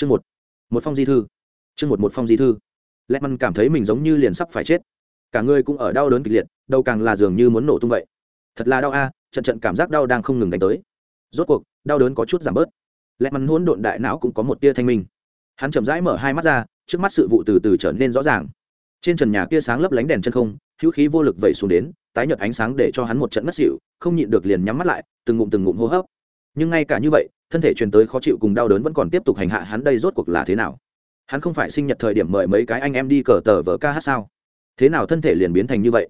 chương một. Một phong di thư. Chương một một phong di thư. Lẹ mằn cảm thấy mình giống như liền sắp phải chết. Cả người cũng ở đau đớn kịch liệt, đầu càng là dường như muốn nổ tung vậy. Thật là đau a, trận trận cảm giác đau đang không ngừng đánh tới. Rốt cuộc, đau đớn có chút giảm bớt. Lẹ mằn hỗn độn đại não cũng có một tia thanh minh. Hắn chậm rãi mở hai mắt ra, trước mắt sự vụ từ từ trở nên rõ ràng. Trên trần nhà kia sáng lấp lánh đèn chân không, hữu khí vô lực vẩy xuống đến, tái nhợt ánh sáng để cho hắn một trận ngất xỉu, không nhịn được liền nhắm mắt lại, từng ngụm từng ngụm hô hấp. Nhưng ngay cả như vậy thân thể truyền tới khó chịu cùng đau đớn vẫn còn tiếp tục hành hạ hắn đây rốt cuộc là thế nào? Hắn không phải sinh nhật thời điểm mời mấy cái anh em đi cờ tờ vở ca hát sao? Thế nào thân thể liền biến thành như vậy?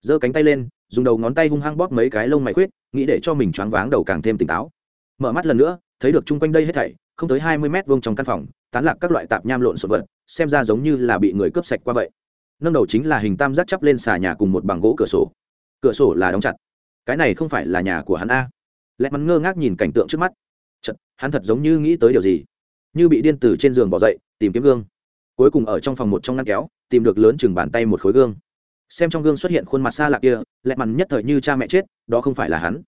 Giơ cánh tay lên, dùng đầu ngón tay hung hăng bóp mấy cái lông mày khuyết, nghĩ để cho mình choáng váng đầu càng thêm tỉnh táo. Mở mắt lần nữa, thấy được chung quanh đây hết thảy, không tới hai mươi mét vuông trong căn phòng, tán lạc các loại tạp nham lộn xộn vật, xem ra giống như là bị người cướp sạch qua vậy. Nâng đầu chính là hình tam giác chắp lên xà nhà cùng một bằng gỗ cửa sổ. Cửa sổ là đóng chặt. Cái này không phải là nhà của hắn a. Lẽ mắn ngơ ngác nhìn cảnh tượng trước mắt hắn thật giống như nghĩ tới điều gì. Như bị điên từ trên giường bỏ dậy, tìm kiếm gương. Cuối cùng ở trong phòng một trong ngăn kéo, tìm được lớn chừng bàn tay một khối gương. Xem trong gương xuất hiện khuôn mặt xa lạ kia, lẹ mằn nhất thời như cha mẹ chết, đó không phải là hắn.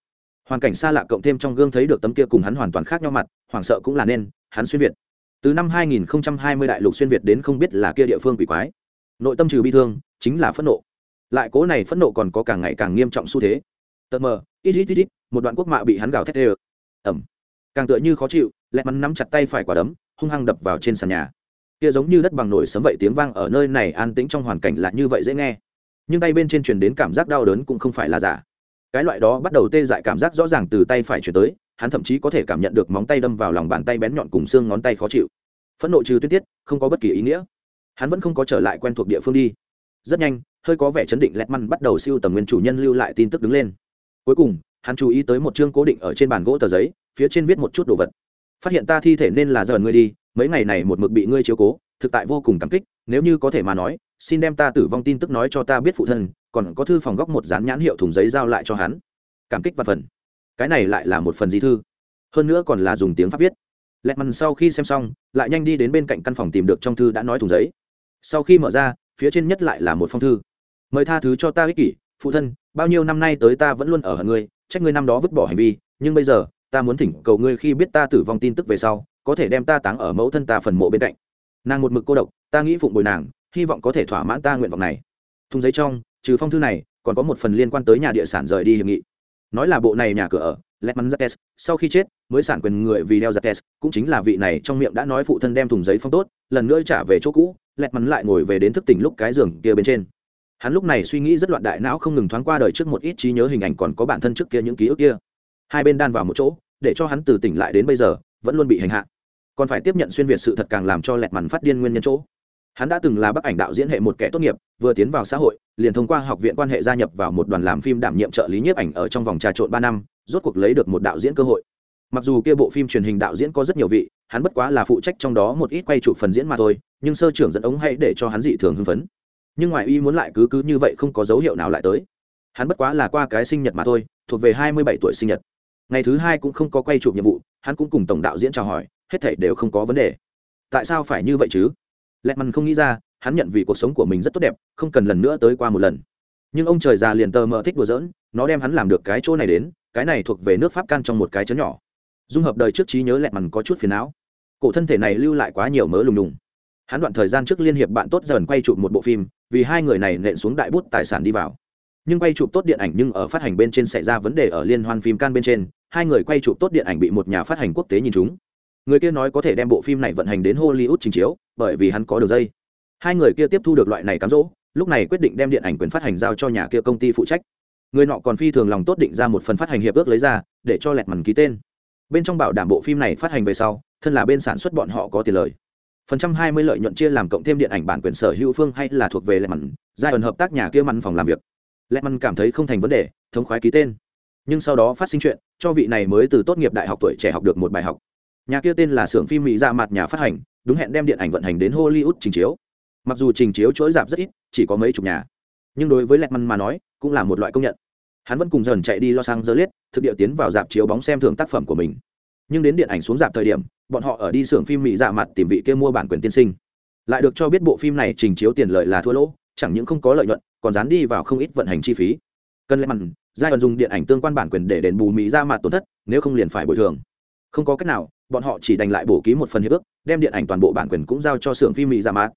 Hoàn cảnh xa lạ cộng thêm trong gương thấy được tấm kia cùng hắn hoàn toàn khác nhau mặt, hoảng sợ cũng là nên, hắn xuyên việt. Từ năm 2020 đại lục xuyên việt đến không biết là kia địa phương quỷ quái. Nội tâm trừ bi thương, chính là phẫn nộ. Lại cố này phẫn nộ còn có càng ngày càng nghiêm trọng xu thế. Tờ mờ, ít ít ít ít, một đoạn quốc mạ bị hắn gào thét ê ẩm càng tựa như khó chịu lẹ mắn nắm chặt tay phải quả đấm, hung hăng đập vào trên sàn nhà. Kia giống như đất bằng nổi sấm vậy tiếng vang ở nơi này an tĩnh trong hoàn cảnh là như vậy dễ nghe. Nhưng tay bên trên truyền đến cảm giác đau đớn cũng không phải là giả. Cái loại đó bắt đầu tê dại cảm giác rõ ràng từ tay phải chuyển tới, hắn thậm chí có thể cảm nhận được móng tay đâm vào lòng bàn tay bén nhọn cùng xương ngón tay khó chịu. Phẫn nộ trừ tuyết tiết, không có bất kỳ ý nghĩa. Hắn vẫn không có trở lại quen thuộc địa phương đi. Rất nhanh, hơi có vẻ chấn định lẹt măn bắt đầu siêu tầm nguyên chủ nhân lưu lại tin tức đứng lên. Cuối cùng, hắn chú ý tới một chương cố định ở trên bàn gỗ tờ giấy phía trên viết một chút đồ vật. Phát hiện ta thi thể nên là giờ ngươi đi, mấy ngày này một mực bị ngươi chiếu cố, thực tại vô cùng cảm kích, nếu như có thể mà nói, xin đem ta tử vong tin tức nói cho ta biết phụ thân, còn có thư phòng góc một dán nhãn hiệu thùng giấy giao lại cho hắn. Cảm kích và phần. Cái này lại là một phần di thư. Hơn nữa còn là dùng tiếng pháp viết. Lẹt mằn sau khi xem xong, lại nhanh đi đến bên cạnh căn phòng tìm được trong thư đã nói thùng giấy. Sau khi mở ra, phía trên nhất lại là một phong thư. Mời tha thứ cho ta ích kỷ, phụ thân, bao nhiêu năm nay tới ta vẫn luôn ở hận ngươi, trách ngươi năm đó vứt bỏ hành vi, nhưng bây giờ ta muốn thỉnh cầu ngươi khi biết ta tử vong tin tức về sau có thể đem ta táng ở mẫu thân ta phần mộ bên cạnh nàng một mực cô độc ta nghĩ phụng bồi nàng hy vọng có thể thỏa mãn ta nguyện vọng này thùng giấy trong trừ phong thư này còn có một phần liên quan tới nhà địa sản rời đi hiệp nghị nói là bộ này nhà cửa ở Letman Zakes, sau khi chết, mới sản quyền người vì đeo Zakes, cũng chính là vị này trong miệng đã nói phụ thân đem thùng giấy phong tốt, lần nữa trả về chỗ cũ, Letman lại ngồi về đến thức tỉnh lúc cái giường kia bên trên. Hắn lúc này suy nghĩ rất loạn đại não không ngừng thoáng qua đời trước một ít trí nhớ hình ảnh còn có bản thân trước kia những ký ức kia. Hai bên đan vào một chỗ, để cho hắn từ tỉnh lại đến bây giờ, vẫn luôn bị hành hạ. Còn phải tiếp nhận xuyên việt sự thật càng làm cho Letman phát điên nguyên nhân chỗ. Hắn đã từng là bác ảnh đạo diễn hệ một kẻ tốt nghiệp vừa tiến vào xã hội liền thông qua học viện quan hệ gia nhập vào một đoàn làm phim đảm nhiệm trợ lý nhiếp ảnh ở trong vòng trà trộn ba năm rốt cuộc lấy được một đạo diễn cơ hội. Mặc dù kia bộ phim truyền hình đạo diễn có rất nhiều vị hắn bất quá là phụ trách trong đó một ít quay chụp phần diễn mà thôi nhưng sơ trưởng dẫn ống hay để cho hắn dị thường hưng phấn. Nhưng ngoài y muốn lại cứ cứ như vậy không có dấu hiệu nào lại tới. Hắn bất quá là qua cái sinh nhật mà thôi thuộc về hai mươi bảy tuổi sinh nhật ngày thứ hai cũng không có quay chụp nhiệm vụ, hắn cũng cùng tổng đạo diễn chào hỏi, hết thảy đều không có vấn đề. Tại sao phải như vậy chứ? Lẹt mằn không nghĩ ra, hắn nhận vì cuộc sống của mình rất tốt đẹp, không cần lần nữa tới qua một lần. Nhưng ông trời già liền tờ mờ thích đùa giỡn, nó đem hắn làm được cái chỗ này đến, cái này thuộc về nước pháp can trong một cái chấn nhỏ. Dung hợp đời trước trí nhớ lẹt mằn có chút phiền não. Cổ thân thể này lưu lại quá nhiều mớ lùng đùng. Hắn đoạn thời gian trước liên hiệp bạn tốt dần quay chụp một bộ phim, vì hai người này nện xuống đại bút tài sản đi vào nhưng quay chụp tốt điện ảnh nhưng ở phát hành bên trên xảy ra vấn đề ở liên hoan phim can bên trên, hai người quay chụp tốt điện ảnh bị một nhà phát hành quốc tế nhìn chúng. Người kia nói có thể đem bộ phim này vận hành đến hollywood trình chiếu, bởi vì hắn có đường dây. Hai người kia tiếp thu được loại này cám dỗ, lúc này quyết định đem điện ảnh quyền phát hành giao cho nhà kia công ty phụ trách. Người nọ còn phi thường lòng tốt định ra một phần phát hành hiệp ước lấy ra, để cho lẹt mằn ký tên. Bên trong bảo đảm bộ phim này phát hành về sau, thân là bên sản xuất bọn họ có tiền lời. Phần trăm hai mươi lợi nhuận chia làm cộng thêm điện ảnh bản quyền sở hữu phương hay là thuộc về lẹt mằn giai ẩn hợp tác nhà kia mặn phòng làm việc lẹt mằn cảm thấy không thành vấn đề, thống khoái ký tên. Nhưng sau đó phát sinh chuyện, cho vị này mới từ tốt nghiệp đại học tuổi trẻ học được một bài học. Nhà kia tên là xưởng phim mỹ ra mặt nhà phát hành, đúng hẹn đem điện ảnh vận hành đến hollywood trình chiếu. Mặc dù trình chiếu chuỗi dạp rất ít, chỉ có mấy chục nhà. Nhưng đối với lẹt măn mà nói, cũng là một loại công nhận. Hắn vẫn cùng dần chạy đi lo sang dơ liết thực địa tiến vào dạp chiếu bóng xem thường tác phẩm của mình. Nhưng đến điện ảnh xuống dạp thời điểm, bọn họ ở đi xưởng phim mỹ dạ mặt tìm vị kia mua bản quyền tiên sinh. Lại được cho biết bộ phim này trình chiếu tiền lợi là thua lỗ chẳng những không có lợi nhuận, còn dán đi vào không ít vận hành chi phí. Cần lẽ mặn giai đoạn dùng điện ảnh tương quan bản quyền để đền bù mỹ ra mặt tổn thất, nếu không liền phải bồi thường. Không có cách nào, bọn họ chỉ đành lại bổ ký một phần hiệp ước, đem điện ảnh toàn bộ bản quyền cũng giao cho xưởng phim mỹ ra mặt.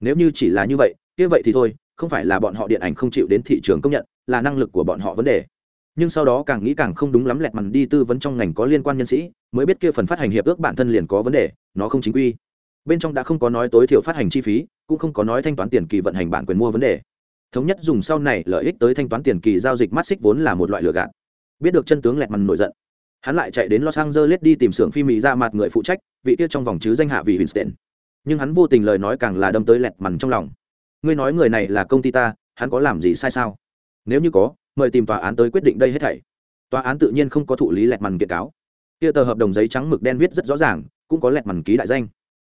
Nếu như chỉ là như vậy, kia vậy thì thôi, không phải là bọn họ điện ảnh không chịu đến thị trường công nhận, là năng lực của bọn họ vấn đề. Nhưng sau đó càng nghĩ càng không đúng lắm lẹt mằn đi tư vấn trong ngành có liên quan nhân sĩ, mới biết kia phần phát hành hiệp ước bản thân liền có vấn đề, nó không chính quy bên trong đã không có nói tối thiểu phát hành chi phí, cũng không có nói thanh toán tiền kỳ vận hành bản quyền mua vấn đề. Thống nhất dùng sau này lợi ích tới thanh toán tiền kỳ giao dịch mắt xích vốn là một loại lừa gạt. Biết được chân tướng lẹt mằn nổi giận. Hắn lại chạy đến los angeles đi tìm xưởng phim mỹ ra mặt người phụ trách, vị tiết trong vòng chứ danh hạ vì winston. Nhưng hắn vô tình lời nói càng là đâm tới lẹt mằn trong lòng. Ngươi nói người này là công ty ta, hắn có làm gì sai sao? Nếu như có, mời tìm tòa án tới quyết định đây hết thảy. Tòa án tự nhiên không có thụ lý lẹt mằn kiện cáo. Kia tờ hợp đồng giấy trắng mực đen viết rất rõ ràng, cũng có lẹt mằn ký đại danh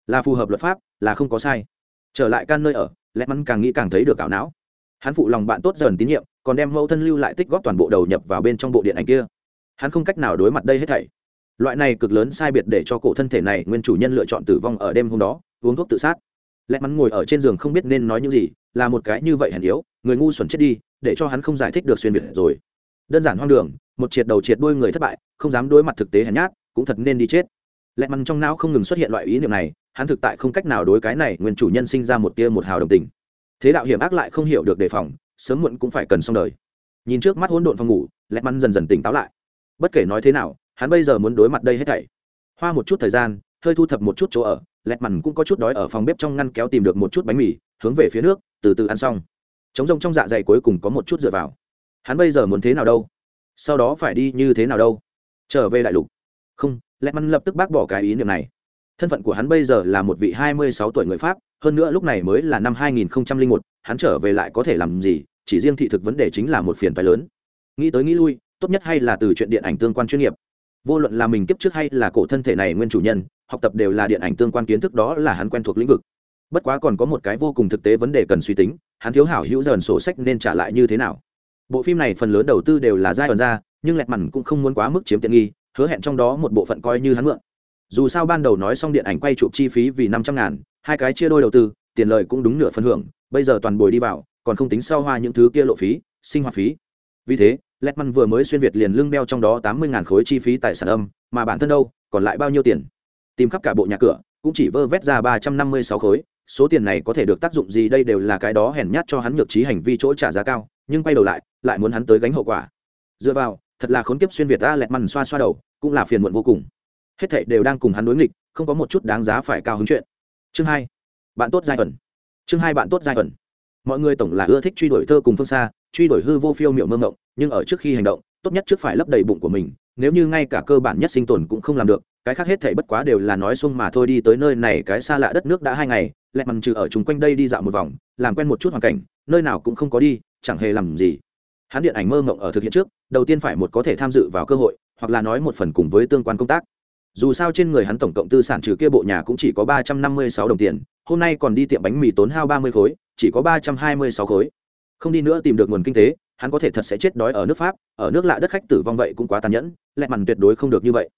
là phù hợp luật pháp, là không có sai. Trở lại can nơi ở lẽ mắn càng nghĩ càng thấy được ảo não. Hắn phụ lòng bạn tốt dần tín nhiệm, còn đem mẫu thân lưu lại tích góp toàn bộ đầu nhập vào bên trong bộ điện ảnh kia. Hắn không cách nào đối mặt đây hết thảy. Loại này cực lớn sai biệt để cho cổ thân thể này nguyên chủ nhân lựa chọn tử vong ở đêm hôm đó, uống thuốc tự sát. Lẽ mắn ngồi ở trên giường không biết nên nói những gì, là một cái như vậy hèn yếu, người ngu xuẩn chết đi, để cho hắn không giải thích được xuyên việt rồi. Đơn giản hoang đường, một triệt đầu triệt đuôi người thất bại, không dám đối mặt thực tế hèn nhát, cũng thật nên đi chết. Lẽ mắn trong não không ngừng xuất hiện loại ý niệm này hắn thực tại không cách nào đối cái này nguyên chủ nhân sinh ra một tia một hào đồng tình. Thế đạo hiểm ác lại không hiểu được đề phòng, sớm muộn cũng phải cần xong đời. Nhìn trước mắt hỗn độn phòng ngủ, lẹt mắn dần dần tỉnh táo lại. Bất kể nói thế nào, hắn bây giờ muốn đối mặt đây hết thảy. Hoa một chút thời gian, hơi thu thập một chút chỗ ở, lẹt mằn cũng có chút đói ở phòng bếp trong ngăn kéo tìm được một chút bánh mì, hướng về phía nước, từ từ ăn xong. Chống rông trong dạ dày cuối cùng có một chút dựa vào. Hắn bây giờ muốn thế nào đâu? Sau đó phải đi như thế nào đâu? Trở về đại lục. Không, lẹt mằn lập tức bác bỏ cái ý niệm này thân phận của hắn bây giờ là một vị hai mươi sáu tuổi người pháp, hơn nữa lúc này mới là năm hai nghìn một, hắn trở về lại có thể làm gì, chỉ riêng thị thực vấn đề chính là một phiền phái lớn. Nghĩ tới nghĩ lui, tốt nhất hay là từ chuyện điện ảnh tương quan chuyên nghiệp. Vô luận là mình kiếp trước hay là cổ thân thể này nguyên chủ nhân, học tập đều là điện ảnh tương quan kiến thức đó là hắn quen thuộc lĩnh vực. Bất quá còn có một cái vô cùng thực tế vấn đề cần suy tính, hắn thiếu hảo hữu dần sổ sách nên trả lại như thế nào. Bộ phim này phần lớn đầu tư đều là giai đoạn ra, nhưng lẹt mặn cũng không muốn quá mức chiếm tiện nghi, hứa hẹn trong đó một bộ phận coi như hắn mượn dù sao ban đầu nói xong điện ảnh quay chụp chi phí vì năm trăm ngàn hai cái chia đôi đầu tư tiền lời cũng đúng nửa phân hưởng bây giờ toàn bồi đi vào còn không tính sau hoa những thứ kia lộ phí sinh hoạt phí vì thế Letman vừa mới xuyên việt liền lưng đeo trong đó tám mươi khối chi phí tài sản âm, mà bản thân đâu, còn lại bao nhiêu tiền? Tìm khắp cả bộ nhà cửa, cũng chỉ vơ vét ra ba trăm năm mươi sáu khối, số tiền này có thể được tác dụng gì đây đều là cái đó hèn nhát cho hắn nhược trí hành vi chỗ trả giá cao, nhưng quay đầu lại, lại muốn hắn tới gánh hậu quả. Dựa vào, thật là khốn kiếp xuyên việt ta Letman xoa xoa đầu, cũng là phiền muộn vô cùng. Hết thảy đều đang cùng hắn đối nghịch, không có một chút đáng giá phải cao hứng chuyện. Chương hai, Bạn tốt giai ẩn. Chương hai bạn tốt giai ẩn. Mọi người tổng là ưa thích truy đuổi thơ cùng phương xa, truy đuổi hư vô phiêu miệu mơ mộng nhưng ở trước khi hành động tốt nhất trước phải lấp đầy bụng của mình nếu như ngay cả cơ bản nhất sinh tồn cũng không làm được cái khác hết thảy bất quá đều là nói xuông mà thôi đi tới nơi này cái xa lạ đất nước đã hai ngày lẹ mằn trừ ở chung quanh đây đi dạo một vòng làm quen một chút hoàn cảnh nơi nào cũng không có đi chẳng hề làm gì hắn điện ảnh mơ mộng ở thực hiện trước đầu tiên phải một có thể tham dự vào cơ hội hoặc là nói một phần cùng với tương quan công tác dù sao trên người hắn tổng cộng tư sản trừ kia bộ nhà cũng chỉ có ba trăm năm mươi sáu đồng tiền, hôm nay còn đi tiệm bánh mì tốn hao ba mươi khối, chỉ có ba trăm hai mươi sáu khối. Không đi nữa tìm được nguồn kinh tế, hắn có thể thật sẽ chết đói ở nước pháp, ở nước lạ đất khách tử vong vậy cũng quá tàn nhẫn, lẹ mằn tuyệt đối không được như vậy.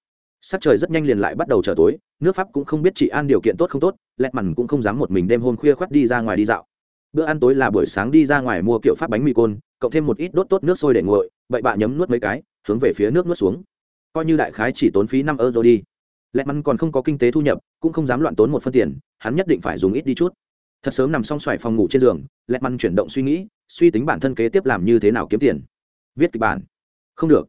Sắc trời rất nhanh liền lại bắt đầu trở tối, nước pháp cũng không biết chị an điều kiện tốt không tốt, lẹ mằn cũng không dám một mình đêm hôm khuya khoắt đi ra ngoài đi dạo. Bữa ăn tối là buổi sáng đi ra ngoài mua kiểu pháp bánh mì côn, cộng thêm một ít đốt tốt nước sôi để nguội vậy bạ nhấm nuốt mấy cái, hướng về phía nước nuốt xuống coi như đại khái chỉ tốn phí năm euro đi. Lệ mằn còn không có kinh tế thu nhập, cũng không dám loạn tốn một phân tiền, hắn nhất định phải dùng ít đi chút. Thật sớm nằm xong xoài phòng ngủ trên giường Lệ mằn chuyển động suy nghĩ, suy tính bản thân kế tiếp làm như thế nào kiếm tiền. Viết kịch bản. Không được.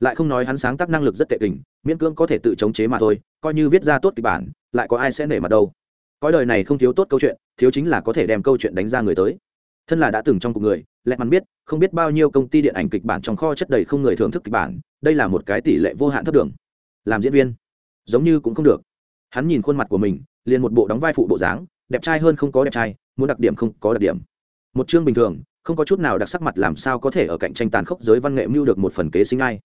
Lại không nói hắn sáng tác năng lực rất tệ tình miễn cưỡng có thể tự chống chế mà thôi, coi như viết ra tốt kịch bản, lại có ai sẽ nể mặt đâu. Cõi đời này không thiếu tốt câu chuyện, thiếu chính là có thể đem câu chuyện đánh ra người tới thân là đã từng trong cuộc người lẹ mắn biết, không biết bao nhiêu công ty điện ảnh kịch bản trong kho chất đầy không người thưởng thức kịch bản, đây là một cái tỷ lệ vô hạn thấp đường. Làm diễn viên, giống như cũng không được. Hắn nhìn khuôn mặt của mình, liền một bộ đóng vai phụ bộ dáng, đẹp trai hơn không có đẹp trai, muốn đặc điểm không có đặc điểm. Một chương bình thường, không có chút nào đặc sắc mặt làm sao có thể ở cạnh tranh tàn khốc giới văn nghệ mưu được một phần kế sinh ai.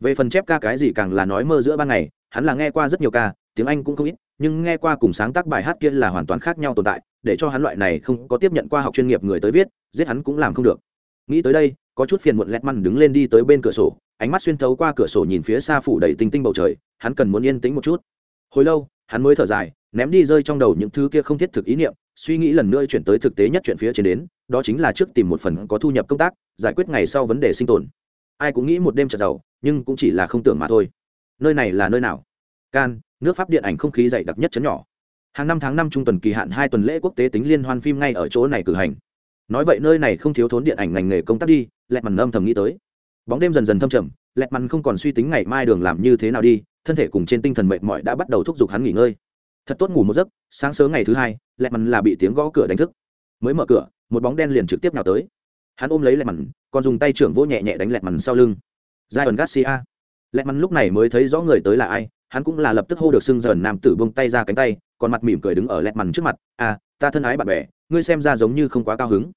Về phần chép ca cái gì càng là nói mơ giữa ban ngày, hắn là nghe qua rất nhiều ca, tiếng anh cũng không ít, nhưng nghe qua cùng sáng tác bài hát kia là hoàn toàn khác nhau tồn tại để cho hắn loại này không có tiếp nhận qua học chuyên nghiệp người tới viết, giết hắn cũng làm không được. Nghĩ tới đây, có chút phiền muộn lẹt măn đứng lên đi tới bên cửa sổ, ánh mắt xuyên thấu qua cửa sổ nhìn phía xa phủ đầy tinh tinh bầu trời, hắn cần muốn yên tĩnh một chút. Hồi lâu, hắn mới thở dài, ném đi rơi trong đầu những thứ kia không thiết thực ý niệm, suy nghĩ lần nữa chuyển tới thực tế nhất chuyện phía trên đến, đó chính là trước tìm một phần có thu nhập công tác, giải quyết ngày sau vấn đề sinh tồn. Ai cũng nghĩ một đêm trở giàu, nhưng cũng chỉ là không tưởng mà thôi. Nơi này là nơi nào? Can, nước pháp điện ảnh không khí dày đặc nhất chấn nhỏ hàng năm tháng năm trung tuần kỳ hạn hai tuần lễ quốc tế tính liên hoan phim ngay ở chỗ này cử hành. Nói vậy nơi này không thiếu thốn điện ảnh ngành nghề công tác đi, lẹt mằn âm thầm nghĩ tới. Bóng đêm dần dần thâm trầm, lẹt mằn không còn suy tính ngày mai đường làm như thế nào đi, thân thể cùng trên tinh thần mệt mỏi đã bắt đầu thúc giục hắn nghỉ ngơi. Thật tốt ngủ một giấc, sáng sớm ngày thứ hai, lẹt mằn là bị tiếng gõ cửa đánh thức. Mới mở cửa, một bóng đen liền trực tiếp nào tới. Hắn ôm lấy lẹt mằn, còn dùng tay trưởng vỗ nhẹ nhẹ đánh lẹt mằn sau lưng. Giai ẩn garcia. Lẹt mằn lúc này mới thấy rõ người tới là ai, hắn cũng là lập tức hô được xưng dần nam tử bông tay ra cánh tay còn mặt mỉm cười đứng ở lẹt mằn trước mặt à ta thân ái bạn bè, ngươi xem ra giống như không quá cao hứng.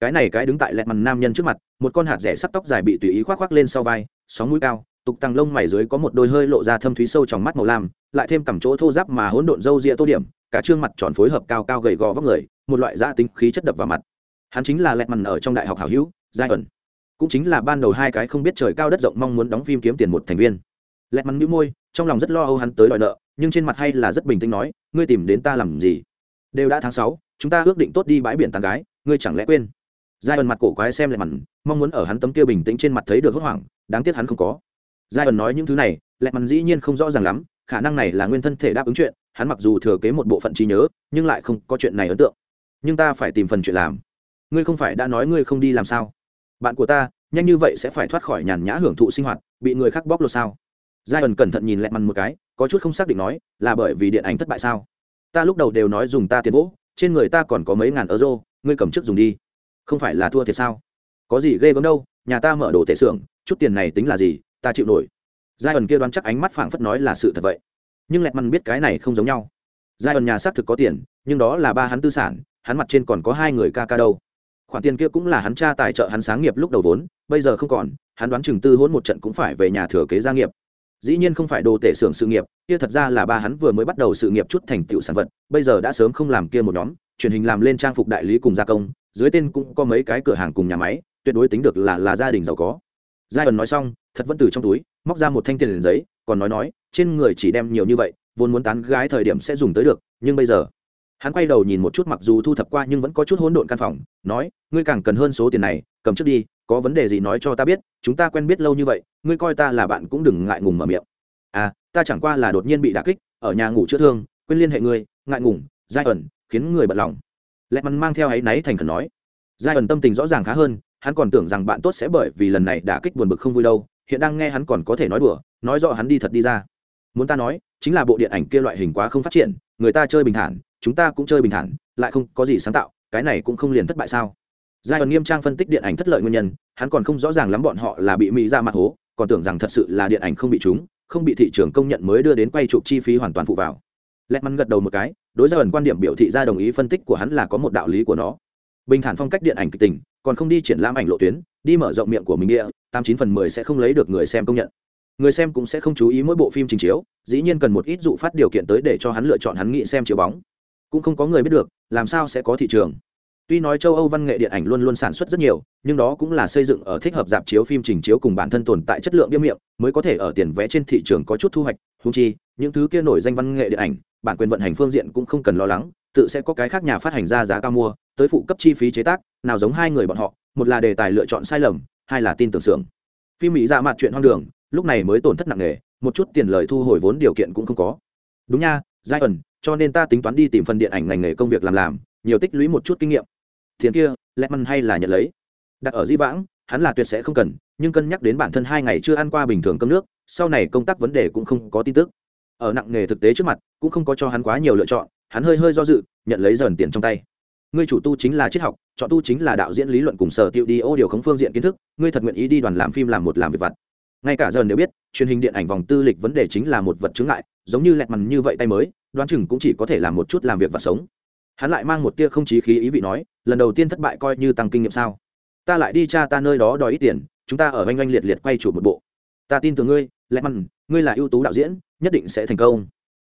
Cái này cái đứng tại lẹt mằn nam nhân trước mặt, một con hạt rẻ sắt tóc dài bị tùy ý khoác khoác lên sau vai, sóng mũi cao, tục tăng lông mày dưới có một đôi hơi lộ ra thâm thúy sâu trong mắt màu lam, lại thêm cằm chỗ thô giáp mà hỗn độn râu ria tô điểm, cả trương mặt tròn phối hợp cao cao gầy gò vóc người, một loại da tính khí chất đập vào mặt. Hắn chính là lẹt mằn ở trong đại học hảo hữu, giai ẩn. Cũng chính là ban đầu hai cái không biết trời cao đất rộng mong muốn đóng phim kiếm tiền một thành viên. Lẹt mằn nhíu môi, trong lòng rất lo âu hắn tới đòi nợ nhưng trên mặt hay là rất bình tĩnh nói, ngươi tìm đến ta làm gì? Đều đã tháng sáu, chúng ta ước định tốt đi bãi biển tàn gái, ngươi chẳng lẽ quên? Giai ẩn mặt cổ quái xem lại mặt mong muốn ở hắn tấm kia bình tĩnh trên mặt thấy được hốt hoảng, đáng tiếc hắn không có. Giai ẩn nói những thứ này lẹ mặt dĩ nhiên không rõ ràng lắm, khả năng này là nguyên thân thể đáp ứng chuyện, hắn mặc dù thừa kế một bộ phận trí nhớ, nhưng lại không có chuyện này ấn tượng. Nhưng ta phải tìm phần chuyện làm. Ngươi không phải đã nói ngươi không đi làm sao? Bạn của ta, nhanh như vậy sẽ phải thoát khỏi nhàn nhã hưởng thụ sinh hoạt, bị người khác bóc lột sao? Giai ẩn cẩn thận nhìn lẹ mặt một cái có chút không xác định nói, là bởi vì điện ảnh thất bại sao? Ta lúc đầu đều nói dùng ta tiền vỗ trên người ta còn có mấy ngàn euro, ngươi cầm trước dùng đi. Không phải là thua thiệt sao? Có gì ghê gớm đâu, nhà ta mở đồ tệ xưởng, chút tiền này tính là gì, ta chịu nổi. Giai ẩn kia đoán chắc ánh mắt phảng phất nói là sự thật vậy. Nhưng lẹt măn biết cái này không giống nhau. Giai ẩn nhà xác thực có tiền, nhưng đó là ba hắn tư sản, hắn mặt trên còn có hai người ca ca đâu. Khoản tiền kia cũng là hắn cha tài trợ hắn sáng nghiệp lúc đầu vốn, bây giờ không còn, hắn đoán chừng tư hôn một trận cũng phải về nhà thừa kế gia nghiệp dĩ nhiên không phải đồ tể xưởng sự nghiệp, kia thật ra là ba hắn vừa mới bắt đầu sự nghiệp chút thành tựu sản vật, bây giờ đã sớm không làm kia một nhóm, truyền hình làm lên trang phục đại lý cùng gia công, dưới tên cũng có mấy cái cửa hàng cùng nhà máy, tuyệt đối tính được là là gia đình giàu có. Giai ẩn nói xong, thật vẫn từ trong túi, móc ra một thanh tiền giấy, còn nói nói, trên người chỉ đem nhiều như vậy, vốn muốn tán gái thời điểm sẽ dùng tới được, nhưng bây giờ hắn quay đầu nhìn một chút mặc dù thu thập qua nhưng vẫn có chút hỗn độn căn phòng, nói, ngươi càng cần hơn số tiền này, cầm trước đi, có vấn đề gì nói cho ta biết, chúng ta quen biết lâu như vậy, ngươi coi ta là bạn cũng đừng ngại ngùng mở miệng. À ta chẳng qua là đột nhiên bị đả kích, ở nhà ngủ chữa thương, quên liên hệ ngươi, ngại ngùng, giai ẩn, khiến người bận lòng. Lẹ mắn mang theo áy náy thành khẩn nói. Giai ẩn tâm tình rõ ràng khá hơn, hắn còn tưởng rằng bạn tốt sẽ bởi vì lần này đả kích buồn bực không vui đâu, hiện đang nghe hắn còn có thể nói đùa, nói rõ hắn đi thật đi ra. Muốn ta nói, chính là bộ điện ảnh kia loại hình quá không phát triển, người ta chơi bình thản chúng ta cũng chơi bình thản, lại không có gì sáng tạo, cái này cũng không liền thất bại sao? Giai đoạn nghiêm trang phân tích điện ảnh thất lợi nguyên nhân, hắn còn không rõ ràng lắm bọn họ là bị mỹ ra mặt hố, còn tưởng rằng thật sự là điện ảnh không bị chúng, không bị thị trường công nhận mới đưa đến quay chụp chi phí hoàn toàn phụ vào. Lẹt mắn gật đầu một cái, đối giai ẩn quan điểm biểu thị ra đồng ý phân tích của hắn là có một đạo lý của nó. Bình thản phong cách điện ảnh kịch tình, còn không đi triển lãm ảnh lộ tuyến, đi mở rộng miệng của mình địa, tám chín phần mười sẽ không lấy được người xem công nhận. Người xem cũng sẽ không chú ý mỗi bộ phim trình chiếu, dĩ nhiên cần một ít dụ phát điều kiện tới để cho hắn lựa chọn hắn nghĩ xem chiếu bóng cũng không có người biết được, làm sao sẽ có thị trường. Tuy nói châu âu văn nghệ điện ảnh luôn luôn sản xuất rất nhiều, nhưng đó cũng là xây dựng ở thích hợp dạp chiếu phim trình chiếu cùng bản thân tồn tại chất lượng biêm miệng, mới có thể ở tiền vé trên thị trường có chút thu hoạch. Húng chi, những thứ kia nổi danh văn nghệ điện ảnh, bản quyền vận hành phương diện cũng không cần lo lắng, tự sẽ có cái khác nhà phát hành ra giá cao mua, tới phụ cấp chi phí chế tác, nào giống hai người bọn họ, một là đề tài lựa chọn sai lầm, hai là tin tưởng xưởng. Phim mỹ ra mặt chuyện hoang đường, lúc này mới tổn thất nặng nề, một chút tiền lời thu hồi vốn điều kiện cũng không có. Đúng nha giai ẩn, cho nên ta tính toán đi tìm phần điện ảnh ngành nghề công việc làm làm, nhiều tích lũy một chút kinh nghiệm. Thiền kia lẹt măn hay là nhận lấy? Đặt ở di vãng, hắn là tuyệt sẽ không cần, nhưng cân nhắc đến bản thân hai ngày chưa ăn qua bình thường cơm nước, sau này công tác vấn đề cũng không có tin tức. Ở nặng nghề thực tế trước mặt, cũng không có cho hắn quá nhiều lựa chọn, hắn hơi hơi do dự, nhận lấy dần tiền trong tay. Ngươi chủ tu chính là triết học, chọn tu chính là đạo diễn lý luận cùng sở tiệu đi ô điều khống phương diện kiến thức, ngươi thật nguyện ý đi đoàn làm phim làm một làm việc vặt ngay cả dần đều biết, truyền hình điện ảnh vòng tư lịch vấn đề chính là một vật chứng ngại, giống như lẹt mằn như vậy tay mới, đoán chừng cũng chỉ có thể làm một chút làm việc và sống. Hắn lại mang một tia không chí khí ý vị nói, lần đầu tiên thất bại coi như tăng kinh nghiệm sao? Ta lại đi cha ta nơi đó đòi ít tiền, chúng ta ở oanh oanh liệt liệt quay chủ một bộ. Ta tin tưởng ngươi, lẹt mằn, ngươi là ưu tú đạo diễn, nhất định sẽ thành công.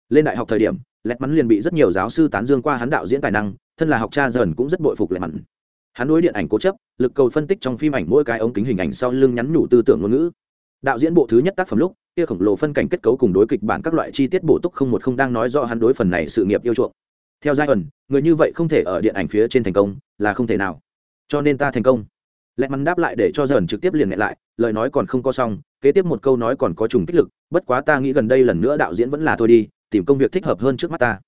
Lên đại học thời điểm, lẹt mắn liền bị rất nhiều giáo sư tán dương qua hắn đạo diễn tài năng, thân là học cha dần cũng rất bội phục lẹt mắn hắn đối điện ảnh cố chấp, lực cầu phân tích trong phim ảnh mỗi cái ống kính hình ảnh sau lưng nhắn nhủ tư tưởng ngôn ngữ đạo diễn bộ thứ nhất tác phẩm lúc, kia khổng lồ phân cảnh kết cấu cùng đối kịch bản các loại chi tiết bổ túc không một không đang nói rõ hắn đối phần này sự nghiệp yêu chuộng. Theo giai ẩn, người như vậy không thể ở điện ảnh phía trên thành công, là không thể nào. Cho nên ta thành công. Lẹ mắn đáp lại để cho dần trực tiếp liền lại, lời nói còn không có xong, kế tiếp một câu nói còn có trùng kích lực, bất quá ta nghĩ gần đây lần nữa đạo diễn vẫn là thôi đi, tìm công việc thích hợp hơn trước mắt ta.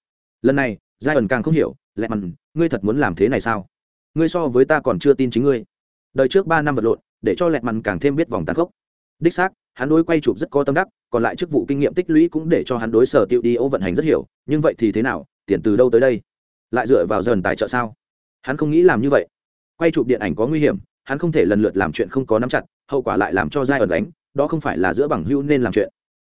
Lần này, giai ẩn càng không hiểu, lẹ mắn, ngươi thật muốn làm thế này sao? Ngươi so với ta còn chưa tin chính ngươi. Đời trước ba năm vật lộn, để cho lẹt mằn càng thêm biết vòng tàn khốc đích xác, hắn đối quay chụp rất có tâm đắc, còn lại chức vụ kinh nghiệm tích lũy cũng để cho hắn đối sở tiệu đi ô vận hành rất hiểu, nhưng vậy thì thế nào, tiền từ đâu tới đây? Lại dựa vào dần tài trợ sao? Hắn không nghĩ làm như vậy. Quay chụp điện ảnh có nguy hiểm, hắn không thể lần lượt làm chuyện không có nắm chặt, hậu quả lại làm cho giai ẩn đánh đó không phải là giữa bằng hữu nên làm chuyện.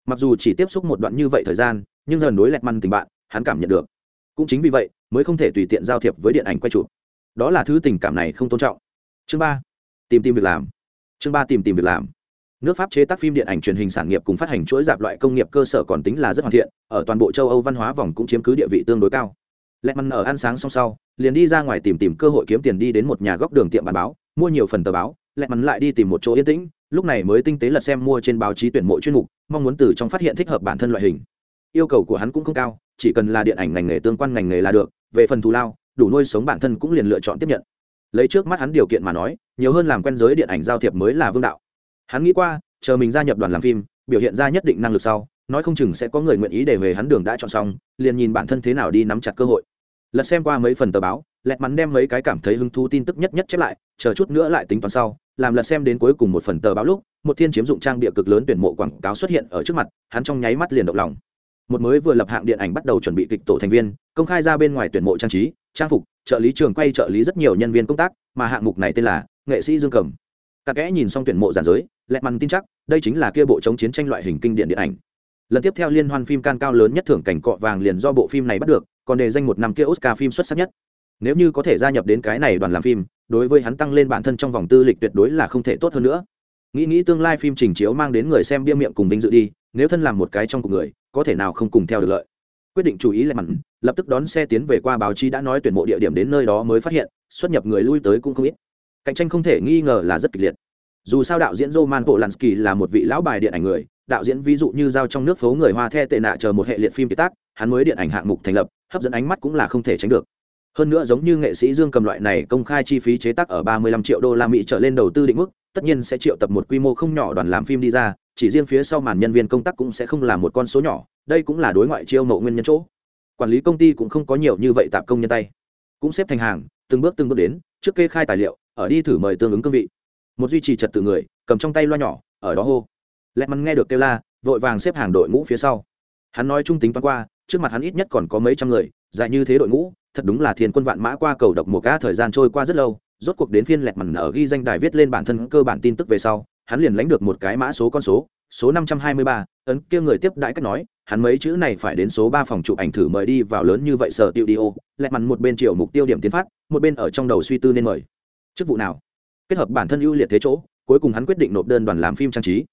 Mặc dù chỉ tiếp xúc một đoạn như vậy thời gian, nhưng dần đối lẹt măn tình bạn, hắn cảm nhận được. Cũng chính vì vậy, mới không thể tùy tiện giao thiệp với điện ảnh quay chụp. Đó là thứ tình cảm này không tôn trọng. Chương ba, tìm tìm việc làm. Chương ba, tìm tìm việc làm nước pháp chế tác phim điện ảnh truyền hình sản nghiệp cùng phát hành chuỗi dạp loại công nghiệp cơ sở còn tính là rất hoàn thiện, ở toàn bộ châu âu văn hóa vòng cũng chiếm cứ địa vị tương đối cao. Lẹt măn ở ăn sáng xong sau, liền đi ra ngoài tìm tìm cơ hội kiếm tiền đi đến một nhà góc đường tiệm bán báo, mua nhiều phần tờ báo lẹt mắn lại đi tìm một chỗ yên tĩnh, lúc này mới tinh tế lật xem mua trên báo chí tuyển mộ chuyên mục, mong muốn từ trong phát hiện thích hợp bản thân loại hình. Yêu cầu của hắn cũng không cao, chỉ cần là điện ảnh ngành nghề tương quan ngành nghề là được, về phần thù lao, đủ nuôi sống bản thân cũng liền lựa chọn tiếp nhận. Lấy trước mắt hắn điều kiện mà nói, nhiều hơn làm quen giới điện ảnh giao thiệp mới là vương đạo hắn nghĩ qua, chờ mình gia nhập đoàn làm phim, biểu hiện ra nhất định năng lực sau, nói không chừng sẽ có người nguyện ý để về hắn đường đã chọn xong, liền nhìn bản thân thế nào đi nắm chặt cơ hội. Lật xem qua mấy phần tờ báo, lẹt mắn đem mấy cái cảm thấy hứng thú tin tức nhất nhất chép lại, chờ chút nữa lại tính toán sau, làm lật xem đến cuối cùng một phần tờ báo lúc, một thiên chiếm dụng trang địa cực lớn tuyển mộ quảng cáo xuất hiện ở trước mặt, hắn trong nháy mắt liền động lòng. Một mới vừa lập hạng điện ảnh bắt đầu chuẩn bị kịch tổ thành viên, công khai ra bên ngoài tuyển mộ trang trí, trang phục, trợ lý trường quay trợ lý rất nhiều nhân viên công tác, mà hạng mục này tên là nghệ sĩ dương cầm. Các kẽ nhìn xong tuyển mộ giản giới lẹt mằn tin chắc, đây chính là kia bộ chống chiến tranh loại hình kinh điển điện ảnh. Lần tiếp theo liên hoan phim can cao lớn nhất thưởng cảnh cọ vàng liền do bộ phim này bắt được, còn đề danh một năm kia oscar phim xuất sắc nhất. Nếu như có thể gia nhập đến cái này đoàn làm phim, đối với hắn tăng lên bản thân trong vòng tư lịch tuyệt đối là không thể tốt hơn nữa. Nghĩ nghĩ tương lai phim trình chiếu mang đến người xem bia miệng cùng vinh dự đi, nếu thân làm một cái trong cuộc người, có thể nào không cùng theo được lợi. Quyết định chú ý lại mặn lập tức đón xe tiến về qua báo chí đã nói tuyển mộ địa điểm đến nơi đó mới phát hiện, xuất nhập người lui tới cũng không ít. Cạnh tranh không thể nghi ngờ là rất kịch liệt dù sao đạo diễn roman polanski là một vị lão bài điện ảnh người, đạo diễn ví dụ như giao trong nước phố người hoa the tệ nạ chờ một hệ liệt phim kiệt tác, hắn mới điện ảnh hạng mục thành lập, hấp dẫn ánh mắt cũng là không thể tránh được. Hơn nữa giống như nghệ sĩ dương cầm loại này công khai chi phí chế tác ở 35 triệu đô la mỹ trở lên đầu tư định mức, tất nhiên sẽ triệu tập một quy mô không nhỏ đoàn làm phim đi ra, chỉ riêng phía sau màn nhân viên công tác cũng sẽ không là một con số nhỏ, đây cũng là đối ngoại chiêu mộ nguyên nhân chỗ. Quản lý công ty cũng không có nhiều như vậy tạp công nhân tay. Cũng xếp thành hàng, từng bước từng bước đến, trước kê khai tài liệu, ở đi thử mời tương ứng cương vị một duy trì trật tự người, cầm trong tay loa nhỏ, ở đó hô. Lẹt mắn nghe được kêu la, vội vàng xếp hàng đội ngũ phía sau. Hắn nói trung tính toán qua, trước mặt hắn ít nhất còn có mấy trăm người, dài như thế đội ngũ, thật đúng là thiên quân vạn mã qua cầu độc một ca thời gian trôi qua rất lâu, rốt cuộc đến phiên lẹt mằn ở ghi danh đài viết lên bản thân cơ bản tin tức về sau, hắn liền lánh được một cái mã số con số số năm trăm hai mươi ba, ấn kia người tiếp đãi cách nói, hắn mấy chữ này phải đến số ba phòng chụp ảnh thử mời đi vào lớn như vậy sở tiêu đi ô lẹt mằn một bên triệu mục tiêu điểm tiến phát, một bên ở trong đầu suy tư nên mời. Chức vụ nào? Kết hợp bản thân ưu liệt thế chỗ, cuối cùng hắn quyết định nộp đơn đoàn làm phim trang trí.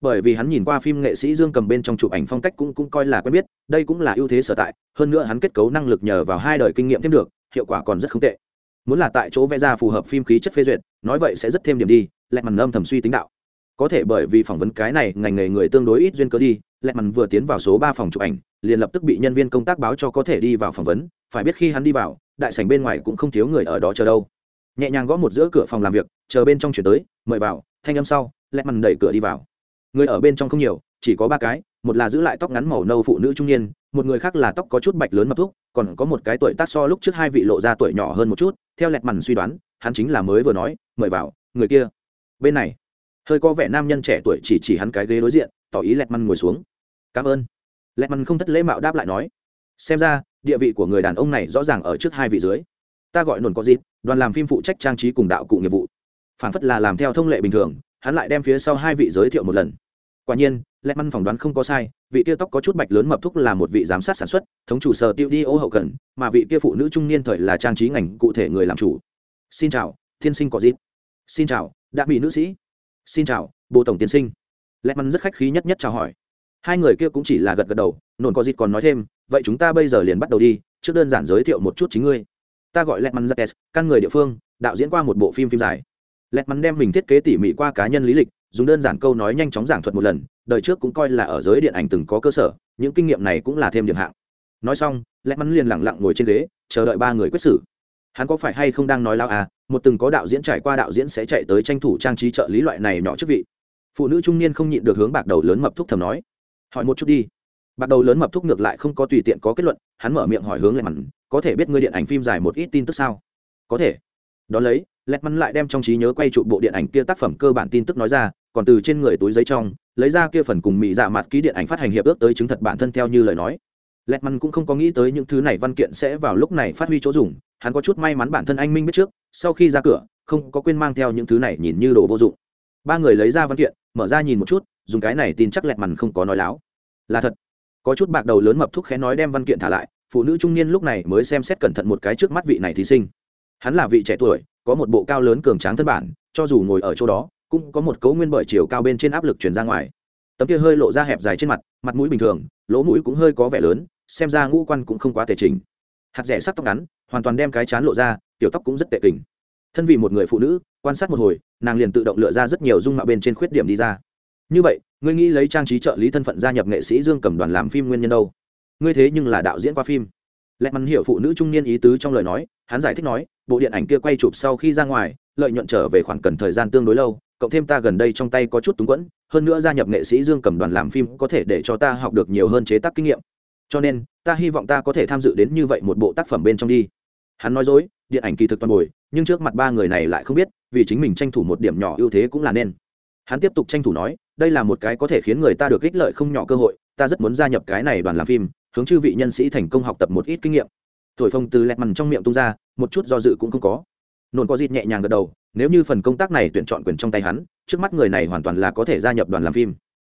Bởi vì hắn nhìn qua phim nghệ sĩ dương cầm bên trong chụp ảnh phong cách cũng cũng coi là quen biết, đây cũng là ưu thế sở tại, hơn nữa hắn kết cấu năng lực nhờ vào hai đời kinh nghiệm thêm được, hiệu quả còn rất không tệ. Muốn là tại chỗ vẽ ra phù hợp phim khí chất phê duyệt, nói vậy sẽ rất thêm điểm đi, lẹ mằn âm thầm suy tính đạo. Có thể bởi vì phỏng vấn cái này, ngành nghề người tương đối ít duyên cớ đi, lẹ mằn vừa tiến vào số ba phòng chụp ảnh, liền lập tức bị nhân viên công tác báo cho có thể đi vào phỏng vấn, phải biết khi hắn đi vào, đại sảnh bên ngoài cũng không thiếu người ở đó chờ đâu nhẹ nhàng gõ một giữa cửa phòng làm việc, chờ bên trong chuyển tới, mời vào, thanh âm sau, lẹ mằn đẩy cửa đi vào. Người ở bên trong không nhiều, chỉ có ba cái, một là giữ lại tóc ngắn màu nâu phụ nữ trung niên, một người khác là tóc có chút bạch lớn mập thúc, còn có một cái tuổi tác so lúc trước hai vị lộ ra tuổi nhỏ hơn một chút, theo lẹt mằn suy đoán, hắn chính là mới vừa nói, mời vào, người kia. Bên này, hơi có vẻ nam nhân trẻ tuổi chỉ chỉ hắn cái ghế đối diện, tỏ ý lẹt mằn ngồi xuống. Cảm ơn. Lẹt mằn không thất lễ mạo đáp lại nói. Xem ra, địa vị của người đàn ông này rõ ràng ở trước hai vị dưới ta gọi nồn có dịp, đoàn làm phim phụ trách trang trí cùng đạo cụ nghiệp vụ. Phản phất là làm theo thông lệ bình thường, hắn lại đem phía sau hai vị giới thiệu một lần. Quả nhiên lẹ măn phỏng đoán không có sai, vị kia tóc có chút bạch lớn mập thúc là một vị giám sát sản xuất, thống chủ sở tiêu đi ô hậu cần, mà vị kia phụ nữ trung niên thời là trang trí ngành cụ thể người làm chủ. Xin chào, tiên sinh có dịp. Xin chào đã bị nữ sĩ. Xin chào bộ tổng tiên sinh. Lẹ măn rất khách khí nhất nhất chào hỏi. Hai người kia cũng chỉ là gật gật đầu, nồn có dịp còn nói thêm, vậy chúng ta bây giờ liền bắt đầu đi, trước đơn giản giới thiệu một chút chính ngươi ta gọi lẹ măn giặc căn người địa phương, đạo diễn qua một bộ phim phim dài. Lẹt mắn đem mình thiết kế tỉ mỉ qua cá nhân lý lịch, dùng đơn giản câu nói nhanh chóng giảng thuật một lần, đời trước cũng coi là ở giới điện ảnh từng có cơ sở, những kinh nghiệm này cũng là thêm điểm hạng. Nói xong lẹt mắn liền lẳng lặng ngồi trên ghế, chờ đợi ba người quyết xử. Hắn có phải hay không đang nói lao à một từng có đạo diễn trải qua đạo diễn sẽ chạy tới tranh thủ trang trí trợ lý loại này nhỏ chức vị. Phụ nữ trung niên không nhịn được hướng bạc đầu lớn mập thúc thầm nói, hỏi một chút đi. Bạc đầu lớn mập thúc ngược lại không có tùy tiện có kết luận, hắn mở miệng hỏi hướng lẹ mắn có thể biết ngươi điện ảnh phim dài một ít tin tức sao? Có thể. Đ ó lấy lẹt mắn lại đem trong trí nhớ quay trụ bộ điện ảnh kia tác phẩm cơ bản tin tức nói ra, còn từ trên người túi giấy trong, lấy ra kia phần cùng mỹ dạ mặt ký điện ảnh phát hành hiệp ước tới chứng thật bản thân theo như lời nói. Lẹt mắn cũng không có nghĩ tới những thứ này văn kiện sẽ vào lúc này phát huy chỗ dùng, hắn có chút may mắn bản thân anh minh biết trước, sau khi ra cửa, không có quên mang theo những thứ này nhìn như đồ vô dụng. Ba người lấy ra văn kiện, mở ra nhìn một chút, dùng cái này tin chắc lẹt mằn không có nói láo. Là thật. Có chút bạc đầu lớn mập thúc khẽ nói đem văn kiện thả lại phụ nữ trung niên lúc này mới xem xét cẩn thận một cái trước mắt vị này thí sinh. Hắn là vị trẻ tuổi, có một bộ cao lớn cường tráng thân bản, cho dù ngồi ở chỗ đó, cũng có một cấu nguyên bởi chiều cao bên trên áp lực chuyển ra ngoài. Tấm kia hơi lộ ra hẹp dài trên mặt mặt mũi bình thường, lỗ mũi cũng hơi có vẻ lớn, xem ra ngũ quan cũng không quá thể trình hạt rẻ sắc tóc ngắn, hoàn toàn đem cái chán lộ ra, tiểu tóc cũng rất tệ kình. Thân vì một người phụ nữ, quan sát một hồi, nàng liền tự động lựa ra rất nhiều dung mạo bên trên khuyết điểm đi ra. Như vậy, ngươi nghĩ lấy trang trí trợ lý thân phận gia nhập nghệ sĩ dương cầm đoàn làm phim nguyên nhân đâu? Ngươi thế nhưng là đạo diễn qua phim. Lẹ mắn hiểu phụ nữ trung niên ý tứ trong lời nói, hắn giải thích nói, bộ điện ảnh kia quay chụp sau khi ra ngoài, lợi nhuận trở về khoảng cần thời gian tương đối lâu, cộng thêm ta gần đây trong tay có chút túng quẫn, hơn nữa gia nhập nghệ sĩ dương cầm đoàn làm phim có thể để cho ta học được nhiều hơn chế tác kinh nghiệm. Cho nên, ta hy vọng ta có thể tham dự đến như vậy một bộ tác phẩm bên trong đi. Hắn nói dối, điện ảnh kỳ thực toàn bồi nhưng trước mặt ba người này lại không biết, vì chính mình tranh thủ một điểm nhỏ ưu thế cũng là nên. Hắn tiếp tục tranh thủ nói, đây là một cái có thể khiến người ta được ích lợi không nhỏ cơ hội, ta rất muốn gia nhập cái này đoàn làm phim hướng chư vị nhân sĩ thành công học tập một ít kinh nghiệm. Thổi phồng từ lẹt mằn trong miệng tung ra, một chút do dự cũng không có. Nôn có dịp nhẹ nhàng gật đầu, nếu như phần công tác này tuyển chọn quyền trong tay hắn, trước mắt người này hoàn toàn là có thể gia nhập đoàn làm phim.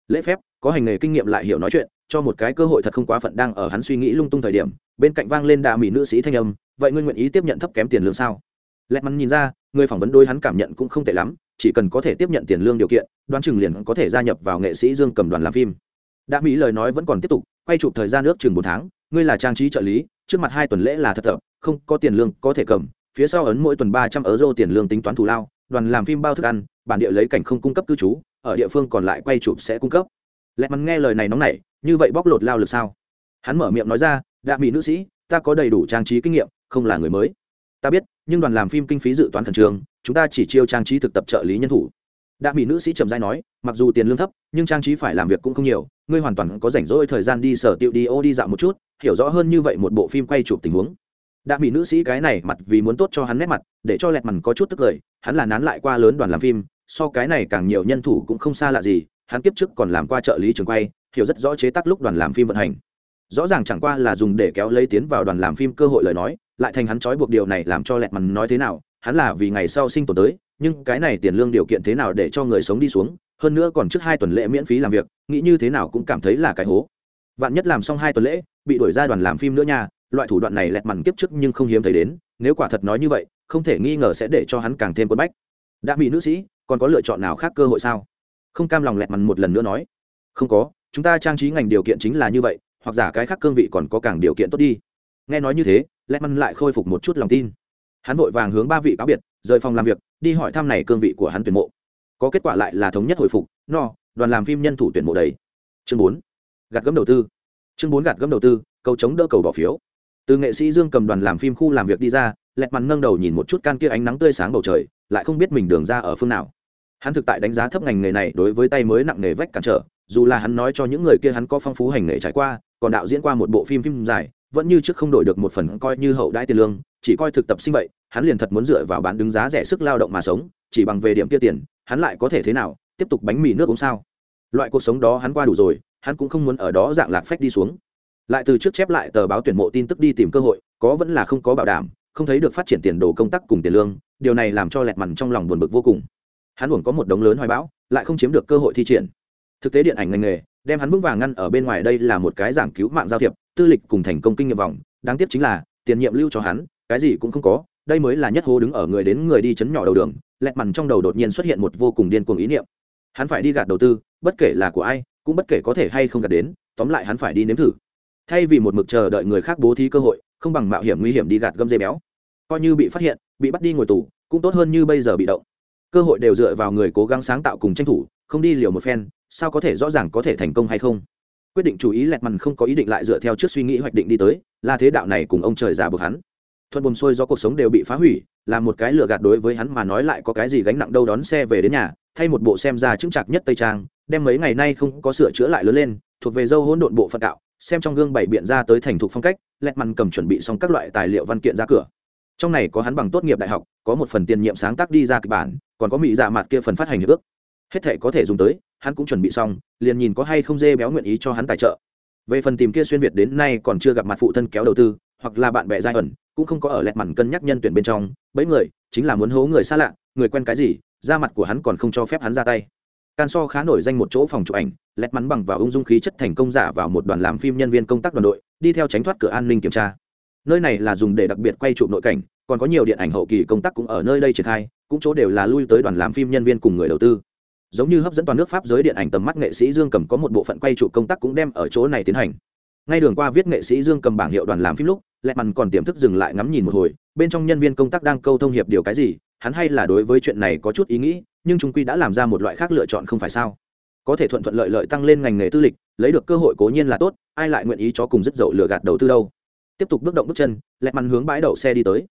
Lễ phép, có hành nghề kinh nghiệm lại hiểu nói chuyện, cho một cái cơ hội thật không quá phận đang ở hắn suy nghĩ lung tung thời điểm, bên cạnh vang lên đà mỹ nữ sĩ thanh âm, vậy ngươi nguyện ý tiếp nhận thấp kém tiền lương sao? Lẹt mắn nhìn ra, người phỏng vấn đôi hắn cảm nhận cũng không tệ lắm, chỉ cần có thể tiếp nhận tiền lương điều kiện, đoán chừng liền có thể gia nhập vào nghệ sĩ dương cầm đoàn làm phim. Đã mỹ lời nói vẫn còn tiếp tục quay chụp thời gian nước chừng một tháng, ngươi là trang trí trợ lý, trước mặt hai tuần lễ là thật tập không có tiền lương có thể cầm, phía sau ấn mỗi tuần ba trăm euro tiền lương tính toán thù lao, đoàn làm phim bao thức ăn, bản địa lấy cảnh không cung cấp cư trú, ở địa phương còn lại quay chụp sẽ cung cấp. Lẹt mắn nghe lời này nóng nảy, như vậy bóc lột lao lực sao? Hắn mở miệng nói ra, đạ mỹ nữ sĩ, ta có đầy đủ trang trí kinh nghiệm, không là người mới. Ta biết, nhưng đoàn làm phim kinh phí dự toán khẩn trương, chúng ta chỉ chiêu trang trí thực tập trợ lý nhân thủ. Đạ mỹ nữ sĩ trầm dai nói, mặc dù tiền lương thấp, nhưng trang trí phải làm việc cũng không nhiều ngươi hoàn toàn có rảnh rỗi thời gian đi sở tiệu đi ô đi dạo một chút, hiểu rõ hơn như vậy một bộ phim quay chụp tình huống. Đã bị nữ sĩ cái này mặt vì muốn tốt cho hắn nét mặt, để cho lẹt mặt có chút tức cười hắn là nán lại qua lớn đoàn làm phim, so cái này càng nhiều nhân thủ cũng không xa lạ gì, hắn kiếp trước còn làm qua trợ lý trường quay, hiểu rất rõ chế tác lúc đoàn làm phim vận hành. Rõ ràng chẳng qua là dùng để kéo lấy tiến vào đoàn làm phim cơ hội lời nói, lại thành hắn trói buộc điều này làm cho lẹt mằn nói thế nào, hắn là vì ngày sau sinh tồn tới, nhưng cái này tiền lương điều kiện thế nào để cho người sống đi xuống hơn nữa còn trước hai tuần lễ miễn phí làm việc, nghĩ như thế nào cũng cảm thấy là cái hố. Vạn nhất làm xong hai tuần lễ, bị đuổi ra đoàn làm phim nữa nha, loại thủ đoạn này lẹt mằn kiếp trước nhưng không hiếm thấy đến, nếu quả thật nói như vậy, không thể nghi ngờ sẽ để cho hắn càng thêm quân bách. Đã bị nữ sĩ, còn có lựa chọn nào khác cơ hội sao? Không cam lòng lẹt mằn một lần nữa nói. Không có, chúng ta trang trí ngành điều kiện chính là như vậy, hoặc giả cái khác cương vị còn có càng điều kiện tốt đi. Nghe nói như thế, lẹt mằn lại khôi phục một chút lòng tin. Hắn vội vàng hướng ba vị cáo biệt, rời phòng làm việc, đi hỏi thăm này cương vị của hắn tuyển mộ có kết quả lại là thống nhất hồi phục, no, đoàn làm phim nhân thủ tuyển mộ đấy chương bốn, gạt gấm đầu tư. Chương bốn gạt gấm đầu tư, cầu chống đỡ cầu bỏ phiếu. Từ nghệ sĩ dương cầm đoàn làm phim khu làm việc đi ra, lẹt mặt nâng đầu nhìn một chút can kia ánh nắng tươi sáng bầu trời, lại không biết mình đường ra ở phương nào. Hắn thực tại đánh giá thấp ngành nghề này đối với tay mới nặng nghề vách cản trở, dù là hắn nói cho những người kia hắn có phong phú hành nghề trải qua, còn đạo diễn qua một bộ phim phim dài, vẫn như trước không đổi được một phần coi như hậu đãi tiền lương, chỉ coi thực tập sinh vậy, hắn liền thật muốn dựa vào bán đứng giá rẻ sức lao động mà sống, chỉ bằng về điểm kia tiền hắn lại có thể thế nào, tiếp tục bánh mì nước uống sao? Loại cuộc sống đó hắn qua đủ rồi, hắn cũng không muốn ở đó dạng lạc phách đi xuống. Lại từ trước chép lại tờ báo tuyển mộ tin tức đi tìm cơ hội, có vẫn là không có bảo đảm, không thấy được phát triển tiền đồ công tác cùng tiền lương, điều này làm cho lẹt mằn trong lòng buồn bực vô cùng. Hắn uổng có một đống lớn hoài bão, lại không chiếm được cơ hội thi triển. Thực tế điện ảnh ngành nghề, đem hắn vững vàng ngăn ở bên ngoài đây là một cái giảng cứu mạng giao thiệp, tư lịch cùng thành công kinh nghiệm vòng đáng tiếc chính là, tiền nhiệm lưu cho hắn, cái gì cũng không có đây mới là nhất hố đứng ở người đến người đi chấn nhỏ đầu đường, lẹt mằn trong đầu đột nhiên xuất hiện một vô cùng điên cuồng ý niệm. Hắn phải đi gạt đầu tư, bất kể là của ai, cũng bất kể có thể hay không gạt đến, tóm lại hắn phải đi nếm thử. Thay vì một mực chờ đợi người khác bố thí cơ hội, không bằng mạo hiểm nguy hiểm đi gạt gâm dây béo. Coi như bị phát hiện, bị bắt đi ngồi tù, cũng tốt hơn như bây giờ bị động. Cơ hội đều dựa vào người cố gắng sáng tạo cùng tranh thủ, không đi liều một phen, sao có thể rõ ràng có thể thành công hay không? Quyết định chú ý lẹt mằn không có ý định lại dựa theo trước suy nghĩ hoạch định đi tới, là thế đạo này cùng ông trời già bực hắn thuận buồn xuôi do cuộc sống đều bị phá hủy, là một cái lừa gạt đối với hắn mà nói lại có cái gì gánh nặng đâu đón xe về đến nhà, thay một bộ xem ra chững chạc nhất tây trang, đem mấy ngày nay không có sửa chữa lại lớn lên, thuộc về dâu hỗn độn bộ phận đạo, xem trong gương bảy biện ra tới thành thục phong cách, lẹt mằn cầm chuẩn bị xong các loại tài liệu văn kiện ra cửa. Trong này có hắn bằng tốt nghiệp đại học, có một phần tiền nhiệm sáng tác đi ra kịch bản, còn có mỹ dạ mặt kia phần phát hành hiệp ước. Hết thể có thể dùng tới, hắn cũng chuẩn bị xong, liền nhìn có hay không dê béo nguyện ý cho hắn tài trợ. Về phần tìm kia xuyên việt đến nay còn chưa gặp mặt phụ thân kéo đầu tư, hoặc là bạn bè giai ẩn cũng không có ở lẹt mặn cân nhắc nhân tuyển bên trong, bấy người, chính là muốn hố người xa lạ, người quen cái gì, da mặt của hắn còn không cho phép hắn ra tay. Can so khá nổi danh một chỗ phòng chụp ảnh, lẹt mắn bằng và ung dung khí chất thành công giả vào một đoàn làm phim nhân viên công tác đoàn đội, đi theo tránh thoát cửa an ninh kiểm tra. Nơi này là dùng để đặc biệt quay chụp nội cảnh, còn có nhiều điện ảnh hậu kỳ công tác cũng ở nơi đây triển khai, cũng chỗ đều là lui tới đoàn làm phim nhân viên cùng người đầu tư. Giống như hấp dẫn toàn nước pháp giới điện ảnh tầm mắt nghệ sĩ dương cầm có một bộ phận quay chụp công tác cũng đem ở chỗ này tiến hành ngay đường qua viết nghệ sĩ dương cầm bảng hiệu đoàn làm phim lúc lẹ mằn còn tiềm thức dừng lại ngắm nhìn một hồi, bên trong nhân viên công tác đang câu thông hiệp điều cái gì, hắn hay là đối với chuyện này có chút ý nghĩ, nhưng chúng quy đã làm ra một loại khác lựa chọn không phải sao? Có thể thuận thuận lợi lợi tăng lên ngành nghề tư lịch, lấy được cơ hội cố nhiên là tốt, ai lại nguyện ý cho cùng rất dậu lừa gạt đầu tư đâu? Tiếp tục bước động bước chân lẹ mằn hướng bãi đậu xe đi tới.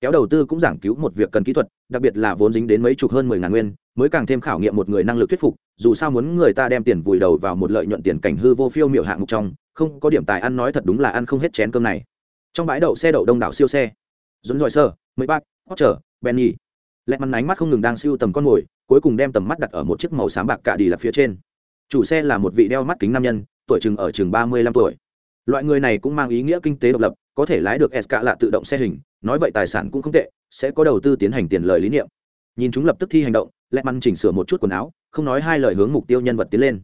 Kéo đầu tư cũng giảng cứu một việc cần kỹ thuật, đặc biệt là vốn dính đến mấy chục hơn mười ngàn nguyên, mới càng thêm khảo nghiệm một người năng lực thuyết phục, dù sao muốn người ta đem tiền vùi đầu vào một lợi nhuận tiền cảnh hư vô phiêu miểu hạng mục trong không có điểm tài ăn nói thật đúng là ăn không hết chén cơm này. Trong bãi đậu xe đậu đông đảo siêu xe. Dồn dòi sơ mấy bác hót trở benny. Lẹ mắn ánh mắt không ngừng đang siêu tầm con mồi cuối cùng đem tầm mắt đặt ở một chiếc màu xám bạc cạ đi là phía trên. Chủ xe là một vị đeo mắt kính nam nhân, tuổi chừng ở chừng ba mươi lăm tuổi. Loại người này cũng mang ý nghĩa kinh tế độc lập, có thể lái được s cạ lạ tự động xe hình, nói vậy tài sản cũng không tệ, sẽ có đầu tư tiến hành tiền lời lý niệm. Nhìn chúng lập tức thi hành động, lẹ mắn chỉnh sửa một chút quần áo, không nói hai lời hướng mục tiêu nhân vật tiến lên.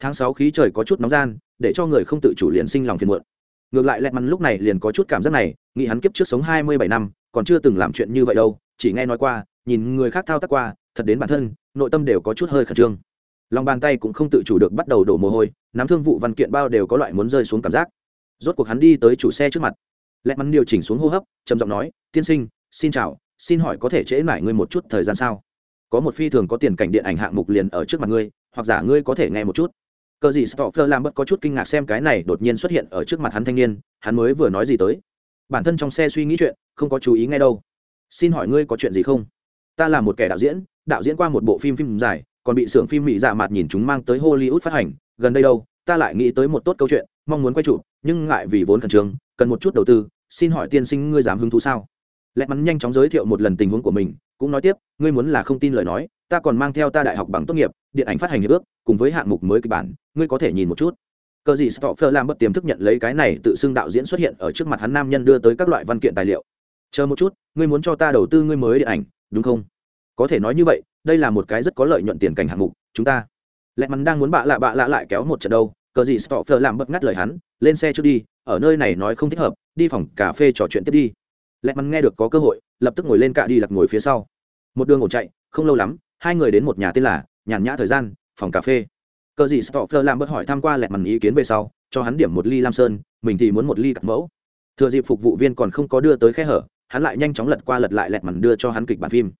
Tháng sáu khí trời có chút nóng gian để cho người không tự chủ liền sinh lòng phiền muộn. Ngược lại lẹ mắn lúc này liền có chút cảm giác này, nghĩ hắn kiếp trước sống hai mươi bảy năm, còn chưa từng làm chuyện như vậy đâu, chỉ nghe nói qua, nhìn người khác thao tác qua, thật đến bản thân, nội tâm đều có chút hơi khẩn trương. Lòng bàn tay cũng không tự chủ được bắt đầu đổ mồ hôi, nắm thương vụ văn kiện bao đều có loại muốn rơi xuống cảm giác. Rốt cuộc hắn đi tới chủ xe trước mặt. Lẹ mắn điều chỉnh xuống hô hấp, trầm giọng nói, tiên sinh, xin chào, xin hỏi có thể trễ mải ngươi một chút thời gian sao? Có một phi thường có tiền cảnh điện ảnh hạng mục liền ở trước mặt ngươi, hoặc giả ngươi có thể nghe một chút cờ gì stoffer làm bất có chút kinh ngạc xem cái này đột nhiên xuất hiện ở trước mặt hắn thanh niên, hắn mới vừa nói gì tới. Bản thân trong xe suy nghĩ chuyện, không có chú ý ngay đâu. Xin hỏi ngươi có chuyện gì không? Ta là một kẻ đạo diễn đạo diễn qua một bộ phim phim dài, còn bị xưởng phim mỹ dạ mặt nhìn chúng mang tới hollywood phát hành. Gần đây đâu, ta lại nghĩ tới một tốt câu chuyện, mong muốn quay chụp, nhưng ngại vì vốn khẩn trương, cần một chút đầu tư. Xin hỏi tiên sinh ngươi dám hứng thú sao? Lẽ mắn nhanh chóng giới thiệu một lần tình huống của mình, cũng nói tiếp, ngươi muốn là không tin lời nói, ta còn mang theo ta đại học bằng tốt nghiệp điện ảnh phát hành hiệp ước, cùng với hạng mục mới kịch bản, ngươi có thể nhìn một chút. Cờ gì stopher làm bất tiềm thức nhận lấy cái này tự xưng đạo diễn xuất hiện ở trước mặt hắn nam nhân đưa tới các loại văn kiện tài liệu. Chờ một chút, ngươi muốn cho ta đầu tư ngươi mới điện ảnh, đúng không? Có thể nói như vậy, đây là một cái rất có lợi nhuận tiền cảnh hạng mục, chúng ta. Lẹ mắn đang muốn bạ lạ bạ lạ lại kéo một trận đâu, cờ gì stopher làm bất ngắt lời hắn, lên xe trước đi, ở nơi này nói không thích hợp, đi phòng cà phê trò chuyện tiếp đi. Lẹ mắn nghe được có cơ hội, lập tức ngồi lên cạ đi lặt ngồi phía sau. Một đường ổn chạy, không lâu lắm, hai người đến một nhà tên là nhàn nhã thời gian, phòng cà phê. Cờ gì stopher làm bất hỏi tham qua lẹt mằn ý kiến về sau, cho hắn điểm một ly lam sơn, mình thì muốn một ly cặp mẫu. Thừa dịp phục vụ viên còn không có đưa tới khe hở, hắn lại nhanh chóng lật qua lật lại lẹt mằn đưa cho hắn kịch bản phim.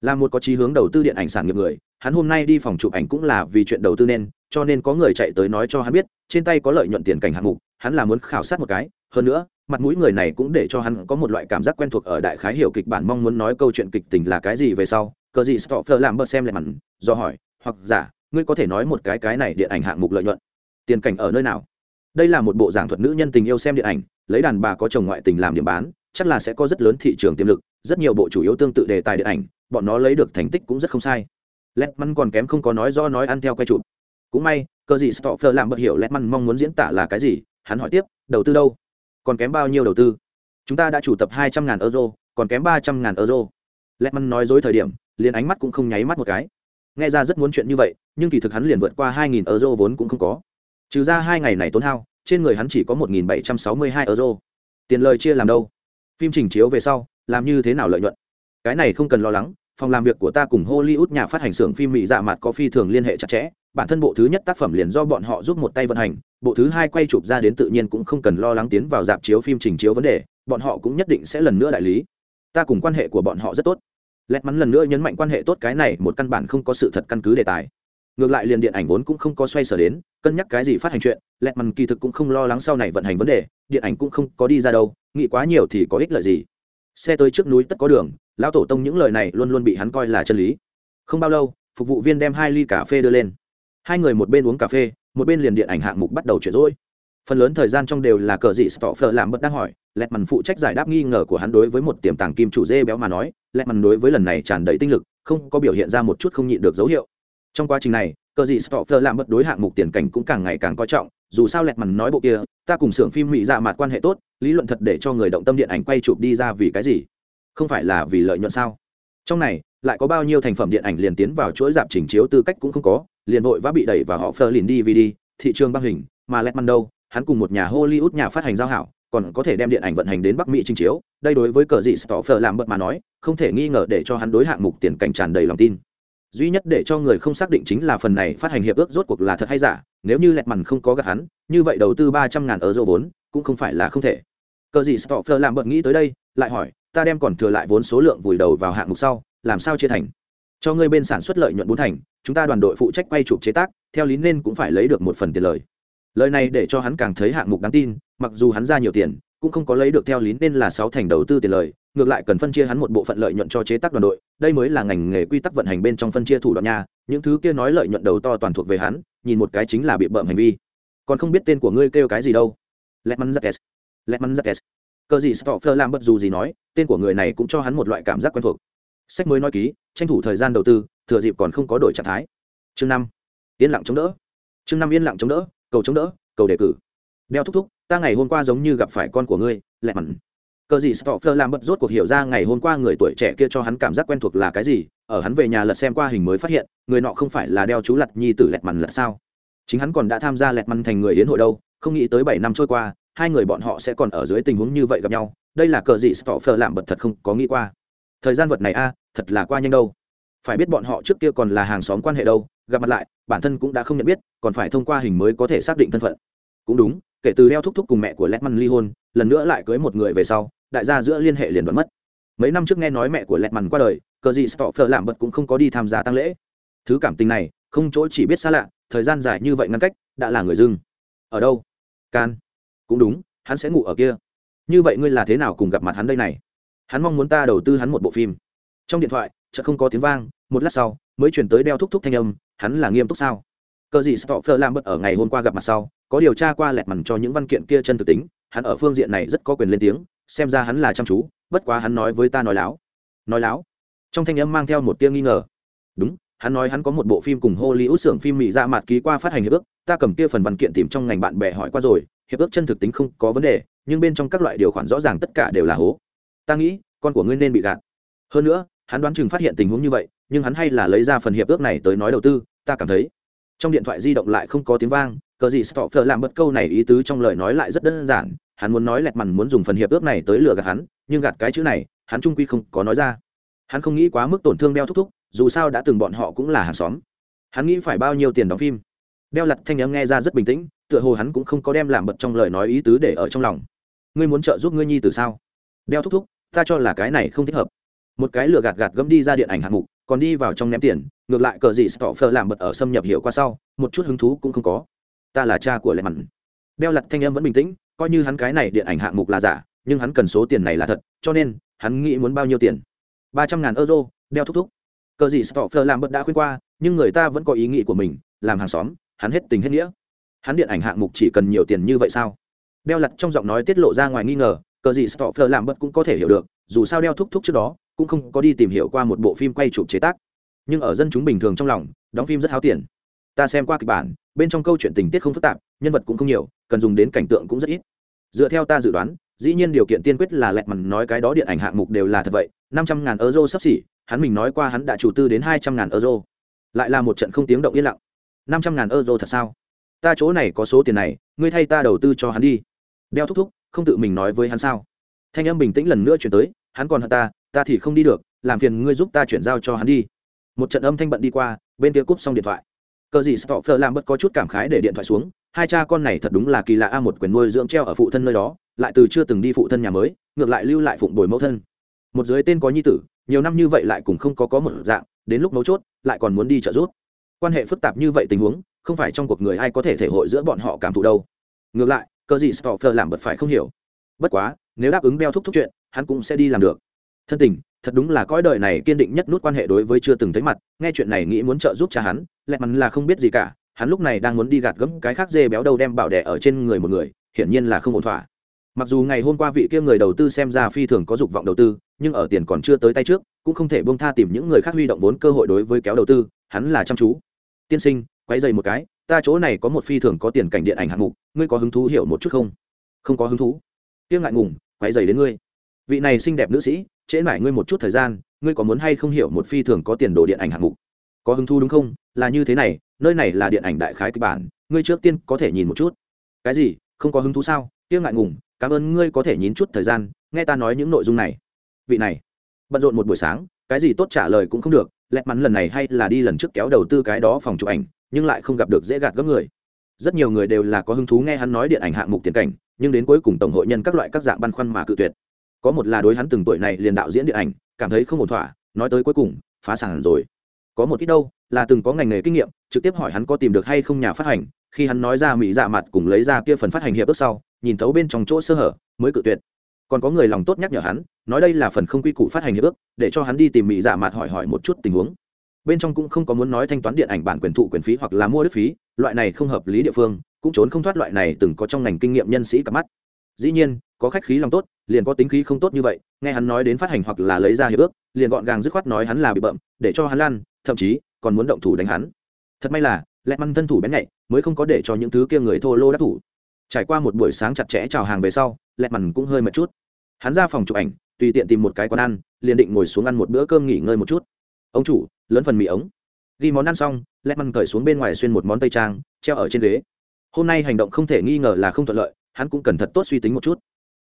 Là một có chí hướng đầu tư điện ảnh sản nghiệp người, hắn hôm nay đi phòng chụp ảnh cũng là vì chuyện đầu tư nên, cho nên có người chạy tới nói cho hắn biết, trên tay có lợi nhuận tiền cảnh hạng mục, hắn là muốn khảo sát một cái. Hơn nữa, mặt mũi người này cũng để cho hắn có một loại cảm giác quen thuộc ở đại khái hiểu kịch bản mong muốn nói câu chuyện kịch tình là cái gì về sau. Cờ gì stopher làm bớt xem lại mặn do hỏi hoặc giả, ngươi có thể nói một cái cái này điện ảnh hạng mục lợi nhuận. Tiền cảnh ở nơi nào? Đây là một bộ giảng thuật nữ nhân tình yêu xem điện ảnh, lấy đàn bà có chồng ngoại tình làm điểm bán, chắc là sẽ có rất lớn thị trường tiềm lực, rất nhiều bộ chủ yếu tương tự đề tài điện ảnh, bọn nó lấy được thành tích cũng rất không sai. Letman còn kém không có nói do nói ăn theo quay chụp. Cũng may, cơ gì stopher làm bật hiểu Letman mong muốn diễn tả là cái gì, hắn hỏi tiếp, đầu tư đâu? Còn kém bao nhiêu đầu tư? Chúng ta đã chủ tập hai trăm ngàn euro, còn kém ba trăm ngàn euro. Letman nói dối thời điểm, liền ánh mắt cũng không nháy mắt một cái nghe ra rất muốn chuyện như vậy, nhưng kỳ thực hắn liền vượt qua hai nghìn euro vốn cũng không có. Trừ ra hai ngày này tốn hao, trên người hắn chỉ có một nghìn bảy trăm sáu mươi hai euro. Tiền lời chia làm đâu? Phim trình chiếu về sau, làm như thế nào lợi nhuận? Cái này không cần lo lắng, phòng làm việc của ta cùng hollywood nhà phát hành xưởng phim mỹ dạ mặt có phi thường liên hệ chặt chẽ. Bản thân bộ thứ nhất tác phẩm liền do bọn họ giúp một tay vận hành, bộ thứ hai quay chụp ra đến tự nhiên cũng không cần lo lắng tiến vào dạp chiếu phim trình chiếu vấn đề, bọn họ cũng nhất định sẽ lần nữa đại lý. Ta cùng quan hệ của bọn họ rất tốt lẹt mắn lần nữa nhấn mạnh quan hệ tốt cái này một căn bản không có sự thật căn cứ đề tài. Ngược lại liền điện ảnh vốn cũng không có xoay sở đến, cân nhắc cái gì phát hành chuyện, lẹt mắn kỳ thực cũng không lo lắng sau này vận hành vấn đề, điện ảnh cũng không có đi ra đâu, nghĩ quá nhiều thì có ích lợi gì. Xe tới trước núi tất có đường, lão tổ tông những lời này luôn luôn bị hắn coi là chân lý. Không bao lâu, phục vụ viên đem hai ly cà phê đưa lên. Hai người một bên uống cà phê, một bên liền điện ảnh hạng mục bắt đầu chuyển rỗi phần lớn thời gian trong đều là cờ dị stoffer làm bật đang hỏi lẹt mằn phụ trách giải đáp nghi ngờ của hắn đối với một tiềm tàng kim chủ dê béo mà nói lẹt mằn đối với lần này tràn đầy tinh lực, không có biểu hiện ra một chút không nhịn được dấu hiệu. Trong quá trình này, cờ dị stoffer làm bật đối hạng mục tiền cảnh cũng càng ngày càng coi trọng, dù sao lẹt mằn nói bộ kia, ta cùng xưởng phim mỹ dạ mặt quan hệ tốt, lý luận thật để cho người động tâm điện ảnh quay chụp đi ra vì cái gì? Không phải là vì lợi nhuận sao? Trong này, lại có bao nhiêu thành phẩm điện ảnh liền tiến vào chuỗi dạp chỉnh chiếu tư cách cũng không có, liền vội vã bị đẩy vào họ phơ liền dvd thị trường băng hình, mà lẹt mằn đâu? Hắn cùng một nhà hollywood nhà phát hành giao hảo, còn có thể đem điện ảnh vận hành đến bắc mỹ trình chiếu, đây đối với cờ dị stoffer làm bật mà nói, không thể nghi ngờ để cho hắn đối hạng mục tiền cảnh tràn đầy lòng tin. Duy nhất để cho người không xác định chính là phần này phát hành hiệp ước rốt cuộc là thật hay giả, nếu như lẹt mằn không có gạt hắn, như vậy đầu tư ba trăm ngàn euro vốn cũng không phải là không thể. Cờ dị stoffer làm bật nghĩ tới đây, lại hỏi, ta đem còn thừa lại vốn số lượng vùi đầu vào hạng mục sau, làm sao chia thành? Cho người bên sản xuất lợi nhuận bốn thành, chúng ta đoàn đội phụ trách quay chụp chế tác, theo lý nên cũng phải lấy được một phần tiền lời lời này để cho hắn càng thấy hạng mục đáng tin mặc dù hắn ra nhiều tiền cũng không có lấy được theo lý nên là sáu thành đầu tư tiền lời ngược lại cần phân chia hắn một bộ phận lợi nhuận cho chế tác đoàn đội đây mới là ngành nghề quy tắc vận hành bên trong phân chia thủ đoạn nha những thứ kia nói lợi nhuận đầu to toàn thuộc về hắn nhìn một cái chính là bị bợm hành vi còn không biết tên của ngươi kêu cái gì đâu Letman Zakes. Letman s Cờ gì Stoffer làm bất dù gì nói, tên của người này cũng cho hắn một loại cảm giác quen thuộc. Sách mới nói ký, tranh thủ thời gian đầu tư, thừa dịp còn không có đổi trạng thái. Chương năm, Yên lặng chống đỡ. Chương năm yên lặng chống đỡ, cầu chống đỡ, cầu đề cử. Đeo thúc thúc, ta ngày hôm qua giống như gặp phải con của ngươi, lẹ mặn. Cờ gì stopher làm bật rốt cuộc hiểu ra ngày hôm qua người tuổi trẻ kia cho hắn cảm giác quen thuộc là cái gì, ở hắn về nhà lật xem qua hình mới phát hiện, người nọ không phải là đeo chú lật nhi tử lẹt mặn lật sao? Chính hắn còn đã tham gia lẹt mặn thành người yến hội đâu, không nghĩ tới bảy năm trôi qua, hai người bọn họ sẽ còn ở dưới tình huống như vậy gặp nhau đây là cờ gì stopher làm bật thật không có nghĩ qua thời gian vật này a thật là qua nhanh đâu phải biết bọn họ trước kia còn là hàng xóm quan hệ đâu gặp mặt lại, bản thân cũng đã không nhận biết, còn phải thông qua hình mới có thể xác định thân phận. Cũng đúng, kể từ đeo thúc thúc cùng mẹ của Letman ly hôn, lần nữa lại cưới một người về sau, đại gia giữa liên hệ liền đoạn mất. Mấy năm trước nghe nói mẹ của Letman qua đời, cờ gì stoffer làm bật cũng không có đi tham gia tăng lễ. Thứ cảm tình này, không chỗ chỉ biết xa lạ, thời gian dài như vậy ngăn cách, đã là người dưng. Ở đâu? Can. Cũng đúng, hắn sẽ ngủ ở kia. Như vậy ngươi là thế nào cùng gặp mặt hắn đây này? Hắn mong muốn ta đầu tư hắn một bộ phim. Trong điện thoại chợ không có tiếng vang, một lát sau, mới chuyển tới đeo thúc thúc thanh âm hắn là nghiêm túc sao? Cờ gì stopher làm bật ở ngày hôm qua gặp mặt sau, có điều tra qua lẹt mằn cho những văn kiện kia chân thực tính, hắn ở phương diện này rất có quyền lên tiếng, xem ra hắn là chăm chú, bất quá hắn nói với ta nói láo. Nói láo? Trong thanh âm mang theo một tia nghi ngờ. Đúng, hắn nói hắn có một bộ phim cùng hollywood xưởng phim mỹ dạ ra mặt ký qua phát hành hiệp ước, ta cầm kia phần văn kiện tìm trong ngành bạn bè hỏi qua rồi, hiệp ước chân thực tính không có vấn đề, nhưng bên trong các loại điều khoản rõ ràng tất cả đều là hố. Ta nghĩ, con của ngươi nên bị gạt. Hơn nữa, hắn đoán chừng phát hiện tình huống như vậy nhưng hắn hay là lấy ra phần hiệp ước này tới nói đầu tư, ta cảm thấy. Trong điện thoại di động lại không có tiếng vang, cờ gì stopper làm bất câu này ý tứ trong lời nói lại rất đơn giản, hắn muốn nói lẹt mằn muốn dùng phần hiệp ước này tới lừa gạt hắn, nhưng gạt cái chữ này, hắn trung quy không có nói ra. Hắn không nghĩ quá mức tổn thương đeo thúc thúc, dù sao đã từng bọn họ cũng là hàng xóm. Hắn nghĩ phải bao nhiêu tiền đóng phim. Đeo lặt thanh âm nghe ra rất bình tĩnh, tựa hồ hắn cũng không có đem làm bật trong lời nói ý tứ để ở trong lòng. Ngươi muốn trợ giúp ngươi nhi từ sao? Đeo thúc thúc, ta cho là cái này không thích hợp. Một cái lừa gạt gạt gấm đi ra điện ảnh hạng mục còn đi vào trong ném tiền, ngược lại cờ gì stoffer làm bật ở xâm nhập hiệu qua sau, một chút hứng thú cũng không có. Ta là cha của lệ mặn đeo lặt thanh em vẫn bình tĩnh, coi như hắn cái này điện ảnh hạng mục là giả, nhưng hắn cần số tiền này là thật, cho nên, hắn nghĩ muốn bao nhiêu tiền? ba trăm ngàn euro đeo thúc thúc. Cờ gì stoffer làm bật đã khuyên qua, nhưng người ta vẫn có ý nghĩ của mình, làm hàng xóm, hắn hết tình hết nghĩa. Hắn điện ảnh hạng mục chỉ cần nhiều tiền như vậy sao? Đeo lặt trong giọng nói tiết lộ ra ngoài nghi ngờ, cờ gì stoffer làm bật cũng có thể hiểu được, dù sao đeo thúc thúc trước đó cũng không có đi tìm hiểu qua một bộ phim quay chụp chế tác. Nhưng ở dân chúng bình thường trong lòng, đóng phim rất háo tiền. Ta xem qua kịch bản, bên trong câu chuyện tình tiết không phức tạp, nhân vật cũng không nhiều, cần dùng đến cảnh tượng cũng rất ít. Dựa theo ta dự đoán, dĩ nhiên điều kiện tiên quyết là lẹt mặt nói cái đó điện ảnh hạng mục đều là thật vậy, năm trăm ngàn euro sắp xỉ, hắn mình nói qua hắn đã chủ tư đến hai trăm ngàn euro. Lại là một trận không tiếng động yên lặng. năm trăm ngàn euro thật sao? Ta chỗ này có số tiền này, ngươi thay ta đầu tư cho hắn đi. Đeo thúc thúc, không tự mình nói với hắn sao? Thanh âm bình tĩnh lần nữa chuyển tới hắn còn hận ta ta thì không đi được, làm phiền ngươi giúp ta chuyển giao cho hắn đi. Một trận âm thanh bận đi qua, bên kia cúp xong điện thoại. Cờ gì stopper làm bất có chút cảm khái để điện thoại xuống, hai cha con này thật đúng là kỳ lạ a, một quyền nuôi dưỡng treo ở phụ thân nơi đó, lại từ chưa từng đi phụ thân nhà mới, ngược lại lưu lại phụng bồi mẫu thân. Một dưới tên có nhi tử, nhiều năm như vậy lại cùng không có có một dạng, đến lúc mấu chốt, lại còn muốn đi trợ giúp. Quan hệ phức tạp như vậy tình huống, không phải trong cuộc người ai có thể thể hội giữa bọn họ cảm thụ đâu. Ngược lại, cờ gì stoffer làm bật phải không hiểu. Bất quá, nếu đáp ứng beo thúc thúc chuyện hắn cũng sẽ đi làm được. Thân tình, thật đúng là cõi đời này kiên định nhất nút quan hệ đối với chưa từng thấy mặt, nghe chuyện này nghĩ muốn trợ giúp cha hắn lẹt mắn là không biết gì cả, hắn lúc này đang muốn đi gạt gẫm cái khác dê béo đầu đem bảo đẻ ở trên người một người, hiển nhiên là không ổn thỏa. Mặc dù ngày hôm qua vị kia người đầu tư xem ra phi thường có dục vọng đầu tư, nhưng ở tiền còn chưa tới tay trước, cũng không thể bông tha tìm những người khác huy động vốn cơ hội đối với kéo đầu tư, hắn là chăm chú. Tiên sinh quay dày một cái, ta chỗ này có một phi thường có tiền cảnh điện ảnh hạng mục, ngươi có hứng thú hiểu một chút không? Không có hứng thú. Tiếng ngại ngùng quay dày đến ngươi vị này xinh đẹp nữ sĩ, trễ mải ngươi một chút thời gian, ngươi có muốn hay không hiểu một phi thường có tiền đồ điện ảnh hạng mục? Có hứng thú đúng không? Là như thế này, nơi này là điện ảnh đại khái kịch bản, ngươi trước tiên có thể nhìn một chút. Cái gì? Không có hứng thú sao? Tiếc ngại ngùng, cảm ơn ngươi có thể nhín chút thời gian, nghe ta nói những nội dung này. Vị này, bận rộn một buổi sáng, cái gì tốt trả lời cũng không được, lẹt mắn lần này hay là đi lần trước kéo đầu tư cái đó phòng chụp ảnh, nhưng lại không gặp được dễ gạt gấp người. Rất nhiều người đều là có hứng thú nghe hắn nói điện ảnh hạng mục tiền cảnh, nhưng đến cuối cùng tổng hội nhân các loại các dạng băn khoăn mà cự tuyệt có một là đối hắn từng tuổi này liền đạo diễn điện ảnh, cảm thấy không ổn thỏa, nói tới cuối cùng, phá sản rồi. Có một ít đâu, là từng có ngành nghề kinh nghiệm, trực tiếp hỏi hắn có tìm được hay không nhà phát hành, khi hắn nói ra mỹ dạ mặt cùng lấy ra kia phần phát hành hiệp ước sau, nhìn thấu bên trong chỗ sơ hở, mới cự tuyệt. Còn có người lòng tốt nhắc nhở hắn, nói đây là phần không quy củ phát hành hiệp ước, để cho hắn đi tìm mỹ dạ mặt hỏi hỏi một chút tình huống. Bên trong cũng không có muốn nói thanh toán điện ảnh bản quyền thụ quyền phí hoặc là mua đất phí, loại này không hợp lý địa phương, cũng trốn không thoát loại này từng có trong ngành kinh nghiệm nhân sĩ cả mắt dĩ nhiên, có khách khí lòng tốt, liền có tính khí không tốt như vậy, nghe hắn nói đến phát hành hoặc là lấy ra hiệp ước, liền gọn gàng dứt khoát nói hắn là bị bậm, để cho hắn lăn, thậm chí còn muốn động thủ đánh hắn. Thật may là lẹ măn thân thủ bén nhạy, mới không có để cho những thứ kia người thô lô đắc thủ. Trải qua một buổi sáng chặt chẽ chào hàng về sau lẹ mằn cũng hơi mệt chút. Hắn ra phòng chụp ảnh, tùy tiện tìm một cái quán ăn, liền định ngồi xuống ăn một bữa cơm nghỉ ngơi một chút. Ông chủ, lớn phần mì ống. Ghi món ăn xong lẹ mằn cởi xuống bên ngoài xuyên một món tây trang, treo ở trên ghế. Hôm nay hành động không thể nghi ngờ là không thuận lợi hắn cũng cần thật tốt suy tính một chút.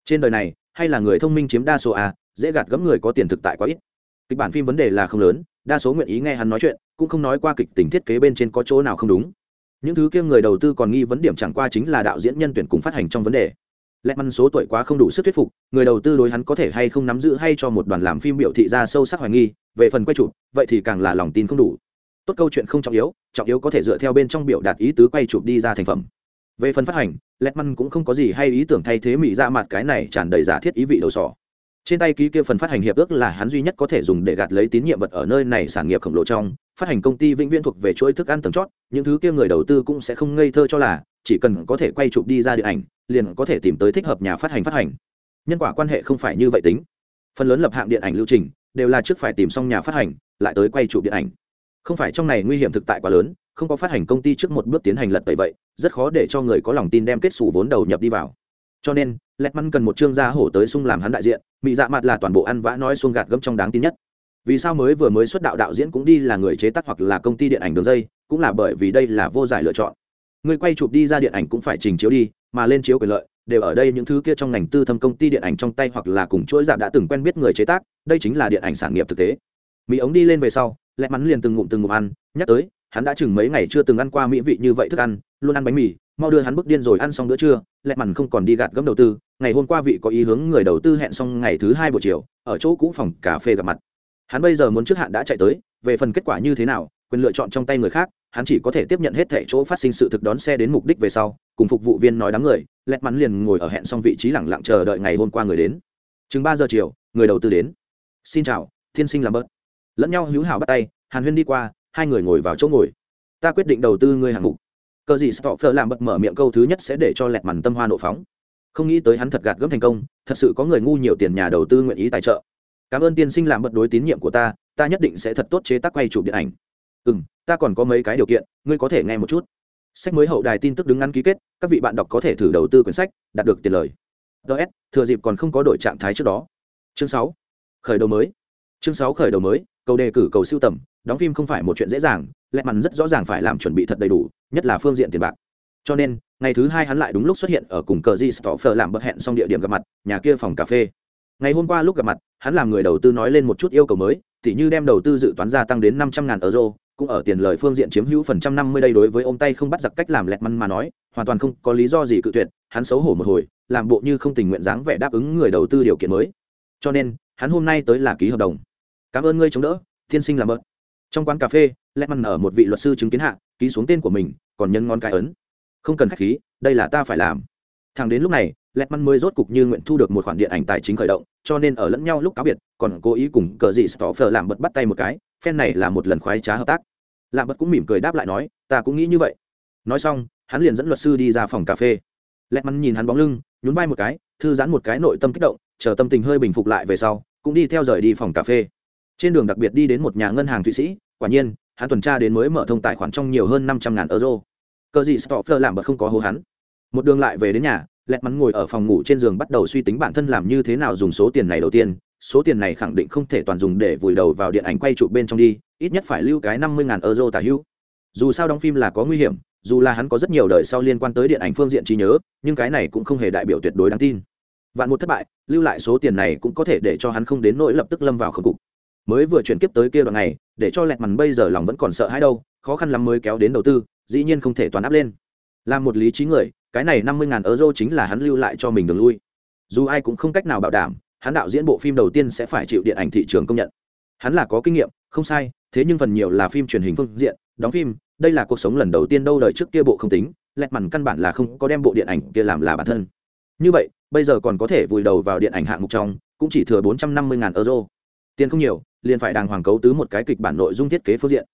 Trên đời này, hay là người thông minh chiếm đa số à dễ gạt gẫm người có tiền thực tại quá ít. Kịch bản phim vấn đề là không lớn, đa số nguyện ý nghe hắn nói chuyện, cũng không nói qua kịch tình thiết kế bên trên có chỗ nào không đúng. Những thứ kia người đầu tư còn nghi vấn điểm chẳng qua chính là đạo diễn nhân tuyển cùng phát hành trong vấn đề. Lẽ măn số tuổi quá không đủ sức thuyết phục, người đầu tư đối hắn có thể hay không nắm giữ hay cho một đoàn làm phim biểu thị ra sâu sắc hoài nghi, về phần quay chụp, vậy thì càng là lòng tin không đủ. Tốt câu chuyện không trọng yếu trọng yếu có thể dựa theo bên trong biểu đạt ý tứ quay chụp đi ra thành phẩm về phần phát hành lẹt măn cũng không có gì hay ý tưởng thay thế mỹ dạ ra mặt cái này tràn đầy giả thiết ý vị đầu sỏ. Trên tay ký kia phần phát hành hiệp ước là hắn duy nhất có thể dùng để gạt lấy tín nhiệm vật ở nơi này sản nghiệp khổng lồ trong. Phát hành công ty vĩnh viễn thuộc về chuỗi thức ăn tầng chót, những thứ kia người đầu tư cũng sẽ không ngây thơ cho là chỉ cần có thể quay chụp đi ra điện ảnh, liền có thể tìm tới thích hợp nhà phát hành phát hành. Nhân quả quan hệ không phải như vậy tính. Phần lớn lập hạng điện ảnh lưu trình đều là trước phải tìm xong nhà phát hành, lại tới quay chụp điện ảnh không phải trong này nguy hiểm thực tại quá lớn, không có phát hành công ty trước một bước tiến hành lật tẩy vậy, rất khó để cho người có lòng tin đem kết xù vốn đầu nhập đi vào. Cho nên, lẹt măn cần một chương gia hổ tới sung làm hắn đại diện mỹ dạ mặt là toàn bộ ăn vã nói xuông gạt gấm trong đáng tin nhất. Vì sao mới vừa mới xuất đạo đạo diễn cũng đi là người chế tác hoặc là công ty điện ảnh đường dây, cũng là bởi vì đây là vô giải lựa chọn. Người quay chụp đi ra điện ảnh cũng phải trình chiếu đi, mà lên chiếu quyền lợi, đều ở đây những thứ kia trong ngành tư thâm công ty điện ảnh trong tay hoặc là cùng chuỗi giảm đã từng quen biết người chế tác, đây chính là điện ảnh sản nghiệp thực tế. Mỹ ống đi lên về sau lẹ mắn liền từng ngụm từng ngụm ăn, nhắc tới, hắn đã chừng mấy ngày chưa từng ăn qua mỹ vị như vậy thức ăn, luôn ăn bánh mì, mau đưa hắn bước điên rồi ăn xong bữa trưa lẹ mắn không còn đi gạt gấm đầu tư, ngày hôm qua vị có ý hướng người đầu tư hẹn xong ngày thứ hai buổi chiều, ở chỗ cũ phòng cà phê gặp mặt. Hắn bây giờ muốn trước hạn đã chạy tới, về phần kết quả như thế nào, quyền lựa chọn trong tay người khác, hắn chỉ có thể tiếp nhận hết thẻ chỗ phát sinh sự thực đón xe đến mục đích về sau, cùng phục vụ viên nói đám người lẹt mắn liền ngồi ở hẹn xong vị trí lẳng lặng chờ đợi ngày hôm qua người đến. Chừng ba giờ chiều, người đầu tư đến. Xin chào, thiên sinh làm bớt lẫn nhau hữu hảo bắt tay, hàn huyên đi qua, hai người ngồi vào chỗ ngồi. Ta quyết định đầu tư ngươi hạng mục. Cờ gì stopher làm bật mở miệng câu thứ nhất sẽ để cho lẹt mằn tâm hoa nộ phóng. Không nghĩ tới hắn thật gạt gẫm thành công, thật sự có người ngu nhiều tiền nhà đầu tư nguyện ý tài trợ. Cảm ơn tiên sinh làm bật đối tín nhiệm của ta ta nhất định sẽ thật tốt chế tác quay chụp điện ảnh. Ừ m ta còn có mấy cái điều kiện, ngươi có thể nghe một chút. Sách mới hậu đài tin tức đứng ngắn ký kết, các vị bạn đọc có thể thử đầu tư quyển sách, đạt được tiền lời. Ts thừa dịp còn không có đổi trạng thái trước đó. Chương sáu, khởi đầu mới. Chương sáu, khởi đầu mới cầu đề cử cầu siêu tầm, đóng phim không phải một chuyện dễ dàng lẹ mằn rất rõ ràng phải làm chuẩn bị thật đầy đủ, nhất là phương diện tiền bạc. Cho nên, ngày thứ hai hắn lại đúng lúc xuất hiện ở cùng cờ di stoffer làm bật hẹn xong địa điểm gặp mặt, nhà kia phòng cà phê. Ngày hôm qua lúc gặp mặt, hắn làm người đầu tư nói lên một chút yêu cầu mới, tỉ như đem đầu tư dự toán gia tăng đến năm trăm ngàn euro, cũng ở tiền lời phương diện chiếm hữu phần trăm năm mươi đây đối với ông tay không bắt giặc cách làm lẹt măn mà nói, hoàn toàn không có lý do gì cự tuyệt, hắn xấu hổ một hồi, làm bộ như không tình nguyện dáng vẻ đáp ứng người đầu tư điều kiện mới. Cho nên, hắn hôm nay tới là ký hợp đồng cảm ơn ngươi chống đỡ, tiên sinh làm ơn. Trong quán cà phê lẹt măn ở một vị luật sư chứng kiến hạ, ký xuống tên của mình, còn nhân ngón cái ấn. Không cần khách khí, đây là ta phải làm. Thẳng đến lúc này lẹt măn mới rốt cục như nguyện thu được một khoản điện ảnh tài chính khởi động, cho nên ở lẫn nhau lúc cáo biệt, còn cố ý cùng cờ dị stoffer làm bật bắt tay một cái, phen này là một lần khoái trá hợp tác. Làm bật cũng mỉm cười đáp lại nói, ta cũng nghĩ như vậy. Nói xong, hắn liền dẫn luật sư đi ra phòng cà phê. Lẹt măn nhìn hắn bóng lưng, nhún vai một cái, thư giãn một cái nội tâm kích động, chờ tâm tình hơi bình phục lại về sau, cũng đi theo rời đi phòng cà phê trên đường đặc biệt đi đến một nhà ngân hàng thụy sĩ, quả nhiên, hắn tuần tra đến mới mở thông tài khoản trong nhiều hơn năm trăm ngàn euro. Cờ gì stoffer làm bật không có hố hắn. Một đường lại về đến nhà, lẹt mắn ngồi ở phòng ngủ trên giường bắt đầu suy tính bản thân làm như thế nào dùng số tiền này đầu tiên. Số tiền này khẳng định không thể toàn dùng để vùi đầu vào điện ảnh quay trụ bên trong đi, ít nhất phải lưu cái năm mươi ngàn euro tả hữu. Dù sao đóng phim là có nguy hiểm, dù là hắn có rất nhiều đời sau liên quan tới điện ảnh phương diện trí nhớ, nhưng cái này cũng không hề đại biểu tuyệt đối đáng tin. Vạn một thất bại, lưu lại số tiền này cũng có thể để cho hắn không đến nỗi lập tức lâm vào khẩu cục mới vừa chuyển kiếp tới kia đoạn này, để cho lẹt mằn bây giờ lòng vẫn còn sợ hãi đâu, khó khăn lắm mới kéo đến đầu tư, dĩ nhiên không thể toàn áp lên. Làm một lý trí người, cái này năm mươi ngàn euro chính là hắn lưu lại cho mình đường lui. Dù ai cũng không cách nào bảo đảm, hắn đạo diễn bộ phim đầu tiên sẽ phải chịu điện ảnh thị trường công nhận. Hắn là có kinh nghiệm, không sai, thế nhưng phần nhiều là phim truyền hình phương diện, đóng phim, đây là cuộc sống lần đầu tiên đâu đời trước kia bộ không tính, lẹt mằn căn bản là không có đem bộ điện ảnh kia làm là bản thân. Như vậy, bây giờ còn có thể vùi đầu vào điện ảnh hạng mục trong, cũng chỉ thừa bốn trăm năm mươi ngàn euro tiền không nhiều, liền phải đàng hoàng cấu tứ một cái kịch bản nội dung thiết kế phương diện.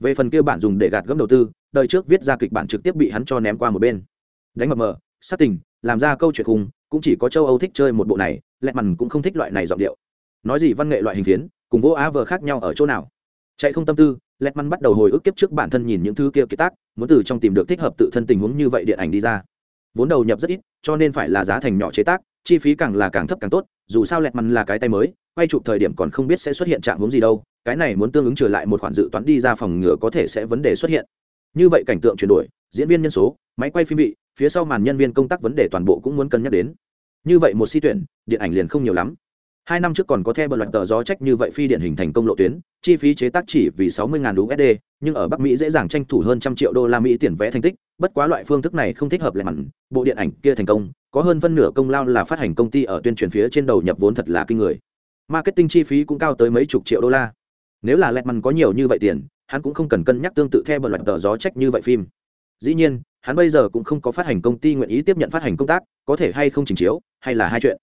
Về phần kia bản dùng để gạt gẫm đầu tư, đời trước viết ra kịch bản trực tiếp bị hắn cho ném qua một bên. Đánh mập mờ, sát tình, làm ra câu chuyện khung cũng chỉ có châu âu thích chơi một bộ này, lẹ mằn cũng không thích loại này giọng điệu. Nói gì văn nghệ loại hình phiến, cùng vô á vờ khác nhau ở chỗ nào? Chạy không tâm tư lẹt mằn bắt đầu hồi ức kiếp trước bản thân nhìn những thứ kia kiệt tác, muốn từ trong tìm được thích hợp tự thân tình huống như vậy điện ảnh đi ra. Vốn đầu nhập rất ít, cho nên phải là giá thành nhỏ chế tác chi phí càng là càng thấp càng tốt, dù sao lẹt mằn là cái tay mới, quay chụp thời điểm còn không biết sẽ xuất hiện trạng hướng gì đâu, cái này muốn tương ứng trở lại một khoản dự toán đi ra phòng ngừa có thể sẽ vấn đề xuất hiện. Như vậy cảnh tượng chuyển đổi, diễn viên nhân số, máy quay phim vị, phía sau màn nhân viên công tác vấn đề toàn bộ cũng muốn cân nhắc đến. Như vậy một si tuyển, điện ảnh liền không nhiều lắm hai năm trước còn có theo bờ loạt tờ gió trách như vậy phi điện hình thành công lộ tuyến, chi phí chế tác chỉ vì sáu mươi usd nhưng ở bắc mỹ dễ dàng tranh thủ hơn trăm triệu đô la mỹ tiền vẽ thành tích, bất quá loại phương thức này không thích hợp lại mặn. Bộ điện ảnh kia thành công, có hơn phân nửa công lao là phát hành công ty ở tuyên truyền phía trên đầu nhập vốn thật là kinh người. Marketing chi phí cũng cao tới mấy chục triệu đô la. Nếu là lẹt mặn có nhiều như vậy tiền, hắn cũng không cần cân nhắc tương tự theo bờ loạt tờ gió trách như vậy phim. Dĩ nhiên, hắn bây giờ cũng không có phát hành công ty nguyện ý tiếp nhận phát hành công tác, có thể hay không trình chiếu, hay là hai chuyện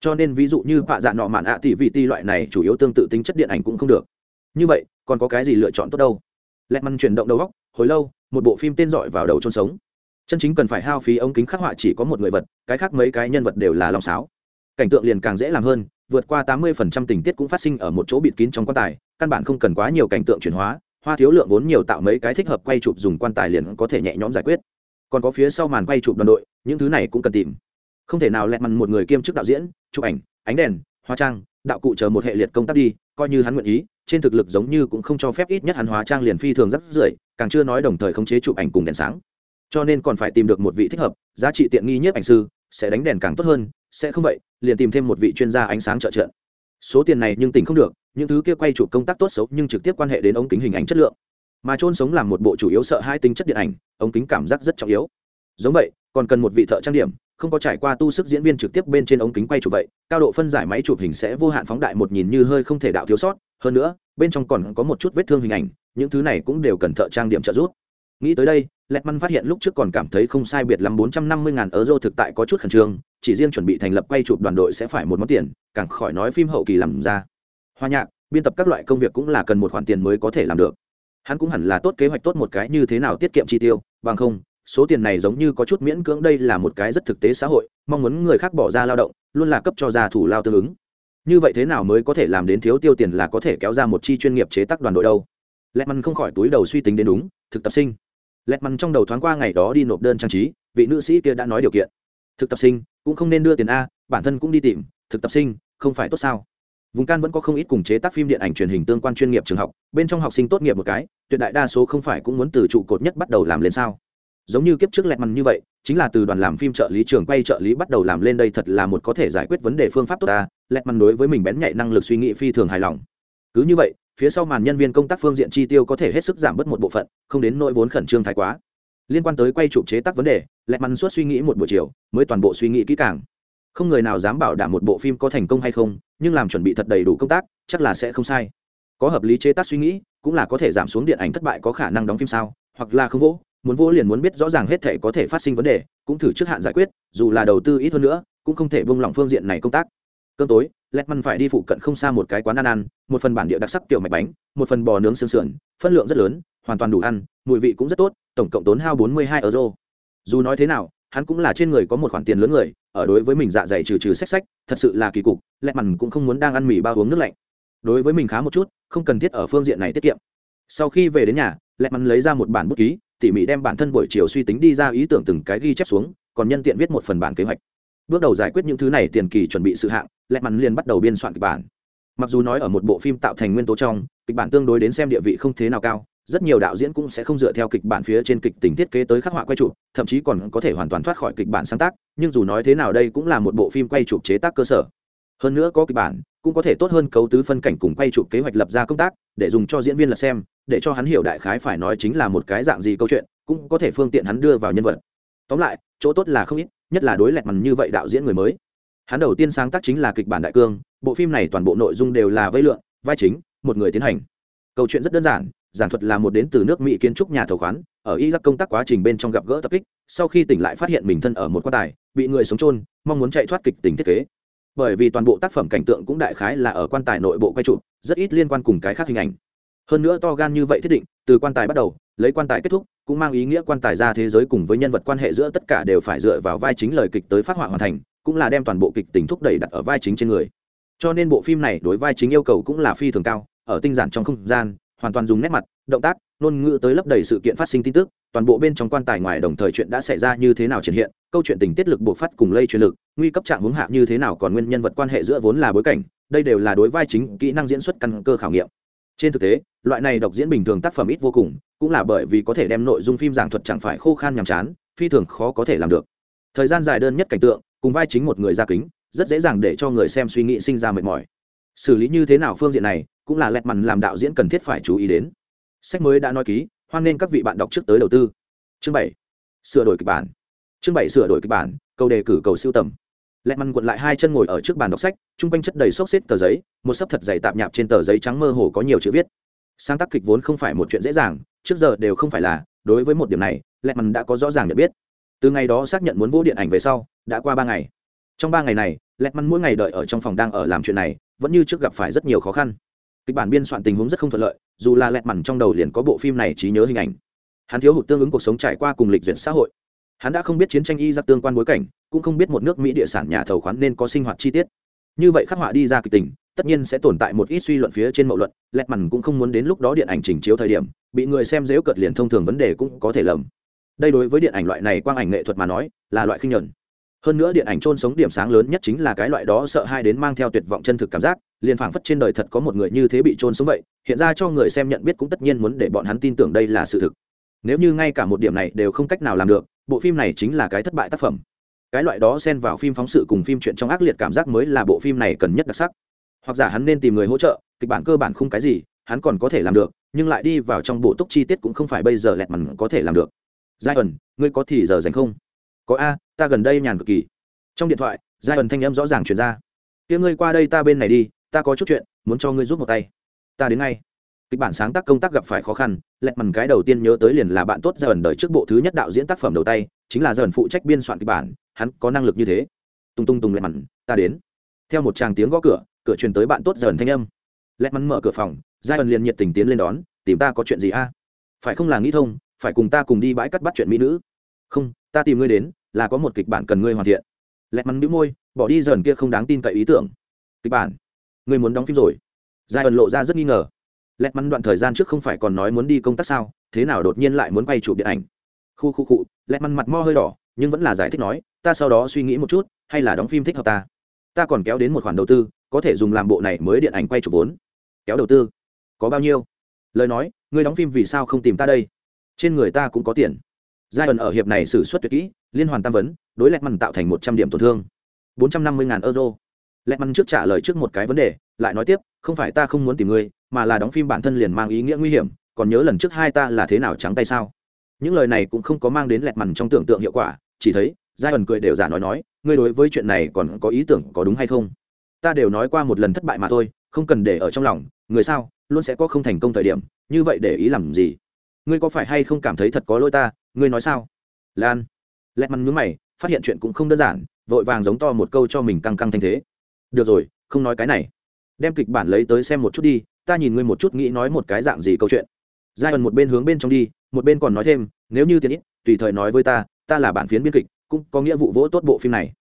cho nên ví dụ như vạ dạ nọ mạn ạ tỷ vị ti loại này chủ yếu tương tự tính chất điện ảnh cũng không được. Như vậy, còn có cái gì lựa chọn tốt đâu? Lẹt măn chuyển động đầu góc, hồi lâu, một bộ phim tên dọi vào đầu chôn sống. Chân chính cần phải hao phí ống kính khắc họa chỉ có một người vật, cái khác mấy cái nhân vật đều là long sáo. Cảnh tượng liền càng dễ làm hơn, vượt qua tám mươi phần trăm tình tiết cũng phát sinh ở một chỗ bịt kín trong quan tài, căn bản không cần quá nhiều cảnh tượng chuyển hóa, hoa thiếu lượng vốn nhiều tạo mấy cái thích hợp quay chụp dùng quan tài liền có thể nhẹ nhõm giải quyết. Còn có phía sau màn quay chụp đoàn đội, những thứ này cũng cần tìm. Không thể nào lẹt mằn một người kiêm chức đạo diễn chụp ảnh, ánh đèn, hóa trang, đạo cụ chờ một hệ liệt công tác đi, coi như hắn nguyện ý, trên thực lực giống như cũng không cho phép ít nhất hắn hóa trang liền phi thường rất rưởi, càng chưa nói đồng thời khống chế chụp ảnh cùng đèn sáng. Cho nên còn phải tìm được một vị thích hợp, giá trị tiện nghi nhất ảnh sư, sẽ đánh đèn càng tốt hơn, sẽ không vậy, liền tìm thêm một vị chuyên gia ánh sáng trợ trợ. Số tiền này nhưng tỉnh không được, những thứ kia quay chụp công tác tốt xấu nhưng trực tiếp quan hệ đến ống kính hình ảnh chất lượng. Mà trôn sống làm một bộ chủ yếu sợ hai tính chất điện ảnh, ống kính cảm giác rất trọng yếu. Giống vậy, còn cần một vị thợ trang điểm không có trải qua tu sức diễn viên trực tiếp bên trên ống kính quay chụp vậy, cao độ phân giải máy chụp hình sẽ vô hạn phóng đại một nhìn như hơi không thể đạo thiếu sót. Hơn nữa, bên trong còn có một chút vết thương hình ảnh, những thứ này cũng đều cần thợ trang điểm trợ giúp. Nghĩ tới đây lẹt măn phát hiện lúc trước còn cảm thấy không sai biệt lắm bốn trăm năm mươi ngàn euro thực tại có chút khẩn trương, chỉ riêng chuẩn bị thành lập quay chụp đoàn đội sẽ phải một món tiền, càng khỏi nói phim hậu kỳ làm ra. Hoa nhạc, biên tập các loại công việc cũng là cần một khoản tiền mới có thể làm được. Hắn cũng hẳn là tốt kế hoạch tốt một cái như thế nào tiết kiệm chi tiêu, bằng không số tiền này giống như có chút miễn cưỡng, đây là một cái rất thực tế xã hội, mong muốn người khác bỏ ra lao động, luôn là cấp cho ra thủ lao tương ứng. Như vậy thế nào mới có thể làm đến thiếu tiêu tiền là có thể kéo ra một chi chuyên nghiệp chế tác đoàn đội đâu? Lẹt măn không khỏi túi đầu suy tính đến đúng, thực tập sinh. Lẹt măn trong đầu thoáng qua ngày đó đi nộp đơn trang trí, vị nữ sĩ kia đã nói điều kiện. Thực tập sinh, cũng không nên đưa tiền a, bản thân cũng đi tìm, thực tập sinh, không phải tốt sao? Vùng can vẫn có không ít cùng chế tác phim điện ảnh truyền hình tương quan chuyên nghiệp trường học, bên trong học sinh tốt nghiệp một cái, tuyệt đại đa số không phải cũng muốn từ trụ cột nhất bắt đầu làm lên sao? Giống như kiếp trước lẹt mằn như vậy, chính là từ đoàn làm phim trợ lý trường quay trợ lý bắt đầu làm lên đây thật là một có thể giải quyết vấn đề phương pháp tốt ta, lẹt mằn đối với mình bén nhạy năng lực suy nghĩ phi thường hài lòng. Cứ như vậy, phía sau màn nhân viên công tác phương diện chi tiêu có thể hết sức giảm bớt một bộ phận, không đến nỗi vốn khẩn trương thái quá. Liên quan tới quay chụp chế tác vấn đề, lẹt mằn suốt suy nghĩ một buổi chiều, mới toàn bộ suy nghĩ kỹ càng. Không người nào dám bảo đảm một bộ phim có thành công hay không, nhưng làm chuẩn bị thật đầy đủ công tác, chắc là sẽ không sai. Có hợp lý chế tác suy nghĩ, cũng là có thể giảm xuống điện ảnh thất bại có khả năng đóng phim sao, hoặc là không vỗ muốn vô liền muốn biết rõ ràng hết thể có thể phát sinh vấn đề, cũng thử trước hạn giải quyết, dù là đầu tư ít hơn nữa, cũng không thể buông lỏng phương diện này công tác. Cơm tối lẹt măn phải đi phụ cận không xa một cái quán ăn ăn, một phần bản địa đặc sắc tiểu mạch bánh, một phần bò nướng xương sườn, phân lượng rất lớn, hoàn toàn đủ ăn, mùi vị cũng rất tốt, tổng cộng tốn hao bốn mươi hai euro. Dù nói thế nào, hắn cũng là trên người có một khoản tiền lớn người, ở đối với mình dạ dày trừ trừ sách sách thật sự là kỳ cục lẹt mằn cũng không muốn đang ăn mì bao uống nước lạnh. Đối với mình khá một chút, không cần thiết ở phương diện này tiết kiệm. Sau khi về đến nhà lẹt mằn lấy ra một bản bút ký tỉ mỉ đem bản thân buổi chiều suy tính đi ra ý tưởng từng cái ghi chép xuống, còn nhân tiện viết một phần bản kế hoạch. Bước đầu giải quyết những thứ này tiền kỳ chuẩn bị sự hạng, lẹt mắn liền bắt đầu biên soạn kịch bản. Mặc dù nói ở một bộ phim tạo thành nguyên tố trong, kịch bản tương đối đến xem địa vị không thế nào cao, rất nhiều đạo diễn cũng sẽ không dựa theo kịch bản phía trên kịch tình thiết kế tới khắc họa quay chụp, thậm chí còn có thể hoàn toàn thoát khỏi kịch bản sáng tác, nhưng dù nói thế nào đây cũng là một bộ phim quay chụp chế tác cơ sở hơn nữa có kịch bản, cũng có thể tốt hơn cấu tứ phân cảnh cùng quay chụp kế hoạch lập ra công tác, để dùng cho diễn viên là xem, để cho hắn hiểu đại khái phải nói chính là một cái dạng gì câu chuyện, cũng có thể phương tiện hắn đưa vào nhân vật. Tóm lại, chỗ tốt là không ít, nhất là đối lẹt mằn như vậy đạo diễn người mới. Hắn đầu tiên sáng tác chính là kịch bản đại cương, bộ phim này toàn bộ nội dung đều là vây lượn, vai chính, một người tiến hành. Câu chuyện rất đơn giản giảng thuật là một đến từ nước mỹ kiến trúc nhà thầu khoán, ở y iraq công tác quá trình bên trong gặp gỡ tập kích, sau khi tỉnh lại phát hiện mình thân ở một quan tài, bị người sống trôn mong muốn chạy thoát kịch tính thiết kế bởi vì toàn bộ tác phẩm cảnh tượng cũng đại khái là ở quan tài nội bộ quay chụp rất ít liên quan cùng cái khác hình ảnh. Hơn nữa to gan như vậy thiết định, từ quan tài bắt đầu, lấy quan tài kết thúc, cũng mang ý nghĩa quan tài ra thế giới cùng với nhân vật quan hệ giữa tất cả đều phải dựa vào vai chính lời kịch tới phát họa hoàn thành, cũng là đem toàn bộ kịch tính thúc đẩy đặt ở vai chính trên người. Cho nên bộ phim này đối vai chính yêu cầu cũng là phi thường cao, ở tinh giản trong không gian, hoàn toàn dùng nét mặt, động tác, ngôn ngữ tới lấp đầy sự kiện phát sinh tin tức toàn bộ bên trong quan tài ngoài đồng thời chuyện đã xảy ra như thế nào triển hiện, câu chuyện tình tiết lực buộc phát cùng lây truyền lực, nguy cấp trạng hướng hạ như thế nào còn nguyên nhân vật quan hệ giữa vốn là bối cảnh, đây đều là đối vai chính kỹ năng diễn xuất căn cơ khảo nghiệm. Trên thực tế, loại này độc diễn bình thường tác phẩm ít vô cùng, cũng là bởi vì có thể đem nội dung phim giảng thuật chẳng phải khô khan nhàm chán, phi thường khó có thể làm được. Thời gian dài đơn nhất cảnh tượng, cùng vai chính một người ra kính, rất dễ dàng để cho người xem suy nghĩ sinh ra mệt mỏi. Xử lý như thế nào phương diện này, cũng là lẹt mằn làm đạo diễn cần thiết phải chú ý đến. Sách mới đã nói ký hoan nên các vị bạn đọc trước tới đầu tư. Chương bảy, sửa đổi kịch bản. Chương bảy, sửa đổi kịch bản, câu đề cử cầu siêu tầm. Lệ Măn cuộn lại hai chân ngồi ở trước bàn đọc sách, chung quanh chất đầy xốc xếp tờ giấy, một sấp thật dày tạp nhạp trên tờ giấy trắng mơ hồ có nhiều chữ viết. Sáng tác kịch vốn không phải một chuyện dễ dàng, trước giờ đều không phải là, đối với một điểm này Lệ Măn đã có rõ ràng nhận biết. Từ ngày đó xác nhận muốn vô điện ảnh về sau, đã qua ba ngày. Trong ba ngày này Lệ Măn mỗi ngày đợi ở trong phòng đang ở làm chuyện này, vẫn như trước gặp phải rất nhiều khó khăn. Kịch bản biên soạn tình huống rất không thuận lợi dù là lẹt mằn trong đầu liền có bộ phim này trí nhớ hình ảnh. Hắn thiếu hụt tương ứng cuộc sống trải qua cùng lịch duyệt xã hội. Hắn đã không biết chiến tranh y ra tương quan bối cảnh, cũng không biết một nước mỹ địa sản nhà thầu khoán nên có sinh hoạt chi tiết. Như vậy khắc họa đi ra kịch tình, tất nhiên sẽ tồn tại một ít suy luận phía trên mậu luận, lẹt mằn cũng không muốn đến lúc đó điện ảnh trình chiếu thời điểm, bị người xem dễu cợt liền thông thường vấn đề cũng có thể lầm. Đây đối với điện ảnh loại này quang ảnh nghệ thuật mà nói, là loại khinh nhuận hơn nữa điện ảnh trôn sống điểm sáng lớn nhất chính là cái loại đó sợ hai đến mang theo tuyệt vọng chân thực cảm giác, liền phảng phất trên đời thật có một người như thế bị trôn sống vậy, hiện ra cho người xem nhận biết cũng tất nhiên muốn để bọn hắn tin tưởng đây là sự thực. Nếu như ngay cả một điểm này đều không cách nào làm được, bộ phim này chính là cái thất bại tác phẩm. Cái loại đó xen vào phim phóng sự cùng phim chuyện trong ác liệt cảm giác mới là bộ phim này cần nhất đặc sắc. Hoặc giả hắn nên tìm người hỗ trợ, kịch bản cơ bản không cái gì, hắn còn có thể làm được, nhưng lại đi vào trong bộ túc chi tiết cũng không phải bây giờ lẹt mằn có thể làm được. Giai ẩn, ngươi có thì giờ dành không? Có a, ta gần đây nhàn cực kỳ. Trong điện thoại, giai ẩn thanh âm rõ ràng chuyển ra. Kia ngươi qua đây ta bên này đi, ta có chút chuyện, muốn cho ngươi giúp một tay. Ta đến ngay. Kịch bản sáng tác công tác gặp phải khó khăn, lẹt mằn cái đầu tiên nhớ tới liền là bạn tốt giai ẩn đời trước bộ thứ nhất đạo diễn tác phẩm đầu tay, chính là giai ẩn phụ trách biên soạn kịch bản, hắn có năng lực như thế. Tung tung tung lẹt mằn, ta đến. Theo một tràng tiếng gõ cửa cửa truyền tới bạn tốt giai ẩn thanh âm. Lẹt mằn mở cửa phòng, giai ẩn liền nhiệt tình tiến lên đón, tìm ta có chuyện gì a? Phải không là nghĩ thông, phải cùng ta cùng đi bãi cắt bắt chuyện mỹ nữ. Không, ta tìm ngươi đến là có một kịch bản cần ngươi hoàn thiện. Lẹt mắn bĩu môi, bỏ đi dần kia không đáng tin cậy ý tưởng. Kịch bản. Ngươi muốn đóng phim rồi. Giai ẩn lộ ra rất nghi ngờ. Lẹt mắn đoạn thời gian trước không phải còn nói muốn đi công tác sao, thế nào đột nhiên lại muốn quay chụp điện ảnh? Khu khu cụ lẹt mắn mặt mo hơi đỏ, nhưng vẫn là giải thích nói, ta sau đó suy nghĩ một chút, hay là đóng phim thích hợp ta? Ta còn kéo đến một khoản đầu tư, có thể dùng làm bộ này mới điện ảnh quay chụp vốn. Kéo đầu tư? Có bao nhiêu? Lời nói, ngươi đóng phim vì sao không tìm ta đây? Trên người ta cũng có tiền. Giai ẩn ở hiệp này xử suất tuyệt kỹ liên hoàn tam vấn, đối lẹt mằn tạo thành một trăm điểm tổn thương. bốn trăm năm mươi ngàn euro. Lẹt mằn trước trả lời trước một cái vấn đề, lại nói tiếp, không phải ta không muốn tìm ngươi, mà là đóng phim bản thân liền mang ý nghĩa nguy hiểm, còn nhớ lần trước hai ta là thế nào trắng tay sao? Những lời này cũng không có mang đến lẹt mằn trong tưởng tượng hiệu quả, chỉ thấy giai ẩn cười đều giả nói nói, ngươi đối với chuyện này còn có ý tưởng có đúng hay không? Ta đều nói qua một lần thất bại mà thôi, không cần để ở trong lòng, người sao, luôn sẽ có không thành công thời điểm, như vậy để ý làm gì? Ngươi có phải hay không cảm thấy thật có lỗi ta, ngươi nói sao? Lan lẹt mằn nhướng mày, phát hiện chuyện cũng không đơn giản, vội vàng giống to một câu cho mình căng căng thanh thế. Được rồi, không nói cái này. Đem kịch bản lấy tới xem một chút đi, ta nhìn ngươi một chút nghĩ nói một cái dạng gì câu chuyện. Giai ẩn một bên hướng bên trong đi, một bên còn nói thêm, nếu như tiện ít, tùy thời nói với ta ta là bản phiến biên kịch, cũng có nghĩa vụ vỗ tốt bộ phim này.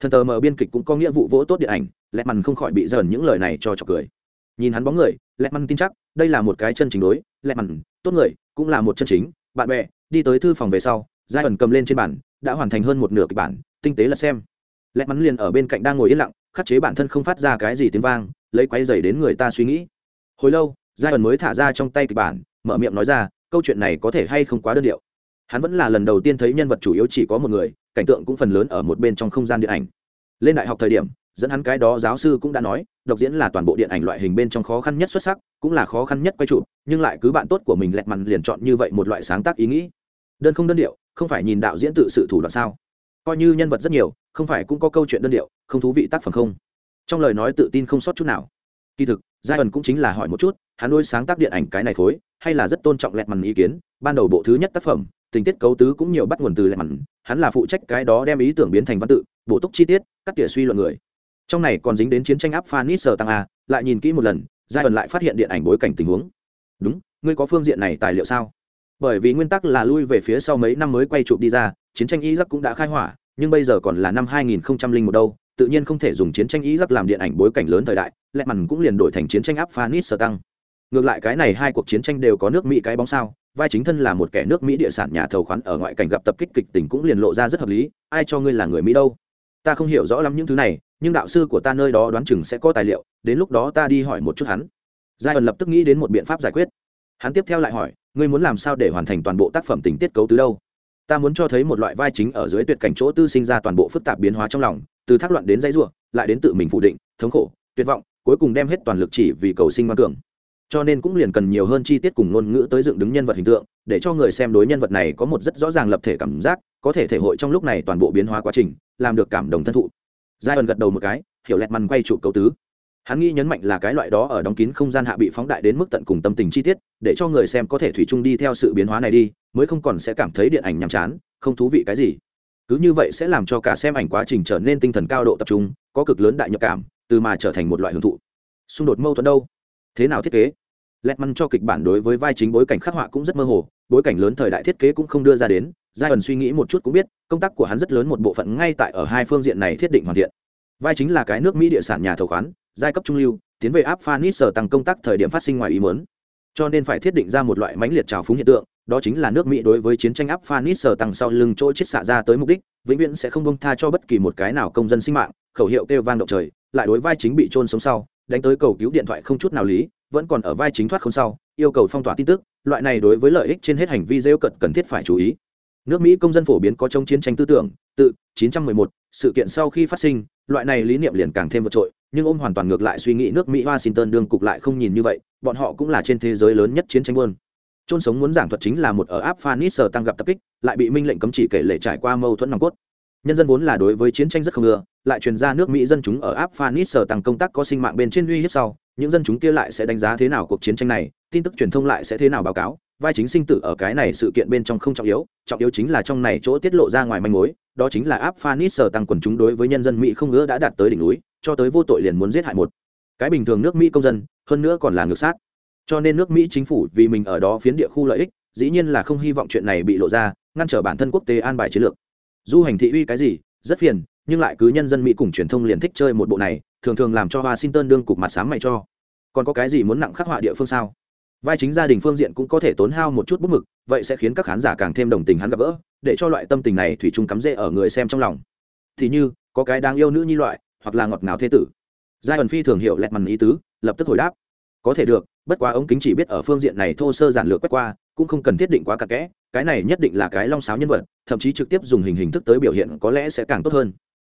Thần tờ mờ biên kịch cũng có nghĩa vụ vỗ tốt điện ảnh, lẹ mằn không khỏi bị dởn những lời này cho trọc cười. Nhìn hắn bóng người, lẹ mằn tin chắc, đây là một cái chân chính đối, lẹ mằn tốt người, cũng là một chân chính. Bạn bè, đi tới thư phòng về sau, giai ẩn cầm lên trên bản đã hoàn thành hơn một nửa kịch bản, tinh tế là xem. Lẽ mắn liền ở bên cạnh đang ngồi yên lặng, khắc chế bản thân không phát ra cái gì tiếng vang, lấy quay dày đến người ta suy nghĩ. Hồi lâu giai ẩn mới thả ra trong tay kịch bản, mở miệng nói ra, câu chuyện này có thể hay không quá đơn điệu. Hắn vẫn là lần đầu tiên thấy nhân vật chủ yếu chỉ có một người, cảnh tượng cũng phần lớn ở một bên trong không gian điện ảnh. Lên đại học thời điểm, dẫn hắn cái đó giáo sư cũng đã nói, độc diễn là toàn bộ điện ảnh loại hình bên trong khó khăn nhất xuất sắc, cũng là khó khăn nhất quay trụ nhưng lại cứ bạn tốt của mình lẹt mằn liền chọn như vậy một loại sáng tác ý nghĩ. Đơn không đơn điệu không phải nhìn đạo diễn tự sự thủ đoạn sao? Coi như nhân vật rất nhiều, không phải cũng có câu chuyện đơn điệu, không thú vị tác phẩm không? Trong lời nói tự tin không sót chút nào. Kỳ thực giai ẩn cũng chính là hỏi một chút, hắn nuôi sáng tác điện ảnh cái này khối, hay là rất tôn trọng lẹt mằn ý kiến, ban đầu bộ thứ nhất tác phẩm, tình tiết cấu tứ cũng nhiều bắt nguồn từ lẹt mằn, hắn là phụ trách cái đó đem ý tưởng biến thành văn tự, bổ túc chi tiết, cắt tỉa suy luận người. Trong này còn dính đến chiến tranh áp phanis sờ tăng a, lại nhìn kỹ một lần giai ẩn lại phát hiện điện ảnh bối cảnh tình huống. Đúng, ngươi có phương diện này tài liệu sao? Bởi vì nguyên tắc là lui về phía sau mấy năm mới quay chụp đi ra, chiến tranh iraq cũng đã khai hỏa, nhưng bây giờ còn là năm 2001 đâu, tự nhiên không thể dùng chiến tranh iraq làm điện ảnh bối cảnh lớn thời đại lẹ mằn cũng liền đổi thành chiến tranh áp phanis tăng ngược lại cái này hai cuộc chiến tranh đều có nước mỹ cái bóng sao, vai chính thân là một kẻ nước mỹ địa sản nhà thầu khoán ở ngoại cảnh gặp tập kích kịch tình cũng liền lộ ra rất hợp lý, ai cho ngươi là người mỹ đâu? Ta không hiểu rõ lắm những thứ này, nhưng đạo sư của ta nơi đó đoán chừng sẽ có tài liệu, đến lúc đó ta đi hỏi một chút hắn. Giai ẩn lập tức nghĩ đến một biện pháp giải quyết. Hắn tiếp theo lại hỏi ngươi muốn làm sao để hoàn thành toàn bộ tác phẩm tình tiết cấu tứ đâu? Ta muốn cho thấy một loại vai chính ở dưới tuyệt cảnh chỗ tư sinh ra toàn bộ phức tạp biến hóa trong lòng, từ thác loạn đến dãy ruộng lại đến tự mình phủ định, thống khổ, tuyệt vọng, cuối cùng đem hết toàn lực chỉ vì cầu sinh ngoan cường. Cho nên cũng liền cần nhiều hơn chi tiết cùng ngôn ngữ tới dựng đứng nhân vật hình tượng, để cho người xem đối nhân vật này có một rất rõ ràng lập thể cảm giác, có thể thể hội trong lúc này toàn bộ biến hóa quá trình, làm được cảm động thân thụ. Giai ẩn gật đầu một cái, hiểu lẹt mằn quay trụ cấu tứ hắn nghĩ nhấn mạnh là cái loại đó ở đóng kín không gian hạ bị phóng đại đến mức tận cùng tâm tình chi tiết, để cho người xem có thể thủy chung đi theo sự biến hóa này đi, mới không còn sẽ cảm thấy điện ảnh nhàm chán, không thú vị cái gì. Cứ như vậy sẽ làm cho cả xem ảnh quá trình trở nên tinh thần cao độ tập trung, có cực lớn đại nhập cảm, từ mà trở thành một loại hưởng thụ. Xung đột mâu thuẫn đâu? Thế nào thiết kế? Lẹt măn cho kịch bản đối với vai chính bối cảnh khắc họa cũng rất mơ hồ, bối cảnh lớn thời đại thiết kế cũng không đưa ra đến giai ẩn suy nghĩ một chút cũng biết, công tác của hắn rất lớn một bộ phận ngay tại ở hai phương diện này thiết định hoàn thiện. Vai chính là cái nước mỹ địa sản nhà thầu khoán giai cấp trung lưu tiến về áp phanit sở tăng công tác thời điểm phát sinh ngoài ý muốn. Cho nên phải thiết định ra một loại mãnh liệt trào phúng hiện tượng đó chính là nước mỹ đối với chiến tranh áp phanit sở tăng sau lưng chỗ chết xạ ra tới mục đích vĩnh viễn sẽ không bông tha cho bất kỳ một cái nào công dân sinh mạng khẩu hiệu kêu vang động trời lại đối vai chính bị trôn sống sau đánh tới cầu cứu điện thoại không chút nào lý vẫn còn ở vai chính thoát không sau yêu cầu phong tỏa tin tức loại này đối với lợi ích trên hết hành vi rêu cận cần thiết phải chú ý. Nước mỹ công dân phổ biến có trong chiến tranh tư tưởng tự 911, sự kiện sau khi phát sinh loại này lý niệm liền càng thêm vượt trội nhưng ôm hoàn toàn ngược lại suy nghĩ nước mỹ washington đương cục lại không nhìn như vậy, bọn họ cũng là trên thế giới lớn nhất chiến tranh buôn Chôn sống muốn giảng thuật chính là một ở áp phanis sờ tăng gặp tập kích, lại bị minh lệnh cấm chỉ kể lệ trải qua mâu thuẫn nòng cốt. Nhân dân vốn là đối với chiến tranh rất không ưa lại truyền ra nước mỹ dân chúng ở áp phanis sờ tăng công tác có sinh mạng bên trên uy hiếp sau, những dân chúng kia lại sẽ đánh giá thế nào cuộc chiến tranh này, tin tức truyền thông lại sẽ thế nào báo cáo, vai chính sinh tử ở cái này sự kiện bên trong không trọng yếu trọng yếu chính là trong này chỗ tiết lộ ra ngoài manh mối, đó chính là áp phanis sờ tăng quần chúng đối với nhân dân mỹ không ngứa đã đạt tới đỉnh núi cho tới vô tội liền muốn giết hại một. Cái bình thường nước mỹ công dân, hơn nữa còn là ngược sát. Cho nên nước mỹ chính phủ vì mình ở đó phiến địa khu lợi ích, dĩ nhiên là không hy vọng chuyện này bị lộ ra, ngăn trở bản thân quốc tế an bài chiến lược. Du hành thị uy cái gì, rất phiền, nhưng lại cứ nhân dân mỹ cùng truyền thông liền thích chơi một bộ này, thường thường làm cho washington đương cục mặt sáng mày cho. Còn có cái gì muốn nặng khắc họa địa phương sao? Vai chính gia đình phương diện cũng có thể tốn hao một chút bút mực, vậy sẽ khiến các khán giả càng thêm đồng tình hắn gặp gỡ, để cho loại tâm tình này thủy chung cắm rễ ở người xem trong lòng. Thì như, có cái đáng yêu nữ nhi loại hoặc là ngọt ngào thế tử. Giai ẩn phi thường hiểu lẹt mằn ý tứ, lập tức hồi đáp. Có thể được, bất quá ống kính chỉ biết ở phương diện này thô sơ giản lược quét qua, cũng không cần thiết định quá cặn kẽ, cái này nhất định là cái long sáo nhân vật, thậm chí trực tiếp dùng hình hình thức tới biểu hiện có lẽ sẽ càng tốt hơn.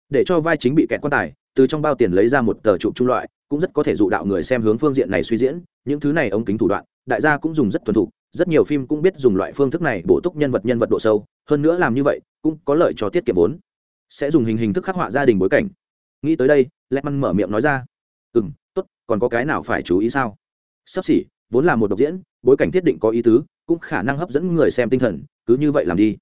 Để cho vai chính bị kẹt quan tài, từ trong bao tiền lấy ra một tờ trụ trung loại, cũng rất có thể dụ đạo người xem hướng phương diện này suy diễn, những thứ này ống kính thủ đoạn, đại gia cũng dùng rất thuần thục, rất nhiều phim cũng biết dùng loại phương thức này bổ túc nhân vật nhân vật độ sâu, hơn nữa làm như vậy, cũng có lợi cho tiết kiệm vốn. Sẽ dùng hình hình thức khắc họa gia đình bối cảnh nghĩ tới đây lẹ măn mở miệng nói ra. Ừ m tốt, còn có cái nào phải chú ý sao? Sắp xỉ, vốn là một độc diễn, bối cảnh thiết định có ý tứ, cũng khả năng hấp dẫn người xem tinh thần, cứ như vậy làm đi.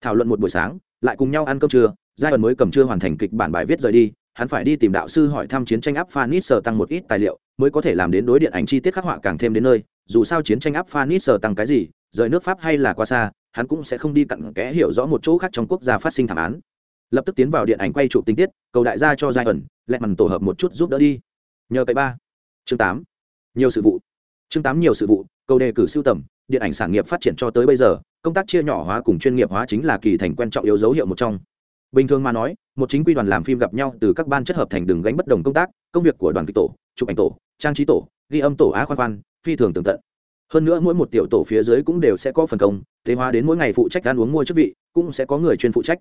Thảo luận một buổi sáng, lại cùng nhau ăn cơm trưa, giai đoạn mới cầm chưa hoàn thành kịch bản bài viết rời đi, hắn phải đi tìm đạo sư hỏi thăm chiến tranh áp phanit sở tăng một ít tài liệu, mới có thể làm đến đối điện ảnh chi tiết khắc họa càng thêm đến nơi, dù sao chiến tranh áp phanit sở tăng cái gì, rời nước pháp hay là qua xa, hắn cũng sẽ không đi cặn kẽ hiểu rõ một chỗ khác trong quốc gia phát sinh thảm án lập tức tiến vào điện ảnh quay chụp tình tiết, cầu đại gia cho giai ẩn lẹ mằn tổ hợp một chút giúp đỡ đi. Nhờ cái ba. Chương tám. Nhiều sự vụ. Chương tám nhiều sự vụ cầu đề cử siêu tầm, điện ảnh sản nghiệp phát triển cho tới bây giờ, công tác chia nhỏ hóa cùng chuyên nghiệp hóa chính là kỳ thành quan trọng yếu dấu hiệu một trong. Bình thường mà nói, một chính quy đoàn làm phim gặp nhau từ các ban chất hợp thành đường gánh bất đồng công tác, công việc của đoàn kịch tổ, chụp ảnh tổ, trang trí tổ, ghi âm tổ á khoan khoan, phi thường tường tận. Hơn nữa mỗi một tiểu tổ phía dưới cũng đều sẽ có phần công thế hóa đến mỗi ngày phụ trách ăn uống mua chức vị, cũng sẽ có người chuyên phụ trách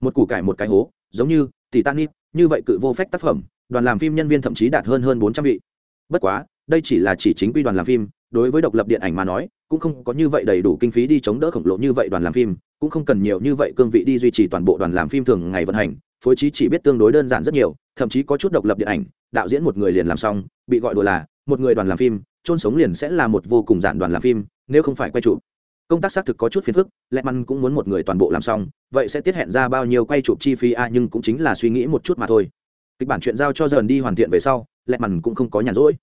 một củ cải một cái hố, giống như titanic, như vậy cự vô phách tác phẩm, đoàn làm phim nhân viên thậm chí đạt hơn hơn bốn trăm vị. Bất quá, đây chỉ là chỉ chính quy đoàn làm phim, đối với độc lập điện ảnh mà nói, cũng không có như vậy đầy đủ kinh phí đi chống đỡ khổng lồ như vậy đoàn làm phim, cũng không cần nhiều như vậy cương vị đi duy trì toàn bộ đoàn làm phim thường ngày vận hành, phối trí chỉ biết tương đối đơn giản rất nhiều, thậm chí có chút độc lập điện ảnh, đạo diễn một người liền làm xong, bị gọi đùa là, một người đoàn làm phim trôn sống liền sẽ là một vô cùng giản đoàn làm phim, nếu không phải quay chụp công tác xác thực có chút phiền phức lẹ măn cũng muốn một người toàn bộ làm xong, vậy sẽ tiết hẹn ra bao nhiêu quay chụp chi phí a nhưng cũng chính là suy nghĩ một chút mà thôi. Kịch bản chuyện giao cho dần đi hoàn thiện về sau lẹ măn cũng không có nhàn rỗi.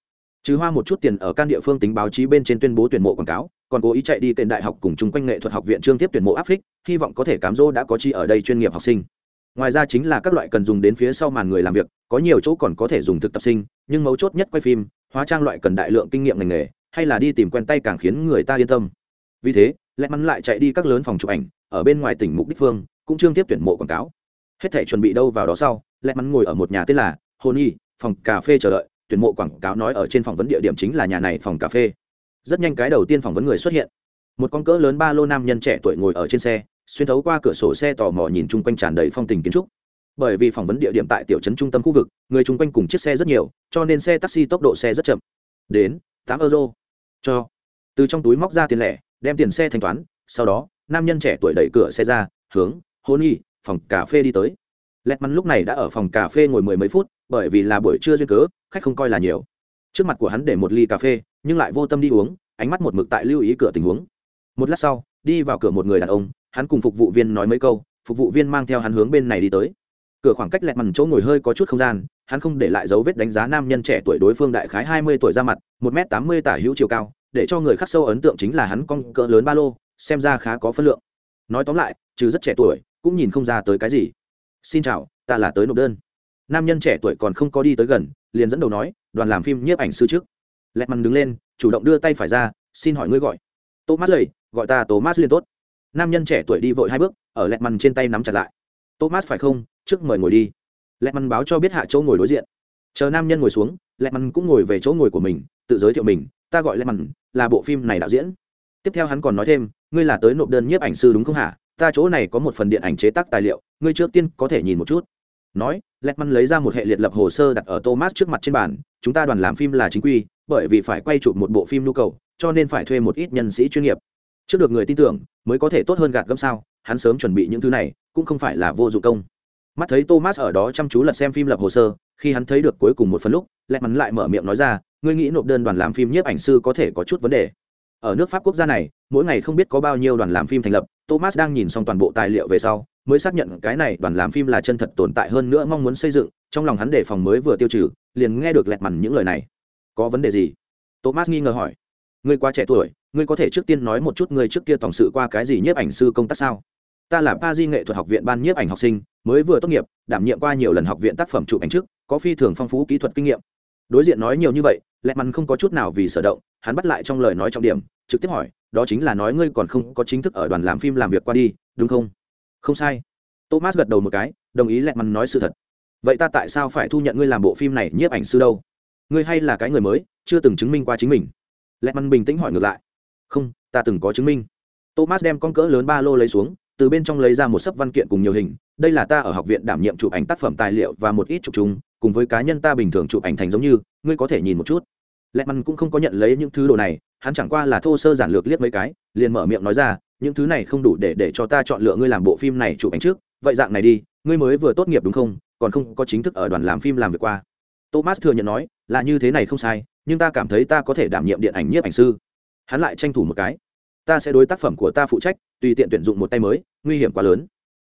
Trừ hoa một chút tiền ở can địa phương tính báo chí bên trên tuyên bố tuyển mộ quảng cáo, còn cố ý chạy đi kênh đại học cùng chung quanh nghệ thuật học viện trương tiếp tuyển mộ áp phích hy vọng có thể cám dỗ đã có chi ở đây chuyên nghiệp học sinh. Ngoài ra chính là các loại cần dùng đến phía sau màn người làm việc, có nhiều chỗ còn có thể dùng thực tập sinh, nhưng mấu chốt nhất quay phim, hóa trang loại cần đại lượng kinh nghiệm ngành nghề, hay là đi tìm quen tay càng khiến người ta yên tâm vì thế lẹt mắn lại chạy đi các lớn phòng chụp ảnh, ở bên ngoài tỉnh mục đích phương, cũng trương tiếp tuyển mộ quảng cáo. Hết thể chuẩn bị đâu vào đó sau lẹt mắn ngồi ở một nhà tên là hôn y, phòng cà phê chờ đợi, tuyển mộ quảng cáo nói ở trên phỏng vấn địa điểm chính là nhà này phòng cà phê. Rất nhanh cái đầu tiên phỏng vấn người xuất hiện. Một con cỡ lớn ba lô nam nhân trẻ tuổi ngồi ở trên xe, xuyên thấu qua cửa sổ xe tò mò nhìn chung quanh tràn đầy phong tình kiến trúc. Bởi vì phỏng vấn địa điểm tại tiểu trấn trung tâm khu vực, người chung quanh cùng chiếc xe rất nhiều, cho nên xe taxi tốc độ xe rất chậm. Đến, tám euro. Cho. Từ trong túi móc ra tiền lẻ đem tiền xe thanh toán, sau đó, nam nhân trẻ tuổi đẩy cửa xe ra, hướng, hôn y, phòng cà phê đi tới. Lẹt mắn lúc này đã ở phòng cà phê ngồi mười mấy phút, bởi vì là buổi trưa duyên cớ, khách không coi là nhiều. Trước mặt của hắn để một ly cà phê, nhưng lại vô tâm đi uống, ánh mắt một mực tại lưu ý cửa tình huống. Một lát sau, đi vào cửa một người đàn ông, hắn cùng phục vụ viên nói mấy câu, phục vụ viên mang theo hắn hướng bên này đi tới. Cửa khoảng cách lẹt mằn chỗ ngồi hơi có chút không gian, hắn không để lại dấu vết đánh giá nam nhân trẻ tuổi đối phương đại khái hai mươi tuổi ra mặt, một m tám mươi tả hữu chiều cao để cho người khác sâu ấn tượng chính là hắn con cỡ lớn ba lô, xem ra khá có phân lượng. Nói tóm lại, trừ rất trẻ tuổi, cũng nhìn không ra tới cái gì. Xin chào, ta là tới nộp đơn. Nam nhân trẻ tuổi còn không có đi tới gần, liền dẫn đầu nói, đoàn làm phim nhiếp ảnh sư trước. Lẹt mằn đứng lên, chủ động đưa tay phải ra, xin hỏi ngươi gọi. Thomas lầy gọi ta thomas liên tốt. Nam nhân trẻ tuổi đi vội hai bước, ở lẹt mằn trên tay nắm chặt lại. Thomas phải không? Trước mời ngồi đi. Lẹt mằn báo cho biết hạ chỗ ngồi đối diện. Chờ nam nhân ngồi xuống, lẹt mằn cũng ngồi về chỗ ngồi của mình, tự giới thiệu mình ta gọi lên mằn là bộ phim này đạo diễn. Tiếp theo hắn còn nói thêm, ngươi là tới nộp đơn nhiếp ảnh sư đúng không hả? Ta chỗ này có một phần điện ảnh chế tác tài liệu, ngươi trước tiên có thể nhìn một chút. Nói lẹt mằn lấy ra một hệ liệt lập hồ sơ đặt ở thomas trước mặt trên bàn, chúng ta đoàn làm phim là chính quy, bởi vì phải quay chụp một bộ phim nhu cầu, cho nên phải thuê một ít nhân sĩ chuyên nghiệp. Trước được người tin tưởng, mới có thể tốt hơn gạt gẫm sao, hắn sớm chuẩn bị những thứ này, cũng không phải là vô dụng công mắt thấy thomas ở đó chăm chú lật xem phim lập hồ sơ, khi hắn thấy được cuối cùng một phần lúc, lẹ mắn lại mở miệng nói ra, ngươi nghĩ nộp đơn đoàn làm phim nhiếp ảnh sư có thể có chút vấn đề? Ở nước pháp quốc gia này, mỗi ngày không biết có bao nhiêu đoàn làm phim thành lập, thomas đang nhìn xong toàn bộ tài liệu về sau, mới xác nhận cái này đoàn làm phim là chân thật tồn tại hơn nữa mong muốn xây dựng, trong lòng hắn đề phòng mới vừa tiêu trừ, liền nghe được lẹt mằn những lời này. Có vấn đề gì? Thomas nghi ngờ hỏi. Ngươi quá trẻ tuổi, ngươi có thể trước tiên nói một chút ngươi trước kia tổng sự qua cái gì nhiếp ảnh sư công tác sao? Ta là pa di nghệ thuật học viện ban nhiếp ảnh học sinh, mới vừa tốt nghiệp, đảm nhiệm qua nhiều lần học viện tác phẩm chụp ảnh trước, có phi thường phong phú kỹ thuật kinh nghiệm. Đối diện nói nhiều như vậy lẹ mắn không có chút nào vì sở động, hắn bắt lại trong lời nói trọng điểm, trực tiếp hỏi, đó chính là nói ngươi còn không có chính thức ở đoàn làm phim làm việc qua đi, đúng không? Không sai. Thomas gật đầu một cái, đồng ý lẹ mắn nói sự thật. Vậy ta tại sao phải thu nhận ngươi làm bộ phim này nhiếp ảnh sư đâu? Ngươi hay là cái người mới, chưa từng chứng minh qua chính mình. Lẹ mắn bình tĩnh hỏi ngược lại. Không, ta từng có chứng minh. Thomas đem con cỡ lớn ba lô lấy xuống từ bên trong lấy ra một sấp văn kiện cùng nhiều hình, đây là ta ở học viện đảm nhiệm chụp ảnh tác phẩm tài liệu và một ít chụp chúng cùng với cá nhân ta bình thường chụp ảnh thành giống như, ngươi có thể nhìn một chút. Lẹ măn cũng không có nhận lấy những thứ đồ này, hắn chẳng qua là thô sơ giản lược liếc mấy cái, liền mở miệng nói ra, những thứ này không đủ để để cho ta chọn lựa ngươi làm bộ phim này chụp ảnh trước, vậy dạng này đi, ngươi mới vừa tốt nghiệp đúng không, còn không có chính thức ở đoàn làm phim làm việc qua. Thomas thừa nhận nói, là như thế này không sai, nhưng ta cảm thấy ta có thể đảm nhiệm điện ảnh nhiếp ảnh sư. Hắn lại tranh thủ một cái ta sẽ đối tác phẩm của ta phụ trách, tùy tiện tuyển dụng một tay mới, nguy hiểm quá lớn.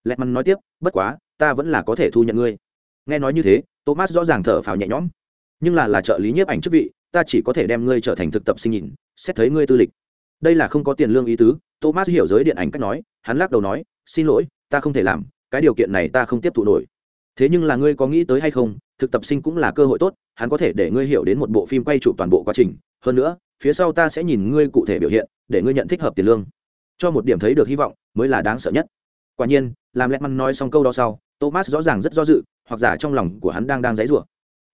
Lẹt mắn nói tiếp, bất quá, ta vẫn là có thể thu nhận ngươi. Nghe nói như thế, thomas rõ ràng thở phào nhẹ nhõm. Nhưng là là trợ lý nhiếp ảnh chức vị, ta chỉ có thể đem ngươi trở thành thực tập sinh nhìn, xét thấy ngươi tư lịch. Đây là không có tiền lương ý tứ, thomas hiểu giới điện ảnh cách nói, hắn lắc đầu nói, xin lỗi, ta không thể làm, cái điều kiện này ta không tiếp thụ nổi. Thế nhưng là ngươi có nghĩ tới hay không, thực tập sinh cũng là cơ hội tốt, hắn có thể để ngươi hiểu đến một bộ phim quay chụp toàn bộ quá trình. Hơn nữa phía sau ta sẽ nhìn ngươi cụ thể biểu hiện, để ngươi nhận thích hợp tiền lương. Cho một điểm thấy được hy vọng, mới là đáng sợ nhất. Quả nhiên, làm lẹt măn nói xong câu đó sau, thomas rõ ràng rất do dự, hoặc giả trong lòng của hắn đang đang dãy rủa.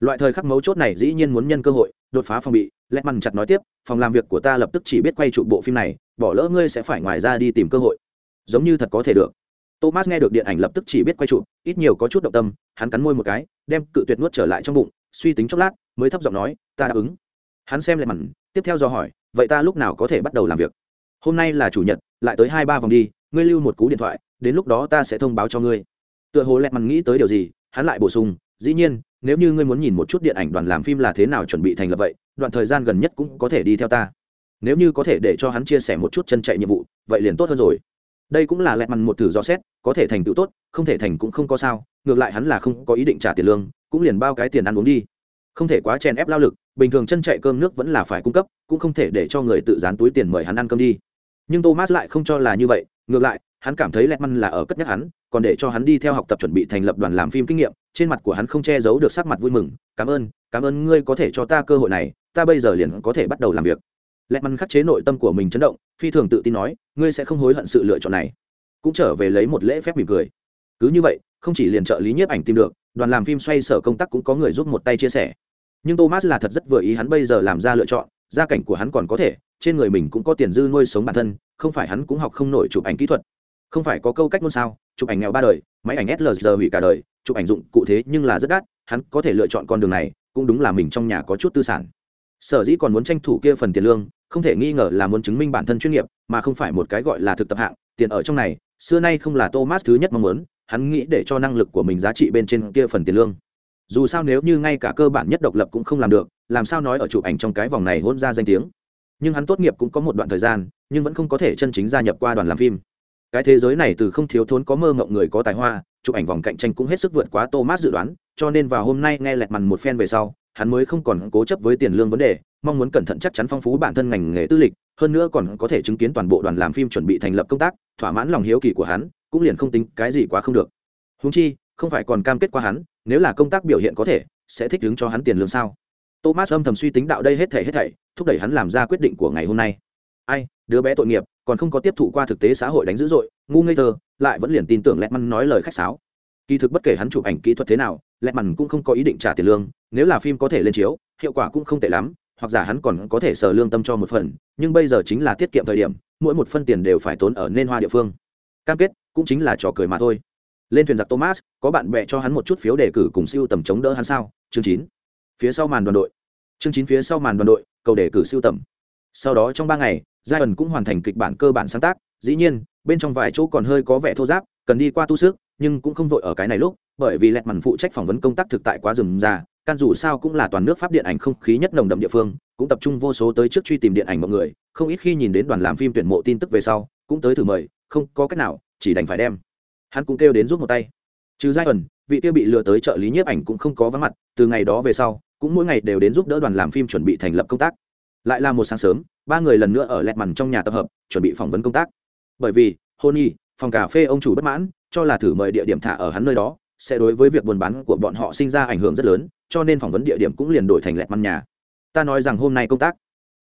Loại thời khắc mấu chốt này dĩ nhiên muốn nhân cơ hội, đột phá phòng bị, lẹt măn chặt nói tiếp, phòng làm việc của ta lập tức chỉ biết quay trụ bộ phim này, bỏ lỡ ngươi sẽ phải ngoài ra đi tìm cơ hội. Giống như thật có thể được. Thomas nghe được điện ảnh lập tức chỉ biết quay trụ ít nhiều có chút động tâm, hắn cắn môi một cái, đem cự tuyệt nuốt trở lại trong bụng, suy tính chốc lát, mới thấp giọng nói, ta đáp ứng. Hắn xem lẹt măn tiếp theo do hỏi, vậy ta lúc nào có thể bắt đầu làm việc? Hôm nay là chủ nhật, lại tới hai ba vòng đi, ngươi lưu một cú điện thoại, đến lúc đó ta sẽ thông báo cho ngươi. Tựa hồ lẹt mặn nghĩ tới điều gì, hắn lại bổ sung, dĩ nhiên, nếu như ngươi muốn nhìn một chút điện ảnh đoàn làm phim là thế nào chuẩn bị thành lập vậy, đoạn thời gian gần nhất cũng có thể đi theo ta. Nếu như có thể để cho hắn chia sẻ một chút chân chạy nhiệm vụ, vậy liền tốt hơn rồi. Đây cũng là lẹt mặn một thử do xét, có thể thành tựu tốt, không thể thành cũng không có sao, ngược lại hắn là không có ý định trả tiền lương, cũng liền bao cái tiền ăn uống đi. Không thể quá chèn ép lao lực bình thường chân chạy cơm nước vẫn là phải cung cấp, cũng không thể để cho người tự dán túi tiền mời hắn ăn cơm đi. Nhưng thomas lại không cho là như vậy, ngược lại, hắn cảm thấy lẹt măn là ở cất nhắc hắn, còn để cho hắn đi theo học tập chuẩn bị thành lập đoàn làm phim kinh nghiệm, trên mặt của hắn không che giấu được sắc mặt vui mừng, cảm ơn cảm ơn ngươi có thể cho ta cơ hội này, ta bây giờ liền có thể bắt đầu làm việc. Lẹt măn khắc chế nội tâm của mình chấn động, phi thường tự tin nói, ngươi sẽ không hối hận sự lựa chọn này. Cũng trở về lấy một lễ phép mỉm cười. Cứ như vậy, không chỉ liền trợ lý nhiếp ảnh tìm được, đoàn làm phim xoay sở công tác cũng có người giúp một tay chia sẻ nhưng thomas là thật rất vừa ý hắn bây giờ làm ra lựa chọn, gia cảnh của hắn còn có thể, trên người mình cũng có tiền dư nuôi sống bản thân, không phải hắn cũng học không nổi chụp ảnh kỹ thuật. Không phải có câu cách luôn sao, chụp ảnh nghèo ba đời, máy ảnh slr hủy cả đời, chụp ảnh dụng cụ thế nhưng là rất đắt, hắn có thể lựa chọn con đường này, cũng đúng là mình trong nhà có chút tư sản. Sở dĩ còn muốn tranh thủ kia phần tiền lương, không thể nghi ngờ là muốn chứng minh bản thân chuyên nghiệp, mà không phải một cái gọi là thực tập hạng, tiền ở trong này, xưa nay không là thomas thứ nhất mong muốn, hắn nghĩ để cho năng lực của mình giá trị bên trên kia phần tiền lương dù sao nếu như ngay cả cơ bản nhất độc lập cũng không làm được, làm sao nói ở chụp ảnh trong cái vòng này hôn ra danh tiếng. Nhưng hắn tốt nghiệp cũng có một đoạn thời gian, nhưng vẫn không có thể chân chính gia nhập qua đoàn làm phim. Cái thế giới này từ không thiếu thốn có mơ mộng người có tài hoa, chụp ảnh vòng cạnh tranh cũng hết sức vượt quá thomas dự đoán, cho nên vào hôm nay nghe lẹt mằn một phen về sau, hắn mới không còn cố chấp với tiền lương vấn đề, mong muốn cẩn thận chắc chắn phong phú bản thân ngành nghề tư lịch, hơn nữa còn có thể chứng kiến toàn bộ đoàn làm phim chuẩn bị thành lập công tác, thỏa mãn lòng hiếu kỳ của hắn, cũng liền không tính cái gì quá không được. Húng chi không phải còn cam kết qua hắn, nếu là công tác biểu hiện có thể, sẽ thích ứng cho hắn tiền lương sao? Thomas âm thầm suy tính đạo đây hết thảy hết thảy, thúc đẩy hắn làm ra quyết định của ngày hôm nay. Ai, đứa bé tội nghiệp, còn không có tiếp thụ qua thực tế xã hội đánh dữ dội, ngu ngây thơ, lại vẫn liền tin tưởng lẹt măn nói lời khách sáo. Kỳ thực bất kể hắn chụp ảnh kỹ thuật thế nào lẹt măn cũng không có ý định trả tiền lương, nếu là phim có thể lên chiếu, hiệu quả cũng không tệ lắm, hoặc giả hắn còn có thể sở lương tâm cho một phần, nhưng bây giờ chính là tiết kiệm thời điểm, mỗi một phân tiền đều phải tốn ở nên hoa địa phương. Cam kết cũng chính là trò cười mà thôi lên thuyền giặc thomas, có bạn bè cho hắn một chút phiếu đề cử cùng siêu tầm chống đỡ hắn sao? Chương chín. Phía sau màn đoàn đội. Chương chín phía sau màn đoàn đội, cầu đề cử siêu tầm. Sau đó trong ba ngày giai ẩn cũng hoàn thành kịch bản cơ bản sáng tác. Dĩ nhiên, bên trong vài chỗ còn hơi có vẻ thô giáp, cần đi qua tu sức, nhưng cũng không vội ở cái này lúc, bởi vì lẹt mằn phụ trách phỏng vấn công tác thực tại quá rừng già can dù sao cũng là toàn nước pháp điện ảnh không khí nhất nồng đậm địa phương, cũng tập trung vô số tới trước truy tìm điện ảnh mọi người, không ít khi nhìn đến đoàn làm phim tuyển mộ tin tức về sau, cũng tới thử mời, không có cách nào, chỉ đành phải đem hắn cũng kêu đến giúp một tay. Trừ giai ẩn, vị kia bị lừa tới trợ lý nhiếp ảnh cũng không có vắng mặt, từ ngày đó về sau, cũng mỗi ngày đều đến giúp đỡ đoàn làm phim chuẩn bị thành lập công tác. Lại là một sáng sớm, ba người lần nữa ở lẹt mằn trong nhà tập hợp, chuẩn bị phỏng vấn công tác. Bởi vì, hôn y phòng cà phê ông chủ bất mãn, cho là thử mời địa điểm thả ở hắn nơi đó, sẽ đối với việc buôn bán của bọn họ sinh ra ảnh hưởng rất lớn, cho nên phỏng vấn địa điểm cũng liền đổi thành lẹt mằn nhà. Ta nói rằng hôm nay công tác.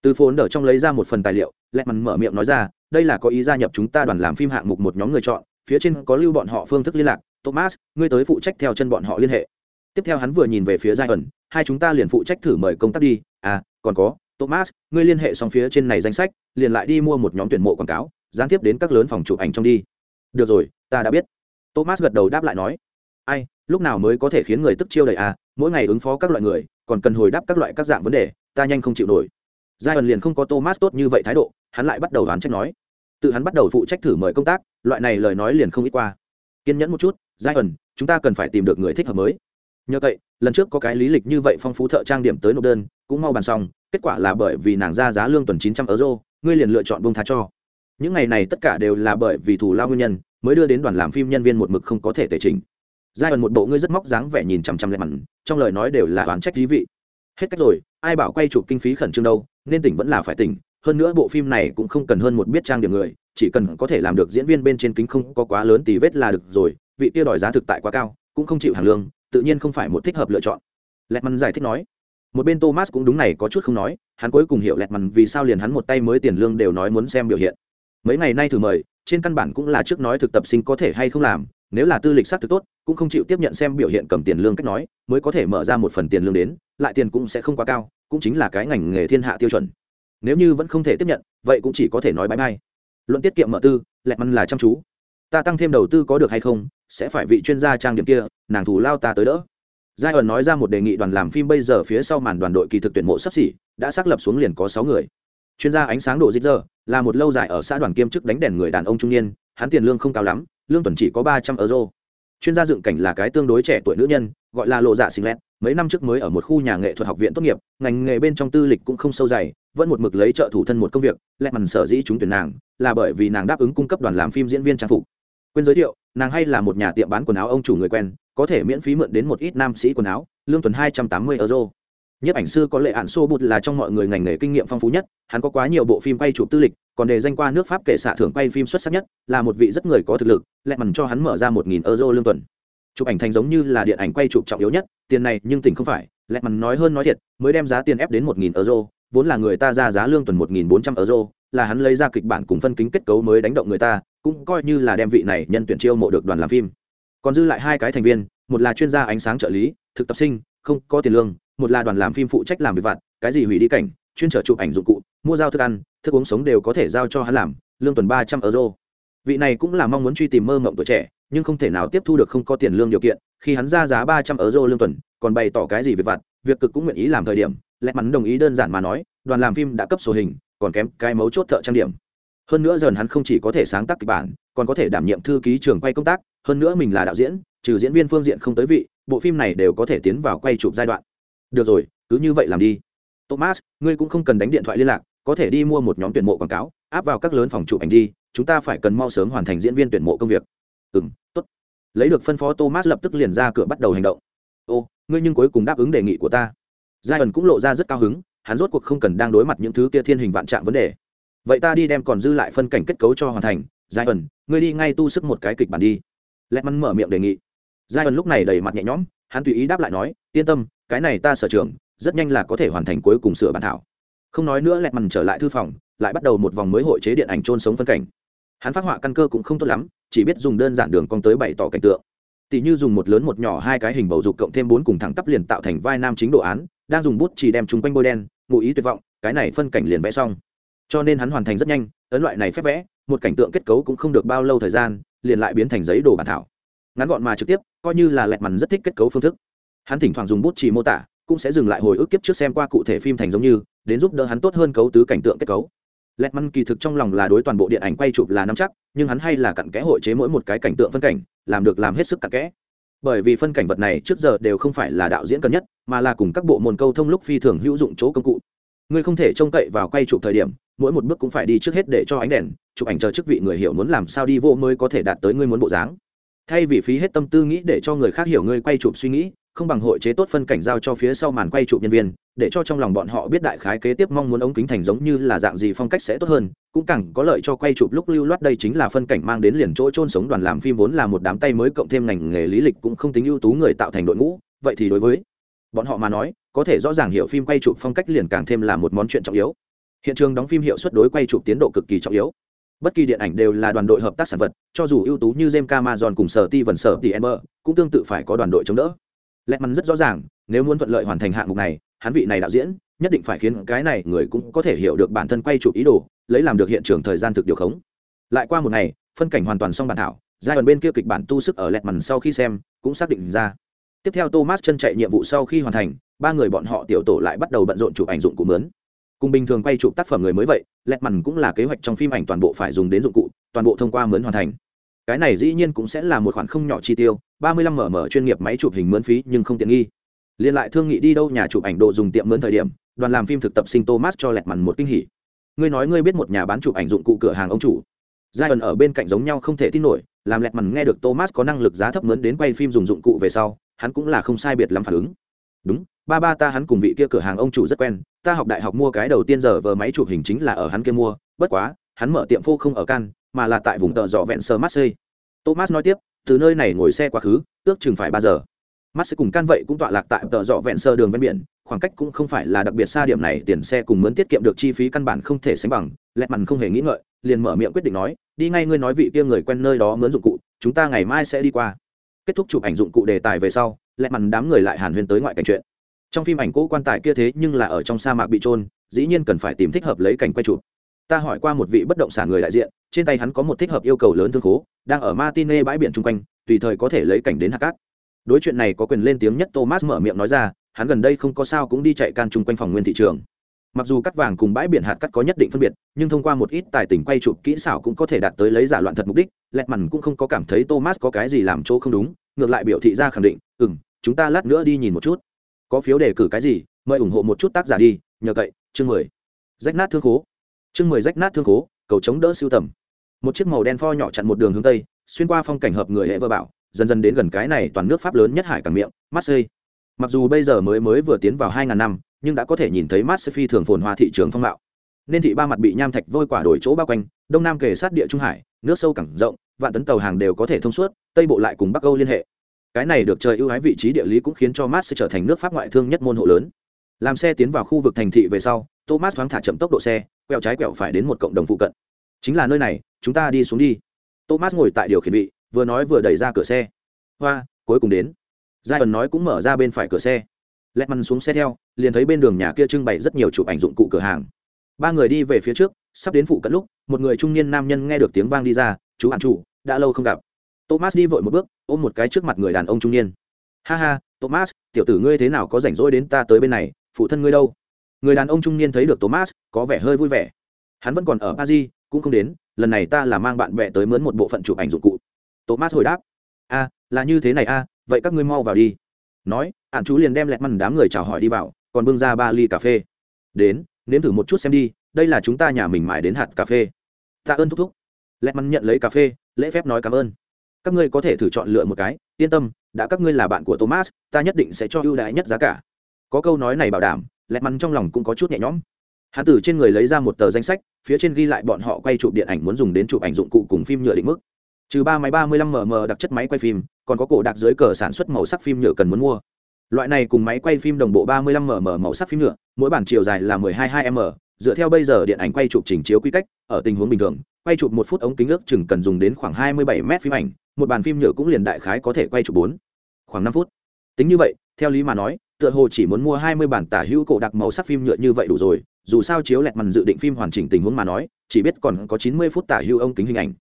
Từ phố ở trong lấy ra một phần tài liệu, lẹt mằn mở miệng nói ra, đây là có ý gia nhập chúng ta đoàn làm phim hạng mục một nhóm người chọn phía trên có lưu bọn họ phương thức liên lạc. Thomas, ngươi tới phụ trách theo chân bọn họ liên hệ. Tiếp theo hắn vừa nhìn về phía giai ẩn hai chúng ta liền phụ trách thử mời công tác đi. À còn có, thomas, ngươi liên hệ xong phía trên này danh sách, liền lại đi mua một nhóm tuyển mộ quảng cáo, gián tiếp đến các lớn phòng chụp ảnh trong đi. Được rồi, ta đã biết. Thomas gật đầu đáp lại nói. Ai, lúc nào mới có thể khiến người tức chiêu đầy à? Mỗi ngày ứng phó các loại người, còn cần hồi đáp các loại các dạng vấn đề, ta nhanh không chịu nổi. Giai ẩn liền không có thomas tốt như vậy thái độ, hắn lại bắt đầu đoán trách nói. Tự hắn bắt đầu phụ trách thử mời công tác loại này lời nói liền không ít qua. Kiên nhẫn một chút giai ẩn chúng ta cần phải tìm được người thích hợp mới. Nhờ vậy, lần trước có cái lý lịch như vậy phong phú thợ trang điểm tới nộp đơn, cũng mau bàn xong, kết quả là bởi vì nàng ra giá lương tuần chín trăm euro, ngươi liền lựa chọn bông tha cho. Những ngày này tất cả đều là bởi vì thù lao nguyên nhân, mới đưa đến đoàn làm phim nhân viên một mực không có thể tề trình. Giai ẩn một bộ ngươi rất móc dáng vẻ nhìn chằm chằm lẹ mặn trong lời nói đều là oán trách dí vị. Hết cách rồi, ai bảo quay chụp kinh phí khẩn trương đâu, nên tỉnh vẫn là phải tỉnh, hơn nữa bộ phim này cũng không cần hơn một biết trang điểm người chỉ cần có thể làm được diễn viên bên trên kính không có quá lớn tì vết là được rồi, vị kia đòi giá thực tại quá cao, cũng không chịu hàng lương, tự nhiên không phải một thích hợp lựa chọn. Lẹt mằn giải thích nói, một bên thomas cũng đúng này có chút không nói, hắn cuối cùng hiểu lẹt mằn vì sao liền hắn một tay mới tiền lương đều nói muốn xem biểu hiện. Mấy ngày nay thử mời, trên căn bản cũng là trước nói thực tập sinh có thể hay không làm, nếu là tư lịch xác thực tốt, cũng không chịu tiếp nhận xem biểu hiện cầm tiền lương cách nói, mới có thể mở ra một phần tiền lương đến, lại tiền cũng sẽ không quá cao, cũng chính là cái ngành nghề thiên hạ tiêu chuẩn. Nếu như vẫn không thể tiếp nhận, vậy cũng chỉ có thể nói bãi bay luận tiết kiệm mở tư, lẹt măn là chăm chú. Ta tăng thêm đầu tư có được hay không, sẽ phải vị chuyên gia trang điểm kia, nàng thù lao ta tới đỡ. Giai ẩn nói ra một đề nghị đoàn làm phim bây giờ phía sau màn đoàn đội kỳ thực tuyển mộ sắp xỉ, đã xác lập xuống liền có sáu người. Chuyên gia ánh sáng độ dịch giờ, là một lâu dài ở xã đoàn kiêm chức đánh đèn người đàn ông trung niên, hắn tiền lương không cao lắm, lương tuần chỉ có ba trăm euro. Chuyên gia dựng cảnh là cái tương đối trẻ tuổi nữ nhân, gọi là lộ dạ xinh lẹt mấy năm trước mới ở một khu nhà nghệ thuật học viện tốt nghiệp, ngành nghề bên trong tư lịch cũng không sâu dày, vẫn một mực lấy trợ thủ thân một công việc lẹ mằn sở dĩ chúng tuyển nàng là bởi vì nàng đáp ứng cung cấp đoàn làm phim diễn viên trang phục. Quên giới thiệu, nàng hay là một nhà tiệm bán quần áo ông chủ người quen, có thể miễn phí mượn đến một ít nam sĩ quần áo, lương tuần hai trăm tám mươi euro. Nhiếp ảnh sư có lệ ạn xô bụt là trong mọi người ngành nghề kinh nghiệm phong phú nhất, hắn có quá nhiều bộ phim quay chụp tư lịch, còn đề danh qua nước pháp kể xạ thưởng quay phim xuất sắc nhất, là một vị rất người có thực lực lẹ mằn cho hắn mở ra một nghìn euro lương tuần chụp ảnh thành giống như là điện ảnh quay chụp trọng yếu nhất, tiền này nhưng tỉnh không phải lẹ mằn nói hơn nói thiệt, mới đem giá tiền ép đến một nghìn euro, vốn là người ta ra giá lương tuần một nghìn bốn trăm euro, là hắn lấy ra kịch bản cùng phân kính kết cấu mới đánh động người ta, cũng coi như là đem vị này nhân tuyển chiêu mộ được đoàn làm phim. Còn dư lại hai cái thành viên, một là chuyên gia ánh sáng trợ lý, thực tập sinh, không có tiền lương, một là đoàn làm phim phụ trách làm việc vặt, cái gì hủy đi cảnh, chuyên trở chụp ảnh dụng cụ, mua giao thức ăn, thức uống sống đều có thể giao cho hắn làm, lương tuần ba trăm euro. Vị này cũng là mong muốn truy tìm mơ mộng tuổi trẻ nhưng không thể nào tiếp thu được không có tiền lương điều kiện, khi hắn ra giá ba trăm euro lương tuần, còn bày tỏ cái gì việc vặt, việc cực cũng nguyện ý làm thời điểm, lẽ mắn đồng ý đơn giản mà nói, đoàn làm phim đã cấp sổ hình, còn kém cái mấu chốt thợ trang điểm. Hơn nữa dần hắn không chỉ có thể sáng tác kịch bản, còn có thể đảm nhiệm thư ký trường quay công tác, hơn nữa mình là đạo diễn, trừ diễn viên phương diện không tới vị, bộ phim này đều có thể tiến vào quay chụp giai đoạn. Được rồi, cứ như vậy làm đi. Thomas, ngươi cũng không cần đánh điện thoại liên lạc, có thể đi mua một nhóm tuyển mộ quảng cáo, áp vào các lớn phòng chụp ảnh đi, chúng ta phải cần mau sớm hoàn thành diễn viên tuyển mộ công việc ừng tốt. Lấy được phân phó thomas lập tức liền ra cửa bắt đầu hành động. Ô, ngươi nhưng cuối cùng đáp ứng đề nghị của ta. Giai ẩn cũng lộ ra rất cao hứng, hắn rốt cuộc không cần đang đối mặt những thứ kia thiên hình vạn trạng vấn đề. Vậy ta đi đem còn dư lại phân cảnh kết cấu cho hoàn thành. Giai ẩn ngươi đi ngay tu sức một cái kịch bản đi. Lẹt mắn mở miệng đề nghị. Giai ẩn lúc này đầy mặt nhẹ nhõm, hắn tùy ý đáp lại nói, yên tâm, cái này ta sở trường, rất nhanh là có thể hoàn thành cuối cùng sửa bản thảo. Không nói nữa lẹt mằn trở lại thư phòng, lại bắt đầu một vòng mới hội chế điện ảnh trôn sống phân cảnh. Hắn phát họa căn cơ cũng không tốt lắm chỉ biết dùng đơn giản đường cong tới bày tỏ cảnh tượng. Tỷ như dùng một lớn một nhỏ hai cái hình bầu dục cộng thêm bốn cùng thẳng tắp liền tạo thành vai nam chính đồ án, đang dùng bút chỉ đem chúng quanh bôi đen, ngụ ý tuyệt vọng, cái này phân cảnh liền vẽ xong. Cho nên hắn hoàn thành rất nhanh, ấn loại này phép vẽ, một cảnh tượng kết cấu cũng không được bao lâu thời gian, liền lại biến thành giấy đồ bản thảo. Ngắn gọn mà trực tiếp, coi như là lẹt mằn rất thích kết cấu phương thức. Hắn thỉnh thoảng dùng bút chỉ mô tả, cũng sẽ dừng lại hồi ức kiếp trước xem qua cụ thể phim thành giống như, đến giúp đỡ hắn tốt hơn cấu tứ cảnh tượng kết cấu lẹt măn kỳ thực trong lòng là đối toàn bộ điện ảnh quay chụp là nắm chắc, nhưng hắn hay là cặn kẽ hội chế mỗi một cái cảnh tượng phân cảnh, làm được làm hết sức cặn kẽ. Bởi vì phân cảnh vật này trước giờ đều không phải là đạo diễn cần nhất, mà là cùng các bộ môn câu thông lúc phi thường hữu dụng chỗ công cụ. Ngươi không thể trông cậy vào quay chụp thời điểm, mỗi một bước cũng phải đi trước hết để cho ánh đèn, chụp ảnh chờ chức vị người hiểu muốn làm sao đi vô mới có thể đạt tới ngươi muốn bộ dáng thay vì phí hết tâm tư nghĩ để cho người khác hiểu ngươi quay chụp suy nghĩ, không bằng hội chế tốt phân cảnh giao cho phía sau màn quay chụp nhân viên, để cho trong lòng bọn họ biết đại khái kế tiếp mong muốn ống kính thành giống như là dạng gì phong cách sẽ tốt hơn, cũng càng có lợi cho quay chụp lúc lưu loát đây chính là phân cảnh mang đến liền chỗ trôn sống đoàn làm phim vốn là một đám tay mới cộng thêm ngành nghề lý lịch cũng không tính ưu tú người tạo thành đội ngũ, vậy thì đối với bọn họ mà nói, có thể rõ ràng hiểu phim quay chụp phong cách liền càng thêm là một món chuyện trọng yếu. Hiện trường đóng phim hiệu suất đối quay chụp tiến độ cực kỳ trọng yếu bất kỳ điện ảnh đều là đoàn đội hợp tác sản vật, cho dù ưu tú như James Cameron cùng sở ti vần sở ti Ember cũng tương tự phải có đoàn đội chống đỡ. Lẹt mắn rất rõ ràng, nếu muốn thuận lợi hoàn thành hạng mục này, hắn vị này đạo diễn nhất định phải khiến cái này người cũng có thể hiểu được bản thân quay chụp ý đồ, lấy làm được hiện trường thời gian thực điều khống. Lại qua một ngày, phân cảnh hoàn toàn xong bản thảo giai đoạn bên kia kịch bản tu sức ở lẹt mằn sau khi xem cũng xác định ra. Tiếp theo thomas chân chạy nhiệm vụ sau khi hoàn thành, ba người bọn họ tiểu tổ lại bắt đầu bận rộn chụp ảnh dụng cụ mướn cùng bình thường quay chụp tác phẩm người mới vậy lẹt mằn cũng là kế hoạch trong phim ảnh toàn bộ phải dùng đến dụng cụ, toàn bộ thông qua mướn hoàn thành. Cái này dĩ nhiên cũng sẽ là một khoản không nhỏ chi tiêu, ba mươi lăm mở mở chuyên nghiệp máy chụp hình mướn phí nhưng không tiện nghi. Liên lại thương nghị đi đâu nhà chụp ảnh đồ dùng tiệm mướn thời điểm, đoàn làm phim thực tập sinh thomas cho lẹt mằn một kinh hỉ. Ngươi nói ngươi biết một nhà bán chụp ảnh dụng cụ cửa hàng ông chủ. Giai ẩn ở bên cạnh giống nhau không thể tin nổi, làm lẹt mằn nghe được thomas có năng lực giá thấp mướn đến quay phim dùng dụng cụ về sau, hắn cũng là không sai biệt lắm phản ứng. Đúng ba ba ta hắn cùng vị kia cửa hàng ông chủ rất quen, ta học đại học mua cái đầu tiên giờ vờ máy chụp hình chính là ở hắn kia mua, bất quá, hắn mở tiệm phô không ở can, mà là tại vùng tợ dọ vẹn sơ marseille. Thomas nói tiếp, từ nơi này ngồi xe quá khứ, ước chừng phải ba giờ. Mắt sẽ cùng can vậy cũng tọa lạc tại tợ dọ vẹn sơ đường ven biển, khoảng cách cũng không phải là đặc biệt xa điểm này, tiền xe cùng mướn tiết kiệm được chi phí căn bản không thể sánh bằng, lẹt mặn không hề nghĩ ngợi, liền mở miệng quyết định nói, đi ngay ngươi nói vị kia người quen nơi đó mướn dụng cụ, chúng ta ngày mai sẽ đi qua. Kết thúc chụp ảnh dụng cụ đề tài về sau, lẹt mặn đám người lại hàn huyên tới ngoại cảnh chuyện trong phim ảnh cỗ quan tài kia thế nhưng là ở trong sa mạc bị trôn dĩ nhiên cần phải tìm thích hợp lấy cảnh quay chụp. Ta hỏi qua một vị bất động sản người đại diện, trên tay hắn có một thích hợp yêu cầu lớn thương khố, đang ở martine bãi biển chung quanh, tùy thời có thể lấy cảnh đến hạ cát. Đối chuyện này có quyền lên tiếng nhất thomas mở miệng nói ra, hắn gần đây không có sao cũng đi chạy can chung quanh phòng nguyên thị trường. Mặc dù cắt vàng cùng bãi biển hạt cắt có nhất định phân biệt, nhưng thông qua một ít tài tình quay chụp kỹ xảo cũng có thể đạt tới lấy giả loạn thật mục đích, lẹt mằn cũng không có cảm thấy thomas có cái gì làm chỗ không đúng, ngược lại biểu thị ra khẳng định ừ m chúng ta lát nữa đi nhìn một chút có phiếu đề cử cái gì, mời ủng hộ một chút tác giả đi, nhờ cậy, chương mười. Rách nát thương khố. Chương mười rách nát thương khố, cầu chống đỡ siêu tầm. Một chiếc màu đen pho nhỏ chặn một đường hướng tây, xuyên qua phong cảnh hợp người hệ vơ bảo dần dần đến gần cái này toàn nước pháp lớn nhất hải cảng miệng, marseille. Mặc dù bây giờ mới mới vừa tiến vào hai ngàn năm, nhưng đã có thể nhìn thấy marseille phi thường phồn hoa thị trường phong mạo. Nên thị ba mặt bị nham thạch vôi quả đổi chỗ bao quanh, đông nam kề sát địa trung hải, nước sâu cảng rộng, vạn tấn tàu hàng đều có thể thông suốt, tây bộ lại cùng bắc âu liên hệ cái này được trời ưu ái vị trí địa lý cũng khiến cho mars sẽ trở thành nước pháp ngoại thương nhất môn hộ lớn. Làm xe tiến vào khu vực thành thị về sau, thomas thoáng thả chậm tốc độ xe, quẹo trái quẹo phải đến một cộng đồng phụ cận. Chính là nơi này, chúng ta đi xuống đi. Thomas ngồi tại điều khiển vị, vừa nói vừa đẩy ra cửa xe. Hoa, cuối cùng đến. Giai ẩn nói cũng mở ra bên phải cửa xe. Lẹt măn xuống xe theo, liền thấy bên đường nhà kia trưng bày rất nhiều chụp ảnh dụng cụ cửa hàng. Ba người đi về phía trước, sắp đến phụ cận lúc, một người trung niên nam nhân nghe được tiếng vang đi ra, chú hạn chủ, đã lâu không gặp thomas đi vội một bước, ôm một cái trước mặt người đàn ông trung niên. Ha ha, thomas, tiểu tử ngươi thế nào có rảnh rỗi đến ta tới bên này, phụ thân ngươi đâu? Người đàn ông trung niên thấy được thomas, có vẻ hơi vui vẻ. Hắn vẫn còn ở paris, cũng không đến, lần này ta là mang bạn bè tới mướn một bộ phận chụp ảnh dụng cụ. Thomas hồi đáp, a, là như thế này a, vậy các ngươi mau vào đi. Nói ạn chú liền đem lẹt mằn đám người chào hỏi đi vào, còn bưng ra ba ly cà phê. Đến, nếm thử một chút xem đi, đây là chúng ta nhà mình mải đến hạt cà phê. Tạ ơn thúc thúc. Lẹt mằn nhận lấy cà phê, lễ phép nói cảm ơn các ngươi có thể thử chọn lựa một cái, yên tâm, đã các ngươi là bạn của thomas, ta nhất định sẽ cho ưu đãi nhất giá cả. Có câu nói này bảo đảm lẹt mắn trong lòng cũng có chút nhẹ nhõm. Hắn từ trên người lấy ra một tờ danh sách, phía trên ghi lại bọn họ quay chụp điện ảnh muốn dùng đến chụp ảnh dụng cụ cùng phim nhựa định mức. Trừ ba máy ba mươi lăm mm đặc chất máy quay phim, còn có cổ đặc dưới cờ sản xuất màu sắc phim nhựa cần muốn mua. Loại này cùng máy quay phim đồng bộ ba mươi lăm mm màu sắc phim nhựa, mỗi bản chiều dài là mười hai hai m, dựa theo bây giờ điện ảnh quay chụp trình chiếu quy cách, ở tình huống bình thường quay chụp một phút ống kính ước chừng cần dùng đến khoảng hai mươi bảy phim ảnh, một bản phim nhựa cũng liền đại khái có thể quay chụp bốn. Khoảng năm phút. Tính như vậy, theo lý mà nói, tựa hồ chỉ muốn mua hai mươi bản tả hữu cổ đặc màu sắc phim nhựa như vậy đủ rồi, dù sao chiếu lẹt màn dự định phim hoàn chỉnh tình huống mà nói, chỉ biết còn có chín mươi phút tả hữu ống kính hình ảnh.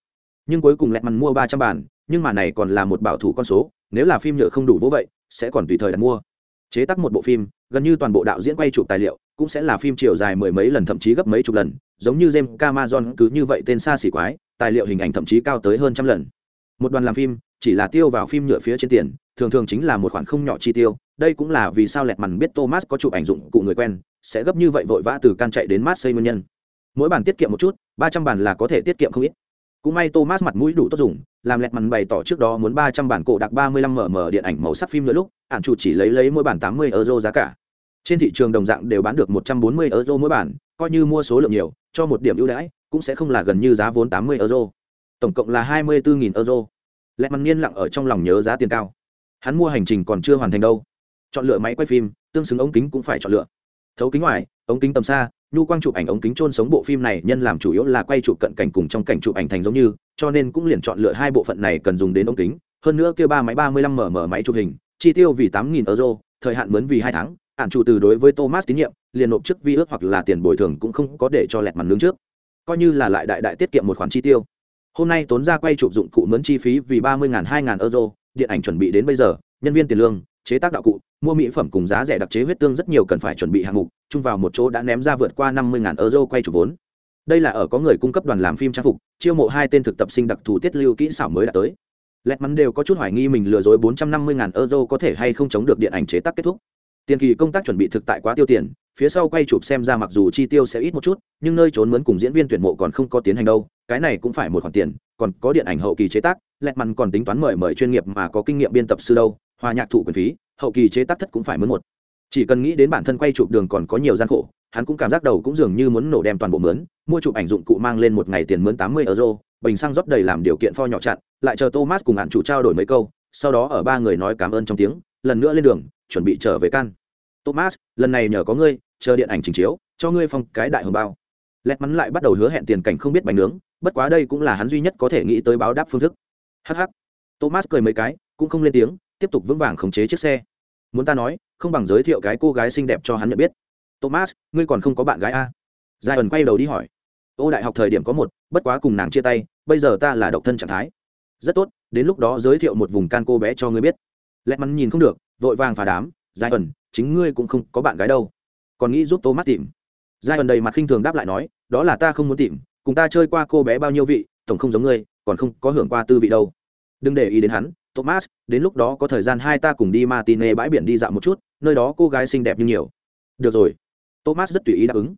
Nhưng cuối cùng lẹt màn mua ba trăm bản, nhưng mà này còn là một bảo thủ con số, nếu là phim nhựa không đủ vỗ vậy, sẽ còn tùy thời đặt mua. Chế tác một bộ phim, gần như toàn bộ đạo diễn quay chụp tài liệu cũng sẽ là phim chiều dài mười mấy lần thậm chí gấp mấy chục lần, giống như James Cameron cứ như vậy tên xa xỉ quái, tài liệu hình ảnh thậm chí cao tới hơn trăm lần. Một đoàn làm phim, chỉ là tiêu vào phim nhựa phía trên tiền, thường thường chính là một khoản không nhỏ chi tiêu, đây cũng là vì sao lẹt mằn biết thomas có chụp ảnh dụng cụ người quen, sẽ gấp như vậy vội vã từ can chạy đến marseille nguyên nhân. Mỗi bản tiết kiệm một chút, ba trăm bản là có thể tiết kiệm không ít. Cũng may thomas mặt mũi đủ tốt dùng, làm lẹt mằn bày tỏ trước đó muốn ba trăm bản cổ đặc ba mươi lăm mm điện ảnh màu sắc phim nữa lúc ảnh chủ chỉ lấy lấy mỗi bản tám mươi euro giá cả trên thị trường đồng dạng đều bán được một trăm bốn mươi euro mỗi bản, coi như mua số lượng nhiều, cho một điểm ưu đãi, cũng sẽ không là gần như giá vốn tám mươi euro. Tổng cộng là hai mươi bốn euro. Lẹt mặt niên lặng ở trong lòng nhớ giá tiền cao. Hắn mua hành trình còn chưa hoàn thành đâu. Chọn lựa máy quay phim, tương xứng ống kính cũng phải chọn lựa. Thấu kính ngoài, ống kính tầm xa, nhu quang chụp ảnh ống kính trôn sống bộ phim này nhân làm chủ yếu là quay chụp cận cảnh cùng trong cảnh chụp ảnh thành giống như, cho nên cũng liền chọn lựa hai bộ phận này cần dùng đến ống kính. Hơn nữa kêu ba máy ba mươi lăm mm máy chụp hình, chi tiêu vì tám nghìn euro, thời hạn mướn vì hai tháng ạn chủ từ đối với thomas tín nhiệm, liền nộp trước vi ước hoặc là tiền bồi thường cũng không có để cho lẹt mặt nướng trước. Coi như là lại đại đại tiết kiệm một khoản chi tiêu. Hôm nay tốn ra quay chụp dụng cụ mướn chi phí vì ba mươi hai euro, điện ảnh chuẩn bị đến bây giờ, nhân viên tiền lương, chế tác đạo cụ, mua mỹ phẩm cùng giá rẻ đặc chế huyết tương rất nhiều cần phải chuẩn bị hạng mục, chung vào một chỗ đã ném ra vượt qua năm mươi euro quay chụp vốn. Đây là ở có người cung cấp đoàn làm phim trang phục, chiêu mộ hai tên thực tập sinh đặc thù tiết lưu kỹ xảo mới đã tới. Lẹt mắn đều có chút hoài nghi mình lừa dối bốn trăm năm mươi euro có thể hay không chống được điện ảnh chế tác kết thúc tiền kỳ công tác chuẩn bị thực tại quá tiêu tiền, phía sau quay chụp xem ra mặc dù chi tiêu sẽ ít một chút, nhưng nơi trốn mướn cùng diễn viên tuyển mộ còn không có tiến hành đâu, cái này cũng phải một khoản tiền, còn có điện ảnh hậu kỳ chế tác, lẹt mặn còn tính toán mời mời chuyên nghiệp mà có kinh nghiệm biên tập sư đâu, hòa nhạc thụ quyền phí, hậu kỳ chế tác thất cũng phải mướn một. Chỉ cần nghĩ đến bản thân quay chụp đường còn có nhiều gian khổ, hắn cũng cảm giác đầu cũng dường như muốn nổ đem toàn bộ mướn, mua chụp ảnh dụng cụ mang lên một ngày tiền mướn tám mươi euro, bình xăng rót đầy làm điều kiện pho nhỏ chặn, lại chờ thomas cùng hạn chủ trao đổi mấy câu, sau đó ở ba người nói cảm ơn trong tiếng, lần nữa lên đường chuẩn bị trở về can. Thomas, lần này nhờ có ngươi, chờ điện ảnh trình chiếu, cho ngươi phong cái đại hồng bao. Lẹt mắn lại bắt đầu hứa hẹn tiền cảnh không biết bánh nướng, bất quá đây cũng là hắn duy nhất có thể nghĩ tới báo đáp phương thức. Hh thomas cười mấy cái, cũng không lên tiếng, tiếp tục vững vàng khống chế chiếc xe. Muốn ta nói, không bằng giới thiệu cái cô gái xinh đẹp cho hắn nhận biết. Thomas, ngươi còn không có bạn gái a? Giai ẩn quay đầu đi hỏi. Ô, đại học thời điểm có một, bất quá cùng nàng chia tay, bây giờ ta là độc thân trạng thái. Rất tốt, đến lúc đó giới thiệu một vùng can cô bé cho ngươi biết. Lẹt mắn nhìn không được vội vàng phá đám, giai ẩn, chính ngươi cũng không có bạn gái đâu. Còn nghĩ giúp thomas tìm. Giai ẩn đầy mặt khinh thường đáp lại nói, đó là ta không muốn tìm, cùng ta chơi qua cô bé bao nhiêu vị, tổng không giống ngươi, còn không có hưởng qua tư vị đâu. Đừng để ý đến hắn, thomas, đến lúc đó có thời gian hai ta cùng đi martine bãi biển đi dạo một chút, nơi đó cô gái xinh đẹp như nhiều. Được rồi. Thomas rất tùy ý đáp ứng.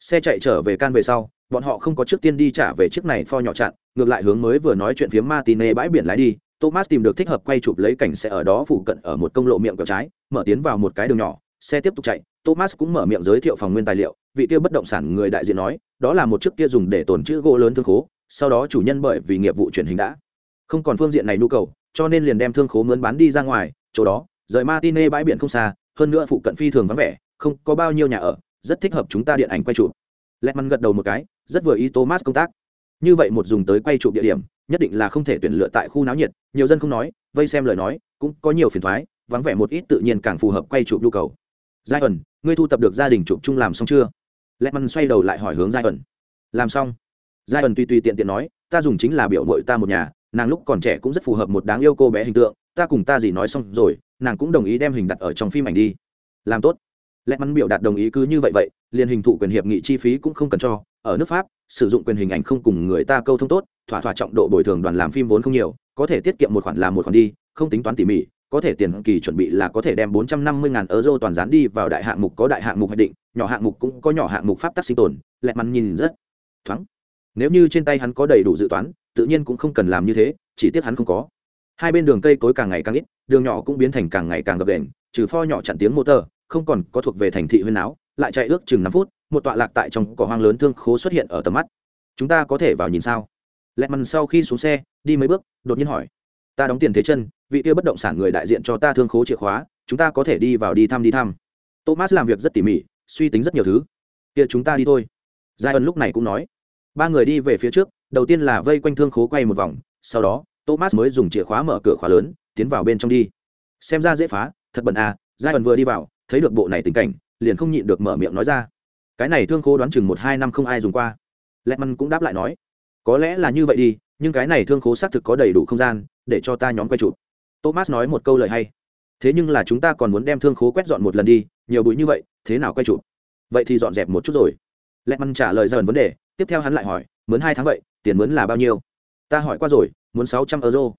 Xe chạy trở về can về sau, bọn họ không có trước tiên đi trả về chiếc này pho nhỏ chặn, ngược lại hướng mới vừa nói chuyện phía martine bãi biển lái đi thomas tìm được thích hợp quay chụp lấy cảnh sẽ ở đó phụ cận ở một công lộ miệng quẹo trái, mở tiến vào một cái đường nhỏ, xe tiếp tục chạy. Thomas cũng mở miệng giới thiệu phòng nguyên tài liệu. Vị kia bất động sản người đại diện nói, đó là một chiếc kia dùng để tồn chữ gỗ lớn thương khố, sau đó chủ nhân bởi vì nghiệp vụ truyền hình đã không còn phương diện này nhu cầu, cho nên liền đem thương khố mướn bán đi ra ngoài, chỗ đó, rời martine bãi biển không xa, hơn nữa phụ cận phi thường vắng vẻ, không có bao nhiêu nhà ở, rất thích hợp chúng ta điện ảnh quay chụp. Lẹt măn gật đầu một cái, rất vừa ý thomas công tác như vậy một dùng tới quay chụp địa điểm, nhất định là không thể tuyển lựa tại khu náo nhiệt. Nhiều dân không nói, vây xem lời nói, cũng có nhiều phiền thoái, vắng vẻ một ít tự nhiên càng phù hợp quay chụp nhu cầu. Giai ẩn ngươi thu tập được gia đình chụp chung làm xong chưa? Lẹt măn xoay đầu lại hỏi hướng giai ẩn làm xong. Giai ẩn tùy tùy tiện tiện nói, ta dùng chính là biểu mội ta một nhà, nàng lúc còn trẻ cũng rất phù hợp một đáng yêu cô bé hình tượng, ta cùng ta gì nói xong rồi, nàng cũng đồng ý đem hình đặt ở trong phim ảnh đi. Làm tốt lẽ mắn biểu đạt đồng ý cứ như vậy vậy, liền hình thụ quyền hiệp nghị chi phí cũng không cần cho. Ở nước pháp, sử dụng quyền hình ảnh không cùng người ta câu thông tốt, thỏa thỏa trọng độ bồi thường đoàn làm phim vốn không nhiều, có thể tiết kiệm một khoản làm một khoản đi, không tính toán tỉ mỉ, có thể tiền kỳ chuẩn bị là có thể đem 450 ngàn euro toàn dán đi vào đại hạng mục có đại hạng mục hoạch định, nhỏ hạng mục cũng có nhỏ hạng mục pháp tắc sinh tồn lẹ mắn nhìn rất thoáng. Nếu như trên tay hắn có đầy đủ dự toán, tự nhiên cũng không cần làm như thế, chỉ tiếc hắn không có. Hai bên đường cây cối càng ngày càng ít, đường nhỏ cũng biến thành càng ngày càng gập đền trừ pho nhỏ chặn tiếng motor không còn có thuộc về thành thị huyên áo lại chạy ước chừng năm phút, một tọa lạc tại trong cỏ hoang lớn thương khố xuất hiện ở tầm mắt. Chúng ta có thể vào nhìn sao? Lẹt mằn sau khi xuống xe, đi mấy bước, đột nhiên hỏi. Ta đóng tiền thế chân, vị kia bất động sản người đại diện cho ta thương khố chìa khóa, chúng ta có thể đi vào đi thăm đi thăm. Thomas làm việc rất tỉ mỉ, suy tính rất nhiều thứ. Kia chúng ta đi thôi. Giai ân lúc này cũng nói. Ba người đi về phía trước, đầu tiên là vây quanh thương khố quay một vòng, sau đó, thomas mới dùng chìa khóa mở cửa khóa lớn, tiến vào bên trong đi. Xem ra dễ phá, thật bẩn à giai ẩn vừa đi vào thấy được bộ này tình cảnh, liền không nhịn được mở miệng nói ra. Cái này thương khố đoán chừng một hai năm không ai dùng qua. Lẹt măn cũng đáp lại nói, có lẽ là như vậy đi, nhưng cái này thương khố xác thực có đầy đủ không gian, để cho ta nhóm quay chụp. Thomas nói một câu lời hay. Thế nhưng là chúng ta còn muốn đem thương khố quét dọn một lần đi, nhiều bụi như vậy, thế nào quay chụp? Vậy thì dọn dẹp một chút rồi. Lẹt măn trả lời dần vấn đề, tiếp theo hắn lại hỏi, mướn hai tháng vậy, tiền mướn là bao nhiêu? Ta hỏi qua rồi muốn sáu trăm euro.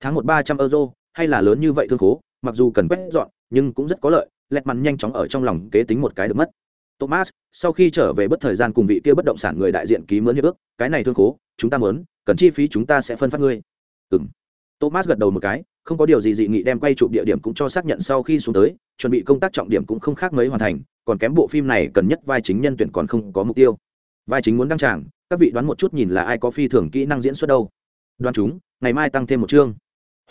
Tháng một ba trăm euro, hay là lớn như vậy thương khố, mặc dù cần quét dọn, nhưng cũng rất có lợi lẹt mặn nhanh chóng ở trong lòng kế tính một cái được mất. Thomas, sau khi trở về bất thời gian cùng vị kia bất động sản người đại diện ký mướn hiệp ước, cái này thương khố, chúng ta mớn cần chi phí chúng ta sẽ phân phát ngươi. Ừ m thomas gật đầu một cái, không có điều gì dị nghị đem quay chụp địa điểm cũng cho xác nhận sau khi xuống tới, chuẩn bị công tác trọng điểm cũng không khác mấy hoàn thành, còn kém bộ phim này cần nhất vai chính nhân tuyển còn không có mục tiêu. Vai chính muốn đăng tràng, các vị đoán một chút nhìn là ai có phi thường kỹ năng diễn xuất đâu. Đoán chúng, ngày mai tăng thêm một chương.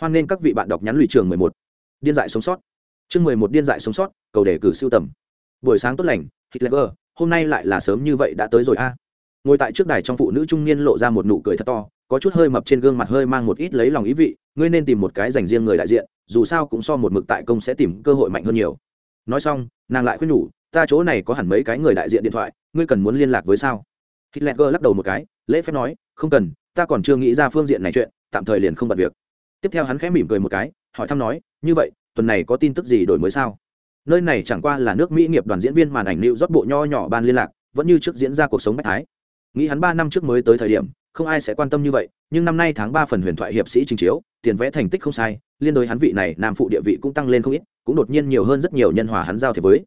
Hoan nghênh các vị bạn đọc nhắn lụy trường mười một. Điên dại sống sót chương mười một điên dại sống sót, cầu đề cử siêu tầm. Buổi sáng tốt lành, hitler, hôm nay lại là sớm như vậy đã tới rồi a. Ngồi tại trước đài trong phụ nữ trung niên lộ ra một nụ cười thật to, có chút hơi mập trên gương mặt hơi mang một ít lấy lòng ý vị, ngươi nên tìm một cái dành riêng người đại diện, dù sao cũng so một mực tại công sẽ tìm cơ hội mạnh hơn nhiều. Nói xong, nàng lại khuyên nhủ, ta chỗ này có hẳn mấy cái người đại diện điện thoại, ngươi cần muốn liên lạc với sao? Hitler lắc đầu một cái, lễ phép nói, không cần, ta còn chưa nghĩ ra phương diện này chuyện, tạm thời liền không bật việc. Tiếp theo hắn khẽ mỉm cười một cái, hỏi thăm nói, như vậy tuần này có tin tức gì đổi mới sao? Nơi này chẳng qua là nước mỹ nghiệp đoàn diễn viên màn ảnh lưu rót bộ nho nhỏ ban liên lạc, vẫn như trước diễn ra cuộc sống bách thái. Nghĩ hắn ba năm trước mới tới thời điểm, không ai sẽ quan tâm như vậy, nhưng năm nay tháng ba phần huyền thoại hiệp sĩ trình chiếu, tiền vẽ thành tích không sai, liên đối hắn vị này nam phụ địa vị cũng tăng lên không ít, cũng đột nhiên nhiều hơn rất nhiều nhân hòa hắn giao thế với.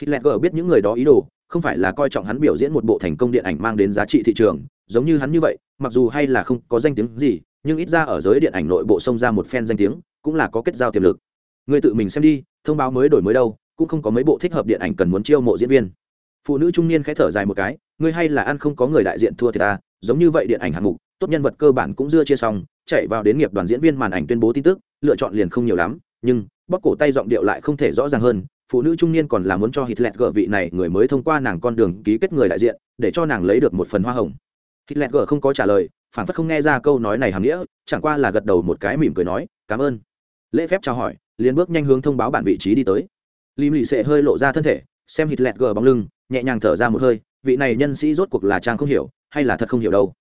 Hitler biết những người đó ý đồ, không phải là coi trọng hắn biểu diễn một bộ thành công điện ảnh mang đến giá trị thị trường, giống như hắn như vậy, mặc dù hay là không có danh tiếng gì, nhưng ít ra ở giới điện ảnh nội bộ xông ra một phen danh tiếng, cũng là có kết giao tiềm lực người tự mình xem đi, thông báo mới đổi mới đâu, cũng không có mấy bộ thích hợp điện ảnh cần muốn chiêu mộ diễn viên. Phụ nữ trung niên khẽ thở dài một cái, ngươi hay là ăn không có người đại diện thua thì ta, giống như vậy điện ảnh hạng mục, tốt nhân vật cơ bản cũng dưa chia xong, chạy vào đến nghiệp đoàn diễn viên màn ảnh tuyên bố tin tức, lựa chọn liền không nhiều lắm, nhưng bóc cổ tay giọng điệu lại không thể rõ ràng hơn, phụ nữ trung niên còn là muốn cho hitler gỡ vị này người mới thông qua nàng con đường ký kết người đại diện, để cho nàng lấy được một phần hoa hồng. Hitler gỡ không có trả lời phản phất không nghe ra câu nói này hàm nghĩa, chẳng qua là gật đầu một cái mỉm cười nói, cảm ơn. Lễ phép chào hỏi liền bước nhanh hướng thông báo bản vị trí đi tới. Lim lì xệ hơi lộ ra thân thể, xem hitler gờ bóng lưng, nhẹ nhàng thở ra một hơi, vị này nhân sĩ rốt cuộc là trang không hiểu, hay là thật không hiểu đâu.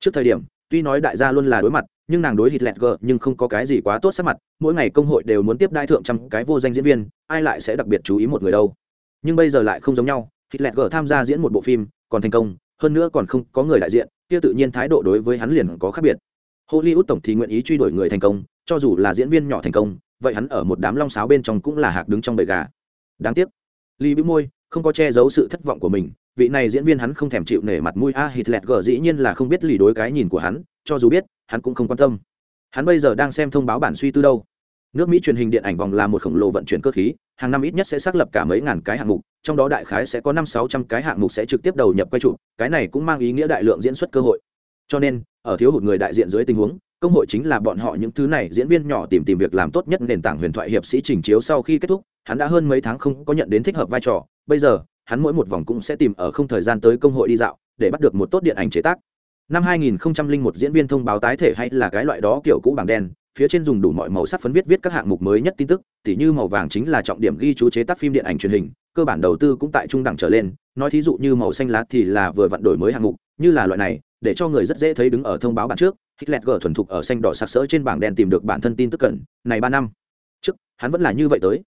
Trước thời điểm, tuy nói đại gia luôn là đối mặt, nhưng nàng đối hitler gờ nhưng không có cái gì quá tốt sắc mặt, mỗi ngày công hội đều muốn tiếp đai thượng trăm cái vô danh diễn viên, ai lại sẽ đặc biệt chú ý một người đâu. Nhưng bây giờ lại không giống nhau hitler gờ tham gia diễn một bộ phim, còn thành công, hơn nữa còn không có người đại diện, kia tự nhiên thái độ đối với hắn liền có khác biệt. Hollywood tổng thì nguyện ý truy đuổi người thành công, cho dù là diễn viên nhỏ thành công vậy hắn ở một đám long sáo bên trong cũng là hạc đứng trong bầy gà. Đáng tiếc. Ly bĩu môi không có che giấu sự thất vọng của mình vị này diễn viên hắn không thèm chịu nể mặt mũi a à, lẹt gờ dĩ nhiên là không biết lì đối cái nhìn của hắn cho dù biết hắn cũng không quan tâm. Hắn bây giờ đang xem thông báo bản suy tư đâu. Nước mỹ truyền hình điện ảnh vòng là một khổng lồ vận chuyển cơ khí hàng năm ít nhất sẽ xác lập cả mấy ngàn cái hạng mục trong đó đại khái sẽ có năm sáu trăm cái hạng mục sẽ trực tiếp đầu nhập quay trụ cái này cũng mang ý nghĩa đại lượng diễn xuất cơ hội. Cho nên ở thiếu hụt người đại diện dưới tình huống công hội chính là bọn họ những thứ này, diễn viên nhỏ tìm tìm việc làm tốt nhất nền tảng huyền thoại hiệp sĩ trình chiếu sau khi kết thúc, hắn đã hơn mấy tháng không có nhận đến thích hợp vai trò. Bây giờ, hắn mỗi một vòng cũng sẽ tìm ở không thời gian tới công hội đi dạo, để bắt được một tốt điện ảnh chế tác. Năm 2001 diễn viên thông báo tái thể hay là cái loại đó kiểu cũ bảng đen, phía trên dùng đủ mọi màu sắc phấn viết viết các hạng mục mới nhất tin tức, tỉ như màu vàng chính là trọng điểm ghi chú chế tác phim điện ảnh truyền hình, cơ bản đầu tư cũng tại trung đẳng trở lên, nói thí dụ như màu xanh lá thì là vừa vặn đổi mới hạng mục, như là loại này, để cho người rất dễ thấy đứng ở thông báo bản trước hitler g thuần thục ở xanh đỏ sặc sỡ trên bảng đen tìm được bản thân tin tức cận này ba năm trước hắn vẫn là như vậy tới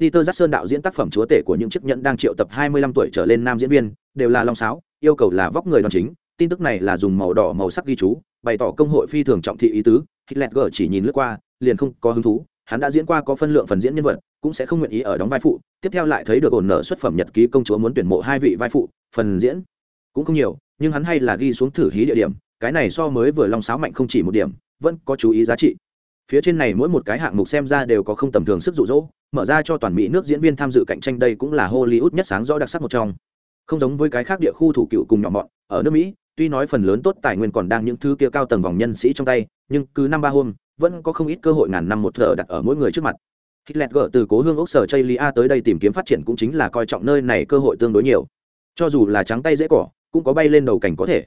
Peter Jackson đạo diễn tác phẩm chúa tể của những chiếc nhẫn đang triệu tập 25 tuổi trở lên nam diễn viên, đều là long sáo, yêu cầu là vóc người đoan chính. Tin tức này là dùng màu đỏ màu sắc ghi chú, bày tỏ công hội phi thường trọng thị ý tứ. Hitler chỉ nhìn lướt qua, liền không có hứng thú. Hắn đã diễn qua có phân lượng phần diễn nhân vật, cũng sẽ không nguyện ý ở đóng vai phụ. Tiếp theo lại thấy được ổn nợ xuất phẩm nhật ký công chúa muốn tuyển mộ hai vị vai phụ, phần diễn cũng không nhiều, nhưng hắn hay là ghi xuống thử hí địa điểm. Cái này so mới vừa long sáo mạnh không chỉ một điểm, vẫn có chú ý giá trị phía trên này mỗi một cái hạng mục xem ra đều có không tầm thường sức rụ rỗ mở ra cho toàn mỹ nước diễn viên tham dự cạnh tranh đây cũng là hollywood nhất sáng rõ đặc sắc một trong không giống với cái khác địa khu thủ cựu cùng nhỏ mọn ở nước mỹ tuy nói phần lớn tốt tài nguyên còn đang những thứ kia cao tầng vòng nhân sĩ trong tay nhưng cứ năm ba hôm vẫn có không ít cơ hội ngàn năm một thở đặt ở mỗi người trước mặt Hitler gỡ từ cố hương ốc sở Chaylia tới đây tìm kiếm phát triển cũng chính là coi trọng nơi này cơ hội tương đối nhiều. Cho dù là trắng tay dễ cỏ, cũng có bay lên đầu cảnh có thể.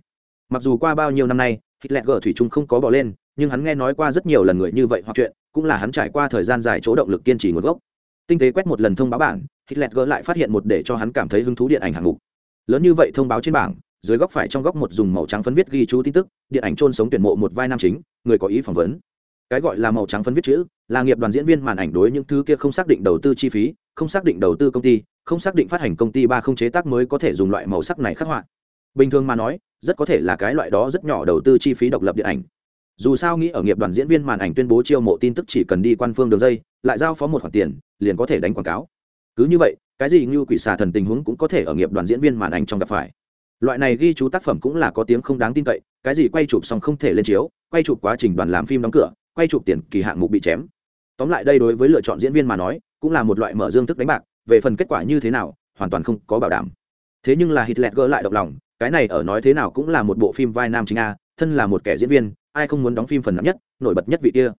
Mặc dù qua bao nhiêu năm nay, Hitler gỡ thủy chung không có bỏ lên, nhưng hắn nghe nói qua rất nhiều lần người như vậy hoặc chuyện cũng là hắn trải qua thời gian dài chỗ động lực kiên trì nguồn gốc. Tinh tế quét một lần thông báo bảng hitler gỡ lại phát hiện một để cho hắn cảm thấy hứng thú điện ảnh hạng mục. Lớn như vậy thông báo trên bảng dưới góc phải trong góc một dùng màu trắng phấn viết ghi chú tin tức điện ảnh trôn sống tuyển mộ một vai nam chính người có ý phỏng vấn. Cái gọi là màu trắng phấn viết chữ là nghiệp đoàn diễn viên màn ảnh đối những thứ kia không xác định đầu tư chi phí không xác định đầu tư công ty không xác định phát hành công ty ba không chế tác mới có thể dùng loại màu sắc này khắc họa. Bình thường mà nói rất có thể là cái loại đó rất nhỏ đầu tư chi phí độc lập điện ảnh. Dù sao nghĩ ở nghiệp đoàn diễn viên màn ảnh tuyên bố chiêu mộ tin tức chỉ cần đi quan phương đường dây, lại giao phó một khoản tiền, liền có thể đánh quảng cáo. Cứ như vậy, cái gì như quỷ xà thần tình huống cũng có thể ở nghiệp đoàn diễn viên màn ảnh trong gặp phải. Loại này ghi chú tác phẩm cũng là có tiếng không đáng tin cậy, cái gì quay chụp xong không thể lên chiếu, quay chụp quá trình đoàn làm phim đóng cửa, quay chụp tiền kỳ hạng mục bị chém. Tóm lại đây đối với lựa chọn diễn viên mà nói, cũng là một loại mở dương thức đánh bạc, về phần kết quả như thế nào, hoàn toàn không có bảo đảm. Thế nhưng là hitler gỡ lại động lòng cái này ở nói thế nào cũng là một bộ phim vai nam chính a thân là một kẻ diễn viên ai không muốn đóng phim phần nặng nhất nổi bật nhất vị kia.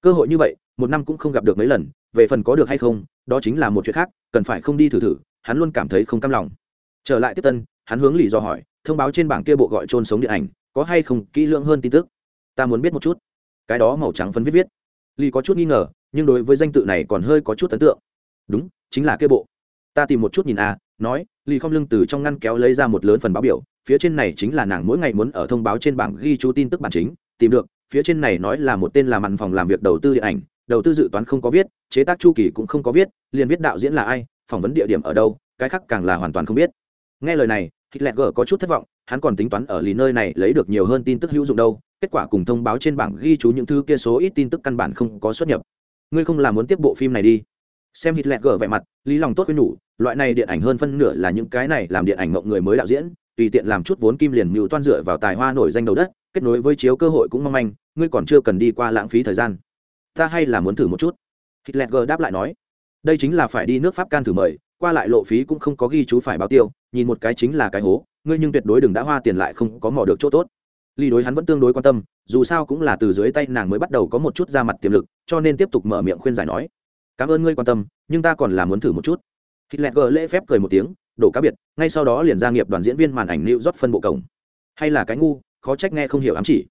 Cơ hội như vậy một năm cũng không gặp được mấy lần về phần có được hay không đó chính là một chuyện khác cần phải không đi thử thử hắn luôn cảm thấy không cam lòng. Trở lại tiếp tân hắn hướng lì do hỏi thông báo trên bảng kia bộ gọi trôn sống điện ảnh có hay không kỹ lưỡng hơn tin tức? Ta muốn biết một chút. Cái đó màu trắng phấn viết viết. Lì có chút nghi ngờ nhưng đối với danh tự này còn hơi có chút ấn tượng. Đúng chính là kia bộ. Ta tìm một chút nhìn a à, nói lì không lưng từ trong ngăn kéo lấy ra một lớn phần báo biểu, phía trên này chính là nàng mỗi ngày muốn ở thông báo trên bảng ghi chú tin tức bản chính, tìm được, phía trên này nói là một tên làm mặn phòng làm việc đầu tư điện ảnh, đầu tư dự toán không có viết, chế tác chu kỳ cũng không có viết, liền viết đạo diễn là ai, phỏng vấn địa điểm ở đâu, cái khác càng là hoàn toàn không biết. Nghe lời này, hitler g có chút thất vọng, hắn còn tính toán ở lì nơi này lấy được nhiều hơn tin tức hữu dụng đâu, kết quả cùng thông báo trên bảng ghi chú những thứ kia số ít tin tức căn bản không có xuất nhập. Ngươi không làm muốn tiếp bộ phim này đi? Xem hít lẹt gở vẻ mặt, lý lòng tốt với nhủ, loại này điện ảnh hơn phân nửa là những cái này làm điện ảnh mộng người mới đạo diễn, tùy tiện làm chút vốn kim liền mưu toan dựa vào tài hoa nổi danh đầu đất, kết nối với chiếu cơ hội cũng mong manh, ngươi còn chưa cần đi qua lãng phí thời gian. Ta hay là muốn thử một chút. Hít lẹt gở đáp lại nói, đây chính là phải đi nước pháp can thử mời, qua lại lộ phí cũng không có ghi chú phải báo tiêu, nhìn một cái chính là cái hố, ngươi nhưng tuyệt đối đừng đã hoa tiền lại không có mò được chỗ tốt. Ly đối hắn vẫn tương đối quan tâm, dù sao cũng là từ dưới tay nàng mới bắt đầu có một chút ra mặt tiềm lực, cho nên tiếp tục mở miệng khuyên giải nói cảm ơn ngươi quan tâm, nhưng ta còn là muốn thử một chút. Hitler gờ lễ phép cười một tiếng đổ cá biệt, ngay sau đó liền gia nghiệp đoàn diễn viên màn ảnh lưu rót phân bộ cổng. Hay là cái ngu, khó trách nghe không hiểu ám chỉ.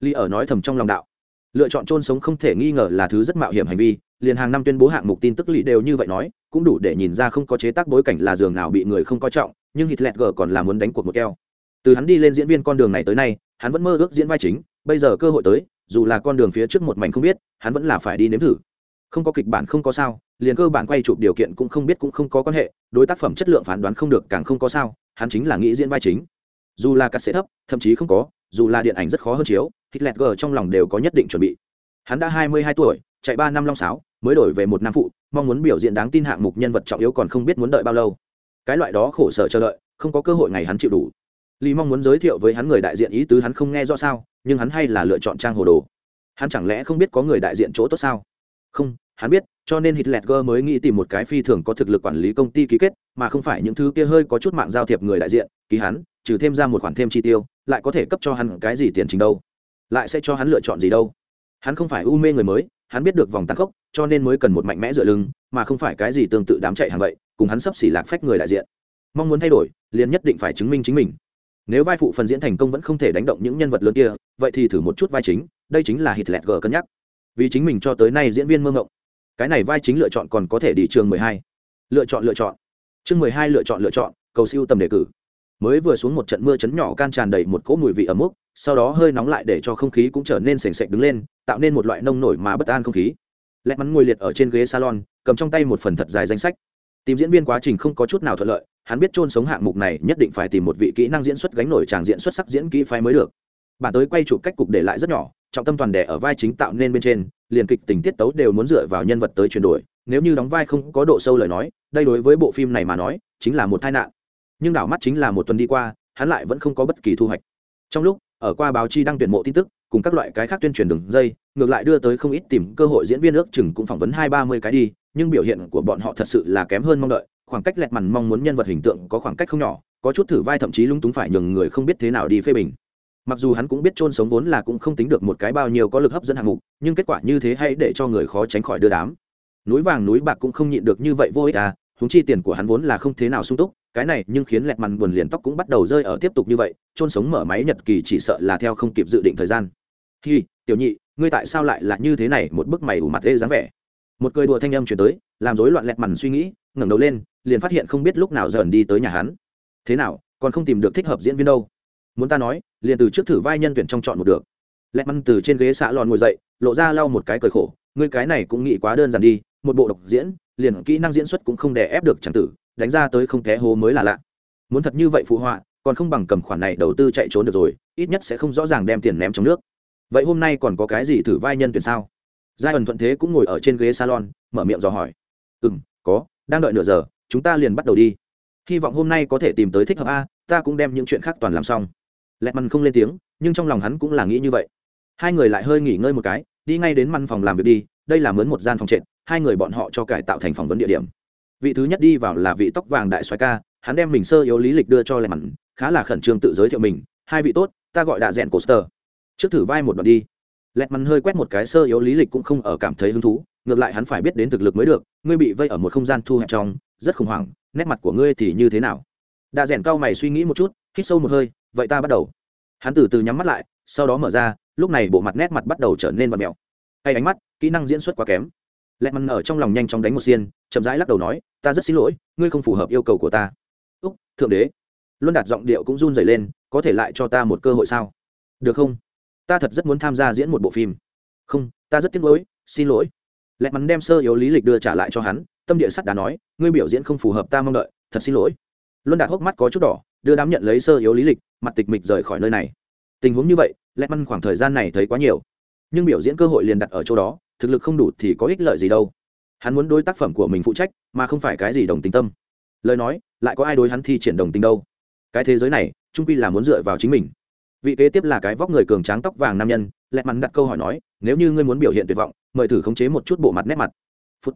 Ly ở nói thầm trong lòng đạo. Lựa chọn chôn sống không thể nghi ngờ là thứ rất mạo hiểm hành vi, liền hàng năm tuyên bố hạng mục tin tức lì đều như vậy nói, cũng đủ để nhìn ra không có chế tác bối cảnh là giường nào bị người không coi trọng, nhưng hitler gờ còn là muốn đánh cuộc một keo. Từ hắn đi lên diễn viên con đường này tới nay, hắn vẫn mơ ước diễn vai chính, bây giờ cơ hội tới, dù là con đường phía trước một mảnh không biết, hắn vẫn là phải đi nếm thử không có kịch bản không có sao, liền cơ bản quay chụp điều kiện cũng không biết cũng không có quan hệ, đối tác phẩm chất lượng phán đoán không được càng không có sao, hắn chính là nghĩ diễn vai chính. Dù là cắt sẽ thấp, thậm chí không có, dù là điện ảnh rất khó hơn chiếu, hitler g trong lòng đều có nhất định chuẩn bị. Hắn đã hai mươi hai tuổi, chạy ba năm long sáo, mới đổi về một năm phụ, mong muốn biểu diễn đáng tin hạng mục nhân vật trọng yếu còn không biết muốn đợi bao lâu. Cái loại đó khổ sở chờ đợi, không có cơ hội ngày hắn chịu đủ. Lý mong muốn giới thiệu với hắn người đại diện ý tứ hắn không nghe rõ sao, nhưng hắn hay là lựa chọn trang hồ đồ. Hắn chẳng lẽ không biết có người đại diện chỗ tốt sao? Không hắn biết, cho nên hitler mới nghĩ tìm một cái phi thường có thực lực quản lý công ty ký kết, mà không phải những thứ kia hơi có chút mạng giao thiệp người đại diện, ký hắn, trừ thêm ra một khoản thêm chi tiêu, lại có thể cấp cho hắn cái gì tiền trình đâu. Lại sẽ cho hắn lựa chọn gì đâu. Hắn không phải u mê người mới, hắn biết được vòng tăng khốc, cho nên mới cần một mạnh mẽ dựa lưng, mà không phải cái gì tương tự đám chạy hàng vậy, cùng hắn sắp xỉ lạc phách người đại diện. Mong muốn thay đổi, liền nhất định phải chứng minh chính mình. Nếu vai phụ phần diễn thành công vẫn không thể đánh động những nhân vật lớn kia, vậy thì thử một chút vai chính, đây chính là hít lẹt cân nhắc. Vì chính mình cho tới nay diễn viên mơ ngộng cái này vai chính lựa chọn còn có thể đi trường mười hai. Lựa chọn lựa chọn. Chương mười hai lựa chọn lựa chọn, cầu siêu tầm đề cử. Mới vừa xuống một trận mưa chấn nhỏ can tràn đầy một cỗ mùi vị ấm mốc sau đó hơi nóng lại để cho không khí cũng trở nên sềnh sệch đứng lên, tạo nên một loại nông nổi mà bất an không khí. Lẹ mắn ngồi liệt ở trên ghế salon, cầm trong tay một phần thật dài danh sách. Tìm diễn viên quá trình không có chút nào thuận lợi, hắn biết chôn sống hạng mục này nhất định phải tìm một vị kỹ năng diễn xuất gánh nổi tràng diễn xuất sắc diễn kỹ phái mới được. Bản tới quay chụp cách cục để lại rất nhỏ trọng tâm toàn đẻ ở vai chính tạo nên bên trên, liền kịch tình tiết tấu đều muốn dựa vào nhân vật tới chuyển đổi. Nếu như đóng vai không có độ sâu lời nói, đây đối với bộ phim này mà nói, chính là một tai nạn. Nhưng đảo mắt chính là một tuần đi qua, hắn lại vẫn không có bất kỳ thu hoạch. Trong lúc, ở qua báo chi đăng tuyển mộ tin tức, cùng các loại cái khác tuyên truyền đường dây, ngược lại đưa tới không ít tìm cơ hội diễn viên ước chừng cũng phỏng vấn hai ba mươi cái đi, nhưng biểu hiện của bọn họ thật sự là kém hơn mong đợi. Khoảng cách lẹt mằn mong muốn nhân vật hình tượng có khoảng cách không nhỏ, có chút thử vai thậm chí lung túng phải nhường người không biết thế nào đi phê bình mặc dù hắn cũng biết chôn sống vốn là cũng không tính được một cái bao nhiêu có lực hấp dẫn hạng mục, nhưng kết quả như thế hay để cho người khó tránh khỏi đưa đám. Núi vàng núi bạc cũng không nhịn được như vậy vô ích à húng chi tiền của hắn vốn là không thế nào sung túc, cái này nhưng khiến lẹt mằn buồn liền tóc cũng bắt đầu rơi ở tiếp tục như vậy, chôn sống mở máy nhật kỳ chỉ sợ là theo không kịp dự định thời gian. Hi, tiểu nhị, ngươi tại sao lại là như thế này, một bức mày ủ mặt ê dáng vẻ. Một cười đùa thanh âm chuyển tới, làm rối loạn lẹt mằn suy nghĩ, ngẩng đầu lên, liền phát hiện không biết lúc nào dần đi tới nhà hắn. Thế nào, còn không tìm được thích hợp diễn viên đâu? Muốn ta nói liền từ trước thử vai nhân tuyển trong chọn một được. Lẹt mằn từ trên ghế xạ lòn ngồi dậy, lộ ra lau một cái cười khổ, ngươi cái này cũng nghĩ quá đơn giản đi, một bộ độc diễn, liền kỹ năng diễn xuất cũng không đè ép được chẳng tử, đánh ra tới không té hố mới là lạ. Muốn thật như vậy phụ họa, còn không bằng cầm khoản này đầu tư chạy trốn được rồi, ít nhất sẽ không rõ ràng đem tiền ném trong nước. Vậy hôm nay còn có cái gì thử vai nhân tuyển sao? Giai ẩn thuận thế cũng ngồi ở trên ghế salon, mở miệng dò hỏi. Ừ m có, đang đợi nửa giờ, chúng ta liền bắt đầu đi. Hy vọng hôm nay có thể tìm tới thích hợp a, ta cũng đem những chuyện khác toàn làm xong lẹt mằn không lên tiếng, nhưng trong lòng hắn cũng là nghĩ như vậy. Hai người lại hơi nghỉ ngơi một cái, đi ngay đến văn phòng làm việc đi, đây là mướn một gian phòng trệt, hai người bọn họ cho cải tạo thành phỏng vấn địa điểm. Vị thứ nhất đi vào là vị tóc vàng đại xoái ca, hắn đem mình sơ yếu lý lịch đưa cho lẹt mằn khá là khẩn trương tự giới thiệu mình, hai vị tốt, ta gọi đạ rẽn Sơ. trước thử vai một đoạn đi. Lẹt mằn hơi quét một cái sơ yếu lý lịch cũng không ở cảm thấy hứng thú, ngược lại hắn phải biết đến thực lực mới được, ngươi bị vây ở một không gian thu hẹp trong, rất khủng hoảng, nét mặt của ngươi thì như thế nào? Đạ rẽn cao mày suy nghĩ một chút, hít sâu một hơi vậy ta bắt đầu. Hắn từ từ nhắm mắt lại, sau đó mở ra, lúc này bộ mặt nét mặt bắt đầu trở nên vật mèo. Hay ánh mắt, kỹ năng diễn xuất quá kém. Lẹ mằn ở trong lòng nhanh chóng đánh một xiên, chậm rãi lắc đầu nói, ta rất xin lỗi, ngươi không phù hợp yêu cầu của ta. Úc, thượng đế. Luân đạt giọng điệu cũng run dày lên, có thể lại cho ta một cơ hội sao? Được không? Ta thật rất muốn tham gia diễn một bộ phim. Không, ta rất tiếc lỗi xin lỗi. Lẹ mắn đem sơ yếu lý lịch đưa trả lại cho hắn, tâm địa sắt đã nói, ngươi biểu diễn không phù hợp ta mong đợi, thật xin lỗi. Luân đạt hốc mắt có chút đỏ, đưa đám nhận lấy sơ yếu lý lịch mặt tịch mịch rời khỏi nơi này. Tình huống như vậy, lẹt măn khoảng thời gian này thấy quá nhiều. Nhưng biểu diễn cơ hội liền đặt ở chỗ đó, thực lực không đủ thì có ích lợi gì đâu. Hắn muốn đối tác phẩm của mình phụ trách, mà không phải cái gì đồng tình tâm. Lời nói, lại có ai đối hắn thi triển đồng tình đâu? Cái thế giới này trung quy là muốn dựa vào chính mình. Vị kế tiếp là cái vóc người cường tráng tóc vàng nam nhân, lẹt mắn đặt câu hỏi nói, nếu như ngươi muốn biểu hiện tuyệt vọng, mời thử khống chế một chút bộ mặt nét mặt. Phút.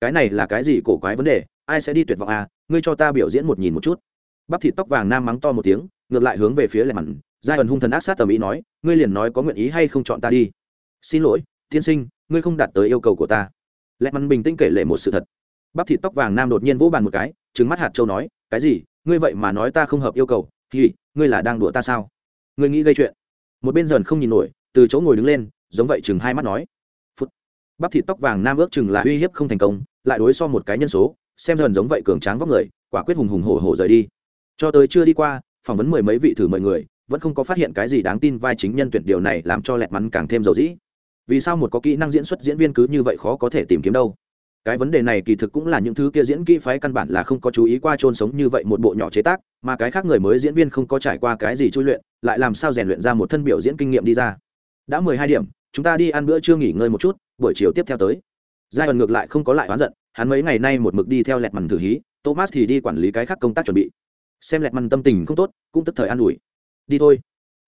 Cái này là cái gì cổ quái vấn đề? Ai sẽ đi tuyệt vọng à? Ngươi cho ta biểu diễn một nhìn một chút bắp thịt tóc vàng nam mắng to một tiếng ngược lại hướng về phía lẹt mặn, giai ẩn hung thần ác sát tầm ý nói ngươi liền nói có nguyện ý hay không chọn ta đi? Xin lỗi tiên sinh ngươi không đạt tới yêu cầu của ta. Lẹt mặn bình tĩnh kể lệ một sự thật. Bắp thịt tóc vàng nam đột nhiên vỗ bàn một cái trứng mắt hạt châu nói cái gì? Ngươi vậy mà nói ta không hợp yêu cầu? Thì ngươi là đang đùa ta sao? Ngươi nghĩ gây chuyện? Một bên dần không nhìn nổi từ chỗ ngồi đứng lên giống vậy chừng hai mắt nói. Phút. Bắp thịt tóc vàng nam ước chừng là uy hiếp không thành công lại đối so một cái nhân số xem dần giống vậy cường tráng vóc người quả quyết hùng hùng hổ hổ rời đi cho tới chưa đi qua, phỏng vấn mười mấy vị thử mời người, vẫn không có phát hiện cái gì đáng tin vai chính nhân tuyển điều này làm cho lẹt mắn càng thêm dầu dĩ. Vì sao một có kỹ năng diễn xuất diễn viên cứ như vậy khó có thể tìm kiếm đâu? Cái vấn đề này kỳ thực cũng là những thứ kia diễn kỹ phái căn bản là không có chú ý qua trôn sống như vậy một bộ nhỏ chế tác, mà cái khác người mới diễn viên không có trải qua cái gì chui luyện, lại làm sao rèn luyện ra một thân biểu diễn kinh nghiệm đi ra. Đã mười hai điểm, chúng ta đi ăn bữa trưa nghỉ ngơi một chút, buổi chiều tiếp theo tới. Giai đoạn ngược lại không có lại oán giận, hắn mấy ngày nay một mực đi theo lẹt mằn thử hí, thomas thì đi quản lý cái khác công tác chuẩn bị xem lẹt mằn tâm tình không tốt, cũng tức thời an ủi. Đi thôi.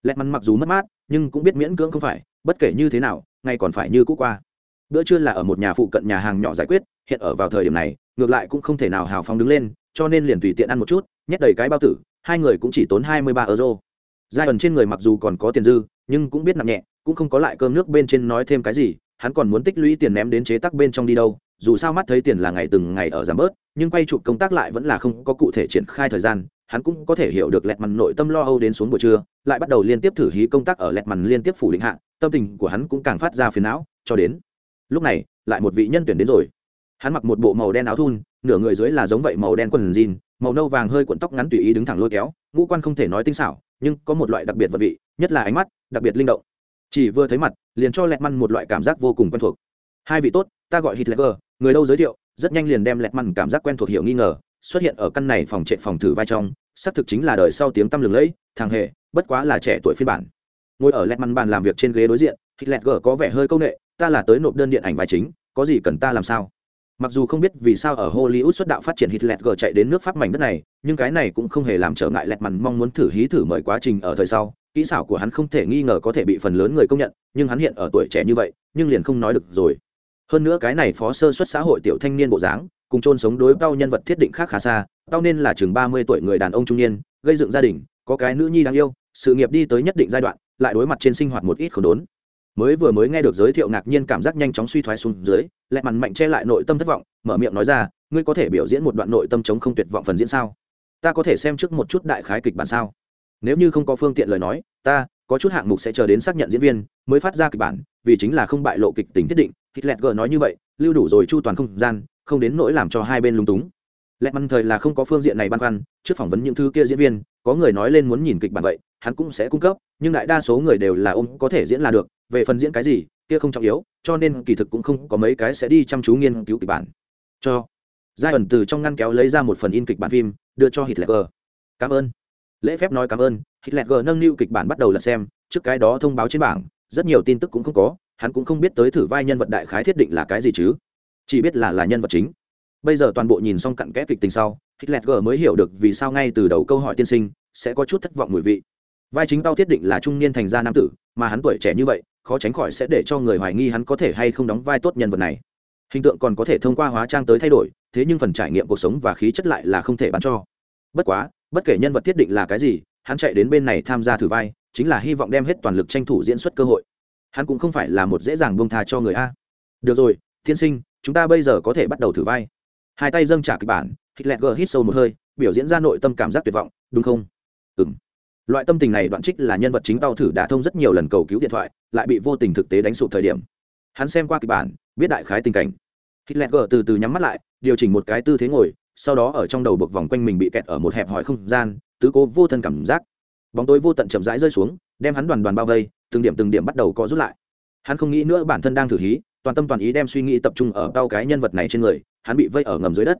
Lẹt mằn mặc dù mất mát, nhưng cũng biết miễn cưỡng không phải, bất kể như thế nào, ngay còn phải như cũ qua. Bữa trưa là ở một nhà phụ cận nhà hàng nhỏ giải quyết, hiện ở vào thời điểm này, ngược lại cũng không thể nào hào phóng đứng lên, cho nên liền tùy tiện ăn một chút, nhét đầy cái bao tử, hai người cũng chỉ tốn hai mươi ba euro. Giai ẩn trên người mặc dù còn có tiền dư, nhưng cũng biết nặng nhẹ, cũng không có lại cơm nước bên trên nói thêm cái gì, hắn còn muốn tích lũy tiền ném đến chế tác bên trong đi đâu, dù sao mắt thấy tiền là ngày từng ngày ở giảm bớt, nhưng quay chụp công tác lại vẫn là không có cụ thể triển khai thời gian hắn cũng có thể hiểu được lẹt mằn nội tâm lo âu đến xuống buổi trưa lại bắt đầu liên tiếp thử hí công tác ở lẹt mằn liên tiếp phủ định hạng, tâm tình của hắn cũng càng phát ra phiền não cho đến lúc này lại một vị nhân tuyển đến rồi. Hắn mặc một bộ màu đen áo thun nửa người dưới là giống vậy màu đen quần jean màu nâu vàng hơi cuộn tóc ngắn tùy ý đứng thẳng lôi kéo ngũ quan không thể nói tinh xảo nhưng có một loại đặc biệt vật vị nhất là ánh mắt đặc biệt linh động. Chỉ vừa thấy mặt liền cho lẹt măn một loại cảm giác vô cùng quen thuộc. Hai vị tốt ta gọi hitler người đâu giới thiệu? Rất nhanh liền đem lẹt măn cảm giác quen thuộc hiểu nghi ngờ xuất hiện ở căn này phòng trệ phòng thử vai trong xác thực chính là đời sau tiếng tăm lừng lẫy, thằng hề, bất quá là trẻ tuổi phiên bản. Ngồi ở lẹt măn bàn làm việc trên ghế đối diện hitler có vẻ hơi công nghệ ta là tới nộp đơn điện ảnh vai chính, có gì cần ta làm sao? Mặc dù không biết vì sao ở hollywood xuất đạo phát triển hitler chạy đến nước pháp mảnh đất này, nhưng cái này cũng không hề làm trở ngại lẹt mằn mong muốn thử hí thử mời quá trình ở thời sau. Kỹ xảo của hắn không thể nghi ngờ có thể bị phần lớn người công nhận, nhưng hắn hiện ở tuổi trẻ như vậy, nhưng liền không nói được rồi. Hơn nữa cái này phó sơ xuất xã hội tiểu thanh niên bộ dáng, cùng chôn sống đối bao nhân vật thiết định khác khá xa tao nên là chừng ba mươi tuổi người đàn ông trung niên, gây dựng gia đình, có cái nữ nhi đáng yêu, sự nghiệp đi tới nhất định giai đoạn, lại đối mặt trên sinh hoạt một ít khổ đốn. Mới vừa mới nghe được giới thiệu ngạc nhiên cảm giác nhanh chóng suy thoái xuống dưới, lẹ mằn mạnh che lại nội tâm thất vọng, mở miệng nói ra, ngươi có thể biểu diễn một đoạn nội tâm chống không tuyệt vọng phần diễn sao? Ta có thể xem trước một chút đại khái kịch bản sao? Nếu như không có phương tiện lời nói, ta có chút hạng mục sẽ chờ đến xác nhận diễn viên mới phát ra kịch bản, vì chính là không bại lộ kịch tính thiết định. Hitler g nói như vậy, lưu đủ rồi chu toàn không gian, không đến nỗi làm cho hai bên lung túng lẹ mằn thời là không có phương diện này băn khoăn, trước phỏng vấn những thứ kia diễn viên, có người nói lên muốn nhìn kịch bản vậy, hắn cũng sẽ cung cấp, nhưng đại đa số người đều là ông có thể diễn là được, về phần diễn cái gì, kia không trọng yếu, cho nên kỳ thực cũng không có mấy cái sẽ đi chăm chú nghiên cứu kịch bản. Cho giai ẩn từ trong ngăn kéo lấy ra một phần in kịch bản phim, đưa cho hitler cảm ơn. Lễ phép nói cảm ơn hitler nâng niu kịch bản bắt đầu là xem, trước cái đó thông báo trên bảng, rất nhiều tin tức cũng không có, hắn cũng không biết tới thử vai nhân vật đại khái thiết định là cái gì chứ. Chỉ biết là là nhân vật chính bây giờ toàn bộ nhìn xong cặn kẽ kịch tình sau, hitler mới hiểu được vì sao ngay từ đầu câu hỏi tiên sinh sẽ có chút thất vọng mùi vị. Vai chính tao thiết định là trung niên thành gia nam tử, mà hắn tuổi trẻ như vậy, khó tránh khỏi sẽ để cho người hoài nghi hắn có thể hay không đóng vai tốt nhân vật này. Hình tượng còn có thể thông qua hóa trang tới thay đổi, thế nhưng phần trải nghiệm cuộc sống và khí chất lại là không thể bán cho. Bất quá, bất kể nhân vật thiết định là cái gì, hắn chạy đến bên này tham gia thử vai, chính là hy vọng đem hết toàn lực tranh thủ diễn xuất cơ hội. Hắn cũng không phải là một dễ dàng bông tha cho người a. Được rồi, tiên sinh, chúng ta bây giờ có thể bắt đầu thử vai hai tay dâng trả kịch bản hitler hít sâu một hơi, biểu diễn ra nội tâm cảm giác tuyệt vọng, đúng không? Ừ m loại tâm tình này đoạn trích là nhân vật chính tao thử đã thông rất nhiều lần cầu cứu điện thoại, lại bị vô tình thực tế đánh sụp thời điểm. Hắn xem qua kịch bản, biết đại khái tình cảnh. Hitler từ từ nhắm mắt lại, điều chỉnh một cái tư thế ngồi, sau đó ở trong đầu bực vòng quanh mình bị kẹt ở một hẹp hòi không gian, tứ cố vô thân cảm giác. Bóng tối vô tận chậm rãi rơi xuống, đem hắn đoàn đoàn bao vây, từng điểm từng điểm bắt đầu có rút lại. Hắn không nghĩ nữa bản thân đang thử hí, toàn tâm toàn ý đem suy nghĩ tập trung ở đau cái nhân vật này trên người hắn bị vây ở ngầm dưới đất.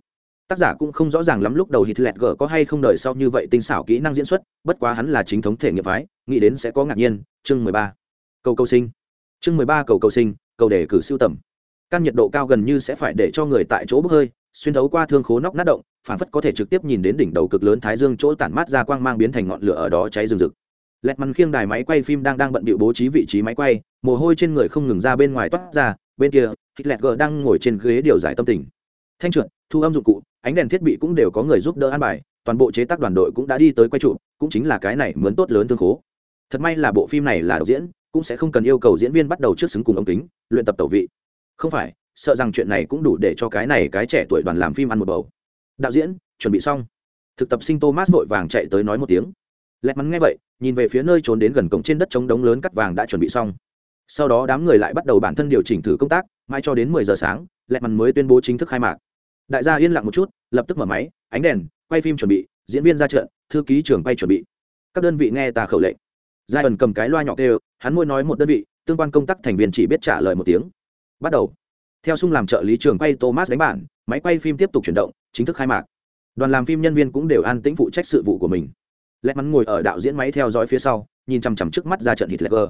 Tác giả cũng không rõ ràng lắm lúc đầu hitler g có hay không đợi sau như vậy tinh xảo kỹ năng diễn xuất, bất quá hắn là chính thống thể nghiệp phái, nghĩ đến sẽ có ngạc nhiên. Chương mười ba. Cầu cầu sinh. Chương mười ba cầu cầu sinh, cầu đề cử siêu tầm. Căn nhiệt độ cao gần như sẽ phải để cho người tại chỗ bốc hơi, xuyên thấu qua thương khố nóc nát động, phản phất có thể trực tiếp nhìn đến đỉnh đầu cực lớn thái dương chỗ tản mát ra quang mang biến thành ngọn lửa ở đó cháy rừng rực. Lẹt mắn khiêng đài máy quay phim đang đang bận bịu bố trí vị trí máy quay, mồ hôi trên người không ngừng ra bên ngoài toát ra, bên kia hít lẹt gờ đang ngồi trên ghế điều giải tâm tình thanh trượt, thu âm dụng cụ, ánh đèn thiết bị cũng đều có người giúp đỡ an bài, toàn bộ chế tác đoàn đội cũng đã đi tới quay trụ cũng chính là cái này mướn tốt lớn thương khố. Thật may là bộ phim này là đạo diễn, cũng sẽ không cần yêu cầu diễn viên bắt đầu trước xứng cùng ống kính, luyện tập tẩu vị. Không phải, sợ rằng chuyện này cũng đủ để cho cái này cái trẻ tuổi đoàn làm phim ăn một bầu. Đạo diễn, chuẩn bị xong. Thực tập sinh thomas vội vàng chạy tới nói một tiếng. Lẹt mắn nghe vậy, nhìn về phía nơi trốn đến gần cổng trên đất trống đống lớn cắt vàng đã chuẩn bị xong. Sau đó đám người lại bắt đầu bản thân điều chỉnh thử công tác mai cho đến mười giờ sáng, lẹt mắn mới tuyên bố chính thức khai mạc đại gia yên lặng một chút, lập tức mở máy, ánh đèn, quay phim chuẩn bị, diễn viên ra trận, thư ký trưởng quay chuẩn bị. Các đơn vị nghe tà khẩu lệnh. Giai ẩn cầm cái loa nhỏ kêu, hắn môi nói một đơn vị, tương quan công tác thành viên chỉ biết trả lời một tiếng. Bắt đầu. Theo sung làm trợ lý trường quay thomas đánh bản, máy quay phim tiếp tục chuyển động, chính thức khai mạc. Đoàn làm phim nhân viên cũng đều an tĩnh phụ trách sự vụ của mình. Lẽ mắn ngồi ở đạo diễn máy theo dõi phía sau, nhìn chằm chằm trước mắt ra trận hitler.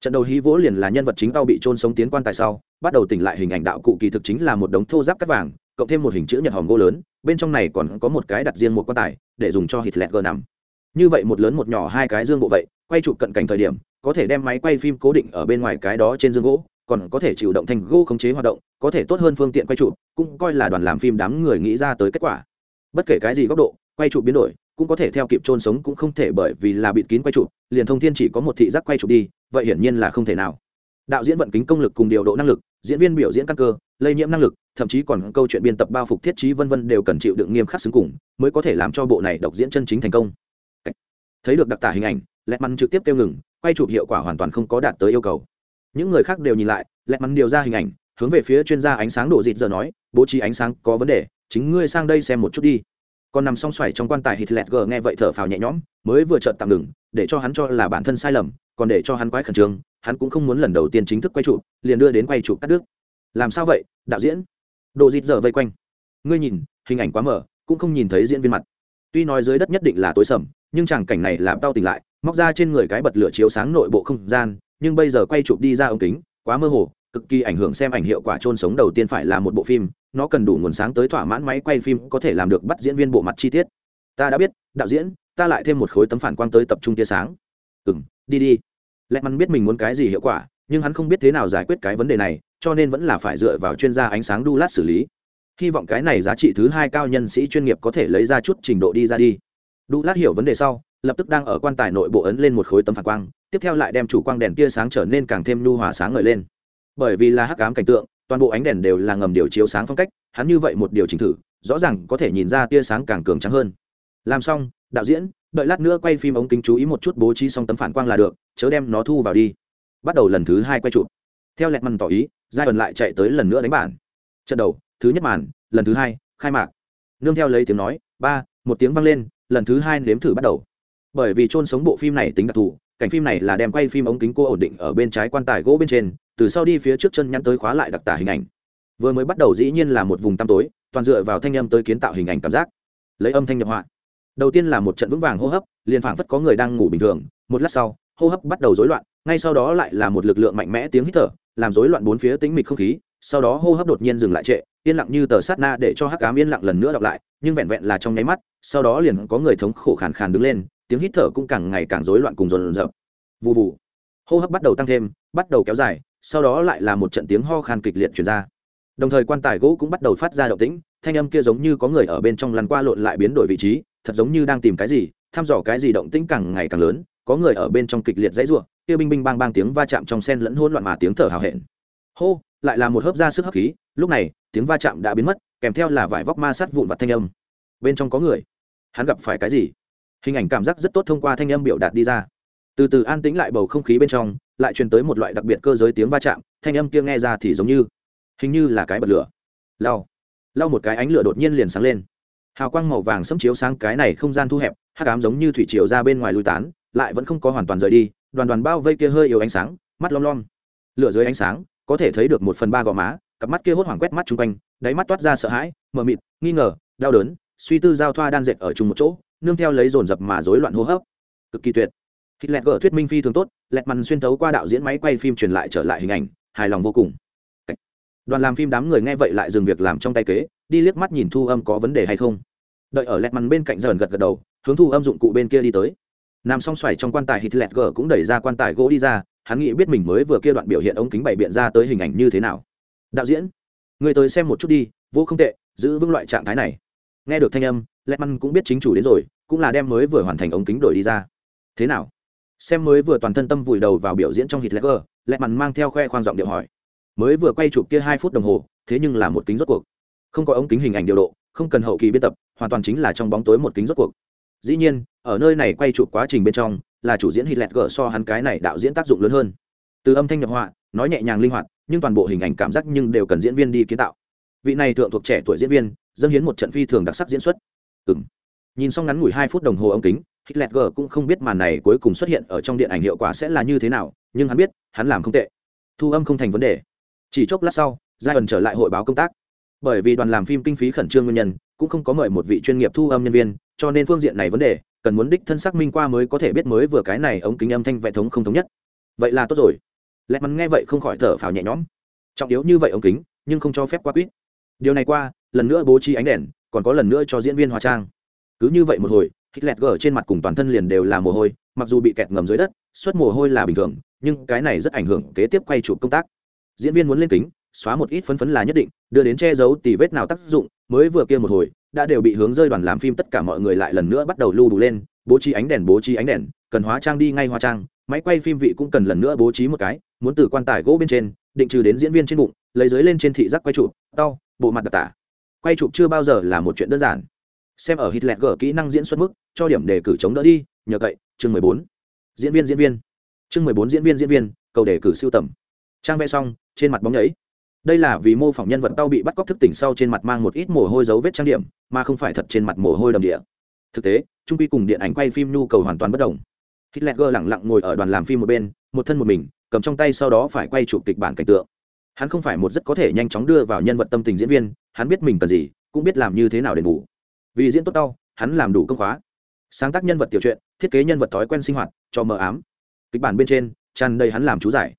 Trận đầu hí vỗ liền là nhân vật chính tao bị trôn sống tiến quan tài sau, bắt đầu tỉnh lại hình ảnh đạo cụ kỳ thực chính là một đống thô giáp cắt vàng cộng thêm một hình chữ nhật hòm gỗ lớn, bên trong này còn có một cái đặt riêng một quan tài, để dùng cho hít lẹt hitler nằm. Như vậy một lớn một nhỏ hai cái dương bộ vậy, quay chụp cận cảnh thời điểm, có thể đem máy quay phim cố định ở bên ngoài cái đó trên dương gỗ, còn có thể chịu động thành gỗ khống chế hoạt động, có thể tốt hơn phương tiện quay chụp, cũng coi là đoàn làm phim đám người nghĩ ra tới kết quả. Bất kể cái gì góc độ, quay chụp biến đổi, cũng có thể theo kịp trôn sống cũng không thể bởi vì là bịt kín quay chụp, liền thông thiên chỉ có một thị giác quay chụp đi, vậy hiển nhiên là không thể nào. Đạo diễn vận kính công lực cùng điều độ năng lực, diễn viên biểu diễn căn cơ, lây nhiễm năng lực thậm chí còn câu chuyện biên tập bao phục thiết trí vân vân đều cần chịu đựng nghiêm khắc xứng cùng, mới có thể làm cho bộ này độc diễn chân chính thành công. Thấy được đặc tả hình ảnh lẹt mắn trực tiếp kêu ngừng, quay chụp hiệu quả hoàn toàn không có đạt tới yêu cầu. Những người khác đều nhìn lại lẹt mắn điều ra hình ảnh, hướng về phía chuyên gia ánh sáng đổ dịt giờ nói, bố trí ánh sáng có vấn đề, chính ngươi sang đây xem một chút đi. Còn nằm song xoài trong quan tài hít lẹt gờ nghe vậy thở phào nhẹ nhõm, mới vừa chợt tạm ngừng, để cho hắn cho là bản thân sai lầm, còn để cho hắn quái khẩn trương, hắn cũng không muốn lần đầu tiên chính thức quay chụp, liền đưa đến quay chụp cắt đứt. Làm sao vậy, đạo diễn? Độ dịt dở vây quanh. Ngươi nhìn, hình ảnh quá mở cũng không nhìn thấy diễn viên mặt. Tuy nói dưới đất nhất định là tối sầm, nhưng chẳng cảnh này làm đau tỉnh lại, móc ra trên người cái bật lửa chiếu sáng nội bộ không gian, nhưng bây giờ quay chụp đi ra ống kính, quá mơ hồ, cực kỳ ảnh hưởng xem ảnh hiệu quả trôn sống đầu tiên phải là một bộ phim, nó cần đủ nguồn sáng tới thỏa mãn máy quay phim có thể làm được bắt diễn viên bộ mặt chi tiết. Ta đã biết, đạo diễn, ta lại thêm một khối tấm phản quang tới tập trung tia sáng. Ừ m đi đi. Lẽ mắn biết mình muốn cái gì hiệu quả, nhưng hắn không biết thế nào giải quyết cái vấn đề này cho nên vẫn là phải dựa vào chuyên gia ánh sáng đu lát xử lý. Hy vọng cái này giá trị thứ hai cao nhân sĩ chuyên nghiệp có thể lấy ra chút trình độ đi ra đi. Đu lát hiểu vấn đề sau, lập tức đang ở quan tài nội bộ ấn lên một khối tấm phản quang, tiếp theo lại đem chủ quang đèn tia sáng trở nên càng thêm nhu hòa sáng ngời lên. Bởi vì là hắc ám cảnh tượng, toàn bộ ánh đèn đều là ngầm điều chiếu sáng phong cách, hắn như vậy một điều chỉnh thử, rõ ràng có thể nhìn ra tia sáng càng cường trắng hơn. Làm xong, đạo diễn, đợi lát nữa quay phim ống kính chú ý một chút bố trí xong tấm phản quang là được, chớ đem nó thu vào đi. Bắt đầu lần thứ hai quay chụp. Theo lẹt mằn tỏ ý giai ẩn lại chạy tới lần nữa đánh bản. Trận đầu, thứ nhất màn, lần thứ hai, khai mạc. Nương theo lấy tiếng nói, ba, một tiếng vang lên, lần thứ hai nếm thử bắt đầu. Bởi vì trôn sống bộ phim này tính đặc thù, cảnh phim này là đem quay phim ống kính cô ổn định ở bên trái quan tài gỗ bên trên, từ sau đi phía trước chân nhắn tới khóa lại đặc tả hình ảnh. Vừa mới bắt đầu dĩ nhiên là một vùng tăm tối, toàn dựa vào thanh âm tới kiến tạo hình ảnh cảm giác. Lấy âm thanh nhập họa. Đầu tiên là một trận vững vàng hô hấp, liền phảng phất có người đang ngủ bình thường, một lát sau, hô hấp bắt đầu rối loạn, ngay sau đó lại là một lực lượng mạnh mẽ tiếng hít thở làm rối loạn bốn phía tĩnh mịch không khí, sau đó hô hấp đột nhiên dừng lại trệ, yên lặng như tờ sát na để cho hắc ám yên lặng lần nữa đọc lại, nhưng vẹn vẹn là trong nháy mắt, sau đó liền có người thống khổ khàn khàn đứng lên, tiếng hít thở cũng càng ngày càng rối loạn cùng rồn rập vụ vụ hô hấp bắt đầu tăng thêm, bắt đầu kéo dài, sau đó lại là một trận tiếng ho khan kịch liệt chuyển ra. Đồng thời quan tài gỗ cũng bắt đầu phát ra động tĩnh, thanh âm kia giống như có người ở bên trong lăn qua lộn lại biến đổi vị trí, thật giống như đang tìm cái gì, thăm dò cái gì động tĩnh càng ngày càng lớn có người ở bên trong kịch liệt dãy rủa, kia binh binh bang bang tiếng va chạm trong sen lẫn hỗn loạn mà tiếng thở hào hẹn. Hô lại là một hớp ra sức hấp khí lúc này tiếng va chạm đã biến mất kèm theo là vải vóc ma sát vụn vặt thanh âm. Bên trong có người. Hắn gặp phải cái gì? Hình ảnh cảm giác rất tốt thông qua thanh âm biểu đạt đi ra. Từ từ an tĩnh lại bầu không khí bên trong lại truyền tới một loại đặc biệt cơ giới tiếng va chạm thanh âm kia nghe ra thì giống như hình như là cái bật lửa. Lao, lao một cái ánh lửa đột nhiên liền sáng lên. Hào quang màu vàng sẫm chiếu sáng cái này không gian thu hẹp hắc ám giống như thủy triều ra bên ngoài lui tán, lại vẫn không có hoàn toàn rời đi, đoàn đoàn bao vây kia hơi yếu ánh sáng, mắt lom lom. Lửa dưới ánh sáng, có thể thấy được một phần ba gò má, cặp mắt kia hốt hoảng quét mắt chung quanh, đáy mắt toát ra sợ hãi, mờ mịt, nghi ngờ, đau đớn, suy tư giao thoa đan dệt ở chung một chỗ, nương theo lấy dồn dập mà rối loạn hô hấp. Cực kỳ tuyệt. Hít lẹt gỡ thuyết minh phi thường tốt lẹt mằn xuyên thấu qua đạo diễn máy quay phim truyền lại trở lại hình ảnh, hài lòng vô cùng. Đoàn làm phim đám người nghe vậy lại dừng việc làm trong tay kế, đi liếc mắt nhìn thu âm có vấn đề hay không đợi ở lẹt mằn bên cạnh dần gật gật đầu hướng thu âm dụng cụ bên kia đi tới. Nằm song xoài trong quan tài hít lẹt gờ cũng đẩy ra quan tài gỗ đi ra hắn nghĩ biết mình mới vừa kia đoạn biểu hiện ống kính bày biện ra tới hình ảnh như thế nào. Đạo diễn người tới xem một chút đi vô không tệ giữ vững loại trạng thái này. Nghe được thanh âm lẹt mằn cũng biết chính chủ đến rồi cũng là đem mới vừa hoàn thành ống kính đổi đi ra. Thế nào? Xem mới vừa toàn thân tâm vùi đầu vào biểu diễn trong hít lẹt gờ, lẹt mằn mang theo khoe khoang giọng điệu hỏi. Mới vừa quay chụp kia hai phút đồng hồ thế nhưng là một kính rốt cuộc. Không có ống kính hình ảnh điều độ không cần hậu kỳ biên tập, hoàn toàn chính là trong bóng tối một kính rốt cuộc. Dĩ nhiên, ở nơi này quay chụp quá trình bên trong, là chủ diễn hít lẹt gở so hắn cái này đạo diễn tác dụng lớn hơn. Từ âm thanh nhập họa, nói nhẹ nhàng linh hoạt, nhưng toàn bộ hình ảnh cảm giác nhưng đều cần diễn viên đi kiến tạo. Vị này thượng thuộc trẻ tuổi diễn viên, dâng hiến một trận phi thường đặc sắc diễn xuất. Ừ m nhìn xong ngắn ngủi hai phút đồng hồ ống kính hít lẹt gờ cũng không biết màn này cuối cùng xuất hiện ở trong điện ảnh hiệu quả sẽ là như thế nào, nhưng hắn biết, hắn làm không tệ. Thu âm không thành vấn đề. Chỉ chốc lát sau giai ẩn trở lại hội báo công tác bởi vì đoàn làm phim kinh phí khẩn trương nguyên nhân, cũng không có mời một vị chuyên nghiệp thu âm nhân viên, cho nên phương diện này vấn đề, cần muốn đích thân xác minh qua mới có thể biết mới vừa cái này ống kính âm thanh vệ thống không thống nhất. Vậy là tốt rồi. Lẽ mắn nghe vậy không khỏi thở phào nhẹ nhõm. Trọng yếu như vậy ống kính, nhưng không cho phép qua quýt. Điều này qua, lần nữa bố trí ánh đèn, còn có lần nữa cho diễn viên hóa trang. Cứ như vậy một hồi hít lẹt gở trên mặt cùng toàn thân liền đều là mồ hôi, mặc dù bị kẹt ngầm dưới đất xuất mồ hôi là bình thường, nhưng cái này rất ảnh hưởng kế tiếp quay chụp công tác. Diễn viên muốn lên kính xóa một ít phấn phấn là nhất định, đưa đến che giấu tì vết nào tác dụng, mới vừa kia một hồi, đã đều bị hướng rơi đoàn làm phim tất cả mọi người lại lần nữa bắt đầu lưu đủ lên, bố trí ánh đèn bố trí ánh đèn, cần hóa trang đi ngay hóa trang, máy quay phim vị cũng cần lần nữa bố trí một cái, muốn từ quan tài gỗ bên trên, định trừ đến diễn viên trên bụng, lấy dưới lên trên thị giác quay chụp đau bộ mặt đặc tả. Quay chụp chưa bao giờ là một chuyện đơn giản. Xem ở hít lẹt gở kỹ năng diễn xuất mức, cho điểm đề cử chống đỡ đi, nhờ cậy, chương mười bốn. Diễn viên diễn viên. Chương mười bốn diễn viên diễn viên, cầu đề cử siêu tầm. Trang vẽ xong, trên mặt bóng nhảy đây là vì mô phỏng nhân vật đau bị bắt cóc thức tỉnh sau trên mặt mang một ít mồ hôi dấu vết trang điểm, mà không phải thật trên mặt mồ hôi đầm địa. Thực tế, trung quy cùng điện ảnh quay phim nhu cầu hoàn toàn bất đồng. Hitler lẳng lặng ngồi ở đoàn làm phim một bên, một thân một mình, cầm trong tay sau đó phải quay chụp kịch bản cảnh tượng. Hắn không phải một rất có thể nhanh chóng đưa vào nhân vật tâm tình diễn viên, hắn biết mình cần gì, cũng biết làm như thế nào để ngủ. Vì diễn tốt đau, hắn làm đủ công khóa. Sáng tác nhân vật tiểu truyện, thiết kế nhân vật thói quen sinh hoạt, cho mờ ám. Kịch bản bên trên, tràn đầy hắn làm chú giải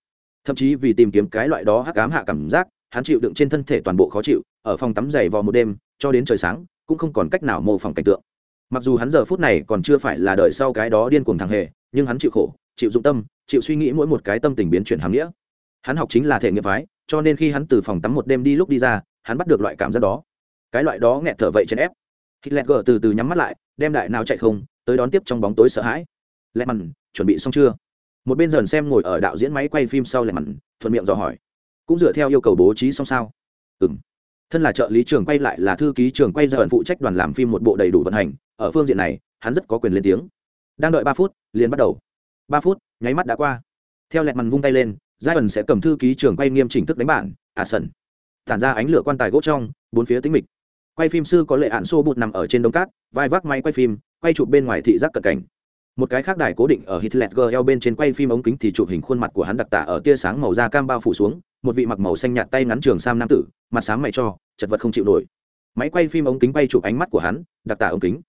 thậm chí vì tìm kiếm cái loại đó hắc ám hạ cảm giác, hắn chịu đựng trên thân thể toàn bộ khó chịu, ở phòng tắm giày vò một đêm, cho đến trời sáng, cũng không còn cách nào mô phỏng cảnh tượng. Mặc dù hắn giờ phút này còn chưa phải là đợi sau cái đó điên cuồng thằng hề, nhưng hắn chịu khổ, chịu dụng tâm, chịu suy nghĩ mỗi một cái tâm tình biến chuyển hàm nghĩa. Hắn học chính là thể nghiệp phái, cho nên khi hắn từ phòng tắm một đêm đi lúc đi ra, hắn bắt được loại cảm giác đó. Cái loại đó nghẹt thở vậy chèn ép. Hitler gờ từ từ nhắm mắt lại, đem đại nào chạy không, tới đón tiếp trong bóng tối sợ hãi. Lẹ mằn chuẩn bị xong chưa? Một bên dần xem ngồi ở đạo diễn máy quay phim sau lẹ mặn, thuận miệng dò hỏi. Cũng dựa theo yêu cầu bố trí xong sao? Ừ m thân là trợ lý trường quay lại là thư ký trường quay dần phụ trách đoàn làm phim một bộ đầy đủ vận hành. Ở phương diện này, hắn rất có quyền lên tiếng. Đang đợi ba phút, liền bắt đầu. Ba phút, nháy mắt đã qua. Theo lẹt mằn vung tay lên giai ẩn sẽ cầm thư ký trường quay nghiêm chỉnh thức đánh bản à sần. Tản ra ánh lửa quan tài gỗ trong, bốn phía tính mịch. Quay phim sư có lệ ạn xô bụt nằm ở trên đống cát, vai vác máy quay phim, quay chụp bên ngoài thị giác cận cảnh một cái khác đài cố định ở hitler gl bên trên quay phim ống kính thì chụp hình khuôn mặt của hắn đặc tả ở tia sáng màu da cam bao phủ xuống, một vị mặc màu xanh nhạt tay ngắn trường sam nam tử, mặt sáng mày cho, chật vật không chịu nổi. Máy quay phim ống kính quay chụp ánh mắt của hắn, đặc tả ống kính.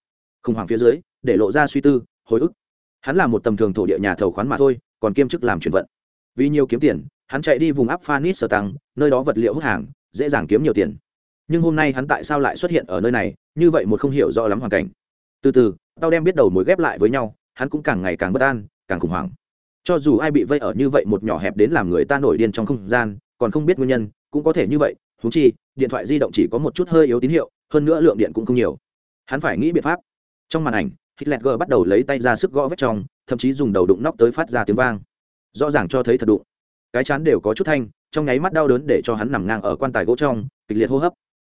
Khủng hoảng phía dưới, để lộ ra suy tư, hồi ức. Hắn là một tầm thường thổ địa nhà thầu khoán mà thôi, còn kiêm chức làm chuyển vận. Vì nhiều kiếm tiền, hắn chạy đi vùng áp phanis sở tăng, nơi đó vật liệu hút hàng, dễ dàng kiếm nhiều tiền. Nhưng hôm nay hắn tại sao lại xuất hiện ở nơi này, như vậy một không hiểu rõ lắm hoàn cảnh. Từ từ, tao đem biết đầu mối ghép lại với nhau hắn cũng càng ngày càng bất an, càng khủng hoảng. Cho dù ai bị vây ở như vậy một nhỏ hẹp đến làm người ta nổi điên trong không gian, còn không biết nguyên nhân, cũng có thể như vậy thú chi, điện thoại di động chỉ có một chút hơi yếu tín hiệu, hơn nữa lượng điện cũng không nhiều. Hắn phải nghĩ biện pháp. Trong màn ảnh, hitler g bắt đầu lấy tay ra sức gõ vết trong, thậm chí dùng đầu đụng nóc tới phát ra tiếng vang. Rõ ràng cho thấy thật đụng. Cái chán đều có chút thanh, trong nháy mắt đau đớn để cho hắn nằm ngang ở quan tài gỗ trong, kịch liệt hô hấp.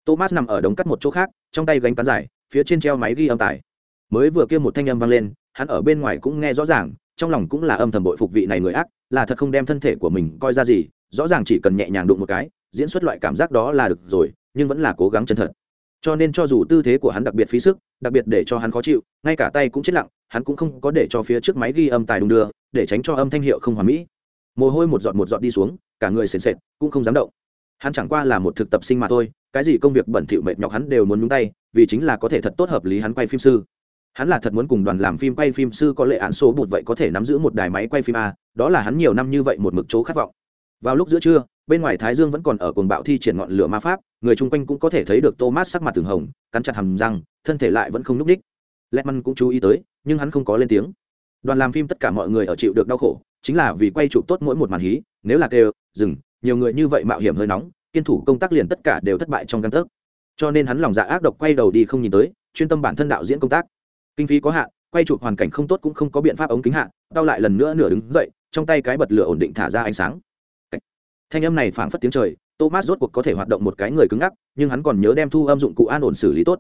Thomas nằm ở đống cắt một chỗ khác, trong tay gánh cán dài, phía trên treo máy ghi âm tải. Mới vừa kia một thanh âm vang lên hắn ở bên ngoài cũng nghe rõ ràng, trong lòng cũng là âm thầm bội phục vị này người ác, là thật không đem thân thể của mình coi ra gì, rõ ràng chỉ cần nhẹ nhàng đụng một cái, diễn xuất loại cảm giác đó là được rồi, nhưng vẫn là cố gắng chân thật. Cho nên cho dù tư thế của hắn đặc biệt phí sức, đặc biệt để cho hắn khó chịu, ngay cả tay cũng chết lặng, hắn cũng không có để cho phía trước máy ghi âm tài đung đưa, để tránh cho âm thanh hiệu không hoàn mỹ. Mồ hôi một giọt một giọt đi xuống, cả người sền sệt, cũng không dám động. Hắn chẳng qua là một thực tập sinh mà thôi, cái gì công việc bẩn thỉu mệt nhọc hắn đều muốn nhúng tay, vì chính là có thể thật tốt hợp lý hắn quay phim sư hắn là thật muốn cùng đoàn làm phim quay phim sư có lệ án số bụt vậy có thể nắm giữ một đài máy quay phim a, đó là hắn nhiều năm như vậy một mực chỗ khát vọng. Vào lúc giữa trưa, bên ngoài thái dương vẫn còn ở cuồng bạo thi triển ngọn lửa ma pháp, người chung quanh cũng có thể thấy được thomas sắc mặt từng hồng, cắn chặt hầm răng, thân thể lại vẫn không núp đích letman cũng chú ý tới, nhưng hắn không có lên tiếng. Đoàn làm phim tất cả mọi người ở chịu được đau khổ, chính là vì quay chụp tốt mỗi một màn hí, nếu là kêu, dừng, nhiều người như vậy mạo hiểm hơi nóng, kiên thủ công tác liền tất cả đều thất bại trong căn thức cho nên hắn lòng dạ ác độc quay đầu đi không nhìn tới, chuyên tâm bản thân đạo diễn công tác kinh phí có hạn, quay chụp hoàn cảnh không tốt cũng không có biện pháp ống kính hạn đau lại lần nữa nửa đứng dậy, trong tay cái bật lửa ổn định thả ra ánh sáng. Thanh âm này phảng phất tiếng trời, thomas rốt cuộc có thể hoạt động một cái người cứng ngắc, nhưng hắn còn nhớ đem thu âm dụng cụ an ổn xử lý tốt.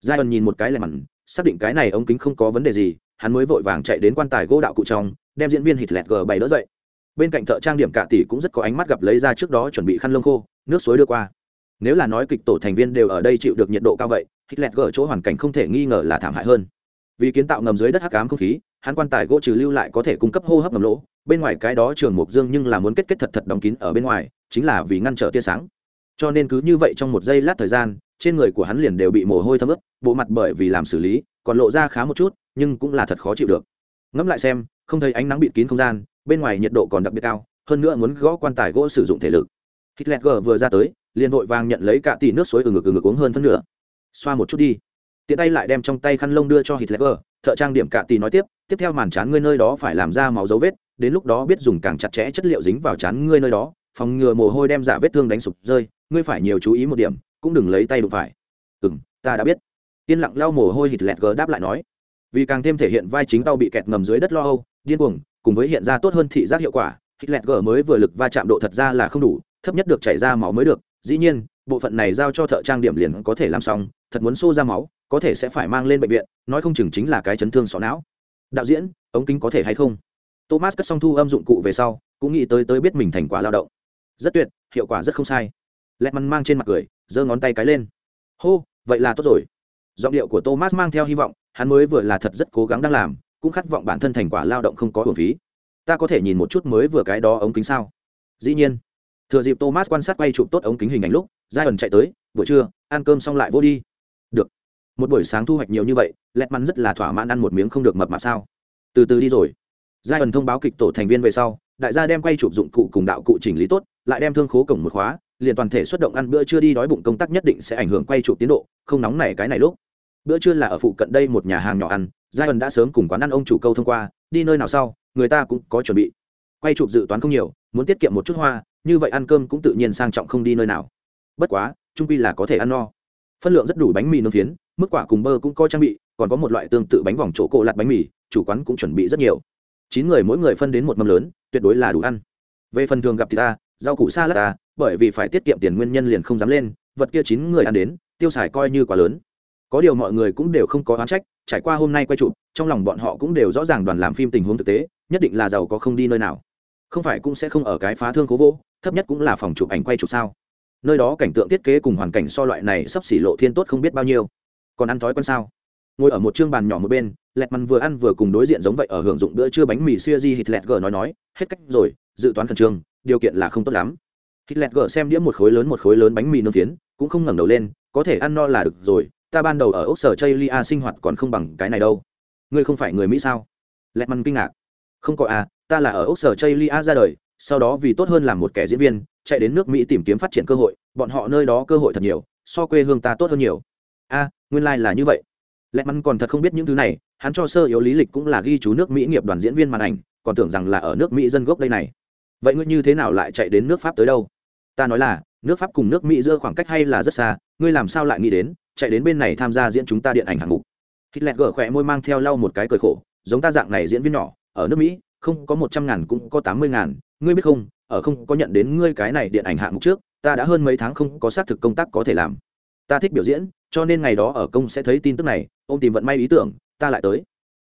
Giai ẩn nhìn một cái lẻ mặn, xác định cái này ống kính không có vấn đề gì, hắn mới vội vàng chạy đến quan tài gỗ đạo cụ trong, đem diễn viên hít lẹt g bảy đỡ dậy. Bên cạnh thợ trang điểm cả tỷ cũng rất có ánh mắt gặp lấy ra trước đó chuẩn bị khăn lông khô, nước suối đưa qua. Nếu là nói kịch tổ thành viên đều ở đây chịu được nhiệt độ cao vậy hít lẹt g chỗ hoàn cảnh không thể nghi ngờ là thảm hại hơn vì kiến tạo ngầm dưới đất hắc ám không khí, hắn quan tài gỗ trừ lưu lại có thể cung cấp hô hấp ngầm lỗ, bên ngoài cái đó trường mục dương nhưng là muốn kết kết thật thật đóng kín ở bên ngoài, chính là vì ngăn trở tia sáng. Cho nên cứ như vậy trong một giây lát thời gian, trên người của hắn liền đều bị mồ hôi thấm ướt, bộ mặt bởi vì làm xử lý, còn lộ ra khá một chút, nhưng cũng là thật khó chịu được. Ngẫm lại xem, không thấy ánh nắng bịt kín không gian, bên ngoài nhiệt độ còn đặc biệt cao, hơn nữa muốn gõ quan tài gỗ sử dụng thể lực. Hitler g vừa ra tới, liền vội vàng nhận lấy cả tỷ nước suối từ ngực từ ngực uống hơn phân nửa. Xoa một chút đi tiện tay lại đem trong tay khăn lông đưa cho hitler thợ trang điểm cạ tì nói tiếp tiếp theo màn chán ngươi nơi đó phải làm ra máu dấu vết, đến lúc đó biết dùng càng chặt chẽ chất liệu dính vào chán ngươi nơi đó, phòng ngừa mồ hôi đem giả vết thương đánh sụp rơi, ngươi phải nhiều chú ý một điểm, cũng đừng lấy tay đụng phải. Ừ m ta đã biết. Yên lặng lau mồ hôi hít lẹt gờ đáp lại nói. Vì càng thêm thể hiện vai chính tàu bị kẹt ngầm dưới đất lo âu, điên cuồng, cùng với hiện ra tốt hơn thị giác hiệu quả hít lẹt gờ mới vừa lực va chạm độ thật ra là không đủ, thấp nhất được chảy ra máu mới được, dĩ nhiên bộ phận này giao cho thợ trang điểm liền có thể làm xong, thật muốn xô ra máu, có thể sẽ phải mang lên bệnh viện, nói không chừng chính là cái chấn thương sọ não. Đạo diễn, ống kính có thể hay không? Thomas cất xong thu âm dụng cụ về sau, cũng nghĩ tới tới biết mình thành quả lao động. Rất tuyệt, hiệu quả rất không sai. Lẹt măn mang trên mặt cười, giơ ngón tay cái lên. Hô, vậy là tốt rồi. Giọng điệu của thomas mang theo hy vọng, hắn mới vừa là thật rất cố gắng đang làm, cũng khát vọng bản thân thành quả lao động không có hưởng phí. Ta có thể nhìn một chút mới vừa cái đó ống kính sao? Dĩ nhiên. Thừa dịp thomas quan sát quay chụp tốt ống kính hình ảnh lúc giai ẩn chạy tới, buổi trưa, ăn cơm xong lại vô đi. Được. Một buổi sáng thu hoạch nhiều như vậy, lẹt mắn rất là thỏa mãn ăn một miếng không được mập mạp sao. Từ từ đi rồi. Giai ẩn thông báo kịch tổ thành viên về sau, đại gia đem quay chụp dụng cụ cùng đạo cụ chỉnh lý tốt, lại đem thương khố cổng một khóa, liền toàn thể xuất động ăn bữa trưa đi đói bụng công tác nhất định sẽ ảnh hưởng quay chụp tiến độ, không nóng này cái này lúc. Bữa trưa là ở phụ cận đây một nhà hàng nhỏ ăn, giai ẩn đã sớm cùng quán ăn ông chủ câu thông qua, đi nơi nào sau, người ta cũng có chuẩn bị. Quay chụp dự toán không nhiều, muốn tiết kiệm một chút hoa, như vậy ăn cơm cũng tự nhiên sang trọng không đi nơi nào bất quá, trung quy là có thể ăn no. Phân lượng rất đủ bánh mì nướng phiến, mức quả cùng bơ cũng có trang bị, còn có một loại tương tự bánh vòng chỗ cổ lạt bánh mì, chủ quán cũng chuẩn bị rất nhiều. Chín người mỗi người phân đến một mâm lớn, tuyệt đối là đủ ăn. Về phần thường gặp thì ta, rau củ xa lát ta, bởi vì phải tiết kiệm tiền nguyên nhân liền không dám lên, vật kia chín người ăn đến, tiêu xài coi như quá lớn. Có điều mọi người cũng đều không có oán trách, trải qua hôm nay quay chụp, trong lòng bọn họ cũng đều rõ ràng đoàn làm phim tình huống thực tế, nhất định là giàu có không đi nơi nào. Không phải cũng sẽ không ở cái phá thương cố vô, thấp nhất cũng là phòng chụp ảnh quay chụp sao? Nơi đó cảnh tượng thiết kế cùng hoàn cảnh so loại này sắp xỉ lộ thiên tốt không biết bao nhiêu. Còn ăn thói quen sao? Ngồi ở một chương bàn nhỏ một bên lẹt mằn vừa ăn vừa cùng đối diện giống vậy ở hưởng dụng bữa trưa bánh mì xuya di hít lẹt gờ nói nói hết cách rồi dự toán khẩn trương điều kiện là không tốt lắm. Hít lẹt gờ xem đĩa một khối lớn một khối lớn bánh mì nướng tiến, cũng không ngẩng đầu lên có thể ăn no là được rồi ta ban đầu ở ốc sở chây lia sinh hoạt còn không bằng cái này đâu. Ngươi không phải người mỹ sao? Lẹt mằn kinh ngạc. Không có à ta là ở ốc sở chây lia ra đời sau đó vì tốt hơn làm một kẻ diễn viên chạy đến nước mỹ tìm kiếm phát triển cơ hội, bọn họ nơi đó cơ hội thật nhiều, so quê hương ta tốt hơn nhiều. A, nguyên lai、like、là như vậy. Lẽ mắn còn thật không biết những thứ này, hắn cho sơ yếu lý lịch cũng là ghi chú nước mỹ nghiệp đoàn diễn viên màn ảnh, còn tưởng rằng là ở nước mỹ dân gốc đây này. Vậy ngươi như thế nào lại chạy đến nước pháp tới đâu? Ta nói là, nước pháp cùng nước mỹ giữa khoảng cách hay là rất xa, ngươi làm sao lại nghĩ đến, chạy đến bên này tham gia diễn chúng ta điện ảnh hạng mục? Hitler gở khỏe môi mang theo lau một cái cười khổ, giống ta dạng này diễn viên nhỏ, ở nước mỹ, không có một trăm ngàn cũng có tám mươi ngàn, ngươi biết không ở không có nhận đến ngươi cái này điện ảnh hạng mục trước, ta đã hơn mấy tháng không có xác thực công tác có thể làm. Ta thích biểu diễn, cho nên ngày đó ở công sẽ thấy tin tức này, ông tìm vận may ý tưởng, ta lại tới.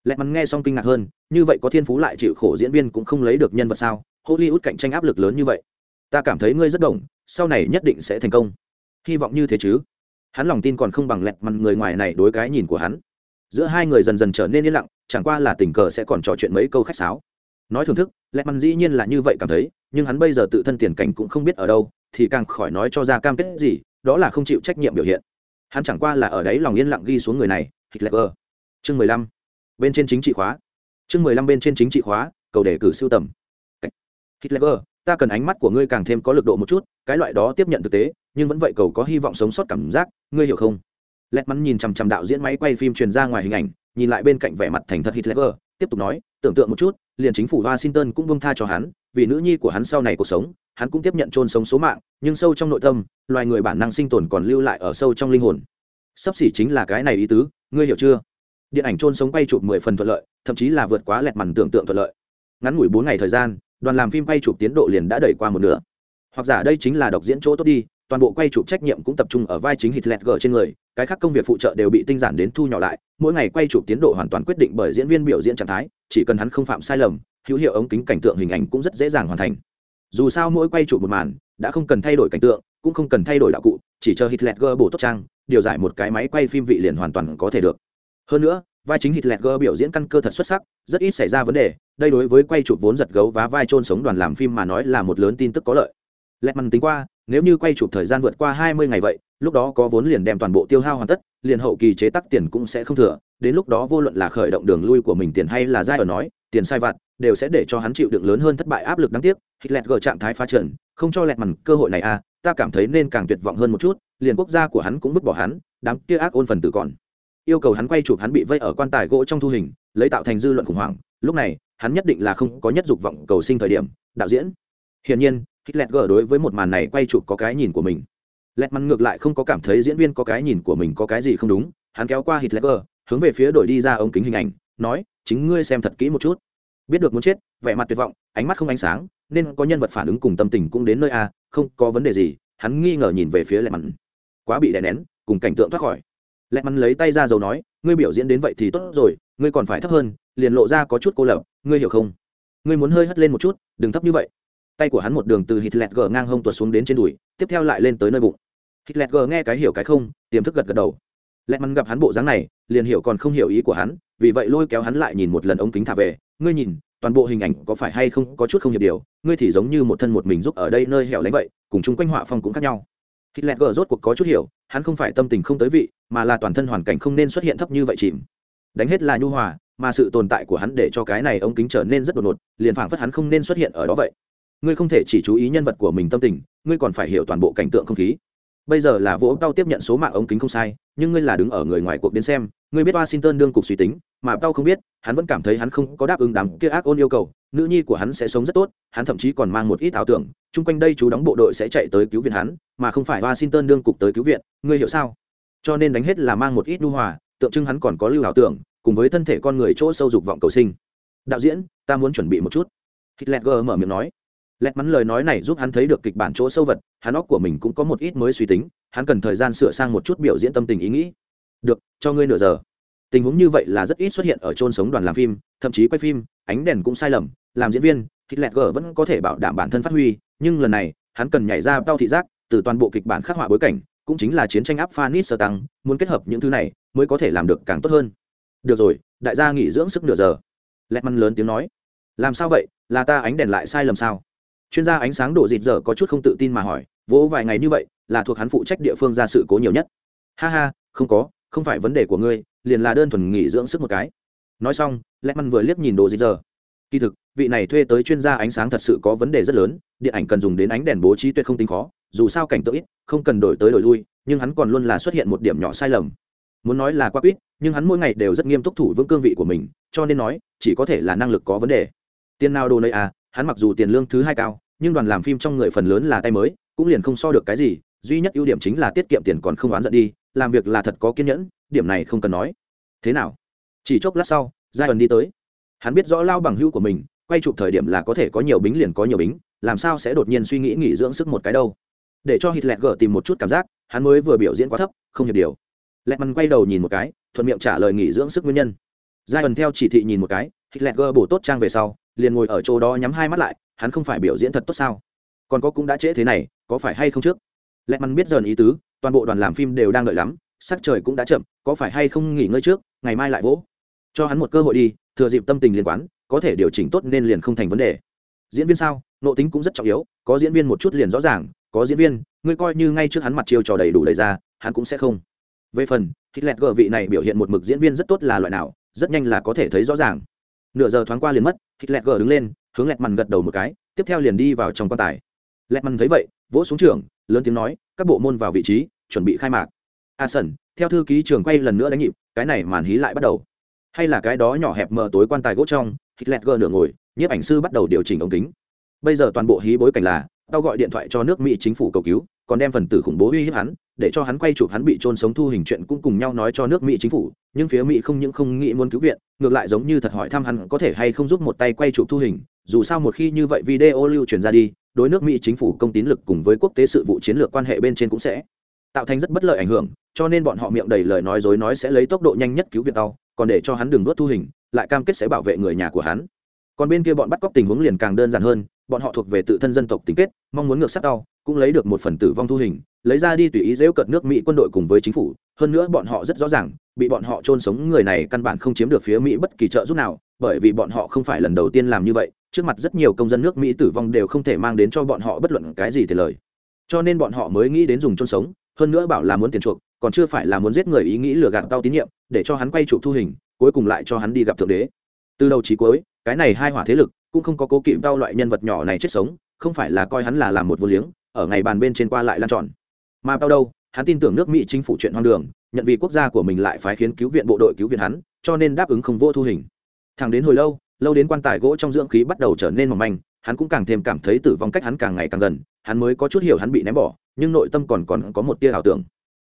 Lẹ mắn nghe xong kinh ngạc hơn, như vậy có thiên phú lại chịu khổ diễn viên cũng không lấy được nhân vật sao? Hollywood cạnh tranh áp lực lớn như vậy. Ta cảm thấy ngươi rất đồng, sau này nhất định sẽ thành công. Hy vọng như thế chứ. Hắn lòng tin còn không bằng lẹt mặt người ngoài này đối cái nhìn của hắn. Giữa hai người dần dần trở nên yên lặng, chẳng qua là tình cờ sẽ còn trò chuyện mấy câu khách sáo nói thưởng thức lẹt mắn dĩ nhiên là như vậy cảm thấy, nhưng hắn bây giờ tự thân tiền cảnh cũng không biết ở đâu, thì càng khỏi nói cho ra cam kết gì, đó là không chịu trách nhiệm biểu hiện. Hắn chẳng qua là ở đấy lòng yên lặng ghi xuống người này, hitler. Chương mười lăm. Bên trên chính trị khóa. Chương mười lăm bên trên chính trị khóa, cầu đề cử siêu tầm. Hitler, ta cần ánh mắt của ngươi càng thêm có lực độ một chút, cái loại đó tiếp nhận thực tế, nhưng vẫn vậy cầu có hy vọng sống sót cảm giác, ngươi hiểu không? Lẹt mắn nhìn chằm chằm đạo diễn máy quay phim truyền ra ngoài hình ảnh, nhìn lại bên cạnh vẻ mặt thành thật hitler, tiếp tục nói, tưởng tượng một chút liền chính phủ washington cũng bông tha cho hắn, vì nữ nhi của hắn sau này cuộc sống, hắn cũng tiếp nhận trôn sống số mạng, nhưng sâu trong nội tâm, loài người bản năng sinh tồn còn lưu lại ở sâu trong linh hồn. Sắp xỉ chính là cái này ý tứ, ngươi hiểu chưa? Điện ảnh trôn sống quay chụp mười phần thuận lợi, thậm chí là vượt quá lẹt mằn tưởng tượng thuận lợi. Ngắn ngủi bốn ngày thời gian, đoàn làm phim quay chụp tiến độ liền đã đẩy qua một nửa. Hoặc giả đây chính là độc diễn chỗ tốt đi toàn bộ quay chụp trách nhiệm cũng tập trung ở vai chính Hitler G trên người, cái khác công việc phụ trợ đều bị tinh giản đến thu nhỏ lại, mỗi ngày quay chụp tiến độ hoàn toàn quyết định bởi diễn viên biểu diễn trạng thái, chỉ cần hắn không phạm sai lầm, hữu hiệu ống kính cảnh tượng hình ảnh cũng rất dễ dàng hoàn thành. Dù sao mỗi quay chụp một màn, đã không cần thay đổi cảnh tượng, cũng không cần thay đổi đạo cụ, chỉ chờ Hitler G bổ tốt trang, điều giải một cái máy quay phim vị liền hoàn toàn có thể được. Hơn nữa, vai chính Hitler G biểu diễn căn cơ thật xuất sắc, rất ít xảy ra vấn đề, đây đối với quay chụp vốn giật gấu và vai trôn sống đoàn làm phim mà nói là một lớn tin tức có lợi. Letman tính qua, nếu như quay chụp thời gian vượt qua hai mươi ngày vậy, lúc đó có vốn liền đem toàn bộ tiêu hao hoàn tất, liền hậu kỳ chế tác tiền cũng sẽ không thừa. Đến lúc đó vô luận là khởi động đường lui của mình tiền hay là giai ở nói, tiền sai vặt, đều sẽ để cho hắn chịu đựng lớn hơn thất bại áp lực đáng tiếc. Hitler gờ trạng thái phá trần, không cho lẹt mằn cơ hội này à ta cảm thấy nên càng tuyệt vọng hơn một chút, liền quốc gia của hắn cũng vứt bỏ hắn, đám kia ác ôn phần tử còn. Yêu cầu hắn quay chụp hắn bị vây ở quan tài gỗ trong thu hình, lấy tạo thành dư luận khủng hoảng. Lúc này, hắn nhất định là không có nhất dục vọng cầu sinh thời điểm, đạo diễn. Hiển nhiên Hitler đối với một màn này quay chụp có cái nhìn của mình. Lẹt mắn ngược lại không có cảm thấy diễn viên có cái nhìn của mình có cái gì không đúng, hắn kéo qua Hitler, hướng về phía đổi đi ra ống kính hình ảnh, nói, chính ngươi xem thật kỹ một chút. Biết được muốn chết, vẻ mặt tuyệt vọng, ánh mắt không ánh sáng, nên có nhân vật phản ứng cùng tâm tình cũng đến nơi a, không có vấn đề gì, hắn nghi ngờ nhìn về phía Lẹt. Quá bị đè nén, cùng cảnh tượng thoát khỏi. Lẹt lấy tay ra dầu nói, ngươi biểu diễn đến vậy thì tốt rồi, ngươi còn phải thấp hơn, liền lộ ra có chút cô lập, ngươi hiểu không? Ngươi muốn hơi hất lên một chút, đừng thấp như vậy tay của hắn một đường từ hitler g ngang hông tuột xuống đến trên đùi, tiếp theo lại lên tới nơi bụng. Hitler g nghe cái hiểu cái không, tiềm thức gật gật đầu. Lẹt mắn gặp hắn bộ dáng này, liền hiểu còn không hiểu ý của hắn, vì vậy lôi kéo hắn lại nhìn một lần ống kính thả về. Ngươi nhìn, toàn bộ hình ảnh có phải hay không có chút không hiệp điều, ngươi thì giống như một thân một mình giúp ở đây nơi hẻo lánh vậy, cùng chung quanh họa phong cũng khác nhau. Hitler rốt cuộc có chút hiểu, hắn không phải tâm tình không tới vị, mà là toàn thân hoàn cảnh không nên xuất hiện thấp như vậy chìm. Đánh hết là nhu hòa, mà sự tồn tại của hắn để cho cái này ống kính trở nên rất đột ngột, liền phảng phất hắn không nên xuất hiện ở đó vậy ngươi không thể chỉ chú ý nhân vật của mình tâm tình, ngươi còn phải hiểu toàn bộ cảnh tượng không khí. Bây giờ là vỗ tao tiếp nhận số mạng ống kính không sai, nhưng ngươi là đứng ở người ngoài cuộc đến xem, ngươi biết washington đương cục suy tính, mà tao không biết, hắn vẫn cảm thấy hắn không có đáp ứng đám kia ác ôn yêu cầu, nữ nhi của hắn sẽ sống rất tốt, hắn thậm chí còn mang một ít ảo tưởng, chung quanh đây chú đóng bộ đội sẽ chạy tới cứu viện hắn, mà không phải washington đương cục tới cứu viện, ngươi hiểu sao? Cho nên đánh hết là mang một ít nu hòa, tượng trưng hắn còn có lưu ảo tưởng, cùng với thân thể con người chỗ sâu dục vọng cầu sinh. Đạo diễn, ta muốn chuẩn bị một chút. Hitler mở miệng nói lẹt mắn lời nói này giúp hắn thấy được kịch bản chỗ sâu vật, hắn óc của mình cũng có một ít mới suy tính, hắn cần thời gian sửa sang một chút biểu diễn tâm tình ý nghĩ. Được, cho ngươi nửa giờ. Tình huống như vậy là rất ít xuất hiện ở chôn sống đoàn làm phim, thậm chí quay phim, ánh đèn cũng sai lầm, làm diễn viên kịch lẹt gờ vẫn có thể bảo đảm bản thân phát huy, nhưng lần này, hắn cần nhảy ra bao thị giác, từ toàn bộ kịch bản khắc họa bối cảnh, cũng chính là chiến tranh áp phanit sơ tăng, muốn kết hợp những thứ này, mới có thể làm được càng tốt hơn. Được rồi, đại gia nghỉ dưỡng sức nửa giờ. Lẹt mắn lớn tiếng nói. Làm sao vậy? Là ta ánh đèn lại sai lầm sao? Chuyên gia ánh sáng đổ dịt dở có chút không tự tin mà hỏi, vỗ vài ngày như vậy, là thuộc hắn phụ trách địa phương ra sự cố nhiều nhất? Ha ha, không có, không phải vấn đề của ngươi, liền là đơn thuần nghỉ dưỡng sức một cái. Nói xong lẽ măn vừa liếc nhìn đồ dịt dở. Kỳ thực, vị này thuê tới chuyên gia ánh sáng thật sự có vấn đề rất lớn, điện ảnh cần dùng đến ánh đèn bố trí tuyệt không tính khó, dù sao cảnh tượng ít, không cần đổi tới đổi lui, nhưng hắn còn luôn là xuất hiện một điểm nhỏ sai lầm. Muốn nói là quá quýt, nhưng hắn mỗi ngày đều rất nghiêm túc thủ vững cương vị của mình, cho nên nói, chỉ có thể là năng lực có vấn đề. Tiền nào đồ nơi à hắn mặc dù tiền lương thứ hai cao, nhưng đoàn làm phim trong người phần lớn là tay mới, cũng liền không so được cái gì, duy nhất ưu điểm chính là tiết kiệm tiền còn không oán giận đi, làm việc là thật có kiên nhẫn, điểm này không cần nói. Thế nào? Chỉ chốc lát sau giai ẩn đi tới. Hắn biết rõ lao bằng hữu của mình, quay chụp thời điểm là có thể có nhiều bính liền có nhiều bính, làm sao sẽ đột nhiên suy nghĩ nghỉ dưỡng sức một cái đâu? Để cho hít lẹt gở tìm một chút cảm giác, hắn mới vừa biểu diễn quá thấp, không hiệp điều. Lẹt mằn quay đầu nhìn một cái, thuận miệng trả lời nghỉ dưỡng sức nguyên nhân. Giai ẩn theo chỉ thị nhìn một cái hít lẹt gở bổ tốt trang về sau liền ngồi ở chỗ đó nhắm hai mắt lại, hắn không phải biểu diễn thật tốt sao? Còn có cũng đã trễ thế này, có phải hay không trước? Lẹ mắn biết dần ý tứ, toàn bộ đoàn làm phim đều đang đợi lắm, sắc trời cũng đã chậm, có phải hay không nghỉ ngơi trước, ngày mai lại vỗ. Cho hắn một cơ hội đi, thừa dịp tâm tình liên quan, có thể điều chỉnh tốt nên liền không thành vấn đề. Diễn viên sao? Nội tính cũng rất trọng yếu, có diễn viên một chút liền rõ ràng, có diễn viên, ngươi coi như ngay trước hắn mặt chiêu trò đầy đủ đầy ra, hắn cũng sẽ không. Về phần, hitler gờ vị này biểu hiện một mực diễn viên rất tốt là loại nào, rất nhanh là có thể thấy rõ ràng nửa giờ thoáng qua liền mất hitler gờ đứng lên, hướng lẹt mằn gật đầu một cái, tiếp theo liền đi vào trong quan tài. Lẹt mằn thấy vậy, vỗ xuống trường lớn tiếng nói, các bộ môn vào vị trí, chuẩn bị khai mạc. A sần theo thư ký trường quay lần nữa đánh nhịp, cái này màn hí lại bắt đầu. Hay là cái đó nhỏ hẹp mờ tối quan tài gỗ trong hitler gờ nửa ngồi, nhiếp ảnh sư bắt đầu điều chỉnh ống kính. Bây giờ toàn bộ hí bối cảnh là, tao gọi điện thoại cho nước mỹ chính phủ cầu cứu còn đem phần tử khủng bố uy hiếp hắn, để cho hắn quay chụp hắn bị trôn sống thu hình chuyện cũng cùng nhau nói cho nước mỹ chính phủ, nhưng phía mỹ không những không nghĩ muốn cứu viện, ngược lại giống như thật hỏi thăm hắn có thể hay không giúp một tay quay chụp thu hình, dù sao một khi như vậy video lưu truyền ra đi, đối nước mỹ chính phủ công tín lực cùng với quốc tế sự vụ chiến lược quan hệ bên trên cũng sẽ tạo thành rất bất lợi ảnh hưởng, cho nên bọn họ miệng đầy lời nói dối nói sẽ lấy tốc độ nhanh nhất cứu viện tàu, còn để cho hắn đừng đốt thu hình, lại cam kết sẽ bảo vệ người nhà của hắn. Còn bên kia bọn bắt cóc tình huống liền càng đơn giản hơn, bọn họ thuộc về tự thân dân tộc tính kết, mong muốn ngược sát tàu cũng lấy được một phần tử vong thu hình, lấy ra đi tùy ý dễu cận nước mỹ quân đội cùng với chính phủ. Hơn nữa bọn họ rất rõ ràng, bị bọn họ trôn sống người này căn bản không chiếm được phía mỹ bất kỳ trợ giúp nào, bởi vì bọn họ không phải lần đầu tiên làm như vậy, trước mặt rất nhiều công dân nước mỹ tử vong đều không thể mang đến cho bọn họ bất luận cái gì tiền lời. Cho nên bọn họ mới nghĩ đến dùng trôn sống, hơn nữa bảo là muốn tiền chuộc, còn chưa phải là muốn giết người ý nghĩ lừa gạt tao tín nhiệm, để cho hắn quay chụp thu hình, cuối cùng lại cho hắn đi gặp thượng đế. Từ đầu chí cuối, cái này hai hỏa thế lực cũng không có cố kỵ đau loại nhân vật nhỏ này chết sống, không phải là coi hắn là làm một vô liếng ở ngày bàn bên trên qua lại lan tròn. Mà bao đâu, hắn tin tưởng nước mỹ chính phủ chuyện hoang đường, nhận vì quốc gia của mình lại phái khiến cứu viện bộ đội cứu viện hắn, cho nên đáp ứng không vô thu hình. Thẳng đến hồi lâu lâu đến quan tài gỗ trong dưỡng khí bắt đầu trở nên mỏng manh, hắn cũng càng thêm cảm thấy tử vong cách hắn càng ngày càng gần, hắn mới có chút hiểu hắn bị ném bỏ, nhưng nội tâm còn còn có một tia ảo tưởng.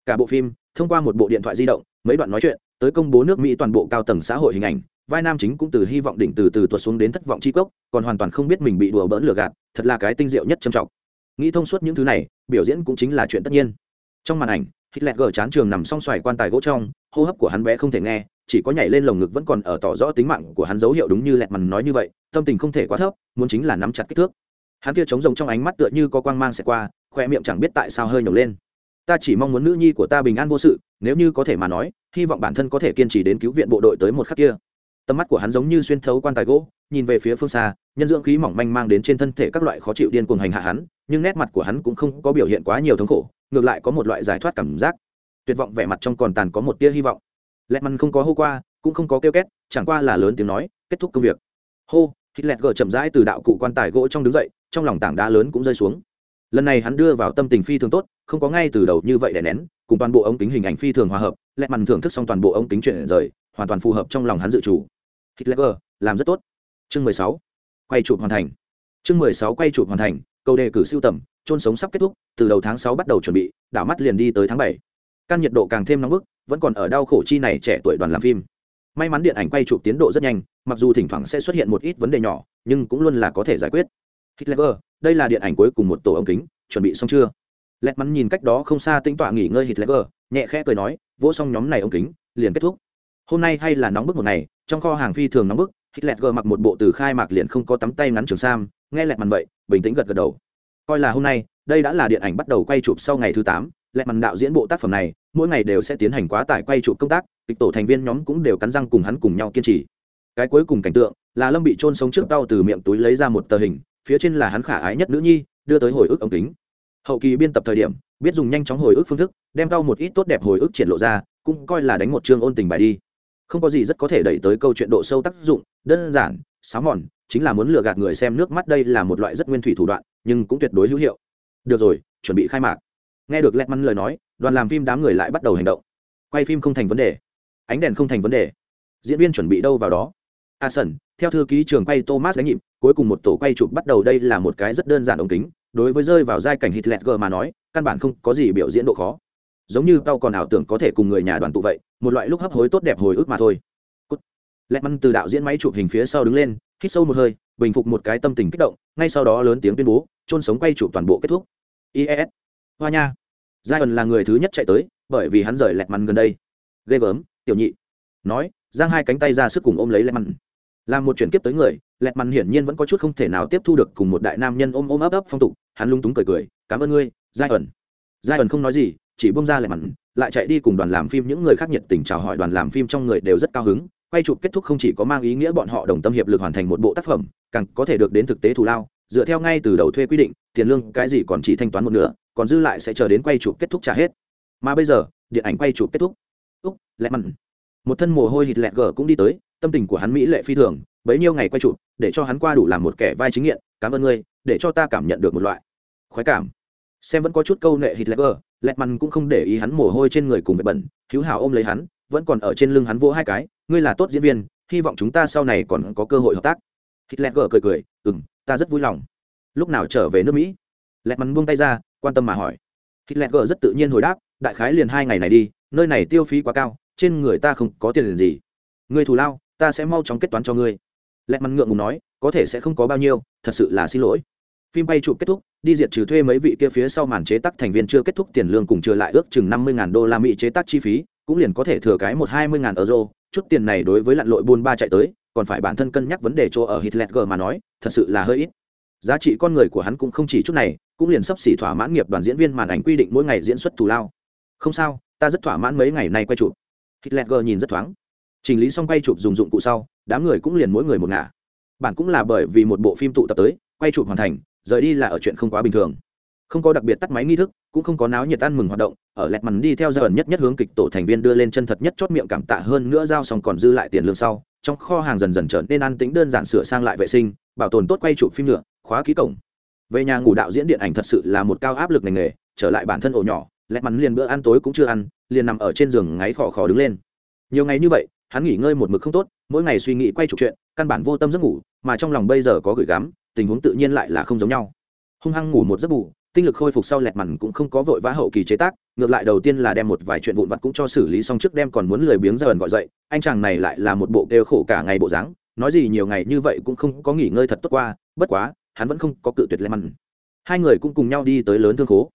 Cả bộ phim, thông qua một bộ điện thoại di động, mấy đoạn nói chuyện, tới công bố nước mỹ toàn bộ cao tầng xã hội hình ảnh, vai nam chính cũng từ hy vọng đỉnh từ từ tuột xuống đến thất vọng chi cốc, còn hoàn toàn không biết mình bị đùa bỡn lừa gạt, thật là cái tinh diệu nhất trầm trọng nghĩ thông suốt những thứ này, biểu diễn cũng chính là chuyện tất nhiên. Trong màn ảnh, hitler gờ chán trường nằm song xoài quan tài gỗ trong, hô hấp của hắn bé không thể nghe, chỉ có nhảy lên lồng ngực vẫn còn ở tỏ rõ tính mạng của hắn dấu hiệu đúng như lẹt mằn nói như vậy, tâm tình không thể quá thấp, muốn chính là nắm chặt kích thước. Hắn kia trống rồng trong ánh mắt tựa như có quang mang sẽ qua, khoe miệng chẳng biết tại sao hơi nhổ lên. Ta chỉ mong muốn nữ nhi của ta bình an vô sự, nếu như có thể mà nói, hy vọng bản thân có thể kiên trì đến cứu viện bộ đội tới một khắc kia. Tầm mắt của hắn giống như xuyên thấu quan tài gỗ, nhìn về phía phương xa, nhân dưỡng khí mỏng manh mang đến trên thân thể các loại khó chịu điên cuồng hành hạ hắn nhưng nét mặt của hắn cũng không có biểu hiện quá nhiều thống khổ, ngược lại có một loại giải thoát cảm giác. Tuyệt vọng vẻ mặt trong còn tàn có một tia hy vọng. Lẹt măn không có hô qua, cũng không có kêu két, chẳng qua là lớn tiếng nói, kết thúc công việc. Hô hít lẹt gờ chậm rãi từ đạo cụ quan tài gỗ trong đứng dậy, trong lòng tảng đá lớn cũng rơi xuống. Lần này hắn đưa vào tâm tình phi thường tốt, không có ngay từ đầu như vậy để nén, cùng toàn bộ ống kính hình ảnh phi thường hòa hợp lẹt mằn thưởng thức xong toàn bộ ống kính chuyển rời, hoàn toàn phù hợp trong lòng hắn dự chủ. Thịt lẹt gờ làm rất tốt. Chương mười sáu, quay chụp hoàn thành. Chương mười sáu, quay chụp hoàn thành câu đề cử siêu tầm trôn sống sắp kết thúc, từ đầu tháng sáu bắt đầu chuẩn bị, đảo mắt liền đi tới tháng bảy. Căn nhiệt độ càng thêm nóng bức, vẫn còn ở đau khổ chi này trẻ tuổi đoàn làm phim. May mắn điện ảnh quay chụp tiến độ rất nhanh, mặc dù thỉnh thoảng sẽ xuất hiện một ít vấn đề nhỏ, nhưng cũng luôn là có thể giải quyết. Hitler, đây là điện ảnh cuối cùng một tổ ống kính, chuẩn bị xong chưa? Lẹt mắn nhìn cách đó không xa tính tọa nghỉ ngơi hitler, nhẹ khẽ cười nói, vỗ xong nhóm này ống kính, liền kết thúc. Hôm nay hay là nóng bức một ngày, trong kho hàng phi thường nóng bức, hitler mặc một bộ từ khai mạc liền không có tắm tay ngắn trường sam nghe lẹt mằn vậy, bình tĩnh gật gật đầu. Coi là hôm nay, đây đã là điện ảnh bắt đầu quay chụp sau ngày thứ tám, lẹt mằn đạo diễn bộ tác phẩm này, mỗi ngày đều sẽ tiến hành quá tải quay chụp công tác, kịch tổ thành viên nhóm cũng đều cắn răng cùng hắn cùng nhau kiên trì. Cái cuối cùng cảnh tượng, là lâm bị trôn sống trước đau từ miệng túi lấy ra một tờ hình, phía trên là hắn khả ái nhất nữ nhi, đưa tới hồi ức ống kính. Hậu kỳ biên tập thời điểm, biết dùng nhanh chóng hồi ức phương thức, đem đau một ít tốt đẹp hồi ức triển lộ ra, cũng coi là đánh một chương ôn tình bài đi. Không có gì rất có thể đẩy tới câu chuyện độ sâu tác dụng, đơn giản sáng mòn chính là muốn lừa gạt người xem nước mắt đây là một loại rất nguyên thủy thủ đoạn, nhưng cũng tuyệt đối hữu hiệu. Được rồi, chuẩn bị khai mạc. Nghe được lẹt mắn lời nói, đoàn làm phim đám người lại bắt đầu hành động. Quay phim không thành vấn đề. Ánh đèn không thành vấn đề. Diễn viên chuẩn bị đâu vào đó? À, A sần theo thư ký trường quay thomas đánh nhịp, cuối cùng một tổ quay chụp bắt đầu đây là một cái rất đơn giản ống kính, đối với rơi vào giai cảnh hitler mà nói, căn bản không có gì biểu diễn độ khó. Giống như tao còn ảo tưởng có thể cùng người nhà đoàn tụ vậy, một loại lúc hấp hối tốt đẹp hồi ức mà thôi. Lẹt mắn từ đạo diễn máy chụp hình phía sau đứng lên hít sâu một hơi, bình phục một cái tâm tình kích động, ngay sau đó lớn tiếng tuyên bố trôn sống quay chụp toàn bộ kết thúc. Is hoa nha. Giai ẩn là người thứ nhất chạy tới, bởi vì hắn rời lẹt mặn gần đây. Ghê gớm, tiểu nhị. Nói, giang hai cánh tay ra sức cùng ôm lấy lẹt mặn. Làm một chuyển kiếp tới người, lẹt mặn hiển nhiên vẫn có chút không thể nào tiếp thu được cùng một đại nam nhân ôm ôm ấp ấp phong tục. Hắn lung túng cười cười, cảm ơn ngươi giai ẩn giai ẩn không nói gì, chỉ bông ra lẹt mặn, lại chạy đi cùng đoàn làm phim, những người khác nhiệt tình chào hỏi đoàn làm phim trong người đều rất cao hứng quay chụp kết thúc không chỉ có mang ý nghĩa bọn họ đồng tâm hiệp lực hoàn thành một bộ tác phẩm, càng có thể được đến thực tế thù lao, dựa theo ngay từ đầu thuê quy định, tiền lương cái gì còn chỉ thanh toán một nửa, còn dư lại sẽ chờ đến quay chụp kết thúc trả hết. Mà bây giờ, điện ảnh quay chụp kết thúc. Úc, lẹ mặn. Một thân mồ hôi hít lẹt gờ cũng đi tới, tâm tình của hắn mỹ lệ phi thường, bấy nhiêu ngày quay chụp, để cho hắn qua đủ làm một kẻ vai chính nghiện, cảm ơn ngươi, để cho ta cảm nhận được một loại khoái cảm. Xem vẫn có chút câu nệ hít lẹt gờ lẹt mặn cũng không để ý hắn mồ hôi trên người cùng vết bẩn hữu hảo ôm lấy hắn, vẫn còn ở trên lưng hắn vỗ hai cái ngươi là tốt diễn viên, hy vọng chúng ta sau này còn có cơ hội hợp tác. Hitler lẹt gờ cười cười ừ m ta rất vui lòng. Lúc nào trở về nước mỹ? Lẹt mắn buông tay ra, quan tâm mà hỏi. Hitler lẹt gờ rất tự nhiên hồi đáp, đại khái liền hai ngày này đi, nơi này tiêu phí quá cao, trên người ta không có tiền liền gì. Người thù lao, ta sẽ mau chóng kết toán cho ngươi. Lẹt mắn ngượng ngùng nói, có thể sẽ không có bao nhiêu, thật sự là xin lỗi. Phim bay chụp kết thúc, đi diệt trừ thuê mấy vị kia phía sau màn chế tác thành viên chưa kết thúc tiền lương cùng chưa lại ước chừng năm mươi đô la mỹ chế tác chi phí, cũng liền có thể thừa cái một hai mươi euro chút tiền này đối với lặn lội buôn ba chạy tới, còn phải bản thân cân nhắc vấn đề chỗ ở hitler mà nói, thật sự là hơi ít. Giá trị con người của hắn cũng không chỉ chút này, cũng liền sắp xỉ thỏa mãn nghiệp đoàn diễn viên màn ảnh quy định mỗi ngày diễn xuất thù lao. Không sao, ta rất thỏa mãn mấy ngày nay quay chụp. Hitler nhìn rất thoáng. Chỉnh lý xong quay chụp dùng dụng cụ sau, đám người cũng liền mỗi người một ngả. Bản cũng là bởi vì một bộ phim tụ tập tới, quay chụp hoàn thành, rời đi là ở chuyện không quá bình thường không có đặc biệt tắt máy nghi thức, cũng không có náo nhiệt ăn mừng hoạt động, ở lẹt mằn đi theo giờ ẩn nhất nhất hướng kịch tổ thành viên đưa lên chân thật nhất chót miệng cảm tạ hơn nữa giao xong còn dư lại tiền lương sau, trong kho hàng dần dần trở nên an tính đơn giản sửa sang lại vệ sinh, bảo tồn tốt quay chụp phim nhựa khóa ký cổng. Về nhà ngủ đạo diễn điện ảnh thật sự là một cao áp lực ngành nghề, trở lại bản thân ổ nhỏ, lẹt mắn liền bữa ăn tối cũng chưa ăn, liền nằm ở trên giường ngáy khò khò đứng lên. Nhiều ngày như vậy, hắn nghỉ ngơi một mực không tốt, mỗi ngày suy nghĩ quay chụp chuyện, căn bản vô tâm giấc ngủ, mà trong lòng bây giờ có gửi gắm, tình huống tự nhiên lại là không giống nhau. Hung hăng ngủ một giấc ngủ tinh lực khôi phục sau lẹt mằn cũng không có vội vã hậu kỳ chế tác, ngược lại đầu tiên là đem một vài chuyện vụn vặt cũng cho xử lý xong trước đem còn muốn lười biếng giờ ẩn gọi dậy, anh chàng này lại là một bộ kêu khổ cả ngày bộ dáng, nói gì nhiều ngày như vậy cũng không có nghỉ ngơi thật tốt qua, bất quá, hắn vẫn không có cự tuyệt lẹt mằn. Hai người cũng cùng nhau đi tới lớn thương khố.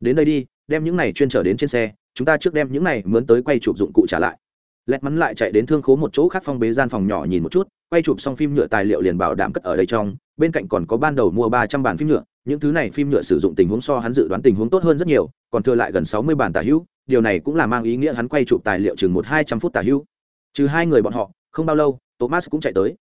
Đến đây đi, đem những này chuyên trở đến trên xe, chúng ta trước đem những này mướn tới quay chụp dụng cụ trả lại. Lẹt mắn lại chạy đến thương khố một chỗ khác phong bế gian phòng nhỏ nhìn một chút, quay chụp xong phim nhựa tài liệu liền bảo đảm cất ở đây trong, bên cạnh còn có ban đầu mua ba trăm bản phim nhựa những thứ này phim nhựa sử dụng tình huống so hắn dự đoán tình huống tốt hơn rất nhiều, còn thừa lại gần sáu mươi bản tả hữu, điều này cũng là mang ý nghĩa hắn quay chụp tài liệu chừng một hai trăm phút tả hữu. Trừ hai người bọn họ, không bao lâu, thomas cũng chạy tới.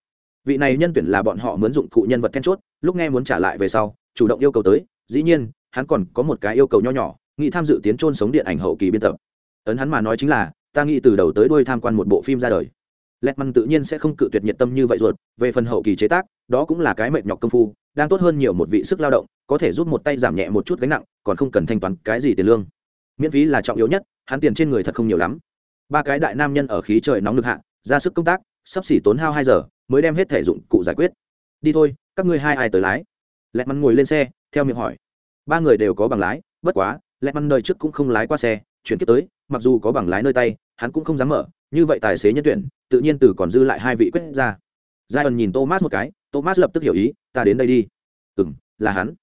Vị này nhân tuyển là bọn họ mướn dụng cụ nhân vật then chốt, lúc nghe muốn trả lại về sau, chủ động yêu cầu tới, dĩ nhiên, hắn còn có một cái yêu cầu nho nhỏ, nghĩ tham dự tiến trôn sống điện ảnh hậu kỳ biên tập. Ấn hắn mà nói chính là, ta nghĩ từ đầu tới đuôi tham quan một bộ phim ra đời. Lẹt măn tự nhiên sẽ không cự tuyệt nhiệt tâm như vậy ruột, về phần hậu kỳ chế tác, đó cũng là cái mệt nhọc công phu đang tốt hơn nhiều một vị sức lao động, có thể giúp một tay giảm nhẹ một chút gánh nặng, còn không cần thanh toán cái gì tiền lương. Miễn phí là trọng yếu nhất, hắn tiền trên người thật không nhiều lắm. Ba cái đại nam nhân ở khí trời nóng lực hạ, ra sức công tác, sắp xỉ tốn hao hai giờ, mới đem hết thể dụng cụ giải quyết. Đi thôi, các ngươi hai ai tới lái? Lẹt mắn ngồi lên xe, theo miệng hỏi. Ba người đều có bằng lái, bất quá lẹt mắn đời trước cũng không lái qua xe, chuyển tiếp tới, mặc dù có bằng lái nơi tay, hắn cũng không dám mở, như vậy tài xế nhân tuyển, tự nhiên từ còn dư lại hai vị quyết ra giai ẩn nhìn thomas một cái, thomas lập tức hiểu ý, ta đến đây đi. Ừ m là hắn.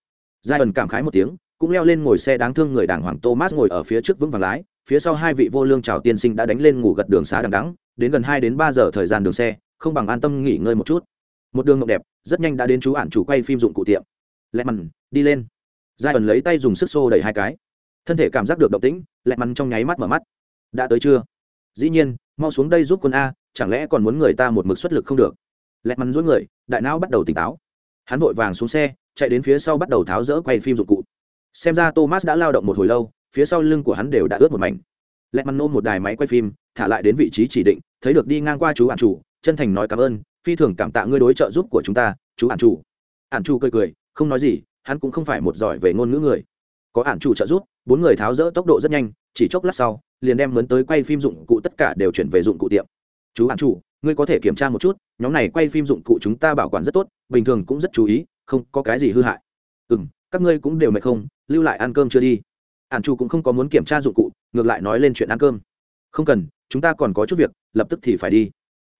Giai ẩn cảm khái một tiếng, cũng leo lên ngồi xe đáng thương người đàng hoàng thomas ngồi ở phía trước vững vàng lái, phía sau hai vị vô lương trào tiên sinh đã đánh lên ngủ gật đường xá đằng đắng đến gần hai đến ba giờ thời gian đường xe, không bằng an tâm nghỉ ngơi một chút. Một đường ngọc đẹp, rất nhanh đã đến chú ản chủ quay phim dụng cụ tiệm. Lẹ mằn đi lên. Giai ẩn lấy tay dùng sức xô đẩy hai cái. Thân thể cảm giác được động tĩnh lẹ mằn trong nháy mắt mở mắt. Đã tới chưa? Dĩ nhiên, mau xuống đây giúp quân a, chẳng lẽ còn muốn người ta một mực xuất lực không được? Lẹt mắn dối người, đại não bắt đầu tỉnh táo. Hắn vội vàng xuống xe, chạy đến phía sau bắt đầu tháo rỡ quay phim dụng cụ. Xem ra thomas đã lao động một hồi lâu, phía sau lưng của hắn đều đã ướt một mảnh. Lẹt mắn ôm một đài máy quay phim, thả lại đến vị trí chỉ định, thấy được đi ngang qua chú ản chủ, chân thành nói cảm ơn, phi thường cảm tạ ngươi đối trợ giúp của chúng ta, chú ản chủ. Ản chủ cười cười, không nói gì, hắn cũng không phải một giỏi về ngôn ngữ người. Có ản chủ trợ giúp, bốn người tháo rỡ tốc độ rất nhanh, chỉ chốc lát sau, liền đem mướn tới quay phim dụng cụ tất cả đều chuyển về dụng cụ tiệm. Chú ản chủ ngươi có thể kiểm tra một chút, nhóm này quay phim dụng cụ chúng ta bảo quản rất tốt, bình thường cũng rất chú ý, không có cái gì hư hại. Ừ m các ngươi cũng đều mệt không? Lưu lại ăn cơm chưa đi? Ản chủ cũng không có muốn kiểm tra dụng cụ, ngược lại nói lên chuyện ăn cơm. Không cần, chúng ta còn có chút việc, lập tức thì phải đi.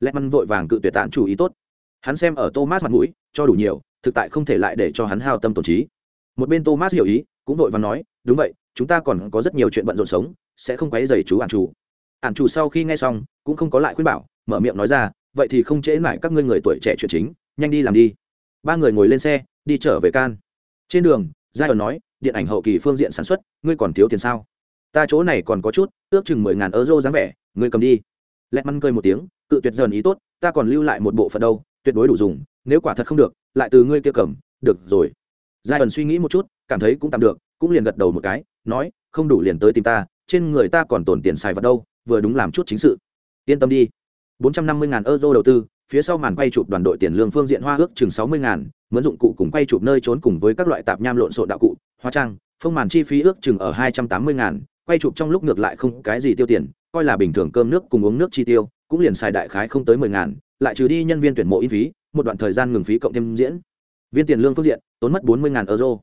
Lẹ măn vội vàng cự tuyệt tạn chủ ý tốt. Hắn xem ở thomas mặt mũi, cho đủ nhiều, thực tại không thể lại để cho hắn hao tâm tổn trí. Một bên thomas hiểu ý, cũng vội vàng nói, đúng vậy, chúng ta còn có rất nhiều chuyện bận rộn sống, sẽ không quấy dày chú ản chủ ản chủ sau khi nghe xong, cũng không có lại khuyên bảo, mở miệng nói ra, vậy thì không trễ lại các ngươi người tuổi trẻ chuyện chính, nhanh đi làm đi. Ba người ngồi lên xe, đi trở về can. Trên đường giai ẩn nói, điện ảnh hậu kỳ phương diện sản xuất, ngươi còn thiếu tiền sao? Ta chỗ này còn có chút, ước chừng mười ngàn euro dáng vẻ, ngươi cầm đi. Lẹt măn cười một tiếng, cự tuyệt dần ý tốt, ta còn lưu lại một bộ phận đâu, tuyệt đối đủ dùng, nếu quả thật không được, lại từ ngươi kia cầm, được rồi. Giai ẩn suy nghĩ một chút, cảm thấy cũng tạm được, cũng liền gật đầu một cái, nói, không đủ liền tới tìm ta, trên người ta còn tồn tiền xài vật đâu vừa đúng làm chút chính sự. Yên tâm đi. Bốn trăm năm mươi ngàn euro đầu tư, phía sau màn quay chụp đoàn đội tiền lương phương diện hoa ước chừng sáu mươi ngàn, mướn dụng cụ cùng quay chụp nơi trốn cùng với các loại tạp nham lộn xộn đạo cụ, hóa trang, phong màn chi phí ước chừng ở hai trăm tám mươi ngàn, quay chụp trong lúc ngược lại không cái gì tiêu tiền, coi là bình thường cơm nước cùng uống nước chi tiêu, cũng liền xài đại khái không tới mười ngàn, lại trừ đi nhân viên tuyển mộ in phí, một đoạn thời gian ngừng phí cộng thêm diễn. Viên tiền lương phương diện, tốn mất bốn mươi ngàn euro.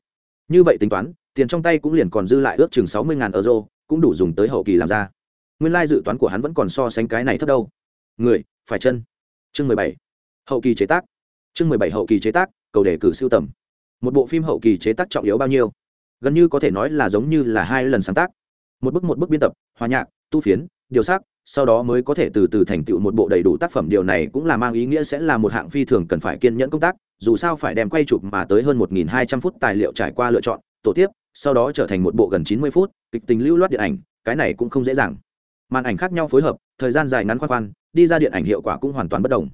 Như vậy tính toán, tiền trong tay cũng liền còn dư lại ước chừng sáu mươi ngàn euro, cũng đủ dùng tới hậu kỳ làm ra nguyên lai dự toán của hắn vẫn còn so sánh cái này thấp đâu. Người, phải chân. Chương mười bảy. Hậu kỳ chế tác. Chương mười bảy hậu kỳ chế tác, cầu đề cử siêu tầm. Một bộ phim hậu kỳ chế tác trọng yếu bao nhiêu? Gần như có thể nói là giống như là hai lần sáng tác. Một bức một bức biên tập, hòa nhạc, tu phiến, điều sắc, sau đó mới có thể từ từ thành tựu một bộ đầy đủ tác phẩm. Điều này cũng là mang ý nghĩa sẽ là một hạng phi thường cần phải kiên nhẫn công tác, dù sao phải đem quay chụp mà tới hơn 1.200 phút tài liệu trải qua lựa chọn, tổ tiếp, sau đó trở thành một bộ gần 90 phút, kịch tính lưu loát điện ảnh, cái này cũng không dễ dàng màn ảnh khác nhau phối hợp, thời gian dài ngắn khoan khoan, đi ra điện ảnh hiệu quả cũng hoàn toàn bất đồng.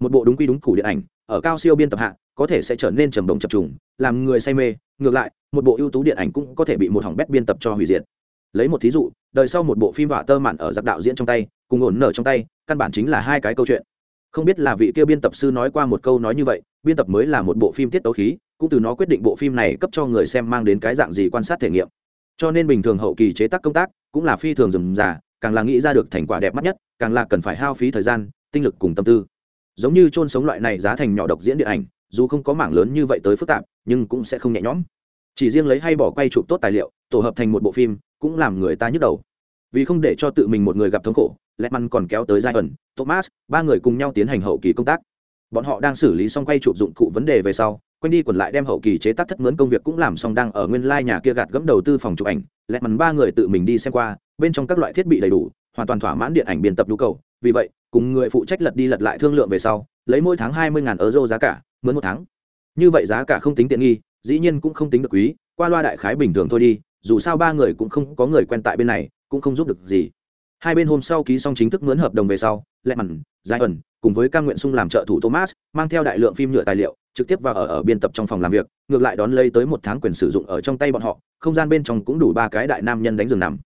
Một bộ đúng quy đúng củ điện ảnh, ở cao siêu biên tập hạ, có thể sẽ trở nên trầm động chập trùng, làm người say mê, ngược lại, một bộ ưu tú điện ảnh cũng có thể bị một hỏng bét biên tập cho hủy diệt. Lấy một thí dụ, đời sau một bộ phim vả tơ mạn ở giặc đạo diễn trong tay, cùng ổn nở trong tay, căn bản chính là hai cái câu chuyện. Không biết là vị kia biên tập sư nói qua một câu nói như vậy, biên tập mới là một bộ phim tiết tấu khí, cũng từ nó quyết định bộ phim này cấp cho người xem mang đến cái dạng gì quan sát thể nghiệm. Cho nên bình thường hậu kỳ chế tác công tác, cũng là phi thường rườm rà càng là nghĩ ra được thành quả đẹp mắt nhất, càng là cần phải hao phí thời gian, tinh lực cùng tâm tư. Giống như chôn sống loại này giá thành nhỏ độc diễn điện ảnh, dù không có mảng lớn như vậy tới phức tạp, nhưng cũng sẽ không nhẹ nhõm. Chỉ riêng lấy hay bỏ quay chụp tốt tài liệu, tổ hợp thành một bộ phim, cũng làm người ta nhức đầu. Vì không để cho tự mình một người gặp thống khổ lẹ măn còn kéo tới giai ẩn, thomas, ba người cùng nhau tiến hành hậu kỳ công tác. Bọn họ đang xử lý xong quay chụp dụng cụ vấn đề về sau quanh đi quẩn lại đem hậu kỳ chế tác thất mướn công việc cũng làm xong đang ở nguyên lai nhà kia gạt gẫm đầu tư phòng chụp ảnh, lẹt mắn ba người tự mình đi xem qua, bên trong các loại thiết bị đầy đủ, hoàn toàn thỏa mãn điện ảnh biên tập nhu cầu. Vì vậy, cùng người phụ trách lật đi lật lại thương lượng về sau, lấy mỗi tháng hai mươi euro giá cả, mướn một tháng. Như vậy giá cả không tính tiện nghi, dĩ nhiên cũng không tính được quý, qua loa đại khái bình thường thôi đi, dù sao ba người cũng không có người quen tại bên này, cũng không giúp được gì. Hai bên hôm sau ký xong chính thức mướn hợp đồng về sau lẹ mặn giai ẩn cùng với cam nguyện sung làm trợ thủ thomas, mang theo đại lượng phim nhựa tài liệu trực tiếp vào ở ở biên tập trong phòng làm việc, ngược lại đón lấy tới một tháng quyền sử dụng ở trong tay bọn họ, không gian bên trong cũng đủ ba cái đại nam nhân đánh giường nằm.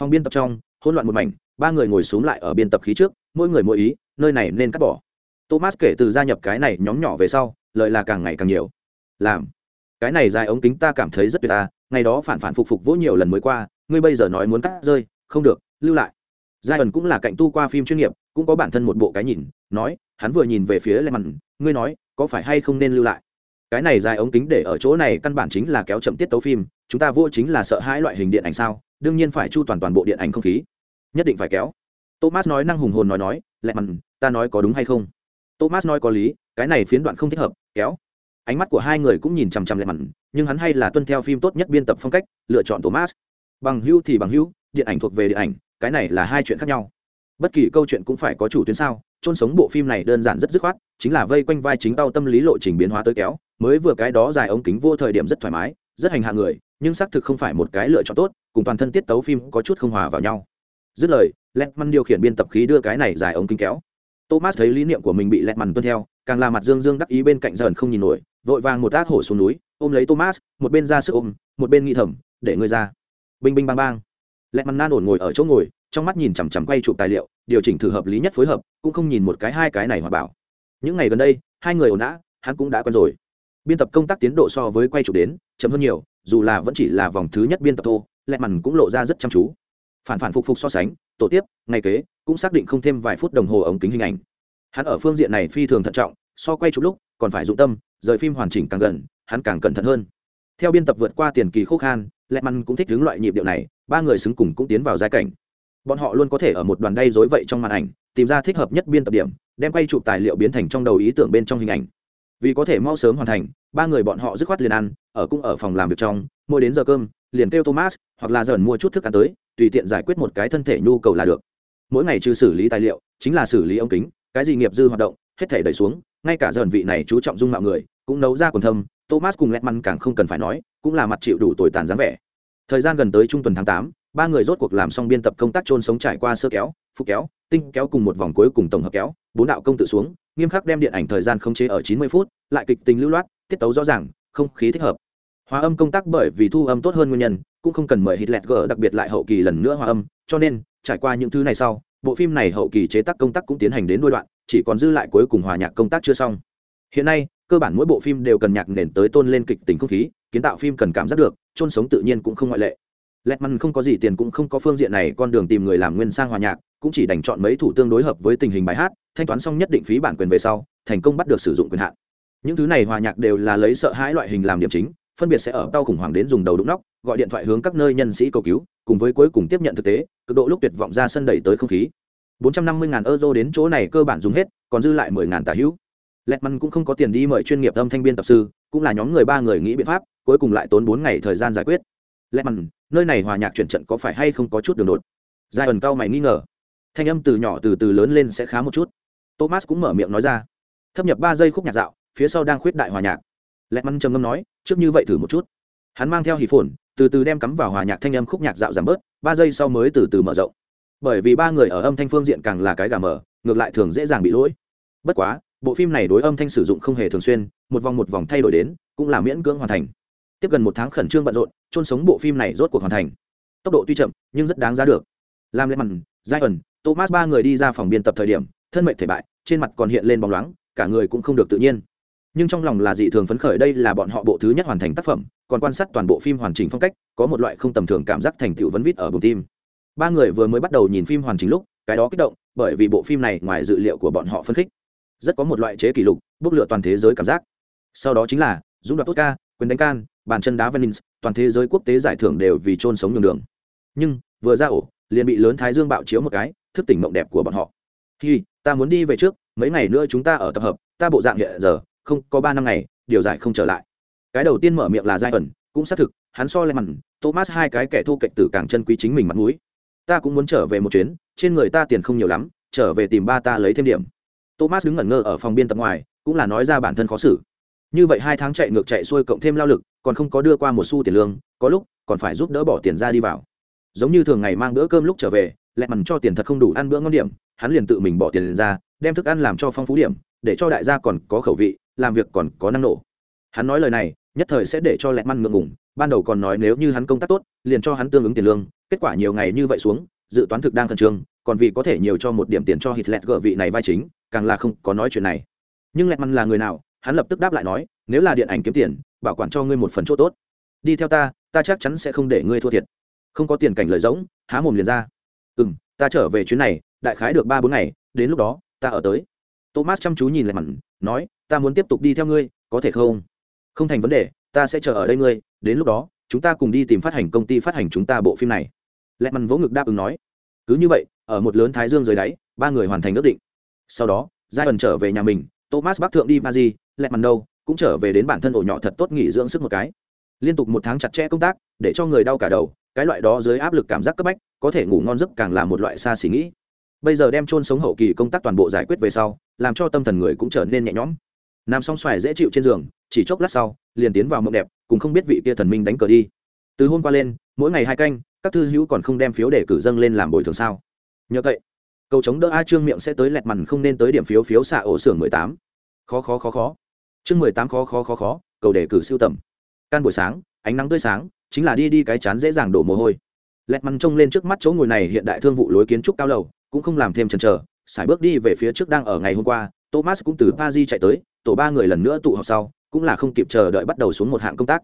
Phòng biên tập trong, hỗn loạn một mảnh, ba người ngồi xuống lại ở biên tập khí trước, mỗi người mỗi ý, nơi này nên cắt bỏ. Thomas kể từ gia nhập cái này nhóm nhỏ về sau, lợi là càng ngày càng nhiều. Làm. Cái này dài ống kính ta cảm thấy rất tuyệt ta ngày đó phản phản phục phục vỗ nhiều lần mới qua, ngươi bây giờ nói muốn cắt rơi, không được, lưu lại. Giai ẩn cũng là cạnh tu qua phim chuyên nghiệp, cũng có bản thân một bộ cái nhìn, nói, hắn vừa nhìn về phía lệ mặn ngươi nói có phải hay không nên lưu lại? Cái này dài ống kính để ở chỗ này căn bản chính là kéo chậm tiết tấu phim, chúng ta vô chính là sợ hãi loại hình điện ảnh sao? Đương nhiên phải chu toàn toàn bộ điện ảnh không khí. Nhất định phải kéo. Thomas nói năng hùng hồn nói nói, lẹ mặn, ta nói có đúng hay không? Thomas nói có lý, cái này phiến đoạn không thích hợp, kéo. Ánh mắt của hai người cũng nhìn chằm chằm lẹ mặn, nhưng hắn hay là tuân theo phim tốt nhất biên tập phong cách, lựa chọn thomas. Bằng hữu thì bằng hữu, điện ảnh thuộc về điện ảnh, cái này là hai chuyện khác nhau. Bất kỳ câu chuyện cũng phải có chủ tuyến sao? Chôn sống bộ phim này đơn giản rất dứt khoát, chính là vây quanh vai chính tao tâm lý lộ trình biến hóa tới kéo, mới vừa cái đó dài ống kính vô thời điểm rất thoải mái, rất hành hạ người, nhưng xác thực không phải một cái lựa chọn tốt, cùng toàn thân tiết tấu phim có chút không hòa vào nhau. Dứt lời, letman điều khiển biên tập khí đưa cái này dài ống kính kéo. Thomas thấy lý niệm của mình bị letman tuân theo, càng là mặt dương dương đắc ý bên cạnh dần không nhìn nổi, vội vàng một ác hổ xuống núi, ôm lấy thomas, một bên ra sức ôm, một bên nghĩ thầm, để ngươi ra. Binh binh bang bang. Letman nan ổn ngồi ở chỗ ngồi trong mắt nhìn chằm chằm quay chụp tài liệu, điều chỉnh thử hợp lý nhất phối hợp, cũng không nhìn một cái hai cái này hòa bảo. Những ngày gần đây, hai người ổn đã hắn cũng đã quen rồi. Biên tập công tác tiến độ so với quay chụp đến chậm hơn nhiều, dù là vẫn chỉ là vòng thứ nhất biên tập thô lẹ mằn cũng lộ ra rất chăm chú. Phản phản phục phục so sánh, tổ tiếp, ngày kế, cũng xác định không thêm vài phút đồng hồ ống kính hình ảnh. Hắn ở phương diện này phi thường thận trọng, so quay chụp lúc còn phải dụng tâm, rời phim hoàn chỉnh càng gần, hắn càng cẩn thận hơn. Theo biên tập vượt qua tiền kỳ khô khan, lẹ mằn cũng thích hướng loại nhịp điệu này, ba người xứng cùng cũng tiến vào giai cảnh bọn họ luôn có thể ở một đoàn đay dối vậy trong màn ảnh, tìm ra thích hợp nhất biên tập điểm, đem quay chụp tài liệu biến thành trong đầu ý tưởng bên trong hình ảnh. Vì có thể mau sớm hoàn thành, ba người bọn họ dứt khoát liền ăn, ở cũng ở phòng làm việc trong, mỗi đến giờ cơm, liền kêu thomas, hoặc là dần mua chút thức ăn tới, tùy tiện giải quyết một cái thân thể nhu cầu là được. Mỗi ngày trừ xử lý tài liệu, chính là xử lý ống kính, cái gì nghiệp dư hoạt động, hết thể đẩy xuống, ngay cả dần vị này chú trọng dung mạo người, cũng nấu ra quần thâm, thomas cùng lẹt măn càng không cần phải nói, cũng là mặt chịu đủ tồi tàn dáng vẻ. Thời gian gần tới trung tuần tháng tám ba người rốt cuộc làm xong biên tập công tác trôn sống trải qua sơ kéo, phục kéo, tinh kéo cùng một vòng cuối cùng tổng hợp kéo, bốn đạo công tự xuống, nghiêm khắc đem điện ảnh thời gian khống chế ở chín mươi phút, lại kịch tính lưu loát, tiết tấu rõ ràng, không khí thích hợp. Hòa âm công tác bởi vì thu âm tốt hơn nguyên nhân, cũng không cần mời hít lẹt gỡ đặc biệt lại hậu kỳ lần nữa hòa âm, cho nên, trải qua những thứ này sau, bộ phim này hậu kỳ chế tác công tác cũng tiến hành đến đôi đoạn, chỉ còn dư lại cuối cùng hòa nhạc công tác chưa xong. Hiện nay, cơ bản mỗi bộ phim đều cần nhạc nền tới tôn lên kịch tính không khí, kiến tạo phim cần cảm giác được, chôn sống tự nhiên cũng không ngoại lệ lẹt măn không có gì tiền cũng không có phương diện này, con đường tìm người làm nguyên sang hòa nhạc, cũng chỉ đành chọn mấy thủ tương đối hợp với tình hình bài hát, thanh toán xong nhất định phí bản quyền về sau, thành công bắt được sử dụng quyền hạn. Những thứ này hòa nhạc đều là lấy sợ hãi loại hình làm điểm chính, phân biệt sẽ ở đau khủng hoảng đến dùng đầu đụng nóc, gọi điện thoại hướng các nơi nhân sĩ cầu cứu, cùng với cuối cùng tiếp nhận thực tế, cực độ lúc tuyệt vọng ra sân đẩy tới không khí. 450.000 euro đến chỗ này cơ bản dùng hết, còn dư lại 10.000 tả hữu. Letman cũng không có tiền đi mời chuyên nghiệp âm thanh biên tập sư, cũng là nhóm người ba người nghĩ biện pháp, cuối cùng lại tốn bốn ngày thời gian giải quyết. Letman nơi này hòa nhạc chuyển trận có phải hay không có chút đường đột? Giai ẩn cao mày nghi ngờ. Thanh âm từ nhỏ từ từ lớn lên sẽ khá một chút. Thomas cũng mở miệng nói ra. Thâm nhập ba giây khúc nhạc dạo, phía sau đang khuyết đại hòa nhạc. Lẹ mằn trầm ngâm nói, trước như vậy thử một chút. Hắn mang theo hì phồn, từ từ đem cắm vào hòa nhạc thanh âm khúc nhạc dạo giảm bớt, ba giây sau mới từ từ mở rộng. Bởi vì ba người ở âm thanh phương diện càng là cái gà mở ngược lại thường dễ dàng bị lỗi. Bất quá, bộ phim này đối âm thanh sử dụng không hề thường xuyên, một vòng một vòng thay đổi đến, cũng là miễn cưỡng hoàn thành tiếp gần một tháng khẩn trương bận rộn trôn sống bộ phim này rốt cuộc hoàn thành. Tốc độ tuy chậm, nhưng rất đáng giá được. Làm lên mặn, giai ẩn, thomas ba người đi ra phòng biên tập thời điểm, thân mệnh thể bại, trên mặt còn hiện lên bóng loáng, cả người cũng không được tự nhiên. Nhưng trong lòng là dị thường phấn khởi đây là bọn họ bộ thứ nhất hoàn thành tác phẩm, còn quan sát toàn bộ phim hoàn chỉnh phong cách, có một loại không tầm thường cảm giác thành tựu vấn vít ở bụng tim. Ba người vừa mới bắt đầu nhìn phim hoàn chỉnh lúc, cái đó kích động, bởi vì bộ phim này ngoài dự liệu của bọn họ phân khích, rất có một loại chế kỷ lục, bốc lửa toàn thế giới cảm giác. Sau đó chính là, dũng đoạt tốt ca quyền đánh can bàn chân đá venice, toàn thế giới quốc tế giải thưởng đều vì chôn sống nhường đường. Nhưng, vừa ra ổ, liền bị lớn thái dương bạo chiếu một cái, thức tỉnh mộng đẹp của bọn họ. Hi, ta muốn đi về trước, mấy ngày nữa chúng ta ở tập hợp, ta bộ dạng hiện giờ, không, có ba năm ngày, điều giải không trở lại. Cái đầu tiên mở miệng là giai ẩn, cũng xác thực, hắn so lên mặt thomas hai cái kẻ thu kịch tử càng chân quý chính mình mặt mũi. Ta cũng muốn trở về một chuyến, trên người ta tiền không nhiều lắm, trở về tìm ba ta lấy thêm điểm. Thomas đứng ngẩn ngơ ở phòng biên tập ngoài, cũng là nói ra bản thân khó xử như vậy hai tháng chạy ngược chạy xuôi cộng thêm lao lực, còn không có đưa qua một xu tiền lương, có lúc còn phải giúp đỡ bỏ tiền ra đi vào. Giống như thường ngày mang bữa cơm lúc trở về lẹ mằn cho tiền thật không đủ ăn bữa ngon điểm, hắn liền tự mình bỏ tiền ra, đem thức ăn làm cho phong phú điểm, để cho đại gia còn có khẩu vị, làm việc còn có năng nổ. Hắn nói lời này, nhất thời sẽ để cho lẹ mằn ngượng ngùng, ban đầu còn nói nếu như hắn công tác tốt, liền cho hắn tương ứng tiền lương, kết quả nhiều ngày như vậy xuống, dự toán thực đang khẩn trương, còn vì có thể nhiều cho một điểm tiền cho hít lẹt gợ vị này vai chính, càng là không có nói chuyện này. Nhưng lẹt mằn là người nào hắn lập tức đáp lại nói, nếu là điện ảnh kiếm tiền, bảo quản cho ngươi một phần chỗ tốt. Đi theo ta ta chắc chắn sẽ không để ngươi thua thiệt. Không có tiền cảnh lời rỗng, há mồm liền ra. Ừ m ta trở về chuyến này, đại khái được ba bốn ngày, đến lúc đó, ta ở tới. Thomas chăm chú nhìn lại mặn nói, ta muốn tiếp tục đi theo ngươi, có thể không? Không thành vấn đề, ta sẽ chờ ở đây ngươi, đến lúc đó, chúng ta cùng đi tìm phát hành công ty phát hành chúng ta bộ phim này. Lẹ mặn vỗ ngực đáp ứng nói. Cứ như vậy, ở một lớn thái dương dưới đáy, ba người hoàn thành ước định. Sau đó giai ẩn trở về nhà mình, thomas bắc thượng đi ba lẹt lẹ đâu, cũng trở về đến bản thân ổ nhỏ thật tốt nghỉ dưỡng sức một cái. Liên tục một tháng chặt chẽ công tác, để cho người đau cả đầu, cái loại đó dưới áp lực cảm giác cấp bách, có thể ngủ ngon giấc càng là một loại xa xỉ nghĩ. Bây giờ đem chôn sống hậu kỳ công tác toàn bộ giải quyết về sau, làm cho tâm thần người cũng trở nên nhẹ nhõm. Nằm xong xoài dễ chịu trên giường, chỉ chốc lát sau, liền tiến vào mộng đẹp, cùng không biết vị kia thần minh đánh cờ đi. Từ hôm qua lên, mỗi ngày hai canh, các thư hữu còn không đem phiếu để cử dâng lên làm bồi thường sao? Nhờ vậy cầu chống đỡ a trương miệng sẽ tới lẹt mằn không nên tới điểm phiếu phiếu xạ ổ xưởng mười tám. Khó khó khó khó chương mười tám khó khó khó khó, cầu đề cử siêu tầm. Can buổi sáng, ánh nắng tươi sáng, chính là đi đi cái chán dễ dàng đổ mồ hôi. Lẹt mắn trông lên trước mắt chỗ ngồi này hiện đại thương vụ lối kiến trúc cao lầu, cũng không làm thêm chần chờ, sải bước đi về phía trước đang ở ngày hôm qua, thomas cũng từ paris chạy tới, tổ ba người lần nữa tụ họp sau, cũng là không kịp chờ đợi bắt đầu xuống một hạng công tác.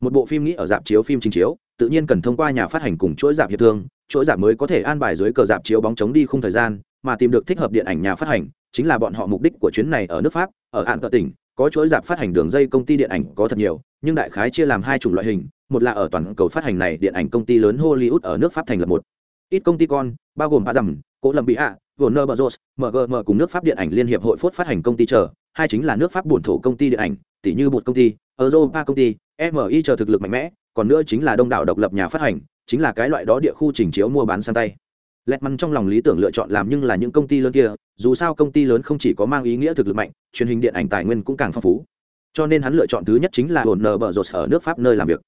Một bộ phim nghĩ ở dạp chiếu phim trình chiếu, tự nhiên cần thông qua nhà phát hành cùng chuỗi dạp hiệp thương, chuỗi dạp mới có thể an bài dưới cờ dạp chiếu bóng chống đi khung thời gian, mà tìm được thích hợp điện ảnh nhà phát hành, chính là bọn họ mục đích của chuyến này ở nước pháp, ở hạn cờ tỉnh có chuỗi dạp phát hành đường dây công ty điện ảnh có thật nhiều, nhưng đại khái chia làm hai chủng loại hình, một là ở toàn cầu phát hành này điện ảnh công ty lớn hollywood ở nước pháp thành lập một. Ít công ty con, bao gồm ba dầm, cố lầm bị hạ, warner bros mgm cùng nước pháp điện ảnh liên hiệp hội phốt phát hành công ty chờ, hai chính là nước pháp bổn thổ công ty điện ảnh tỷ như một công ty, europa công ty mi chờ thực lực mạnh mẽ, còn nữa chính là đông đảo độc lập nhà phát hành, chính là cái loại đó địa khu trình chiếu mua bán sang tay lẹt măn trong lòng lý tưởng lựa chọn làm nhưng là những công ty lớn kia, dù sao công ty lớn không chỉ có mang ý nghĩa thực lực mạnh, truyền hình điện ảnh tài nguyên cũng càng phong phú. Cho nên hắn lựa chọn thứ nhất chính là hồn nờ bờ rột ở nước pháp nơi làm việc.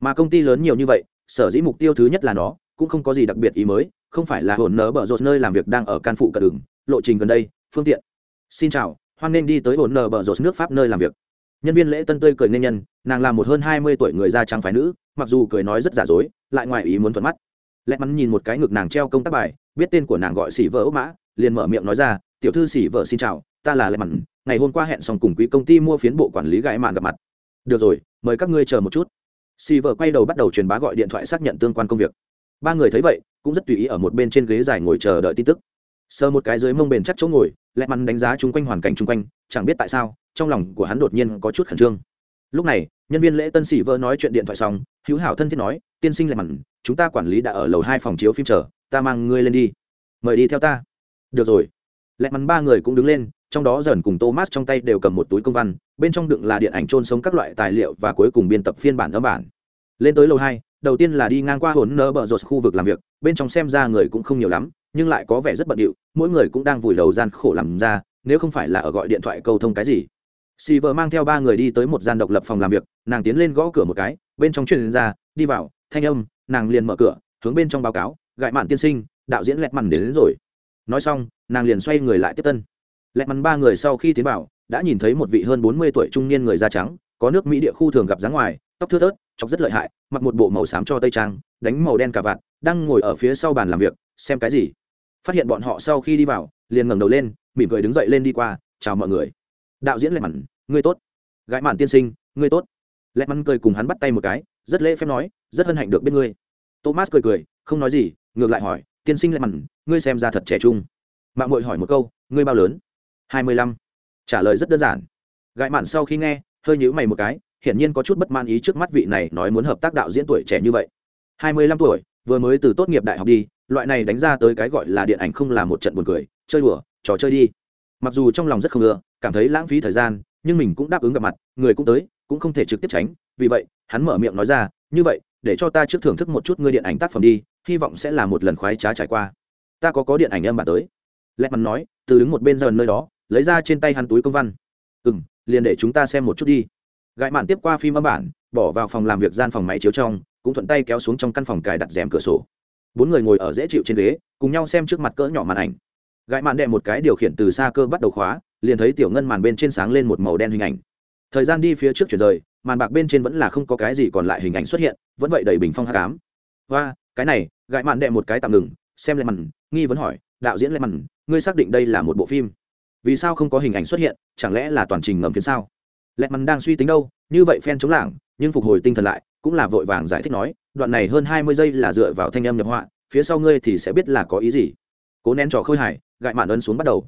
Mà công ty lớn nhiều như vậy, sở dĩ mục tiêu thứ nhất là nó, cũng không có gì đặc biệt ý mới, không phải là hồn nờ bờ rột nơi làm việc đang ở can phụ cận đường, lộ trình gần đây, phương tiện. Xin chào, hoan nên đi tới hồn nờ bờ rột nước pháp nơi làm việc. Nhân viên lễ tân tươi cười nên nhân, nàng là một hơn hai mươi tuổi người da trắng phái nữ, mặc dù cười nói rất giả dối, lại ngoài ý muốn thuận mắt lẹ mắn nhìn một cái ngực nàng treo công tác bài, biết tên của nàng gọi xỉ vợ ốc mã, liền mở miệng nói ra, tiểu thư xỉ vợ xin chào, ta là lẹ mắn, ngày hôm qua hẹn xong cùng quý công ty mua phiến bộ quản lý gãi mạn gặp mặt. Được rồi, mời các ngươi chờ một chút. Xỉ vợ quay đầu bắt đầu truyền bá gọi điện thoại xác nhận tương quan công việc. Ba người thấy vậy, cũng rất tùy ý ở một bên trên ghế dài ngồi chờ đợi tin tức. Sờ một cái dưới mông bền chắc chỗ ngồi lẹ mắn đánh giá chung quanh hoàn cảnh chung quanh, chẳng biết tại sao, trong lòng của hắn đột nhiên có chút khẩn trương. Lúc này, nhân viên lễ tân sĩ vợ nói chuyện điện thoại xong, hữu hảo thân thiết nói, tiên sinh lẹ mắn chúng ta quản lý đã ở lầu hai phòng chiếu phim chờ, ta mang ngươi lên đi. Mời đi theo ta. Được rồi. Lẹ mắn ba người cũng đứng lên, trong đó dần cùng thomas trong tay đều cầm một túi công văn, bên trong đựng là điện ảnh trôn sống các loại tài liệu và cuối cùng biên tập phiên bản âm bản. Lên tới lầu hai, đầu tiên là đi ngang qua hồn nơ bờ rột khu vực làm việc, bên trong xem ra người cũng không nhiều lắm, nhưng lại có vẻ rất bận điệu, mỗi người cũng đang vùi đầu gian khổ làm ra, nếu không phải là ở gọi điện thoại câu thông cái gì. Xì vợ mang theo ba người đi tới một gian độc lập phòng làm việc, nàng tiến lên gõ cửa một cái, bên trong truyền ra, đi vào, thanh âm nàng liền mở cửa hướng bên trong báo cáo gại mạn tiên sinh đạo diễn lẹt mằn đến, đến rồi. Nói xong nàng liền xoay người lại tiếp tân. Lẹt mằn ba người sau khi tiến vào đã nhìn thấy một vị hơn bốn mươi tuổi trung niên người da trắng có nước mỹ địa khu thường gặp dáng ngoài tóc thưa thớt chọc rất lợi hại mặc một bộ màu xám cho tây trang đánh màu đen cà vạt đang ngồi ở phía sau bàn làm việc xem cái gì. Phát hiện bọn họ sau khi đi vào liền ngẩng đầu lên mỉm cười đứng dậy lên đi qua chào mọi người. Đạo diễn lẹt mặn ngươi tốt. Gãi mạn tiên sinh ngươi tốt. Lẹt mặn cười cùng hắn bắt tay một cái rất lễ phép nói rất hân hạnh được biết ngươi thomas cười cười, không nói gì, ngược lại hỏi, tiên sinh lại mặn, ngươi xem ra thật trẻ trung. Mạng mội hỏi một câu, ngươi bao lớn? Hai mươi lăm. Trả lời rất đơn giản. Gãi mạn sau khi nghe, hơi nhíu mày một cái, hiển nhiên có chút bất mãn ý trước mắt vị này nói muốn hợp tác đạo diễn tuổi trẻ như vậy. Hai mươi lăm tuổi, vừa mới từ tốt nghiệp đại học đi, loại này đánh ra tới cái gọi là điện ảnh không là một trận buồn cười, chơi đùa, trò chơi đi. Mặc dù trong lòng rất không ưa, cảm thấy lãng phí thời gian, nhưng mình cũng đáp ứng gặp mặt, người cũng tới, cũng không thể trực tiếp tránh, vì vậy, hắn mở miệng nói ra, như vậy để cho ta trước thưởng thức một chút ngươi điện ảnh tác phẩm đi, hy vọng sẽ là một lần khoái trá trải qua. Ta có có điện ảnh âm bản tới. Lẹt mắn nói, từ đứng một bên dần nơi đó, lấy ra trên tay hắn túi công văn. Ừ m liền để chúng ta xem một chút đi. Gãi mạn tiếp qua phim âm bản, bỏ vào phòng làm việc gian phòng máy chiếu trong, cũng thuận tay kéo xuống trong căn phòng cài đặt rèm cửa sổ. Bốn người ngồi ở dễ chịu trên ghế, cùng nhau xem trước mặt cỡ nhỏ màn ảnh. Gãi mạn đệ một cái điều khiển từ xa cơ bắt đầu khóa, liền thấy tiểu ngân màn bên trên sáng lên một màu đen hình ảnh. Thời gian đi phía trước chuyển rời màn bạc bên trên vẫn là không có cái gì còn lại hình ảnh xuất hiện, vẫn vậy đầy bình phong hát cám. Và cái này gãi mạn đệ một cái tạm ngừng, xem lên màn nghi vấn hỏi, đạo diễn lên màn ngươi xác định đây là một bộ phim? Vì sao không có hình ảnh xuất hiện, chẳng lẽ là toàn trình ngầm phía sau? Lẹ mắn đang suy tính đâu, như vậy phen chống lảng, nhưng phục hồi tinh thần lại, cũng là vội vàng giải thích nói, đoạn này hơn hai mươi giây là dựa vào thanh âm nhập họa, phía sau ngươi thì sẽ biết là có ý gì. Cố nén trò khơi hải gại mạn ấn xuống bắt đầu.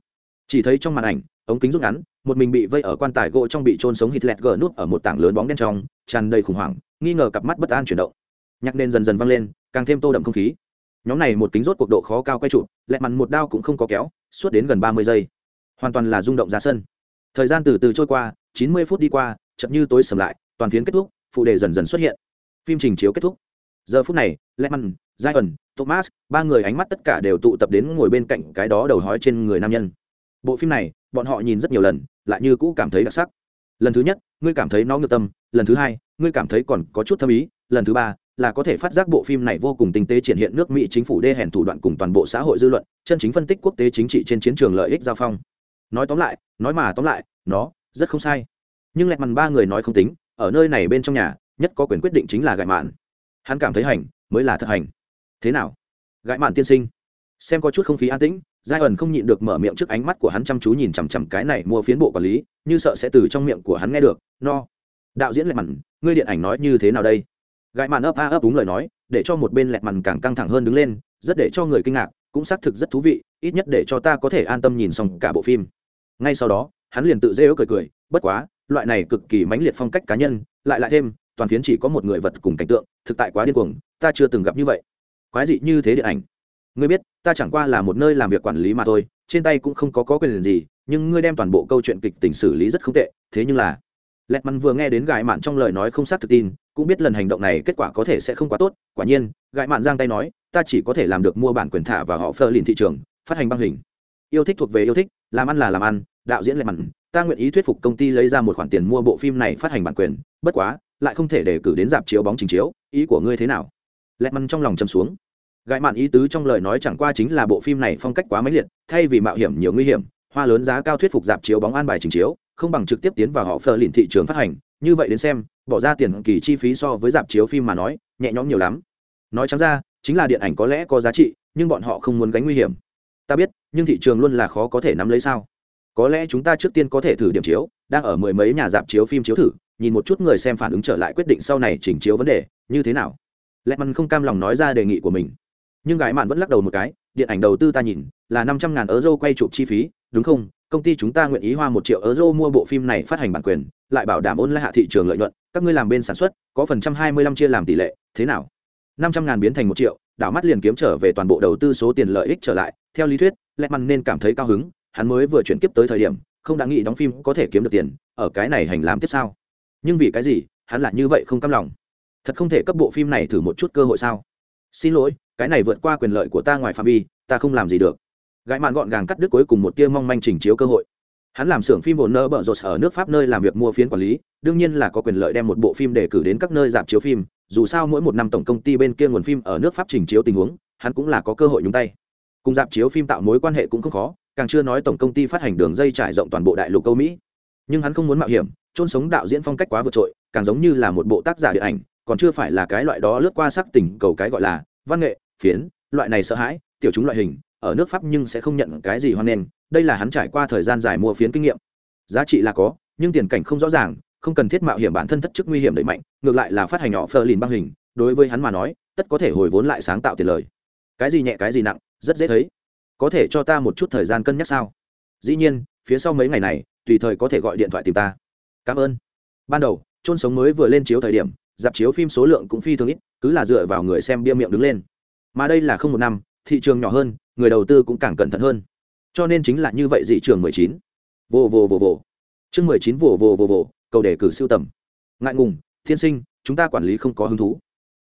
Chỉ thấy trong màn ảnh, ống kính rút ngắn một mình bị vây ở quan tài gỗ trong bị trôn sống hít lẹt gờ nút ở một tảng lớn bóng đen trong tràn đầy khủng hoảng nghi ngờ cặp mắt bất an chuyển động. Nhắc nên dần dần văng lên càng thêm tô đậm không khí. Nhóm này một kính rốt cuộc độ khó cao quay trụ lẹ mặn một đao cũng không có kéo suốt đến gần ba mươi giây. Hoàn toàn là rung động ra sân. Thời gian từ từ trôi qua chín mươi phút đi qua chậm như tối sầm lại toàn phiến kết thúc phụ đề dần dần xuất hiện. Phim trình chiếu kết thúc. Giờ phút này lemon ẩn, thomas ba người ánh mắt tất cả đều tụ tập đến ngồi bên cạnh cái đó đầu hói trên người nam nhân. Bộ phim này bọn họ nhìn rất nhiều lần lại như cũ cảm thấy đặc sắc. Lần thứ nhất, ngươi cảm thấy nó ngược tâm, lần thứ hai, ngươi cảm thấy còn có chút thâm ý, lần thứ ba là có thể phát giác bộ phim này vô cùng tinh tế triển hiện nước mỹ chính phủ đê hèn thủ đoạn cùng toàn bộ xã hội dư luận, chân chính phân tích quốc tế chính trị trên chiến trường lợi ích giao phong. Nói tóm lại, nói mà tóm lại, nó rất không sai. Nhưng lẹt mằn ba người nói không tính, ở nơi này bên trong nhà, nhất có quyền quyết định chính là gại mạn. Hắn cảm thấy hành, mới là thật hành. Thế nào? Gãi mạn tiên sinh, xem có chút không khí an tĩnh giai ẩn không nhịn được mở miệng trước ánh mắt của hắn chăm chú nhìn chằm chằm cái này mua phiến bộ quản lý, như sợ sẽ từ trong miệng của hắn nghe được, no. Đạo diễn lẹt mặn, ngươi điện ảnh nói như thế nào đây? Gãi màn ấp a ấp đúng lời nói, để cho một bên lẹt mặn càng căng thẳng hơn đứng lên, rất để cho người kinh ngạc, cũng xác thực rất thú vị, ít nhất để cho ta có thể an tâm nhìn xong cả bộ phim. Ngay sau đó, hắn liền tự dễ ớ cười cười, bất quá, loại này cực kỳ mãnh liệt phong cách cá nhân, lại lại thêm, toàn phiến chỉ có một người vật cùng cảnh tượng, thực tại quá điên cuồng, ta chưa từng gặp như vậy. Quái dị như thế điện ảnh ngươi biết, ta chẳng qua là một nơi làm việc quản lý mà thôi, trên tay cũng không có có quyền gì, nhưng ngươi đem toàn bộ câu chuyện kịch tình xử lý rất không tệ, thế nhưng là, lẹt mắn vừa nghe đến gãi mạn trong lời nói không xác thực tin, cũng biết lần hành động này kết quả có thể sẽ không quá tốt, quả nhiên gãi mạn giang tay nói, ta chỉ có thể làm được mua bản quyền thả và họ phơ lìn thị trường, phát hành băng hình. Yêu thích thuộc về yêu thích, làm ăn là làm ăn, đạo diễn lẹt mặn, ta nguyện ý thuyết phục công ty lấy ra một khoản tiền mua bộ phim này phát hành bản quyền, bất quá, lại không thể để cử đến dạp chiếu bóng trình chiếu, ý của ngươi thế nào? Lẹt măn trong lòng châm xuống gãi mạn ý tứ trong lời nói chẳng qua chính là bộ phim này phong cách quá mãnh liệt, thay vì mạo hiểm nhiều nguy hiểm, hoa lớn giá cao thuyết phục dạp chiếu bóng an bài trình chiếu, không bằng trực tiếp tiến vào họ phờ lìn thị trường phát hành. Như vậy đến xem, bỏ ra tiền kỳ chi phí so với dạp chiếu phim mà nói, nhẹ nhõm nhiều lắm. Nói chẳng ra, chính là điện ảnh có lẽ có giá trị, nhưng bọn họ không muốn gánh nguy hiểm. Ta biết, nhưng thị trường luôn là khó có thể nắm lấy sao? Có lẽ chúng ta trước tiên có thể thử điểm chiếu, đang ở mười mấy nhà dạp chiếu phim chiếu thử, nhìn một chút người xem phản ứng trở lại quyết định sau này chỉnh chiếu vấn đề, như thế nào? Lẹt măn không cam lòng nói ra đề nghị của mình nhưng gái mạn vẫn lắc đầu một cái, điện ảnh đầu tư ta nhìn, là năm trăm ngàn euro quay chụp chi phí, đúng không? Công ty chúng ta nguyện ý hoa một triệu euro mua bộ phim này phát hành bản quyền, lại bảo đảm ôn lại hạ thị trường lợi nhuận, các ngươi làm bên sản xuất, có phần trăm hai mươi lăm chia làm tỷ lệ, thế nào? Năm trăm ngàn biến thành một triệu, đảo mắt liền kiếm trở về toàn bộ đầu tư số tiền lợi ích trở lại, theo lý thuyết, lẹt mặn nên cảm thấy cao hứng, hắn mới vừa chuyển kiếp tới thời điểm, không đã nghĩ đóng phim có thể kiếm được tiền, ở cái này hành làm tiếp sau nhưng vì cái gì, hắn lại như vậy không cam lòng? Thật không thể cấp bộ phim này thử một chút cơ hội sao? Xin lỗi, cái này vượt qua quyền lợi của ta ngoài phạm vi, ta không làm gì được. Gãi mạn gọn gàng cắt đứt cuối cùng một tia mong manh trình chiếu cơ hội. Hắn làm xưởng phim bồn nơ bở rột ở nước pháp nơi làm việc mua phiến quản lý, đương nhiên là có quyền lợi đem một bộ phim để cử đến các nơi dạp chiếu phim, dù sao mỗi một năm tổng công ty bên kia nguồn phim ở nước pháp trình chiếu tình huống, hắn cũng là có cơ hội nhúng tay. Cùng dạp chiếu phim tạo mối quan hệ cũng không khó, càng chưa nói tổng công ty phát hành đường dây trải rộng toàn bộ đại lục câu mỹ. Nhưng hắn không muốn mạo hiểm trôn sống đạo diễn phong cách quá vượt trội, càng giống như là một bộ tác giả điện ảnh còn chưa phải là cái loại đó lướt qua sắc tình cầu cái gọi là văn nghệ, phiến, loại này sợ hãi, tiểu chúng loại hình, ở nước pháp nhưng sẽ không nhận cái gì hoan nghênh, đây là hắn trải qua thời gian dài mua phiến kinh nghiệm. Giá trị là có, nhưng tiền cảnh không rõ ràng, không cần thiết mạo hiểm bản thân thất chức nguy hiểm đẩy mạnh, ngược lại là phát hành nhỏ phơ lìn băng hình, đối với hắn mà nói, tất có thể hồi vốn lại sáng tạo tiền lời. Cái gì nhẹ, cái gì nặng, rất dễ thấy. Có thể cho ta một chút thời gian cân nhắc sao? Dĩ nhiên, phía sau mấy ngày này, tùy thời có thể gọi điện thoại tìm ta. Cảm ơn. Ban đầu, chôn sống mới vừa lên chiếu thời điểm dạp chiếu phim số lượng cũng phi thường ít, cứ là dựa vào người xem bia miệng đứng lên. Mà đây là không một năm, thị trường nhỏ hơn, người đầu tư cũng càng cẩn thận hơn. Cho nên chính là như vậy dị trường mười chín. Vô vô vô vô. Chương mười chín vô vô vô vô, cầu đề cử siêu tầm. Ngại ngùng, thiên sinh, chúng ta quản lý không có hứng thú.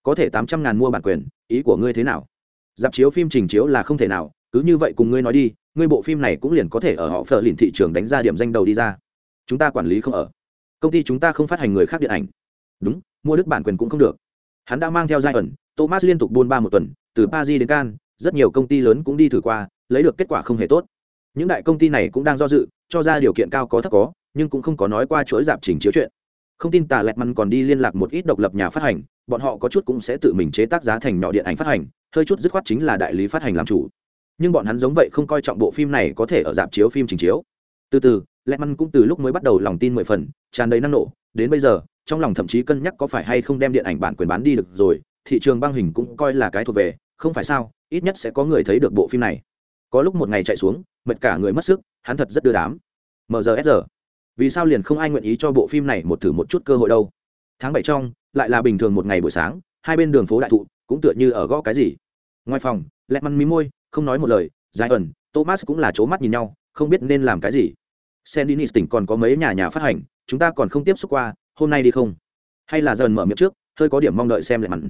Có thể tám trăm ngàn mua bản quyền, ý của ngươi thế nào? Dạp chiếu phim trình chiếu là không thể nào, cứ như vậy cùng ngươi nói đi, ngươi bộ phim này cũng liền có thể ở họ phở lìn thị trường đánh ra điểm danh đầu đi ra. Chúng ta quản lý không ở. Công ty chúng ta không phát hành người khác điện ảnh. Đúng mua đức bản quyền cũng không được. Hắn đã mang theo giai ẩn, thomas liên tục buôn ba một tuần, từ paris đến can rất nhiều công ty lớn cũng đi thử qua, lấy được kết quả không hề tốt. Những đại công ty này cũng đang do dự, cho ra điều kiện cao có thấp có, nhưng cũng không có nói qua chuỗi dạp trình chiếu chuyện. Không tin tà lẹt măn còn đi liên lạc một ít độc lập nhà phát hành, bọn họ có chút cũng sẽ tự mình chế tác giá thành nhỏ điện ảnh phát hành, hơi chút dứt khoát chính là đại lý phát hành làm chủ. Nhưng bọn hắn giống vậy không coi trọng bộ phim này có thể ở dạp chiếu phim trình chiếu. Từ từ, lẹt măn cũng từ lúc mới bắt đầu lòng tin mười phần, tràn đầy năng nổ đến bây giờ, trong lòng thậm chí cân nhắc có phải hay không đem điện ảnh bản quyền bán đi được rồi, thị trường băng hình cũng coi là cái thuộc về, không phải sao, ít nhất sẽ có người thấy được bộ phim này. Có lúc một ngày chạy xuống, mệt cả người mất sức, hắn thật rất đưa đám. Mgsr vì sao liền không ai nguyện ý cho bộ phim này một thử một chút cơ hội đâu? Tháng bảy trong, lại là bình thường một ngày buổi sáng, hai bên đường phố đại thụ, cũng tựa như ở gõ cái gì. Ngoài phòng, lẹt măn mí môi, không nói một lời, dài ẩn, thomas cũng là c mắt nhìn nhau, không biết nên làm cái gì. Sandinis tỉnh còn có mấy nhà nhà phát hành chúng ta còn không tiếp xúc qua, hôm nay đi không? Hay là dần mở miệng trước, hơi có điểm mong đợi xem lại mặn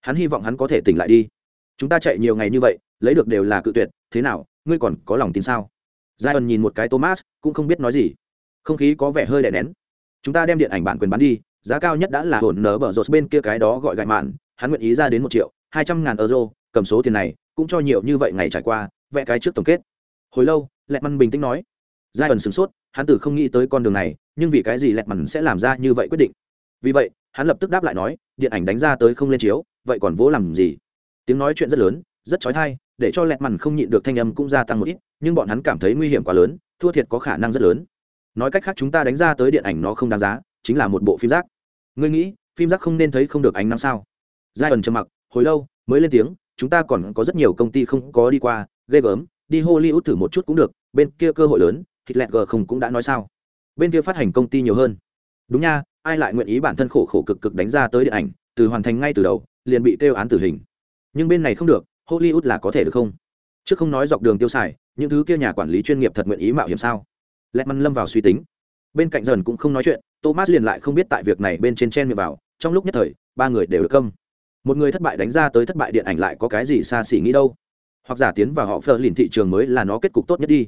hắn hy vọng hắn có thể tỉnh lại đi. Chúng ta chạy nhiều ngày như vậy, lấy được đều là cự tuyệt, thế nào, ngươi còn có lòng tin sao? Giai ẩn nhìn một cái thomas, cũng không biết nói gì. Không khí có vẻ hơi đè nén. Chúng ta đem điện ảnh bản quyền bán đi, giá cao nhất đã là hồn nở bở rột bên kia cái đó gọi gại mạn. Hắn nguyện ý ra đến một triệu, hai trăm ngàn euro, cầm số tiền này, cũng cho nhiều như vậy ngày trải qua, vẽ cái trước tổng kết. Hồi lâu lẹt măn bình tĩnh nói. Giai ẩn sửng sốt, hắn từ không nghĩ tới con đường này nhưng vì cái gì lẹt măn sẽ làm ra như vậy quyết định? Vì vậy, hắn lập tức đáp lại nói, điện ảnh đánh ra tới không lên chiếu, vậy còn vỗ làm gì? Tiếng nói chuyện rất lớn, rất trói thai để cho lẹt mằn không nhịn được thanh âm cũng gia tăng một ít, nhưng bọn hắn cảm thấy nguy hiểm quá lớn, thua thiệt có khả năng rất lớn. Nói cách khác chúng ta đánh ra tới điện ảnh nó không đáng giá, chính là một bộ phim rác. Ngươi nghĩ, phim rác không nên thấy không được ánh nắng sao? Giai ẩn trầm mặc, hồi lâu, mới lên tiếng, chúng ta còn có rất nhiều công ty không có đi qua, ghê gớm, đi hollywood thử một chút cũng được, bên kia cơ hội lớn thịt lẹt g không cũng đã nói sao? Bên kia phát hành công ty nhiều hơn. Đúng nha, ai lại nguyện ý bản thân khổ khổ cực cực đánh ra tới điện ảnh, từ hoàn thành ngay từ đầu, liền bị kêu án tử hình. Nhưng bên này không được, hollywood là có thể được không? Chứ không nói dọc đường tiêu xài, những thứ kia nhà quản lý chuyên nghiệp thật nguyện ý mạo hiểm sao? Lẹt măn lâm vào suy tính. Bên cạnh dần cũng không nói chuyện, thomas liền lại không biết tại việc này bên trên chen miệng vào, trong lúc nhất thời, ba người đều được công một người thất bại đánh ra tới thất bại điện ảnh lại có cái gì xa xỉ nghĩ đâu? Hoặc giả tiến vào họ phờ lìn thị trường mới là nó kết cục tốt nhất đi.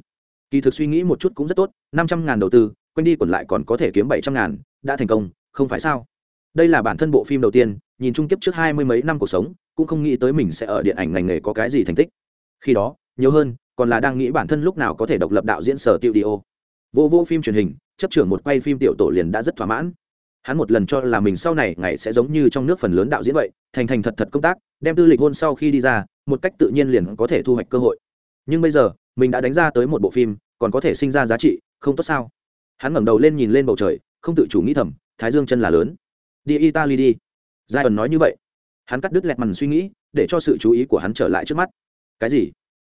Kỳ thực suy nghĩ một chút cũng rất tốt, năm trăm ngàn đầu tư quanh đi còn lại còn có thể kiếm bảy trăm ngàn, đã thành công, không phải sao? Đây là bản thân bộ phim đầu tiên, nhìn chung kiếp trước hai mươi mấy năm cuộc sống, cũng không nghĩ tới mình sẽ ở điện ảnh ngành nghề có cái gì thành tích. Khi đó, nhiều hơn, còn là đang nghĩ bản thân lúc nào có thể độc lập đạo diễn sở tiêu đi ô. Vô vô phim truyền hình, chấp trưởng một quay phim tiểu tổ liền đã rất thỏa mãn. Hắn một lần cho là mình sau này ngày sẽ giống như trong nước phần lớn đạo diễn vậy, thành thành thật thật công tác, đem tư lịch hôn sau khi đi ra, một cách tự nhiên liền có thể thu hoạch cơ hội. Nhưng bây giờ, mình đã đánh ra tới một bộ phim, còn có thể sinh ra giá trị, không tốt sao? Hắn ngẩng đầu lên nhìn lên bầu trời, không tự chủ nghĩ thầm, thái dương chân là lớn. Đi italy đi. Giai ẩn nói như vậy. Hắn cắt đứt lẹt mằn suy nghĩ, để cho sự chú ý của hắn trở lại trước mắt. Cái gì?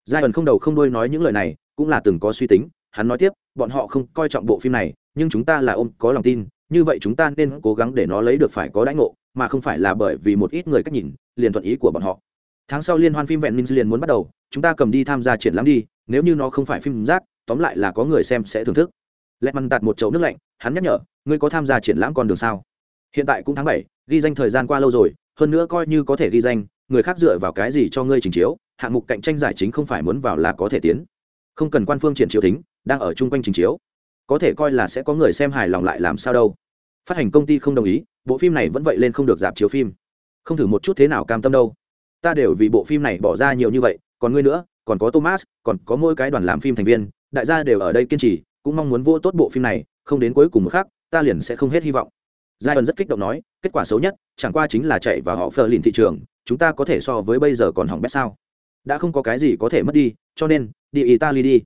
Giai ẩn không đầu không đôi nói những lời này, cũng là từng có suy tính. Hắn nói tiếp, bọn họ không coi trọng bộ phim này, nhưng chúng ta là ôm, có lòng tin. Như vậy chúng ta nên cố gắng để nó lấy được phải có đãi ngộ, mà không phải là bởi vì một ít người cách nhìn, liền thuận ý của bọn họ. Tháng sau liên hoan phim vẹn minh liền muốn bắt đầu, chúng ta cầm đi tham gia triển lãm đi, nếu như nó không phải phim rác, tóm lại là có người xem sẽ thưởng thức lẹt măn tạt một chậu nước lạnh, hắn nhắc nhở, ngươi có tham gia triển lãm con đường sao? Hiện tại cũng tháng bảy, ghi danh thời gian qua lâu rồi, hơn nữa coi như có thể ghi danh, người khác dựa vào cái gì cho ngươi trình chiếu, hạng mục cạnh tranh giải chính không phải muốn vào là có thể tiến. Không cần quan phương triển chiếu thính, đang ở chung quanh trình chiếu. Có thể coi là sẽ có người xem hài lòng lại làm sao đâu. Phát hành công ty không đồng ý, bộ phim này vẫn vậy lên không được dạp chiếu phim. Không thử một chút thế nào cam tâm đâu. Ta đều vì bộ phim này bỏ ra nhiều như vậy, còn ngươi nữa, còn có thomas, còn có mỗi cái đoàn làm phim thành viên, đại gia đều ở đây kiên trì cũng mong muốn vô tốt bộ phim này, không đến cuối cùng một khác ta liền sẽ không hết hy vọng. Giai ẩn rất kích động nói, kết quả xấu nhất, chẳng qua chính là chạy và họ phờ lìn thị trường, chúng ta có thể so với bây giờ còn hỏng bét sao? Đã không có cái gì có thể mất đi, cho nên, đi italy đi.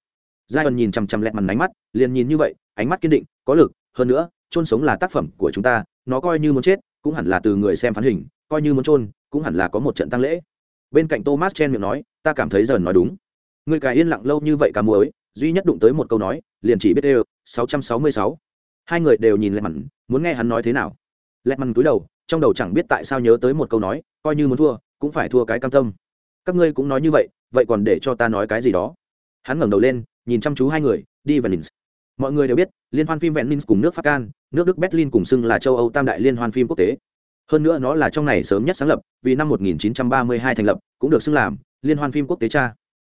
Giai ẩn nhìn chằm chằm lẹt mặt ánh mắt, liền nhìn như vậy, ánh mắt kiên định, có lực, hơn nữa, chôn sống là tác phẩm của chúng ta, nó coi như muốn chết, cũng hẳn là từ người xem phán hình, coi như muốn chôn, cũng hẳn là có một trận tăng lễ. Bên cạnh thomas chen miệng nói, ta cảm thấy dần nói đúng. Người cài yên lặng lâu như vậy cả muối duy nhất đụng tới một câu nói, liền chỉ biết đều, sáu trăm sáu mươi sáu. Hai người đều nhìn lẹ mặn muốn nghe hắn nói thế nào. Lẹ mặn cúi đầu, trong đầu chẳng biết tại sao nhớ tới một câu nói, coi như muốn thua, cũng phải thua cái cam tâm. Các ngươi cũng nói như vậy vậy còn để cho ta nói cái gì đó? Hắn ngẩng đầu lên, nhìn chăm chú hai người, đi và nins mọi người đều biết, liên hoan phim vẹn nins cùng nước pháp can, nước đức berlin cùng xưng là châu âu tam đại liên hoan phim quốc tế. Hơn nữa nó là trong này sớm nhất sáng lập, vì năm 1932 thành lập, cũng được xưng làm liên hoan phim quốc tế cha.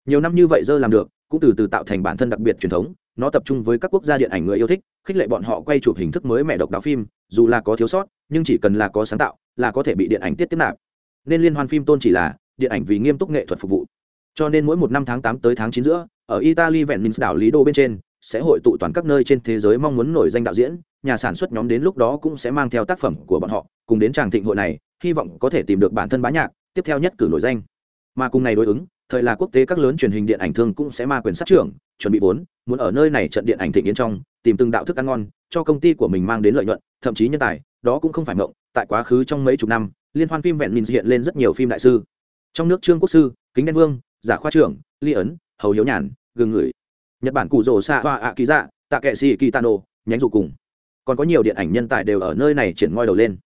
Nhiều năm như vậy dơ làm được cũng từ từ tạo thành bản thân đặc biệt truyền thống, nó tập trung với các quốc gia điện ảnh người yêu thích, khích lệ bọn họ quay chụp hình thức mới mẹ độc đáo phim, dù là có thiếu sót, nhưng chỉ cần là có sáng tạo, là có thể bị điện ảnh tiết tiếp nạp. Nên liên hoan phim tôn chỉ là điện ảnh vì nghiêm túc nghệ thuật phục vụ. Cho nên mỗi một năm tháng tám tới tháng chín giữa, ở italy vẹn minh đảo lý đô bên trên, sẽ hội tụ toàn các nơi trên thế giới mong muốn nổi danh đạo diễn, nhà sản xuất nhóm đến lúc đó cũng sẽ mang theo tác phẩm của bọn họ, cùng đến tràng thịnh hội này, hy vọng có thể tìm được bản thân bá nhạc, tiếp theo nhất cử nổi danh. Mà cùng này đối ứng thời là quốc tế các lớn truyền hình điện ảnh thương cũng sẽ ma quyền sát trưởng, chuẩn bị vốn, muốn ở nơi này trận điện ảnh thịnh yến trong, tìm từng đạo thức ăn ngon, cho công ty của mình mang đến lợi nhuận, thậm chí nhân tài, đó cũng không phải mộng, tại quá khứ trong mấy chục năm, liên hoan phim vẹn mình hiện lên rất nhiều phim đại sư. Trong nước trương quốc sư, kính đen vương, giả khoa trưởng, ly ấn, hầu hiếu nhàn, gừng ngửi, nhật bản cụ rồ xạ hoa ạ ký dạ tạ kệ sĩ kỳ tano nhánh dù cùng. Còn có nhiều điện ảnh nhân tài đều ở nơi này triển ngoi đầu lên.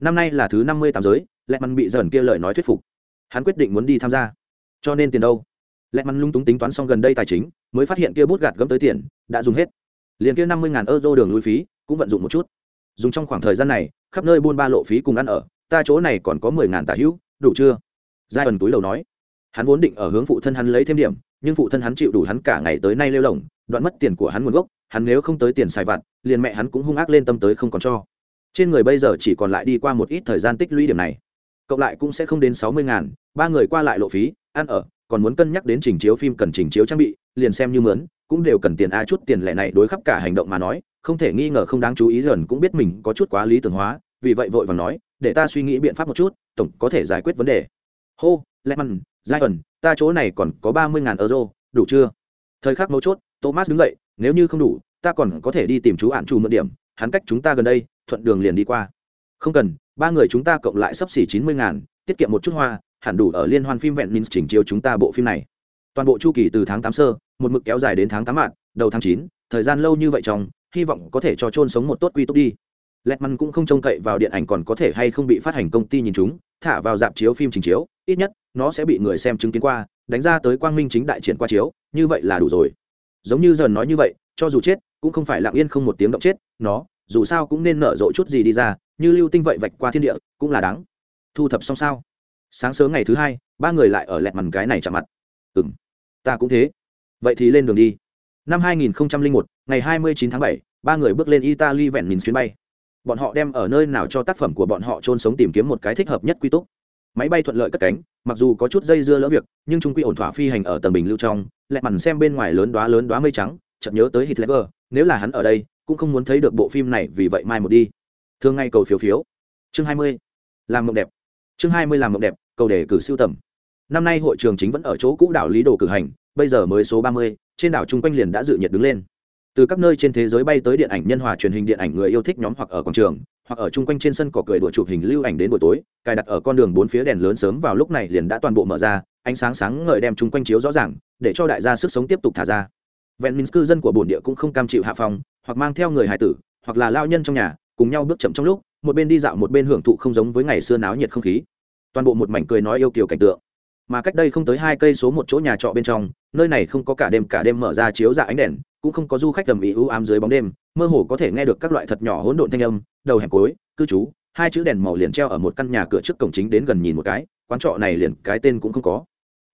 Năm nay là thứ năm mươi tám giới lẹ măn bị dần kia lời nói thuyết phục. Hắn quyết định muốn đi tham gia cho nên tiền đâu? Lẹ mắn lung túng tính toán xong gần đây tài chính, mới phát hiện kia bút gạt gấm tới tiền, đã dùng hết. Liền kia năm mươi euro đường lui phí, cũng vận dụng một chút. Dùng trong khoảng thời gian này, khắp nơi buôn ba lộ phí cùng ăn ở, ta chỗ này còn có mười ngàn tả hữu, đủ chưa? Giai ẩn túi đầu nói. Hắn vốn định ở hướng phụ thân hắn lấy thêm điểm, nhưng phụ thân hắn chịu đủ hắn cả ngày tới nay lêu lỏng đoạn mất tiền của hắn nguồn gốc, hắn nếu không tới tiền xài vặt, liền mẹ hắn cũng hung ác lên tâm tới không còn cho. Trên người bây giờ chỉ còn lại đi qua một ít thời gian tích lũy điểm này cộng lại cũng sẽ không đến sáu mươi ngàn, ba người qua lại lộ phí, ăn ở, còn muốn cân nhắc đến trình chiếu phim cần trình chiếu trang bị, liền xem như mướn, cũng đều cần tiền a chút tiền lẻ này đối khắp cả hành động mà nói, không thể nghi ngờ không đáng chú ý dần cũng biết mình có chút quá lý tưởng hóa, vì vậy vội vàng nói, để ta suy nghĩ biện pháp một chút, tổng có thể giải quyết vấn đề. Hô lemon giai ẩn ta chỗ này còn có ba mươi ngàn euro, đủ chưa? Thời khắc mấu chốt, thomas đứng dậy, nếu như không đủ, ta còn có thể đi tìm chú ạn chủ mượn điểm, hắn cách chúng ta gần đây, thuận đường liền đi qua. Không cần ba người chúng ta cộng lại sấp xỉ chín mươi ngàn, tiết kiệm một chút hoa, hẳn đủ ở liên hoan phim vẹn minh chỉnh chiếu chúng ta bộ phim này. Toàn bộ chu kỳ từ tháng tám sơ, một mực kéo dài đến tháng tám mạng đầu tháng chín, thời gian lâu như vậy trong hy vọng có thể cho trôn sống một tốt quy tốt đi. Lẹt măn cũng không trông cậy vào điện ảnh còn có thể hay không bị phát hành công ty nhìn chúng, thả vào dạp chiếu phim trình chiếu, ít nhất, nó sẽ bị người xem chứng kiến qua, đánh ra tới quang minh chính đại triển qua chiếu, như vậy là đủ rồi. Giống như dần nói như vậy, cho dù chết, cũng không phải lặng yên không một tiếng động chết, nó, dù sao cũng nên nở rộ chút gì đi ra như lưu tinh vậy vạch qua thiên địa cũng là đáng. Thu thập xong sao? Sáng sớm ngày thứ hai ba người lại ở lẹt mằn cái này chạm mặt. Ừ m ta cũng thế. Vậy thì lên đường đi. Năm 2001, ngày 29 tháng 7, ba người bước lên italy vẹn nhìn chuyến bay. Bọn họ đem ở nơi nào cho tác phẩm của bọn họ trôn sống tìm kiếm một cái thích hợp nhất quy túc. Máy bay thuận lợi cất cánh mặc dù có chút dây dưa lỡ việc nhưng trung quy ổn thỏa phi hành ở tầng bình lưu trong lẹt mằn xem bên ngoài lớn đoá lớn đoá mây trắng chợt nhớ tới hitler. Nếu là hắn ở đây cũng không muốn thấy được bộ phim này vì vậy mai một đi thường ngay cầu phiếu phiếu. Chương hai mươi. Làm mộng đẹp. Chương hai mươi làm mộng đẹp, cầu đề cử siêu tầm. Năm nay hội trường chính vẫn ở chỗ cũ đảo lý đồ cử hành, bây giờ mới số ba mươi, trên đảo chung quanh liền đã dự nhiệt đứng lên. Từ các nơi trên thế giới bay tới điện ảnh nhân hòa truyền hình điện ảnh người yêu thích nhóm hoặc ở quảng trường, hoặc ở chung quanh trên sân cỏ cười đùa chụp hình lưu ảnh đến buổi tối, cài đặt ở con đường bốn phía đèn lớn sớm vào lúc này liền đã toàn bộ mở ra, ánh sáng sáng ngời đem chung quanh chiếu rõ ràng, để cho đại gia sức sống tiếp tục thả ra. Vẹn minh cư dân của bồn địa cũng không cam chịu hạ phòng, hoặc mang theo người hải tử, hoặc là lao nhân trong nhà cùng nhau bước chậm trong lúc, một bên đi dạo một bên hưởng thụ không giống với ngày xưa náo nhiệt không khí. Toàn bộ một mảnh cười nói yêu kiều cảnh tượng. Mà cách đây không tới hai cây số một chỗ nhà trọ bên trong, nơi này không có cả đêm cả đêm mở ra chiếu dạ ánh đèn, cũng không có du khách tầm ý ưu ám dưới bóng đêm, mơ hồ có thể nghe được các loại thật nhỏ hỗn độn thanh âm, đầu hẻm cối cư trú, hai chữ đèn màu liền treo ở một căn nhà cửa trước cổng chính đến gần nhìn một cái, quán trọ này liền cái tên cũng không có.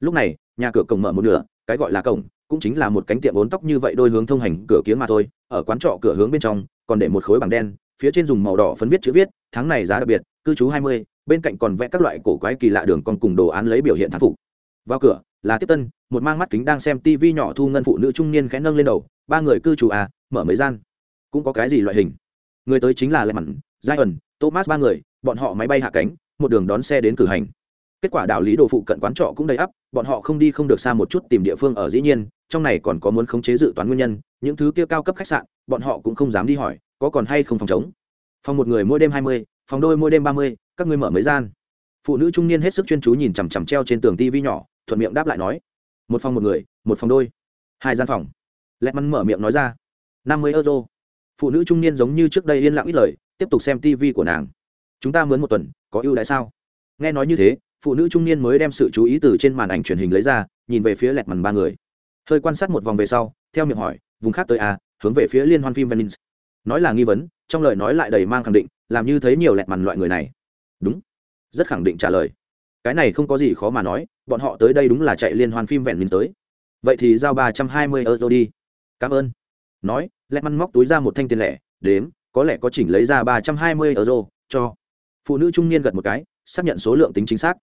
Lúc này, nhà cửa cổng mở một nửa, cái gọi là cổng, cũng chính là một cánh tiệm bốn tóc như vậy đôi hướng thông hành cửa kiếng mà thôi, ở quán trọ cửa hướng bên trong, còn để một khối bảng đen phía trên dùng màu đỏ phấn viết chữ viết, tháng này giá đặc biệt, cư trú hai mươi, bên cạnh còn vẽ các loại cổ quái kỳ lạ đường con cùng đồ án lấy biểu hiện thán phục. Vào cửa, là tiếp tân, một mang mắt kính đang xem tivi nhỏ thu ngân phụ nữ trung niên khẽ nâng lên đầu, ba người cư trú à mở mấy gian. Cũng có cái gì loại hình? Người tới chính là lệ mặn giai ẩn thomas ba người, bọn họ máy bay hạ cánh, một đường đón xe đến cử hành. Kết quả đạo lý đồ phụ cận quán trọ cũng đầy ắp, bọn họ không đi không được xa một chút tìm địa phương ở dĩ nhiên trong này còn có muốn khống chế dự toán nguyên nhân, những thứ kia cao cấp khách sạn, bọn họ cũng không dám đi hỏi, có còn hay không phòng chống. Phòng một người mỗi đêm hai mươi, phòng đôi mỗi đêm ba mươi, các ngươi mở mấy gian. Phụ nữ trung niên hết sức chuyên chú nhìn chằm chằm treo trên tường tivi nhỏ, thuận miệng đáp lại nói, một phòng một người, một phòng đôi, hai gian phòng. Lẹt mắn mở miệng nói ra, năm mươi euro. Phụ nữ trung niên giống như trước đây yên lặng ít lời, tiếp tục xem tv của nàng. Chúng ta mướn một tuần, có ưu đãi sao? Nghe nói như thế, phụ nữ trung niên mới đem sự chú ý từ trên màn ảnh truyền hình lấy ra, nhìn về phía lẹt mằn ba người hơi quan sát một vòng về sau, theo miệng hỏi, vùng khác tới à? Hướng về phía liên hoan phim venice. Nói là nghi vấn, trong lời nói lại đầy mang khẳng định, làm như thấy nhiều lẹt mằn loại người này. Đúng. Rất khẳng định trả lời. Cái này không có gì khó mà nói, bọn họ tới đây đúng là chạy liên hoan phim vẹn mình tới. Vậy thì giao ba trăm hai mươi euro đi. Cảm ơn. Nói, lẹt măn móc túi ra một thanh tiền lẻ, đếm, có lẽ có chỉnh lấy ra ba trăm hai mươi euro, cho. Phụ nữ trung niên gật một cái, xác nhận số lượng tính chính xác.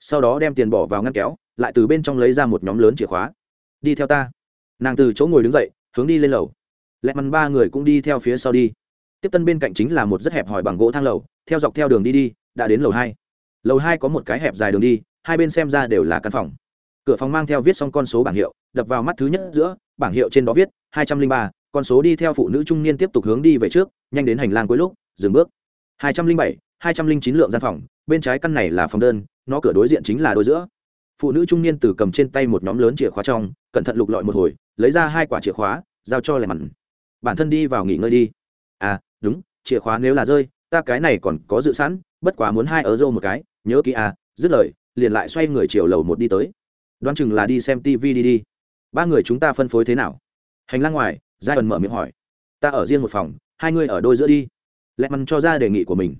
Sau đó đem tiền bỏ vào ngăn kéo, lại từ bên trong lấy ra một nhóm lớn chìa khóa đi theo ta. Nàng từ chỗ ngồi đứng dậy, hướng đi lên lầu. Lẹ mắn ba người cũng đi theo phía sau đi. Tiếp tân bên cạnh chính là một rất hẹp hòi bằng gỗ thang lầu, theo dọc theo đường đi đi, đã đến lầu hai. Lầu hai có một cái hẹp dài đường đi, hai bên xem ra đều là căn phòng. Cửa phòng mang theo viết xong con số bảng hiệu, đập vào mắt thứ nhất giữa, bảng hiệu trên đó viết, hai trăm linh ba, con số đi theo phụ nữ trung niên tiếp tục hướng đi về trước, nhanh đến hành lang cuối lúc, dừng bước. hai trăm linh bảy, hai trăm linh chín lượng gian phòng, bên trái căn này là phòng đơn, nó cửa đối diện chính là đôi giữa. Phụ nữ trung niên từ cầm trên tay một nhóm lớn chìa khóa trong cẩn thận lục lọi một hồi, lấy ra hai quả chìa khóa, giao cho lẻ mặn bản thân đi vào nghỉ ngơi đi. À đúng, chìa khóa nếu là rơi, ta cái này còn có dự sẵn, bất quá muốn hai ở rô một cái, nhớ kỹ à dứt lời, liền lại xoay người chiều lầu một đi tới. Đoán chừng là đi xem tv đi đi. Ba người chúng ta phân phối thế nào? Hành lang ngoài giai ẩn mở miệng hỏi. Ta ở riêng một phòng, hai người ở đôi giữa đi. Lẹ mặn cho ra đề nghị của mình.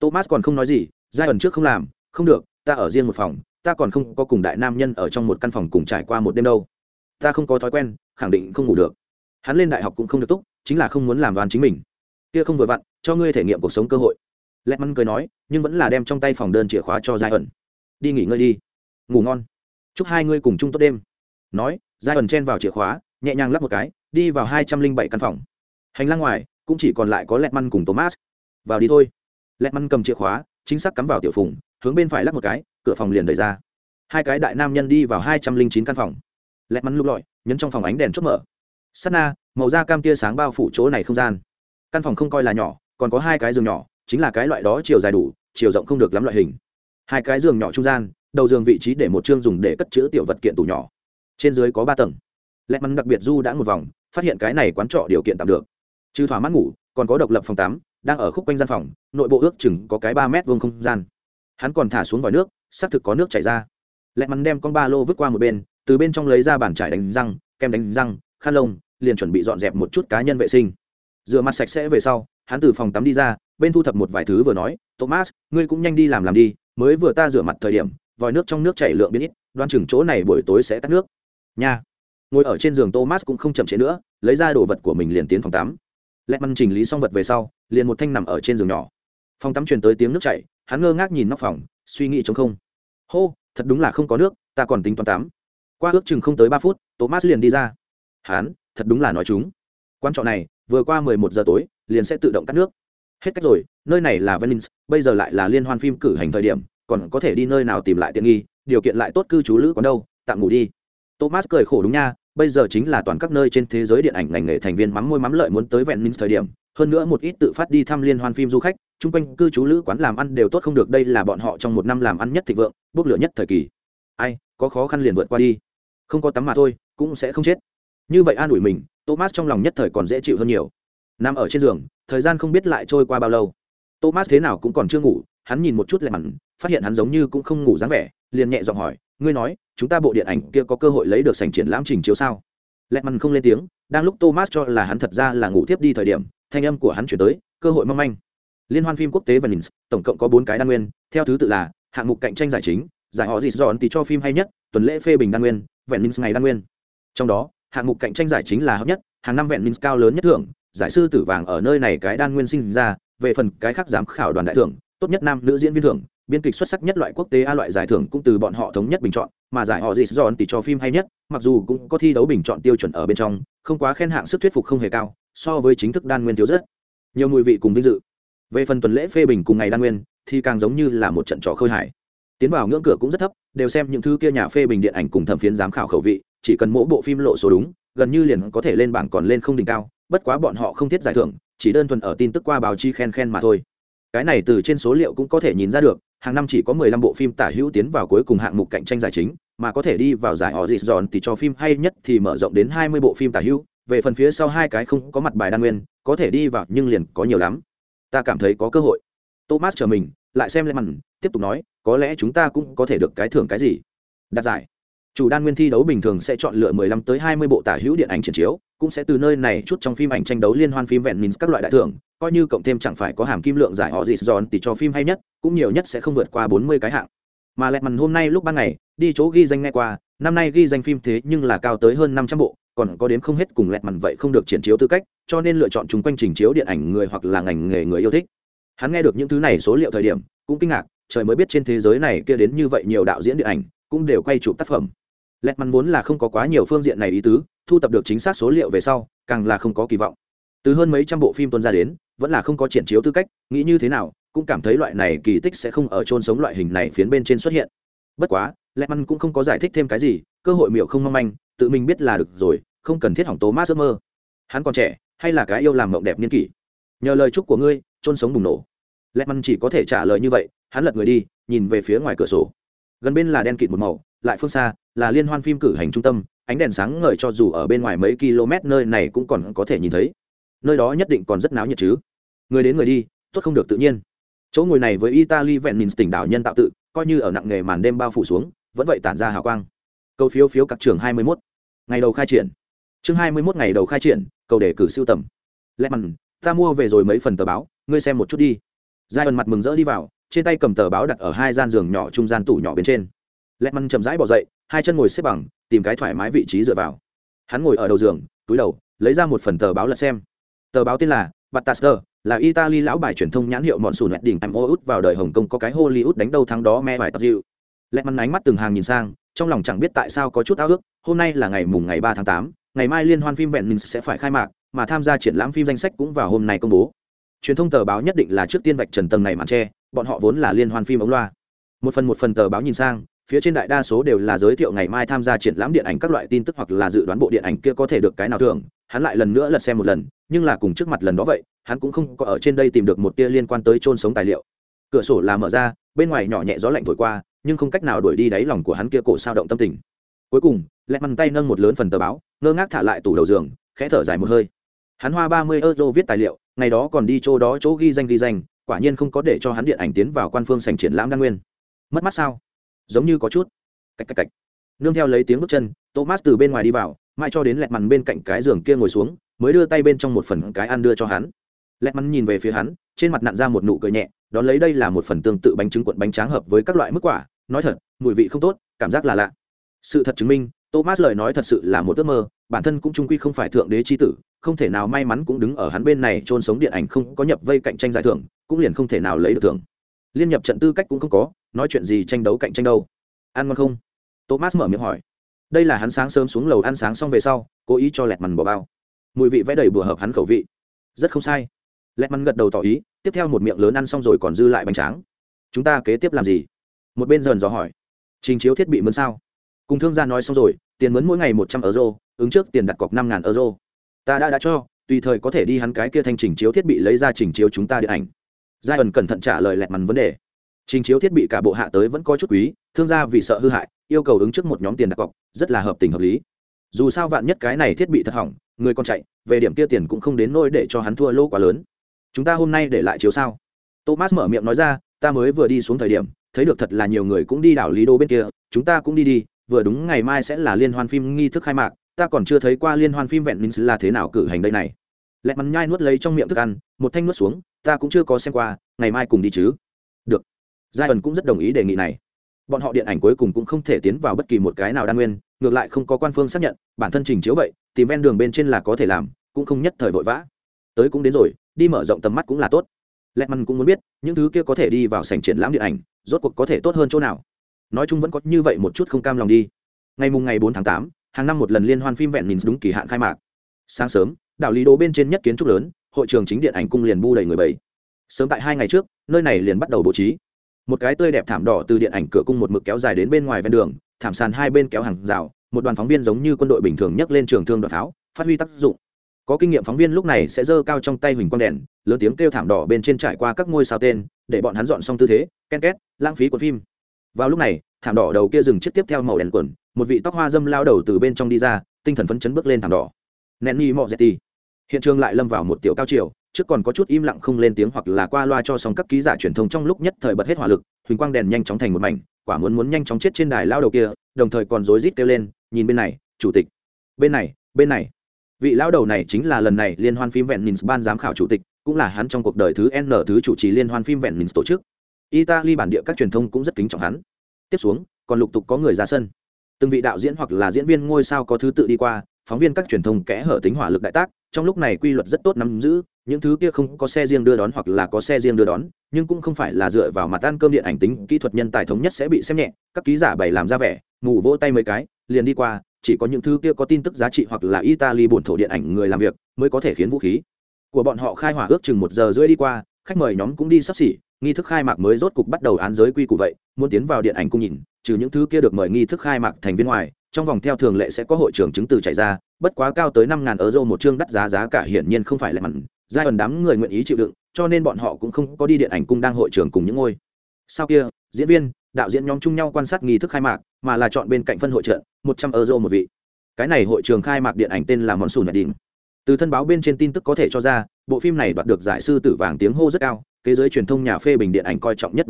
Thomas còn không nói gì giai ẩn trước không làm, không được, ta ở riêng một phòng, ta còn không có cùng đại nam nhân ở trong một căn phòng cùng trải qua một đêm đâu ta không có thói quen, khẳng định không ngủ được. Hắn lên đại học cũng không được túc, chính là không muốn làm đoàn chính mình. Kia không vừa vặn, cho ngươi thể nghiệm cuộc sống cơ hội. Lẹ mắn cười nói, nhưng vẫn là đem trong tay phòng đơn chìa khóa cho giai ẩn đi nghỉ ngơi đi. Ngủ ngon. Chúc hai ngươi cùng chung tốt đêm. Nói giai ẩn chen vào chìa khóa, nhẹ nhàng lắp một cái, đi vào hai trăm linh bảy căn phòng. Hành lang ngoài, cũng chỉ còn lại có lẹ măn cùng thomas. Vào đi thôi. Lẹ măn cầm chìa khóa, chính xác cắm vào tiểu phùng, hướng bên phải lắp một cái, cửa phòng liền đẩy ra. Hai cái đại nam nhân đi vào hai trăm linh chín căn phòng lẹt mắn lục lọi, nhấn trong phòng ánh đèn chốt mở. Sắt na, màu da cam tia sáng bao phủ chỗ này không gian. Căn phòng không coi là nhỏ, còn có hai cái giường nhỏ, chính là cái loại đó chiều dài đủ, chiều rộng không được lắm loại hình. Hai cái giường nhỏ trung gian, đầu giường vị trí để một chương dùng để cất chữ tiểu vật kiện tủ nhỏ. Trên dưới có ba tầng. Lẹt mắn đặc biệt du đã một vòng, phát hiện cái này quán trọ điều kiện tạm được. Trừ thỏa mắt ngủ, còn có độc lập phòng tắm, đang ở khúc quanh gian phòng, nội bộ ước chừng có cái ba mét vuông không gian. Hắn còn thả xuống vòi nước, xác thực có nước chảy ra. Lẹ mắn đem con ba lô vứt qua một bên từ bên trong lấy ra bàn trải đánh răng, kem đánh răng, khăn lông, liền chuẩn bị dọn dẹp một chút cá nhân vệ sinh. Rửa mặt sạch sẽ về sau, hắn từ phòng tắm đi ra, bên thu thập một vài thứ vừa nói, thomas, ngươi cũng nhanh đi làm làm đi, mới vừa ta rửa mặt thời điểm, vòi nước trong nước chảy lượng biến ít, đoan chừng chỗ này buổi tối sẽ tắt nước. Nha. Ngồi ở trên giường thomas cũng không chậm trễ nữa, lấy ra đồ vật của mình liền tiến phòng tắm. Lẹt măn chỉnh lý xong vật về sau, liền một thanh nằm ở trên giường nhỏ. Phòng tắm truyền tới tiếng nước chảy, hắn ngơ ngác nhìn nóc phòng, suy nghĩ chống không. Hô, thật đúng là không có nước, ta còn tính toán tắm qua ước chừng không tới ba phút, thomas liền đi ra. Hắn, thật đúng là nói chúng. Quan trọ này, vừa qua 11 giờ tối, liền sẽ tự động cắt nước. Hết cách rồi, nơi này là venice, bây giờ lại là liên hoan phim cử hành thời điểm, còn có thể đi nơi nào tìm lại tiện nghi, điều kiện lại tốt cư trú lữ còn đâu, tạm ngủ đi. Thomas cười khổ đúng nha, bây giờ chính là toàn các nơi trên thế giới điện ảnh ngành nghề thành viên mắm môi mắm lợi muốn tới vẹn minh thời điểm, hơn nữa một ít tự phát đi thăm liên hoan phim du khách, chung quanh cư trú lữ quán làm ăn đều tốt không được, đây là bọn họ trong một năm làm ăn nhất thịnh vượng, bốc lửa nhất thời kỳ. Ai, có khó khăn liền vượt qua đi không có tắm mà thôi, cũng sẽ không chết. Như vậy an ủi mình, thomas trong lòng nhất thời còn dễ chịu hơn nhiều. Nằm ở trên giường, thời gian không biết lại trôi qua bao lâu. Thomas thế nào cũng còn chưa ngủ, hắn nhìn một chút lại mặn, phát hiện hắn giống như cũng không ngủ dáng vẻ, liền nhẹ giọng hỏi, ngươi nói, chúng ta bộ điện ảnh kia có cơ hội lấy được sảnh triển lãm trình chiếu sao? Lẹt mặn không lên tiếng, đang lúc thomas cho là hắn thật ra là ngủ tiếp đi thời điểm, thanh âm của hắn chuyển tới, cơ hội mong manh. Liên hoan phim quốc tế và nins tổng cộng có bốn cái đa nguyên, theo thứ tự là, hạng mục cạnh tranh giải chính, giải họ dịt dọn thì cho phim hay nhất, tuần lễ phê bình đa nguyên vẹn minh ngày đa nguyên. Trong đó, hạng mục cạnh tranh giải chính là hợp nhất, hàng năm vẹn minh cao lớn nhất thưởng, giải sư tử vàng ở nơi này cái đan nguyên sinh ra, về phần cái khác giám khảo đoàn đại thưởng, tốt nhất nam nữ diễn viên thưởng, biên kịch xuất sắc nhất loại quốc tế a loại giải thưởng cũng từ bọn họ thống nhất bình chọn, mà giải họ dịt dọn thì cho phim hay nhất, mặc dù cũng có thi đấu bình chọn tiêu chuẩn ở bên trong, không quá khen hạng sức thuyết phục không hề cao, so với chính thức đan nguyên thiếu rất nhiều mùi vị cùng vinh dự. Về phần tuần lễ phê bình cùng ngày đan nguyên, thì càng giống như là một trận trò khơi hải tiến vào ngưỡng cửa cũng rất thấp, đều xem những thứ kia nhà phê bình điện ảnh cùng thẩm phiến giám khảo khẩu vị, chỉ cần mỗi bộ phim lộ số đúng, gần như liền có thể lên bảng còn lên không đỉnh cao, bất quá bọn họ không thiết giải thưởng, chỉ đơn thuần ở tin tức qua báo chí khen khen mà thôi. Cái này từ trên số liệu cũng có thể nhìn ra được, hàng năm chỉ có 15 bộ phim tả hữu tiến vào cuối cùng hạng mục cạnh tranh giải chính, mà có thể đi vào giải họ dịt giòn thì cho phim hay nhất thì mở rộng đến 20 bộ phim tả hữu, về phần phía sau hai cái không có mặt bài đa nguyên, có thể đi vào nhưng liền có nhiều lắm. Ta cảm thấy có cơ hội. Thomas chờ mình, lại xem lên màn, tiếp tục nói có lẽ chúng ta cũng có thể được cái thưởng cái gì? Đạt giải. Chủ đan nguyên thi đấu bình thường sẽ chọn lựa 15 tới 20 bộ tả hữu điện ảnh triển chiếu, cũng sẽ từ nơi này chút trong phim ảnh tranh đấu liên hoan phim vẹn minh các loại đại thưởng, coi như cộng thêm chẳng phải có hàm kim lượng giải họ gì giòn thì cho phim hay nhất, cũng nhiều nhất sẽ không vượt qua 40 cái hạng. Mà lẹt mằn hôm nay lúc ban ngày, đi chỗ ghi danh ngay qua, năm nay ghi danh phim thế nhưng là cao tới hơn 500 bộ, còn có đến không hết cùng lẹt mằn vậy không được triển chiếu tư cách, cho nên lựa chọn chung quanh trình chiếu điện ảnh người hoặc là ngành nghề người yêu thích. Hắn nghe được những thứ này số liệu thời điểm, cũng kinh ngạc trời mới biết trên thế giới này kia đến như vậy nhiều đạo diễn điện ảnh, cũng đều quay chụp tác phẩm. Lẹt mắn vốn là không có quá nhiều phương diện này ý tứ, thu tập được chính xác số liệu về sau, càng là không có kỳ vọng. Từ hơn mấy trăm bộ phim tuân ra đến, vẫn là không có triển chiếu tư cách, nghĩ như thế nào, cũng cảm thấy loại này kỳ tích sẽ không ở chôn sống loại hình này phiến bên trên xuất hiện. Bất quá, lẹt mắn cũng không có giải thích thêm cái gì, cơ hội miệu không mong manh, tự mình biết là được rồi, không cần thiết hỏng tố mát ước mơ. Hắn còn trẻ, hay là cái yêu làm mộng đẹp niên kỷ? Nhờ lời chúc của ngươi, chôn sống bùng nổ. Lẹt mắn chỉ có thể trả lời như vậy hắn lật người đi, nhìn về phía ngoài cửa sổ. Gần bên là đen kịt một màu, lại phương xa là liên hoan phim cử hành trung tâm, ánh đèn sáng ngời cho dù ở bên ngoài mấy km nơi này cũng còn có thể nhìn thấy. Nơi đó nhất định còn rất náo nhiệt chứ. Người đến người đi, tốt không được tự nhiên. Chỗ ngồi này với italy vẹn nhìn tỉnh đảo nhân tạo tự, coi như ở nặng nghề màn đêm bao phủ xuống, vẫn vậy tản ra hào quang. Câu phiếu phiếu các trường 21. ngày đầu khai triển. Chương 21 ngày đầu khai triển, cầu đề cử siêu tầm. Lẽ mặn ta mua về rồi mấy phần tờ báo, ngươi xem một chút đi. Giai ẩn mặt mừng rỡ đi vào trên tay cầm tờ báo đặt ở hai gian giường nhỏ trung gian tủ nhỏ bên trên. Lẹt măn chậm rãi bỏ dậy, hai chân ngồi xếp bằng, tìm cái thoải mái vị trí dựa vào. Hắn ngồi ở đầu giường, túi đầu, lấy ra một phần tờ báo lật xem. Tờ báo tên là battaster là italy lão bài truyền thông nhãn hiệu mọn sùn lẹt đỉnh em ô út vào đời hồng kông có cái hollywood đánh đâu thắng đó me vài tập dịu. Lẹt măn ánh mắt từng hàng nhìn sang, trong lòng chẳng biết tại sao có chút ao ước, hôm nay là ngày mùng ngày ba tháng tám, ngày mai liên hoan phim vẹn mình sẽ phải khai mạc, mà tham gia triển lãm phim danh sách cũng vào hôm nay công bố. Truyền thông tờ báo nhất định là trước tiên vạch trần tầng này màn tre bọn họ vốn là liên hoan phim ống loa. Một phần một phần tờ báo nhìn sang, phía trên đại đa số đều là giới thiệu ngày mai tham gia triển lãm điện ảnh các loại tin tức hoặc là dự đoán bộ điện ảnh kia có thể được cái nào thường hắn lại lần nữa lật xem một lần, nhưng là cùng trước mặt lần đó vậy, hắn cũng không có ở trên đây tìm được một tia liên quan tới chôn sống tài liệu. Cửa sổ là mở ra, bên ngoài nhỏ nhẹ gió lạnh thổi qua, nhưng không cách nào đuổi đi đáy lòng của hắn kia cổ sao động tâm tình. Cuối cùng lẹ mằn tay nâng một lớn phần tờ báo, ngơ ngác thả lại tủ đầu giường, khẽ thở dài một hơi. Hắn hoa ba mươi euro viết tài liệu, ngày đó còn đi chỗ đó chỗ ghi danh ghi danh quả nhiên không có để cho hắn điện ảnh tiến vào quan phương sành triển lãm đa nguyên. Mất mắt sao? Giống như có chút. Cách cách cách nương theo lấy tiếng bước chân, thomas từ bên ngoài đi vào, mãi cho đến lẹt mằn bên cạnh cái giường kia ngồi xuống, mới đưa tay bên trong một phần cái ăn đưa cho hắn. Lẹt mằn nhìn về phía hắn, trên mặt nặn ra một nụ cười nhẹ, đón lấy đây là một phần tương tự bánh trứng cuộn bánh tráng hợp với các loại mức quả. Nói thật, mùi vị không tốt, cảm giác là lạ. Sự thật chứng minh, thomas lời nói thật sự là một ước mơ, bản thân cũng trung quy không phải thượng đế chi tử, không thể nào may mắn cũng đứng ở hắn bên này trôn sống điện ảnh không có nhập vây cạnh tranh giải thưởng cũng liền không thể nào lấy được thưởng. Liên nhập trận tư cách cũng không có, nói chuyện gì tranh đấu cạnh tranh đâu. Ăn ngon không? Thomas mở miệng hỏi. Đây là hắn sáng sớm xuống lầu ăn sáng xong về sau, cố ý cho lẹt mằn bỏ bao. Mùi vị vẽ đầy bừa hợp hắn khẩu vị. Rất không sai. Lẹt mằn gật đầu tỏ ý, tiếp theo một miệng lớn ăn xong rồi còn dư lại bánh tráng. Chúng ta kế tiếp làm gì? Một bên dần dò hỏi. Trình chiếu thiết bị mướn sao? Cùng thương gia nói xong rồi, tiền mướn mỗi ngày một trăm euro, ứng trước tiền đặt cọc năm ngàn euro. Ta đã đã cho, tùy thời có thể đi hắn cái kia thanh trình chiếu thiết bị lấy ra trình chiếu chúng ta điện ảnh giai ẩn cẩn thận trả lời lẹt mằn vấn đề. Trình chiếu thiết bị cả bộ hạ tới vẫn có chút quý, thương gia vì sợ hư hại, yêu cầu ứng trước một nhóm tiền đặt cọc, rất là hợp tình hợp lý. Dù sao vạn nhất cái này thiết bị thật hỏng, người còn chạy, về điểm kia tiền cũng không đến nôi để cho hắn thua lô quá lớn. Chúng ta hôm nay để lại chiếu sao? Thomas mở miệng nói ra, ta mới vừa đi xuống thời điểm, thấy được thật là nhiều người cũng đi đảo lý đô bên kia, chúng ta cũng đi đi, vừa đúng ngày mai sẽ là liên hoan phim nghi thức khai mạc, ta còn chưa thấy qua liên hoan phim vẹn minh là thế nào cử hành đây này lẹt mắn nhai nuốt lấy trong miệng thức ăn, một thanh nuốt xuống, ta cũng chưa có xem qua, ngày mai cùng đi chứ. Được. Giai ẩn cũng rất đồng ý đề nghị này. Bọn họ điện ảnh cuối cùng cũng không thể tiến vào bất kỳ một cái nào đa nguyên, ngược lại không có quan phương xác nhận, bản thân trình chiếu vậy, tìm ven đường bên trên là có thể làm, cũng không nhất thời vội vã. Tới cũng đến rồi, đi mở rộng tầm mắt cũng là tốt. Lẹt mắn cũng muốn biết, những thứ kia có thể đi vào sảnh triển lãm điện ảnh, rốt cuộc có thể tốt hơn chỗ nào? Nói chung vẫn có như vậy một chút không cam lòng đi. Ngày mùng ngày bốn tháng tám, hàng năm một lần liên hoan phim vẹn mình đúng kỳ hạn khai mạc. Sáng sớm đảo lý đố bên trên nhất kiến trúc lớn, hội trường chính điện ảnh cung liền bu đầy người bảy sớm tại hai ngày trước, nơi này liền bắt đầu bố trí. Một cái tươi đẹp thảm đỏ từ điện ảnh cửa cung một mực kéo dài đến bên ngoài ven đường, thảm sàn hai bên kéo hàng rào, một đoàn phóng viên giống như quân đội bình thường nhấc lên trường thương đoạt pháo, phát huy tác dụng. Có kinh nghiệm phóng viên lúc này sẽ giơ cao trong tay huỳnh quang đèn, lớn tiếng kêu thảm đỏ bên trên trải qua các ngôi sao tên, để bọn hắn dọn xong tư thế, ken két, lãng phí của phim. Vào lúc này, thảm đỏ đầu kia dừng chiếc tiếp theo màu đèn quần, một vị tóc hoa dâm lao đầu từ bên trong đi ra, tinh thần phấn chấn bước lên thảm đỏ. Nenny mọ dẹt hiện trường lại lâm vào một tiểu cao triều, trước còn có chút im lặng không lên tiếng hoặc là qua loa cho xong các ký giả truyền thông trong lúc nhất thời bật hết hỏa lực, huỳnh quang đèn nhanh chóng thành một mảnh, quả muốn muốn nhanh chóng chết trên đài lao đầu kia, đồng thời còn rối rít kêu lên, nhìn bên này, chủ tịch. Bên này bên này. Vị lao đầu này chính là lần này liên hoan phim vẹn mins ban giám khảo chủ tịch, cũng là hắn trong cuộc đời thứ n thứ chủ trì liên hoan phim vẹn mins tổ chức. Italy bản địa các truyền thông cũng rất kính trọng hắn. Tiếp xuống, còn lục tục có người ra sân. Từng vị đạo diễn hoặc là diễn viên ngôi sao có thứ tự đi qua phóng viên các truyền thông kẽ hở tính hỏa lực đại tác, trong lúc này quy luật rất tốt nắm giữ, những thứ kia không có xe riêng đưa đón hoặc là có xe riêng đưa đón, nhưng cũng không phải là dựa vào mặt ăn cơm điện ảnh tính, kỹ thuật nhân tài thống nhất sẽ bị xem nhẹ, các ký giả bày làm ra vẻ ngủ vỗ tay mấy cái, liền đi qua, chỉ có những thứ kia có tin tức giá trị hoặc là italy bổn thổ điện ảnh người làm việc, mới có thể khiến vũ khí của bọn họ khai hỏa ước chừng một giờ rưỡi đi qua, khách mời nhóm cũng đi sắp xỉ, nghi thức khai mạc mới rốt cục bắt đầu án giới quy củ vậy, muốn tiến vào điện ảnh cung nhìn, trừ những thứ kia được mời nghi thức khai mạc thành viên ngoài trong vòng theo thường lệ sẽ có hội trưởng chứng từ chạy ra, bất quá cao tới năm ngàn euro một chương đắt giá giá cả hiển nhiên không phải là mặn. Giai ẩn đám người nguyện ý chịu đựng, cho nên bọn họ cũng không có đi điện ảnh cung đang hội trưởng cùng những ngôi. Sau kia, diễn viên, đạo diễn nhóm chung nhau quan sát nghi thức khai mạc, mà là chọn bên cạnh phân hội trợ một trăm euro một vị. Cái này hội trường khai mạc điện ảnh tên là món sùn nhật đình từ thân báo bên trên tin tức có thể cho ra, bộ phim này đoạt được giải sư tử vàng tiếng hô rất cao, kế giới truyền thông nhà phê bình điện ảnh coi trọng nhất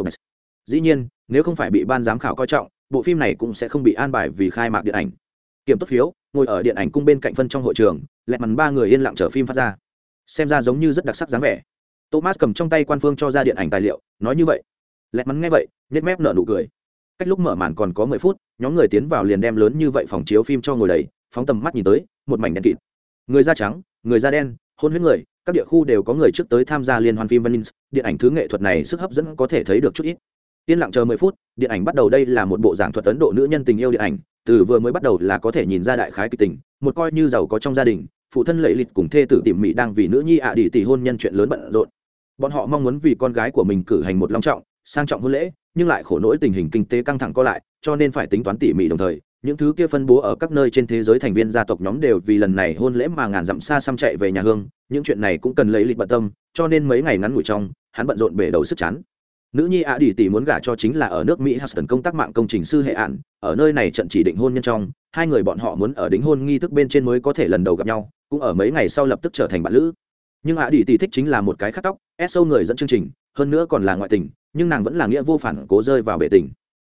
dĩ nhiên, nếu không phải bị ban giám khảo coi trọng bộ phim này cũng sẽ không bị an bài vì khai mạc điện ảnh. Kiểm tốt phiếu ngồi ở điện ảnh cung bên cạnh phân trong hội trường lẹt mằn ba người yên lặng chờ phim phát ra. Xem ra giống như rất đặc sắc dáng vẻ. Thomas cầm trong tay quan phương cho ra điện ảnh tài liệu nói như vậy. Lẹt mắn nghe vậy nhét mép nở nụ cười. Cách lúc mở màn còn có mười phút nhóm người tiến vào liền đem lớn như vậy phòng chiếu phim cho ngồi đầy phóng tầm mắt nhìn tới một mảnh đen kịt. Người da trắng người da đen hôn huyết người các địa khu đều có người trước tới tham gia liên hoan phim Venice, điện ảnh thứ nghệ thuật này sức hấp dẫn có thể thấy được chút ít. Yên lặng chờ mười phút, điện ảnh bắt đầu đây là một bộ giảng thuật Ấn Độ nữ nhân tình yêu điện ảnh, từ vừa mới bắt đầu là có thể nhìn ra đại khái kịch tình, một coi như giàu có trong gia đình, phụ thân lệ lịch cùng thê tử tỉ mỉ đang vì nữ nhi ạ à đi tỷ hôn nhân chuyện lớn bận rộn. Bọn họ mong muốn vì con gái của mình cử hành một long trọng, sang trọng hôn lễ, nhưng lại khổ nỗi tình hình kinh tế căng thẳng co lại, cho nên phải tính toán tỉ mỉ đồng thời, những thứ kia phân bố ở các nơi trên thế giới thành viên gia tộc nhóm đều vì lần này hôn lễ mà ngàn dặm xa xăm chạy về nhà hương những chuyện này cũng cần lấy lịch bận tâm cho nên mấy ngày ngắn ngủi trong hắn bận rộn bể đầu sức chán nữ nhi ạ đi tỷ muốn gả cho chính là ở nước mỹ huston công tác mạng công trình sư hệ ạn ở nơi này trận chỉ định hôn nhân trong, hai người bọn họ muốn ở đính hôn nghi thức bên trên mới có thể lần đầu gặp nhau, cũng ở mấy ngày sau lập tức trở thành bạn lữ. Nhưng ạ đi tỷ thích chính là một cái khắc tóc, ép sâu người dẫn chương trình, hơn nữa còn là ngoại tình, nhưng nàng vẫn là nghĩa vô phản, cố rơi vào bể tình.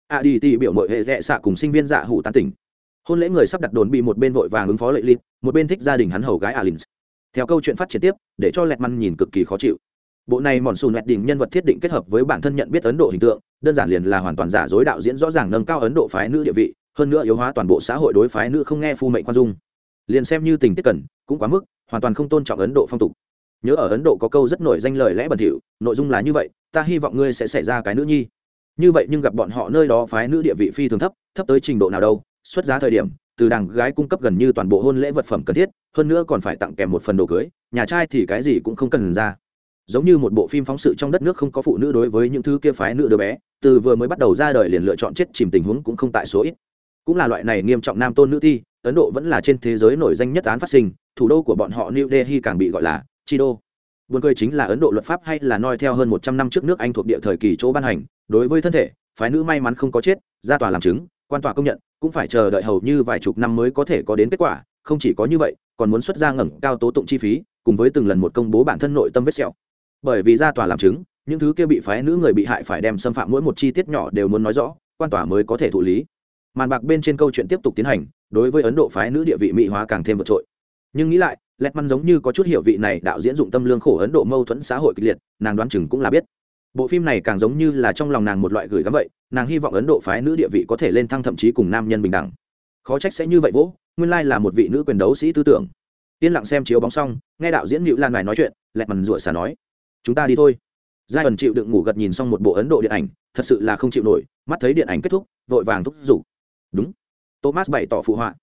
A đi tỷ biểu mội hệ rẽ xạ cùng sinh viên dạ hủ tán tỉnh. Hôn lễ người sắp đặt đồn bị một bên vội vàng ứng phó lệ lịt, một bên thích gia đình hắn hầu gái alin theo câu chuyện phát triển tiếp, để cho lẹt măn nhìn cực kỳ khó chịu bộ này mòn xù nẹt đỉnh nhân vật thiết định kết hợp với bản thân nhận biết ấn độ hình tượng, đơn giản liền là hoàn toàn giả dối đạo diễn rõ ràng nâng cao ấn độ phái nữ địa vị, hơn nữa yếu hóa toàn bộ xã hội đối phái nữ không nghe phu mệnh quan dung. Liền xem như tình tiết cần, cũng quá mức, hoàn toàn không tôn trọng ấn độ phong tục. Nhớ ở ấn độ có câu rất nổi danh lời lẽ bẩn thỉu, nội dung là như vậy, ta hy vọng ngươi sẽ xảy ra cái nữ nhi. Như vậy nhưng gặp bọn họ nơi đó phái nữ địa vị phi thường thấp thấp tới trình độ nào đâu, xuất giá thời điểm, từ đàng gái cung cấp gần như toàn bộ hôn lễ vật phẩm cần thiết, hơn nữa còn phải tặng kèm một phần đồ cưới, nhà trai thì cái gì cũng không cần ra giống như một bộ phim phóng sự trong đất nước không có phụ nữ đối với những thứ kia phái nữ đứa bé, từ vừa mới bắt đầu ra đời liền lựa chọn chết chìm tình huống cũng không tại số ít. Cũng là loại này nghiêm trọng nam tôn nữ thi, ấn độ vẫn là trên thế giới nổi danh nhất án phát sinh, thủ đô của bọn họ new delhi càng bị gọi là chi đô buồn cười chính là ấn độ luật pháp hay là noi theo hơn một trăm năm trước nước anh thuộc địa thời kỳ chỗ ban hành, đối với thân thể, phái nữ may mắn không có chết, ra tòa làm chứng, quan tòa công nhận, cũng phải chờ đợi hầu như vài chục năm mới có thể có đến kết quả, không chỉ có như vậy, còn muốn xuất ra ngẩng cao tố tụng chi phí, cùng với từng lần một công bố bản thân nội tâm vết sẹo bởi vì ra tòa làm chứng, những thứ kia bị phái nữ người bị hại phải đem xâm phạm mỗi một chi tiết nhỏ đều muốn nói rõ, quan tòa mới có thể thụ lý. Màn bạc bên trên câu chuyện tiếp tục tiến hành, đối với ấn độ phái nữ địa vị mỹ hóa càng thêm vượt trội. Nhưng nghĩ lại lẹt măn giống như có chút hiểu vị này đạo diễn dụng tâm lương khổ ấn độ mâu thuẫn xã hội kịch liệt, nàng đoán chừng cũng là biết. Bộ phim này càng giống như là trong lòng nàng một loại gửi gắm vậy, nàng hy vọng ấn độ phái nữ địa vị có thể lên thăng thậm chí cùng nam nhân bình đẳng. Khó trách sẽ như vậy vỗ, nguyên lai là một vị nữ quyền đấu sĩ tư tưởng. Yên lặng xem chiếu bóng xong, nghe đạo diễn nữ lan này nói chuyện lẹt mằn rủa xả nói chúng ta đi thôi. Giai ẩn chịu đựng ngủ gật nhìn xong một bộ ấn độ điện ảnh, thật sự là không chịu nổi, mắt thấy điện ảnh kết thúc, vội vàng thúc giục. Đúng. Thomas bày tỏ phụ họa.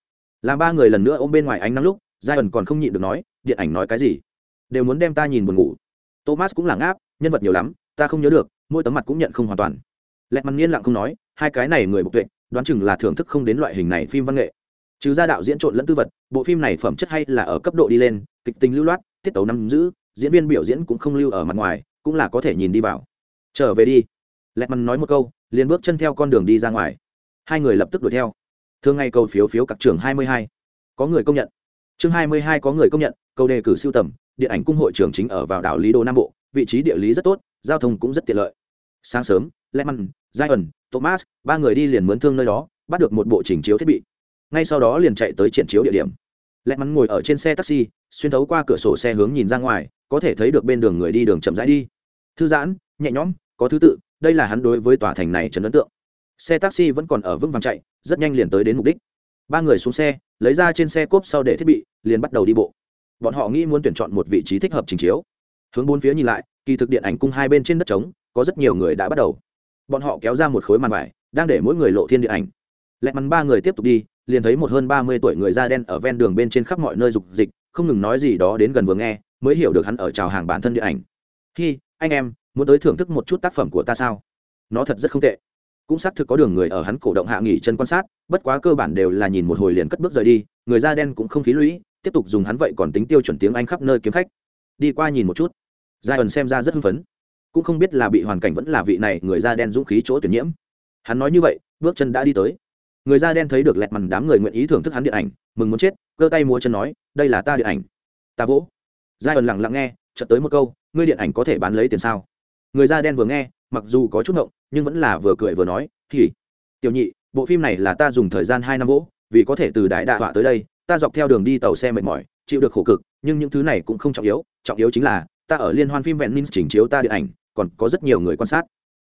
Làm ba người lần nữa ôm bên ngoài ánh nắng lúc giai ẩn còn không nhịn được nói, điện ảnh nói cái gì? Đều muốn đem ta nhìn buồn ngủ. Thomas cũng là ngáp, nhân vật nhiều lắm, ta không nhớ được, mỗi tấm mặt cũng nhận không hoàn toàn. Lẹt mặt nghiên lặng không nói, hai cái này người bộc tuệ, đoán chừng là thưởng thức không đến loại hình này phim văn nghệ. Trừ ra đạo diễn trộn lẫn tư vật, bộ phim này phẩm chất hay là ở cấp độ đi lên, kịch tính lưu loát, tiết tấu nắm giữ diễn viên biểu diễn cũng không lưu ở mặt ngoài, cũng là có thể nhìn đi vào. Trở về đi. Lẹt mằn nói một câu, liền bước chân theo con đường đi ra ngoài. Hai người lập tức đuổi theo. Thường ngày cầu phiếu phiếu các trường hai mươi hai. Có người công nhận. Chương hai mươi hai có người công nhận câu đề cử siêu tầm, điện ảnh cung hội trường chính ở vào đảo lý đô nam bộ, vị trí địa lý rất tốt, giao thông cũng rất tiện lợi. Sáng sớm lemon zion, thomas, ba người đi liền mướn thương nơi đó, bắt được một bộ trình chiếu thiết bị. Ngay sau đó liền chạy tới triển chiếu địa điểm. Lemon ngồi ở trên xe taxi, xuyên thấu qua cửa sổ xe hướng nhìn ra ngoài có thể thấy được bên đường người đi đường chậm rãi đi. Thư giãn, nhẹ nhõm, có thứ tự, đây là hắn đối với tòa thành này trấn ấn tượng. Xe taxi vẫn còn ở vững vàng chạy, rất nhanh liền tới đến mục đích. Ba người xuống xe, lấy ra trên xe cốp sau để thiết bị, liền bắt đầu đi bộ. Bọn họ nghĩ muốn tuyển chọn một vị trí thích hợp trình chiếu. Hướng bốn phía nhìn lại, kỳ thực điện ảnh cung hai bên trên đất trống, có rất nhiều người đã bắt đầu. Bọn họ kéo ra một khối màn vải, đang để mỗi người lộ thiên điện ảnh. Lẹt mắn ba người tiếp tục đi, liền thấy một hơn ba mươi tuổi người da đen ở ven đường bên trên khắp mọi nơi dục dịch, không ngừng nói gì đó đến gần vừa nghe mới hiểu được hắn ở chào hàng bản thân điện ảnh. Khi anh em, muốn tới thưởng thức một chút tác phẩm của ta sao? Nó thật rất không tệ. Cũng xác thực có đường người ở hắn cổ động hạ nghỉ chân quan sát, bất quá cơ bản đều là nhìn một hồi liền cất bước rời đi, người da đen cũng không khí lũy, tiếp tục dùng hắn vậy còn tính tiêu chuẩn tiếng anh khắp nơi kiếm khách. Đi qua nhìn một chút. Giai ẩn xem ra rất hưng phấn. Cũng không biết là bị hoàn cảnh vẫn là vị này, người da đen dũng khí chỗ tuyển nhiễm. Hắn nói như vậy, bước chân đã đi tới. Người da đen thấy được lẹt mằn đám người nguyện ý thưởng thức hắn điện ảnh, mừng muốn chết cơ tay múa chân nói, đây là ta điện ảnh. Ta vỗ giai ẩn lặng lặng nghe, chợt tới một câu, ngươi điện ảnh có thể bán lấy tiền sao? Người da đen vừa nghe, mặc dù có chút ngộng, nhưng vẫn là vừa cười vừa nói, thì, tiểu nhị, bộ phim này là ta dùng thời gian hai năm vỗ, vì có thể từ đại đạ họa tới đây, ta dọc theo đường đi tàu xe mệt mỏi, chịu được khổ cực, nhưng những thứ này cũng không trọng yếu trọng yếu chính là, ta ở liên hoan phim vẹn ninh chỉnh chiếu ta điện ảnh, còn có rất nhiều người quan sát.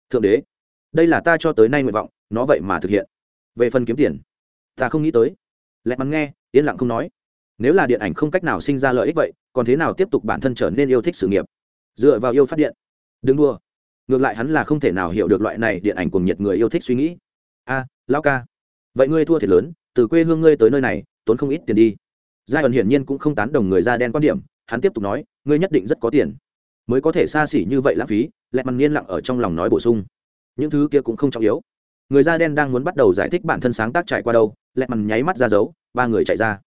Thượng đế, đây là ta cho tới nay nguyện vọng, nó vậy mà thực hiện. Về phần kiếm tiền, ta không nghĩ tới. Lẹ mắn nghe, yên lặng không nói nếu là điện ảnh không cách nào sinh ra lợi ích vậy còn thế nào tiếp tục bản thân trở nên yêu thích sự nghiệp? Dựa vào yêu phát điện. Đừng đua ngược lại hắn là không thể nào hiểu được loại này điện ảnh cùng nhiệt người yêu thích suy nghĩ. A à, lao ca. Vậy ngươi thua thiệt lớn từ quê hương ngươi tới nơi này tốn không ít tiền đi. Giai ẩn hiển nhiên cũng không tán đồng người da đen quan điểm hắn tiếp tục nói ngươi nhất định rất có tiền. Mới có thể xa xỉ như vậy lãng phí lẹ mằn niên lặng ở trong lòng nói bổ sung. Những thứ kia cũng không trọng yếu. Người da đen đang muốn bắt đầu giải thích bản thân sáng tác trải qua đâu lẹ mằn nháy mắt ra dấu ba người chạy ra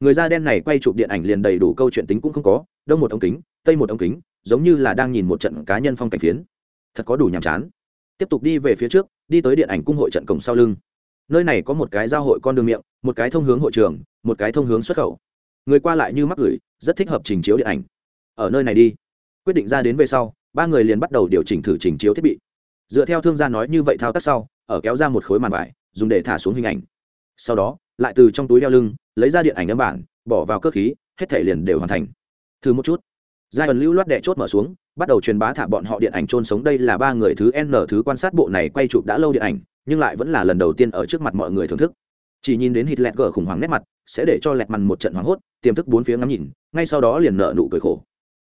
người da đen này quay chụp điện ảnh liền đầy đủ câu chuyện tính cũng không có, đông một ống kính, tây một ống kính, giống như là đang nhìn một trận cá nhân phong cảnh phiến. Thật có đủ nhàm chán. Tiếp tục đi về phía trước, đi tới điện ảnh cung hội trận cổng sau lưng. Nơi này có một cái giao hội con đường miệng, một cái thông hướng hội trường, một cái thông hướng xuất khẩu. Người qua lại như mắc gửi, rất thích hợp trình chiếu điện ảnh. Ở nơi này đi. Quyết định ra đến về sau, ba người liền bắt đầu điều chỉnh thử trình chiếu thiết bị. Dựa theo thương gia nói như vậy thao tác sau, ở kéo ra một khối màn vải, dùng để thả xuống hình ảnh. Sau đó lại từ trong túi đeo lưng, lấy ra điện ảnh âm bản, bỏ vào cơ khí, hết thể liền đều hoàn thành. Thử một chút. Giai ẩn lưu loát đệ chốt mở xuống, bắt đầu truyền bá thả bọn họ điện ảnh trôn sống. Đây là ba người thứ n thứ quan sát bộ này quay chụp đã lâu điện ảnh, nhưng lại vẫn là lần đầu tiên ở trước mặt mọi người thưởng thức. Chỉ nhìn đến hít lẹt gở khủng hoảng nét mặt, sẽ để cho lẹt mằn một trận hoảng hốt, tiềm thức bốn phía ngắm nhìn, ngay sau đó liền nợ nụ cười khổ.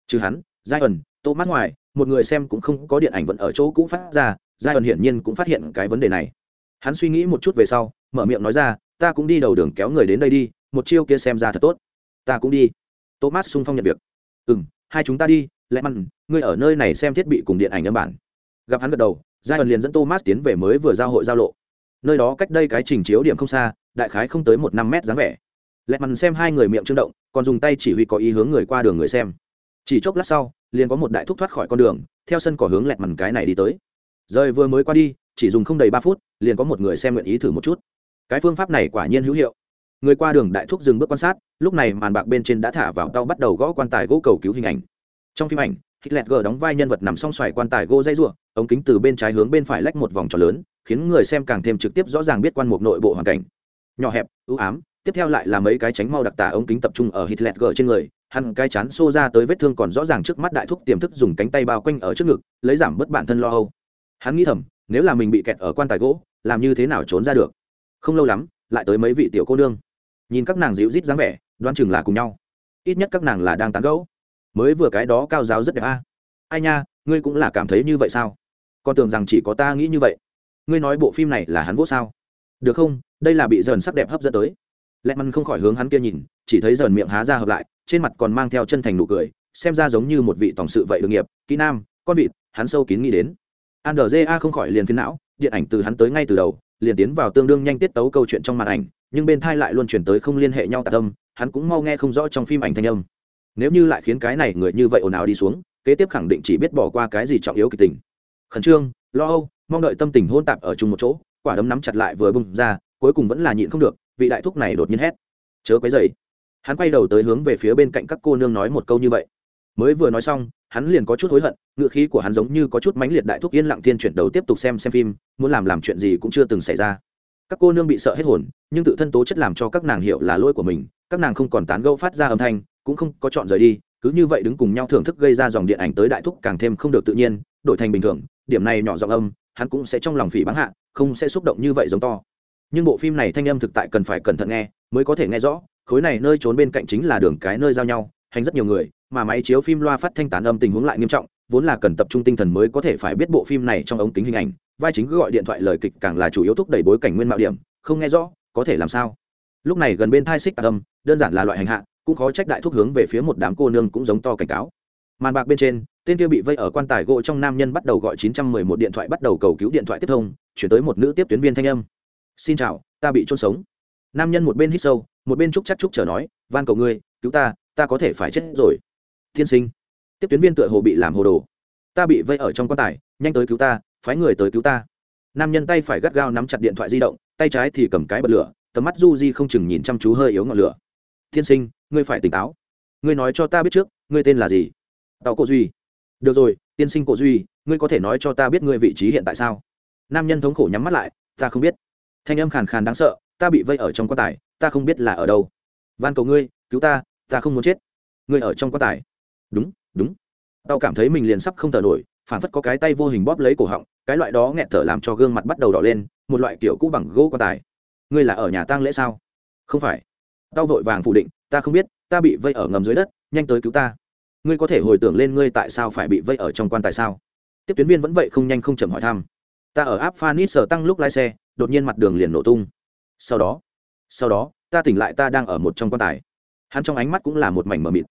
Trừ hắn giai ẩn tô mắt ngoài, một người xem cũng không có điện ảnh vẫn ở chỗ cũ phát ra giai ẩn hiển nhiên cũng phát hiện cái vấn đề này. Hắn suy nghĩ một chút về sau, mở miệng nói ra ta cũng đi đầu đường kéo người đến đây đi, một chiêu kia xem ra thật tốt. Ta cũng đi. Thomas sung phong nhận việc. Ừ m hai chúng ta đi lẽ mặn, ngươi ở nơi này xem thiết bị cùng điện ảnh âm bản. Gặp hắn gật đầu giai ẩn liền dẫn thomas tiến về mới vừa giao hội giao lộ. Nơi đó cách đây cái trình chiếu điểm không xa, đại khái không tới một năm mét dáng vẻ. Lẹ mặn xem hai người miệng trương động, còn dùng tay chỉ huy có ý hướng người qua đường người xem. Chỉ chốc lát sau, liền có một đại thúc thoát khỏi con đường, theo sân cỏ hướng lẹt mằn cái này đi tới. Rời vừa mới qua đi, chỉ dùng không đầy ba phút, liền có một người xem nguyện ý thử một chút cái phương pháp này quả nhiên hữu hiệu. Người qua đường đại thúc dừng bước quan sát, lúc này màn bạc bên trên đã thả vào tàu bắt đầu gõ quan tài gỗ cầu cứu hình ảnh. Trong phim ảnh, hitler g đóng vai nhân vật nằm song xoài quan tài gỗ dây ruộng, ống kính từ bên trái hướng bên phải lách một vòng tròn lớn, khiến người xem càng thêm trực tiếp rõ ràng biết quan mục nội bộ hoàn cảnh. Nhỏ hẹp, ưu ám, tiếp theo lại là mấy cái tránh mau đặc tả ống kính tập trung ở hitler g trên người, hắn cái chán xô ra tới vết thương còn rõ ràng trước mắt đại thúc tiềm thức dùng cánh tay bao quanh ở trước ngực, lấy giảm bớt bản thân lo âu. Hắn nghĩ thầm, nếu là mình bị kẹt ở quan tài gỗ, làm như thế nào trốn ra được? Không lâu lắm, lại tới mấy vị tiểu cô nương. Nhìn các nàng dịu rít dáng vẻ, đoán chừng là cùng nhau. Ít nhất các nàng là đang tán gẫu. Mới vừa cái đó cao giáo rất đẹp a. Ai nha, ngươi cũng là cảm thấy như vậy sao? Con tưởng rằng chỉ có ta nghĩ như vậy. Ngươi nói bộ phim này là hắn vỗ sao? Được không? Đây là bị dần sắc đẹp hấp dẫn tới. Lẹ măn không khỏi hướng hắn kia nhìn, chỉ thấy dần miệng há ra hợp lại, trên mặt còn mang theo chân thành nụ cười, xem ra giống như một vị tổng sự vậy được nghiệp, kỹ nam, con vịt, hắn sâu kín nghĩ đến. Andrja không khỏi liền phiến não, điện ảnh từ hắn tới ngay từ đầu liền tiến vào tương đương nhanh tiết tấu câu chuyện trong màn ảnh, nhưng bên thai lại luôn chuyển tới không liên hệ nhau tạc âm, hắn cũng mau nghe không rõ trong phim ảnh thanh âm. Nếu như lại khiến cái này người như vậy ồn ào đi xuống, kế tiếp khẳng định chỉ biết bỏ qua cái gì trọng yếu kịch tình. Khẩn trương, lo âu, mong đợi tâm tình hôn tạp ở chung một chỗ, quả đấm nắm chặt lại vừa bung ra, cuối cùng vẫn là nhịn không được, vị đại thúc này đột nhiên hét. Chớ quấy dậy hắn quay đầu tới hướng về phía bên cạnh các cô nương nói một câu như vậy mới vừa nói xong, hắn liền có chút hối hận, ngựa khí của hắn giống như có chút mãnh liệt đại thúc yên lặng thiên chuyển đầu tiếp tục xem xem phim, muốn làm làm chuyện gì cũng chưa từng xảy ra. Các cô nương bị sợ hết hồn, nhưng tự thân tố chất làm cho các nàng hiểu là lỗi của mình, các nàng không còn tán gẫu phát ra âm thanh, cũng không có chọn rời đi, cứ như vậy đứng cùng nhau thưởng thức gây ra dòng điện ảnh tới đại thúc càng thêm không được tự nhiên, đổi thành bình thường, điểm này nhỏ giọng âm, hắn cũng sẽ trong lòng phỉ báng hạ, không sẽ xúc động như vậy giống to. Nhưng bộ phim này thanh âm thực tại cần phải cẩn thận nghe, mới có thể nghe rõ, khối này nơi trốn bên cạnh chính là đường cái nơi giao nhau, hành rất nhiều người mà máy chiếu phim loa phát thanh tán âm tình huống lại nghiêm trọng, vốn là cần tập trung tinh thần mới có thể phải biết bộ phim này trong ống kính hình ảnh, vai chính cứ gọi điện thoại lời kịch càng là chủ yếu thúc đẩy bối cảnh nguyên mạo điểm, không nghe rõ, có thể làm sao? Lúc này gần bên thai xích tạc âm, đơn giản là loại hành hạ, cũng khó trách đại thúc hướng về phía một đám cô nương cũng giống to cảnh cáo. Màn bạc bên trên, tên kia bị vây ở quan tài gỗ trong nam nhân bắt đầu gọi 911 điện thoại, bắt đầu cầu cứu điện thoại tiếp thông, chuyển tới một nữ tiếp tuyến viên thanh âm. Xin chào, ta bị trôn sống. Nam nhân một bên hít sâu, một bên trúc chắc trúc chờ nói, van cầu ngươi, cứu ta ta có thể phải chết rồi. Thiên sinh. Tiếp tuyến viên tựa hồ bị làm hồ đồ. Ta bị vây ở trong quan tài, nhanh tới cứu ta, phái người tới cứu ta. Nam nhân tay phải gắt gao nắm chặt điện thoại di động, tay trái thì cầm cái bật lửa, tầm mắt du di không chừng nhìn chăm chú hơi yếu ngọn lửa. Thiên sinh, ngươi phải tỉnh táo. Ngươi nói cho ta biết trước, ngươi tên là gì? Tàu cổ duy. Được rồi, tiên sinh cổ duy, ngươi có thể nói cho ta biết ngươi vị trí hiện tại sao? Nam nhân thống khổ nhắm mắt lại, ta không biết. Thanh âm khàn khàn đáng sợ, ta bị vây ở trong quan tài, ta không biết là ở đâu. Van cầu ngươi, cứu ta ta không muốn chết. Ngươi ở trong quan tài đúng đúng. Tao cảm thấy mình liền sắp không thở nổi phản phất có cái tay vô hình bóp lấy cổ họng, cái loại đó nghẹt thở làm cho gương mặt bắt đầu đỏ lên, một loại kiểu cũ bằng gỗ quan tài. Ngươi là ở nhà tang lễ sao? Không phải. Tao vội vàng phủ định, ta không biết, ta bị vây ở ngầm dưới đất, nhanh tới cứu ta. Ngươi có thể hồi tưởng lên ngươi tại sao phải bị vây ở trong quan tài sao? Tiếp tuyến viên vẫn vậy không nhanh không chậm hỏi thăm. Ta ở áp phanis sở tăng lúc lái xe, đột nhiên mặt đường liền nổ tung. Sau đó sau đó, ta tỉnh lại ta đang ở một trong quan tài. Hắn trong ánh mắt cũng là một mảnh mờ mịt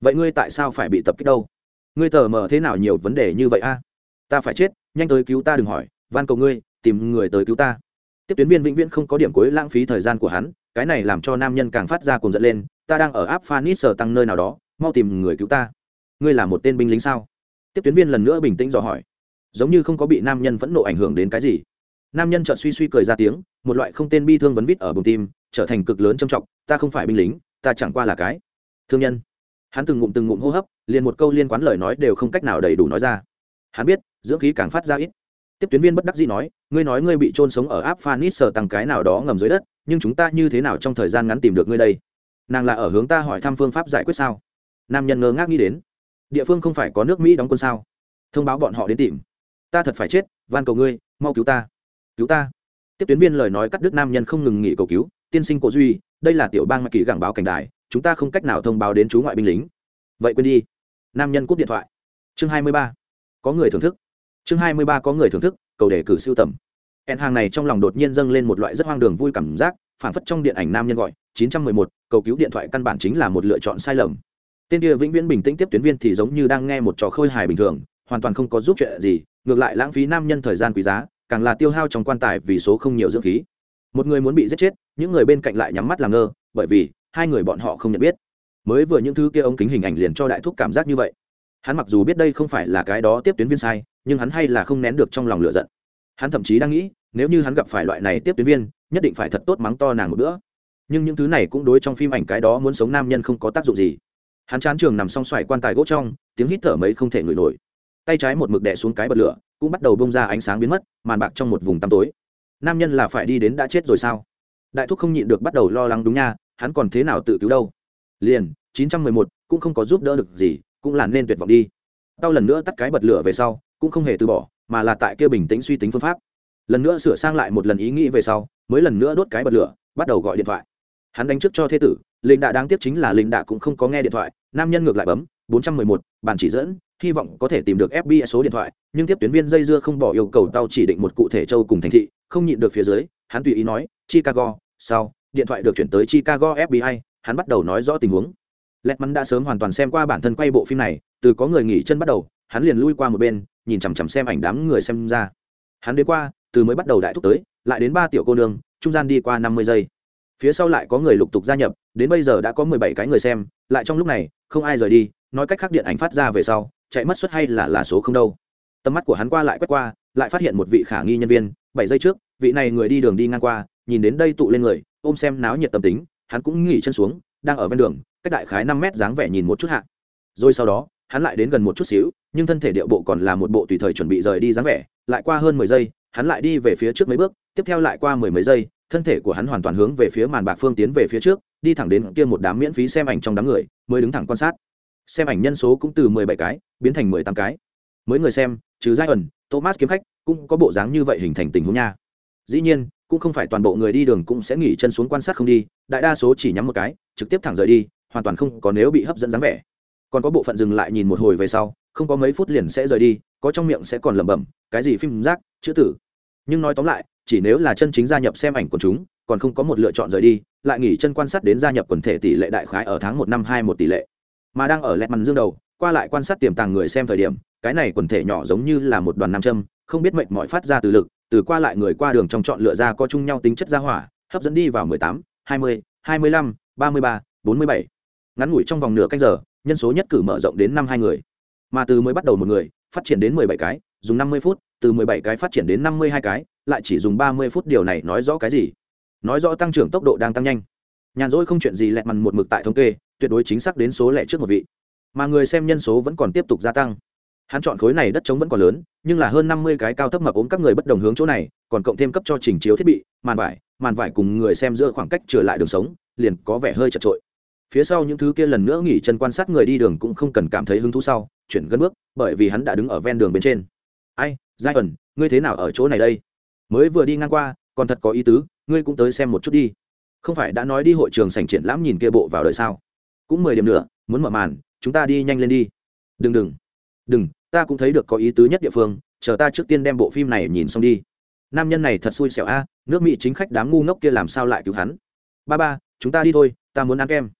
vậy ngươi tại sao phải bị tập kích đâu? Ngươi tờ mờ thế nào nhiều vấn đề như vậy a? Ta phải chết, nhanh tới cứu ta đừng hỏi, van cầu ngươi, tìm người tới cứu ta. Tiếp tuyến viên vĩnh viễn không có điểm cuối lãng phí thời gian của hắn, cái này làm cho nam nhân càng phát ra cồn dẫn lên, ta đang ở áp phanit sở tăng nơi nào đó, mau tìm người cứu ta. Ngươi là một tên binh lính sao? Tiếp tuyến viên lần nữa bình tĩnh dò hỏi. Giống như không có bị nam nhân phẫn nộ ảnh hưởng đến cái gì. Nam nhân chợt suy suy cười ra tiếng, một loại không tên bi thương vấn vít ở bụng tim, trở thành cực lớn trầm trọng, ta không phải binh lính, ta chẳng qua là cái thương nhân hắn từng ngụm từng ngụm hô hấp, liền một câu liên quan lời nói đều không cách nào đầy đủ nói ra. Hắn biết, dưỡng khí càng phát ra ít. Tiếp tuyến viên bất đắc dĩ nói, ngươi nói ngươi bị trôn sống ở áp phanit sờ tăng cái nào đó ngầm dưới đất, nhưng chúng ta như thế nào trong thời gian ngắn tìm được ngươi đây? Nàng là ở hướng ta hỏi thăm phương pháp giải quyết sao? Nam nhân ngơ ngác nghĩ đến. Địa phương không phải có nước mỹ đóng quân sao? Thông báo bọn họ đến tìm. Ta thật phải chết, van cầu ngươi, mau cứu ta. Cứu ta? Tiếp tuyến viên lời nói cắt đứt nam nhân không ngừng nghỉ cầu cứu tiên sinh cổ duy đây là tiểu bang mạc kỳ gẳng báo cảnh đài chúng ta không cách nào thông báo đến chú ngoại binh lính. Vậy quên đi. Nam nhân cúp điện thoại. Chương hai mươi ba. Có người thưởng thức. Chương hai mươi ba có người thưởng thức cầu đề cử siêu tầm. Hẹn hàng này trong lòng đột nhiên dâng lên một loại rất hoang đường vui cảm giác phản phất trong điện ảnh nam nhân gọi 911, cầu cứu điện thoại căn bản chính là một lựa chọn sai lầm. Tên kia vĩnh viễn bình tĩnh tiếp tuyến viên thì giống như đang nghe một trò khôi hài bình thường hoàn toàn không có giúp chuyện gì ngược lại lãng phí nam nhân thời gian quý giá càng là tiêu hao trong quan tài vì số không nhiều dưỡng khí một người muốn bị giết chết, những người bên cạnh lại nhắm mắt làm ngơ, bởi vì hai người bọn họ không nhận biết. Mới vừa những thứ kia ống kính hình ảnh liền cho đại thúc cảm giác như vậy. Hắn mặc dù biết đây không phải là cái đó tiếp tuyến viên sai, nhưng hắn hay là không nén được trong lòng lửa giận. Hắn thậm chí đang nghĩ, nếu như hắn gặp phải loại này tiếp tuyến viên, nhất định phải thật tốt mắng to nàng một bữa. Nhưng những thứ này cũng đối trong phim ảnh cái đó muốn sống nam nhân không có tác dụng gì. Hắn chán trường nằm song xoài quan tài gỗ trong, tiếng hít thở mấy không thể ngửi nổi. Tay trái một mực đè xuống cái bật lửa, cũng bắt đầu bông ra ánh sáng biến mất, màn bạc trong một vùng tăm tối nam nhân là phải đi đến đã chết rồi sao? Đại thúc không nhịn được bắt đầu lo lắng đúng nha hắn còn thế nào tự cứu đâu? Liền 911 cũng không có giúp đỡ được gì cũng là nên tuyệt vọng đi. Tao lần nữa tắt cái bật lửa về sau cũng không hề từ bỏ mà là tại kia bình tĩnh suy tính phương pháp. Lần nữa sửa sang lại một lần ý nghĩ về sau mới lần nữa đốt cái bật lửa bắt đầu gọi điện thoại. Hắn đánh trước cho thế tử linh đạ đáng tiếc chính là linh đạ cũng không có nghe điện thoại nam nhân ngược lại bấm 411, bàn chỉ dẫn hy vọng có thể tìm được fbi số điện thoại nhưng tiếp tuyến viên dây dưa không bỏ yêu cầu tao chỉ định một cụ thể châu cùng thành thị không nhịn được phía dưới, hắn tùy ý nói, chicago, sau, điện thoại được chuyển tới chicago fbi hắn bắt đầu nói rõ tình huống. Lẹt mắn đã sớm hoàn toàn xem qua bản thân quay bộ phim này, từ có người nghỉ chân bắt đầu, hắn liền lui qua một bên, nhìn chằm chằm xem ảnh đám người xem ra. Hắn đến qua, từ mới bắt đầu đại thúc tới, lại đến ba tiểu cô nương, trung gian đi qua năm mươi giây. Phía sau lại có người lục tục gia nhập, đến bây giờ đã có mười bảy cái người xem, lại trong lúc này, không ai rời đi, nói cách khác điện ảnh phát ra về sau, chạy mất suất hay là là số không đâu. Tầm mắt của hắn qua lại quét qua, lại phát hiện một vị khả nghi nhân viên bảy giây trước, vị này người đi đường đi ngang qua, nhìn đến đây tụ lên người, ôm xem náo nhiệt tâm tính, hắn cũng nghỉ chân xuống, đang ở ven đường, cách đại khái năm mét dáng vẻ nhìn một chút hạ. Rồi sau đó, hắn lại đến gần một chút xíu, nhưng thân thể điệu bộ còn là một bộ tùy thời chuẩn bị rời đi dáng vẻ, lại qua hơn mười giây, hắn lại đi về phía trước mấy bước, tiếp theo lại qua mười mấy giây, thân thể của hắn hoàn toàn hướng về phía màn bạc phương tiến về phía trước, đi thẳng đến kia một đám miễn phí xem ảnh trong đám người, mới đứng thẳng quan sát. Xem ảnh nhân số cũng từ mười bảy cái, biến thành mười tám cái. Mới người xem trừ giai ẩn, thomas kiếm khách cũng có bộ dáng như vậy hình thành tình huống nha. Dĩ nhiên, cũng không phải toàn bộ người đi đường cũng sẽ nghỉ chân xuống quan sát không đi, đại đa số chỉ nhắm một cái, trực tiếp thẳng rời đi, hoàn toàn không có nếu bị hấp dẫn dáng vẻ. Còn có bộ phận dừng lại nhìn một hồi về sau, không có mấy phút liền sẽ rời đi, có trong miệng sẽ còn lẩm bẩm, cái gì phim rác, chữ tử. Nhưng nói tóm lại, chỉ nếu là chân chính gia nhập xem ảnh của chúng, còn không có một lựa chọn rời đi, lại nghỉ chân quan sát đến gia nhập quần thể tỷ lệ đại khái ở tháng một năm hai một tỷ lệ. Mà đang ở lẹt mằn dương đầu, qua lại quan sát tiềm tàng người xem thời điểm cái này quần thể nhỏ giống như là một đoàn nam châm, không biết mệnh mọi phát ra từ lực, từ qua lại người qua đường trong chọn lựa ra có chung nhau tính chất gia hỏa, hấp dẫn đi vào mười tám, hai mươi hai mươi lăm, ba mươi ba, bốn mươi bảy. Ngắn ngủi trong vòng nửa canh giờ, nhân số nhất cử mở rộng đến năm hai người. Mà từ mới bắt đầu một người, phát triển đến mười bảy cái, dùng năm mươi phút, từ mười bảy cái phát triển đến năm mươi hai cái, lại chỉ dùng ba mươi phút, điều này nói rõ cái gì? Nói rõ tăng trưởng tốc độ đang tăng nhanh. Nhàn rỗi không chuyện gì lẹt mằn một mực tại thống kê, tuyệt đối chính xác đến số lẻ trước một vị. Mà người xem nhân số vẫn còn tiếp tục gia tăng hắn chọn khối này đất trống vẫn còn lớn, nhưng là hơn năm mươi cái cao thấp mập ốm các người bất đồng hướng chỗ này, còn cộng thêm cấp cho trình chiếu thiết bị, màn vải màn vải cùng người xem giữa khoảng cách trở lại đường sống, liền có vẻ hơi chật trội phía sau những thứ kia lần nữa nghỉ chân quan sát người đi đường cũng không cần cảm thấy hứng thú sau, chuyển gân bước, bởi vì hắn đã đứng ở ven đường bên trên. Ai giai ẩn ngươi thế nào ở chỗ này đây? Mới vừa đi ngang qua, còn thật có ý tứ, ngươi cũng tới xem một chút đi. Không phải đã nói đi hội trường sảnh triển lãm nhìn kia bộ vào đời sao? Cũng mười điểm nữa, muốn mở màn, chúng ta đi nhanh lên đi. Đừng đừng đừng ta cũng thấy được có ý tứ nhất địa phương, chờ ta trước tiên đem bộ phim này nhìn xong đi. Nam nhân này thật xui xẻo a, nước mỹ chính khách đám ngu ngốc kia làm sao lại cứu hắn? Ba ba, chúng ta đi thôi, ta muốn ăn kem.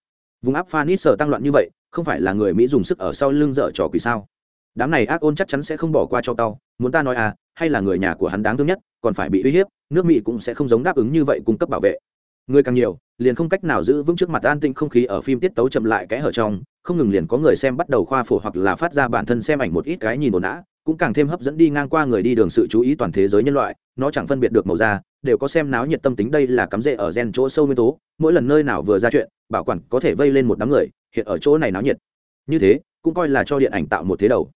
Vùng áp phanis sở tăng loạn như vậy, không phải là người mỹ dùng sức ở sau lưng dở trò quỷ sao? Đám này ác ôn chắc chắn sẽ không bỏ qua cho tao, muốn ta nói à hay là người nhà của hắn đáng thương nhất, còn phải bị uy hiếp, nước mỹ cũng sẽ không giống đáp ứng như vậy cung cấp bảo vệ. Người càng nhiều liền không cách nào giữ vững trước mặt an tĩnh không khí ở phim tiết tấu chậm lại kẽ hở trong, không ngừng liền có người xem bắt đầu khoa phổ hoặc là phát ra bản thân xem ảnh một ít cái nhìn ồn ã cũng càng thêm hấp dẫn đi ngang qua người đi đường sự chú ý toàn thế giới nhân loại, nó chẳng phân biệt được màu da, đều có xem náo nhiệt tâm tính đây là cắm rễ ở gen chỗ sâu nguyên tố, mỗi lần nơi nào vừa ra chuyện, bảo quản có thể vây lên một đám người, hiện ở chỗ này náo nhiệt. Như thế, cũng coi là cho điện ảnh tạo một thế đầu.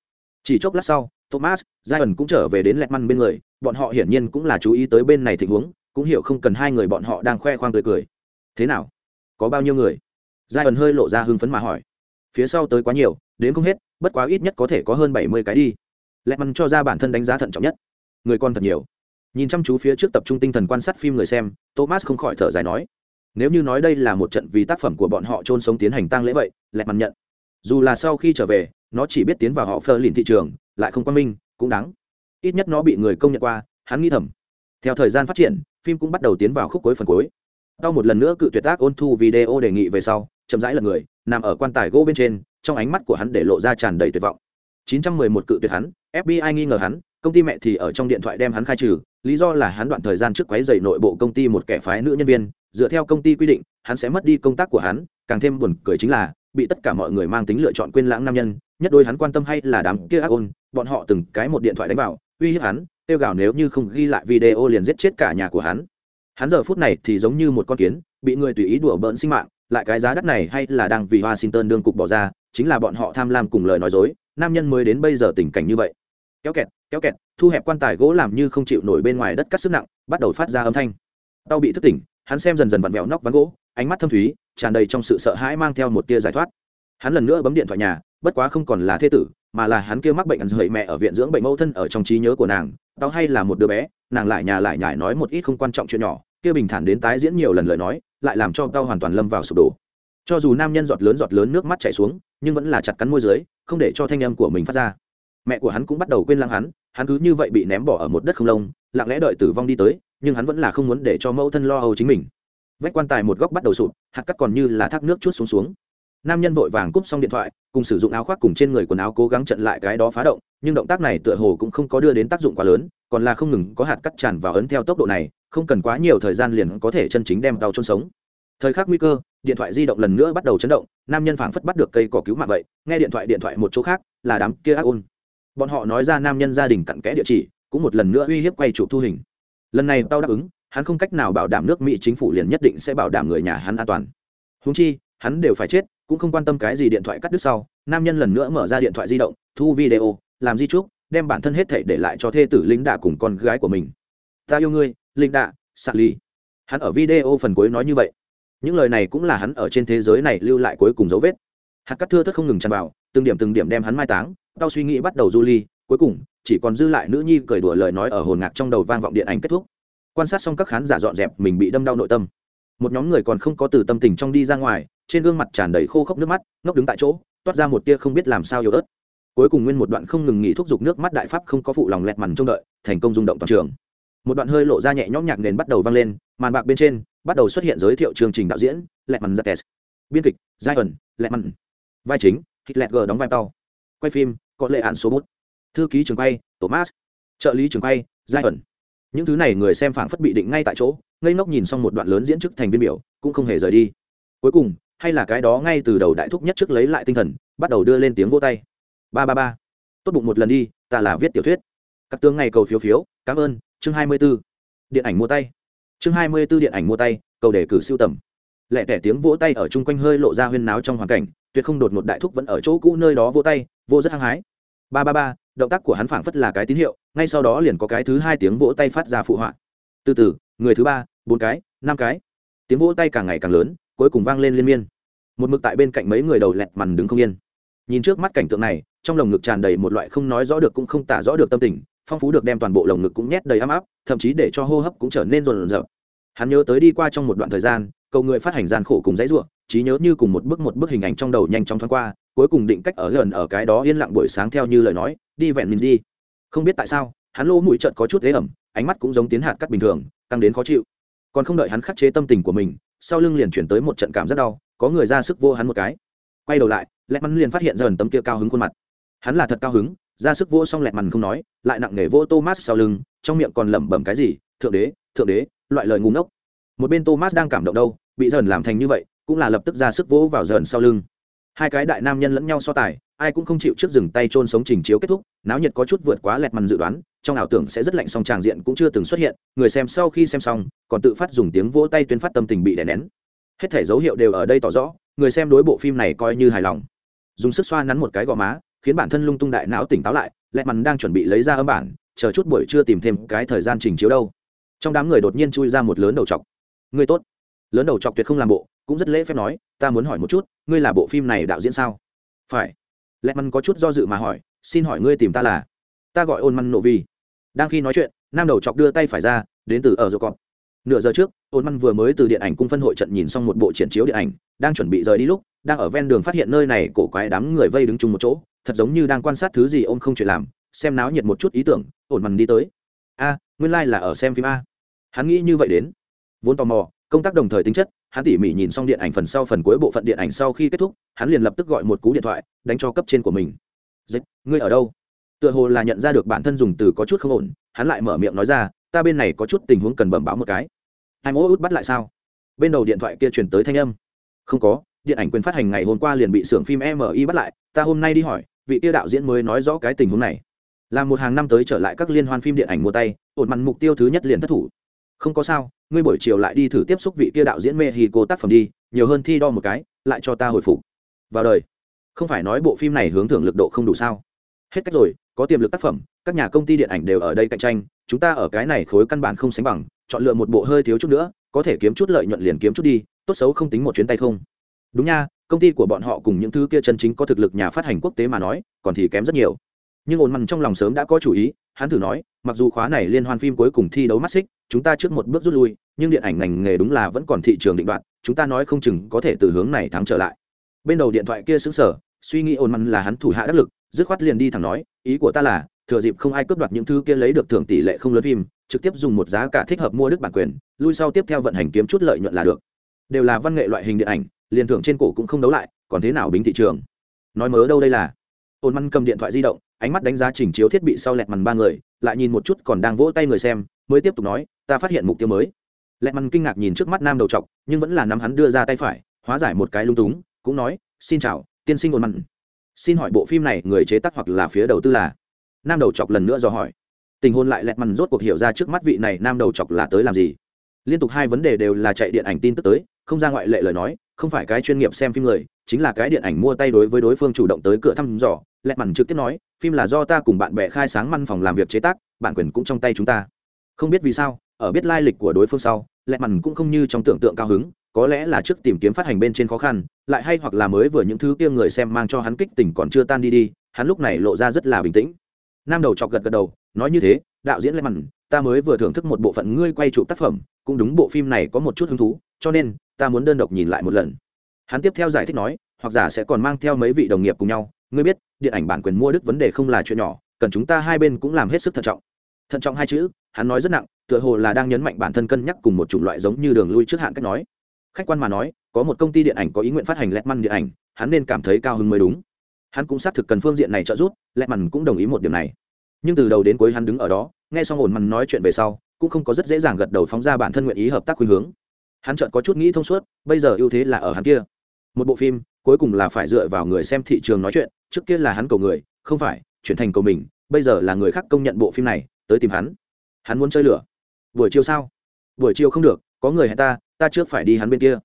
Chỉ chốc lát sau, thomas, zion cũng trở về đến lẹt măn bên người, bọn họ hiển nhiên cũng là chú ý tới bên này tình huống, cũng hiểu không cần hai người bọn họ đang khoe khoang tươi cười thế nào? Có bao nhiêu người? Giai ẩn hơi lộ ra hưng phấn mà hỏi. Phía sau tới quá nhiều, đến không hết, bất quá ít nhất có thể có hơn bảy mươi cái đi. Lẹ mắn cho ra bản thân đánh giá thận trọng nhất. Người con thật nhiều. Nhìn chăm chú phía trước tập trung tinh thần quan sát phim người xem, thomas không khỏi thở dài nói. Nếu như nói đây là một trận vì tác phẩm của bọn họ trôn sống tiến hành tăng lễ vậy lẹ mắn nhận. Dù là sau khi trở về, nó chỉ biết tiến vào họ phơ lìn thị trường, lại không quan minh, cũng đáng. Ít nhất nó bị người công nhận qua, hắn nghĩ thầm. Theo thời gian phát triển, phim cũng bắt đầu tiến vào khúc cuối phần cuối tao một lần nữa cự tuyệt tác ôn thu video đề nghị về sau, chậm rãi là người, nằm ở quan tài gỗ bên trên, trong ánh mắt của hắn để lộ ra tràn đầy tuyệt vọng. 911 cự tuyệt hắn fbi nghi ngờ hắn, công ty mẹ thì ở trong điện thoại đem hắn khai trừ, lý do là hắn đoạn thời gian trước quấy dày nội bộ công ty một kẻ phái nữ nhân viên, dựa theo công ty quy định, hắn sẽ mất đi công tác của hắn, càng thêm buồn cười chính là, bị tất cả mọi người mang tính lựa chọn quên lãng nam nhân, nhất đôi hắn quan tâm hay là đám kia ác ôn, bọn họ từng cái một điện thoại đánh vào, uy hiếp hắn tiêu gào nếu như không ghi lại video liền giết chết cả nhà của hắn hắn giờ phút này thì giống như một con kiến, bị người tùy ý đùa bỡn sinh mạng, lại cái giá đắt này hay là đang vì washington đương cục bỏ ra, chính là bọn họ tham lam cùng lời nói dối, nam nhân mới đến bây giờ tình cảnh như vậy. Kéo kẹt kéo kẹt, thu hẹp quan tài gỗ làm như không chịu nổi bên ngoài đất cắt sức nặng, bắt đầu phát ra âm thanh. Tao bị thức tỉnh, hắn xem dần dần vặn vẹo nóc ván gỗ, ánh mắt thâm thúy, tràn đầy trong sự sợ hãi mang theo một tia giải thoát. Hắn lần nữa bấm điện thoại nhà, bất quá không còn là thế tử, mà là hắn kia mắc bệnh ăn rời mẹ ở viện dưỡng bệnh mẫu thân ở trong trí nhớ của nàng, tao hay là một đứa bé, nàng lại nhà lại nhải nói một ít không quan trọng chuyện nhỏ kia bình thản đến tái diễn nhiều lần lời nói, lại làm cho cao hoàn toàn lâm vào sụp đổ. Cho dù nam nhân giọt lớn giọt lớn nước mắt chảy xuống, nhưng vẫn là chặt cắn môi dưới, không để cho thanh âm của mình phát ra. Mẹ của hắn cũng bắt đầu quên lăng hắn hắn cứ như vậy bị ném bỏ ở một đất không lông, lặng lẽ đợi tử vong đi tới, nhưng hắn vẫn là không muốn để cho mẫu thân lo âu chính mình. Vách quan tài một góc bắt đầu sụp, hạt cắt còn như là thác nước chút xuống xuống. Nam nhân vội vàng cúp xong điện thoại, cùng sử dụng áo khoác cùng trên người quần áo cố gắng chặn lại cái đó phá động, nhưng động tác này tựa hồ cũng không có đưa đến tác dụng quá lớn, còn là không ngừng có hạt cắt tràn vào ấn theo tốc độ này không cần quá nhiều thời gian liền có thể chân chính đem tàu trôn sống. Thời khắc nguy cơ, điện thoại di động lần nữa bắt đầu chấn động, nam nhân phảng phất bắt được cây cỏ cứu mạng vậy, nghe điện thoại điện thoại một chỗ khác, là đám kia ác ôn. Bọn họ nói ra nam nhân gia đình cặn kẽ địa chỉ, cũng một lần nữa uy hiếp quay chụp thu hình. Lần này tao đáp ứng, hắn không cách nào bảo đảm nước mỹ chính phủ liền nhất định sẽ bảo đảm người nhà hắn an toàn. Húng chi, hắn đều phải chết, cũng không quan tâm cái gì điện thoại cắt đứt sau, nam nhân lần nữa mở ra điện thoại di động, thu video, làm di trúc đem bản thân hết thể để lại cho thê tử lính đạ cùng con gái của mình. Ta yêu ngươi linh đạ, sạc ly hắn ở video phần cuối nói như vậy. Những lời này cũng là hắn ở trên thế giới này lưu lại cuối cùng dấu vết. Hạt cắt thưa thất không ngừng tràn vào, từng điểm từng điểm đem hắn mai táng, tao suy nghĩ bắt đầu du ly, cuối cùng, chỉ còn dư lại nữ nhi cười đùa lời nói ở hồn ngạc trong đầu vang vọng điện ảnh kết thúc. Quan sát xong các khán giả dọn dẹp, mình bị đâm đau nội tâm. Một nhóm người còn không có từ tâm tình trong đi ra ngoài, trên gương mặt tràn đầy khô khốc nước mắt, ngốc đứng tại chỗ, toát ra một tia không biết làm sao yếu ớt. Cuối cùng nguyên một đoạn không ngừng nghỉ thúc giục nước mắt đại pháp không có phụ lòng lẹt mằn trông đợi, thành công rung động toàn trường một đoạn hơi lộ ra nhẹ nhõm nhạc nền bắt đầu vang lên, màn bạc bên trên bắt đầu xuất hiện giới thiệu chương trình đạo diễn lẹt mằn giặc biên kịch giai ẩn lẹt mằn vai chính, hitler g đóng vai tàu quay phim, có lệ hạn số bút thư ký trường quay, thomas. Trợ lý trường quay giai ẩn những thứ này người xem phảng phất bị định ngay tại chỗ, ngây ngốc nhìn xong một đoạn lớn diễn chức thành viên biểu, cũng không hề rời đi. Cuối cùng, hay là cái đó ngay từ đầu đại thúc nhất trước lấy lại tinh thần, bắt đầu đưa lên tiếng vô tay. Ba ba ba. Tốt bụng một lần đi, ta là viết tiểu thuyết. Các tướng ngày cầu phiếu phiếu, cảm ơn chương hai mươi 24. điện ảnh mua tay. Chương hai mươi 24 điện ảnh mua tay, cầu đề cử siêu tầm. Lẹ tẻ tiếng vỗ tay ở chung quanh hơi lộ ra huyên náo trong hoàn cảnh, tuyệt không đột ngột đại thúc vẫn ở chỗ cũ nơi đó vỗ tay, vô rất hăng hái. Ba ba ba, động tác của hắn phảng phất là cái tín hiệu, ngay sau đó liền có cái thứ hai tiếng vỗ tay phát ra phụ họa. Từ từ, người thứ ba, bốn cái, năm cái. Tiếng vỗ tay càng ngày càng lớn, cuối cùng vang lên liên miên. Một mực tại bên cạnh mấy người đầu lẹt mằn đứng không yên. Nhìn trước mắt cảnh tượng này, trong lồng ngực tràn đầy một loại không nói rõ được cũng không tả rõ được tâm tình phong phú được đem toàn bộ lồng ngực cũng nhét đầy ấm áp, thậm chí để cho hô hấp cũng trở nên rộn rợp hắn nhớ tới đi qua trong một đoạn thời gian, cầu người phát hành gian khổ cùng dãy ruộng, trí nhớ như cùng một bức một bức hình ảnh trong đầu nhanh chóng thoáng qua, cuối cùng định cách ở gần ở cái đó yên lặng buổi sáng theo như lời nói, đi vẹn mình đi. Không biết tại sao, hắn lỗ mũi trận có chút thế ẩm, ánh mắt cũng giống tiến hạt cắt bình thường tăng đến khó chịu. Còn không đợi hắn khắc chế tâm tình của mình, sau lưng liền chuyển tới một trận cảm rất đau, có người ra sức vô hắn một cái. Quay đầu lại lẹ mắn liền phát hiện dần tấm kia cao hứng khuôn mặt. Hắn là thật cao hứng ra sức vô xong lẹt mằn không nói, lại nặng nề vô thomas sau lưng, trong miệng còn lẩm bẩm cái gì, thượng đế thượng đế, loại lời ngu ngốc. Một bên thomas đang cảm động đâu, bị dần làm thành như vậy, cũng là lập tức ra sức vỗ vào dần sau lưng. Hai cái đại nam nhân lẫn nhau so tài, ai cũng không chịu trước dừng tay trôn sống trình chiếu kết thúc, náo nhiệt có chút vượt quá lẹt mằn dự đoán, trong ảo tưởng sẽ rất lạnh song tràng diện cũng chưa từng xuất hiện, người xem sau khi xem xong, còn tự phát dùng tiếng vỗ tay tuyên phát tâm tình bị đè nén. Hết thể dấu hiệu đều ở đây tỏ rõ, người xem đối bộ phim này coi như hài lòng. Dùng sức xoa nắn một cái gò má khiến bản thân lung tung đại não tỉnh táo lại, lẹ mằn đang chuẩn bị lấy ra âm bản, chờ chút buổi chưa tìm thêm cái thời gian trình chiếu đâu. Trong đám người đột nhiên chui ra một lớn đầu chọc. Người tốt. Lớn đầu chọc tuyệt không làm bộ, cũng rất lễ phép nói, ta muốn hỏi một chút, ngươi là bộ phim này đạo diễn sao? Phải. Lẹ mằn có chút do dự mà hỏi, xin hỏi ngươi tìm ta là? Ta gọi ôn măn nộ vi đang khi nói chuyện, nam đầu chọc đưa tay phải ra, đến từ ở dô cọp. Nửa giờ trước, ôn măn vừa mới từ điện ảnh cung phân hội trận nhìn xong một bộ triển chiếu điện ảnh, đang chuẩn bị rời đi lúc, đang ở ven đường phát hiện nơi này cổ quái đám người vây đứng chung một chỗ thật giống như đang quan sát thứ gì ôm không chuyện làm, xem náo nhiệt một chút ý tưởng, ổn mằn đi tới. A, nguyên lai、like、là ở xem phim a. Hắn nghĩ như vậy đến. Vốn tò mò, công tác đồng thời tính chất, hắn tỉ mỉ nhìn xong điện ảnh phần sau phần cuối bộ phận điện ảnh sau khi kết thúc, hắn liền lập tức gọi một cú điện thoại, đánh cho cấp trên của mình. Dịch, ngươi ở đâu? Tựa hồ là nhận ra được bản thân dùng từ có chút không ổn, hắn lại mở miệng nói ra, ta bên này có chút tình huống cần bẩm báo một cái. Hai mỗ út bắt lại sao? Bên đầu điện thoại kia chuyển tới thanh âm. Không có điện ảnh quyền phát hành ngày hôm qua liền bị xưởng phim mi bắt lại, ta hôm nay đi hỏi, vị tiêu đạo diễn mới nói rõ cái tình huống này. Là một hàng năm tới trở lại các liên hoan phim điện ảnh mua tay, ổn mặn mục tiêu thứ nhất liền thất thủ. Không có sao, ngươi buổi chiều lại đi thử tiếp xúc vị kia đạo diễn mê hì cô tác phẩm đi, nhiều hơn thi đo một cái, lại cho ta hồi phục. Vào đời. Không phải nói bộ phim này hướng thưởng lực độ không đủ sao? Hết cách rồi, có tiềm lực tác phẩm, các nhà công ty điện ảnh đều ở đây cạnh tranh, chúng ta ở cái này khối căn bản không sánh bằng, chọn lựa một bộ hơi thiếu chút nữa, có thể kiếm chút lợi nhuận liền kiếm chút đi, tốt xấu không tính một chuyến tay không đúng nha, công ty của bọn họ cùng những thứ kia chân chính có thực lực nhà phát hành quốc tế mà nói, còn thì kém rất nhiều. Nhưng ổn mặn trong lòng sớm đã có chủ ý, hắn thử nói, mặc dù khóa này liên hoan phim cuối cùng thi đấu mắt xích, chúng ta trước một bước rút lui, nhưng điện ảnh ngành nghề đúng là vẫn còn thị trường định đoạn chúng ta nói không chừng có thể từ hướng này thắng trở lại. Bên đầu điện thoại kia xứng sở suy nghĩ ổn mặn là hắn thủ hạ đắc lực, dứt khoát liền đi thẳng nói, ý của ta là, thừa dịp không ai cướp đoạt những thứ kia lấy được thưởng tỷ lệ không lớn phim, trực tiếp dùng một giá cả thích hợp mua đức bản quyền, lui sau tiếp theo vận hành kiếm chút lợi nhuận là được. Đều là văn nghệ loại hình điện ảnh liền thưởng trên cổ cũng không đấu lại, còn thế nào bính thị trường? Nói mớ đâu đây là? Ôn măn cầm điện thoại di động, ánh mắt đánh giá chỉnh chiếu thiết bị sau lẹt mằn ba người, lại nhìn một chút còn đang vỗ tay người xem, mới tiếp tục nói, ta phát hiện mục tiêu mới. Lẹt mằn kinh ngạc nhìn trước mắt nam đầu trọc nhưng vẫn là nắm hắn đưa ra tay phải, hóa giải một cái lung túng, cũng nói, xin chào, tiên sinh ôn măn. Xin hỏi bộ phim này người chế tác hoặc là phía đầu tư là? Nam đầu chọc lần nữa do hỏi. Tình hôn lại lẹt mằn rốt cuộc hiểu ra trước mắt vị này nam đầu chọc là tới làm gì liên tục hai vấn đề đều là chạy điện ảnh tin tức tới, không ra ngoại lệ lời nói, không phải cái chuyên nghiệp xem phim người, chính là cái điện ảnh mua tay đối với đối phương chủ động tới cửa thăm dò. Lẹt mằn trực tiếp nói, phim là do ta cùng bạn bè khai sáng văn phòng làm việc chế tác, bản quyền cũng trong tay chúng ta. Không biết vì sao, ở biết lai lịch của đối phương sau, lẹt mằn cũng không như trong tưởng tượng cao hứng, có lẽ là trước tìm kiếm phát hành bên trên khó khăn, lại hay hoặc là mới vừa những thứ kia người xem mang cho hắn kích tỉnh còn chưa tan đi đi, hắn lúc này lộ ra rất là bình tĩnh. Nam đầu chọc gật gật đầu, nói như thế, đạo diễn lẹt mằn ta mới vừa thưởng thức một bộ phận ngươi quay chụp tác phẩm, cũng đúng bộ phim này có một chút hứng thú, cho nên ta muốn đơn độc nhìn lại một lần. Hắn tiếp theo giải thích nói, hoặc giả sẽ còn mang theo mấy vị đồng nghiệp cùng nhau, ngươi biết, điện ảnh bản quyền mua đức vấn đề không là chuyện nhỏ, cần chúng ta hai bên cũng làm hết sức thận trọng. Thận trọng hai chữ, hắn nói rất nặng, tựa hồ là đang nhấn mạnh bản thân cân nhắc cùng một chủng loại giống như đường lui trước hạn cách nói. Khách quan mà nói, có một công ty điện ảnh có ý nguyện phát hành lẹt măn điện ảnh, hắn nên cảm thấy cao hứng mới đúng. Hắn cũng xác thực cần phương diện này trợ giúp lẹt măn cũng đồng ý một điểm này. Nhưng từ đầu đến cuối hắn đứng ở đó nghe xong ổn mặn nói chuyện về sau, cũng không có rất dễ dàng gật đầu phóng ra bản thân nguyện ý hợp tác khuyên hướng. Hắn chợt có chút nghĩ thông suốt, bây giờ ưu thế là ở hắn kia. Một bộ phim, cuối cùng là phải dựa vào người xem thị trường nói chuyện, trước kia là hắn cầu người, không phải, chuyển thành cầu mình, bây giờ là người khác công nhận bộ phim này, tới tìm hắn. Hắn muốn chơi lửa. Buổi chiều sao? Buổi chiều không được, có người hẹn ta ta trước phải đi hắn bên kia.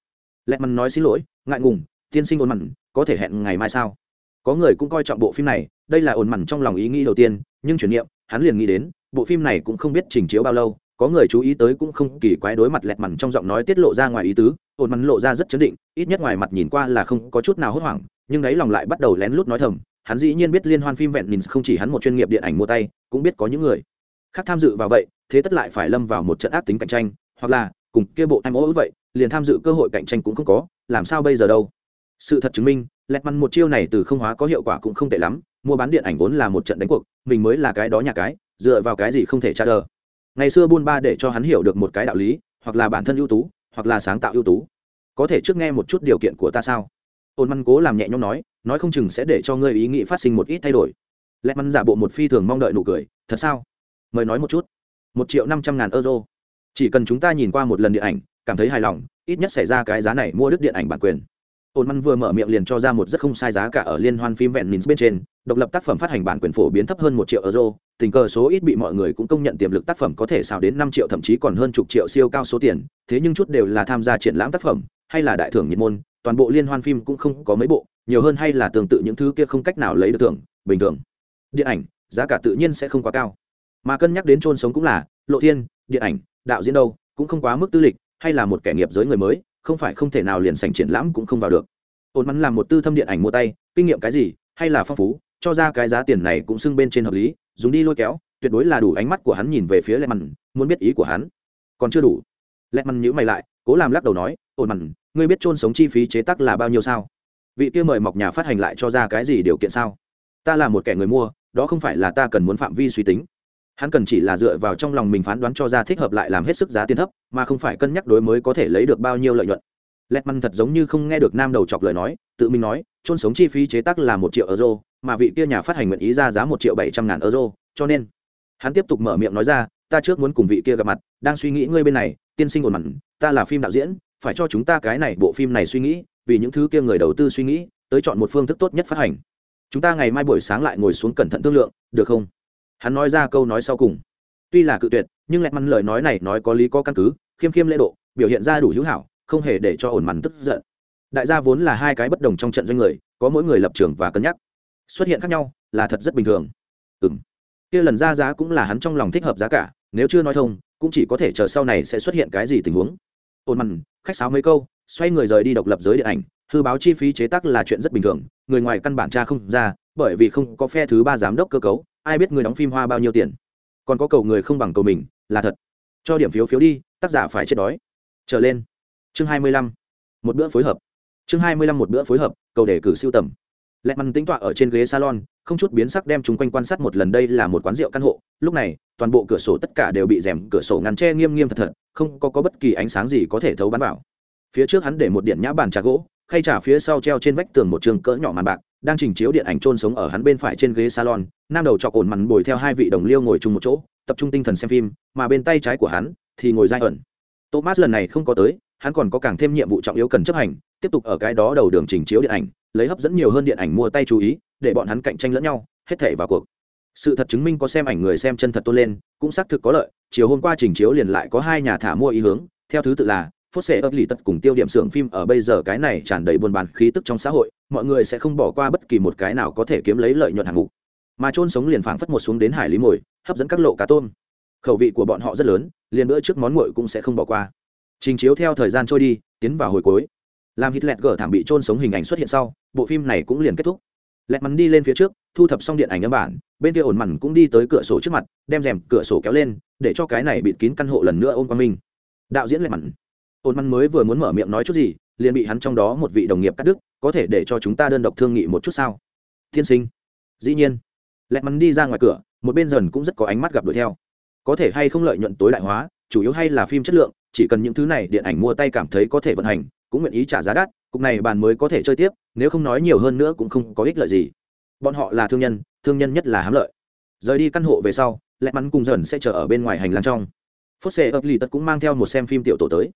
Lẹt mằn nói xin lỗi, ngại ngùng, tiên sinh ồn mặn, có thể hẹn ngày mai sao? Có người cũng coi trọng bộ phim này, đây là ồn mặn trong lòng ý nghĩ đầu tiên, nhưng chuyển niệm, hắn liền nghĩ đến bộ phim này cũng không biết trình chiếu bao lâu, có người chú ý tới cũng không kỳ quái đối mặt lẹt mằn trong giọng nói tiết lộ ra ngoài ý tứ ồn mắn lộ ra rất chấn định, ít nhất ngoài mặt nhìn qua là không có chút nào hốt hoảng, nhưng đấy lòng lại bắt đầu lén lút nói thầm, hắn dĩ nhiên biết liên hoan phim vẹn nhìn không chỉ hắn một chuyên nghiệp điện ảnh mua tay, cũng biết có những người khác tham dự vào vậy, thế tất lại phải lâm vào một trận ác tính cạnh tranh, hoặc là, cùng kia bộ em ố vậy, liền tham dự cơ hội cạnh tranh cũng không có, làm sao bây giờ đâu? Sự thật chứng minh, lẹt mằn một chiêu này từ không hóa có hiệu quả cũng không tệ lắm, mua bán điện ảnh vốn là một trận đánh cuộc, mình mới là cái đó nhà cái dựa vào cái gì không thể tra đờ. Ngày xưa buôn ba để cho hắn hiểu được một cái đạo lý, hoặc là bản thân ưu tú, hoặc là sáng tạo ưu tú. Có thể trước nghe một chút điều kiện của ta sao? Ôn măn cố làm nhẹ nhõm nói nói không chừng sẽ để cho ngươi ý nghĩ phát sinh một ít thay đổi. Lẽ măn giả bộ một phi thường mong đợi nụ cười, thật sao? Mời nói một chút. Một triệu năm trăm ngàn euro. Chỉ cần chúng ta nhìn qua một lần điện ảnh, cảm thấy hài lòng, ít nhất xảy ra cái giá này mua đức điện ảnh bản quyền ôn măn vừa mở miệng liền cho ra một rất không sai giá cả ở liên hoan phim vẹn nín bên trên, độc lập tác phẩm phát hành bản quyền phổ biến thấp hơn một triệu euro, tình cờ số ít bị mọi người cũng công nhận tiềm lực tác phẩm có thể xào đến năm triệu thậm chí còn hơn chục triệu siêu cao số tiền, thế nhưng chút đều là tham gia triển lãm tác phẩm, hay là đại thưởng nhiệt môn, toàn bộ liên hoan phim cũng không có mấy bộ, nhiều hơn hay là tương tự những thứ kia không cách nào lấy được thưởng, bình thường. Điện ảnh, giá cả tự nhiên sẽ không quá cao. Mà cân nhắc đến chôn sống cũng là, lộ thiên, điện ảnh, đạo diễn đâu, cũng không quá mức tư lịch, hay là một kẻ nghiệp giới người mới không phải không thể nào liền sành triển lãm cũng không vào được. Ổn mắn làm một tư thâm điện ảnh mua tay kinh nghiệm cái gì hay là phong phú cho ra cái giá tiền này cũng xưng bên trên hợp lý dùng đi lôi kéo tuyệt đối là đủ ánh mắt của hắn nhìn về phía lẹ mặn muốn biết ý của hắn. Còn chưa đủ. Lẹ mặn nhữ mày lại cố làm lắc đầu nói ổn mẫn, ngươi biết trôn sống chi phí chế tác là bao nhiêu sao? Vị kia mời mọc nhà phát hành lại cho ra cái gì điều kiện sao? Ta là một kẻ người mua đó không phải là ta cần muốn phạm vi suy tính hắn cần chỉ là dựa vào trong lòng mình phán đoán cho ra thích hợp lại làm hết sức giá tiền thấp, mà không phải cân nhắc đối mới có thể lấy được bao nhiêu lợi nhuận. Lẹt măn thật giống như không nghe được nam đầu chọc lời nói, tự mình nói trôn sống chi phí chế tác là một triệu euro, mà vị kia nhà phát hành nguyện ý ra giá một triệu bảy trăm ngàn euro, cho nên. Hắn tiếp tục mở miệng nói ra, ta trước muốn cùng vị kia gặp mặt, đang suy nghĩ ngươi bên này, tiên sinh ổn mặn, ta là phim đạo diễn, phải cho chúng ta cái này bộ phim này suy nghĩ, vì những thứ kia người đầu tư suy nghĩ, tới chọn một phương thức tốt nhất phát hành. Chúng ta ngày mai buổi sáng lại ngồi xuống cẩn thận thương lượng, được không? Hắn nói ra câu nói sau cùng. Tuy là cự tuyệt, nhưng lẹt mắn lời nói này nói có lý có căn cứ, khiêm khiêm lễ độ, biểu hiện ra đủ hữu hảo, không hề để cho ổn mặn tức giận. Đại gia vốn là hai cái bất đồng trong trận doanh người, có mỗi người lập trường và cân nhắc. Xuất hiện khác nhau, là thật rất bình thường. Ừ m kia lần ra giá cũng là hắn trong lòng thích hợp giá cả, nếu chưa nói thông, cũng chỉ có thể chờ sau này sẽ xuất hiện cái gì tình huống. Ổn mặn khách sáo mấy câu, xoay người rời đi độc lập giới điện ảnh, hư báo chi phí chế tác là chuyện rất bình thường, người ngoài căn bản cha không ra, bởi vì không có phe thứ ba giám đốc cơ cấu ai biết người đóng phim hoa bao nhiêu tiền. Còn có cầu người không bằng cầu mình là thật. Cho điểm phiếu phiếu đi tác giả phải chết đói. Trở lên. Chương hai mươi lăm. Một bữa phối hợp. Chương hai mươi lăm một bữa phối hợp cầu đề cử siêu tầm. Lẹ mằn tính tọa ở trên ghế salon không chút biến sắc đem chúng quanh quan sát một lần đây là một quán rượu căn hộ. Lúc này toàn bộ cửa sổ tất cả đều bị rèm cửa sổ ngăn tre nghiêm nghiêm thật thật không có, có bất kỳ ánh sáng gì có thể thấu bắn vào. Phía trước hắn để một điện nhã bàn trà gỗ khay trà phía sau treo trên vách tường một trường cỡ nhỏ màn bạc, đang trình chiếu điện ảnh trôn sống ở hắn bên phải trên ghế salon. Nam đầu chọc ổn mặn bồi theo hai vị đồng liêu ngồi chung một chỗ, tập trung tinh thần xem phim, mà bên tay trái của hắn thì ngồi dai ẩn. Thomas lần này không có tới, hắn còn có càng thêm nhiệm vụ trọng yếu cần chấp hành, tiếp tục ở cái đó đầu đường trình chiếu điện ảnh, lấy hấp dẫn nhiều hơn điện ảnh mua tay chú ý, để bọn hắn cạnh tranh lẫn nhau, hết thể vào cuộc. Sự thật chứng minh có xem ảnh người xem chân thật tôn lên, cũng xác thực có lợi, chiều hôm qua trình chiếu liền lại có hai nhà thả mua ý hướng, theo thứ tự là phốt xệ ấp lì tật cùng tiêu điểm xưởng phim ở bây giờ cái này tràn đầy buôn bán khí tức trong xã hội, mọi người sẽ không bỏ qua bất kỳ một cái nào có thể kiếm lấy lợi nhuận hàng ngũ mà trôn sống liền phảng phất một xuống đến hải lý mồi, hấp dẫn các lộ cá tôm. Khẩu vị của bọn họ rất lớn, liền bữa trước món nguội cũng sẽ không bỏ qua. Trình chiếu theo thời gian trôi đi, tiến vào hồi cuối. Làm hít lẹt gở thảm bị trôn sống hình ảnh xuất hiện sau, bộ phim này cũng liền kết thúc. Lẹt mắn đi lên phía trước, thu thập xong điện ảnh âm bản, bên kia ổn mặn cũng đi tới cửa sổ trước mặt, đem rèm cửa sổ kéo lên, để cho cái này bịt kín căn hộ lần nữa ôm qua mình. Đạo diễn lẹt mặn ôn măn mới vừa muốn mở miệng nói chút gì, liền bị hắn trong đó một vị đồng nghiệp cắt đứt, có thể để cho chúng ta đơn độc thương nghị một chút sao? Tiên sinh. Dĩ nhiên. Lẹt mắn đi ra ngoài cửa, một bên dần cũng rất có ánh mắt gặp đuổi theo. Có thể hay không lợi nhuận tối đại hóa, chủ yếu hay là phim chất lượng, chỉ cần những thứ này điện ảnh mua tay cảm thấy có thể vận hành, cũng nguyện ý trả giá đắt, cục này bàn mới có thể chơi tiếp, nếu không nói nhiều hơn nữa cũng không có ích lợi gì. Bọn họ là thương nhân thương nhân nhất là hám lợi. Rời đi căn hộ về sau lẹ mắn cùng dần sẽ chờ ở bên ngoài hành lang trong. Phút xê ấp lì tật cũng mang theo một xem phim tiểu tổ tới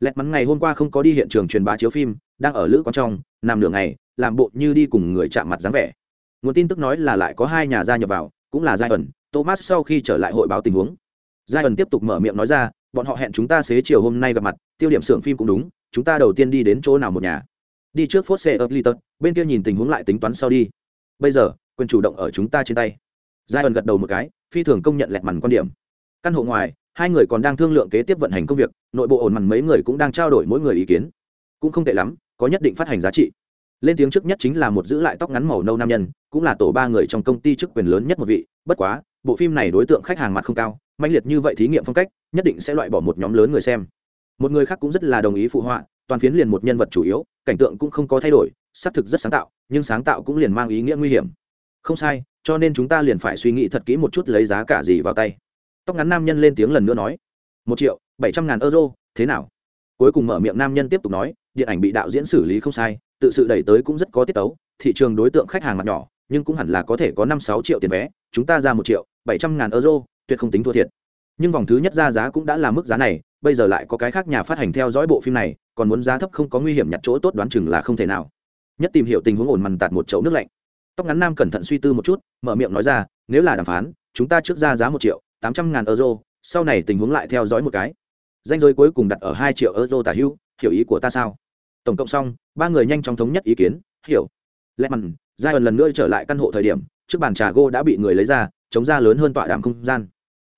lẹt mắn ngày hôm qua không có đi hiện trường truyền bá chiếu phim, đang ở lữ quán trong, nằm nửa ngày, làm bộ như đi cùng người chạm mặt dáng vẻ. Nguồn tin tức nói là lại có hai nhà gia nhập vào, cũng là giai ẩn, thomas sau khi trở lại hội báo tình huống. Giai ẩn tiếp tục mở miệng nói ra, bọn họ hẹn chúng ta xế chiều hôm nay gặp mặt, tiêu điểm xưởng phim cũng đúng, chúng ta đầu tiên đi đến chỗ nào một nhà? Đi trước phốt xe ấp li tật bên kia nhìn tình huống lại tính toán sau đi. Bây giờ, quyền chủ động ở chúng ta trên tay. Giai ẩn gật đầu một cái, phi thường công nhận lẹt mằn quan điểm. Căn hộ ngoài hai người còn đang thương lượng kế tiếp vận hành công việc, nội bộ ổn mặn mấy người cũng đang trao đổi mỗi người ý kiến. Cũng không tệ lắm, có nhất định phát hành giá trị. Lên tiếng trước nhất chính là một giữ lại tóc ngắn màu nâu nam nhân, cũng là tổ ba người trong công ty chức quyền lớn nhất một vị. Bất quá, bộ phim này đối tượng khách hàng mặt không cao mạnh liệt như vậy thí nghiệm phong cách, nhất định sẽ loại bỏ một nhóm lớn người xem. Một người khác cũng rất là đồng ý phụ họa, toàn phiến liền một nhân vật chủ yếu, cảnh tượng cũng không có thay đổi, xác thực rất sáng tạo, nhưng sáng tạo cũng liền mang ý nghĩa nguy hiểm. Không sai, cho nên chúng ta liền phải suy nghĩ thật kỹ một chút lấy giá cả gì vào tay tóc ngắn nam nhân lên tiếng lần nữa nói, một triệu bảy trăm ngàn euro, thế nào? Cuối cùng mở miệng nam nhân tiếp tục nói, điện ảnh bị đạo diễn xử lý không sai, tự sự đẩy tới cũng rất có tiết tấu, thị trường đối tượng khách hàng mặt nhỏ, nhưng cũng hẳn là có thể có năm sáu triệu tiền vé, chúng ta ra một triệu bảy trăm ngàn euro, tuyệt không tính thua thiệt. Nhưng vòng thứ nhất ra giá cũng đã là mức giá này, bây giờ lại có cái khác nhà phát hành theo dõi bộ phim này, còn muốn giá thấp không có nguy hiểm nhặt chỗ tốt đoán chừng là không thể nào. Nhất tìm hiểu tình huống ổn mằn tạt một chậu nước lạnh. Tóc ngắn nam cẩn thận suy tư một chút, mở miệng nói ra, nếu là đàm phán, chúng ta trước ra giá một triệu tám trăm ngàn euro, sau này tình huống lại theo dõi một cái. Danh giới cuối cùng đặt ở hai triệu euro tả hữu, hiểu ý của ta sao? Tổng cộng xong, ba người nhanh chóng thống nhất ý kiến, hiểu. Lẽ mặn giai ẩn lần nữa trở lại căn hộ thời điểm, trước bàn trà gô đã bị người lấy ra, chống ra lớn hơn tọa đàm không gian.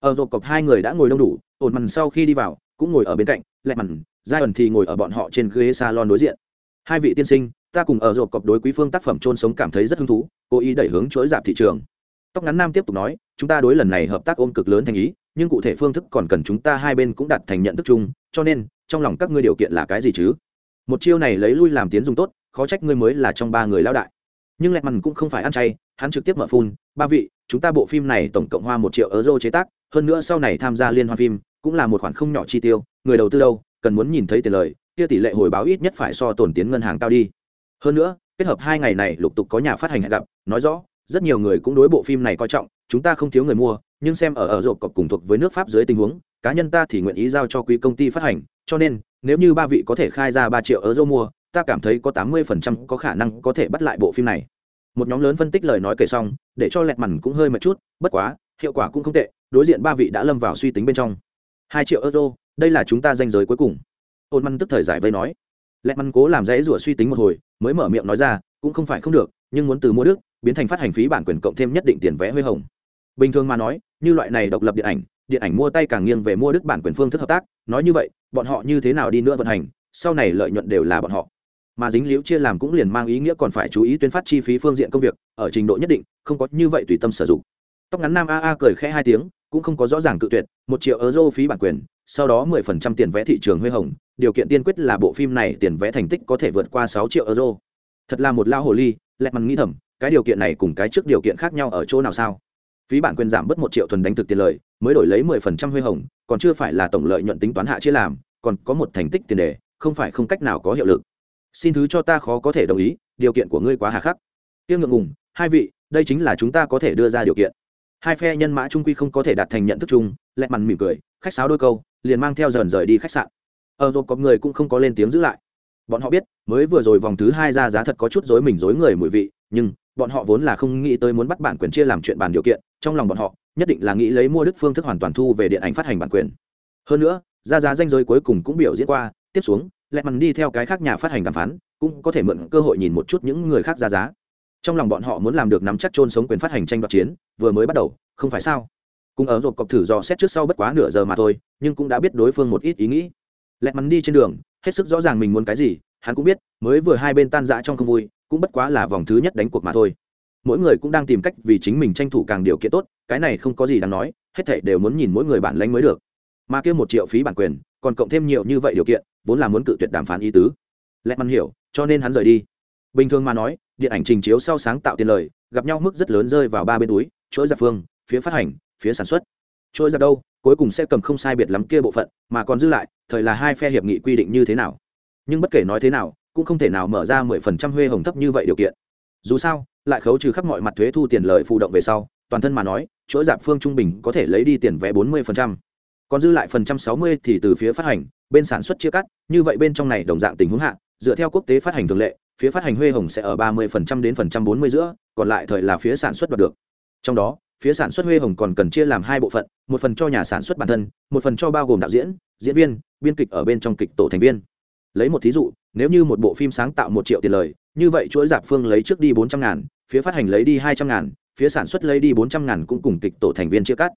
Ở rộp cọc hai người đã ngồi đông đủ, ổn mặn sau khi đi vào, cũng ngồi ở bên cạnh lẹ mặn giai ẩn thì ngồi ở bọn họ trên ghế salon đối diện. Hai vị tiên sinh, ta cùng ở rộp cọc đối quý phương tác phẩm trôn sống cảm thấy rất hứng thú, cố ý đẩy hướng chuỗi dạp thị trường tóc ngắn nam tiếp tục nói, chúng ta đối lần này hợp tác ôm cực lớn thành ý, nhưng cụ thể phương thức còn cần chúng ta hai bên cũng đặt thành nhận thức chung, cho nên, trong lòng các ngươi điều kiện là cái gì chứ? Một chiêu này lấy lui làm tiến dùng tốt, khó trách ngươi mới là trong ba người lao đại. Nhưng lẹt mằn cũng không phải ăn chay, hắn trực tiếp mở phun, ba vị, chúng ta bộ phim này tổng cộng hoa một triệu euro chế tác, hơn nữa sau này tham gia liên hoan phim, cũng là một khoản không nhỏ chi tiêu, người đầu tư đâu, cần muốn nhìn thấy tiền lời, kia tỷ lệ hồi báo ít nhất phải so tổn tiến ngân hàng cao đi. Hơn nữa, kết hợp hai ngày này lục tục có nhà phát hành hẹn gặp, nói rõ rất nhiều người cũng đối bộ phim này coi trọng, chúng ta không thiếu người mua, nhưng xem ở ở rộp cọc cùng thuộc với nước pháp dưới tình huống, cá nhân ta thì nguyện ý giao cho quý công ty phát hành, cho nên, nếu như ba vị có thể khai ra ba triệu euro mua, ta cảm thấy có tám mươi phần trăm có khả năng có thể bắt lại bộ phim này. Một nhóm lớn phân tích lời nói kể xong, để cho lẹt mằn cũng hơi một chút, bất quá, hiệu quả cũng không tệ, đối diện ba vị đã lâm vào suy tính bên trong. Hai triệu euro, đây là chúng ta danh giới cuối cùng. Ôn măn tức thời giải vây nói. Lẹt mằn cố làm dãy rủa suy tính một hồi, mới mở miệng nói ra, cũng không phải không được, nhưng muốn từ mua đức biến thành phát hành phí bản quyền cộng thêm nhất định tiền vé huê hồng. Bình thường mà nói, như loại này độc lập điện ảnh điện ảnh mua tay càng nghiêng về mua đức bản quyền phương thức hợp tác. Nói như vậy, bọn họ như thế nào đi nữa vận hành, sau này lợi nhuận đều là bọn họ. Mà dính liễu chia làm cũng liền mang ý nghĩa còn phải chú ý tuyên phát chi phí phương diện công việc, ở trình độ nhất định, không có như vậy tùy tâm sử dụng. Tóc ngắn nam a a cười khẽ hai tiếng, cũng không có rõ ràng cự tuyệt, một triệu euro phí bản quyền, sau đó mười phần trăm tiền vé thị trường huê hồng, điều kiện tiên quyết là bộ phim này tiền vé thành tích có thể vượt qua sáu triệu euro. Thật là một lao hồ ly, lẹt mằn nghĩ thầm cái điều kiện này cùng cái trước điều kiện khác nhau ở chỗ nào sao? Phí bản quyền giảm bớt một triệu thuần đánh thực tiền lời, mới đổi lấy mười phần trăm huê hồng, còn chưa phải là tổng lợi nhuận tính toán hạ chia làm, còn có một thành tích tiền đề, không phải không cách nào có hiệu lực. Xin thứ cho ta khó có thể đồng ý, điều kiện của ngươi quá hà khắc. Tiêu ngượng ngùng, hai vị, đây chính là chúng ta có thể đưa ra điều kiện. Hai phe nhân mã trung quy không có thể đạt thành nhận thức chung, lẹ mằn mỉm cười, khách sáo đôi câu, liền mang theo dần rời đi khách sạn. Ở rộp có người cũng không có lên tiếng giữ lại. Bọn họ biết, mới vừa rồi vòng thứ hai ra giá thật có chút dối mình dối người mùi vị, nhưng bọn họ vốn là không nghĩ tới muốn bắt bản quyền chia làm chuyện bàn điều kiện, trong lòng bọn họ, nhất định là nghĩ lấy mua đức phương thức hoàn toàn thu về điện ảnh phát hành bản quyền. Hơn nữa, ra giá danh giới cuối cùng cũng biểu diễn qua, tiếp xuống lẹ mằn đi theo cái khác nhà phát hành đàm phán, cũng có thể mượn cơ hội nhìn một chút những người khác ra giá. Trong lòng bọn họ muốn làm được nắm chắc chôn sống quyền phát hành tranh đoạt chiến, vừa mới bắt đầu, không phải sao? Cùng ở rộp cọc thử dò xét trước sau bất quá nửa giờ mà thôi, nhưng cũng đã biết đối phương một ít ý nghĩ. Lẹt mắn đi trên đường, hết sức rõ ràng mình muốn cái gì, hắn cũng biết, mới vừa hai bên tan rã trong không vui cũng bất quá là vòng thứ nhất đánh cuộc mà thôi. Mỗi người cũng đang tìm cách vì chính mình tranh thủ càng điều kiện tốt, cái này không có gì đáng nói, hết thảy đều muốn nhìn mỗi người bản lãnh mới được. Mà kia một triệu phí bản quyền, còn cộng thêm nhiều như vậy điều kiện, vốn là muốn cự tuyệt đàm phán ý tứ. Lẹt mắn hiểu, cho nên hắn rời đi. Bình thường mà nói, điện ảnh trình chiếu sau sáng tạo tiền lời, gặp nhau mức rất lớn rơi vào ba bên túi, chuỗi giặc phương, phía phát hành, phía sản xuất. Chuỗi giặc đâu, cuối cùng sẽ cầm không sai biệt lắm kia bộ phận, mà còn dư lại, thời là hai phe hiệp nghị quy định như thế nào. Nhưng bất kể nói thế nào cũng không thể nào mở ra mười phần trăm huê hồng thấp như vậy điều kiện. Dù sao, lại khấu trừ khắp mọi mặt thuế thu tiền lợi phụ động về sau, toàn thân mà nói, chuỗi giảm phương trung bình có thể lấy đi tiền vé bốn mươi phần trăm. Còn dư lại phần trăm sáu mươi thì từ phía phát hành, bên sản xuất chia cắt, như vậy bên trong này đồng dạng tình huống hạ, dựa theo quốc tế phát hành thường lệ, phía phát hành huê hồng sẽ ở ba mươi phần trăm đến phần trăm bốn mươi giữa, còn lại thời là phía sản xuất đoạt được. Trong đó, phía sản xuất huê hồng còn cần chia làm hai bộ phận, một phần cho nhà sản xuất bản thân, một phần cho bao gồm đạo diễn diễn viên, biên kịch ở bên trong kịch tổ thành viên lấy một thí dụ, nếu như một bộ phim sáng tạo một triệu tiền lời, như vậy chuỗi giạp phương lấy trước đi bốn trăm ngàn, phía phát hành lấy đi hai trăm ngàn, phía sản xuất lấy đi bốn trăm ngàn cũng cùng kịch tổ thành viên chia cắt.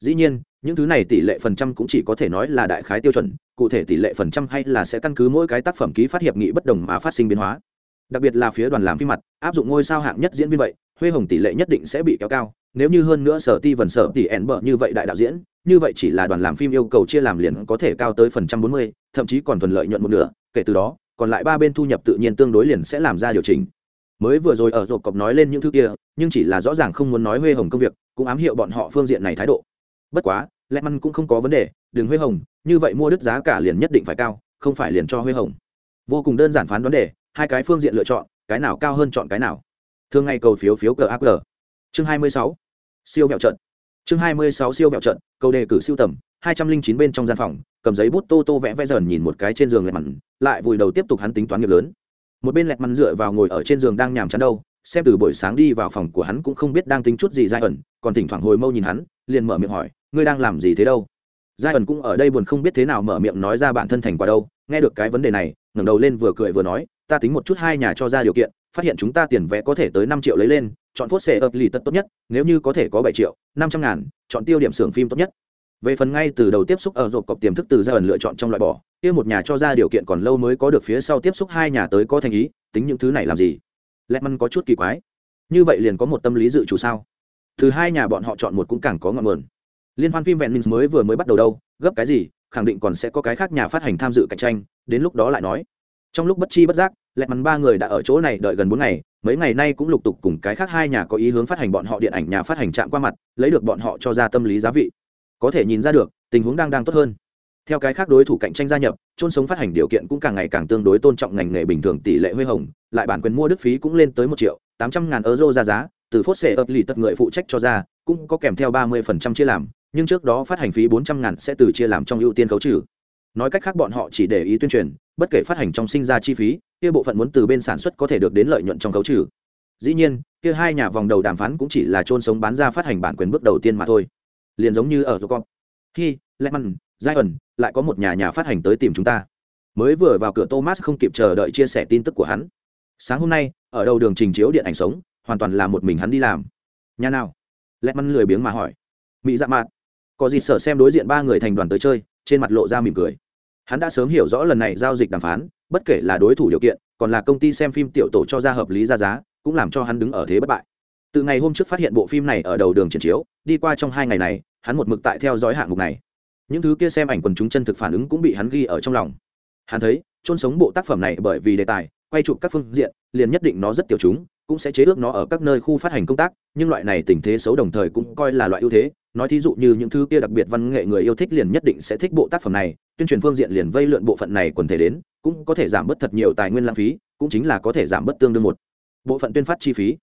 Dĩ nhiên, những thứ này tỷ lệ phần trăm cũng chỉ có thể nói là đại khái tiêu chuẩn, cụ thể tỷ lệ phần trăm hay là sẽ căn cứ mỗi cái tác phẩm ký phát hiệp nghị bất đồng mà phát sinh biến hóa. Đặc biệt là phía đoàn làm phim mặt, áp dụng ngôi sao hạng nhất diễn viên vậy, huê hồng tỷ lệ nhất định sẽ bị kéo cao, nếu như hơn nữa sở ti vần sở tỷ ẻn bở như vậy đại đạo diễn, như vậy chỉ là đoàn làm phim yêu cầu chia làm liền có thể cao tới phần trăm bốn mươi, thậm chí còn thuận lợi nhuận một nửa kể từ đó, còn lại ba bên thu nhập tự nhiên tương đối liền sẽ làm ra điều chỉnh. Mới vừa rồi ở rộp cọp nói lên những thứ kia, nhưng chỉ là rõ ràng không muốn nói huê hồng công việc, cũng ám hiệu bọn họ phương diện này thái độ. Bất quá, lẽ măn cũng không có vấn đề, đừng huê hồng, như vậy mua đứt giá cả liền nhất định phải cao, không phải liền cho huê hồng. Vô cùng đơn giản phán vấn đề, hai cái phương diện lựa chọn, cái nào cao hơn chọn cái nào. Thường ngày cầu phiếu phiếu cờ ác cờ chương hai mươi sáu. Siêu vẹo trận. Chương hai mươi sáu siêu vẹo trận, câu đề cử siêu tầm hai trăm linh chín bên trong gian phòng, cầm giấy bút tô tô vẽ vẽ dần nhìn một cái trên giường lẹt mặn, lại vùi đầu tiếp tục hắn tính toán nghiệp lớn. Một bên lẹt mặn dựa vào ngồi ở trên giường đang nhàm chán đâu, xem từ buổi sáng đi vào phòng của hắn cũng không biết đang tính chút gì giai ẩn, còn thỉnh thoảng hồi mâu nhìn hắn, liền mở miệng hỏi, ngươi đang làm gì thế đâu? Giai ẩn cũng ở đây buồn không biết thế nào mở miệng nói ra bản thân thành quả đâu, nghe được cái vấn đề này, ngẩng đầu lên vừa cười vừa nói, ta tính một chút hai nhà cho ra điều kiện, phát hiện chúng ta tiền vé có thể tới năm triệu lấy lên, chọn phốt xe ập lì tất tốt nhất, nếu như có thể có bảy triệu, năm trăm ngàn, chọn tiêu điểm xưởng phim tốt nhất về phần ngay từ đầu tiếp xúc ở rộp cọc tiềm thức từ gia ẩn lựa chọn trong loại bỏ, kia một nhà cho ra điều kiện còn lâu mới có được phía sau tiếp xúc hai nhà tới có thành ý, tính những thứ này làm gì? Lẹt măn có chút kỳ quái. Như vậy liền có một tâm lý dự chủ sao? Thứ hai nhà bọn họ chọn một cũng càng có ngọn nguồn. Liên hoan phim vẹn minh mới vừa mới bắt đầu đâu, gấp cái gì, khẳng định còn sẽ có cái khác nhà phát hành tham dự cạnh tranh, đến lúc đó lại nói. Trong lúc bất chi bất giác lẹt mắn ba người đã ở chỗ này đợi gần bốn ngày, mấy ngày nay cũng lục tục cùng cái khác hai nhà có ý hướng phát hành bọn họ điện ảnh nhà phát hành chạm qua mặt, lấy được bọn họ cho ra tâm lý giá vị có thể nhìn ra được, tình huống đang đang tốt hơn. Theo cái khác đối thủ cạnh tranh gia nhập trôn sống phát hành điều kiện cũng càng ngày càng tương đối tôn trọng ngành nghề bình thường tỷ lệ huy hồng, lại bản quyền mua đức phí cũng lên tới một triệu tám trăm ngàn euro ra giá, từ phốt xệ ập lì tật người phụ trách cho ra, cũng có kèm theo ba mươi phần trăm chia làm, nhưng trước đó phát hành phí bốn trăm ngàn sẽ từ chia làm trong ưu tiên khấu trừ. Nói cách khác bọn họ chỉ để ý tuyên truyền, bất kể phát hành trong sinh ra chi phí, kia bộ phận muốn từ bên sản xuất có thể được đến lợi nhuận trong khấu trừ. Dĩ nhiên, kia hai nhà vòng đầu đàm phán cũng chỉ là trôn sống bán ra phát hành bản quyền bước đầu tiên mà thôi liền giống như ở Jocom. Khi, Lehman, Zion, lại có một nhà nhà phát hành tới tìm chúng ta. Mới vừa vào cửa Thomas không kịp chờ đợi chia sẻ tin tức của hắn. Sáng hôm nay, ở đầu đường trình chiếu điện ảnh sống, hoàn toàn là một mình hắn đi làm. Nhà nào? Lehman lười biếng mà hỏi. Mỹ dạ mạn. Có gì sợ xem đối diện ba người thành đoàn tới chơi, trên mặt lộ ra mỉm cười. Hắn đã sớm hiểu rõ lần này giao dịch đàm phán, bất kể là đối thủ điều kiện, còn là công ty xem phim tiểu tổ cho ra hợp lý ra giá, cũng làm cho hắn đứng ở thế bất bại từ ngày hôm trước phát hiện bộ phim này ở đầu đường triển chiếu, đi qua trong hai ngày này, hắn một mực tại theo dõi hạng mục này. Những thứ kia xem ảnh quần chúng chân thực phản ứng cũng bị hắn ghi ở trong lòng. Hắn thấy, chôn sống bộ tác phẩm này bởi vì đề tài, quay chụp các phương diện, liền nhất định nó rất tiểu chúng, cũng sẽ chế ước nó ở các nơi khu phát hành công tác, nhưng loại này tình thế xấu đồng thời cũng coi là loại ưu thế. Nói thí dụ như những thứ kia đặc biệt văn nghệ người yêu thích liền nhất định sẽ thích bộ tác phẩm này, tuyên truyền phương diện liền vây lượn bộ phận này quần thể đến, cũng có thể giảm bớt thật nhiều tài nguyên lãng phí, cũng chính là có thể giảm bớt tương đương một bộ phận tuyên phát chi phí.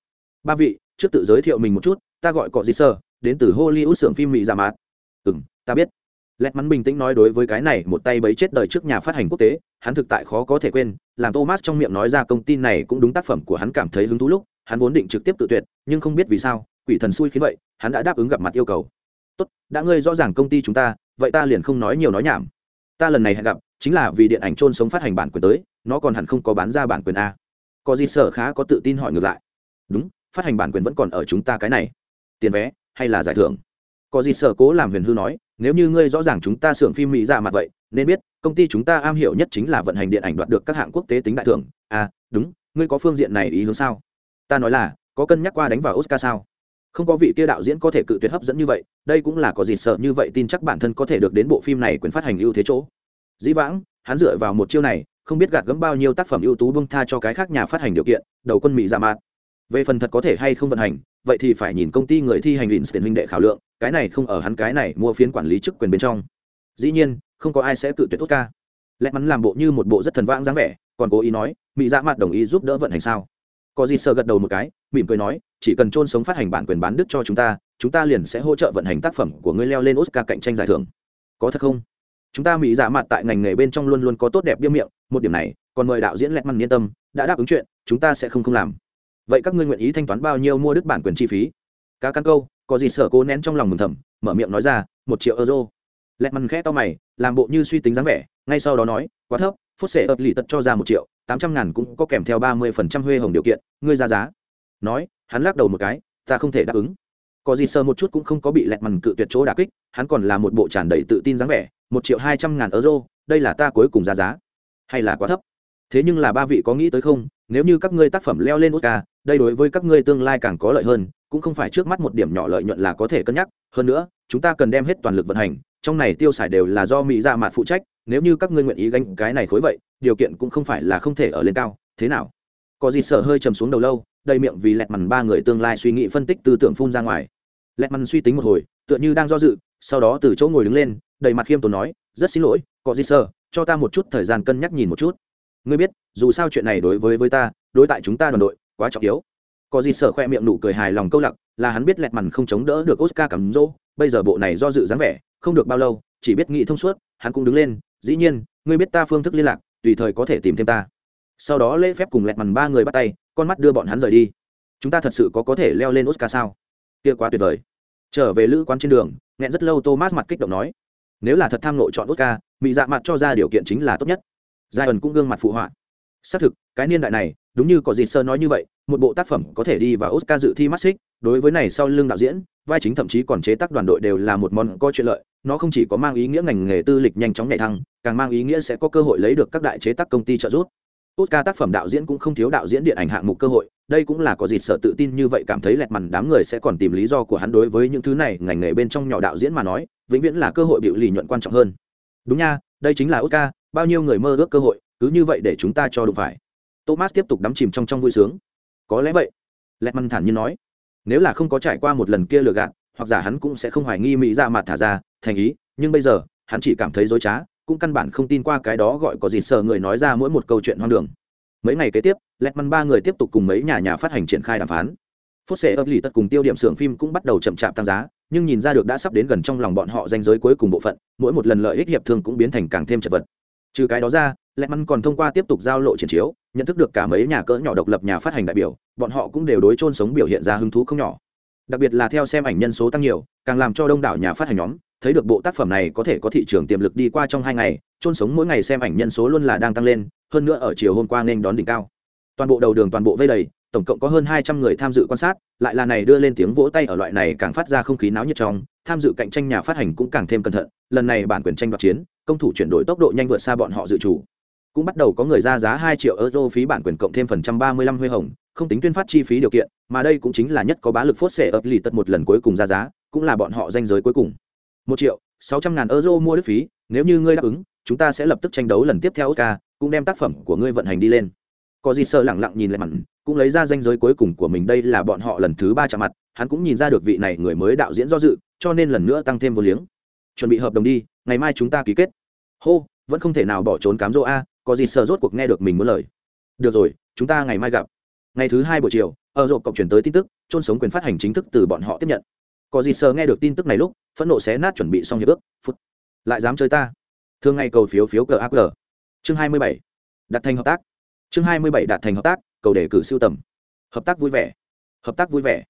Ba vị trước tự giới thiệu mình một chút, ta gọi cọ dị sơ đến từ hollywood xưởng phim mỹ giả mạt. Ừ m ta biết. Lẹt mắn bình tĩnh nói đối với cái này một tay bấy chết đời trước nhà phát hành quốc tế, hắn thực tại khó có thể quên, làm thomas trong miệng nói ra công ty này cũng đúng tác phẩm của hắn cảm thấy hứng thú lúc, hắn vốn định trực tiếp tự tuyệt, nhưng không biết vì sao, quỷ thần xui khiến vậy, hắn đã đáp ứng gặp mặt yêu cầu. Tốt, đã ngươi rõ ràng công ty chúng ta, vậy ta liền không nói nhiều nói nhảm. Ta lần này hẹn gặp, chính là vì điện ảnh trôn sống phát hành bản quyền tới, nó còn hẳn không có bán ra bản quyền a. Có gì sở khá có tự tin hỏi ngược lại. Đúng phát hành bản quyền vẫn còn ở chúng ta cái này. Tiền vé, hay là giải thưởng? Có gì sở cố làm huyền hư nói, nếu như ngươi rõ ràng chúng ta xưởng phim mỹ ra mặt vậy, nên biết, công ty chúng ta am hiểu nhất chính là vận hành điện ảnh đoạt được các hạng quốc tế tính đại thưởng. À đúng, ngươi có phương diện này ý hướng sao? Ta nói là, có cân nhắc qua đánh vào oscar sao? Không có vị kia đạo diễn có thể cự tuyệt hấp dẫn như vậy, đây cũng là có gì sợ như vậy tin chắc bản thân có thể được đến bộ phim này quyền phát hành ưu thế chỗ. Dĩ vãng, hắn dựa vào một chiêu này, không biết gạt gẫm bao nhiêu tác phẩm ưu tú bưng tha cho cái khác nhà phát hành điều kiện, đầu quân mỹ ra mặt về phần thật có thể hay không vận hành, vậy thì phải nhìn công ty người thi hành ủy tiền huynh đệ khảo lượng, cái này không ở hắn cái này mua phiến quản lý chức quyền bên trong. Dĩ nhiên, không có ai sẽ cự tuyệt tốt ca lẽ mắn làm bộ như một bộ rất thần vãng dáng vẻ, còn cố ý nói, mỹ dạ mặt đồng ý giúp đỡ vận hành sao? Có gì sợ gật đầu một cái, mỉm cười nói, chỉ cần trôn sống phát hành bản quyền bán đức cho chúng ta chúng ta liền sẽ hỗ trợ vận hành tác phẩm của ngươi leo lên oscar cạnh tranh giải thưởng. Có thật không? Chúng ta mỹ dạ mặt tại ngành nghề bên trong luôn luôn có tốt đẹp biêu miệng, một điểm này, còn mời đạo diễn lẹt măn yên tâm, đã đáp ứng chuyện, chúng ta sẽ không không làm vậy các ngươi nguyện ý thanh toán bao nhiêu mua đức bản quyền chi phí? Cá căn câu, có gì sợ cố nén trong lòng mừng thầm, mở miệng nói ra, một triệu euro. Lẹt mằn khẽ to mày, làm bộ như suy tính dáng vẻ, ngay sau đó nói, quá thấp, phút sẽ ập lì tật cho ra một triệu, tám trăm ngàn cũng có kèm theo ba mươi phần trăm huê hồng điều kiện, ngươi ra giá. Nói, hắn lắc đầu một cái, ta không thể đáp ứng. Có gì sơ một chút cũng không có bị lẹt mằn cự tuyệt chỗ đà kích, hắn còn là một bộ tràn đầy tự tin dáng vẻ, một triệu hai trăm ngàn euro, đây là ta cuối cùng ra giá. Hay là quá thấp? Thế nhưng là ba vị có nghĩ tới không? Nếu như các ngươi tác phẩm leo lên oscar, đây đối với các ngươi tương lai càng có lợi hơn, cũng không phải trước mắt một điểm nhỏ lợi nhuận là có thể cân nhắc. Hơn nữa, chúng ta cần đem hết toàn lực vận hành, trong này tiêu xài đều là do mỹ dạ ra mặt phụ trách, nếu như các ngươi nguyện ý gánh cái này khối vậy, điều kiện cũng không phải là không thể ở lên cao. Thế nào? Có gì sợ hơi trầm xuống đầu lâu, đầy miệng vì lẹt mằn ba người tương lai suy nghĩ phân tích tư tưởng phun ra ngoài. Lẹt mằn suy tính một hồi, tựa như đang do dự, sau đó từ chỗ ngồi đứng lên, đầy mặt khiêm tốn nói, rất xin lỗi, có gì sợ, cho ta một chút thời gian cân nhắc nhìn một chút ngươi biết, dù sao chuyện này đối với với ta, đối tại chúng ta đoàn đội, quá trọng yếu. Có gì sở khoe miệng nụ cười hài lòng câu lặc là hắn biết lẹt mằn không chống đỡ được oscar cắm rỗ bây giờ bộ này do dự dáng vẻ, không được bao lâu, chỉ biết nghĩ thông suốt, hắn cũng đứng lên, dĩ nhiên, ngươi biết ta phương thức liên lạc, tùy thời có thể tìm thêm ta. Sau đó lễ phép cùng lẹt mằn ba người bắt tay, con mắt đưa bọn hắn rời đi. Chúng ta thật sự có có thể leo lên oscar sao? Kia quá tuyệt vời. Trở về lữ quán trên đường, nghẹn rất lâu thomas mặt kích động nói, nếu là thật tham nội chọn oscar mỹ dạ mặt cho ra điều kiện chính là tốt nhất giai ẩn cũng gương mặt phụ họa xác thực cái niên đại này đúng như có gì sơ nói như vậy một bộ tác phẩm có thể đi vào oscar dự thi mắt xích đối với này sau lưng đạo diễn vai chính thậm chí còn chế tác đoàn đội đều là một món có chuyện lợi nó không chỉ có mang ý nghĩa ngành nghề tư lịch nhanh chóng nhảy thăng càng mang ý nghĩa sẽ có cơ hội lấy được các đại chế tác công ty trợ giúp Oscar tác phẩm đạo diễn cũng không thiếu đạo diễn điện ảnh hạng mục cơ hội, đây cũng là có gì sợ tự tin như vậy cảm thấy lẹt mằn đám người sẽ còn tìm lý do của hắn đối với những thứ này, ngành nghề bên trong nhỏ đạo diễn mà nói, vĩnh viễn là cơ hội biểu lì nhuận quan trọng hơn. Đúng nha, đây chính là Oscar, bao nhiêu người mơ ước cơ hội, cứ như vậy để chúng ta cho đủ phải. Thomas tiếp tục đắm chìm trong trong vui sướng. có lẽ vậy. Lẹt măn thản nhiên nói. Nếu là không có trải qua một lần kia lừa gạt hoặc giả hắn cũng sẽ không hoài nghi mỹ ra mặt thả ra thành ý nhưng bây giờ hắn chỉ cảm thấy dối trá cũng căn bản không tin qua cái đó gọi có gì sợ người nói ra mỗi một câu chuyện hoang đường. Mấy ngày kế tiếp lẹt măn ba người tiếp tục cùng mấy nhà nhà phát hành triển khai đàm phán. Phốt xệ ấp lì tất cùng tiêu điểm xưởng phim cũng bắt đầu chậm chạp tăng giá nhưng nhìn ra được đã sắp đến gần trong lòng bọn họ danh giới cuối cùng bộ phận mỗi một lần lợi ích hiệp thương cũng biến thành càng thêm chật vật trừ cái đó ra lẹ măn còn thông qua tiếp tục giao lộ triển chiếu, nhận thức được cả mấy nhà cỡ nhỏ độc lập nhà phát hành đại biểu, bọn họ cũng đều đối chôn sống biểu hiện ra hứng thú không nhỏ. Đặc biệt là theo xem ảnh nhân số tăng nhiều, càng làm cho đông đảo nhà phát hành nhóm, thấy được bộ tác phẩm này có thể có thị trường tiềm lực đi qua trong hai ngày, chôn sống mỗi ngày xem ảnh nhân số luôn là đang tăng lên, hơn nữa ở chiều hôm qua nên đón đỉnh cao. Toàn bộ đầu đường toàn bộ vây đầy, tổng cộng có hơn hai trăm người tham dự quan sát, lại là này đưa lên tiếng vỗ tay ở loại này càng phát ra không khí náo nhiệt trong tham dự cạnh tranh nhà phát hành cũng càng thêm cẩn thận, lần này bản quyền tranh đoạt chiến, công thủ chuyển đổi tốc độ nhanh vượt xa bọn họ dự chủ cũng bắt đầu có người ra giá hai triệu euro phí bản quyền cộng thêm phần trăm ba mươi lăm huê hồng, không tính tuyên phát chi phí điều kiện, mà đây cũng chính là nhất có bá lực phốt xệ ập lì tật một lần cuối cùng ra giá, cũng là bọn họ danh giới cuối cùng. Một triệu sáu trăm ngàn euro mua đức phí, nếu như ngươi đáp ứng, chúng ta sẽ lập tức tranh đấu lần tiếp theo oscar, cũng đem tác phẩm của ngươi vận hành đi lên có gì sợ lẳng lặng nhìn lại mặn, cũng lấy ra danh giới cuối cùng của mình, đây là bọn họ lần thứ ba chạm mặt, hắn cũng nhìn ra được vị này người mới đạo diễn do dự, cho nên lần nữa tăng thêm vô liếng. Chuẩn bị hợp đồng đi, ngày mai chúng ta ký kết. Hô, vẫn không thể nào bỏ trốn cám dỗ a, có gì sợ rốt cuộc nghe được mình muốn lời. Được rồi, chúng ta ngày mai gặp. Ngày thứ hai buổi chiều, ở rộp cộng chuyển tới tin tức trôn sống quyền phát hành chính thức từ bọn họ tiếp nhận. Có gì sợ nghe được tin tức này lúc, phẫn nộ xé nát chuẩn bị xong hiệp ước, phút. Lại dám chơi ta. Thương ngày cầu phiếu phiếu cờ ác cờ chương hai mươi bảy. Đặt thành hợp tác chương hai mươi bảy đạt thành hợp tác, cầu đề cử siêu tầm. Hợp tác vui vẻ. Hợp tác vui vẻ.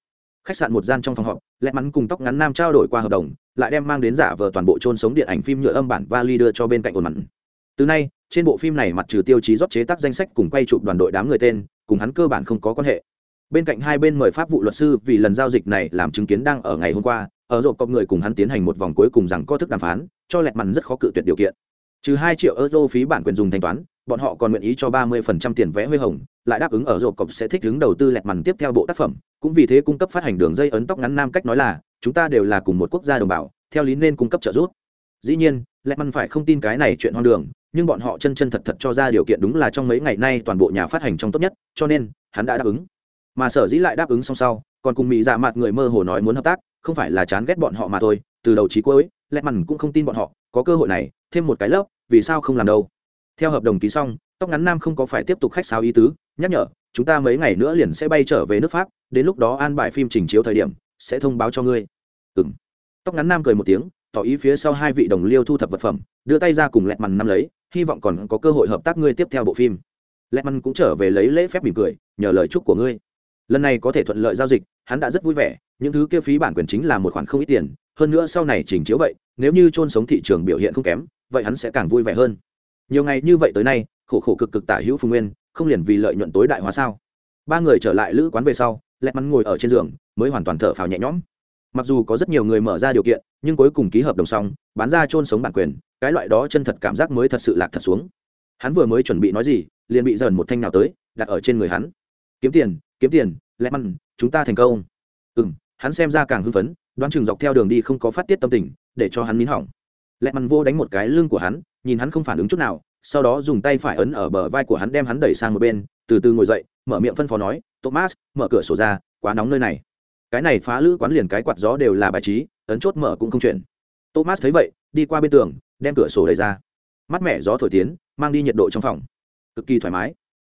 Khách sạn một gian trong phòng họp, lẹ mắn cùng tóc ngắn nam trao đổi qua hợp đồng, lại đem mang đến giả vờ toàn bộ trôn sống điện ảnh phim nhựa âm bản vali đưa cho bên cạnh ổn mặn. Từ nay, trên bộ phim này mặt trừ tiêu chí rót chế tác danh sách cùng quay chụp đoàn đội đám người tên, cùng hắn cơ bản không có quan hệ. Bên cạnh hai bên mời pháp vụ luật sư vì lần giao dịch này làm chứng kiến đang ở ngày hôm qua, ở rộp cọc người cùng hắn tiến hành một vòng cuối cùng rằng có thức đàm phán, cho lẹt mặn rất khó cự tuyệt điều kiện trừ hai triệu euro phí bản quyền dùng thanh toán, bọn họ còn nguyện ý cho ba mươi phần trăm tiền vé huê hồng, lại đáp ứng ở rộp cọc sẽ thích hứng đầu tư lẹt mằn tiếp theo bộ tác phẩm. Cũng vì thế cung cấp phát hành đường dây ấn tóc ngắn nam cách nói là, chúng ta đều là cùng một quốc gia đồng bào, theo lý nên cung cấp trợ giúp. Dĩ nhiên, lẹt mằn phải không tin cái này chuyện hoang đường, nhưng bọn họ chân chân thật thật cho ra điều kiện đúng là trong mấy ngày nay toàn bộ nhà phát hành trong tốt nhất, cho nên, hắn đã đáp ứng. Mà sở dĩ lại đáp ứng xong sau, còn cùng mỹ dạ mặt người mơ hồ nói muốn hợp tác, không phải là chán ghét bọn họ mà thôi, từ đầu chí cuối, lẹt mằn cũng không tin bọn họ, có cơ hội này thêm một cái lớp, vì sao không làm đâu? Theo hợp đồng ký xong, tóc ngắn nam không có phải tiếp tục khách sáo ý tứ, nhắc nhở, chúng ta mấy ngày nữa liền sẽ bay trở về nước pháp, đến lúc đó an bài phim trình chiếu thời điểm, sẽ thông báo cho ngươi. Ừ m tóc ngắn nam cười một tiếng, tỏ ý phía sau hai vị đồng liêu thu thập vật phẩm, đưa tay ra cùng lẹt mằn năm lấy, hy vọng còn có cơ hội hợp tác ngươi tiếp theo bộ phim. Lẹt mằn cũng trở về lấy lễ phép mỉm cười, nhờ lời chúc của ngươi. Lần này có thể thuận lợi giao dịch, hắn đã rất vui vẻ, những thứ kia phí bản quyền chính là một khoản không ít tiền, hơn nữa sau này trình chiếu vậy, nếu như chôn sống thị trường biểu hiện không kém vậy hắn sẽ càng vui vẻ hơn. Nhiều ngày như vậy tới nay, khổ khổ cực cực tả hữu phùng nguyên, không liền vì lợi nhuận tối đại hóa sao? Ba người trở lại lữ quán về sau lẹt mắn ngồi ở trên giường, mới hoàn toàn thở phào nhẹ nhõm. Mặc dù có rất nhiều người mở ra điều kiện, nhưng cuối cùng ký hợp đồng xong, bán ra trôn sống bản quyền, cái loại đó chân thật cảm giác mới thật sự lạc thật xuống. Hắn vừa mới chuẩn bị nói gì, liền bị dần một thanh nào tới, đặt ở trên người hắn. Kiếm tiền kiếm tiền lẹt mắn chúng ta thành công. Ừ hắn xem ra càng hưng phấn, đoán chừng dọc theo đường đi không có phát tiết tâm tình, để cho hắn nín hỏng lẹ mằn vô đánh một cái lưng của hắn, nhìn hắn không phản ứng chút nào, sau đó dùng tay phải ấn ở bờ vai của hắn đem hắn đẩy sang một bên, từ từ ngồi dậy, mở miệng phân phó nói, thomas, mở cửa sổ ra, quá nóng nơi này. Cái này phá lữ quán liền cái quạt gió đều là bài trí, ấn chốt mở cũng không chuyển. Thomas thấy vậy, đi qua bên tường, đem cửa sổ đẩy ra. Mắt mẹ gió thổi tiến, mang đi nhiệt độ trong phòng. Cực kỳ thoải mái.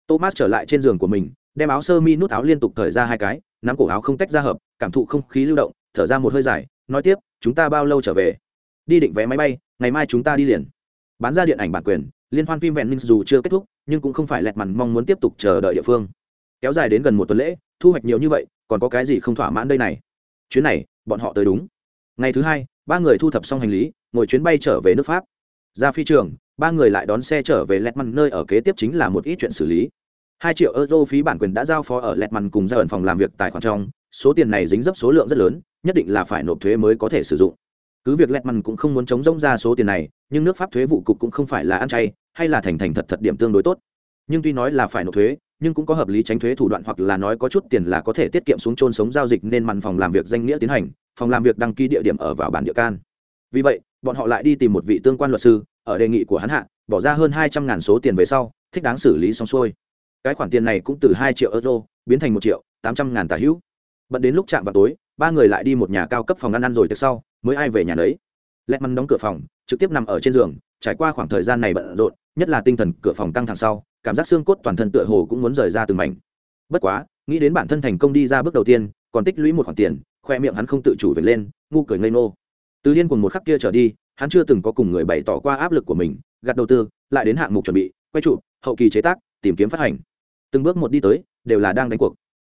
Thomas trở lại trên giường của mình, đem áo sơ mi nút áo liên tục thời ra hai cái, nắm cổ áo không tách ra hợp, cảm thụ không khí lưu động, thở ra một hơi dài, nói tiếp, chúng ta bao lâu trở về? Đi định vé máy bay, ngày mai chúng ta đi liền. Bán ra điện ảnh bản quyền, liên hoan phim vẹn minh dù chưa kết thúc, nhưng cũng không phải lẹt mằn mong muốn tiếp tục chờ đợi địa phương. Kéo dài đến gần một tuần lễ, thu hoạch nhiều như vậy, còn có cái gì không thỏa mãn đây này? Chuyến này, bọn họ tới đúng. Ngày thứ hai, ba người thu thập xong hành lý, ngồi chuyến bay trở về nước pháp. Ra phi trường, ba người lại đón xe trở về lẹt mằn nơi ở kế tiếp chính là một ít chuyện xử lý. Hai triệu euro phí bản quyền đã giao phó ở lẹt mằn cùng ra ẩn phòng làm việc tài khoản trong. Số tiền này dính dấp số lượng rất lớn, nhất định là phải nộp thuế mới có thể sử dụng cứ việc lẹt mằn cũng không muốn chống rông ra số tiền này, nhưng nước pháp thuế vụ cục cũng không phải là ăn chay, hay là thành thành thật thật điểm tương đối tốt. Nhưng tuy nói là phải nộp thuế, nhưng cũng có hợp lý tránh thuế thủ đoạn hoặc là nói có chút tiền là có thể tiết kiệm xuống trôn sống giao dịch nên mặn phòng làm việc danh nghĩa tiến hành, phòng làm việc đăng ký địa điểm ở vào bản địa can. Vì vậy, bọn họ lại đi tìm một vị tương quan luật sư, ở đề nghị của hắn hạ, bỏ ra hơn hai trăm ngàn số tiền về sau, thích đáng xử lý xong xuôi. Cái khoản tiền này cũng từ hai triệu euro biến thành một triệu tám trăm ngàn tả hữu. Bận đến lúc chạm vào tối ba người lại đi một nhà cao cấp phòng ăn ăn rồi từ sau, mới ai về nhà đấy lẹt mắn đóng cửa phòng, trực tiếp nằm ở trên giường, trải qua khoảng thời gian này bận rộn, nhất là tinh thần cửa phòng căng thẳng sau, cảm giác xương cốt toàn thân tựa hồ cũng muốn rời ra từng mảnh. Bất quá, nghĩ đến bản thân thành công đi ra bước đầu tiên, còn tích lũy một khoản tiền, khoe miệng hắn không tự chủ về lên, ngu cười ngây nô từ điên cùng một khắc kia trở đi, hắn chưa từng có cùng người bày tỏ qua áp lực của mình, Gạt đầu tư, lại đến hạng mục chuẩn bị, quay trụ, hậu kỳ chế tác, tìm kiếm phát hành. Từng bước một đi tới, đều là đang đánh cuộc.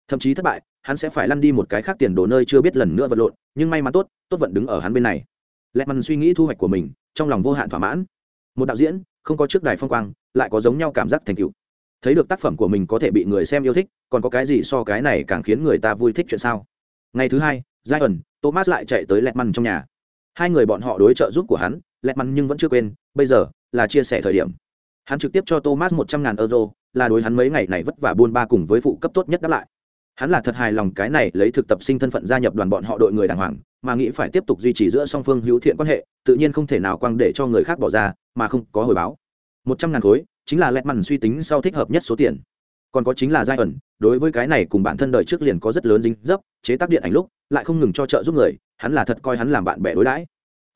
Thậm chí thất bại hắn sẽ phải lăn đi một cái khác tiền đồ nơi chưa biết lần nữa vật lộn, nhưng may mắn tốt tốt vận đứng ở hắn bên này. Lẹ mằn suy nghĩ thu hoạch của mình, trong lòng vô hạn thỏa mãn. Một đạo diễn, không có trước đài phong quang, lại có giống nhau cảm giác thành tựu. Thấy được tác phẩm của mình có thể bị người xem yêu thích, còn có cái gì so cái này càng khiến người ta vui thích chuyện sao? Ngày thứ hai giai ẩn thomas lại chạy tới lẹt mằn trong nhà. Hai người bọn họ đối trợ giúp của hắn lẹt mằn nhưng vẫn chưa quên, bây giờ là chia sẻ thời điểm. Hắn trực tiếp cho thomas một trăm ngàn euro, là đối hắn mấy ngày này vất vả buôn ba cùng với phụ cấp tốt nhất đáp lại hắn là thật hài lòng cái này lấy thực tập sinh thân phận gia nhập đoàn bọn họ đội người đàng hoàng, mà nghĩ phải tiếp tục duy trì giữa song phương hữu thiện quan hệ, tự nhiên không thể nào quăng để cho người khác bỏ ra, mà không có hồi báo. Một trăm ngàn khối, chính là lẹt mằn suy tính sau thích hợp nhất số tiền. Còn có chính là giai ẩn, đối với cái này cùng bản thân đời trước liền có rất lớn dính dấp, chế tác điện ảnh lúc, lại không ngừng cho trợ giúp người, hắn là thật coi hắn làm bạn bè đối đãi.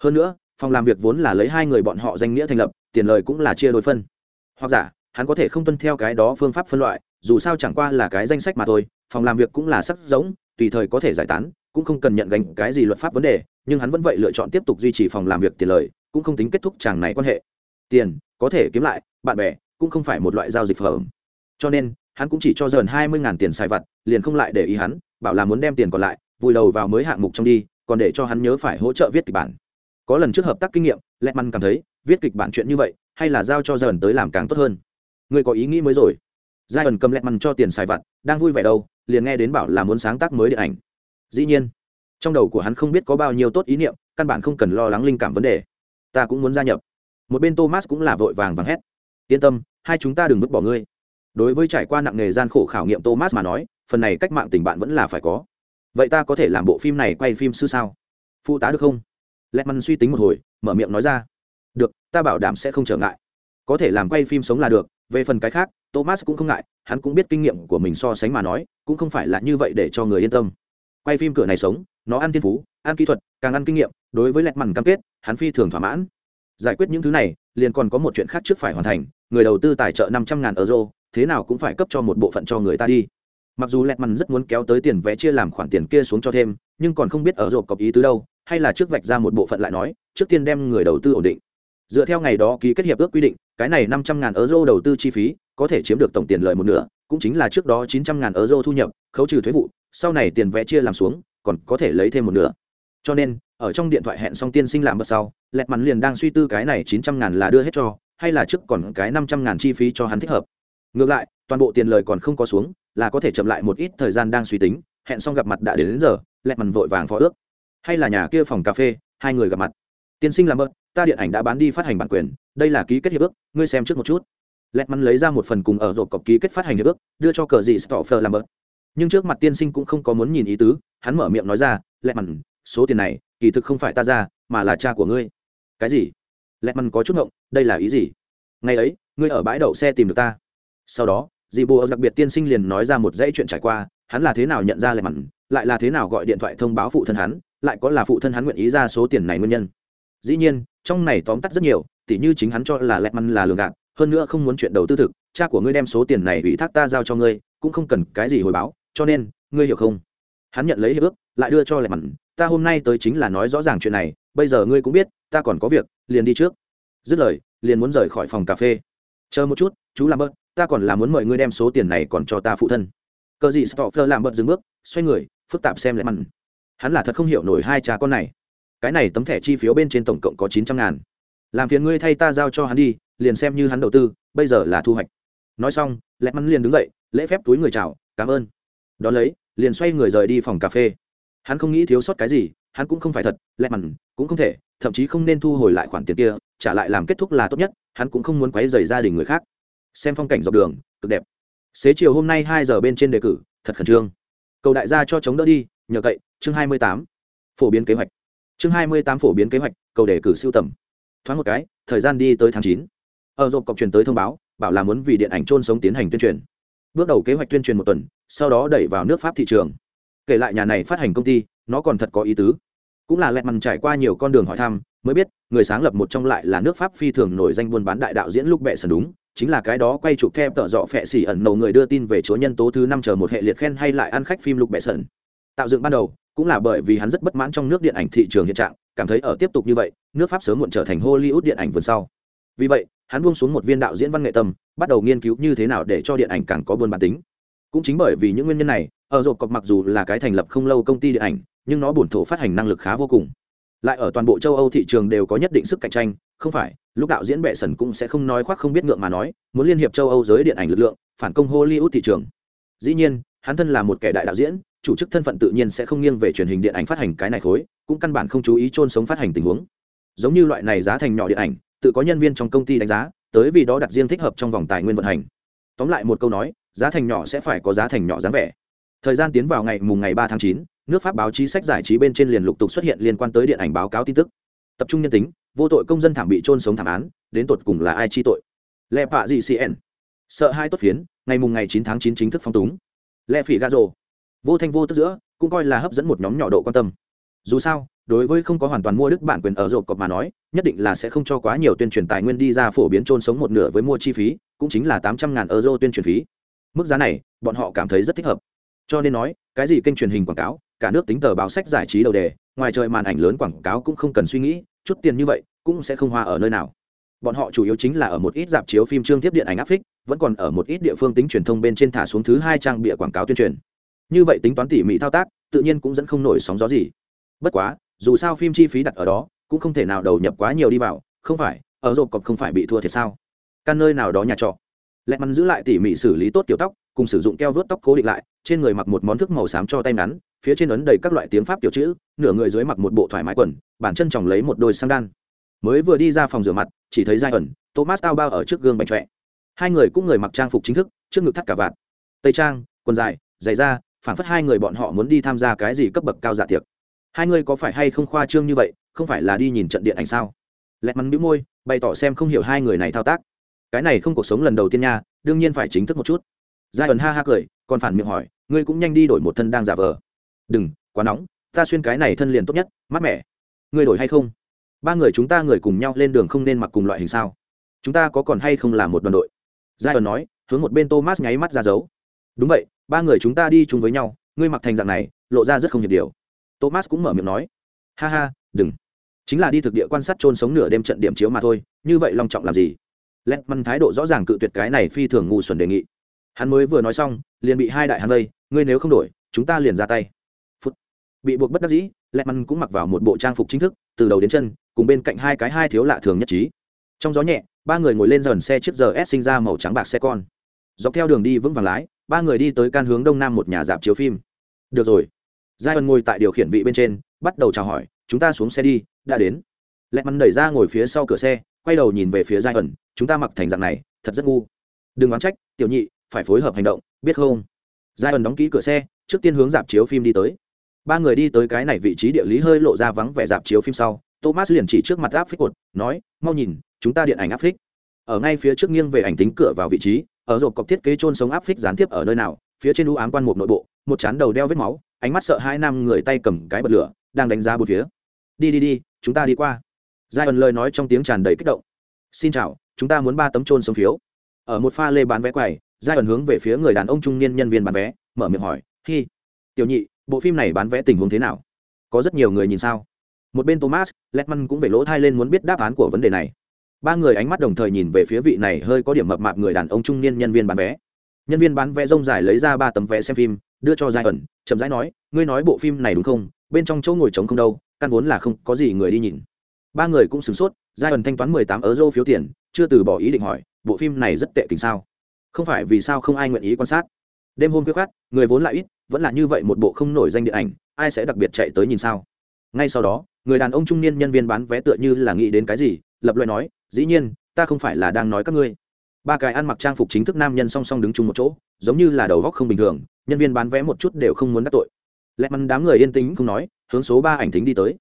Hơn nữa, phòng làm việc vốn là lấy hai người bọn họ danh nghĩa thành lập, tiền lời cũng là chia đôi phân. Hoặc giả, hắn có thể không tuân theo cái đó phương pháp phân loại dù sao chẳng qua là cái danh sách mà thôi, phòng làm việc cũng là sắc giống, tùy thời có thể giải tán, cũng không cần nhận gánh cái gì luật pháp vấn đề, nhưng hắn vẫn vậy lựa chọn tiếp tục duy trì phòng làm việc tiền lời, cũng không tính kết thúc chàng này quan hệ. Tiền, có thể kiếm lại, bạn bè, cũng không phải một loại giao dịch phẩm. Cho nên, hắn cũng chỉ cho dần hai mươi tiền xài vặt, liền không lại để ý hắn, bảo là muốn đem tiền còn lại, vùi đầu vào mới hạng mục trong đi, còn để cho hắn nhớ phải hỗ trợ viết kịch bản. Có lần trước hợp tác kinh nghiệm lẹ măn cảm thấy, viết kịch bản chuyện như vậy, hay là giao cho dần tới làm càng tốt hơn. Người có ý nghĩ mới rồi giai ẩn cầm lẹt mằn cho tiền xài vặt, đang vui vẻ đâu, liền nghe đến bảo là muốn sáng tác mới điện ảnh. Dĩ nhiên, trong đầu của hắn không biết có bao nhiêu tốt ý niệm, căn bản không cần lo lắng linh cảm vấn đề. Ta cũng muốn gia nhập. Một bên thomas cũng là vội vàng vàng hét. Yên tâm, hai chúng ta đừng vứt bỏ ngươi. Đối với trải qua nặng nghề gian khổ khảo nghiệm thomas mà nói, phần này cách mạng tình bạn vẫn là phải có. Vậy ta có thể làm bộ phim này quay phim sư sao? Phụ tá được không? Lẹt mằn suy tính một hồi, mở miệng nói ra. Được, ta bảo đảm sẽ không trở ngại. Có thể làm quay phim sống là được về phần cái khác, thomas cũng không ngại, hắn cũng biết kinh nghiệm của mình so sánh mà nói, cũng không phải là như vậy để cho người yên tâm. Quay phim cửa này sống, nó ăn thiên phú, ăn kỹ thuật, càng ăn kinh nghiệm, đối với lẹt mằn cam kết, hắn phi thường thỏa mãn. Giải quyết những thứ này, liền còn có một chuyện khác trước phải hoàn thành, người đầu tư tài trợ năm trăm ngàn euro, thế nào cũng phải cấp cho một bộ phận cho người ta đi. Mặc dù lẹt mằn rất muốn kéo tới tiền vé chia làm khoản tiền kia xuống cho thêm, nhưng còn không biết ở rộp cọc ý tứ đâu, hay là trước vạch ra một bộ phận lại nói, trước tiên đem người đầu tư ổn định dựa theo ngày đó ký kết hiệp ước quy định cái này năm trăm ngàn euro đầu tư chi phí có thể chiếm được tổng tiền lợi một nửa cũng chính là trước đó chín trăm ngàn euro thu nhập khấu trừ thuế vụ sau này tiền vẽ chia làm xuống còn có thể lấy thêm một nửa. Cho nên ở trong điện thoại hẹn xong tiên sinh làm bật sau lẹt mắn liền đang suy tư cái này chín trăm ngàn là đưa hết cho hay là trước còn cái năm trăm ngàn chi phí cho hắn thích hợp. Ngược lại toàn bộ tiền lời còn không có xuống là có thể chậm lại một ít thời gian đang suy tính hẹn xong gặp mặt đã đến, đến giờ lẹt mắn vội vàng phó ước. Hay là nhà kia phòng cà phê hai người gặp mặt. Tiên sinh làm bớt ta điện ảnh đã bán đi phát hành bản quyền, đây là ký kết hiệp ước, ngươi xem trước một chút. Lẹt mắn lấy ra một phần cùng ở rộp cọc ký kết phát hành hiệp ước, đưa cho cờ dị stoffer làm bớt nhưng trước mặt tiên sinh cũng không có muốn nhìn ý tứ, hắn mở miệng nói ra lẹt mắn số tiền này, kỳ thực không phải ta ra, mà là cha của ngươi. Cái gì? Lẹt mắn có chút ngộng, đây là ý gì? Ngày ấy, ngươi ở bãi đậu xe tìm được ta. Sau đó dì bồ đặc biệt tiên sinh liền nói ra một dãy chuyện trải qua, hắn là thế nào nhận ra lẹt mắn lại là thế nào gọi điện thoại thông báo phụ thân hắn, lại có là phụ thân hắn nguyện ý ra số tiền này nguyên nhân. Dĩ nhiên trong này tóm tắt rất nhiều, tỉ như chính hắn cho là lẹt măn là lường gạt, hơn nữa không muốn chuyện đầu tư thực, cha của ngươi đem số tiền này ủy thác ta giao cho ngươi, cũng không cần cái gì hồi báo, cho nên, ngươi hiểu không? Hắn nhận lấy hiệp ước, lại đưa cho lẹt mắn ta hôm nay tới chính là nói rõ ràng chuyện này, bây giờ ngươi cũng biết, ta còn có việc, liền đi trước. Dứt lời, liền muốn rời khỏi phòng cà phê. Chờ một chút, chú làm bớt ta còn là muốn mời ngươi đem số tiền này còn cho ta phụ thân. Cờ gì stopher làm bớt dừng bước, xoay người, phức tạp xem lẹt mặn hắn là thật không hiểu nổi hai cha con này cái này tấm thẻ chi phiếu bên trên tổng cộng có chín trăm ngàn. Làm phiền ngươi thay ta giao cho hắn đi, liền xem như hắn đầu tư, bây giờ là thu hoạch. Nói xong lẹt mắn liền đứng dậy, lễ phép túi người chào, cảm ơn. Đón lấy, liền xoay người rời đi phòng cà phê. Hắn không nghĩ thiếu sót cái gì, hắn cũng không phải thật lẹ mằn cũng không thể, thậm chí không nên thu hồi lại khoản tiền kia, trả lại làm kết thúc là tốt nhất, hắn cũng không muốn quấy dày gia đình người khác. Xem phong cảnh dọc đường, cực đẹp. Xế chiều hôm nay hai giờ bên trên đề cử, thật khẩn trương. Cầu đại gia cho chống đỡ đi, nhờ cậy, chương hai mươi tám. Phổ biến kế hoạch chương hai mươi tám phổ biến kế hoạch, cầu đề cử siêu tầm. Thoáng một cái, thời gian đi tới tháng chín. Ở rộp cọc truyền tới thông báo, bảo là muốn vì điện ảnh trôn sống tiến hành tuyên truyền. Bước đầu kế hoạch tuyên truyền một tuần, sau đó đẩy vào nước pháp thị trường. Kể lại nhà này phát hành công ty, nó còn thật có ý tứ. Cũng là lẹt mằn trải qua nhiều con đường hỏi thăm, mới biết, người sáng lập một trong lại là nước pháp phi thường nổi danh buôn bán đại đạo diễn lúc bệ sần đúng, chính là cái đó quay chụp theo tợ dọ phẹ xỉ ẩn nầu người đưa tin về chúa nhân tố thứ năm chờ một hệ liệt khen hay lại ăn khách phim lục bệ sần tạo dựng ban đầu cũng là bởi vì hắn rất bất mãn trong nước điện ảnh thị trường hiện trạng, cảm thấy ở tiếp tục như vậy, nước pháp sớm muộn trở thành hollywood điện ảnh vườn sau. Vì vậy, hắn buông xuống một viên đạo diễn văn nghệ tâm, bắt đầu nghiên cứu như thế nào để cho điện ảnh càng có buôn bán tính. Cũng chính bởi vì những nguyên nhân này, ở rộp cọc mặc dù là cái thành lập không lâu công ty điện ảnh, nhưng nó bổn thổ phát hành năng lực khá vô cùng. Lại ở toàn bộ châu âu thị trường đều có nhất định sức cạnh tranh, không phải, lúc đạo diễn bệ sần cũng sẽ không nói khoác không biết ngượng mà nói, muốn liên hiệp châu âu giới điện ảnh lực lượng, phản công hollywood thị trường. Dĩ nhiên, hắn thân là một kẻ đại đạo diễn chủ chức thân phận tự nhiên sẽ không nghiêng về truyền hình điện ảnh phát hành cái này khối, cũng căn bản không chú ý chôn sống phát hành tình huống. Giống như loại này giá thành nhỏ điện ảnh, tự có nhân viên trong công ty đánh giá, tới vì đó đặt riêng thích hợp trong vòng tài nguyên vận hành. Tóm lại một câu nói, giá thành nhỏ sẽ phải có giá thành nhỏ dáng vẻ. Thời gian tiến vào ngày mùng ngày ba tháng chín, nước pháp báo chí sách giải trí bên trên liền lục tục xuất hiện liên quan tới điện ảnh báo cáo tin tức. Tập trung nhân tính, vô tội công dân thảm bị trôn sống thảm án, đến tột cùng là ai chi tội? Lệ pạ gì cn sợ hai tốt phiến, ngày mùng ngày chín tháng chín chính thức phong túng. Lệ phỉ gà rồ vô thanh vô tức giữa, cũng coi là hấp dẫn một nhóm nhỏ độ quan tâm. Dù sao, đối với không có hoàn toàn mua đức bản quyền ở rộp cọp mà nói, nhất định là sẽ không cho quá nhiều tuyên truyền tài nguyên đi ra phổ biến trôn sống một nửa với mua chi phí, cũng chính là tám trăm ngàn euro tuyên truyền phí. Mức giá này, bọn họ cảm thấy rất thích hợp. Cho nên nói, cái gì kênh truyền hình quảng cáo, cả nước tính tờ báo sách giải trí đầu đề, ngoài trời màn ảnh lớn quảng cáo cũng không cần suy nghĩ, chút tiền như vậy cũng sẽ không hoa ở nơi nào. Bọn họ chủ yếu chính là ở một ít dạp chiếu phim trương tiếp điện ảnh áp phích vẫn còn ở một ít địa phương tính truyền thông bên trên thả xuống thứ hai trang bịa quảng cáo tuyên truyền như vậy tính toán tỉ mỉ thao tác, tự nhiên cũng dẫn không nổi sóng gió gì. Bất quá, dù sao phim chi phí đặt ở đó, cũng không thể nào đầu nhập quá nhiều đi vào, không phải, ở rộp còn không phải bị thua thiệt sao? Căn nơi nào đó nhà trọ. Lẹ mắn giữ lại tỉ mỉ xử lý tốt kiểu tóc, cùng sử dụng keo vớt tóc cố định lại, trên người mặc một món thức màu xám cho tay ngắn, phía trên ấn đầy các loại tiếng pháp kiểu chữ, nửa người dưới mặc một bộ thoải mái quần bản chân tròng lấy một đôi sang đan. Mới vừa đi ra phòng rửa mặt, chỉ thấy giai ẩn, thomas tao bao ở trước gương bạch trọe. Hai người cũng người mặc trang phục chính thức, trước ngực thắt cả vạt. Tây trang, quần dài, giày da phảng phất hai người bọn họ muốn đi tham gia cái gì cấp bậc cao giả tiệc. Hai người có phải hay không khoa trương như vậy, không phải là đi nhìn trận điện ảnh sao? Lẹt mắn bĩu môi, bày tỏ xem không hiểu hai người này thao tác. Cái này không cuộc sống lần đầu tiên nha, đương nhiên phải chính thức một chút. Giai ẩn ha ha cười, còn phản miệng hỏi, ngươi cũng nhanh đi đổi một thân đang giả vờ. Đừng, quá nóng, ta xuyên cái này thân liền tốt nhất, mát mẻ. Ngươi đổi hay không? Ba người chúng ta người cùng nhau lên đường không nên mặc cùng loại hình sao? Chúng ta có còn hay không là một đoàn đội? Giai ẩn nói, hướng một bên thomas nháy mắt ra dấu. Đúng vậy ba người chúng ta đi chung với nhau, ngươi mặc thành dạng này, lộ ra rất không nhiệt điều. Thomas cũng mở miệng nói, ha ha, đừng. Chính là đi thực địa quan sát trôn sống nửa đêm trận điểm chiếu mà thôi, như vậy long trọng làm gì? Lét măn thái độ rõ ràng cự tuyệt cái này phi thường ngu xuẩn đề nghị. Hắn mới vừa nói xong, liền bị hai đại hắn vây, ngươi nếu không đổi, chúng ta liền ra tay. Phút. bị buộc bất đắc dĩ lét măn cũng mặc vào một bộ trang phục chính thức, từ đầu đến chân, cùng bên cạnh hai cái hai thiếu lạ thường nhất trí. Trong gió nhẹ, ba người ngồi lên dần xe chiếc giờ s sinh ra màu trắng bạc xe con. Dọc theo đường đi vững vàng lái ba người đi tới can hướng đông nam một nhà dạp chiếu phim. Được rồi. Giai ân ngồi tại điều khiển vị bên trên, bắt đầu chào hỏi, chúng ta xuống xe đi, đã đến. Lẹ mắn đẩy ra ngồi phía sau cửa xe, quay đầu nhìn về phía giai ẩn chúng ta mặc thành dạng này, thật rất ngu. Đừng oán trách, tiểu nhị, phải phối hợp hành động, biết không? Giai ẩn đóng ký cửa xe, trước tiên hướng dạp chiếu phim đi tới. Ba người đi tới cái này vị trí địa lý hơi lộ ra vắng vẻ dạp chiếu phim sau, thomas liền chỉ trước mặt áp phích cột, nói, mau nhìn, chúng ta điện ảnh áp phích. Ở ngay phía trước nghiêng về ảnh tính cửa vào vị trí ở rộp cọc thiết kế trôn sống áp phích gián tiếp ở nơi nào, phía trên u ám quan một nội bộ, một chán đầu đeo vết máu, ánh mắt sợ hai nam người tay cầm cái bật lửa, đang đánh giá bốn phía. Đi đi đi, chúng ta đi qua. Giai ẩn lời nói trong tiếng tràn đầy kích động. Xin chào, chúng ta muốn ba tấm trôn sống phiếu. Ở một pha lê bán vé quầy giai ẩn hướng về phía người đàn ông trung niên nhân viên bán vé, mở miệng hỏi, hi, tiểu nhị, bộ phim này bán vé tình huống thế nào? Có rất nhiều người nhìn sao? Một bên thomas letman cũng về lỗ thai lên muốn biết đáp án của vấn đề này ba người ánh mắt đồng thời nhìn về phía vị này hơi có điểm mập mạp người đàn ông trung niên nhân viên bán vé. Nhân viên bán vé rông dài lấy ra ba tấm vé xem phim, đưa cho giai ẩn, chậm rãi nói, ngươi nói bộ phim này đúng không? Bên trong chỗ ngồi trống không đâu, căn vốn là không có gì người đi nhìn. Ba người cũng sửng sốt, giai ẩn thanh toán mười tám euro phiếu tiền, chưa từ bỏ ý định hỏi, bộ phim này rất tệ tình sao? Không phải, vì sao không ai nguyện ý quan sát? Đêm hôm khuya khát người vốn lại ít, vẫn là như vậy một bộ không nổi danh điện ảnh, ai sẽ đặc biệt chạy tới nhìn sao? Ngay sau đó, người đàn ông trung niên nhân viên bán vé tựa như là nghĩ đến cái gì, lập loại nói dĩ nhiên, ta không phải là đang nói các ngươi. Ba cái ăn mặc trang phục chính thức nam nhân song song đứng chung một chỗ, giống như là đầu góc không bình thường, nhân viên bán vé một chút đều không muốn đắc tội. Lẹ mắn đám người yên tĩnh không nói, hướng số ba ảnh thính đi tới.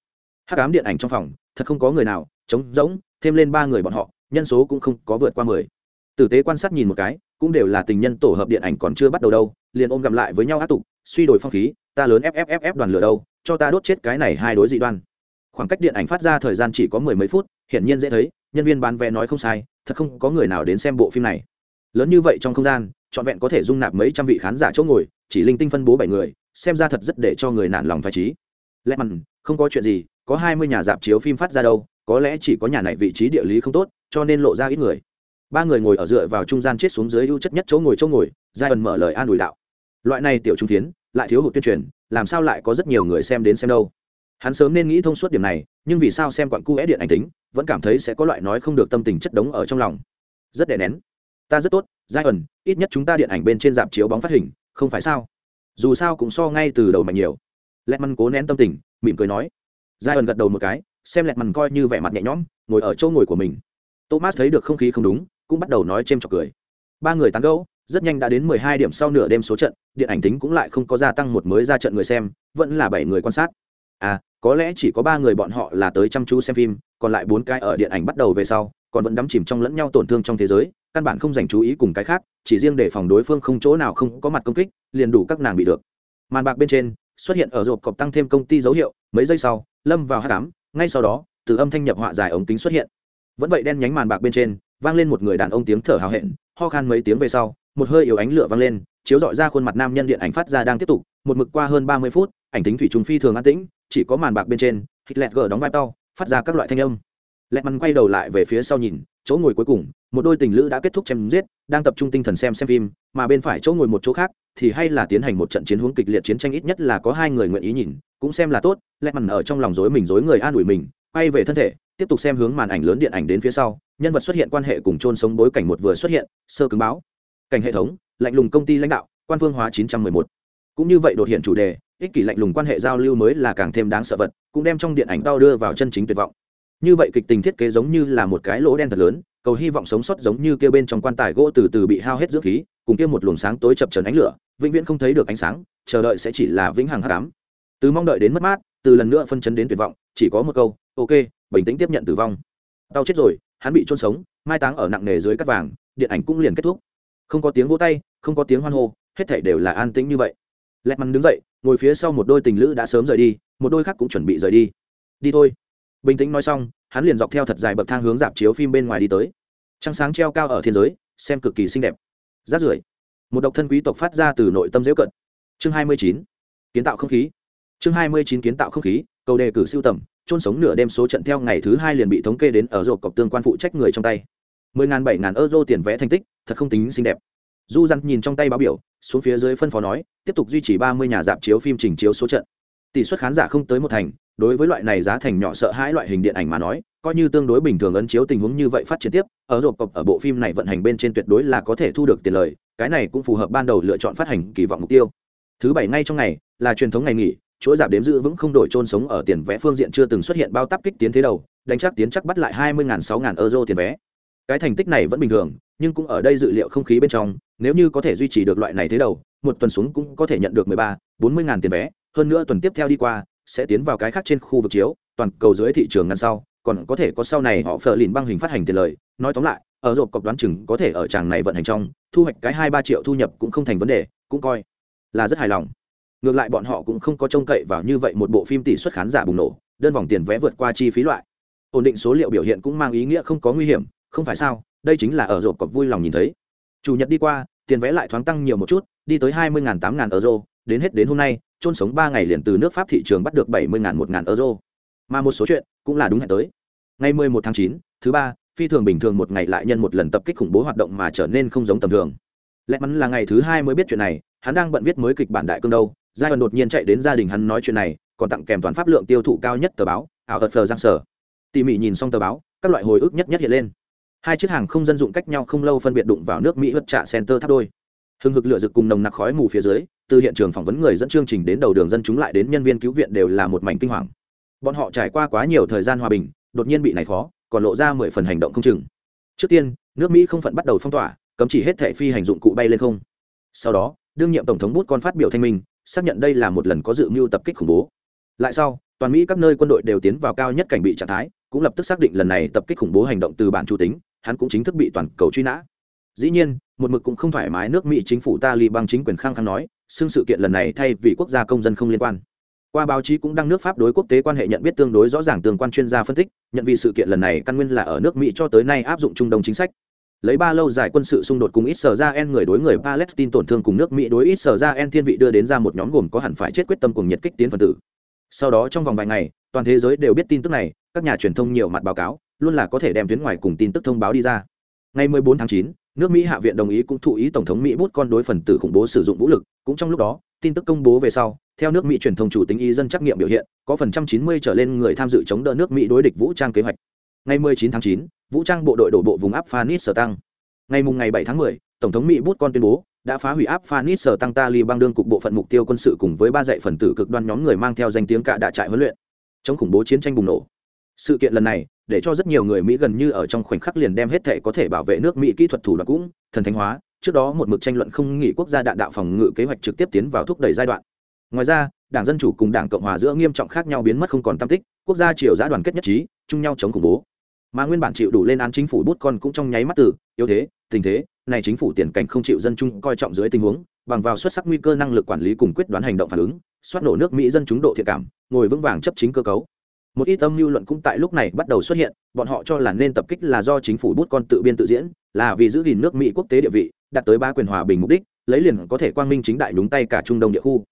Hắc ám điện ảnh trong phòng, thật không có người nào, trống rỗng, thêm lên ba người bọn họ, nhân số cũng không có vượt qua mười. Tử tế quan sát nhìn một cái, cũng đều là tình nhân tổ hợp điện ảnh còn chưa bắt đầu đâu, liền ôm gặm lại với nhau áp tục suy đổi phong khí, ta lớn fff đoàn lửa đâu, cho ta đốt chết cái này hai đối dị đoan khoảng cách điện ảnh phát ra thời gian chỉ có mười mấy phút, hiển nhiên dễ thấy, nhân viên bán vé nói không sai, thật không có người nào đến xem bộ phim này. Lớn như vậy trong không gian, trọn vẹn có thể dung nạp mấy trăm vị khán giả chỗ ngồi, chỉ linh tinh phân bố bảy người, xem ra thật rất để cho người nản lòng phải trí. Lẽ mặn, không có chuyện gì, có hai mươi nhà dạp chiếu phim phát ra đâu, có lẽ chỉ có nhà này vị trí địa lý không tốt, cho nên lộ ra ít người. Ba người ngồi ở dựa vào trung gian chết xuống dưới ưu chất nhất chỗ ngồi chỗ ngồi, giai ẩn mở lời an ủi đạo. Loại này tiểu trung tiến lại thiếu hụt tuyên truyền, làm sao lại có rất nhiều người xem đến xem đâu? Hắn sớm nên nghĩ thông suốt điểm này, nhưng vì sao xem quặn cu é điện ảnh tính, vẫn cảm thấy sẽ có loại nói không được tâm tình chất đống ở trong lòng. Rất đè nén. Ta rất tốt giai ẩn ít nhất chúng ta điện ảnh bên trên dạp chiếu bóng phát hình, không phải sao? Dù sao cũng so ngay từ đầu mạnh nhiều. Lẹt măn cố nén tâm tình, mỉm cười nói. Giai ẩn gật đầu một cái, xem lẹt măn coi như vẻ mặt nhẹ nhõm, ngồi ở chỗ ngồi của mình. Thomas thấy được không khí không đúng, cũng bắt đầu nói c h trọc cười. Ba người tán gẫu, rất nhanh đã đến mười hai điểm sau nửa đêm số trận, điện ảnh tính cũng lại không có gia tăng một mới ra trận người xem, vẫn là bảy người quan sát. À có lẽ chỉ có ba người bọn họ là tới chăm chú xem phim, còn lại bốn cái ở điện ảnh bắt đầu về sau, còn vẫn đắm chìm trong lẫn nhau tổn thương trong thế giới, căn bản không dành chú ý cùng cái khác, chỉ riêng để phòng đối phương không chỗ nào không có mặt công kích, liền đủ các nàng bị được. Màn bạc bên trên, xuất hiện ở rộp cọp tăng thêm công ty dấu hiệu, mấy giây sau, lâm vào hát cám ngay sau đó, từ âm thanh nhập họa dài ống kính xuất hiện. Vẫn vậy đen nhánh màn bạc bên trên, vang lên một người đàn ông tiếng thở hào hẹn, ho khan mấy tiếng về sau, một hơi yếu ánh lửa vang lên chiếu dọi ra khuôn mặt nam nhân điện ảnh phát ra đang tiếp tục, một mực qua hơn ba mươi phút, ảnh tính thủy trùng phi thường an tĩnh, chỉ có màn bạc bên trên hít lẹt gờ đóng vai to, phát ra các loại thanh âm. Lẹt mắn quay đầu lại về phía sau nhìn, chỗ ngồi cuối cùng, một đôi tình lữ đã kết thúc chém giết, đang tập trung tinh thần xem xem phim, mà bên phải chỗ ngồi một chỗ khác, thì hay là tiến hành một trận chiến hướng kịch liệt chiến tranh ít nhất là có hai người nguyện ý nhìn, cũng xem là tốt, lẹt mắn ở trong lòng dối mình dối người an ủi mình, quay về thân thể, tiếp tục xem hướng màn ảnh lớn điện ảnh đến phía sau, nhân vật xuất hiện quan hệ cùng chôn sống bối cảnh một vừa xuất hiện, sơ cứng báo. Cảnh hệ thống lạnh lùng công ty lãnh đạo, quan phương hóa 911. cũng như vậy đột hiện chủ đề, ích kỷ lạnh lùng quan hệ giao lưu mới là càng thêm đáng sợ vật, cũng đem trong điện ảnh tao đưa vào chân chính tuyệt vọng. Như vậy kịch tình thiết kế giống như là một cái lỗ đen thật lớn, cầu hy vọng sống sót giống như kia bên trong quan tài gỗ từ từ bị hao hết dưỡng khí, cùng kia một luồng sáng tối chập chờn ánh lửa, vĩnh viễn không thấy được ánh sáng, chờ đợi sẽ chỉ là vĩnh hằng hắc ám. Từ mong đợi đến mất mát, từ lần nữa phân chấn đến tuyệt vọng, chỉ có một câu, ok, bình tĩnh tiếp nhận tử vong. Tao chết rồi, hắn bị trôn sống, mai táng ở nặng nề dưới cắt vàng, điện ảnh cũng liền kết thúc không có tiếng vỗ tay, không có tiếng hoan hô, hết thảy đều là an tĩnh như vậy. Lẹt mắn đứng dậy, ngồi phía sau một đôi tình lữ đã sớm rời đi, một đôi khác cũng chuẩn bị rời đi. Đi thôi. Bình tĩnh nói xong, hắn liền dọc theo thật dài bậc thang hướng dạp chiếu phim bên ngoài đi tới. Trăng sáng treo cao ở thiên giới, xem cực kỳ xinh đẹp. Rát rưởi. Một độc thân quý tộc phát ra từ nội tâm dễu cận. Chương hai mươi chín. Kiến tạo không khí. Chương hai mươi chín kiến tạo không khí, cầu đề cử siêu tầm trôn sống nửa đêm số trận theo ngày thứ hai liền bị thống kê đến ở rộp cọc tương quan phụ trách người trong tay. mười ngàn bảy ngàn euro tiền vẽ thành tích thật không tính xinh đẹp. Du dằn nhìn trong tay báo biểu, xuống phía dưới phân phó nói, tiếp tục duy trì ba mươi nhà dạp chiếu phim trình chiếu số trận. Tỷ suất khán giả không tới một thành, đối với loại này giá thành nhỏ sợ hãi loại hình điện ảnh mà nói, coi như tương đối bình thường ấn chiếu tình huống như vậy phát triển tiếp, ở rộp cọc ở bộ phim này vận hành bên trên tuyệt đối là có thể thu được tiền lời, cái này cũng phù hợp ban đầu lựa chọn phát hành kỳ vọng mục tiêu. Thứ bảy ngay trong ngày, là truyền thống ngày nghỉ, chuỗi giảm đếm giữ vững không đổi trôn sống ở tiền vé phương diện chưa từng xuất hiện bao tắp kích tiến thế đầu, đánh chắc tiến chắc bắt lại hai mươi sáu euro tiền vé. Cái thành tích này vẫn bình thường nhưng cũng ở đây dự liệu không khí bên trong, nếu như có thể duy trì được loại này thế đầu, một tuần xuống cũng có thể nhận được mười ba, bốn mươi ngàn tiền vé, hơn nữa tuần tiếp theo đi qua, sẽ tiến vào cái khác trên khu vực chiếu, toàn cầu dưới thị trường ngăn sau, còn có thể có sau này họ phờ lìn băng hình phát hành tiền lời. Nói tóm lại, ở rộp cọc đoán chừng có thể ở tràng này vận hành trong, thu hoạch cái hai ba triệu thu nhập cũng không thành vấn đề, cũng coi là rất hài lòng. Ngược lại bọn họ cũng không có trông cậy vào như vậy một bộ phim tỷ suất khán giả bùng nổ, đơn vòng tiền vé vượt qua chi phí loại. Ổn định số liệu biểu hiện cũng mang ý nghĩa không có nguy hiểm, không phải sao? Đây chính là ở rộp cọc vui lòng nhìn thấy. Chủ nhật đi qua, tiền vé lại thoáng tăng nhiều một chút, đi tới hai mươi tám euro, đến hết đến hôm nay trôn sống ba ngày liền từ nước pháp thị trường bắt được bảy mươi một euro. Mà một số chuyện cũng là đúng hẹn tới. Ngày mười một tháng chín, thứ ba, phi thường bình thường một ngày lại nhân một lần tập kích khủng bố hoạt động mà trở nên không giống tầm thường. Lẽ mắn là ngày thứ hai mới biết chuyện này, hắn đang bận viết mới kịch bản đại cương đâu. Giai đoạn đột nhiên chạy đến gia đình hắn nói chuyện này, còn tặng kèm toàn pháp lượng tiêu thụ cao nhất tờ báo, ảo ợt phờ giang sở. Tỉ mỉ nhìn xong tờ báo, các loại hồi ức nhất nhất hiện lên hai chiếc hàng không dân dụng cách nhau không lâu phân biệt đụng vào nước mỹ hất trạ center tháp đôi. Hưng hực lửa rực cùng nồng nặc khói mù phía dưới, từ hiện trường phỏng vấn người dẫn chương trình đến đầu đường dân chúng lại đến nhân viên cứu viện đều là một mảnh kinh hoàng. Bọn họ trải qua quá nhiều thời gian hòa bình, đột nhiên bị này khó, còn lộ ra mười phần hành động không chừng. Trước tiên, nước mỹ không phận bắt đầu phong tỏa, cấm chỉ hết thẻ phi hành dụng cụ bay lên không. Sau đó, đương nhiệm tổng thống bút con phát biểu thanh minh, xác nhận đây là một lần có dự mưu tập kích khủng bố. Lại sau, toàn mỹ các nơi quân đội đều tiến vào cao nhất cảnh bị trạng thái, cũng lập tức xác định lần này tập kích khủng bố hành động từ bản chủ tính hắn cũng chính thức bị toàn cầu truy nã. Dĩ nhiên, một mực cũng không thoải mái nước mỹ chính phủ taliban chính quyền khăng khăng nói, xưng sự kiện lần này thay vì quốc gia công dân không liên quan. Qua báo chí cũng đăng nước pháp đối quốc tế quan hệ nhận biết tương đối rõ ràng tương quan chuyên gia phân tích, nhận vì sự kiện lần này căn nguyên là ở nước mỹ cho tới nay áp dụng trung đông chính sách. Lấy ba lâu dài quân sự xung đột cùng ít sở ra en người đối người palestine tổn thương cùng nước mỹ đối ít sở ra en thiên vị đưa đến ra một nhóm gồm có hẳn phải chết quyết tâm cùng nhiệt kích tiến phần tử. Sau đó trong vòng vài ngày, toàn thế giới đều biết tin tức này, các nhà truyền thông nhiều mặt báo cáo luôn là có thể đem tuyến ngoài cùng tin tức thông báo đi ra. Ngày 14 tháng 9, nước mỹ hạ viện đồng ý cũng thụ ý tổng thống mỹ bút con đối phần tử khủng bố sử dụng vũ lực cũng trong lúc đó tin tức công bố về sau theo nước mỹ truyền thông chủ tính y dân trắc nghiệm biểu hiện có phần trăm chín mươi trở lên người tham dự chống đỡ nước mỹ đối địch vũ trang kế hoạch. Ngày 19 tháng 9, vũ trang bộ đội đổ bộ vùng áp phanis sở tăng ngày mùng ngày 7 tháng 10, tổng thống mỹ bút con tuyên bố đã phá hủy áp phanis sở tăng bang đương cục bộ phận mục tiêu quân sự cùng với ba dạy phần tử cực đoan nhóm người mang theo danh tiếng cả đại trại huấn luyện. Chống khủng bố chiến tranh bùng nổ. Sự kiện lần này để cho rất nhiều người mỹ gần như ở trong khoảnh khắc liền đem hết thể có thể bảo vệ nước mỹ kỹ thuật thủ đoạn cũng thần thánh hóa. Trước đó một mực tranh luận không nghị quốc gia đạn đạo phòng ngự kế hoạch trực tiếp tiến vào thúc đẩy giai đoạn. Ngoài ra, đảng dân chủ cùng đảng cộng hòa giữa nghiêm trọng khác nhau biến mất không còn tam tích, quốc gia triều giã đoàn kết nhất trí, chung nhau chống khủng bố. Mà nguyên bản chịu đủ lên án chính phủ bút con cũng trong nháy mắt từ, yếu thế, tình thế, này chính phủ tiền cảnh không chịu dân chung coi trọng dưới tình huống, bằng vào xuất sắc nguy cơ năng lực quản lý cùng quyết đoán hành động phản ứng, xoát nổ nước mỹ dân chúng độ thiện cảm, ngồi vững vàng chấp chính cơ cấu một ít âm mưu luận cũng tại lúc này bắt đầu xuất hiện, bọn họ cho là nên tập kích là do chính phủ bút con tự biên tự diễn, là vì giữ gìn nước mỹ quốc tế địa vị, đạt tới ba quyền hòa bình mục đích, lấy liền có thể quang minh chính đại đúng tay cả trung đông địa khu.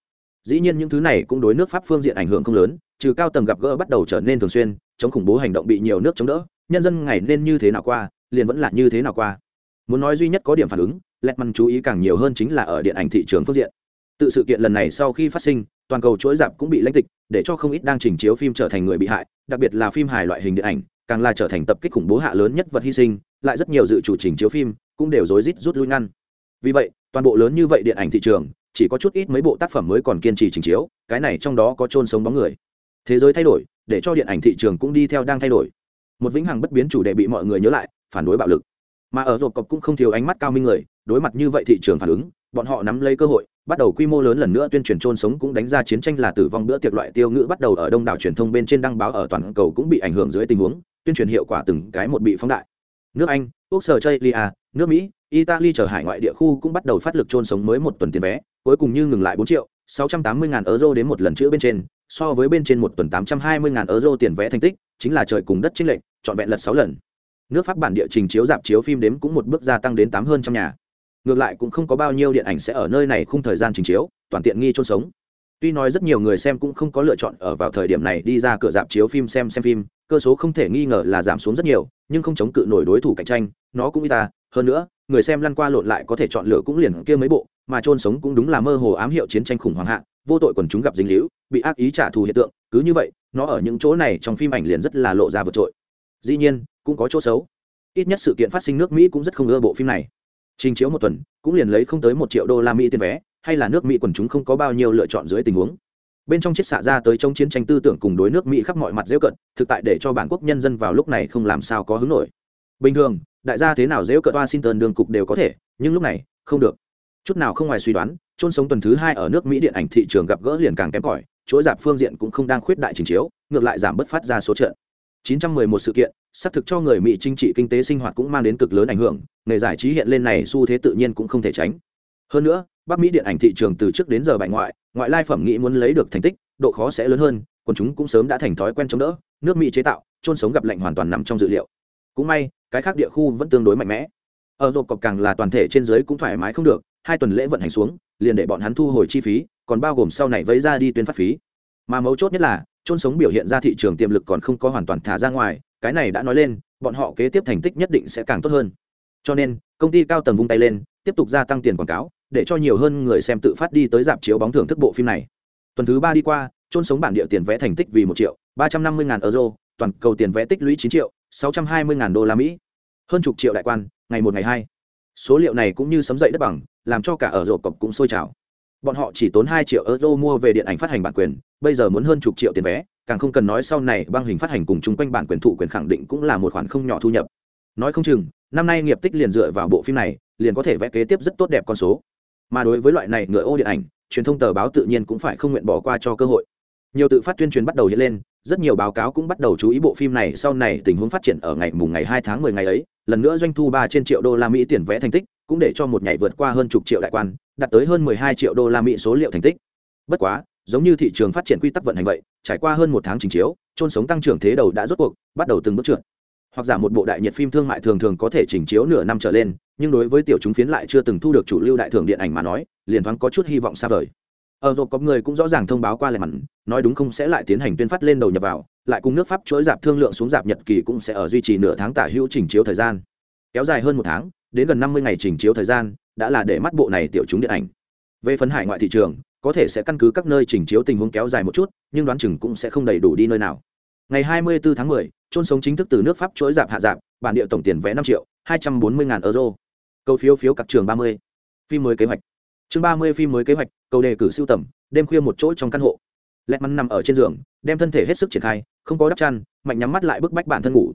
Dĩ nhiên những thứ này cũng đối nước pháp phương diện ảnh hưởng không lớn, trừ cao tầng gặp gỡ bắt đầu trở nên thường xuyên, chống khủng bố hành động bị nhiều nước chống đỡ, nhân dân ngày nên như thế nào qua, liền vẫn là như thế nào qua. Muốn nói duy nhất có điểm phản ứng lẹt măn chú ý càng nhiều hơn chính là ở điện ảnh thị trường phương diện. Tự sự kiện lần này sau khi phát sinh toàn cầu chuỗi dạp cũng bị lãnh tịch, để cho không ít đang trình chiếu phim trở thành người bị hại, đặc biệt là phim hài loại hình điện ảnh, càng là trở thành tập kích khủng bố hạ lớn nhất vật hy sinh, lại rất nhiều dự chủ trình chiếu phim cũng đều rối rít rút lui ngăn. Vì vậy, toàn bộ lớn như vậy điện ảnh thị trường, chỉ có chút ít mấy bộ tác phẩm mới còn kiên trì trình chiếu, cái này trong đó có chôn sống bóng người. Thế giới thay đổi, để cho điện ảnh thị trường cũng đi theo đang thay đổi. Một vĩnh hằng bất biến chủ đề bị mọi người nhớ lại, phản đối bạo lực. Mà ở rộp cọc cũng không thiếu ánh mắt cao minh người, đối mặt như vậy thị trường phản ứng, bọn họ nắm lấy cơ hội bắt đầu quy mô lớn lần nữa tuyên truyền trôn sống cũng đánh ra chiến tranh là tử vong bữa tiệc loại tiêu ngữ bắt đầu ở đông đảo truyền thông bên trên đăng báo ở toàn cầu cũng bị ảnh hưởng dưới tình huống, tuyên truyền hiệu quả từng cái một bị phóng đại. Nước anh, quốc sở chây lia nước mỹ, italy chờ hải ngoại địa khu cũng bắt đầu phát lực trôn sống mới một tuần tiền vé, cuối cùng như ngừng lại bốn triệu sáu trăm tám mươi ngàn euro đến một lần chữ bên trên, so với bên trên một tuần tám trăm hai mươi ngàn euro tiền vé thành tích, chính là trời cùng đất chính lệnh trọn vẹn lật sáu lần. Nước pháp bản địa trình chiếu dạp chiếu phim đếm cũng một bước gia tăng đến tám hơn trăm nhà ngược lại cũng không có bao nhiêu điện ảnh sẽ ở nơi này khung thời gian trình chiếu, toàn tiện nghi chôn sống. Tuy nói rất nhiều người xem cũng không có lựa chọn ở vào thời điểm này đi ra cửa dạp chiếu phim xem xem phim, cơ số không thể nghi ngờ là giảm xuống rất nhiều, nhưng không chống cự nổi đối thủ cạnh tranh, nó cũng y ta. Hơn nữa, người xem lăn qua lộn lại có thể chọn lựa cũng liền kia mấy bộ, mà chôn sống cũng đúng là mơ hồ ám hiệu chiến tranh khủng hoảng hạ, vô tội quần chúng gặp dính hữu bị ác ý trả thù hiện tượng, cứ như vậy, nó ở những chỗ này trong phim ảnh liền rất là lộ ra vượt trội. Dĩ nhiên, cũng có chỗ xấu. Ít nhất sự kiện phát sinh nước mỹ cũng rất không ưa bộ phim này trình chiếu một tuần, cũng liền lấy không tới một triệu đô la mỹ tiền vé, hay là nước mỹ quần chúng không có bao nhiêu lựa chọn dưới tình huống. Bên trong chiết xạ ra tới trong chiến tranh tư tưởng cùng đối nước mỹ khắp mọi mặt dễ cận, thực tại để cho bản quốc nhân dân vào lúc này không làm sao có hứng nổi. Bình thường, đại gia thế nào dễ cận washington đường cục đều có thể, nhưng lúc này, không được. Chút nào không ngoài suy đoán, chôn sống tuần thứ hai ở nước mỹ điện ảnh thị trường gặp gỡ liền càng kém cỏi, chuỗi dạp phương diện cũng không đang khuyết đại trình chiếu, ngược lại giảm bớt phát ra số trận. 911 sự kiện xác thực cho người mỹ chính trị kinh tế sinh hoạt cũng mang đến cực lớn ảnh hưởng, nghề giải trí hiện lên này xu thế tự nhiên cũng không thể tránh. Hơn nữa, bắc mỹ điện ảnh thị trường từ trước đến giờ bại ngoại ngoại lai phẩm nghĩ muốn lấy được thành tích, độ khó sẽ lớn hơn còn chúng cũng sớm đã thành thói quen chống đỡ, nước mỹ chế tạo trôn sống gặp lạnh hoàn toàn nằm trong dự liệu. Cũng may, cái khác địa khu vẫn tương đối mạnh mẽ. Ở rộp cọc càng là toàn thể trên giới cũng thoải mái không được, hai tuần lễ vận hành xuống, liền để bọn hắn thu hồi chi phí, còn bao gồm sau này vấy ra đi tuyên phát phí. Mà mấu chốt nhất là trôn sống biểu hiện ra thị trường tiềm lực còn không có hoàn toàn thả ra ngoài cái này đã nói lên, bọn họ kế tiếp thành tích nhất định sẽ càng tốt hơn. Cho nên, công ty cao tầng vung tay lên, tiếp tục gia tăng tiền quảng cáo, để cho nhiều hơn người xem tự phát đi tới dạp chiếu bóng thưởng thức bộ phim này. Tuần thứ ba đi qua trôn sống bản địa tiền vẽ thành tích vì một triệu, ba trăm năm mươi ngàn euro, toàn cầu tiền vẽ tích lũy chín triệu, sáu trăm hai mươi ngàn đô la mỹ. Hơn chục triệu đại quan, ngày một ngày hai. Số liệu này cũng như sấm dậy đất bằng, làm cho cả ở rổ cọc cũng sôi trào bọn họ chỉ tốn hai triệu euro mua về điện ảnh phát hành bản quyền, bây giờ muốn hơn chục triệu tiền vé, càng không cần nói sau này băng hình phát hành cùng chung quanh bản quyền thụ quyền khẳng định cũng là một khoản không nhỏ thu nhập. Nói không chừng, năm nay nghiệp tích liền dựa vào bộ phim này, liền có thể vẽ kế tiếp rất tốt đẹp con số. Mà đối với loại này ngựa ô điện ảnh, truyền thông tờ báo tự nhiên cũng phải không nguyện bỏ qua cho cơ hội. Nhiều tự phát tuyên truyền bắt đầu hiện lên rất nhiều báo cáo cũng bắt đầu chú ý bộ phim này sau này tình huống phát triển ở ngày mùng ngày hai tháng mười ngày ấy, lần nữa doanh thu ba trên triệu đô la mỹ tiền vẽ thành tích, cũng để cho một nhảy vượt qua hơn chục triệu đại quan, đạt tới hơn mười hai triệu đô la mỹ số liệu thành tích. Bất quá, giống như thị trường phát triển quy tắc vận hành vậy, trải qua hơn một tháng trình chiếu trôn sống tăng trưởng thế đầu đã rốt cuộc bắt đầu từng bước trượt. Hoặc giả một bộ đại nhiệt phim thương mại thường thường có thể trình chiếu nửa năm trở lên, nhưng đối với tiểu chúng phiến lại chưa từng thu được chủ lưu đại thưởng điện ảnh mà nói, liền thoáng có chút hy vọng xa vời ở rộp có người cũng rõ ràng thông báo qua lại mặn nói đúng không sẽ lại tiến hành tuyên phát lên đầu nhập vào lại cùng nước pháp chuỗi dạp thương lượng xuống dạp nhật kỳ cũng sẽ ở duy trì nửa tháng tả hữu chỉnh chiếu thời gian. Kéo dài hơn một tháng đến gần năm mươi ngày chỉnh chiếu thời gian đã là để mắt bộ này tiểu chúng điện ảnh. Về phần hải ngoại thị trường có thể sẽ căn cứ các nơi chỉnh chiếu tình huống kéo dài một chút nhưng đoán chừng cũng sẽ không đầy đủ đi nơi nào. Ngày 24 tháng 10, trôn sống chính thức từ nước pháp chuỗi dạp hạ dạp bản địa tổng tiền vé năm triệu hai trăm bốn mươi ngàn euro. Câu phiếu phiếu các trường ba mươi. Phim mới kế hoạch chương ba mươi phim mới kế hoạch cầu đề cử siêu tầm, đêm khuya một chỗ trong căn hộ. Lẹt mắn nằm ở trên giường, đem thân thể hết sức triển khai, không có đắp chăn, mạnh nhắm mắt lại bức bách bản thân ngủ.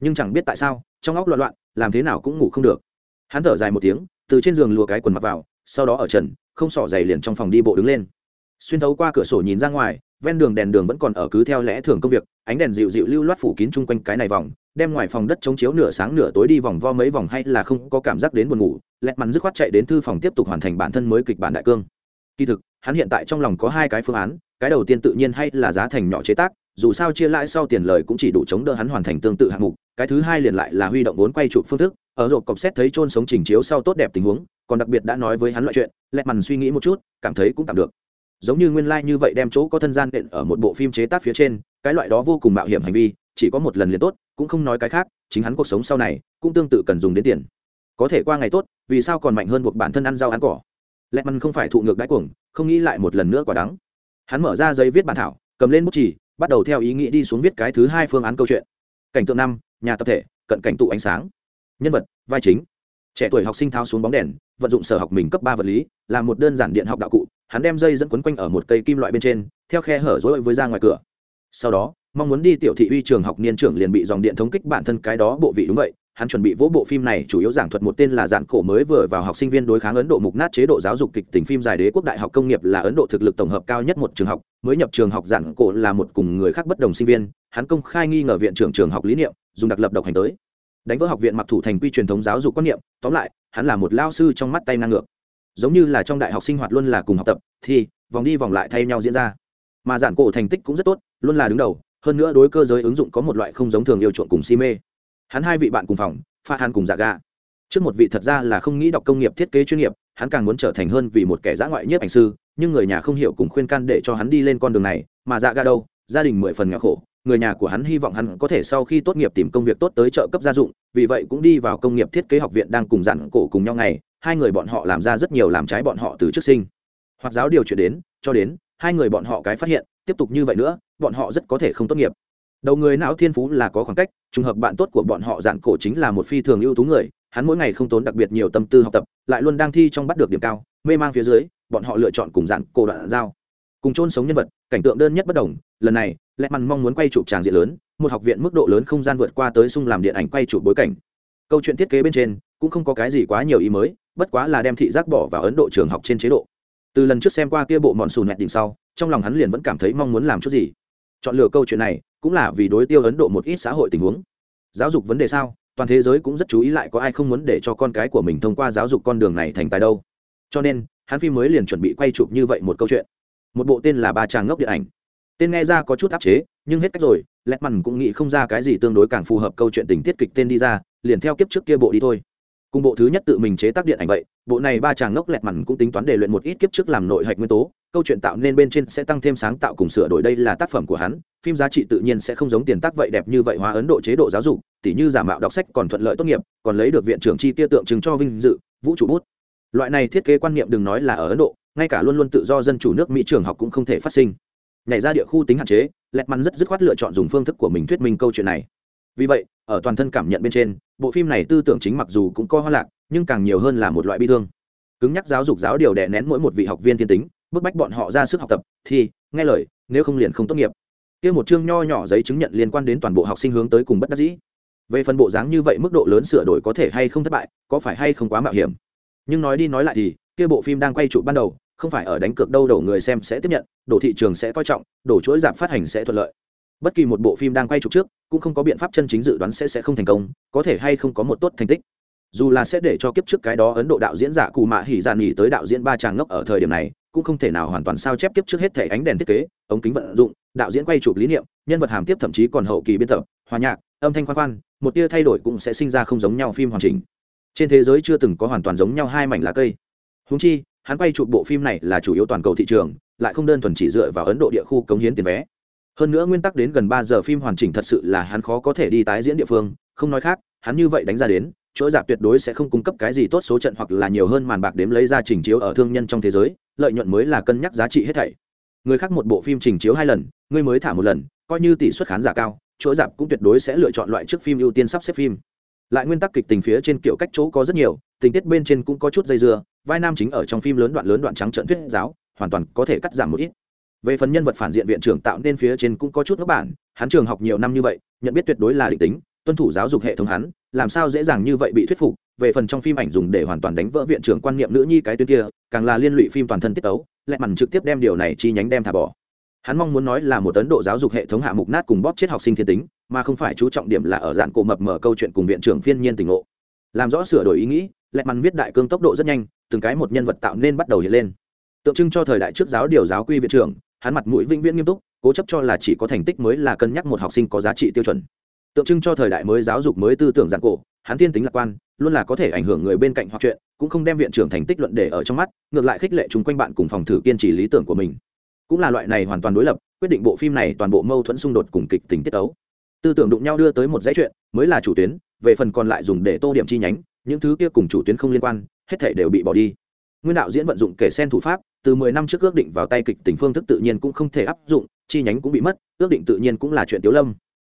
Nhưng chẳng biết tại sao, trong óc loạn loạn, làm thế nào cũng ngủ không được. Hắn thở dài một tiếng, từ trên giường lùa cái quần mặc vào, sau đó ở trần, không sỏ giày liền trong phòng đi bộ đứng lên. Xuyên thấu qua cửa sổ nhìn ra ngoài, ven đường đèn đường vẫn còn ở cứ theo lẽ thường công việc ánh đèn dịu dịu lưu loát phủ kín chung quanh cái này vòng, đem ngoài phòng đất chống chiếu nửa sáng nửa tối đi vòng vo mấy vòng hay là không có cảm giác đến buồn ngủ, lẹt mắn dứt khoát chạy đến thư phòng tiếp tục hoàn thành bản thân mới kịch bản đại cương. Kỳ thực, hắn hiện tại trong lòng có hai cái phương án, cái đầu tiên tự nhiên hay là giá thành nhỏ chế tác, dù sao chia lãi sau tiền lời cũng chỉ đủ chống đỡ hắn hoàn thành tương tự hạng mục, cái thứ hai liền lại là huy động vốn quay chụp phương thức, ở rộp cọc xét thấy trôn sống trình chiếu sau tốt đẹp tình huống, còn đặc biệt đã nói với hắn loại chuyện, lẹt mằn suy nghĩ một chút, cảm thấy cũng tạm được. Giống như nguyên lai như vậy đem chỗ có thân gian đện ở một bộ phim chế tác phía trên cái loại đó vô cùng mạo hiểm hành vi, chỉ có một lần liền tốt, cũng không nói cái khác, chính hắn cuộc sống sau này, cũng tương tự cần dùng đến tiền. Có thể qua ngày tốt, vì sao còn mạnh hơn buộc bản thân ăn rau ăn cỏ? Lẹt mằn không phải thụ ngược đáy cuồng, không nghĩ lại một lần nữa quả đắng. Hắn mở ra giấy viết bản thảo, cầm lên bút chỉ bắt đầu theo ý nghĩ đi xuống viết cái thứ hai phương án câu chuyện. Cảnh tượng năm, nhà tập thể, cận cảnh tụ ánh sáng. Nhân vật, vai chính. Trẻ tuổi học sinh tháo xuống bóng đèn, vận dụng sở học mình cấp ba vật lý, làm một đơn giản điện học đạo cụ, hắn đem dây dẫn quấn quanh ở một cây kim loại bên trên, theo khe hở rối với ra ngoài cửa sau đó, mong muốn đi tiểu thị uy trường học niên trưởng liền bị dòng điện thống kích bản thân cái đó bộ vị đúng vậy, hắn chuẩn bị vỗ bộ phim này chủ yếu giảng thuật một tên là dạng cổ mới vừa vào học sinh viên đối kháng ấn độ mục nát chế độ giáo dục kịch tính phim dài đế quốc đại học công nghiệp là ấn độ thực lực tổng hợp cao nhất một trường học, mới nhập trường học dạng cổ là một cùng người khác bất đồng sinh viên, hắn công khai nghi ngờ viện trưởng trường học lý niệm, dùng đặc lập độc hành tới. Đánh vỡ học viện mặc thủ thành quy truyền thống giáo dục quan niệm, tóm lại, hắn là một lao sư trong mắt tay năng ngược. Giống như là trong đại học sinh hoạt luôn là cùng học tập thì vòng đi vòng lại thay nhau diễn ra. Mà giản cổ thành tích cũng rất tốt luôn là đứng đầu, hơn nữa đối cơ giới ứng dụng có một loại không giống thường yêu chuộng cùng si mê. Hắn hai vị bạn cùng phòng, pha hàn cùng dạ ga. Trước một vị thật ra là không nghĩ đọc công nghiệp thiết kế chuyên nghiệp, hắn càng muốn trở thành hơn vì một kẻ giã ngoại nhiếp ảnh sư, nhưng người nhà không hiểu cùng khuyên can để cho hắn đi lên con đường này, mà dạ ga đâu? Gia đình mười phần nghèo khổ, người nhà của hắn hy vọng hắn có thể sau khi tốt nghiệp tìm công việc tốt tới trợ cấp gia dụng, vì vậy cũng đi vào công nghiệp thiết kế học viện đang cùng dặn cổ cùng nhau ngày, hai người bọn họ làm ra rất nhiều làm trái bọn họ từ trước sinh. Hoặc giáo điều chuyển đến, cho đến, hai người bọn họ cái phát hiện, tiếp tục như vậy nữa bọn họ rất có thể không tốt nghiệp. Đầu người não thiên phú là có khoảng cách, trùng hợp bạn tốt của bọn họ dạn cổ chính là một phi thường ưu tú người, hắn mỗi ngày không tốn đặc biệt nhiều tâm tư học tập, lại luôn đang thi trong bắt được điểm cao, mê mang phía dưới, bọn họ lựa chọn cùng dạn cổ đoạn giao. Cùng chôn sống nhân vật, cảnh tượng đơn nhất bất đồng, lần này lẹ mằn mong muốn quay chụp tràng diện lớn, một học viện mức độ lớn không gian vượt qua tới sung làm điện ảnh quay chụp bối cảnh. Câu chuyện thiết kế bên trên, cũng không có cái gì quá nhiều ý mới, bất quá là đem thị giác bỏ vào ấn độ trường học trên chế độ. Từ lần trước xem qua kia bộ mòn xù nẹt đỉnh sau, trong lòng hắn liền vẫn cảm thấy mong muốn làm chút gì chọn lựa câu chuyện này cũng là vì đối tiêu ấn độ một ít xã hội tình huống. Giáo dục vấn đề sao? Toàn thế giới cũng rất chú ý lại có ai không muốn để cho con cái của mình thông qua giáo dục con đường này thành tài đâu. Cho nên, hắn phim mới liền chuẩn bị quay chụp như vậy một câu chuyện. Một bộ tên là ba chàng ngốc điện ảnh. Tên nghe ra có chút áp chế, nhưng hết cách rồi, lẹt mằn cũng nghĩ không ra cái gì tương đối càng phù hợp câu chuyện tình tiết kịch tên đi ra, liền theo kiếp trước kia bộ đi thôi. Cùng bộ thứ nhất tự mình chế tác điện ảnh vậy bộ này ba chàng ngốc lẹt mằn cũng tính toán để luyện một ít kiếp trước làm nội hạch nguyên tố, câu chuyện tạo nên bên trên sẽ tăng thêm sáng tạo cùng sửa đổi đây là tác phẩm của hắn, phim giá trị tự nhiên sẽ không giống tiền tác vậy đẹp như vậy hóa ấn độ chế độ giáo dục, tỉ như giả mạo đọc sách còn thuận lợi tốt nghiệp, còn lấy được viện trưởng chi tiêu tượng trưng cho vinh dự, vũ trụ bút. Loại này thiết kế quan niệm đừng nói là ở ấn độ, ngay cả luôn luôn tự do dân chủ nước mỹ trường học cũng không thể phát sinh. Nhảy ra địa khu tính hạn chế, lẹt mắn rất dứt khoát lựa chọn dùng phương thức của mình thuyết minh câu chuyện này. Vì vậy, ở toàn thân cảm nhận bên trên, bộ phim này tư tưởng chính mặc dù cũng có hoa lạc nhưng càng nhiều hơn là một loại bi thương. Cứng nhắc giáo dục giáo điều đè nén mỗi một vị học viên thiên tính, bức bách bọn họ ra sức học tập, thì, nghe lời, nếu không liền không tốt nghiệp. Kia một chương nho nhỏ giấy chứng nhận liên quan đến toàn bộ học sinh hướng tới cùng bất đắc dĩ. Về phần bộ dáng như vậy mức độ lớn sửa đổi có thể hay không thất bại, có phải hay không quá mạo hiểm? Nhưng nói đi nói lại thì, kia bộ phim đang quay trụ ban đầu, không phải ở đánh cược đâu đổ người xem sẽ tiếp nhận, đổ thị trường sẽ coi trọng, đổ chuỗi giảm phát hành sẽ thuận lợi. Bất kỳ một bộ phim đang quay trụ trước, cũng không có biện pháp chân chính dự đoán sẽ sẽ không thành công, có thể hay không có một tốt thành tích dù là sẽ để cho kiếp trước cái đó ấn độ đạo diễn giả cù mạ hỉ dạn nghỉ tới đạo diễn ba tràng ngốc ở thời điểm này, cũng không thể nào hoàn toàn sao chép kiếp trước hết thể ánh đèn thiết kế, ống kính vận dụng, đạo diễn quay chụp lý niệm, nhân vật hàm tiếp thậm chí còn hậu kỳ biên tập, hòa nhạc, âm thanh khoan khoan, một tia thay đổi cũng sẽ sinh ra không giống nhau phim hoàn chỉnh. Trên thế giới chưa từng có hoàn toàn giống nhau hai mảnh lá cây. Húng chi, hắn quay chụp bộ phim này là chủ yếu toàn cầu thị trường, lại không đơn thuần chỉ dựa vào ấn độ địa khu cống hiến tiền vé. Hơn nữa nguyên tắc đến gần ba giờ phim hoàn chỉnh thật sự là hắn khó có thể đi tái diễn địa phương, không nói khác, hắn như vậy đánh ra đến chỗ dạp tuyệt đối sẽ không cung cấp cái gì tốt số trận hoặc là nhiều hơn màn bạc đếm lấy ra trình chiếu ở thương nhân trong thế giới, lợi nhuận mới là cân nhắc giá trị hết thảy. Người khác một bộ phim trình chiếu hai lần, người mới thả một lần, coi như tỷ suất khán giả cao chỗ dạp cũng tuyệt đối sẽ lựa chọn loại trước phim ưu tiên sắp xếp phim. Lại nguyên tắc kịch tình phía trên kiểu cách chỗ có rất nhiều, tình tiết bên trên cũng có chút dây dưa, vai nam chính ở trong phim lớn đoạn lớn đoạn trắng trận thuyết giáo, hoàn toàn có thể cắt giảm một ít. Về phần nhân vật phản diện viện trưởng tạo nên phía trên cũng có chút ngốc bản, hắn trường học nhiều năm như vậy, nhận biết tuyệt đối là định tính, tuân thủ giáo dục hệ thống hắn làm sao dễ dàng như vậy bị thuyết phục, về phần trong phim ảnh dùng để hoàn toàn đánh vỡ viện trưởng quan niệm nữ nhi cái tuyến kia, càng là liên lụy phim toàn thân tiết tấu, lẹ mằn trực tiếp đem điều này chi nhánh đem thả bỏ. Hắn mong muốn nói là một ấn độ giáo dục hệ thống hạ mục nát cùng bóp chết học sinh thiên tính, mà không phải chú trọng điểm là ở dạng cổ mập mở câu chuyện cùng viện trưởng phiên nhiên tình ngộ. Làm rõ sửa đổi ý nghĩ, lẹ mằn viết đại cương tốc độ rất nhanh, từng cái một nhân vật tạo nên bắt đầu hiện lên. Tượng trưng cho thời đại trước giáo điều giáo quy viện trưởng, hắn mặt mũi vĩnh viễn nghiêm túc, cố chấp cho là chỉ có thành tích mới là cân nhắc một học sinh có giá trị tiêu chuẩn tượng trưng cho thời đại mới giáo dục mới tư tưởng giản cổ, hắn thiên tính lạc quan, luôn là có thể ảnh hưởng người bên cạnh hoặc chuyện, cũng không đem viện trưởng thành tích luận để ở trong mắt, ngược lại khích lệ chúng quanh bạn cùng phòng thử kiên trì lý tưởng của mình. Cũng là loại này hoàn toàn đối lập, quyết định bộ phim này toàn bộ mâu thuẫn xung đột cùng kịch tính tiết tấu. Tư tưởng đụng nhau đưa tới một dãy chuyện, mới là chủ tuyến, về phần còn lại dùng để tô điểm chi nhánh, những thứ kia cùng chủ tuyến không liên quan, hết thể đều bị bỏ đi. Nguyên đạo diễn vận dụng kể sen thủ pháp, từ mười năm trước ước định vào tay kịch tình phương thức tự nhiên cũng không thể áp dụng, chi nhánh cũng bị mất, ước định tự nhiên cũng là chuyện tiếu lâm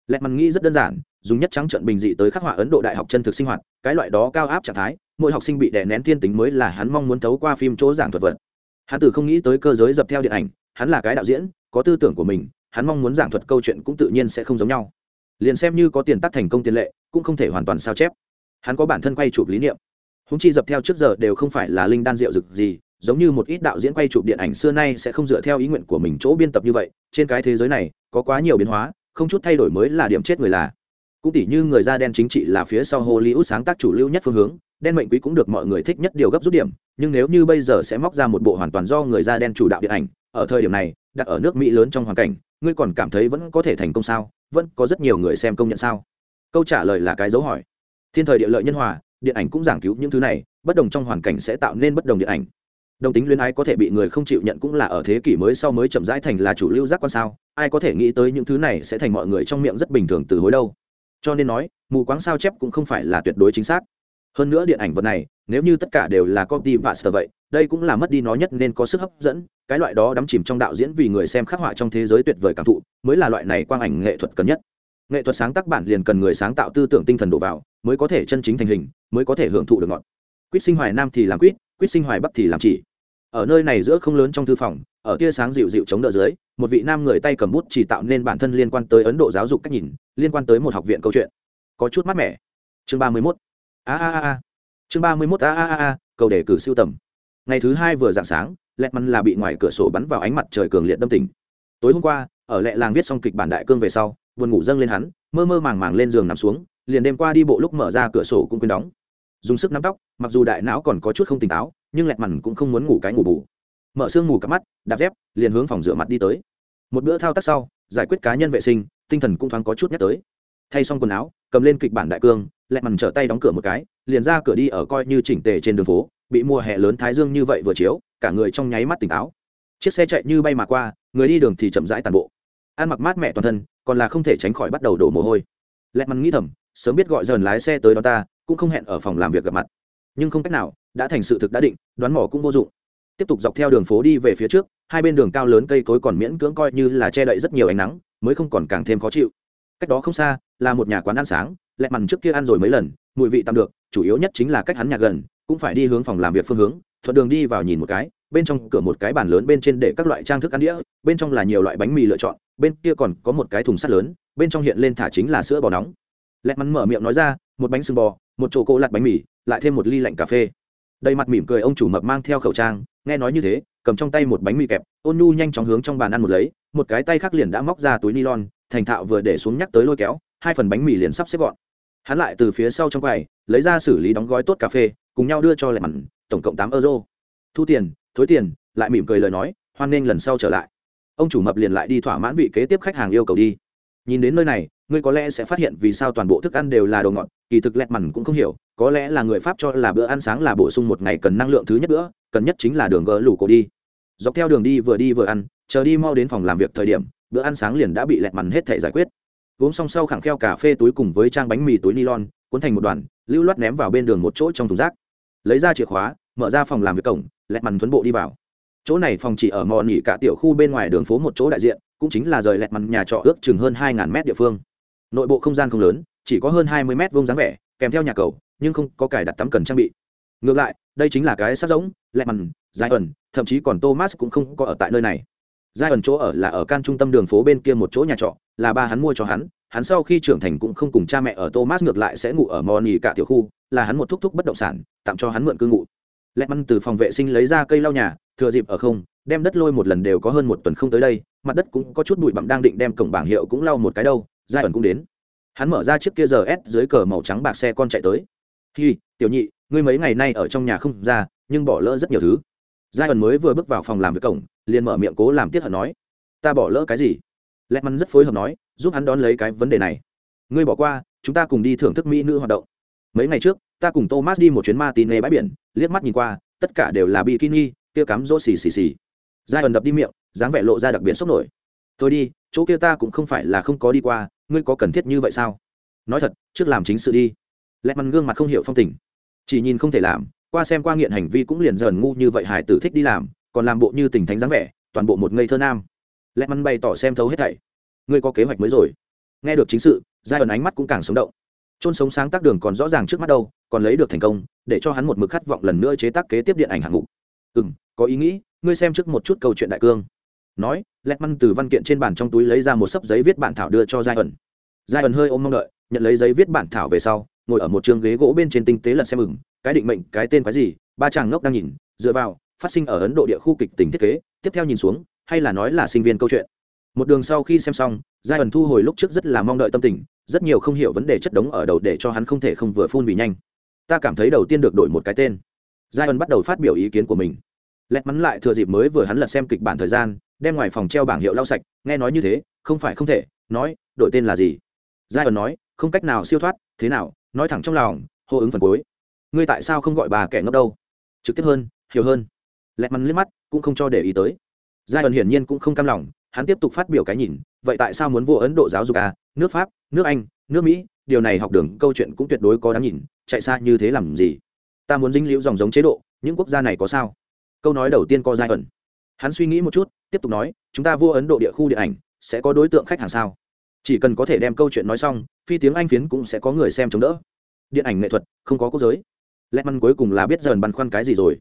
lẹt mằn nghĩ rất đơn giản, dùng nhất trắng trận bình dị tới khắc họa ấn độ đại học chân thực sinh hoạt, cái loại đó cao áp trạng thái, mỗi học sinh bị đè nén thiên tính mới là hắn mong muốn thấu qua phim chỗ giảng thuật vật. Hắn từ không nghĩ tới cơ giới dập theo điện ảnh, hắn là cái đạo diễn, có tư tưởng của mình, hắn mong muốn giảng thuật câu chuyện cũng tự nhiên sẽ không giống nhau. Liền xem như có tiền tắc thành công tiền lệ, cũng không thể hoàn toàn sao chép. Hắn có bản thân quay chụp lý niệm. Húng chi dập theo trước giờ đều không phải là linh đan rượu rực gì, giống như một ít đạo diễn quay chụp điện ảnh xưa nay sẽ không dựa theo ý nguyện của mình chỗ biên tập như vậy, trên cái thế giới này, có quá nhiều biến hóa không chút thay đổi mới là điểm chết người là. Cũng tỉ như người da đen chính trị là phía sau hollywood sáng tác chủ lưu nhất phương hướng, đen mệnh quý cũng được mọi người thích nhất điều gấp rút điểm, nhưng nếu như bây giờ sẽ móc ra một bộ hoàn toàn do người da đen chủ đạo điện ảnh, ở thời điểm này, đặt ở nước mỹ lớn trong hoàn cảnh, ngươi còn cảm thấy vẫn có thể thành công sao? Vẫn có rất nhiều người xem công nhận sao? Câu trả lời là cái dấu hỏi. Thiên thời địa lợi nhân hòa, điện ảnh cũng giảng cứu những thứ này, bất đồng trong hoàn cảnh sẽ tạo nên bất đồng điện ảnh đồng tính luyến ái có thể bị người không chịu nhận cũng là ở thế kỷ mới sau mới chậm rãi thành là chủ lưu giác quan sao? Ai có thể nghĩ tới những thứ này sẽ thành mọi người trong miệng rất bình thường từ hối đâu? Cho nên nói, mù quáng sao chép cũng không phải là tuyệt đối chính xác. Hơn nữa điện ảnh vật này, nếu như tất cả đều là copy và sờ vậy, đây cũng là mất đi nó nhất nên có sức hấp dẫn. Cái loại đó đắm chìm trong đạo diễn vì người xem khắc họa trong thế giới tuyệt vời cảm thụ, mới là loại này quang ảnh nghệ thuật cần nhất. Nghệ thuật sáng tác bản liền cần người sáng tạo tư tưởng tinh thần đổ vào, mới có thể chân chính thành hình, mới có thể hưởng thụ được ngọn. Quýt sinh hoài nam thì làm quýt quýt sinh hoài bắc thì làm chỉ ở nơi này giữa không lớn trong thư phòng, ở tia sáng dịu dịu chống đỡ dưới, một vị nam người tay cầm bút chỉ tạo nên bản thân liên quan tới ấn độ giáo dục cách nhìn, liên quan tới một học viện câu chuyện. Có chút mát mẻ. Chương ba mươi mốt. A a a chương ba mươi mốt a a a a, cầu đề cử siêu tầm. Ngày thứ hai vừa dạng sáng, lẹt mắn là bị ngoài cửa sổ bắn vào ánh mặt trời cường liệt đâm tỉnh. Tối hôm qua, ở lẹ làng viết xong kịch bản đại cương về sau, buồn ngủ dâng lên hắn, mơ mơ màng màng lên giường nằm xuống, liền đêm qua đi bộ lúc mở ra cửa sổ cũng quên đóng. Dùng sức nắm tóc, mặc dù đại não còn có chút không tỉnh táo nhưng lẹt mằn cũng không muốn ngủ cái ngủ bù. Mở sương ngủ cắp mắt, đạp dép, liền hướng phòng rửa mặt đi tới. Một bữa thao tác sau, giải quyết cá nhân vệ sinh, tinh thần cũng thoáng có chút nhắc tới. Thay xong quần áo, cầm lên kịch bản đại cương, lẹt mằn trở tay đóng cửa một cái, liền ra cửa đi ở coi như chỉnh tề trên đường phố, bị mùa hè lớn thái dương như vậy vừa chiếu, cả người trong nháy mắt tỉnh táo. Chiếc xe chạy như bay mà qua, người đi đường thì chậm rãi tàn bộ. Ăn mặc mát mẹ toàn thân, còn là không thể tránh khỏi bắt đầu đổ mồ hôi. Lẹt mằn nghĩ thầm, sớm biết gọi dần lái xe tới đó ta, cũng không hẹn ở phòng làm việc gặp mặt. Nhưng không cách nào đã thành sự thực đã định, đoán mỏ cũng vô dụng. Tiếp tục dọc theo đường phố đi về phía trước, hai bên đường cao lớn cây cối còn miễn cưỡng coi như là che đậy rất nhiều ánh nắng, mới không còn càng thêm khó chịu. Cách đó không xa, là một nhà quán ăn sáng, lẹ mằn trước kia ăn rồi mấy lần, mùi vị tạm được, chủ yếu nhất chính là cách hắn nhà gần, cũng phải đi hướng phòng làm việc phương hướng, thuận đường đi vào nhìn một cái, bên trong cửa một cái bàn lớn bên trên để các loại trang thức ăn đĩa, bên trong là nhiều loại bánh mì lựa chọn, bên kia còn có một cái thùng sắt lớn, bên trong hiện lên thả chính là sữa bò nóng. Lẹ mằn mở miệng nói ra, một bánh sừng bò, một chỗ cỗ lặt bánh mì, lại thêm một ly lạnh cà phê đầy mặt mỉm cười ông chủ mập mang theo khẩu trang, nghe nói như thế, cầm trong tay một bánh mì kẹp, ôn nhu nhanh chóng hướng trong bàn ăn một lấy, một cái tay khác liền đã móc ra túi nylon, thành thạo vừa để xuống nhắc tới lôi kéo, hai phần bánh mì liền sắp xếp gọn. Hắn lại từ phía sau trong quầy, lấy ra xử lý đóng gói tốt cà phê, cùng nhau đưa cho lẹ mặn, tổng cộng tám euro. Thu tiền, thối tiền, lại mỉm cười lời nói, hoan nghênh lần sau trở lại. Ông chủ mập liền lại đi thỏa mãn vị kế tiếp khách hàng yêu cầu đi nhìn đến nơi này, ngươi có lẽ sẽ phát hiện vì sao toàn bộ thức ăn đều là đồ ngọt, kỳ thực lẹt mằn cũng không hiểu, có lẽ là người pháp cho là bữa ăn sáng là bổ sung một ngày cần năng lượng thứ nhất bữa, cần nhất chính là đường gỡ lủ cổ đi. Dọc theo đường đi vừa đi vừa ăn, chờ đi mau đến phòng làm việc thời điểm, bữa ăn sáng liền đã bị lẹt mằn hết thể giải quyết. Uống xong sau khẳng kheo cà phê túi cùng với trang bánh mì túi nylon, cuốn thành một đoàn, lưu loát ném vào bên đường một chỗ trong thùng rác. Lấy ra chìa khóa, mở ra phòng làm việc cổng, lẹt mằn thuấn bộ đi vào. Chỗ này phòng chỉ ở mò nỉ cả tiểu khu bên ngoài đường phố một chỗ đại diện cũng chính là rời lẹt mặt nhà trọ ước chừng hơn hai ngàn mét địa phương. Nội bộ không gian không lớn, chỉ có hơn hai mươi mét vuông dáng vẻ, kèm theo nhà cầu, nhưng không có cài đặt tắm cần trang bị. Ngược lại, đây chính là cái sắp giống, lẹt mặt dài ẩn, thậm chí còn thomas cũng không có ở tại nơi này. Giai ẩn chỗ ở là ở can trung tâm đường phố bên kia một chỗ nhà trọ, là ba hắn mua cho hắn hắn sau khi trưởng thành cũng không cùng cha mẹ ở thomas ngược lại sẽ ngủ ở moni cả tiểu khu, là hắn một thúc thúc bất động sản, tạm cho hắn mượn cư ngụ. Lẹt mặt từ phòng vệ sinh lấy ra cây lau nhà thừa dịp ở không, đem đất lôi một lần đều có hơn một tuần không tới đây, mặt đất cũng có chút bụi bặm đang định đem cổng bảng hiệu cũng lau một cái đâu, giai ẩn cũng đến. Hắn mở ra chiếc kia giờ s dưới cờ màu trắng bạc xe con chạy tới. Hi, tiểu nhị, ngươi mấy ngày nay ở trong nhà không ra, nhưng bỏ lỡ rất nhiều thứ. Giai ẩn mới vừa bước vào phòng làm việc cổng, liền mở miệng cố làm tiết hận nói, ta bỏ lỡ cái gì? Lẹt mắn rất phối hợp nói, giúp hắn đón lấy cái vấn đề này. Ngươi bỏ qua, chúng ta cùng đi thưởng thức mỹ nữ hoạt động. Mấy ngày trước, ta cùng thomas đi một chuyến ma tin bãi biển, liếc mắt nhìn qua, tất cả đều là bikini kia cắm rỗ xì xì xì. Giai ẩn đập đi miệng, dáng vẻ lộ ra đặc biệt sốc nổi. Thôi đi, chỗ kia ta cũng không phải là không có đi qua, ngươi có cần thiết như vậy sao? Nói thật, trước làm chính sự đi. Lẹt mắn gương mặt không hiểu phong tình. Chỉ nhìn không thể làm, qua xem qua nghiện hành vi cũng liền dần ngu như vậy hải tử thích đi làm, còn làm bộ như tình thánh dáng vẻ, toàn bộ một ngây thơ nam. Lẹt mắn bày tỏ xem thấu hết thảy. Ngươi có kế hoạch mới rồi. Nghe được chính sự, giai ẩn ánh mắt cũng càng sống động. Chôn sống sáng tác đường còn rõ ràng trước mắt đâu, còn lấy được thành công, để cho hắn một mực khát vọng lần nữa chế tác kế tiếp điện ảnh hạng mục ừ m có ý nghĩ, ngươi xem trước một chút câu chuyện đại cương. Nói lẹt măn từ văn kiện trên bàn trong túi lấy ra một sấp giấy viết bản thảo đưa cho giai ẩn giai ẩn hơi ôm mong đợi, nhận lấy giấy viết bản thảo về sau, ngồi ở một trường ghế gỗ bên trên tinh tế lật xem ừng cái định mệnh, cái tên cái gì, ba chàng ngốc đang nhìn, dựa vào, phát sinh ở ấn độ địa khu kịch tính thiết kế, tiếp theo nhìn xuống, hay là nói là sinh viên câu chuyện. Một đường sau khi xem xong giai ẩn thu hồi lúc trước rất là mong đợi tâm tình, rất nhiều không hiểu vấn đề chất đống ở đầu để cho hắn không thể không vừa phun vì nhanh. Ta cảm thấy đầu tiên được đổi một cái tên giai ân bắt đầu phát biểu ý kiến của mình. Lẹt mắn lại thừa dịp mới vừa hắn lật xem kịch bản thời gian, đem ngoài phòng treo bảng hiệu lau sạch, nghe nói như thế, không phải không thể, nói, đổi tên là gì? Giai ân nói, không cách nào siêu thoát, thế nào, nói thẳng trong lòng, hô ứng phần cuối. Ngươi tại sao không gọi bà kẻ ngốc đâu? Trực tiếp hơn, hiểu hơn. Lẹt mắn liếc mắt, cũng không cho để ý tới. Giai ân hiển nhiên cũng không cam lòng, hắn tiếp tục phát biểu cái nhìn, vậy tại sao muốn vô ấn độ giáo dục à? Nước pháp, nước anh, nước mỹ, điều này học đường câu chuyện cũng tuyệt đối có đáng nhìn, chạy xa như thế làm gì? Ta muốn dính liễu dòng giống chế độ, những quốc gia này có sao? Câu nói đầu tiên có giai ẩn. Hắn suy nghĩ một chút, tiếp tục nói, chúng ta vua ấn độ địa khu điện ảnh, sẽ có đối tượng khách hàng sao? Chỉ cần có thể đem câu chuyện nói xong, phi tiếng anh phiến cũng sẽ có người xem chống đỡ. Điện ảnh nghệ thuật, không có quốc giới. Lẽ măn cuối cùng là biết dần băn khoăn cái gì rồi.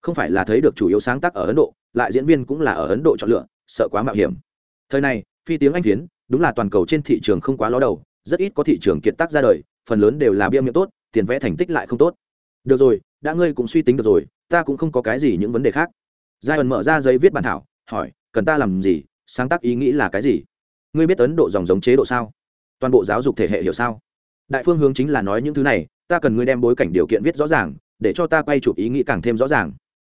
Không phải là thấy được chủ yếu sáng tác ở ấn độ, lại diễn viên cũng là ở ấn độ chọn lựa, sợ quá mạo hiểm. Thời này, phi tiếng anh phiến, đúng là toàn cầu trên thị trường không quá ló đầu, rất ít có thị trường kiệt tác ra đời, phần lớn đều là bia miệng tốt, tiền vẽ thành tích lại không tốt được rồi, đã ngươi cũng suy tính được rồi, ta cũng không có cái gì những vấn đề khác. Giai ẩn mở ra giấy viết bản thảo, hỏi, cần ta làm gì? Sáng tác ý nghĩ là cái gì? Ngươi biết ấn độ dòng giống chế độ sao? Toàn bộ giáo dục thể hệ hiểu sao? Đại phương hướng chính là nói những thứ này, ta cần ngươi đem bối cảnh điều kiện viết rõ ràng, để cho ta quay chụp ý nghĩ càng thêm rõ ràng.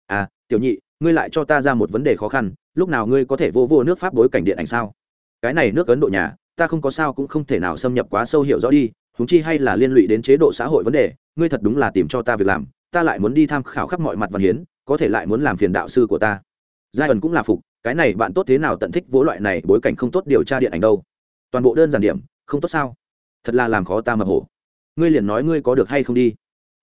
À tiểu nhị, ngươi lại cho ta ra một vấn đề khó khăn, lúc nào ngươi có thể vô vô nước pháp bối cảnh điện ảnh sao? Cái này nước ấn độ nhà, ta không có sao cũng không thể nào xâm nhập quá sâu hiểu rõ đi huống chi hay là liên lụy đến chế độ xã hội vấn đề, ngươi thật đúng là tìm cho ta việc làm, ta lại muốn đi tham khảo khắp mọi mặt văn hiến, có thể lại muốn làm phiền đạo sư của ta. Giai ẩn cũng là phục, cái này bạn tốt thế nào tận thích vỗ loại này bối cảnh không tốt điều tra điện ảnh đâu. Toàn bộ đơn giản điểm, không tốt sao? Thật là làm khó ta mập hổ. Ngươi liền nói ngươi có được hay không đi.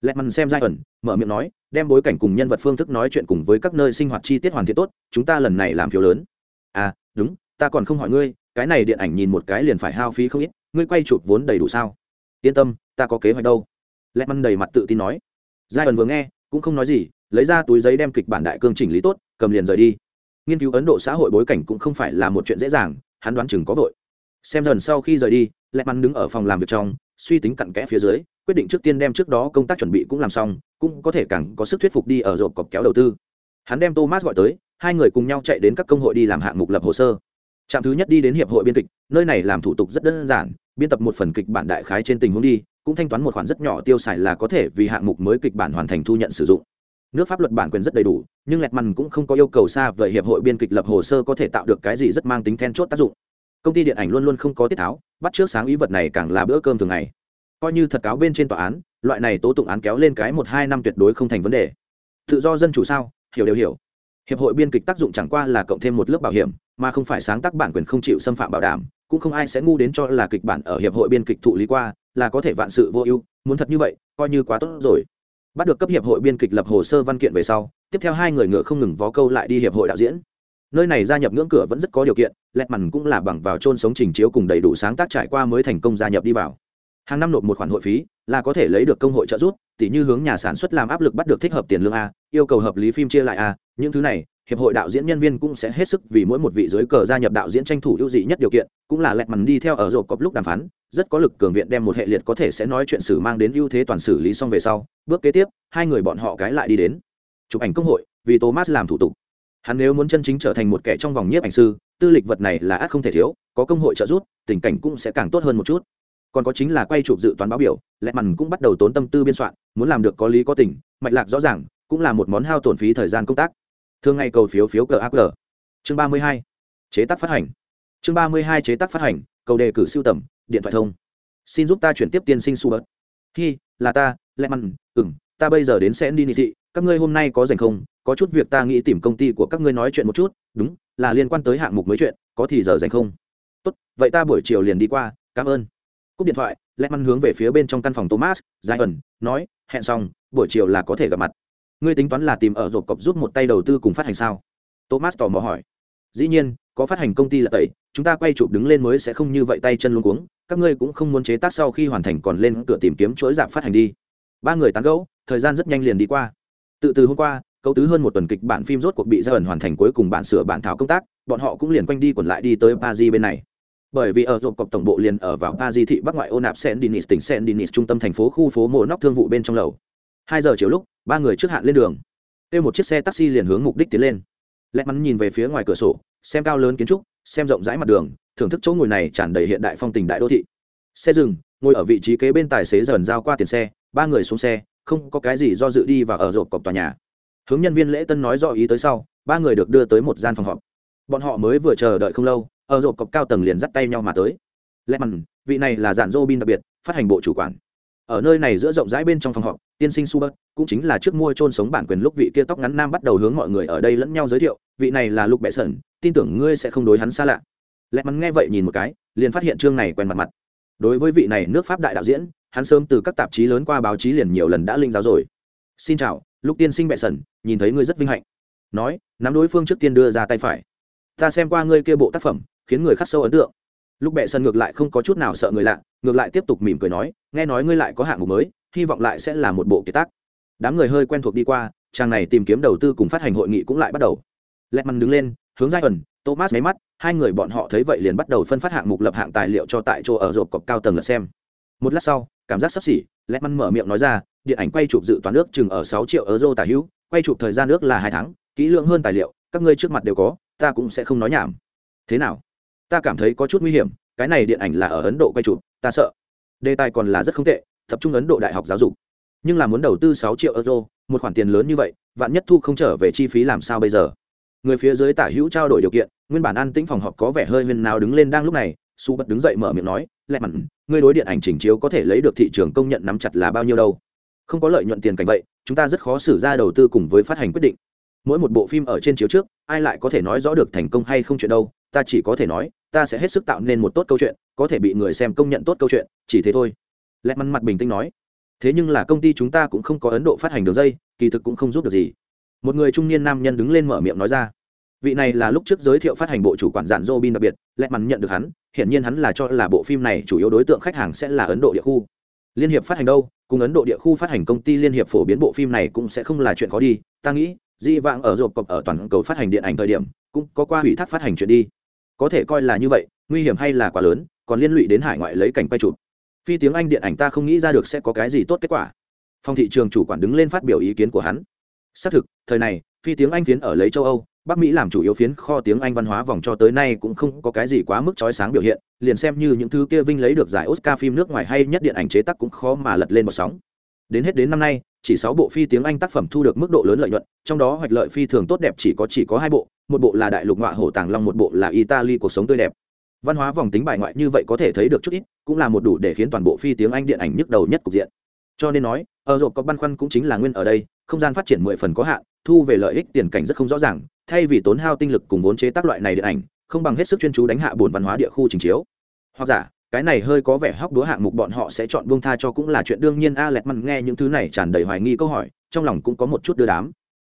Lẹ mằn xem giai ẩn mở miệng nói, đem bối cảnh cùng nhân vật phương thức nói chuyện cùng với các nơi sinh hoạt chi tiết hoàn thiện tốt, chúng ta lần này làm phiếu lớn. À đúng, ta còn không hỏi ngươi, cái này điện ảnh nhìn một cái liền phải hao phí không ít, ngươi quay chụp vốn đầy đủ sao? Yên tâm, ta có kế hoạch đâu. Lẹ mằn đầy mặt tự tin nói. Giai ẩn vừa nghe, cũng không nói gì, lấy ra túi giấy đem kịch bản đại cương chỉnh lý tốt, cầm liền rời đi. Nghiên cứu ấn độ xã hội bối cảnh cũng không phải là một chuyện dễ dàng, hắn đoán chừng có vội. Xem dần sau khi rời đi lẹ mắn đứng ở phòng làm việc trong, suy tính cặn kẽ phía dưới, quyết định trước tiên đem trước đó công tác chuẩn bị cũng làm xong, cũng có thể càng có sức thuyết phục đi ở rộp cọc kéo đầu tư. Hắn đem thomas gọi tới, hai người cùng nhau chạy đến các công hội đi làm hạng mục lập hồ sơ. Trạm thứ nhất đi đến hiệp hội biên kịch, nơi này làm thủ tục rất đơn giản biên tập một phần kịch bản đại khái trên tình huống đi, cũng thanh toán một khoản rất nhỏ tiêu xài là có thể vì hạng mục mới kịch bản hoàn thành thu nhận sử dụng. Nước pháp luật bản quyền rất đầy đủ, nhưng lẹt mằn cũng không có yêu cầu xa về hiệp hội biên kịch lập hồ sơ có thể tạo được cái gì rất mang tính then chốt tác dụng. Công ty điện ảnh luôn luôn không có tiết tháo, bắt trước sáng ý vật này càng là bữa cơm thường ngày. Coi như thật cáo bên trên tòa án, loại này tố tụng án kéo lên cái một hai năm tuyệt đối không thành vấn đề. Tự do dân chủ sao? Hiểu đều hiểu. Hiệp hội biên kịch tác dụng chẳng qua là cộng thêm một lớp bảo hiểm mà không phải sáng tác bản quyền không chịu xâm phạm bảo đảm, cũng không ai sẽ ngu đến cho là kịch bản ở hiệp hội biên kịch thụ lý qua, là có thể vạn sự vô ưu, muốn thật như vậy, coi như quá tốt rồi. Bắt được cấp hiệp hội biên kịch lập hồ sơ văn kiện về sau, tiếp theo hai người ngựa không ngừng vó câu lại đi hiệp hội đạo diễn. Nơi này gia nhập ngưỡng cửa vẫn rất có điều kiện, lẹt mằn cũng là bằng vào chôn sống trình chiếu cùng đầy đủ sáng tác trải qua mới thành công gia nhập đi vào. Hàng năm nộp một khoản hội phí, là có thể lấy được công hội trợ giúp, tỉ như hướng nhà sản xuất làm áp lực bắt được thích hợp tiền lương a, yêu cầu hợp lý phim chia lại a, những thứ này hiệp hội đạo diễn nhân viên cũng sẽ hết sức vì mỗi một vị dưới cờ gia nhập đạo diễn tranh thủ ưu dị nhất điều kiện, cũng là lẹt mằn đi theo ở rộp cọp lúc đàm phán, rất có lực cường viện đem một hệ liệt có thể sẽ nói chuyện xử mang đến ưu thế toàn xử lý xong về sau, bước kế tiếp, hai người bọn họ cái lại đi đến. Chụp ảnh công hội, vì thomas làm thủ tục. Hắn nếu muốn chân chính trở thành một kẻ trong vòng nhiếp ảnh sư, tư lịch vật này là ác không thể thiếu, có công hội trợ giúp, tình cảnh cũng sẽ càng tốt hơn một chút. Còn có chính là quay chụp dự toán báo biểu lẹ mằn cũng bắt đầu tốn tâm tư biên soạn, muốn làm được có lý có tình, mạch lạc rõ ràng, cũng là một món hao tổn phí thời gian công tác thường ngày cầu phiếu phiếu cờ ác cờ chương ba mươi hai. Chế tác phát hành. Chương ba mươi hai chế tác phát hành, cầu đề cử siêu tầm, điện thoại thông. Xin giúp ta chuyển tiếp tiên sinh su bớt hi, là ta lẹ mặn ừng ta bây giờ đến sẽ đi nị thị các ngươi hôm nay có dành không? Có chút việc ta nghĩ tìm công ty của các ngươi nói chuyện một chút. Đúng, là liên quan tới hạng mục mới chuyện. Có thì giờ dành không? Tốt, vậy ta buổi chiều liền đi qua. Cảm ơn. Cúp điện thoại lẹ mặn hướng về phía bên trong căn phòng thomas dài ẩn nói, hẹn xong, buổi chiều là có thể gặp mặt ngươi tính toán là tìm ở rộp cọc giúp một tay đầu tư cùng phát hành sao? Thomas tò mò hỏi. Dĩ nhiên, có phát hành công ty là tẩy, chúng ta quay chụp đứng lên mới sẽ không như vậy tay chân luôn cuống, các ngươi cũng không muốn chế tác sau khi hoàn thành còn lên cửa tìm kiếm chuỗi giảm phát hành đi. Ba người tán gẫu, thời gian rất nhanh liền đi qua. Tự từ hôm qua câu tứ hơn một tuần kịch bản phim rốt cuộc bị ra ẩn hoàn thành cuối cùng bản sửa bản thảo công tác, bọn họ cũng liền quanh đi quẩn lại đi tới paris bên này. Bởi vì ở rộp cọc tổng bộ liền ở vào paris thị bắc ngoại ô nạp sen dinis tỉnh sen dinis trung tâm thành phố khu phố mộ nóc thương vụ bên trong lầu. Hai giờ chiều lúc ba người trước hạn lên đường kêu một chiếc xe taxi liền hướng mục đích tiến lên lẹ mắn nhìn về phía ngoài cửa sổ xem cao lớn kiến trúc xem rộng rãi mặt đường thưởng thức chỗ ngồi này tràn đầy hiện đại phong tình đại đô thị xe dừng ngồi ở vị trí kế bên tài xế dần giao qua tiền xe ba người xuống xe không có cái gì do dự đi và ở rộp cọc tòa nhà hướng nhân viên lễ tân nói rõ ý tới sau ba người được đưa tới một gian phòng họp bọn họ mới vừa chờ đợi không lâu ở rộp cọc cao tầng liền dắt tay nhau mà tới lẽ mắn vị này là giản dô bin đặc biệt phát hành bộ chủ quản ở nơi này giữa rộng rãi bên trong phòng họp, tiên sinh su cũng chính là trước mua trôn sống bản quyền lúc vị kia tóc ngắn nam bắt đầu hướng mọi người ở đây lẫn nhau giới thiệu, vị này là lục bệ sẩn, tin tưởng ngươi sẽ không đối hắn xa lạ. Lẽ mắn nghe vậy nhìn một cái, liền phát hiện chương này quen mặt mặt. Đối với vị này nước pháp đại đạo diễn, hắn sớm từ các tạp chí lớn qua báo chí liền nhiều lần đã linh giáo rồi. Xin chào lúc tiên sinh bệ sẩn, nhìn thấy ngươi rất vinh hạnh. Nói, nắm đối phương trước tiên đưa ra tay phải. Ta xem qua ngươi kia bộ tác phẩm, khiến người khắc sâu ấn tượng lúc bệ sân ngược lại không có chút nào sợ người lạ, ngược lại tiếp tục mỉm cười nói, nghe nói ngươi lại có hạng mục mới, hy vọng lại sẽ là một bộ kiệt tác. Đám người hơi quen thuộc đi qua trang này tìm kiếm đầu tư cùng phát hành hội nghị cũng lại bắt đầu. Lẹt mằn đứng lên, hướng giai ẩn, thomas máy mắt, hai người bọn họ thấy vậy liền bắt đầu phân phát hạng mục lập hạng tài liệu cho tại chỗ ở rộp cọc cao tầng lật xem. Một lát sau, cảm giác sắp xỉ, lẹt mằn mở miệng nói ra, điện ảnh quay chụp dự toán nước chừng ở sáu triệu euro tả hữu, quay chụp thời gian nước là hai tháng, kỹ lượng hơn tài liệu, các ngươi trước mặt đều có, ta cũng sẽ không nói nhảm. Thế nào? Ta cảm thấy có chút nguy hiểm, cái này điện ảnh là ở ấn độ quay chụp, ta sợ. Đề tài còn là rất không tệ, tập trung ấn độ đại học giáo dục. Nhưng là muốn đầu tư sáu triệu euro, một khoản tiền lớn như vậy, vạn nhất thu không trở về chi phí làm sao bây giờ? Người phía dưới tả hữu trao đổi điều kiện, nguyên bản an tĩnh phòng họp có vẻ hơi huyền nào đứng lên đang lúc này, su bật đứng dậy mở miệng nói, lẹ mặn, ngươi đối điện ảnh chỉnh chiếu có thể lấy được thị trường công nhận nắm chặt là bao nhiêu đâu? Không có lợi nhuận tiền cảnh vậy, chúng ta rất khó xử ra đầu tư cùng với phát hành quyết định mỗi một bộ phim ở trên chiếu trước, ai lại có thể nói rõ được thành công hay không chuyện đâu, ta chỉ có thể nói, ta sẽ hết sức tạo nên một tốt câu chuyện, có thể bị người xem công nhận tốt câu chuyện, chỉ thế thôi. Lẹt mắn mặt bình tĩnh nói. Thế nhưng là công ty chúng ta cũng không có ấn độ phát hành đường dây, kỳ thực cũng không giúp được gì. Một người trung niên nam nhân đứng lên mở miệng nói ra. Vị này là lúc trước giới thiệu phát hành bộ chủ quản giản robin đặc biệt, lẹt mắn nhận được hắn, hiển nhiên hắn là cho là bộ phim này chủ yếu đối tượng khách hàng sẽ là ấn độ địa khu. Liên hiệp phát hành đâu, cùng ấn độ địa khu phát hành công ty liên hiệp phổ biến bộ phim này cũng sẽ không là chuyện khó đi, ta nghĩ di vãng ở rộp cộp ở toàn cầu phát hành điện ảnh thời điểm, cũng có qua ủy thác phát hành chuyện đi. Có thể coi là như vậy, nguy hiểm hay là quá lớn, còn liên lụy đến hải ngoại lấy cảnh quay chụp. Phi tiếng anh điện ảnh ta không nghĩ ra được sẽ có cái gì tốt kết quả. Phòng thị trường chủ quản đứng lên phát biểu ý kiến của hắn. Xác thực, thời này, phi tiếng anh phiến ở lấy châu âu, bắc mỹ làm chủ yếu phiến kho tiếng anh văn hóa vòng cho tới nay cũng không có cái gì quá mức trói sáng biểu hiện, liền xem như những thứ kia vinh lấy được giải oscar phim nước ngoài hay nhất điện ảnh chế tác cũng khó mà lật lên một sóng. Đến hết đến năm nay chỉ sáu bộ phi tiếng anh tác phẩm thu được mức độ lớn lợi nhuận, trong đó hoạch lợi phi thường tốt đẹp chỉ có chỉ có hai bộ, một bộ là đại lục ngọa hổ tàng long, một bộ là italy cuộc sống tươi đẹp. Văn hóa vòng tính bài ngoại như vậy có thể thấy được chút ít, cũng là một đủ để khiến toàn bộ phi tiếng anh điện ảnh nhức đầu nhất cục diện. Cho nên nói, ở rộp có băn khoăn cũng chính là nguyên ở đây, không gian phát triển mười phần có hạn, thu về lợi ích tiền cảnh rất không rõ ràng, thay vì tốn hao tinh lực cùng vốn chế tác loại này điện ảnh, không bằng hết sức chuyên chú đánh hạ buồn văn hóa địa khu trình chiếu. Hoặc giả cái này hơi có vẻ hóc đúa hạng mục bọn họ sẽ chọn buông tha cho cũng là chuyện đương nhiên. A lẹt mặn nghe những thứ này tràn đầy hoài nghi câu hỏi, trong lòng cũng có một chút đưa đám.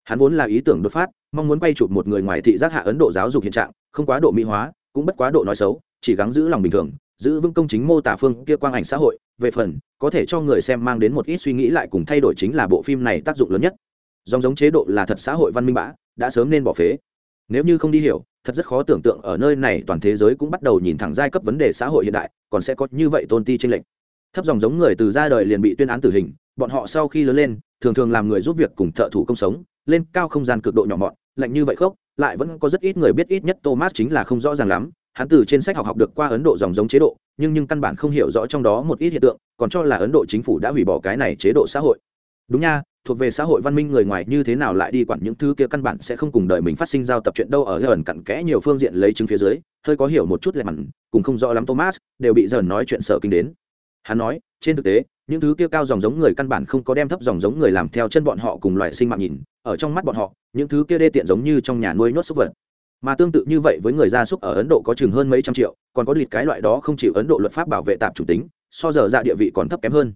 Hắn vốn là ý tưởng đột phát, mong muốn quay chụp một người ngoài thị giác hạ ấn độ giáo dục hiện trạng, không quá độ mỹ hóa, cũng bất quá độ nói xấu, chỉ gắng giữ lòng bình thường, giữ vững công chính mô tả phương kia quang ảnh xã hội. Về phần, có thể cho người xem mang đến một ít suy nghĩ lại cùng thay đổi chính là bộ phim này tác dụng lớn nhất. Dòng giống chế độ là thật xã hội văn minh bã đã sớm nên bỏ phế nếu như không đi hiểu, thật rất khó tưởng tượng ở nơi này toàn thế giới cũng bắt đầu nhìn thẳng giai cấp vấn đề xã hội hiện đại, còn sẽ có như vậy tôn ti tranh lệnh thấp dòng giống người từ ra đời liền bị tuyên án tử hình, bọn họ sau khi lớn lên, thường thường làm người giúp việc cùng thợ thủ công sống, lên cao không gian cực độ nhỏ mọn, lạnh như vậy khốc, lại vẫn có rất ít người biết ít nhất thomas chính là không rõ ràng lắm, hắn từ trên sách học học được qua ấn độ dòng giống chế độ, nhưng nhưng căn bản không hiểu rõ trong đó một ít hiện tượng, còn cho là ấn độ chính phủ đã hủy bỏ cái này chế độ xã hội. Đúng nha thuộc về xã hội văn minh người ngoài như thế nào lại đi quản những thứ kia căn bản sẽ không cùng đời mình phát sinh giao tập chuyện đâu ở gần cặn kẽ nhiều phương diện lấy chứng phía dưới, hơi có hiểu một chút lẹ mặn cùng không rõ lắm thomas, đều bị dần nói chuyện sợ kinh đến. Hắn nói, trên thực tế, những thứ kia cao dòng giống người căn bản không có đem thấp dòng giống người làm theo chân bọn họ cùng loại sinh mạng nhìn, ở trong mắt bọn họ, những thứ kia đê tiện giống như trong nhà nuôi nhốt súc vật. Mà tương tự như vậy với người gia súc ở ấn độ có chừng hơn mấy trăm triệu, còn có lịch cái loại đó không chịu ấn độ luật pháp bảo vệ tạp chủ tính, so giờ dạ địa vị còn thấp kém hơn.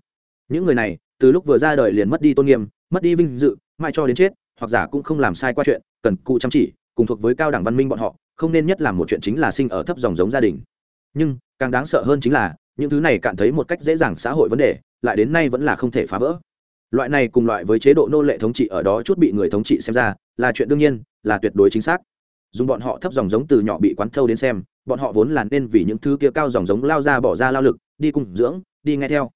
Những người này, từ lúc vừa ra đời liền mất đi tôn nghiêm mất đi vinh dự, mãi cho đến chết, hoặc giả cũng không làm sai qua chuyện, cần cụ chăm chỉ, cùng thuộc với cao đẳng văn minh bọn họ, không nên nhất làm một chuyện chính là sinh ở thấp dòng giống gia đình. Nhưng, càng đáng sợ hơn chính là, những thứ này cạn thấy một cách dễ dàng xã hội vấn đề, lại đến nay vẫn là không thể phá vỡ. Loại này cùng loại với chế độ nô lệ thống trị ở đó chút bị người thống trị xem ra, là chuyện đương nhiên, là tuyệt đối chính xác. Dùng bọn họ thấp dòng giống từ nhỏ bị quán thâu đến xem, bọn họ vốn là nên vì những thứ kia cao dòng giống lao ra bỏ ra lao lực, đi cùng dưỡng, đi nghe theo.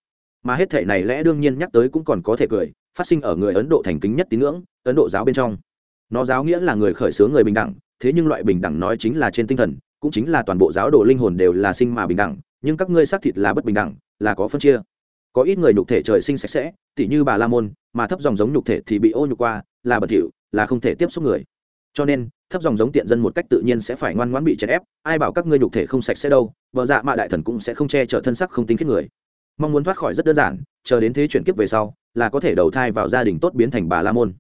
Mà hết thể này lẽ đương nhiên nhắc tới cũng còn có thể cười phát sinh ở người ấn độ thành kính nhất tín ngưỡng, ấn độ giáo bên trong. Nó giáo nghĩa là người khởi xướng người bình đẳng, thế nhưng loại bình đẳng nói chính là trên tinh thần, cũng chính là toàn bộ giáo đồ linh hồn đều là sinh mà bình đẳng, nhưng các ngươi xác thịt là bất bình đẳng, là có phân chia. Có ít người nhục thể trời sinh sạch sẽ, tỉ như bà la môn, mà thấp dòng giống nhục thể thì bị ô nhục qua, là bẩn thỉu, là không thể tiếp xúc người. Cho nên, thấp dòng giống tiện dân một cách tự nhiên sẽ phải ngoan ngoãn bị chèn ép, ai bảo các ngươi nhục thể không sạch sẽ đâu, vợ dạ mạ đại thần cũng sẽ không che chở thân sắc không tính kết người. Mong muốn thoát khỏi rất đơn giản chờ đến thế chuyển kiếp về sau, là có thể đầu thai vào gia đình tốt biến thành bà la môn.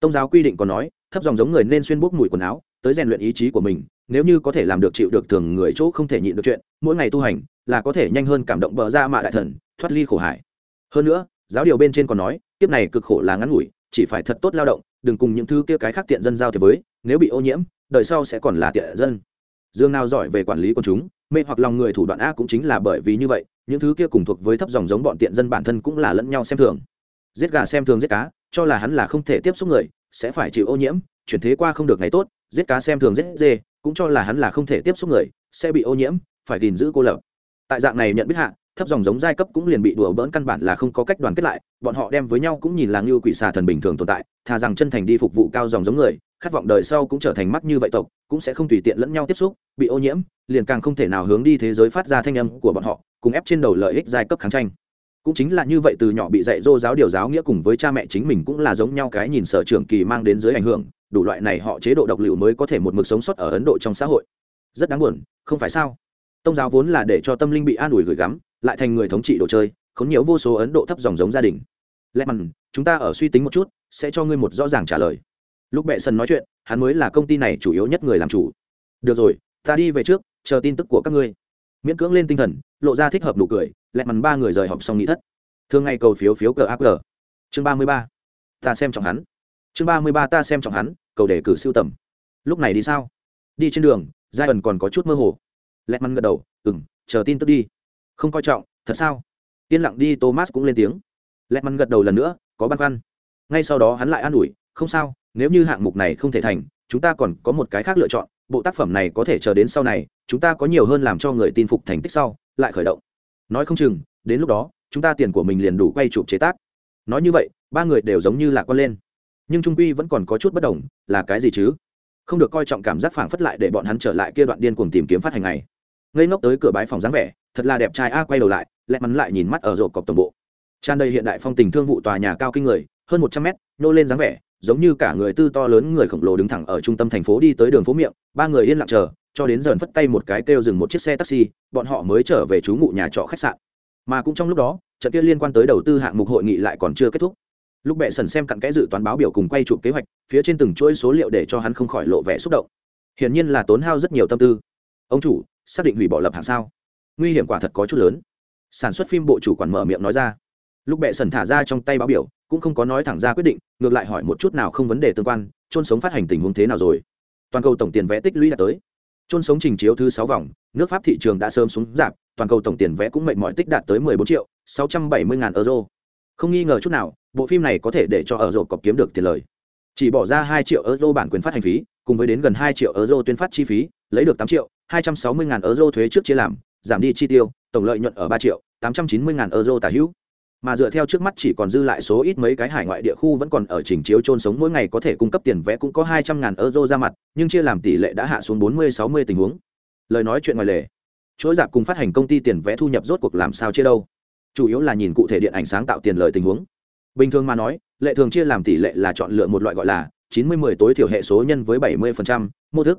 Tông giáo quy định còn nói, thấp dòng giống người nên xuyên bốc mùi quần áo, tới rèn luyện ý chí của mình, nếu như có thể làm được chịu được thường người chỗ không thể nhịn được chuyện, mỗi ngày tu hành, là có thể nhanh hơn cảm động bờ ra mạ đại thần, thoát ly khổ hải. Hơn nữa, giáo điều bên trên còn nói, kiếp này cực khổ là ngắn ngủi, chỉ phải thật tốt lao động, đừng cùng những thứ kia cái khác tiện dân giao thế với, nếu bị ô nhiễm, đời sau sẽ còn là tiện dân. Dương nào giỏi về quản lý con chúng mê hoặc lòng người thủ đoạn a cũng chính là bởi vì như vậy, những thứ kia cùng thuộc với thấp dòng giống bọn tiện dân bản thân cũng là lẫn nhau xem thường. Giết gà xem thường giết cá, cho là hắn là không thể tiếp xúc người, sẽ phải chịu ô nhiễm, chuyển thế qua không được ngày tốt, giết cá xem thường giết dê, cũng cho là hắn là không thể tiếp xúc người, sẽ bị ô nhiễm, phải gìn giữ cô lập. Tại dạng này nhận biết hạ, thấp dòng giống giai cấp cũng liền bị đùa bỡn căn bản là không có cách đoàn kết lại, bọn họ đem với nhau cũng nhìn là ngưu quỷ xà thần bình thường tồn tại, thà rằng chân thành đi phục vụ cao dòng giống người khát vọng đời sau cũng trở thành mắt như vậy tộc, cũng sẽ không tùy tiện lẫn nhau tiếp xúc, bị ô nhiễm, liền càng không thể nào hướng đi thế giới phát ra thanh âm của bọn họ, cùng ép trên đầu lợi ích giai cấp kháng tranh. Cũng chính là như vậy từ nhỏ bị dạy dỗ giáo điều giáo nghĩa cùng với cha mẹ chính mình cũng là giống nhau cái nhìn sở trường kỳ mang đến dưới ảnh hưởng, đủ loại này họ chế độ độc liệu mới có thể một mực sống sót ở ấn độ trong xã hội. Rất đáng buồn, không phải sao? Tông giáo vốn là để cho tâm linh bị an ủi gửi gắm, lại thành người thống trị đồ chơi, khốn nhiều vô số ấn độ thấp dòng giống gia đình. Lẽ mặn chúng ta ở suy tính một chút, sẽ cho ngươi một rõ ràng trả lời lúc bệ sân nói chuyện, hắn mới là công ty này chủ yếu nhất người làm chủ. Được rồi, ta đi về trước, chờ tin tức của các ngươi. Miễn cưỡng lên tinh thần, lộ ra thích hợp nụ cười lẹ mắn ba người rời họp xong nghĩ thất. Thường ngày cầu phiếu phiếu cờ ác cờ chương ba mươi ba, ta xem trọng hắn. Chương ba mươi ba, ta xem trọng hắn, cầu đề cử siêu tầm. Lúc này đi sao? Đi trên đường giai ẩn còn có chút mơ hồ. Lẹ mắn gật đầu ừ m chờ tin tức đi. Không coi trọng, thật sao? Yên lặng đi, thomas cũng lên tiếng. Lẹ mắn gật đầu lần nữa, có băn khoăn. Ngay sau đó hắn lại an ủi, không sao nếu như hạng mục này không thể thành, chúng ta còn có một cái khác lựa chọn, bộ tác phẩm này có thể chờ đến sau này, chúng ta có nhiều hơn làm cho người tin phục thành tích sau, lại khởi động. Nói không chừng, đến lúc đó, chúng ta tiền của mình liền đủ quay chụp chế tác. Nói như vậy, ba người đều giống như là con lên. Nhưng trung quy vẫn còn có chút bất đồng, là cái gì chứ? Không được coi trọng cảm giác phảng phất lại để bọn hắn trở lại kia đoạn điên cuồng tìm kiếm phát hành này ngây ngốc tới cửa bái phòng dáng vẻ, thật là đẹp trai a, quay đầu lại, lẹ mắn lại nhìn mắt ở rộp cọc tổng bộ. Tràn đầy hiện đại phong tình thương vụ tòa nhà cao kinh người, hơn một trăm mét nô lên dáng vẻ giống như cả người tư to lớn người khổng lồ đứng thẳng ở trung tâm thành phố đi tới đường phố miệng, ba người yên lặng chờ, cho đến dần phất tay một cái kêu dừng một chiếc xe taxi, bọn họ mới trở về trú ngụ nhà trọ khách sạn. Mà cũng trong lúc đó, trận kia liên quan tới đầu tư hạng mục hội nghị lại còn chưa kết thúc. Lúc bệ sần xem cặn kẽ dự toán báo biểu cùng quay chụp kế hoạch, phía trên từng chuỗi số liệu để cho hắn không khỏi lộ vẻ xúc động. Hiển nhiên là tốn hao rất nhiều tâm tư. Ông chủ, xác định hủy bỏ lập hạng sao? Nguy hiểm quả thật có chút lớn. Sản xuất phim bộ chủ quản mở miệng nói ra. Lúc bệ sần thả ra trong tay báo biểu cũng không có nói thẳng ra quyết định, ngược lại hỏi một chút nào không vấn đề tương quan trôn sống phát hành tình huống thế nào rồi? Toàn cầu tổng tiền vẽ tích lũy đã tới. Trôn sống trình chiếu thứ sáu vòng, nước pháp thị trường đã sớm xuống giảm, toàn cầu tổng tiền vẽ cũng mệnh mọi tích đạt tới 14 triệu 670 ngàn euro. Không nghi ngờ chút nào, bộ phim này có thể để cho ở rộp cọp kiếm được tiền lời. Chỉ bỏ ra 2 triệu euro bản quyền phát hành phí, cùng với đến gần 2 triệu euro tuyên phát chi phí, lấy được 8 triệu 260 ngàn euro thuế trước chia làm, giảm đi chi tiêu, tổng lợi nhuận ở 3 triệu 890 ngàn euro tả hữu mà dựa theo trước mắt chỉ còn dư lại số ít mấy cái hải ngoại địa khu vẫn còn ở trình chiếu trôn sống, mỗi ngày có thể cung cấp tiền vé cũng có 200 ngàn euro ra mặt, nhưng chia làm tỷ lệ đã hạ xuống 40-60 tình huống. Lời nói chuyện ngoài lề. Chuỗi dạp cùng phát hành công ty tiền vé thu nhập rốt cuộc làm sao chia đâu? Chủ yếu là nhìn cụ thể điện ảnh sáng tạo tiền lời tình huống. Bình thường mà nói, lệ thường chia làm tỷ lệ là chọn lựa một loại gọi là chín mươi mười tối thiểu hệ số nhân với bảy mươi phần trăm, mô thức.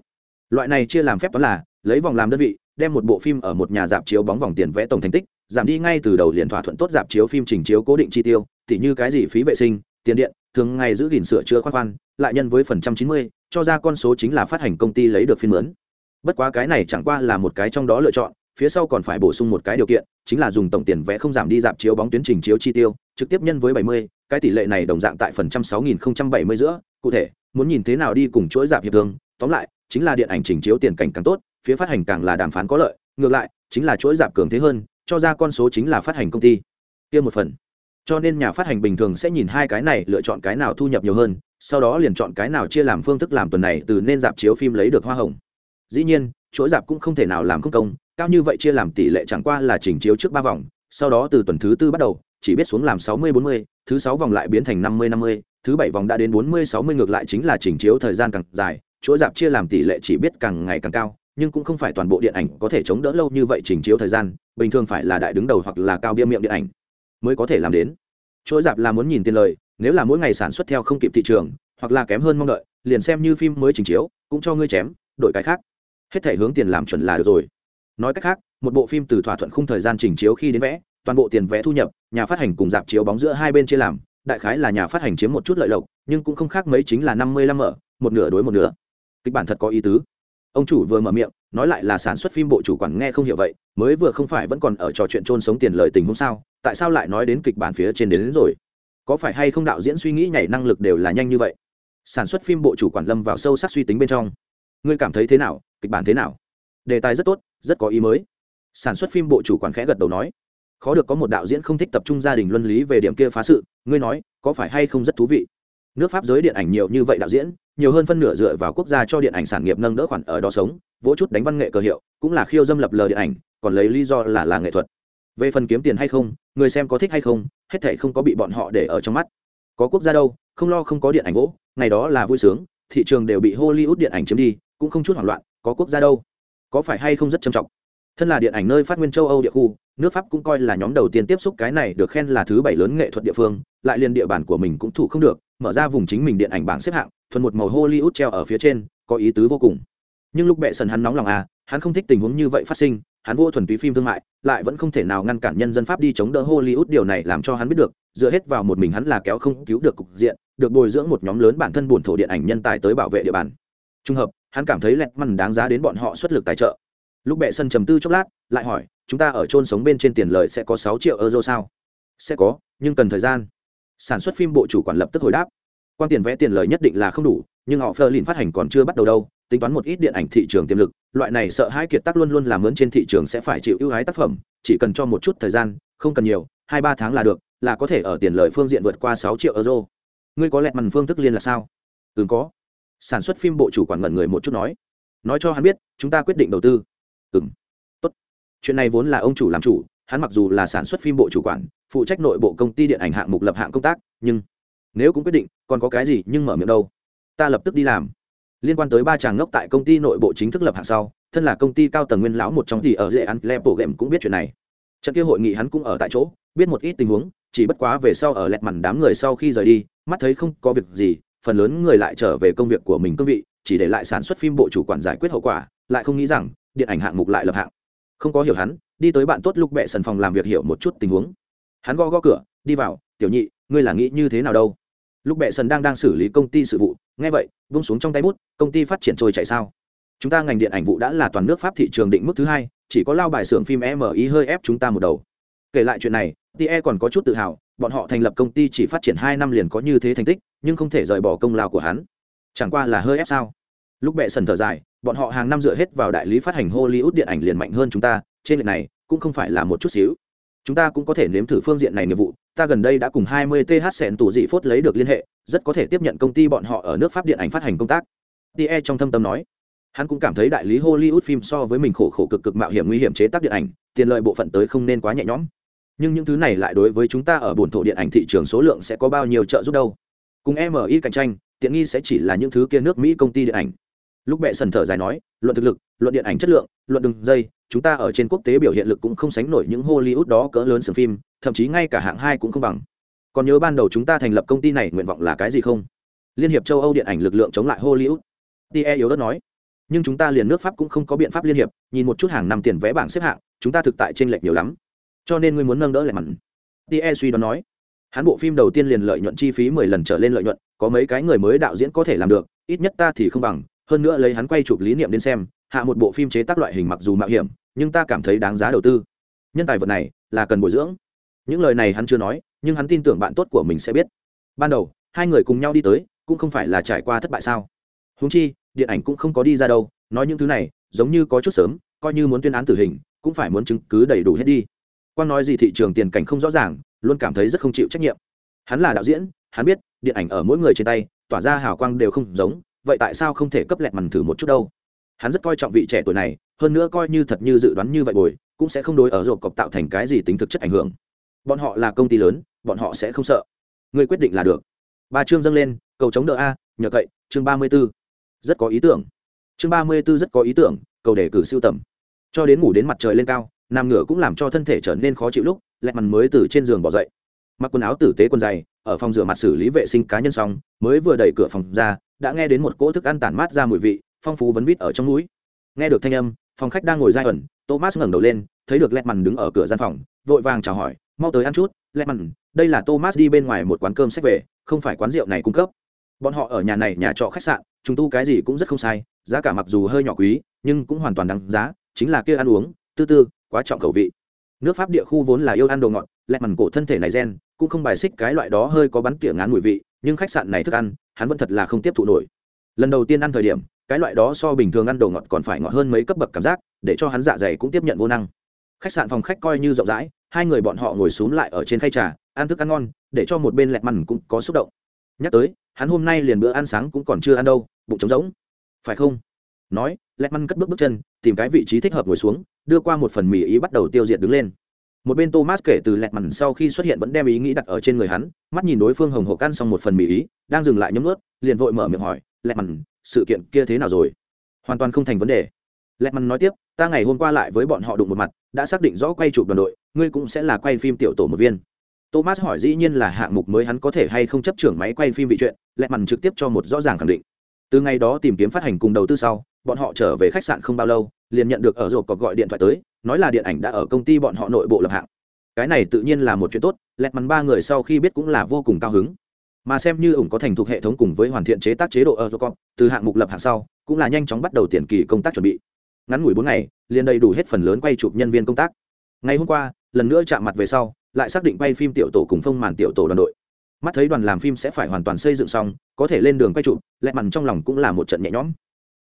Loại này chia làm phép toán là lấy vòng làm đơn vị, đem một bộ phim ở một nhà dạp chiếu bóng vòng tiền vẽ tổng thành tích giảm đi ngay từ đầu liền thỏa thuận tốt dạp chiếu phim trình chiếu cố định chi tiêu, tỉ như cái gì phí vệ sinh, tiền điện, thường ngày giữ gìn sửa chữa khoan khoan, lại nhân với phần trăm chín mươi, cho ra con số chính là phát hành công ty lấy được phim lớn bất quá cái này chẳng qua là một cái trong đó lựa chọn, phía sau còn phải bổ sung một cái điều kiện, chính là dùng tổng tiền vẽ không giảm đi dạp chiếu bóng tuyến trình chiếu chi tiêu, trực tiếp nhân với bảy mươi, cái tỷ lệ này đồng dạng tại phần trăm sáu nghìn không trăm bảy mươi giữa, cụ thể, muốn nhìn thế nào đi cùng chuỗi dạp hiệp thương, tóm lại, chính là điện ảnh trình chiếu tiền cảnh càng tốt, phía phát hành càng là đàm phán có lợi, ngược lại, chính là chuỗi dạp cường thế hơn cho ra con số chính là phát hành công ty. Kia một phần. Cho nên nhà phát hành bình thường sẽ nhìn hai cái này, lựa chọn cái nào thu nhập nhiều hơn, sau đó liền chọn cái nào chia làm phương thức làm tuần này, từ nên dạp chiếu phim lấy được hoa hồng. Dĩ nhiên, chuỗi dạp cũng không thể nào làm không công, cao như vậy chia làm tỷ lệ chẳng qua là chỉnh chiếu trước ba vòng, sau đó từ tuần thứ tư bắt đầu, chỉ biết xuống làm sáu mươi, bốn mươi, thứ sáu vòng lại biến thành năm mươi năm mươi, thứ bảy vòng đã đến bốn mươi, sáu mươi, ngược lại chính là chỉnh chiếu thời gian càng dài, chuỗi dạp chia làm tỷ lệ chỉ biết càng ngày càng cao nhưng cũng không phải toàn bộ điện ảnh có thể chống đỡ lâu như vậy chỉnh chiếu thời gian, bình thường phải là đại đứng đầu hoặc là cao bia miệng điện ảnh mới có thể làm đến. Chuỗi dạp là muốn nhìn tiền lời, nếu là mỗi ngày sản xuất theo không kịp thị trường, hoặc là kém hơn mong đợi, liền xem như phim mới trình chiếu, cũng cho ngươi chém, đổi cái khác. Hết thể hướng tiền làm chuẩn là được rồi. Nói cách khác, một bộ phim từ thỏa thuận khung thời gian chỉnh chiếu khi đến vẽ, toàn bộ tiền vẽ thu nhập, nhà phát hành cùng dạp chiếu bóng giữa hai bên chia làm, đại khái là nhà phát hành chiếm một chút lợi lộc, nhưng cũng không khác mấy chính là năm mươi lăm ở một nửa đối một nửa. Kịch bản thật có ý tứ ông chủ vừa mở miệng nói lại là sản xuất phim bộ chủ quản nghe không hiểu vậy mới vừa không phải vẫn còn ở trò chuyện trôn sống tiền lời tình hôm sao tại sao lại nói đến kịch bản phía trên đến, đến rồi? Có phải hay không đạo diễn suy nghĩ nhảy năng lực đều là nhanh như vậy? Sản xuất phim bộ chủ quản lâm vào sâu sắc suy tính bên trong. Ngươi cảm thấy thế nào? Kịch bản thế nào? Đề tài rất tốt rất có ý mới. Sản xuất phim bộ chủ quản khẽ gật đầu nói. Khó được có một đạo diễn không thích tập trung gia đình luân lý về điểm kia phá sự ngươi nói có phải hay không rất thú vị? Nước pháp giới điện ảnh nhiều như vậy đạo diễn nhiều hơn phân nửa dựa vào quốc gia cho điện ảnh sản nghiệp nâng đỡ khoản ở đó sống, vỗ chút đánh văn nghệ cờ hiệu, cũng là khiêu dâm lập lờ điện ảnh, còn lấy lý do là là nghệ thuật. Về phần kiếm tiền hay không, người xem có thích hay không, hết thảy không có bị bọn họ để ở trong mắt. Có quốc gia đâu, không lo không có điện ảnh vỗ, ngày đó là vui sướng, thị trường đều bị hollywood điện ảnh chiếm đi, cũng không chút hoảng loạn, có quốc gia đâu. Có phải hay không rất trầm trọng? Thân là điện ảnh nơi phát nguyên châu âu địa khu nước pháp cũng coi là nhóm đầu tiên tiếp xúc cái này được khen là thứ bảy lớn nghệ thuật địa phương, lại liền địa bàn của mình cũng thủ không được, mở ra vùng chính mình điện ảnh bảng xếp hạng, thuần một màu hollywood treo ở phía trên, có ý tứ vô cùng. Nhưng lúc bệ sần hắn nóng lòng à hắn không thích tình huống như vậy phát sinh, hắn vô thuần túy phim thương mại, lại vẫn không thể nào ngăn cản nhân dân pháp đi chống đỡ hollywood, điều này làm cho hắn biết được, dựa hết vào một mình hắn là kéo không cứu được cục diện, được bồi dưỡng một nhóm lớn bản thân buồn thổ điện ảnh nhân tài tới bảo vệ địa bàn. Trung hợp, hắn cảm thấy lẹt mằn đáng giá đến bọn họ xuất lực tài trợ lúc bệ sân trầm tư chốc lát, lại hỏi, chúng ta ở trôn sống bên trên tiền lợi sẽ có sáu triệu euro sao? Sẽ có, nhưng cần thời gian. Sản xuất phim bộ chủ quản lập tức hồi đáp. Quan tiền vẽ tiền lời nhất định là không đủ, nhưng họ phơ lìn phát hành còn chưa bắt đầu đâu, tính toán một ít điện ảnh thị trường tiềm lực, loại này sợ hai kiệt tác luôn luôn làm lớn trên thị trường sẽ phải chịu ưu ái tác phẩm, chỉ cần cho một chút thời gian, không cần nhiều, hai ba tháng là được, là có thể ở tiền lợi phương diện vượt qua sáu triệu euro. Ngươi có lẹt mằn phương thức liên là sao? Ừ có. Sản xuất phim bộ chủ quản ngẩn người một chút nói. Nói cho hắn biết, chúng ta quyết định đầu tư ừ m tốt. Chuyện này vốn là ông chủ làm chủ, hắn mặc dù là sản xuất phim bộ chủ quản, phụ trách nội bộ công ty điện ảnh hạng mục lập hạng công tác, nhưng nếu cũng quyết định, còn có cái gì nhưng mở miệng đâu. Ta lập tức đi làm. Liên quan tới ba chàng ngốc tại công ty nội bộ chính thức lập hạng sau, thân là công ty cao tầng nguyên lão một trong thì ở dễ ăn level game cũng biết chuyện này. Trận kia hội nghị hắn cũng ở tại chỗ, biết một ít tình huống, chỉ bất quá về sau ở lẹt mằn đám người sau khi rời đi, mắt thấy không có việc gì, phần lớn người lại trở về công việc của mình cương vị, chỉ để lại sản xuất phim bộ chủ quản giải quyết hậu quả, lại không nghĩ rằng điện ảnh hạng mục lại lập hạng. Không có hiểu hắn, đi tới bạn tốt lúc bệ sần phòng làm việc hiểu một chút tình huống. Hắn gõ gõ cửa, đi vào, tiểu nhị, ngươi là nghĩ như thế nào đâu? Lúc bệ sần đang đang xử lý công ty sự vụ, nghe vậy, vung xuống trong tay bút, công ty phát triển trôi chạy sao? Chúng ta ngành điện ảnh vụ đã là toàn nước pháp thị trường định mức thứ hai, chỉ có lao bài xưởng phim mi hơi ép chúng ta một đầu. Kể lại chuyện này tie còn có chút tự hào, bọn họ thành lập công ty chỉ phát triển hai năm liền có như thế thành tích, nhưng không thể rời bỏ công lao của hắn. Chẳng qua là hơi ép sao? Lúc bệ sần thở dài, bọn họ hàng năm dựa hết vào đại lý phát hành hollywood điện ảnh liền mạnh hơn chúng ta, trên lệch này cũng không phải là một chút xíu. Chúng ta cũng có thể nếm thử phương diện này nghiệp vụ, ta gần đây đã cùng 20 th sẹn tủ dị phốt lấy được liên hệ, rất có thể tiếp nhận công ty bọn họ ở nước pháp điện ảnh phát hành công tác. Tie trong thâm tâm nói, hắn cũng cảm thấy đại lý hollywood phim so với mình khổ khổ cực cực mạo hiểm nguy hiểm chế tác điện ảnh, tiền lợi bộ phận tới không nên quá nhẹ nhõm. Nhưng những thứ này lại đối với chúng ta ở bồn thổ điện ảnh thị trường số lượng sẽ có bao nhiêu trợ giúp đâu. Cùng mi cạnh tranh, tiện nghi sẽ chỉ là những thứ kia nước mỹ công ty điện ảnh lúc bệ sần thở dài nói, luận thực lực, luận điện ảnh chất lượng, luận đường dây, chúng ta ở trên quốc tế biểu hiện lực cũng không sánh nổi những hollywood đó cỡ lớn sừng phim, thậm chí ngay cả hạng hai cũng không bằng. Còn nhớ ban đầu chúng ta thành lập công ty này nguyện vọng là cái gì không? Liên hiệp châu âu điện ảnh lực lượng chống lại hollywood. Tie yếu đất nói, nhưng chúng ta liền nước pháp cũng không có biện pháp liên hiệp, nhìn một chút hàng năm tiền vé bảng xếp hạng, chúng ta thực tại t r ê n lệch nhiều lắm. Cho nên ngươi muốn nâng đỡ lại mặn. Tie suy đoán nói hắn bộ phim đầu tiên liền lợi nhuận chi phí mười lần trở lên lợi nhuận, có mấy cái người mới đạo diễn có thể làm được, ít nhất ta thì không bằng hơn nữa lấy hắn quay chụp lý niệm đến xem, hạ một bộ phim chế tác loại hình mặc dù mạo hiểm, nhưng ta cảm thấy đáng giá đầu tư. Nhân tài vật này là cần bồi dưỡng. Những lời này hắn chưa nói, nhưng hắn tin tưởng bạn tốt của mình sẽ biết. Ban đầu, hai người cùng nhau đi tới, cũng không phải là trải qua thất bại sao. Húng chi, điện ảnh cũng không có đi ra đâu, nói những thứ này, giống như có chút sớm, coi như muốn tuyên án tử hình, cũng phải muốn chứng cứ đầy đủ hết đi. Quan nói gì thị trường tiền cảnh không rõ ràng, luôn cảm thấy rất không chịu trách nhiệm. Hắn là đạo diễn, hắn biết, điện ảnh ở mỗi người trên tay, tỏa ra hào quang đều không giống vậy tại sao không thể cấp lẹt mằn thử một chút đâu? Hắn rất coi trọng vị trẻ tuổi này, hơn nữa coi như thật như dự đoán như vậy bồi, cũng sẽ không đối ở rộp cọc tạo thành cái gì tính thực chất ảnh hưởng. Bọn họ là công ty lớn, bọn họ sẽ không sợ. Người quyết định là được. Ba chương dâng lên, cầu chống đỡ a, nhờ cậy, chương ba mươi b ố rất có ý tưởng. Chương ba mươi b ố rất có ý tưởng, cầu đề cử siêu tầm. Cho đến ngủ đến mặt trời lên cao nằm ngửa cũng làm cho thân thể trở nên khó chịu lúc, lẹt mằn mới từ trên giường bỏ dậy. Mặc quần áo tử tế quần dày, ở phòng rửa mặt xử lý vệ sinh cá nhân xong, mới vừa đẩy cửa phòng ra đã nghe đến một cỗ thức ăn tản mát ra mùi vị, phong phú vấn vít ở trong núi. Nghe được thanh âm, phòng khách đang ngồi dai ẩn thomas ngẩng đầu lên, thấy được lẹt mằn đứng ở cửa gian phòng, vội vàng chào hỏi, mau tới ăn chút lẹt mằn đây là thomas đi bên ngoài một quán cơm sách về, không phải quán rượu này cung cấp. Bọn họ ở nhà này, nhà trọ khách sạn chúng tu cái gì cũng rất không sai, giá cả mặc dù hơi nhỏ quý, nhưng cũng hoàn toàn đáng giá, chính là kia ăn uống, tư tư, quá trọng khẩu vị. Nước pháp địa khu vốn là yêu ăn đồ ngọt lẹt mằn cổ thân thể này gen, cũng không bài xích cái loại đó hơi có bắn tỉa ngán mùi vị nhưng khách sạn này thức ăn, hắn vẫn thật là không tiếp thụ nổi. Lần đầu tiên ăn thời điểm, cái loại đó so bình thường ăn đồ ngọt còn phải ngọt hơn mấy cấp bậc cảm giác, để cho hắn dạ dày cũng tiếp nhận vô năng. Khách sạn phòng khách coi như rộng rãi, hai người bọn họ ngồi xuống lại ở trên khay trà, ăn thức ăn ngon, để cho một bên lẹt mằn cũng có xúc động. Nhắc tới, hắn hôm nay liền bữa ăn sáng cũng còn chưa ăn đâu, bụng trống rỗng. Phải không? Nói, lẹt mằn cất bước bước chân, tìm cái vị trí thích hợp ngồi xuống, đưa qua một phần mì ý bắt đầu tiêu diệt đứng lên một bên thomas kể từ lẹt mằn sau khi xuất hiện vẫn đem ý nghĩ đặt ở trên người hắn, mắt nhìn đối phương hồng hộp ăn xong một phần mỹ ý, đang dừng lại nhấm ướt liền vội mở miệng hỏi, lẹt mằn sự kiện kia thế nào rồi? Hoàn toàn không thành vấn đề. Lẹt mằn nói tiếp, ta ngày hôm qua lại với bọn họ đụng một mặt, đã xác định rõ quay chụp đoàn đội, ngươi cũng sẽ là quay phim tiểu tổ một viên. Thomas hỏi dĩ nhiên là hạng mục mới hắn có thể hay không chấp trưởng máy quay phim vị chuyện, lẹt mằn trực tiếp cho một rõ ràng khẳng định. Từ ngày đó tìm kiếm phát hành cùng đầu tư sau, bọn họ trở về khách sạn không bao lâu, liền nhận được ở rộp cọc gọi điện thoại tới nói là điện ảnh đã ở công ty bọn họ nội bộ lập hạng. Cái này tự nhiên là một chuyện tốt, lẹt mắn ba người sau khi biết cũng là vô cùng cao hứng. Mà xem như ủng có thành thục hệ thống cùng với hoàn thiện chế tác chế độ ở rộp từ hạng mục lập hạng sau, cũng là nhanh chóng bắt đầu tiền kỳ công tác chuẩn bị. Ngắn ngủi bốn ngày, liền đầy đủ hết phần lớn quay chụp nhân viên công tác. Ngày hôm qua, lần nữa chạm mặt về sau, lại xác định quay phim tiểu tổ cùng phong màn tiểu tổ đoàn đội. Mắt thấy đoàn làm phim sẽ phải hoàn toàn xây dựng xong, có thể lên đường quay chụp lẹ mằn trong lòng cũng là một trận nhẹ nhõm.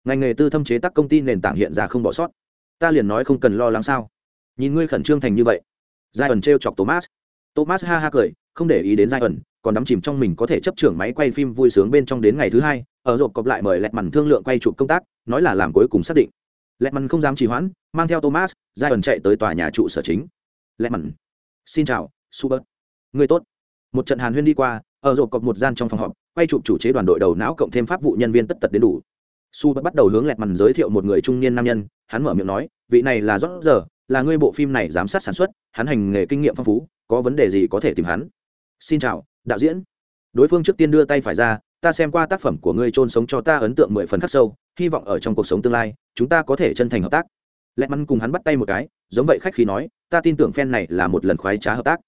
Ngành nghề tư thâm chế tác công ty nền tảng hiện ra không bỏ sót ta liền nói không cần lo lắng sao? Nhìn ngươi khẩn trương thành như vậy. Giai ẩn t chọc thomas. Thomas ha ha cười không để ý đến giai ẩn còn đắm chìm trong mình có thể chấp trưởng máy quay phim vui sướng bên trong đến ngày thứ hai ở rộp cọp lại mời lẹt mằn thương lượng quay chụp công tác nói là làm cuối cùng xác định. Lẹt mằn không dám trì hoãn mang theo thomas giai ẩn chạy tới tòa nhà trụ sở chính. Lẹt mằn xin chào super, người tốt. Một trận hàn huyên đi qua ở rộp cọp một gian trong phòng họp quay chụp chủ chế đoàn đội đầu não cộng thêm pháp vụ nhân viên tất tật đến đủ su bắt đầu hướng lẹt mằn giới thiệu một người trung niên nam nhân, hắn mở miệng nói, vị này là rót giờ, là ngươi bộ phim này giám sát sản xuất, hắn hành nghề kinh nghiệm phong phú, có vấn đề gì có thể tìm hắn? Xin chào, đạo diễn. Đối phương trước tiên đưa tay phải ra, ta xem qua tác phẩm của ngươi trôn sống cho ta ấn tượng mười phần khắc sâu, hy vọng ở trong cuộc sống tương lai, chúng ta có thể chân thành hợp tác. Lẹt mắn cùng hắn bắt tay một cái, giống vậy khách khí nói, ta tin tưởng phen này là một lần khoái trá hợp tác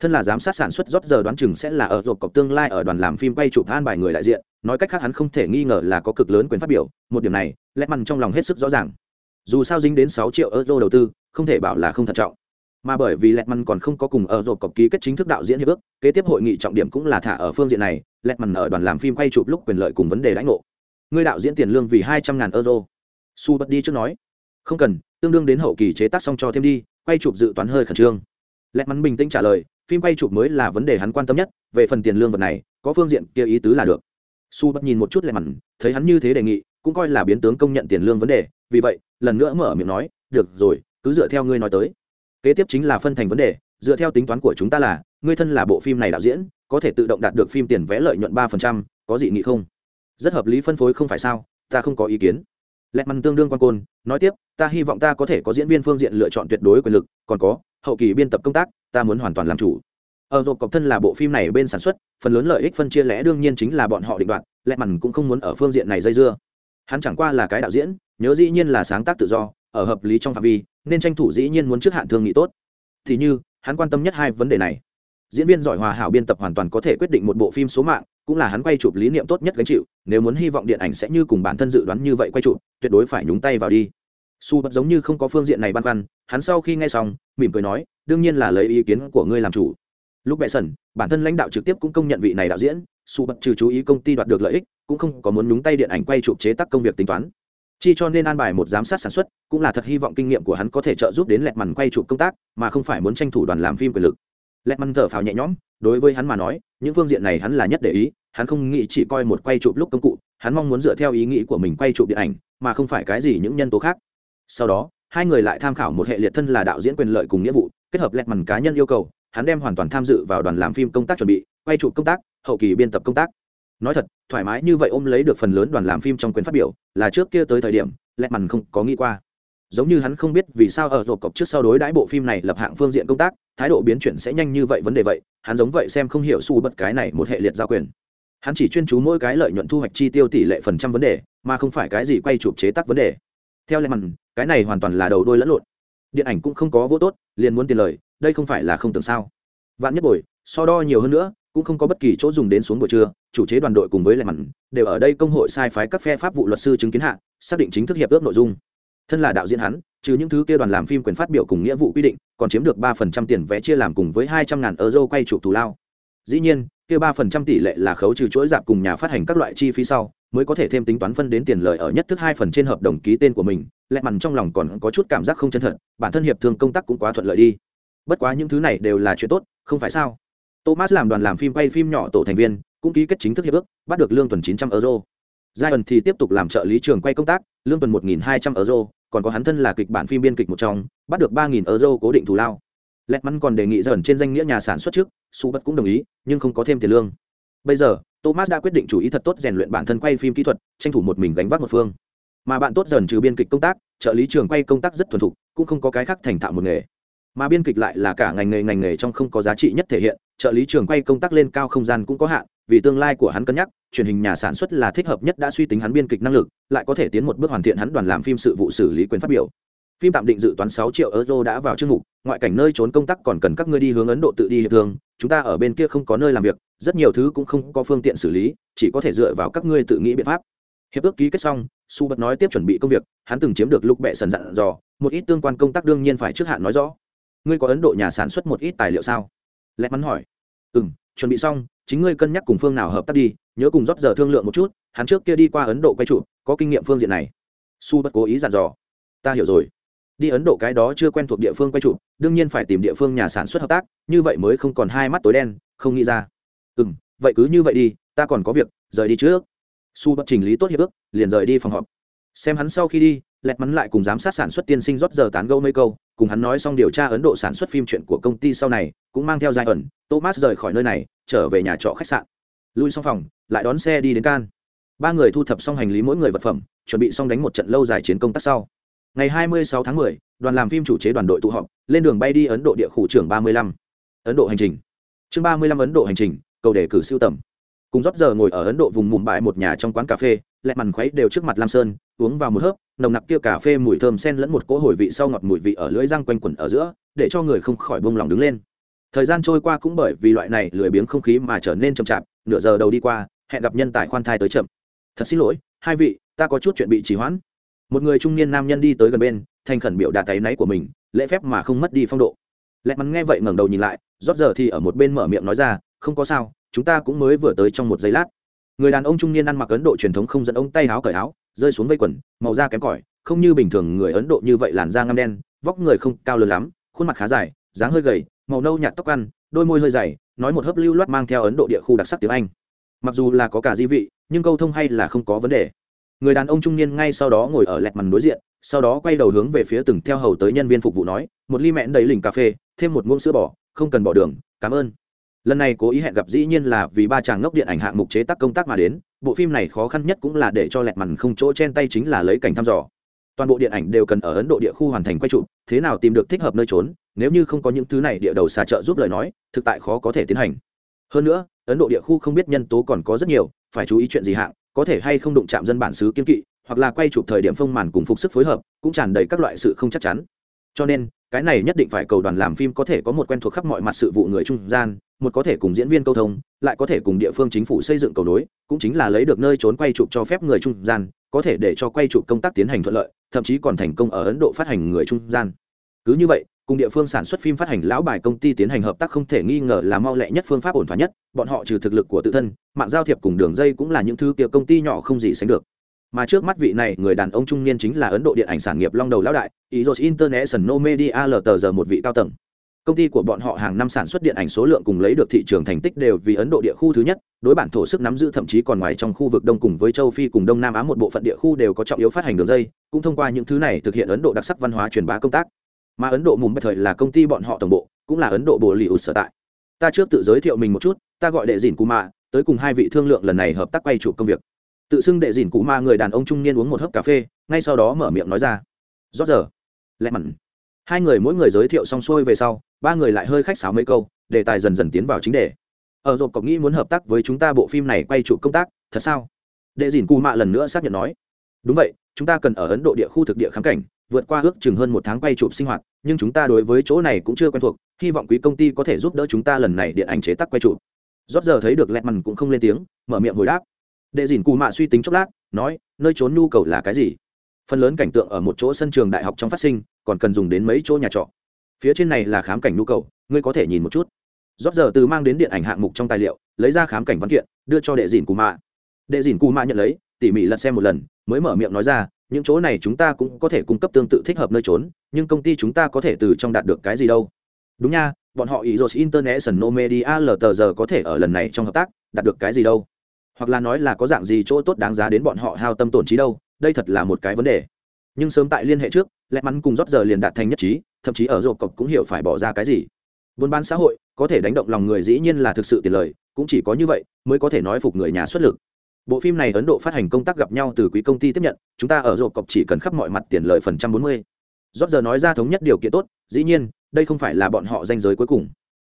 thân là giám sát sản xuất rót giờ đoán chừng sẽ là ở rộp cọc tương lai ở đoàn làm phim quay chụp than bài người đại diện, nói cách khác hắn không thể nghi ngờ là có cực lớn quyền phát biểu, một điểm này, lẽ mắn trong lòng hết sức rõ ràng. Dù sao dính đến sáu triệu euro đầu tư, không thể bảo là không thận trọng. Mà bởi vì lẹt mằn còn không có cùng ở rộp cọc ký kết chính thức đạo diễn hiệp ước, kế tiếp hội nghị trọng điểm cũng là thả ở phương diện này lẹt mằn ở đoàn làm phim quay chụp lúc quyền lợi cùng vấn đề lãnh ngộ. Người đạo diễn tiền lương vì hai trăm ngàn euro. Su bật đi trước nói. Không cần, tương đương đến hậu kỳ chế tác xong cho thêm đi, quay chụp dự toán hơi khẩn trương. Lẹt mắn bình tĩnh trả lời phim quay chụp mới là vấn đề hắn quan tâm nhất, về phần tiền lương vật này, có phương diện kia ý tứ là được. Su bất nhìn một chút lẹt mặn, thấy hắn như thế đề nghị, cũng coi là biến tướng công nhận tiền lương vấn đề, vì vậy, lần nữa mở miệng nói, được rồi, cứ dựa theo ngươi nói tới. Kế tiếp chính là phân thành vấn đề, dựa theo tính toán của chúng ta là, ngươi thân là bộ phim này đạo diễn, có thể tự động đạt được phim tiền vé lợi nhuận ba phần trăm, có dị nghị không? Rất hợp lý phân phối không phải sao, ta không có ý kiến. Lẹt mằn tương đương quan côn, nói tiếp, ta hy vọng ta có thể có diễn viên phương diện lựa chọn tuyệt đối quyền lực, còn có, hậu kỳ biên tập công tác ta muốn hoàn toàn làm chủ. Ở rộp cọc thân là bộ phim này bên sản xuất, phần lớn lợi ích phân chia lẽ đương nhiên chính là bọn họ định đoạt, lẽ mằn cũng không muốn ở phương diện này dây dưa. Hắn chẳng qua là cái đạo diễn, nhớ dĩ nhiên là sáng tác tự do, ở hợp lý trong phạm vi, nên tranh thủ dĩ nhiên muốn trước hạn thương nghị tốt. Thì như, hắn quan tâm nhất hai vấn đề này. Diễn viên giỏi hòa hảo biên tập hoàn toàn có thể quyết định một bộ phim số mạng, cũng là hắn quay chụp lý niệm tốt nhất gánh chịu, nếu muốn hy vọng điện ảnh sẽ như cùng bản thân dự đoán như vậy quay chụp, tuyệt đối phải nhúng tay vào đi su bật giống như không có phương diện này băn khoăn, hắn sau khi nghe xong, mỉm cười nói, đương nhiên là lấy ý kiến của ngươi làm chủ. Lúc bệ sẩn, bản thân lãnh đạo trực tiếp cũng công nhận vị này đạo diễn, su bật trừ chú ý công ty đoạt được lợi ích, cũng không có muốn nhúng tay điện ảnh quay chụp chế tác công việc tính toán. Chi cho nên an bài một giám sát sản xuất, cũng là thật hy vọng kinh nghiệm của hắn có thể trợ giúp đến lẹt mằn quay chụp công tác, mà không phải muốn tranh thủ đoàn làm phim quyền lực. Lẹt mằn thở phào nhẹ nhõm, đối với hắn mà nói, những phương diện này hắn là nhất để ý, hắn không nghĩ chỉ coi một quay chụp lúc công cụ, hắn mong muốn dựa theo ý nghĩ của mình quay chụp điện ảnh, mà không phải cái gì những nhân tố khác sau đó, hai người lại tham khảo một hệ liệt thân là đạo diễn quyền lợi cùng nghĩa vụ, kết hợp lẹt mằn cá nhân yêu cầu, hắn đem hoàn toàn tham dự vào đoàn làm phim công tác chuẩn bị, quay chụp công tác, hậu kỳ biên tập công tác. Nói thật, thoải mái như vậy ôm lấy được phần lớn đoàn làm phim trong quyền phát biểu, là trước kia tới thời điểm lẹt mằn không có nghĩ qua. Giống như hắn không biết vì sao ở rộp cọc trước sau đối đãi bộ phim này lập hạng phương diện công tác, thái độ biến chuyển sẽ nhanh như vậy vấn đề vậy, hắn giống vậy xem không hiểu su bất cái này một hệ liệt giao quyền. Hắn chỉ chuyên chú mỗi cái lợi nhuận thu hoạch chi tiêu tỷ lệ phần trăm vấn đề, mà không phải cái gì quay chụp chế tác vấn đề. Theo lệ mặn cái này hoàn toàn là đầu đôi lẫn lộn. Điện ảnh cũng không có vô tốt, liền muốn tiền lời, đây không phải là không tưởng sao. Vạn nhất buổi so đo nhiều hơn nữa, cũng không có bất kỳ chỗ dùng đến xuống buổi trưa, chủ chế đoàn đội cùng với lệ mặn đều ở đây công hội sai phái các phe pháp vụ luật sư chứng kiến hạ, xác định chính thức hiệp ước nội dung. Thân là đạo diễn hắn, trừ những thứ kia đoàn làm phim quyền phát biểu cùng nghĩa vụ quy định, còn chiếm được ba phần trăm tiền vé chia làm cùng với hai trăm ngàn euro quay chụp thù lao. Dĩ nhiên, kia ba phần trăm tỷ lệ là khấu trừ chuỗi dạp cùng nhà phát hành các loại chi phí sau, mới có thể thêm tính toán phân đến tiền lợi ở nhất thức hai phần trên hợp đồng ký tên của mình lẹ mằn trong lòng còn có chút cảm giác không chân thật, bản thân hiệp thương công tác cũng quá thuận lợi đi. Bất quá những thứ này đều là chuyện tốt, không phải sao? Thomas làm đoàn làm phim quay phim nhỏ tổ thành viên, cũng ký kết chính thức hiệp ước, bắt được lương tuần chín trăm euro. Giai ẩn thì tiếp tục làm trợ lý trường quay công tác, lương tuần một nghìn hai trăm euro, còn có hắn thân là kịch bản phim biên kịch một trong, bắt được ba nghìn euro cố định thù lao. Lẹt mắn còn đề nghị dần trên danh nghĩa nhà sản xuất trước, su bất cũng đồng ý, nhưng không có thêm tiền lương. Bây giờ, thomas đã quyết định chủ ý thật tốt rèn luyện bản thân quay phim kỹ thuật, tranh thủ một mình gánh vác một phương mà bạn tốt dần trừ biên kịch công tác, trợ lý trường quay công tác rất thuần thục, cũng không có cái khác thành thạo một nghề. Mà biên kịch lại là cả ngành nghề ngành nghề trong không có giá trị nhất thể hiện, trợ lý trường quay công tác lên cao không gian cũng có hạn, vì tương lai của hắn cân nhắc, truyền hình nhà sản xuất là thích hợp nhất đã suy tính hắn biên kịch năng lực, lại có thể tiến một bước hoàn thiện hắn đoàn làm phim sự vụ xử lý quyền phát biểu. Phim tạm định dự toán 6 triệu euro đã vào chương mục, ngoại cảnh nơi trốn công tác còn cần các ngươi đi hướng ấn độ tự đi hiệp thương, chúng ta ở bên kia không có nơi làm việc, rất nhiều thứ cũng không có phương tiện xử lý, chỉ có thể dựa vào các ngươi tự nghĩ biện pháp hiệp ước ký kết xong, su bật nói tiếp chuẩn bị công việc, hắn từng chiếm được lúc bệ sần dặn dò, một ít tương quan công tác đương nhiên phải trước hạn nói rõ. Ngươi có ấn độ nhà sản xuất một ít tài liệu sao? Lẹt mắn hỏi. Ừ m chuẩn bị xong, chính ngươi cân nhắc cùng phương nào hợp tác đi, nhớ cùng rót giờ thương lượng một chút, hắn trước kia đi qua ấn độ quay trụ, có kinh nghiệm phương diện này. Su bất cố ý dặn dò. Ta hiểu rồi. Đi ấn độ cái đó chưa quen thuộc địa phương quay trụ, đương nhiên phải tìm địa phương nhà sản xuất hợp tác, như vậy mới không còn hai mắt tối đen, không nghĩ ra. Ừ m vậy cứ như vậy đi, ta còn có việc, rời đi trước su bất trình lý tốt hiệp ước liền rời đi phòng họp. Xem hắn sau khi đi lẹt mắn lại cùng giám sát sản xuất tiên sinh rót giờ tán gâu mấy câu cùng hắn nói xong điều tra ấn độ sản xuất phim chuyện của công ty sau này cũng mang theo giai ẩn thomas rời khỏi nơi này trở về nhà trọ khách sạn. Lui xong phòng lại đón xe đi đến can. Ba người thu thập xong hành lý mỗi người vật phẩm chuẩn bị xong đánh một trận lâu dài chiến công tác sau. Ngày 26 tháng 10, đoàn làm phim chủ chế đoàn đội tụ họp lên đường bay đi ấn độ địa khu trưởng 35. ấn độ hành trình. Chương 35 ấn độ hành trình cầu đề cử siêu tầm cùng rót giờ ngồi ở ấn độ vùng mùm bãi một nhà trong quán cà phê, lẹ mằn khuấy đều trước mặt lam sơn, uống vào một hớp, nồng nặc kia cà phê mùi thơm sen lẫn một cỗ hồi vị sau ngọt mùi vị ở lưỡi răng quanh quẩn ở giữa, để cho người không khỏi buông lòng đứng lên. Thời gian trôi qua cũng bởi vì loại này lười biếng không khí mà trở nên chậm chạp, nửa giờ đầu đi qua, hẹn gặp nhân tài khoan thai tới chậm. Thật xin lỗi, hai vị, ta có chút chuyện bị trì hoãn. Một người trung niên nam nhân đi tới gần bên, thành khẩn biểu đạt tay náy của mình, lễ phép mà không mất đi phong độ. Lẹ mắn nghe vậy ngẩng đầu nhìn lại, rót giờ thì ở một bên mở miệng nói ra, không có sao chúng ta cũng mới vừa tới trong một giây lát. Người đàn ông trung niên ăn mặc ấn độ truyền thống không dẫn ống tay áo cởi áo, rơi xuống vây quần, màu da kém cỏi, không như bình thường người ấn độ như vậy làn da ngăm đen, vóc người không cao lớn lắm, khuôn mặt khá dài, dáng hơi gầy, màu nâu nhạt tóc ăn, đôi môi hơi dày, nói một hớp lưu loát mang theo ấn độ địa khu đặc sắc tiếng anh. Mặc dù là có cả di vị, nhưng câu thông hay là không có vấn đề. Người đàn ông trung niên ngay sau đó ngồi ở lẹt mằn đối diện, sau đó quay đầu hướng về phía từng theo hầu tới nhân viên phục vụ nói, một ly mẹn đầy lình cà phê, thêm một muỗng sữa bò, không cần bỏ đường, cảm ơn lần này cố ý hẹn gặp dĩ nhiên là vì ba chàng ngốc điện ảnh hạng mục chế tác công tác mà đến, bộ phim này khó khăn nhất cũng là để cho lẹt mằn không chỗ chen tay chính là lấy cảnh thăm dò. Toàn bộ điện ảnh đều cần ở ấn độ địa khu hoàn thành quay trụ thế nào tìm được thích hợp nơi trốn, nếu như không có những thứ này địa đầu xà trợ giúp lời nói, thực tại khó có thể tiến hành. Hơn nữa, ấn độ địa khu không biết nhân tố còn có rất nhiều, phải chú ý chuyện gì hạng, có thể hay không đụng chạm dân bản xứ kiên kỵ, hoặc là quay chụp thời điểm phong màn cùng phục sức phối hợp, cũng tràn đầy các loại sự không chắc chắn. Cho nên cái này nhất định phải cầu đoàn làm phim có thể có một quen thuộc khắp mọi mặt sự vụ người trung gian, một có thể cùng diễn viên câu thông, lại có thể cùng địa phương chính phủ xây dựng cầu nối, cũng chính là lấy được nơi trốn quay chụp cho phép người trung gian, có thể để cho quay chụp công tác tiến hành thuận lợi, thậm chí còn thành công ở ấn độ phát hành người trung gian. Cứ như vậy, cùng địa phương sản xuất phim phát hành lão bài công ty tiến hành hợp tác không thể nghi ngờ là mau lẹ nhất phương pháp ổn thỏa nhất, bọn họ trừ thực lực của tự thân, mạng giao thiệp cùng đường dây cũng là những thứ kia công ty nhỏ không gì sánh được mà trước mắt vị này người đàn ông trung niên chính là ấn độ điện ảnh sản nghiệp long đầu lão đại Iros International Media LTG một vị cao tầng. Công ty của bọn họ hàng năm sản xuất điện ảnh số lượng cùng lấy được thị trường thành tích đều vì ấn độ địa khu thứ nhất, đối bản thổ sức nắm giữ thậm chí còn ngoài trong khu vực đông cùng với châu phi cùng đông nam á một bộ phận địa khu đều có trọng yếu phát hành đường dây, cũng thông qua những thứ này thực hiện ấn độ đặc sắc văn hóa truyền bá công tác. Mà ấn độ mùng bất thời là công ty bọn họ tổng bộ, cũng là ấn độ bộ liễu sở tại. Ta trước tự giới thiệu mình một chút, ta gọi đệ dìn cù mạ, tới cùng hai vị thương lượng lần này hợp tác quay chụp công việc tự xưng đệ dìn cụ ma người đàn ông trung niên uống một hớp cà phê, ngay sau đó mở miệng nói ra. Rót giờ. Lẹ mặn. Hai người mỗi người giới thiệu xong xuôi về sau, ba người lại hơi khách sáo mấy câu, đề tài dần dần tiến vào chính đề. Ở rộp cọc nghĩ muốn hợp tác với chúng ta bộ phim này quay chụp công tác, thật sao? Đệ dìn cụ mạ lần nữa xác nhận nói. Đúng vậy, chúng ta cần ở ấn độ địa khu thực địa khám cảnh, vượt qua ước chừng hơn một tháng quay chụp sinh hoạt, nhưng chúng ta đối với chỗ này cũng chưa quen thuộc, hy vọng quý công ty có thể giúp đỡ chúng ta lần này điện ảnh chế tác quay chụp. Rót giờ thấy được lẹt mằn cũng không lên tiếng, mở miệng hồi đáp đệ dìn cù mạ suy tính chốc lát, nói, nơi trốn nhu cầu là cái gì? Phần lớn cảnh tượng ở một chỗ sân trường đại học trong phát sinh, còn cần dùng đến mấy chỗ nhà trọ. Phía trên này là khám cảnh nhu cầu, ngươi có thể nhìn một chút. Rót giờ từ mang đến điện ảnh hạng mục trong tài liệu, lấy ra khám cảnh văn kiện, đưa cho đệ dìn cù mạ. Đệ dìn cù mạ nhận lấy, tỉ mỉ lật xem một lần, mới mở miệng nói ra, những chỗ này chúng ta cũng có thể cung cấp tương tự thích hợp nơi trốn, nhưng công ty chúng ta có thể từ trong đạt được cái gì đâu? Đúng nha, bọn họ ý rồi international media ltg giờ có thể ở lần này trong hợp tác, đạt được cái gì đâu? Hoặc là nói là có dạng gì chỗ tốt đáng giá đến bọn họ hao tâm tổn trí đâu, đây thật là một cái vấn đề. Nhưng sớm tại liên hệ trước lẽ mắn cùng rót giờ liền đạt thành nhất trí, thậm chí ở rộp cọc cũng hiểu phải bỏ ra cái gì. Buôn bán xã hội, có thể đánh động lòng người dĩ nhiên là thực sự tiền lời, cũng chỉ có như vậy mới có thể nói phục người nhà xuất lực. Bộ phim này ấn độ phát hành công tác gặp nhau từ quý công ty tiếp nhận, chúng ta ở rộp cọc chỉ cần khắp mọi mặt tiền lời phần trăm bốn mươi. Rót giờ nói ra thống nhất điều kiện tốt, dĩ nhiên, đây không phải là bọn họ danh giới cuối cùng.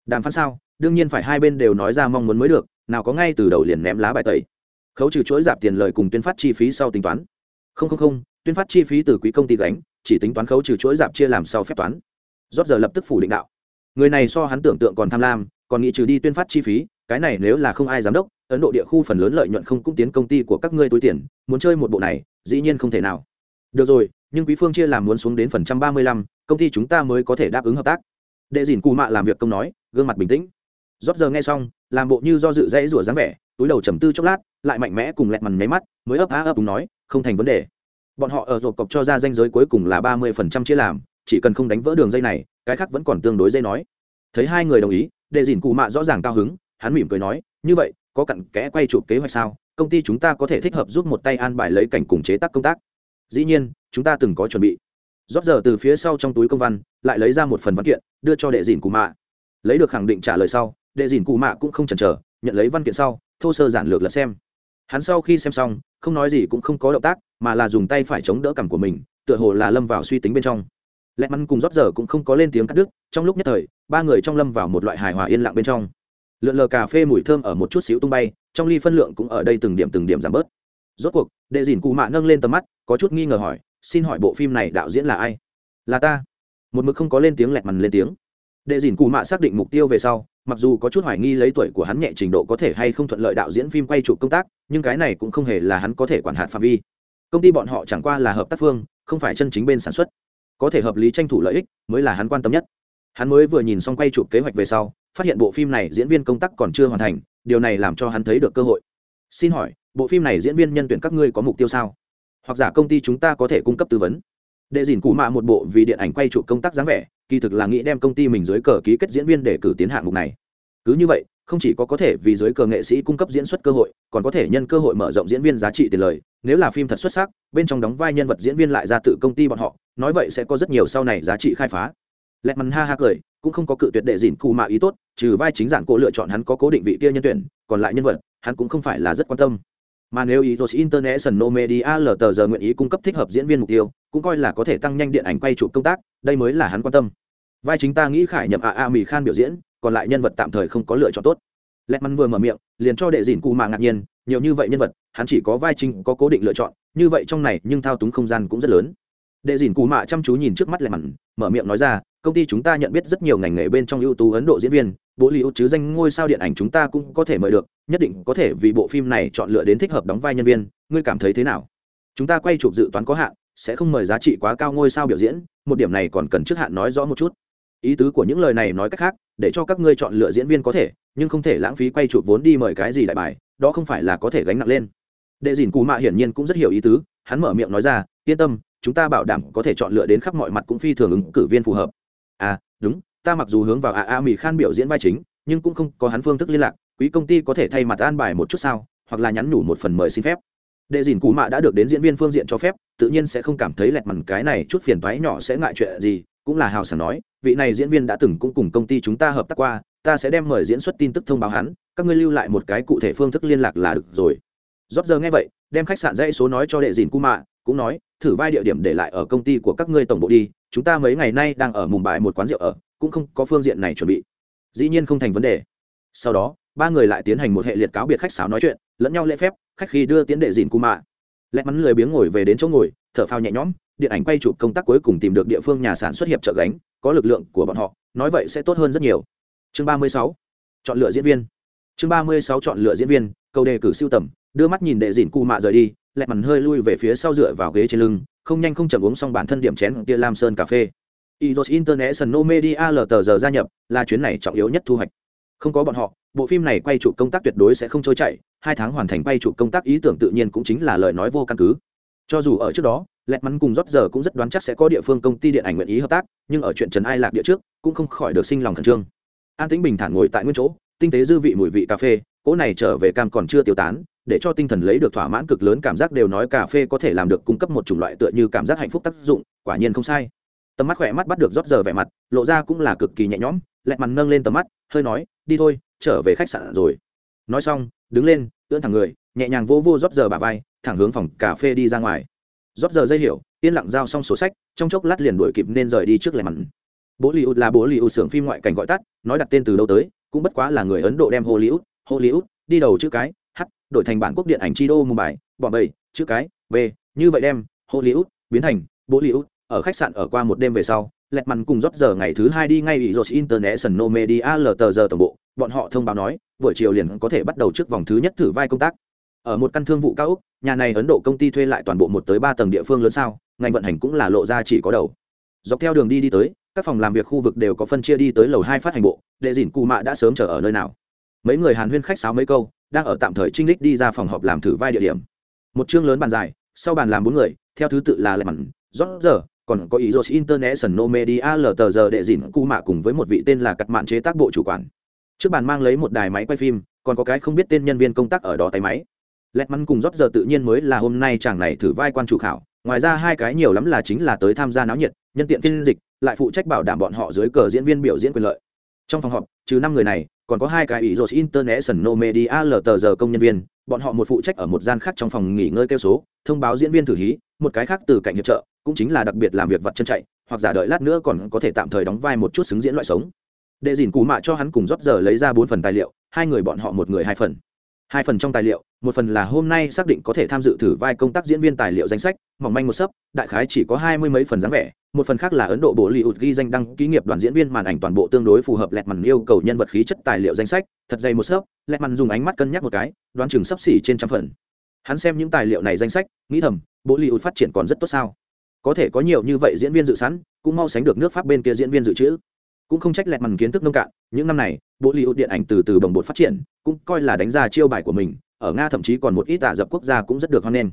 Đàm phán sao? Đương nhiên phải hai bên đều nói ra mong muốn mới được nào có ngay từ đầu liền ném lá bài tẩy. Khấu trừ chuỗi giảm tiền lời cùng tuyên phát chi phí sau tính toán. Không không không, tuyên phát chi phí từ quỹ công ty gánh, chỉ tính toán khấu trừ chuỗi giảm chia làm sau phép toán. Rót giờ lập tức phủ định đạo. Người này so hắn tưởng tượng còn tham lam, còn nghĩ trừ đi tuyên phát chi phí, cái này nếu là không ai giám đốc, ấn độ địa khu phần lớn lợi nhuận không cũng tiến công ty của các ngươi túi tiền, muốn chơi một bộ này, dĩ nhiên không thể nào. Được rồi, nhưng quý phương chia làm muốn xuống đến phần trăm ba mươi lăm, công ty chúng ta mới có thể đáp ứng hợp tác. Đệ dìn cù mạ làm việc công nói, gương mặt bình tĩnh rót giờ nghe xong, làm bộ như do dự dãy rủa dáng vẻ, túi đầu trầm tư chốc lát, lại mạnh mẽ cùng lẹt mằn nháy mắt, mới ấp á ấp đúng nói, không thành vấn đề. Bọn họ ở rộp cọc cho ra danh giới cuối cùng là ba mươi phần trăm chia làm, chỉ cần không đánh vỡ đường dây này, cái khác vẫn còn tương đối dây nói. Thấy hai người đồng ý, đệ dìn cụ mạ rõ ràng cao hứng, hắn mỉm cười nói, như vậy, có cặn kẽ quay chụp kế hoạch sao? Công ty chúng ta có thể thích hợp giúp một tay an bài lấy cảnh cùng chế tác công tác. Dĩ nhiên, chúng ta từng có chuẩn bị. Rót giờ từ phía sau trong túi công văn, lại lấy ra một phần văn kiện, đưa cho đệ dìn cụ mạ. Lấy được khẳng định trả lời sau đệ dìn cụ mạ cũng không chần chờ, nhận lấy văn kiện sau, thô sơ giản lược lật xem. Hắn sau khi xem xong, không nói gì cũng không có động tác, mà là dùng tay phải chống đỡ cằm của mình, tựa hồ là lâm vào suy tính bên trong. Lẹ mắn cùng rót giờ cũng không có lên tiếng cắt đứt, trong lúc nhất thời, ba người trong lâm vào một loại hài hòa yên lặng bên trong. Lượn lờ cà phê mùi thơm ở một chút xíu tung bay, trong ly phân lượng cũng ở đây từng điểm từng điểm giảm bớt. Rốt cuộc, đệ dìn cụ mạ nâng lên tầm mắt, có chút nghi ngờ hỏi, xin hỏi bộ phim này đạo diễn là ai? Là ta. Một mực không có lên tiếng lẹt mằn lên tiếng đệ dìn cù mạ xác định mục tiêu về sau, mặc dù có chút hoài nghi lấy tuổi của hắn nhẹ trình độ có thể hay không thuận lợi đạo diễn phim quay chụp công tác, nhưng cái này cũng không hề là hắn có thể quản hạt phạm vi. Công ty bọn họ chẳng qua là hợp tác phương, không phải chân chính bên sản xuất. Có thể hợp lý tranh thủ lợi ích mới là hắn quan tâm nhất. Hắn mới vừa nhìn xong quay chụp kế hoạch về sau, phát hiện bộ phim này diễn viên công tác còn chưa hoàn thành, điều này làm cho hắn thấy được cơ hội. Xin hỏi, bộ phim này diễn viên nhân tuyển các ngươi có mục tiêu sao? Hoặc giả công ty chúng ta có thể cung cấp tư vấn? Đệ dìn cụ mạ một bộ vì điện ảnh quay chụp công tác dáng vẻ kỳ thực là nghĩ đem công ty mình dưới cờ ký kết diễn viên để cử tiến hạng mục này. Cứ như vậy không chỉ có có thể vì giới cờ nghệ sĩ cung cấp diễn xuất cơ hội còn có thể nhân cơ hội mở rộng diễn viên giá trị tiền lời. Nếu là phim thật xuất sắc bên trong đóng vai nhân vật diễn viên lại ra tự công ty bọn họ nói vậy sẽ có rất nhiều sau này giá trị khai phá. Lẹt mắn ha ha cười cũng không có cự tuyệt đệ dìn cù mạ ý tốt trừ vai chính giản cổ lựa chọn hắn có cố định vị kia nhân tuyển còn lại nhân vật hắn cũng không phải là rất quan tâm. Mà nếu ý tos International Media lở tờ giờ nguyện ý cung cấp thích hợp diễn viên mục tiêu, cũng coi là có thể tăng nhanh điện ảnh quay chụp công tác, đây mới là hắn quan tâm. Vai chính ta nghĩ khải nhậm A A Mỹ Khan biểu diễn, còn lại nhân vật tạm thời không có lựa chọn tốt. Lẹt mắn vừa mở miệng, liền cho đệ dìn cụ mà ngạc nhiên, nhiều như vậy nhân vật, hắn chỉ có vai chính có cố định lựa chọn, như vậy trong này nhưng thao túng không gian cũng rất lớn. Đệ dìn cụ mạ chăm chú nhìn trước mắt Lẹt mắn mở miệng nói ra, công ty chúng ta nhận biết rất nhiều ngành nghề bên trong ưu tú ấn độ diễn viên bộ liễu chứ danh ngôi sao điện ảnh chúng ta cũng có thể mời được nhất định có thể vì bộ phim này chọn lựa đến thích hợp đóng vai nhân viên ngươi cảm thấy thế nào chúng ta quay chụp dự toán có hạn sẽ không mời giá trị quá cao ngôi sao biểu diễn một điểm này còn cần trước hạn nói rõ một chút ý tứ của những lời này nói cách khác, để cho các ngươi chọn lựa diễn viên có thể, nhưng không thể lãng phí quay chụp vốn đi mời cái gì đại bài, đó không phải là có thể gánh nặng lên. Đệ dìn cù mạ hiển nhiên cũng rất hiểu ý tứ, hắn mở miệng nói ra, yên tâm, chúng ta bảo đảm có thể chọn lựa đến khắp mọi mặt cũng phi thường ứng cử viên phù hợp. À đúng, ta mặc dù hướng vào a a mỹ khan biểu diễn vai chính, nhưng cũng không có hắn phương thức liên lạc, quý công ty có thể thay mặt an bài một chút sao, hoặc là nhắn nhủ một phần mời xin phép. Đệ dìn cù mạ đã được đến diễn viên phương diện cho phép, tự nhiên sẽ không cảm thấy lẹt mằn cái này chút phiền toái nhỏ sẽ ngại chuyện gì cũng là hào sảng nói, vị này diễn viên đã từng cũng cùng công ty chúng ta hợp tác qua, ta sẽ đem mời diễn xuất tin tức thông báo hắn, các ngươi lưu lại một cái cụ thể phương thức liên lạc là được rồi. Rót giờ nghe vậy, đem khách sạn dãy số nói cho đệ dìn cu mạ cũng nói, thử vai địa điểm để lại ở công ty của các ngươi tổng bộ đi, chúng ta mấy ngày nay đang ở mùng bài một quán rượu ở, cũng không có phương diện này chuẩn bị. Dĩ nhiên không thành vấn đề. Sau đó, ba người lại tiến hành một hệ liệt cáo biệt khách sáo nói chuyện, lẫn nhau lễ phép, khách khi đưa tiến đệ dìn cu mạ lẽ mắn lười biếng ngồi về đến chỗ ngồi thở phao nhẹ nhõm điện ảnh quay chụp công tác cuối cùng tìm được địa phương nhà sản xuất hiệp trợ gánh có lực lượng của bọn họ nói vậy sẽ tốt hơn rất nhiều. Chương ba mươi sáu chọn lựa diễn viên. Chương ba mươi sáu chọn lựa diễn viên câu đề cử siêu tầm đưa mắt nhìn đệ dìn cụ mạ rời đi lẹ mằn hơi lui về phía sau dựa vào ghế trên lưng không nhanh không chậm uống xong bản thân điểm chén kia lam sơn cà phê. Iros International Media giờ gia nhập, là chuyến này trọng yếu nhất thu hoạch. Không có bọn họ, bộ phim này quay chụp công tác tuyệt đối sẽ không trôi chảy, hai tháng hoàn thành quay chụp công tác ý tưởng tự nhiên cũng chính là lời nói vô căn cứ. Cho dù ở trước đó, Lẹt Mắn cùng rót giờ cũng rất đoán chắc sẽ có địa phương công ty điện ảnh nguyện ý hợp tác, nhưng ở chuyện Trần Ai Lạc địa trước, cũng không khỏi được sinh lòng khẩn trương. An Tĩnh bình thản ngồi tại nguyên chỗ, tinh tế dư vị mùi vị cà phê, cỗ này trở về cam còn chưa tiêu tán, để cho tinh thần lấy được thỏa mãn cực lớn cảm giác đều nói cà phê có thể làm được cung cấp một chủng loại tựa như cảm giác hạnh phúc tác dụng quả nhiên không sai tầm mắt khỏe mắt bắt được rót giờ vẻ mặt lộ ra cũng là cực kỳ nhẹ nhõm lẹt mắn nâng lên tầm mắt hơi nói đi thôi trở về khách sạn rồi. Nói xong, đứng lên, ưỡn thẳng người, nhẹ nhàng vô vô rót giờ bà vai, thẳng hướng phòng cà phê đi ra ngoài. Rót giờ dây hiểu, yên lặng giao xong sổ sách, trong chốc lát liền đuổi kịp nên rời đi trước lẻ mặn. Bố liu là bố liu xưởng phim ngoại cảnh gọi tắt, nói đặt tên từ đâu tới, cũng bất quá là người ấn độ đem hollywood hollywood, đi đầu chữ cái, h, đổi thành bản quốc điện ảnh chi đô mumbai bài bỏ bầy chữ cái, v, như vậy đem, hollywood, biến thành bố liu ở khách sạn ở qua một đêm về sau lẹt mằn cùng rót giờ ngày thứ hai đi ngay ủy rột sân media ltg tổng bộ bọn họ thông báo nói, buổi chiều liền có thể bắt đầu trước vòng thứ nhất thử vai công tác. Ở một căn thương vụ cao úc nhà này ấn độ công ty thuê lại toàn bộ một tới ba tầng địa phương lớn sao, ngành vận hành cũng là lộ ra chỉ có đầu. Dọc theo đường đi đi tới, các phòng làm việc khu vực đều có phân chia đi tới lầu hai phát hành bộ, đệ dìn cù mạ đã sớm chờ ở nơi nào. Mấy người hàn huyên khách sáo mấy câu, đang ở tạm thời trinh lích đi ra phòng họp làm thử vai địa điểm. Một chương lớn bàn dài, sau bàn làm bốn người, theo thứ tự là lệ mặn rót giờ còn có ý dô international media lờ giờ đệ dìn cù mạ cùng với một vị tên là cặt mạn chế tác bộ chủ quản trước bàn mang lấy một đài máy quay phim, còn có cái không biết tên nhân viên công tác ở đó tay máy. Lẹt mắn cùng rót giờ tự nhiên mới là hôm nay chàng này thử vai quan chủ khảo, ngoài ra hai cái nhiều lắm là chính là tới tham gia náo nhiệt, nhân tiện phiên dịch, lại phụ trách bảo đảm bọn họ dưới cờ diễn viên biểu diễn quyền lợi. Trong phòng họp, trừ năm người này, còn có hai cái ý rột international media ltg giờ công nhân viên, bọn họ một phụ trách ở một gian khác trong phòng nghỉ ngơi kêu số, thông báo diễn viên thử hí, một cái khác từ cạnh hiệp trợ, cũng chính là đặc biệt làm việc vặt chân chạy, hoặc giả đợi lát nữa còn có thể tạm thời đóng vai một chút xứng diễn loại sống đệ dìn cù mạ cho hắn cùng rót giờ lấy ra bốn phần tài liệu, hai người bọn họ một người hai phần. Hai phần trong tài liệu, một phần là hôm nay xác định có thể tham dự thử vai công tác diễn viên tài liệu danh sách, mỏng manh một sấp, đại khái chỉ có hai mươi mấy phần dáng vẻ, một phần khác là ấn độ bộ li ụt ghi danh đăng ký nghiệp đoàn diễn viên màn ảnh toàn bộ tương đối phù hợp lẹt mằn yêu cầu nhân vật khí chất tài liệu danh sách, thật dày một sấp, lẹt mằn dùng ánh mắt cân nhắc một cái, đoán chừng sấp xỉ trên trăm phần. Hắn xem những tài liệu này danh sách, nghĩ thầm bộ li ụt phát triển còn rất tốt sao? Có thể có nhiều như vậy diễn viên dự sẵn, cũng mau sánh được nước pháp bên kia diễn viên dự trữ cũng không trách lẹt mằn kiến thức nông cạn, những năm này, bộ li điện ảnh từ từ bồng bột phát triển, cũng coi là đánh ra chiêu bài của mình, ở nga thậm chí còn một ít ả rập quốc gia cũng rất được hoan nghênh.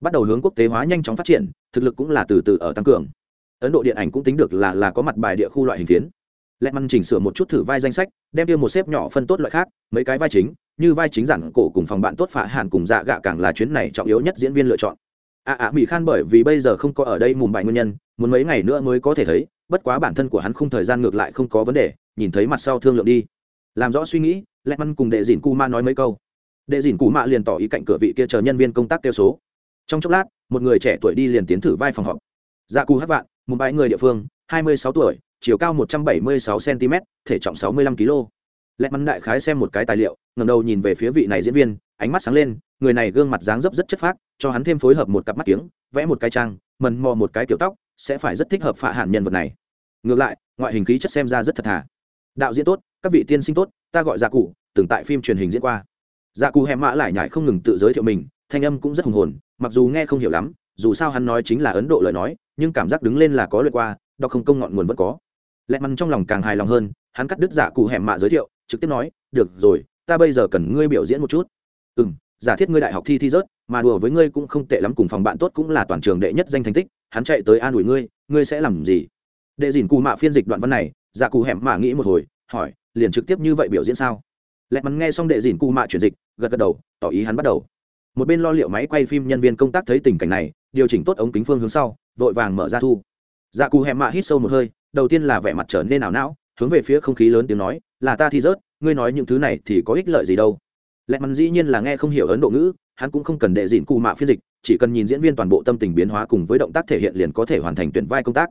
Bắt đầu hướng quốc tế hóa nhanh chóng phát triển, thực lực cũng là từ từ ở tăng cường. Ấn độ điện ảnh cũng tính được là là có mặt bài địa khu loại hình phiến. Lẹt mằn chỉnh sửa một chút thử vai danh sách, đem tiêu một xếp nhỏ phân tốt loại khác, mấy cái vai chính, như vai chính giản cổ cùng phòng bạn tốt phả hàn cùng dạ gạ càng là chuyến này trọng yếu nhất diễn viên lựa chọn. À à mỹ khan bởi vì bây giờ không có ở đây mùm bài nguyên nhân, muốn mấy ngày nữa mới có thể thấy bất quá bản thân của hắn không thời gian ngược lại không có vấn đề, nhìn thấy mặt sau thương lượng đi. Làm rõ suy nghĩ lẹ măn cùng đệ dìn cu ma nói mấy câu. Đệ dìn cù mạ liền tỏ ý cạnh cửa vị kia chờ nhân viên công tác kêu số. Trong chốc lát, một người trẻ tuổi đi liền tiến thử vai phòng họp. Dạ cù hát vạn, một bãi người địa phương, hai mươi sáu tuổi, chiều cao một trăm bảy mươi sáu cm thể trọng sáu mươi lăm kg lẹt mắn đại khái xem một cái tài liệu ngầm đầu nhìn về phía vị này diễn viên, ánh mắt sáng lên, người này gương mặt dáng dấp rất chất phác, cho hắn thêm phối hợp một cặp mắt kiếng, vẽ một cái trang, mần mò một cái kiểu tóc, sẽ phải rất thích hợp phạ hạn nhân vật này. Ngược lại, ngoại hình khí chất xem ra rất thật thà. Đạo diễn tốt, các vị tiên sinh tốt, ta gọi gia cụ, từng tại phim truyền hình diễn qua. Gia cụ hèm mã lại nhải không ngừng tự giới thiệu mình, thanh âm cũng rất hùng hồn, mặc dù nghe không hiểu lắm, dù sao hắn nói chính là ấn độ lời nói, nhưng cảm giác đứng lên là có lượt qua, đọc không công ngọn nguồn vẫn có. Lẹ măn trong lòng càng hài lòng hơn hắn cắt đứt giả cụ hẻm mạ giới thiệu, trực tiếp nói, được rồi, ta bây giờ cần ngươi biểu diễn một chút. Ừ m giả thiết ngươi đại học thi thi rớt, mà đùa với ngươi cũng không tệ lắm, cùng phòng bạn tốt cũng là toàn trường đệ nhất danh thành tích, hắn chạy tới an ủi ngươi ngươi sẽ làm gì? Đệ dìn cù mạ phiên dịch đoạn văn này, giả cụ hẻm mạ nghĩ một hồi, hỏi, liền trực tiếp như vậy biểu diễn sao? Lẹt mắn nghe xong đệ dìn cù mạ chuyển dịch, gật gật đầu, tỏ ý hắn bắt đầu. Một bên lo liệu máy quay phim nhân viên công tác thấy tình cảnh này, điều chỉnh tốt ống kính phương hướng sau, vội vàng mở ra thu. Dạ cù hẹm mạ hít sâu một hơi, đầu tiên là vẻ mặt trở nên ảo não hướng về phía không khí lớn tiếng nói, là ta thi rớt, ngươi nói những thứ này thì có ích lợi gì đâu. Lẹ mắn dĩ nhiên là nghe không hiểu ấn độ ngữ, hắn cũng không cần đệ dịn cù mạ phiên dịch, chỉ cần nhìn diễn viên toàn bộ tâm tình biến hóa cùng với động tác thể hiện liền có thể hoàn thành tuyển vai công tác.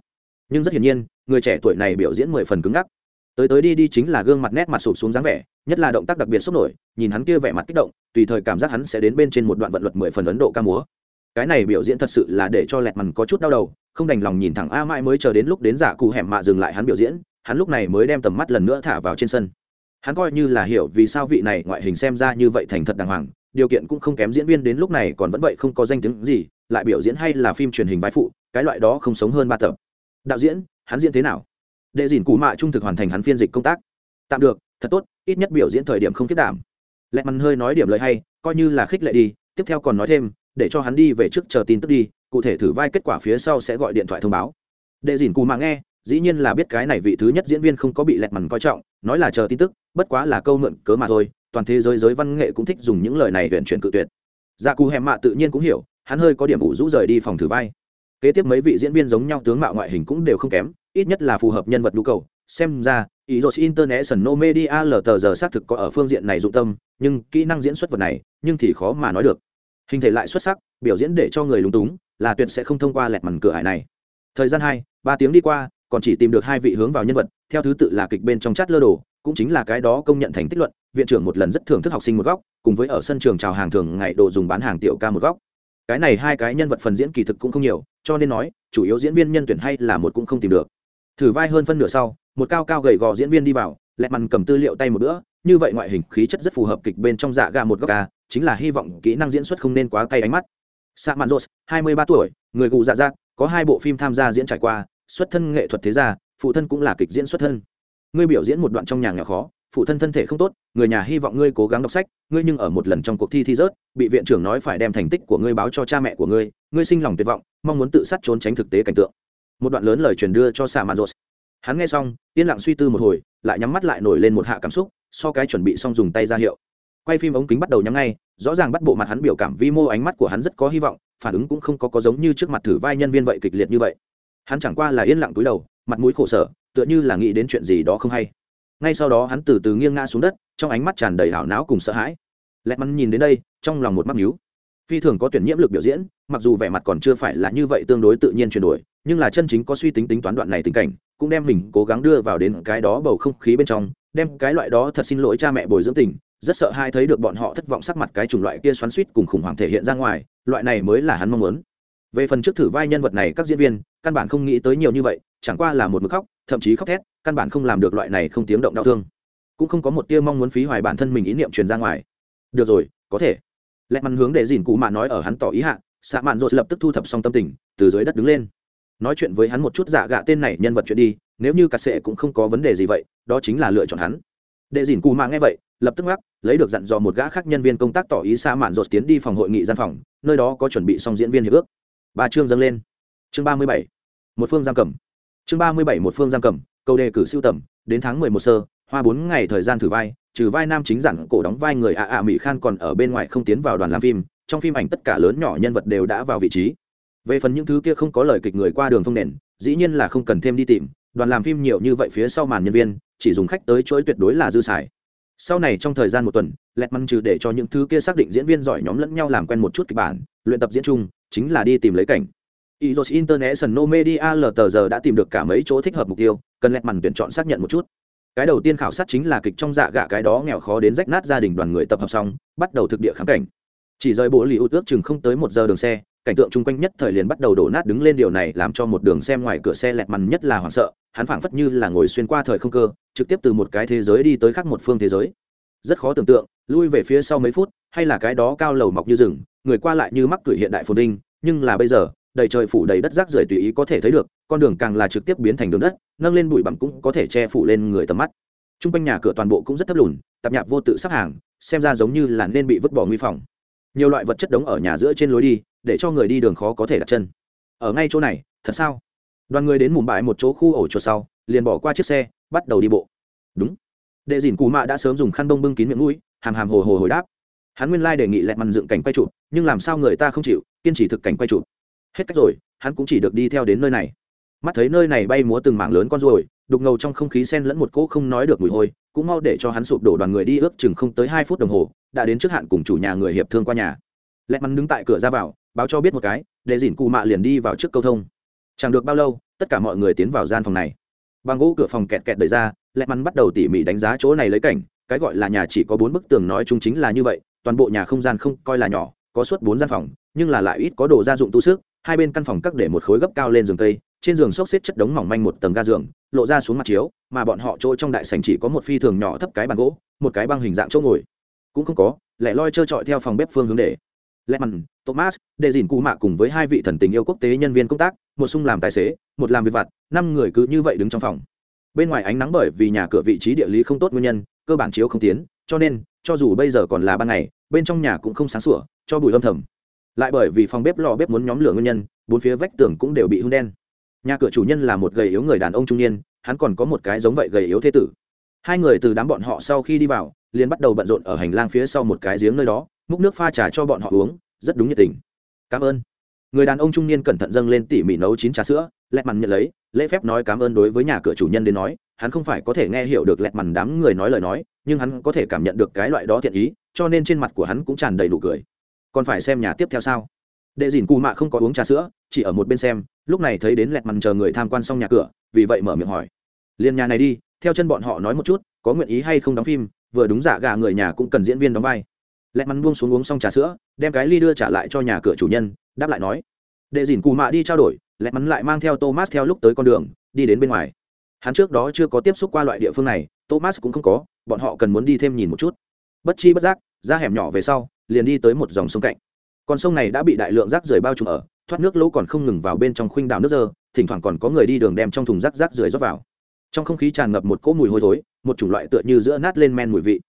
Nhưng rất hiển nhiên, người trẻ tuổi này biểu diễn mười phần cứng ngắc. Tới tới đi đi chính là gương mặt nét mặt sụp xuống dáng vẻ, nhất là động tác đặc biệt sốc nổi, nhìn hắn kia vẻ mặt kích động, tùy thời cảm giác hắn sẽ đến bên trên một đoạn vận luật mười phần ấn độ ca múa. Cái này biểu diễn thật sự là để cho lẹt mằn có chút đau đầu, không đành lòng nhìn thẳng a mãi mới chờ đến lúc đến giả cụ hẻm mạ dừng lại hắn biểu diễn hắn lúc này mới đem tầm mắt lần nữa thả vào trên sân. Hắn coi như là hiểu vì sao vị này ngoại hình xem ra như vậy thành thật đàng hoàng, điều kiện cũng không kém diễn viên đến lúc này còn vẫn vậy không có danh tiếng gì, lại biểu diễn hay là phim truyền hình vai phụ, cái loại đó không sống hơn ba tập. Đạo diễn, hắn diễn thế nào? Đệ dìn cụ mạ trung thực hoàn thành hắn phiên dịch công tác. Tạm được, thật tốt, ít nhất biểu diễn thời điểm không kết đảm. Lẹ mắn hơi nói điểm lời hay, coi như là khích lệ đi, tiếp theo còn nói thêm, để cho hắn đi về trước chờ tin tức đi, cụ thể thử vai kết quả phía sau sẽ gọi điện thoại thông báo. Đệ dìn cù mạ nghe dĩ nhiên là biết cái này vị thứ nhất diễn viên không có bị lẹt mằn coi trọng, nói là chờ tin tức, bất quá là câu mượn cớ mà thôi, toàn thế giới giới văn nghệ cũng thích dùng những lời này huyện chuyển cự tuyệt. Gia cù hèm mạ tự nhiên cũng hiểu, hắn hơi có điểm ủ rũ rời đi phòng thử vai. Kế tiếp mấy vị diễn viên giống nhau tướng mạo ngoại hình cũng đều không kém, ít nhất là phù hợp nhân vật nhu cầu. Xem ra ý rồi international media lờ giờ xác thực có ở phương diện này dụng tâm, nhưng kỹ năng diễn xuất vật này, nhưng thì khó mà nói được. Hình thể lại xuất sắc, biểu diễn để cho người lúng túng, là tuyệt sẽ không thông qua lẹt màn cửa hải này. Thời gian hai, ba tiếng đi qua còn chỉ tìm được hai vị hướng vào nhân vật, theo thứ tự là kịch bên trong chat lơ đồ, cũng chính là cái đó công nhận thành tích luận, viện trưởng một lần rất thưởng thức học sinh một góc, cùng với ở sân trường chào hàng thường ngày đồ dùng bán hàng tiểu ca một góc. Cái này hai cái nhân vật phần diễn kỳ thực cũng không nhiều, cho nên nói, chủ yếu diễn viên nhân tuyển hay là một cũng không tìm được. Thử vai hơn phân nửa sau, một cao cao gầy gò diễn viên đi vào, lẹ mằn cầm tư liệu tay một bữa, như vậy ngoại hình khí chất rất phù hợp kịch bên trong dạ ga một góc ca chính là hy vọng kỹ năng diễn xuất không nên quá cay ánh mắt. Sa mạn rột hai mươi ba tuổi, người cụ dạ dạ có hai bộ phim tham gia diễn trải qua xuất thân nghệ thuật thế gia, phụ thân cũng là kịch diễn xuất thân. Ngươi biểu diễn một đoạn trong nhà nghèo khó, phụ thân thân thể không tốt, người nhà hy vọng ngươi cố gắng đọc sách, ngươi nhưng ở một lần trong cuộc thi thi rớt, bị viện trưởng nói phải đem thành tích của ngươi báo cho cha mẹ của ngươi ngươi sinh lòng tuyệt vọng, mong muốn tự sát trốn tránh thực tế cảnh tượng. Một đoạn lớn lời truyền đưa cho sa mạn rột hắn nghe xong, yên lặng suy tư một hồi, lại nhắm mắt lại nổi lên một hạ cảm xúc, so cái chuẩn bị xong dùng tay ra hiệu. Quay phim ống kính bắt đầu nhắm ngay, rõ ràng bắt bộ mặt hắn biểu cảm vi mô ánh mắt của hắn rất có hy vọng, phản ứng cũng không có có giống như trước mặt thử vai nhân viên vậy kịch liệt như vậy hắn chẳng qua là yên lặng túi đầu, mặt mũi khổ sở, tựa như là nghĩ đến chuyện gì đó không hay. Ngay sau đó hắn từ từ nghiêng ngã xuống đất, trong ánh mắt tràn đầy hảo não cùng sợ hãi. Lẹt mắn nhìn đến đây, trong lòng một mắc nhíu. Phi thường có tuyển nhiễm lực biểu diễn, mặc dù vẻ mặt còn chưa phải là như vậy tương đối tự nhiên chuyển đổi, nhưng là chân chính có suy tính tính toán đoạn này tình cảnh, cũng đem mình cố gắng đưa vào đến cái đó bầu không khí bên trong, đem cái loại đó thật xin lỗi cha mẹ bồi dưỡng tình, rất sợ hai thấy được bọn họ thất vọng sắc mặt cái chủng loại kia xoắn suýt cùng khủng hoảng thể hiện ra ngoài, loại này mới là hắn mong muốn về phần trước thử vai nhân vật này các diễn viên, căn bản không nghĩ tới nhiều như vậy, chẳng qua là một mực khóc, thậm chí khóc thét, căn bản không làm được loại này không tiếng động đau thương. Cũng không có một tia mong muốn phí hoài bản thân mình ý niệm truyền ra ngoài. Được rồi, có thể. Lẹ mắn hướng để dìn cụ mạ nói ở hắn tỏ ý hạ xạ mạn rồi lập tức thu thập xong tâm tình, từ dưới đất đứng lên. Nói chuyện với hắn một chút giả gạ tên này nhân vật chuyện đi, nếu như cà sệ cũng không có vấn đề gì vậy, đó chính là lựa chọn hắn. Đệ dìn cụ mạ nghe vậy, lập tức ngắc, lấy được dặn dò một gã khác nhân viên công tác tỏ ý xa mạn rột tiến đi phòng hội nghị gian phòng, nơi đó có chuẩn bị xong diễn viên hiệp ước ba chương dâng lên. Chương ba mươi bảy, một phương giam cầm. Chương ba mươi bảy, một phương giam cầm, câu đề cử siêu tầm, đến tháng mười một sơ, hoa bốn ngày thời gian thử vai, trừ vai nam chính giản cổ đóng vai người ạ ạ mỹ khan còn ở bên ngoài không tiến vào đoàn làm phim, trong phim ảnh tất cả lớn nhỏ nhân vật đều đã vào vị trí. Về phần những thứ kia không có lời kịch người qua đường thông nền, dĩ nhiên là không cần thêm đi tìm, đoàn làm phim nhiều như vậy phía sau màn nhân viên, chỉ dùng khách tới chuỗi tuyệt đối là dư xài. Sau này trong thời gian một tuần, lẹt măng trừ để cho những thứ kia xác định diễn viên giỏi nhóm lẫn nhau làm quen một chút kịch bản, luyện tập diễn chung chính là đi tìm lấy cảnh Iros International Media LTG đã tìm được cả mấy chỗ thích hợp mục tiêu, cần lẹt màn tuyển chọn xác nhận một chút. Cái đầu tiên khảo sát chính là kịch trong dạ gạ cái đó nghèo khó đến rách nát gia đình đoàn người tập hợp xong, bắt đầu thực địa kháng cảnh. Chỉ rời bộ ưu ước chừng không tới một giờ đường xe, cảnh tượng chung quanh nhất thời liền bắt đầu đổ nát đứng lên điều này làm cho một đường xem ngoài cửa xe lẹt mằn nhất là hoảng sợ hắn phảng phất như là ngồi xuyên qua thời không cơ trực tiếp từ một cái thế giới đi tới khác một phương thế giới rất khó tưởng tượng lui về phía sau mấy phút hay là cái đó cao lầu mọc như rừng, người qua lại như mắc cửi hiện đại phồn vinh, nhưng là bây giờ, đầy trời phủ đầy đất rác rưởi tùy ý có thể thấy được, con đường càng là trực tiếp biến thành đường đất, nâng lên bụi bặm cũng có thể che phủ lên người tầm mắt. T r u n g quanh nhà cửa toàn bộ cũng rất thấp lùn, tạp nhạp vô tự sắp hàng, xem ra giống như là nên bị vứt bỏ nguy phòng. Nhiều loại vật chất đống ở nhà giữa trên lối đi, để cho người đi đường khó có thể đặt chân. Ở ngay chỗ này, thật sao? Đoàn người đến mùm bãi một chỗ khu ổ chuột sau, liền bỏ qua chiếc xe, bắt đầu đi bộ. Đúng. Đệ dìn cù mạ đã sớm dùng khăn bông bưng kín miệng mũi, hàm hàm hồ hồ hồi đáp hắn nguyên lai đề nghị lẹt mằn dựng cảnh quay chụp, nhưng làm sao người ta không chịu, kiên trì thực cảnh quay chụp. Hết cách rồi, hắn cũng chỉ được đi theo đến nơi này. Mắt thấy nơi này bay múa từng mảng lớn con ruồi, đục ngầu trong không khí sen lẫn một cỗ không nói được mùi hôi, cũng mau để cho hắn sụp đổ đoàn người đi ước chừng không tới hai phút đồng hồ, đã đến trước hạn cùng chủ nhà người hiệp thương qua nhà. Lẹt mắn đứng tại cửa ra vào, báo cho biết một cái, để dìn cụ mạ liền đi vào trước câu thông. Chẳng được bao lâu, tất cả mọi người tiến vào gian phòng này. Bằng gỗ cửa phòng kẹt kẹt đẩy ra, lẹt mắn bắt đầu tỉ mỉ đánh giá chỗ này lấy cảnh, cái gọi là nhà chỉ có bốn bức tường nói chung chính là như vậy toàn bộ nhà không gian không coi là nhỏ, có suốt bốn gian phòng, nhưng là lại ít có đồ gia dụng tu sức, hai bên căn phòng cắt để một khối gấp cao lên giường cây, trên giường xốc xếp chất đống mỏng manh một tầng ga giường, lộ ra xuống mặt chiếu, mà bọn họ chỗ trong đại sảnh chỉ có một phi thường nhỏ thấp cái bàn gỗ, một cái băng hình dạng chỗ ngồi. Cũng không có, lẻ loi trơ trọi theo phòng bếp phương hướng để. Lẹ mặn, thomas để dìn cụ mạ cùng với hai vị thần tình yêu quốc tế nhân viên công tác, một sung làm tài xế, một làm việc vặt, năm người cứ như vậy đứng trong phòng. Bên ngoài ánh nắng bởi vì nhà cửa vị trí địa lý không tốt nguyên nhân, cơ bản chiếu không tiến, cho nên, cho dù bây giờ còn là ban ngày bên trong nhà cũng không sáng sủa, cho bụi âm thầm. Lại bởi vì phòng bếp lò bếp muốn nhóm lửa nguyên nhân, bốn phía vách tường cũng đều bị hung đen. Nhà cửa chủ nhân là một gầy yếu người đàn ông trung niên, hắn còn có một cái giống vậy gầy yếu thế tử. Hai người từ đám bọn họ sau khi đi vào, liền bắt đầu bận rộn ở hành lang phía sau một cái giếng nơi đó, múc nước pha trà cho bọn họ uống, rất đúng nhiệt tình. Cảm ơn. Người đàn ông trung niên cẩn thận dâng lên tỉ mỉ nấu chín trà sữa, lẹt mằn nhận lấy, lễ phép nói cảm ơn đối với nhà cửa chủ nhân đến nói, hắn không phải có thể nghe hiểu được lẹt mằn đám người nói lời nói, nhưng hắn có thể cảm nhận được cái loại đó thiện ý cho nên trên mặt của hắn cũng tràn đầy đủ cười. Còn phải xem nhà tiếp theo sao? Đệ dìn cù mạ không có uống trà sữa, chỉ ở một bên xem, lúc này thấy đến lẹt mằn chờ người tham quan xong nhà cửa, vì vậy mở miệng hỏi. Liền nhà này đi, theo chân bọn họ nói một chút, có nguyện ý hay không đóng phim, vừa đúng giả gà người nhà cũng cần diễn viên đóng vai. Lẹt mằn buông xuống uống xong trà sữa, đem cái ly đưa trả lại cho nhà cửa chủ nhân, đáp lại nói. Đệ dìn cù mạ đi trao đổi, lẹt mắn lại mang theo thomas theo lúc tới con đường, đi đến bên ngoài. Hắn trước đó chưa có tiếp xúc qua loại địa phương này, thomas cũng không có, bọn họ cần muốn đi thêm nhìn một chút. Bất chi bất giác ra hẻm nhỏ về sau, liền đi tới một dòng sông cạnh. Con sông này đã bị đại lượng rác rưởi bao trùm ở, thoát nước lỗ còn không ngừng vào bên trong khuynh đảo nước dơ, thỉnh thoảng còn có người đi đường đem trong thùng rác rác rưởi rót vào. Trong không khí tràn ngập một cỗ mùi hôi thối, một chủng loại tựa như giữa nát lên men mùi vị.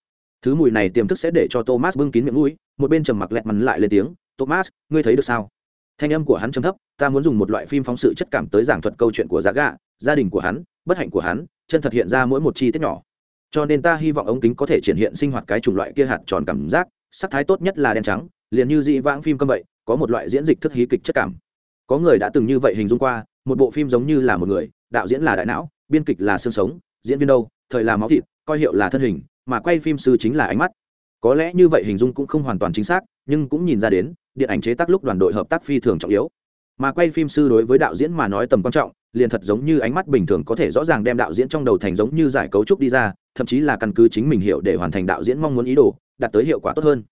Thứ mùi này tiềm thức sẽ để cho thomas bưng kín miệng mũi, một bên trầm mặc lẹt mắn lại lên tiếng, thomas, ngươi thấy được sao? Thanh âm của hắn trầm thấp, ta muốn dùng một loại phim phóng sự chất cảm tới giảng thuật câu chuyện của dạ giá gạ gia đình của hắn, bất hạnh của hắn, chân thật hiện ra mỗi một chi tiết nhỏ cho nên ta hy vọng ống kính có thể triển hiện sinh hoạt cái chủng loại kia hạt tròn cảm giác, sắc thái tốt nhất là đen trắng, liền như dị vãng phim câm vậy, có một loại diễn dịch thức hí kịch chất cảm. Có người đã từng như vậy hình dung qua, một bộ phim giống như là một người, đạo diễn là đại não, biên kịch là xương sống, diễn viên đâu, thời là máu thịt, coi hiệu là thân hình, mà quay phim sư chính là ánh mắt. Có lẽ như vậy hình dung cũng không hoàn toàn chính xác, nhưng cũng nhìn ra đến, điện ảnh chế tác lúc đoàn đội hợp tác phi thường trọng yếu mà quay phim sư đối với đạo diễn mà nói tầm quan trọng, liền thật giống như ánh mắt bình thường có thể rõ ràng đem đạo diễn trong đầu thành giống như giải cấu trúc đi ra, thậm chí là căn cứ chính mình hiểu để hoàn thành đạo diễn mong muốn ý đồ, đạt tới hiệu quả tốt hơn.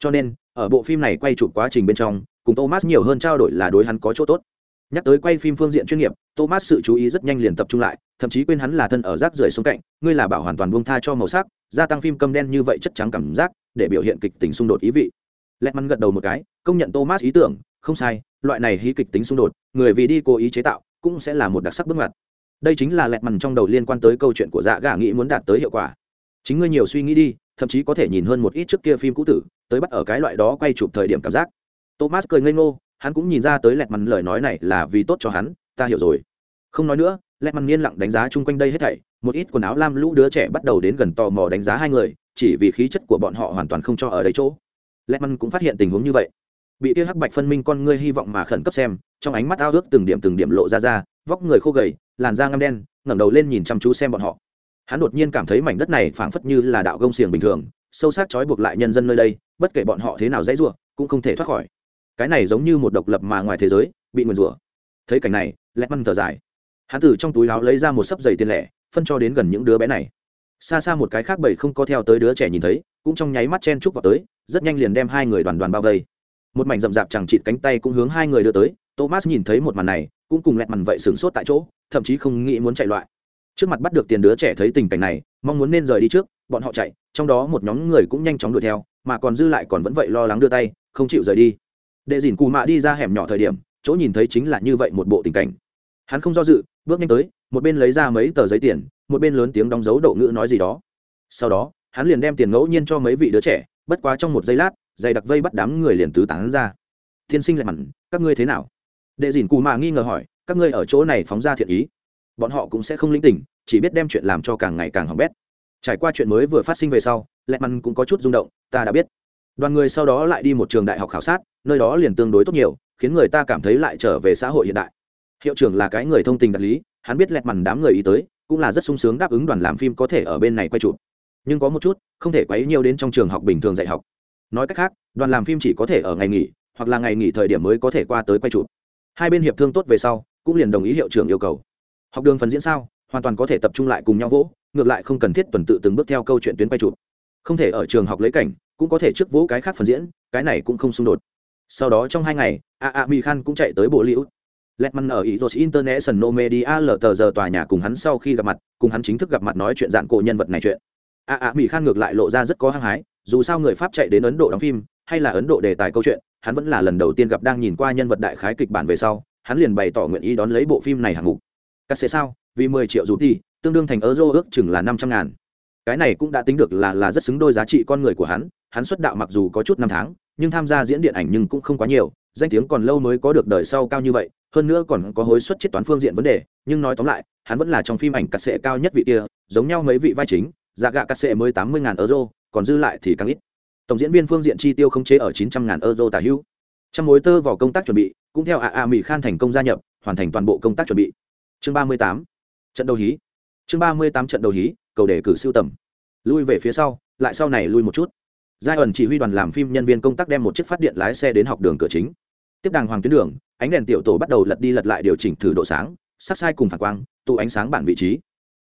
Cho nên, ở bộ phim này quay chụp quá trình bên trong, cùng thomas nhiều hơn trao đổi là đối hắn có chỗ tốt. Nhắc tới quay phim phương diện chuyên nghiệp, thomas sự chú ý rất nhanh liền tập trung lại, thậm chí quên hắn là thân ở rác rưởi xuống cạnh, ngươi là bảo hoàn toàn buông tha cho màu sắc, gia tăng phim câm đen như vậy chất trắng cảm giác, để biểu hiện kịch tính xung đột ý vị. Lẹt mắn gật đầu một cái, công nhận thomas ý tưởng không sai, loại này hí kịch tính xung đột, người vì đi cố ý chế tạo, cũng sẽ là một đặc sắc bước ngoặt. Đây chính là lẹt mằn trong đầu liên quan tới câu chuyện của dạ gà nghĩ muốn đạt tới hiệu quả. Chính ngươi nhiều suy nghĩ đi, thậm chí có thể nhìn hơn một ít trước kia phim cũ tử, tới bắt ở cái loại đó quay chụp thời điểm cảm giác. Thomas cười ngây ngô, hắn cũng nhìn ra tới lẹt mằn lời nói này là vì tốt cho hắn, ta hiểu rồi. Không nói nữa, lẹt mằn yên lặng đánh giá chung quanh đây hết thảy, một ít quần áo lam lũ đứa trẻ bắt đầu đến gần tò mò đánh giá hai người, chỉ vì khí chất của bọn họ hoàn toàn không cho ở đấy chỗ. Lẹt mằn cũng phát hiện tình huống như vậy bị kia hắc bạch phân minh con ngươi hy vọng mà khẩn cấp xem, trong ánh mắt ao ước từng điểm từng điểm lộ ra ra, vóc người khô gầy, làn da ngăm đen, ngẩng đầu lên nhìn chăm chú xem bọn họ. Hắn đột nhiên cảm thấy mảnh đất này phảng phất như là đạo gông xiềng bình thường, sâu sắc trói buộc lại nhân dân nơi đây, bất kể bọn họ thế nào dãy rủa, cũng không thể thoát khỏi. Cái này giống như một độc lập mà ngoài thế giới, bị nguyền rủa. Thấy cảnh này, lẹt măn thở dài. Hắn từ trong túi áo lấy ra một sấp giày tiền lẻ, phân cho đến gần những đứa bé này. Xa xa một cái khác bầy không có theo tới đứa trẻ nhìn thấy, cũng trong nháy mắt chen chúc vào tới, rất nhanh liền đem hai người đoàn đoàn bao vây một mảnh rậm rạp chẳng chịt cánh tay cũng hướng hai người đưa tới. Thomas nhìn thấy một màn này, cũng cùng lẹt mằn vậy sửng sốt tại chỗ, thậm chí không nghĩ muốn chạy loại. Trước mặt bắt được tiền đứa trẻ thấy tình cảnh này, mong muốn nên rời đi trước, bọn họ chạy, trong đó một nhóm người cũng nhanh chóng đuổi theo, mà còn dư lại còn vẫn vậy lo lắng đưa tay, không chịu rời đi. Đệ dìn cù mạ đi ra hẻm nhỏ thời điểm, chỗ nhìn thấy chính là như vậy một bộ tình cảnh. Hắn không do dự, bước nhanh tới, một bên lấy ra mấy tờ giấy tiền, một bên lớn tiếng đóng dấu đậu ngữ nói gì đó. Sau đó, hắn liền đem tiền ngẫu nhiên cho mấy vị đứa trẻ, bất quá trong một giây lát dày đặc vây bắt đám người liền tứ tán ra. Tiên sinh lại mặn, các ngươi thế nào? Đệ dìn cù mạ nghi ngờ hỏi, các ngươi ở chỗ này phóng ra thiện ý. Bọn họ cũng sẽ không linh tỉnh chỉ biết đem chuyện làm cho càng ngày càng hỏng bét. Trải qua chuyện mới vừa phát sinh về sau lẹ mặn cũng có chút rung động, ta đã biết. Đoàn người sau đó lại đi một trường đại học khảo sát, nơi đó liền tương đối tốt nhiều, khiến người ta cảm thấy lại trở về xã hội hiện đại. Hiệu trưởng là cái người thông tình đạt lý, hắn biết lẹt mằn đám người ý tới, cũng là rất sung sướng đáp ứng đoàn làm phim có thể ở bên này quay chụp. Nhưng có một chút, không thể quấy nhiều đến trong trường học bình thường dạy học nói cách khác đoàn làm phim chỉ có thể ở ngày nghỉ hoặc là ngày nghỉ thời điểm mới có thể qua tới quay chụp. Hai bên hiệp thương tốt về sau cũng liền đồng ý hiệu trưởng yêu cầu. Học đường phần diễn sao hoàn toàn có thể tập trung lại cùng nhau vỗ ngược lại không cần thiết tuần tự từng bước theo câu chuyện tuyến quay chụp. Không thể ở trường học lấy cảnh cũng có thể trước vỗ cái khác phần diễn cái này cũng không xung đột. Sau đó trong hai ngày a a mi khan cũng chạy tới bộ liễu Letman ở Itos International Media lờ tờ giờ tòa nhà cùng hắn sau khi gặp mặt, cùng hắn chính thức gặp mặt nói chuyện dạng cổ nhân vật này chuyện. A a Mỹ Khan ngược lại lộ ra rất có hăng hái, dù sao người Pháp chạy đến Ấn Độ đóng phim, hay là Ấn Độ đề tài câu chuyện, hắn vẫn là lần đầu tiên gặp đang nhìn qua nhân vật đại khái kịch bản về sau, hắn liền bày tỏ nguyện ý đón lấy bộ phim này hạng mục. Các sẽ sao? Vì mười triệu rút đi, tương đương thành euro ước chừng là năm trăm ngàn. Cái này cũng đã tính được là là rất xứng đôi giá trị con người của hắn, hắn xuất đạo mặc dù có chút năm tháng, nhưng tham gia diễn điện ảnh nhưng cũng không quá nhiều, danh tiếng còn lâu mới có được đời sau cao như vậy, hơn nữa còn có hối suất chết toán phương diện vấn đề, nhưng nói tóm lại, hắn vẫn là trong phim ảnh cắt sệ cao nhất vị kia, giống nhau mấy vị vai chính, giá gạ cắt xệ mới tám mươi ngàn euro, còn dư lại thì càng ít. Tổng diễn viên phương diện chi tiêu không chế ở chín trăm ngàn euro tả hữu. Trong mối tơ vào công tác chuẩn bị, cũng theo ạ a mỹ khan thành công gia nhập, hoàn thành toàn bộ công tác chuẩn bị. Chương ba mươi tám trận đầu hí. Chương ba mươi tám trận đầu hí, cầu đề cử siêu tầm. Lui về phía sau, lại sau này lui một chút giai ẩn chỉ huy đoàn làm phim nhân viên công tác đem một chiếc phát điện lái xe đến học đường cửa chính tiếp đàng hoàng tuyến đường ánh đèn tiểu tổ bắt đầu lật đi lật lại điều chỉnh thử độ sáng sắc sai cùng phản quang tụ ánh sáng bản vị trí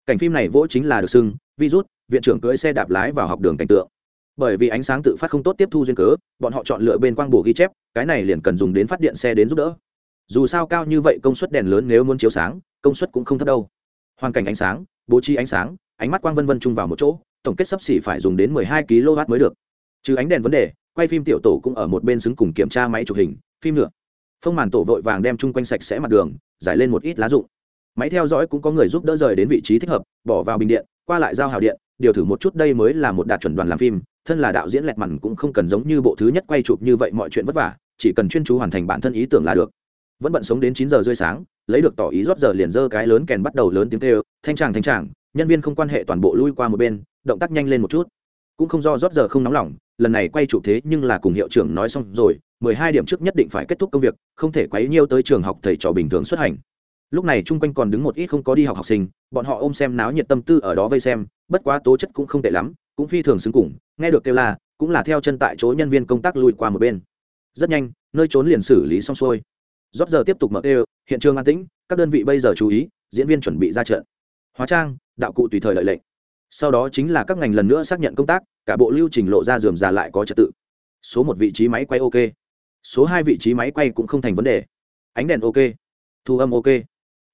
cảnh phim này vỗ chính là được xưng virus viện trưởng cưỡi xe đạp lái vào học đường cảnh tượng. Bởi vì ánh sáng tự phát không tốt tiếp thu duyên cớ, bọn họ chọn lựa bên quang bổ ghi chép, cái này liền cần dùng đến phát điện xe đến giúp đỡ. Dù sao cao như vậy công suất đèn lớn nếu muốn chiếu sáng, công suất cũng không thấp đâu. Hoàn cảnh ánh sáng, bố trí ánh sáng, ánh mắt quang vân vân chung vào một chỗ, tổng kết sấp xỉ phải dùng đến 12 kW mới được. Trừ ánh đèn vấn đề, quay phim tiểu tổ cũng ở một bên xứng cùng kiểm tra máy chụp hình, phim nữa. Phong màn tổ vội vàng đem chung quanh sạch sẽ mặt đường, giải lên một ít lá rụng. Máy theo dõi cũng có người giúp đỡ rời đến vị trí thích hợp, bỏ vào bình điện, qua lại giao hào điện điều thử một chút đây mới là một đạt chuẩn đoàn làm phim, thân là đạo diễn lẹt mặn cũng không cần giống như bộ thứ nhất quay chụp như vậy mọi chuyện vất vả, chỉ cần chuyên chú hoàn thành bản thân ý tưởng là được. Vẫn bận sống đến chín giờ rưỡi sáng, lấy được tỏ ý rót giờ liền dơ cái lớn kèn bắt đầu lớn tiếng kêu, thanh tràng thanh tràng, nhân viên không quan hệ toàn bộ lui qua một bên, động tác nhanh lên một chút. Cũng không do rót giờ không nóng lòng, lần này quay chụp thế nhưng là cùng hiệu trưởng nói xong rồi, mười hai điểm trước nhất định phải kết thúc công việc, không thể quấy nhiêu tới trường học thầy trò bình thường xuất hành. Lúc này chung quanh còn đứng một ít không có đi học học sinh, bọn họ ôm xem náo nhiệt tâm tư ở đó vây xem bất quá tố chất cũng không tệ lắm, cũng phi thường xứng cùng, nghe được kêu là cũng là theo chân tại chỗ nhân viên công tác lùi qua một bên. Rất nhanh, nơi trốn liền xử lý xong xuôi. Rót giờ tiếp tục mở kêu, hiện trường an tĩnh, các đơn vị bây giờ chú ý, diễn viên chuẩn bị ra trận. Hóa trang, đạo cụ tùy thời lợi lệnh. Sau đó chính là các ngành lần nữa xác nhận công tác, cả bộ lưu trình lộ ra dườm già lại có trật tự. Số một vị trí máy quay ok. Số hai vị trí máy quay cũng không thành vấn đề. Ánh đèn ok. Thu âm ok.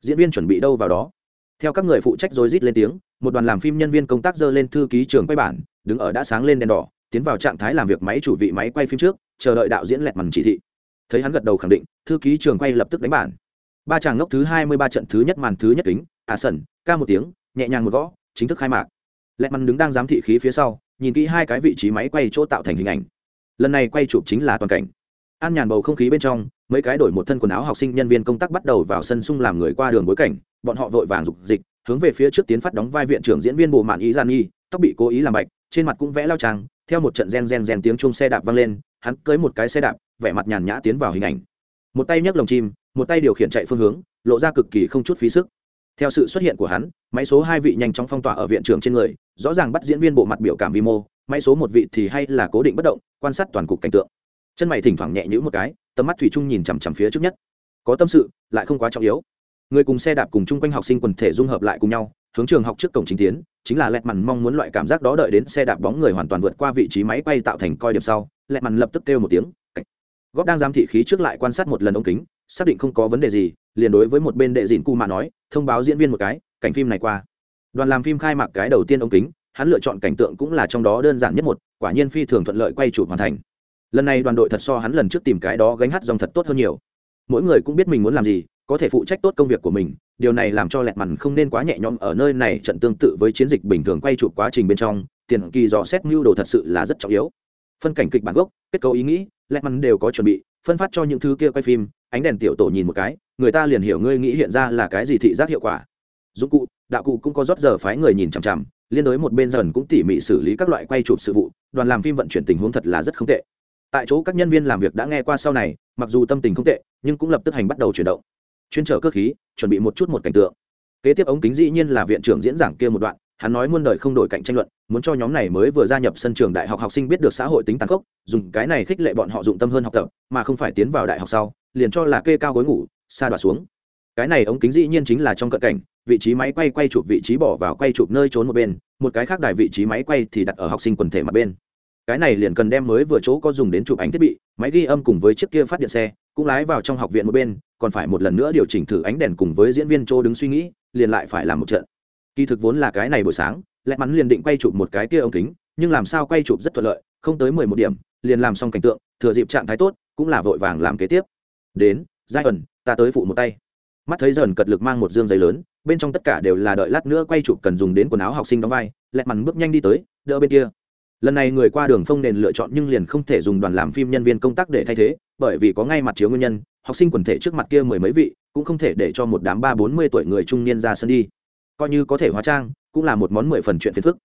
Diễn viên chuẩn bị đâu vào đó. Theo các người phụ trách rồi rít lên tiếng một đoàn làm phim nhân viên công tác dơ lên thư ký trường quay bản, đứng ở đã sáng lên đèn đỏ, tiến vào trạng thái làm việc máy chủ vị máy quay phim trước, chờ đợi đạo diễn lẹt mằn chỉ thị. Thấy hắn gật đầu khẳng định, thư ký trường quay lập tức đánh bản. Ba chàng ngốc thứ hai mươi ba trận thứ nhất màn thứ nhất kính à sần ca một tiếng, nhẹ nhàng một gõ, chính thức khai mạc. Lẹt mằn đứng đang giám thị khí phía sau, nhìn kỹ hai cái vị trí máy quay chỗ tạo thành hình ảnh. Lần này quay chụp chính là toàn cảnh. An nhàn bầu không khí bên trong, mấy cái đổi một thân quần áo học sinh nhân viên công tác bắt đầu vào sân sung làm người qua đường bối cảnh, bọn họ vội vàng dục dịch hướng về phía trước tiến phát đóng vai viện trưởng diễn viên bồ mạn ý gian nghi tóc bị cố ý làm bạch, trên mặt cũng vẽ lao trang theo một trận gen gen gen tiếng chung xe đạp vang lên, hắn cưới một cái xe đạp, vẻ mặt nhàn nhã tiến vào hình ảnh. Một tay nhấc lồng chim, một tay điều khiển chạy phương hướng, lộ ra cực kỳ không chút phí sức. Theo sự xuất hiện của hắn, máy số hai vị nhanh chóng phong tỏa ở viện trưởng trên người, rõ ràng bắt diễn viên bộ mặt biểu cảm vi mô, máy số một vị thì hay là cố định bất động, quan sát toàn cục cảnh tượng. Chân mày thỉnh thoảng nhẹ nhữ một cái, tầm mắt thủy chung nhìn chằm chằm phía trước nhất. Có tâm sự, lại không quá trọng yếu người cùng xe đạp cùng chung quanh học sinh quần thể dung hợp lại cùng nhau, hướng trường học trước cổng chính tiến, chính là lẹt mằn mong muốn loại cảm giác đó đợi đến xe đạp bóng người hoàn toàn vượt qua vị trí máy quay tạo thành coi điểm sau, lẹt mằn lập tức kêu một tiếng góp đang giám thị khí trước lại quan sát một lần ống kính, xác định không có vấn đề gì, liền đối với một bên đệ dìn cu mà nói, thông báo diễn viên một cái, cảnh phim này qua. Đoàn làm phim khai mạc cái đầu tiên ống kính, hắn lựa chọn cảnh tượng cũng là trong đó đơn giản nhất một, quả nhiên phi thường thuận lợi quay chụp hoàn thành. Lần này đoàn đội thật so hắn lần trước tìm cái đó gánh hát dòng thật tốt hơn nhiều. Mỗi người cũng biết mình muốn làm gì có thể phụ trách tốt công việc của mình, điều này làm cho lẹt mằn không nên quá nhẹ nhõm ở nơi này trận tương tự với chiến dịch bình thường quay chụp quá trình bên trong, tiền kỳ dò xét mưu đồ thật sự là rất trọng yếu. Phân cảnh kịch bản gốc, kết cấu ý nghĩ, lẹt mằn đều có chuẩn bị, phân phát cho những thứ kia quay phim, ánh đèn tiểu tổ nhìn một cái, người ta liền hiểu ngươi nghĩ hiện ra là cái gì thị giác hiệu quả. Dụng cụ, đạo cụ cũng có rót giờ phái người nhìn chằm chằm, liên đối một bên dần cũng tỉ mỉ xử lý các loại quay chụp sự vụ, đoàn làm phim vận chuyển tình huống thật là rất không tệ. Tại chỗ các nhân viên làm việc đã nghe qua sau này, mặc dù tâm tình không tệ, nhưng cũng lập tức hành bắt đầu chuyển động chuyên trở cơ khí, chuẩn bị một chút một cảnh tượng. Kế tiếp ống kính dĩ nhiên là viện trưởng diễn giảng kia một đoạn, hắn nói muôn đời không đổi cạnh tranh luận, muốn cho nhóm này mới vừa gia nhập sân trường đại học học sinh biết được xã hội tính tàn khốc, dùng cái này khích lệ bọn họ dụng tâm hơn học tập, mà không phải tiến vào đại học sau, liền cho là kê cao gối ngủ xa đoạt xuống. Cái này ống kính dĩ nhiên chính là trong cận cảnh, vị trí máy quay quay chụp vị trí bỏ vào quay chụp nơi trốn một bên, một cái khác đài vị trí máy quay thì đặt ở học sinh quần thể mặt bên. Cái này liền cần đem mới vừa chỗ có dùng đến chụp ảnh thiết bị, máy ghi âm cùng với chiếc kia phát điện xe cũng lái vào trong học viện một bên, còn phải một lần nữa điều chỉnh thử ánh đèn cùng với diễn viên chỗ đứng suy nghĩ, liền lại phải làm một trận. Kỳ thực vốn là cái này buổi sáng lẹ mắn liền định quay chụp một cái kia ống kính, nhưng làm sao quay chụp rất thuận lợi, không tới mười một điểm, liền làm xong cảnh tượng, thừa dịp trạng thái tốt, cũng là vội vàng làm kế tiếp. Đến, giai ẩn, ta tới phụ một tay. Mắt thấy dần cật lực mang một dương giấy lớn, bên trong tất cả đều là đợi lát nữa quay chụp cần dùng đến quần áo học sinh đóng vai lẹ mắn bước nhanh đi tới, đỡ bên kia lần này người qua đường phong nền lựa chọn nhưng liền không thể dùng đoàn làm phim nhân viên công tác để thay thế, bởi vì có ngay mặt chiếu nguyên nhân, học sinh quần thể trước mặt kia mười mấy vị, cũng không thể để cho một đám ba bốn mươi tuổi người trung niên ra sân đi. Coi như có thể hóa trang, cũng là một món mười phần chuyện phiền phức.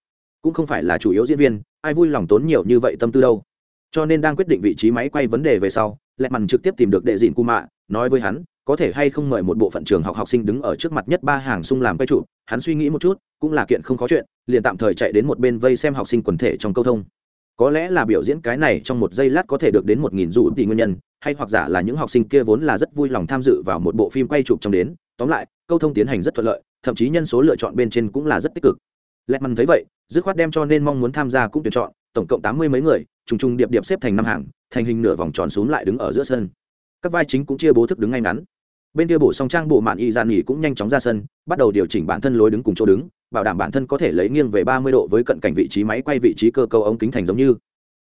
Cũng không phải là chủ yếu diễn viên, ai vui lòng tốn nhiều như vậy tâm tư đâu. Cho nên đang quyết định vị trí máy quay vấn đề về sau lẹ mằn trực tiếp tìm được đệ dịn cu mạ nói với hắn có thể hay không mời một bộ phận trường học học sinh đứng ở trước mặt nhất ba hàng sung làm quay trụ, hắn suy nghĩ một chút, cũng là kiện không khó chuyện, liền tạm thời chạy đến một bên vây xem học sinh quần thể trong câu thông. Có lẽ là biểu diễn cái này trong một giây lát có thể được đến một nghìn dù tỷ nguyên nhân, hay hoặc giả là những học sinh kia vốn là rất vui lòng tham dự vào một bộ phim quay chụp trong đến, tóm lại, câu thông tiến hành rất thuận lợi, thậm chí nhân số lựa chọn bên trên cũng là rất tích cực. Lẹt mằn thấy vậy, dứt khoát đem cho nên mong muốn tham gia cũng tuyển chọn, tổng cộng tám mươi mấy người, trùng trùng điệp điệp xếp thành năm hàng, thành hình nửa vòng tròn xuống lại đứng ở giữa sân. Các vai chính cũng chia bố thức đứng ngay ngắn bên kia bổ song trang bộ mạn y gian nghỉ cũng nhanh chóng ra sân, bắt đầu điều chỉnh bản thân lối đứng cùng chỗ đứng, bảo đảm bản thân có thể lấy nghiêng về ba mươi độ với cận cảnh vị trí máy quay vị trí cơ cầu ống kính thành giống như.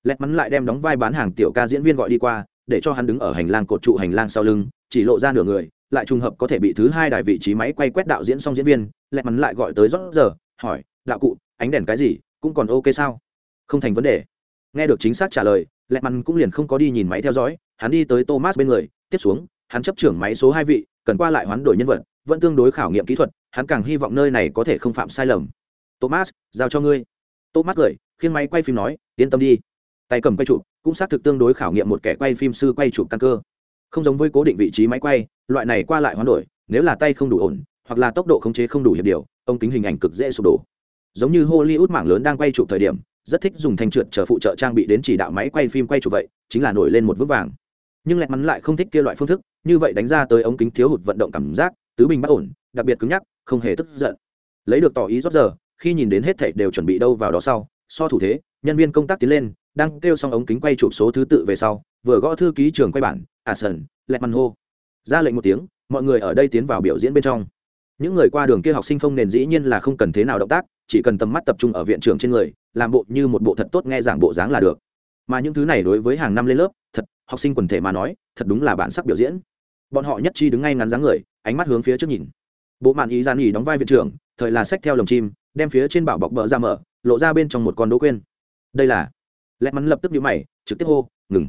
Lẹt mắn lại đem đóng vai bán hàng tiểu ca diễn viên gọi đi qua, để cho hắn đứng ở hành lang cột trụ hành lang sau lưng, chỉ lộ ra nửa người, lại trùng hợp có thể bị thứ hai đài vị trí máy quay quét đạo diễn xong diễn viên, lẹt mắn lại gọi tới rót giờ, hỏi, đạo cụ, ánh đèn cái gì, cũng còn ok sao? Không thành vấn đề. Nghe được chính xác trả lời, lẹt mắn cũng liền không có đi nhìn máy theo dõi, hắn đi tới thomas bên người, tiếp xuống hắn chấp trưởng máy số hai vị, cần qua lại hoán đổi nhân vật, vẫn tương đối khảo nghiệm kỹ thuật, hắn càng hy vọng nơi này có thể không phạm sai lầm. Thomas, giao cho ngươi. Thomas cười khiến máy quay phim nói, yên tâm đi. Tay cầm quay chụp, cũng xác thực tương đối khảo nghiệm một kẻ quay phim sư quay chụp căn cơ. Không giống với cố định vị trí máy quay, loại này qua lại hoán đổi, nếu là tay không đủ ổn, hoặc là tốc độ khống chế không đủ hiệp điều, ông kính hình ảnh cực dễ sụp đổ. Giống như hollywood mảng lớn đang quay chụp thời điểm, rất thích dùng thanh trượt chờ phụ trợ trang bị đến chỉ đạo máy quay phim quay chụp vậy, chính là nổi lên một vững vàng. Nhưng lẹt mắn lại không thích kia loại phương thức như vậy đánh ra tới ống kính thiếu hụt vận động cảm giác, tứ bình bất ổn, đặc biệt cứng nhắc, không hề tức giận. Lấy được tỏ ý rót giờ, khi nhìn đến hết thảy đều chuẩn bị đâu vào đó sau, so thủ thế, nhân viên công tác tiến lên, đang kêu xong ống kính quay chụp số thứ tự về sau, vừa gõ thư ký trường quay bản à sần, lẹt măn hô. Ra lệnh một tiếng, mọi người ở đây tiến vào biểu diễn bên trong. Những người qua đường kia học sinh phong nền dĩ nhiên là không cần thế nào động tác, chỉ cần tầm mắt tập trung ở viện trưởng trên người, làm bộ như một bộ thật tốt nghe giảng bộ dáng là được. Mà những thứ này đối với hàng năm lên lớp, thật, học sinh quần thể mà nói, thật đúng là bản sắc biểu diễn bọn họ nhất chi đứng ngay ngắn dáng người, ánh mắt hướng phía trước nhìn. Bộ mạn ý gian ý đóng vai viện trưởng, thời là sách theo lồng chim, đem phía trên bảo bọc bờ ra mở, lộ ra bên trong một con đỗ quên. Đây là lẹt mắn lập tức nhũ mày, trực tiếp hô, ngừng.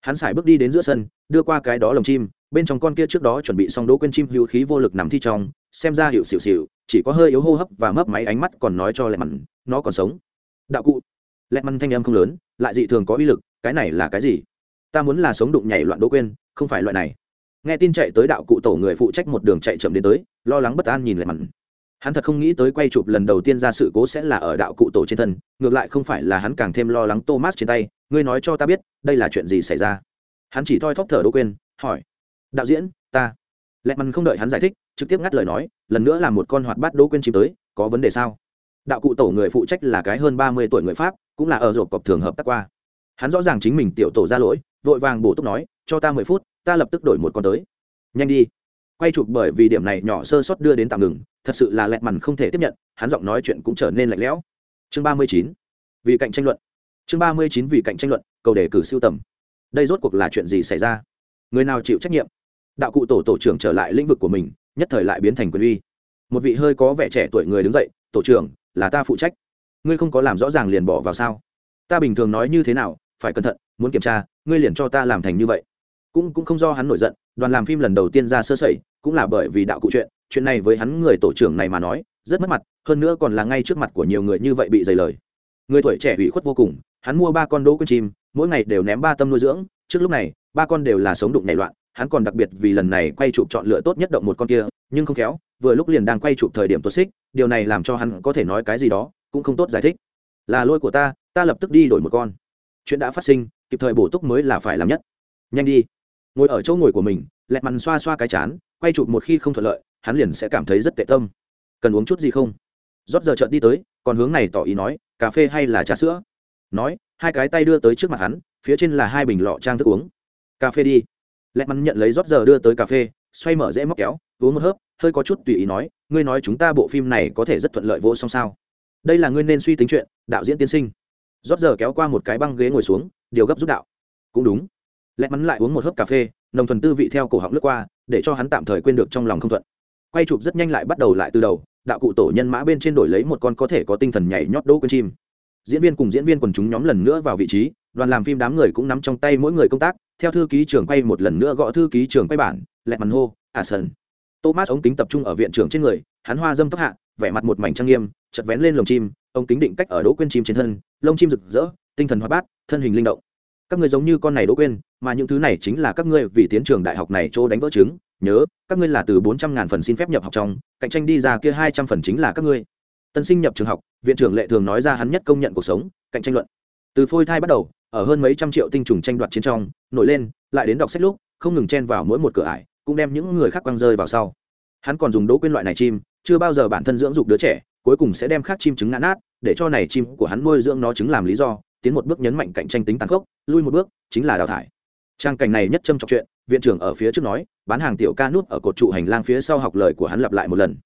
Hắn xài bước đi đến giữa sân, đưa qua cái đó lồng chim, bên trong con kia trước đó chuẩn bị xong đỗ quên chim hữu khí vô lực nằm thi trong, xem ra hiệu xịu xịu chỉ có hơi yếu hô hấp và mấp máy ánh mắt còn nói cho lẹt mắn, nó còn sống. Đạo cụ. Lẹt mắn thanh âm không lớn, lại dị thường có uy lực, cái này là cái gì? Ta muốn là sống đụng nhảy loạn đỗ quên, không phải loại này nghe tin chạy tới đạo cụ tổ người phụ trách một đường chạy chậm đến tới, lo lắng bất an nhìn lại mặn. Hắn thật không nghĩ tới quay chụp lần đầu tiên ra sự cố sẽ là ở đạo cụ tổ trên thân, ngược lại không phải là hắn càng thêm lo lắng thomas trên tay. Ngươi nói cho ta biết, đây là chuyện gì xảy ra? Hắn chỉ thoi thóp thở đỗ quên, hỏi. Đạo diễn, ta. Lẹ mặn không đợi hắn giải thích, trực tiếp ngắt lời nói, lần nữa là một con hoạt bát đỗ quên chìm tới, có vấn đề sao? Đạo cụ tổ người phụ trách là cái hơn ba mươi tuổi người pháp, cũng là ở rộp cọc thường hợp tác qua. Hắn rõ ràng chính mình tiểu tổ ra lỗi, vội vàng bổ túc nói, cho ta mười phút ta lập tức đổi một con tới. Nhanh đi. Quay chụp bởi vì điểm này nhỏ sơ sót đưa đến tạm ngừng, thật sự là lẹt mằn không thể tiếp nhận, hắn giọng nói chuyện cũng trở nên lạnh lẽo. Chương ba mươi chín. Vì cạnh tranh luận. Chương ba mươi chín vì cạnh tranh luận, cầu đề cử siêu tầm. Đây rốt cuộc là chuyện gì xảy ra? Người nào chịu trách nhiệm? Đạo cụ tổ tổ trưởng trở lại lĩnh vực của mình, nhất thời lại biến thành quyền uy. Một vị hơi có vẻ trẻ tuổi người đứng dậy, tổ trưởng, là ta phụ trách. Ngươi không có làm rõ ràng liền bỏ vào sao? Ta bình thường nói như thế nào, phải cẩn thận, muốn kiểm tra, ngươi liền cho ta làm thành như vậy cũng cũng không do hắn nổi giận, đoàn làm phim lần đầu tiên ra sơ sẩy, cũng là bởi vì đạo cụ chuyện chuyện này với hắn người tổ trưởng này mà nói, rất mất mặt, hơn nữa còn là ngay trước mặt của nhiều người như vậy bị dày lời. Người tuổi trẻ ủy khuất vô cùng, hắn mua ba con đỗ quên chim, mỗi ngày đều ném ba tâm nuôi dưỡng, trước lúc này, ba con đều là sống đụng nảy loạn, hắn còn đặc biệt vì lần này quay chụp chọn lựa tốt nhất động một con kia, nhưng không khéo, vừa lúc liền đang quay chụp thời điểm tuột xích, điều này làm cho hắn có thể nói cái gì đó, cũng không tốt giải thích. Là lỗi của ta ta lập tức đi đổi một con. Chuyện đã phát sinh, kịp thời bổ túc mới là phải làm nhất. Nhanh đi ngồi ở chỗ ngồi của mình, lẹt mằn xoa xoa cái chán, quay chụp một khi không thuận lợi, hắn liền sẽ cảm thấy rất tệ tâm. Cần uống chút gì không? Rót giờ trợt đi tới, còn hướng này tỏ ý nói, cà phê hay là trà sữa? Nói, hai cái tay đưa tới trước mặt hắn, phía trên là hai bình lọ trang thức uống. Cà phê đi. Lẹt mắn nhận lấy rót giờ đưa tới cà phê, xoay mở dễ móc kéo, uống một hớp, hơi có chút tùy ý nói, ngươi nói chúng ta bộ phim này có thể rất thuận lợi vô song sao? Đây là ngươi nên suy tính chuyện, đạo diễn tiên sinh. Rót giờ kéo qua một cái băng ghế ngồi xuống, điều gấp giúp đạo. Cũng đúng lẹt mắn lại uống một hớp cà phê, nồng thuần tư vị theo cổ họng lướt qua, để cho hắn tạm thời quên được trong lòng không thuận. Quay chụp rất nhanh lại bắt đầu lại từ đầu, đạo cụ tổ nhân mã bên trên đổi lấy một con có thể có tinh thần nhảy nhót đỗ quên chim. Diễn viên cùng diễn viên quần chúng nhóm lần nữa vào vị trí, đoàn làm phim đám người cũng nắm trong tay mỗi người công tác, theo thư ký trưởng quay một lần nữa gõ thư ký trưởng quay bản lẹt màn hô à sơn thomas ống kính tập trung ở viện trưởng trên người, hắn hoa dâm tóc hạ, vẻ mặt một mảnh trang nghiêm chật vén lên lồng chim, ống kính định cách ở đỗ quên chim trên thân, lông chim rực rỡ, tinh thần hoa bát, thân hình linh động các ngươi giống như con này đỗ quên, mà những thứ này chính là các ngươi vì tiến trường đại học này chỗ đánh vỡ trứng nhớ, các ngươi là từ bốn trăm ngàn phần xin phép nhập học trong, cạnh tranh đi ra kia hai trăm phần chính là các ngươi. Tân sinh nhập trường học, viện trưởng lệ thường nói ra hắn nhất công nhận cuộc sống, cạnh tranh luận. Từ phôi thai bắt đầu, ở hơn mấy trăm triệu tinh trùng tranh đoạt chiến trong, nổi lên, lại đến đọc sách lúc, không ngừng chen vào mỗi một cửa ải, cũng đem những người khác quăng rơi vào sau. Hắn còn dùng đỗ quên loại này chim, chưa bao giờ bản thân dưỡng dục đứa trẻ, cuối cùng sẽ đem khác chim trứng ngã nát, để cho này chim của hắn nuôi dưỡng nó trứng làm lý do tiến một bước nhấn mạnh cạnh tranh tính tàn khốc, lui một bước, chính là đào thải. Trang cảnh này nhất châm trọng chuyện, viện trưởng ở phía trước nói, bán hàng tiểu ca nút ở cột trụ hành lang phía sau học lời của hắn lặp lại một lần.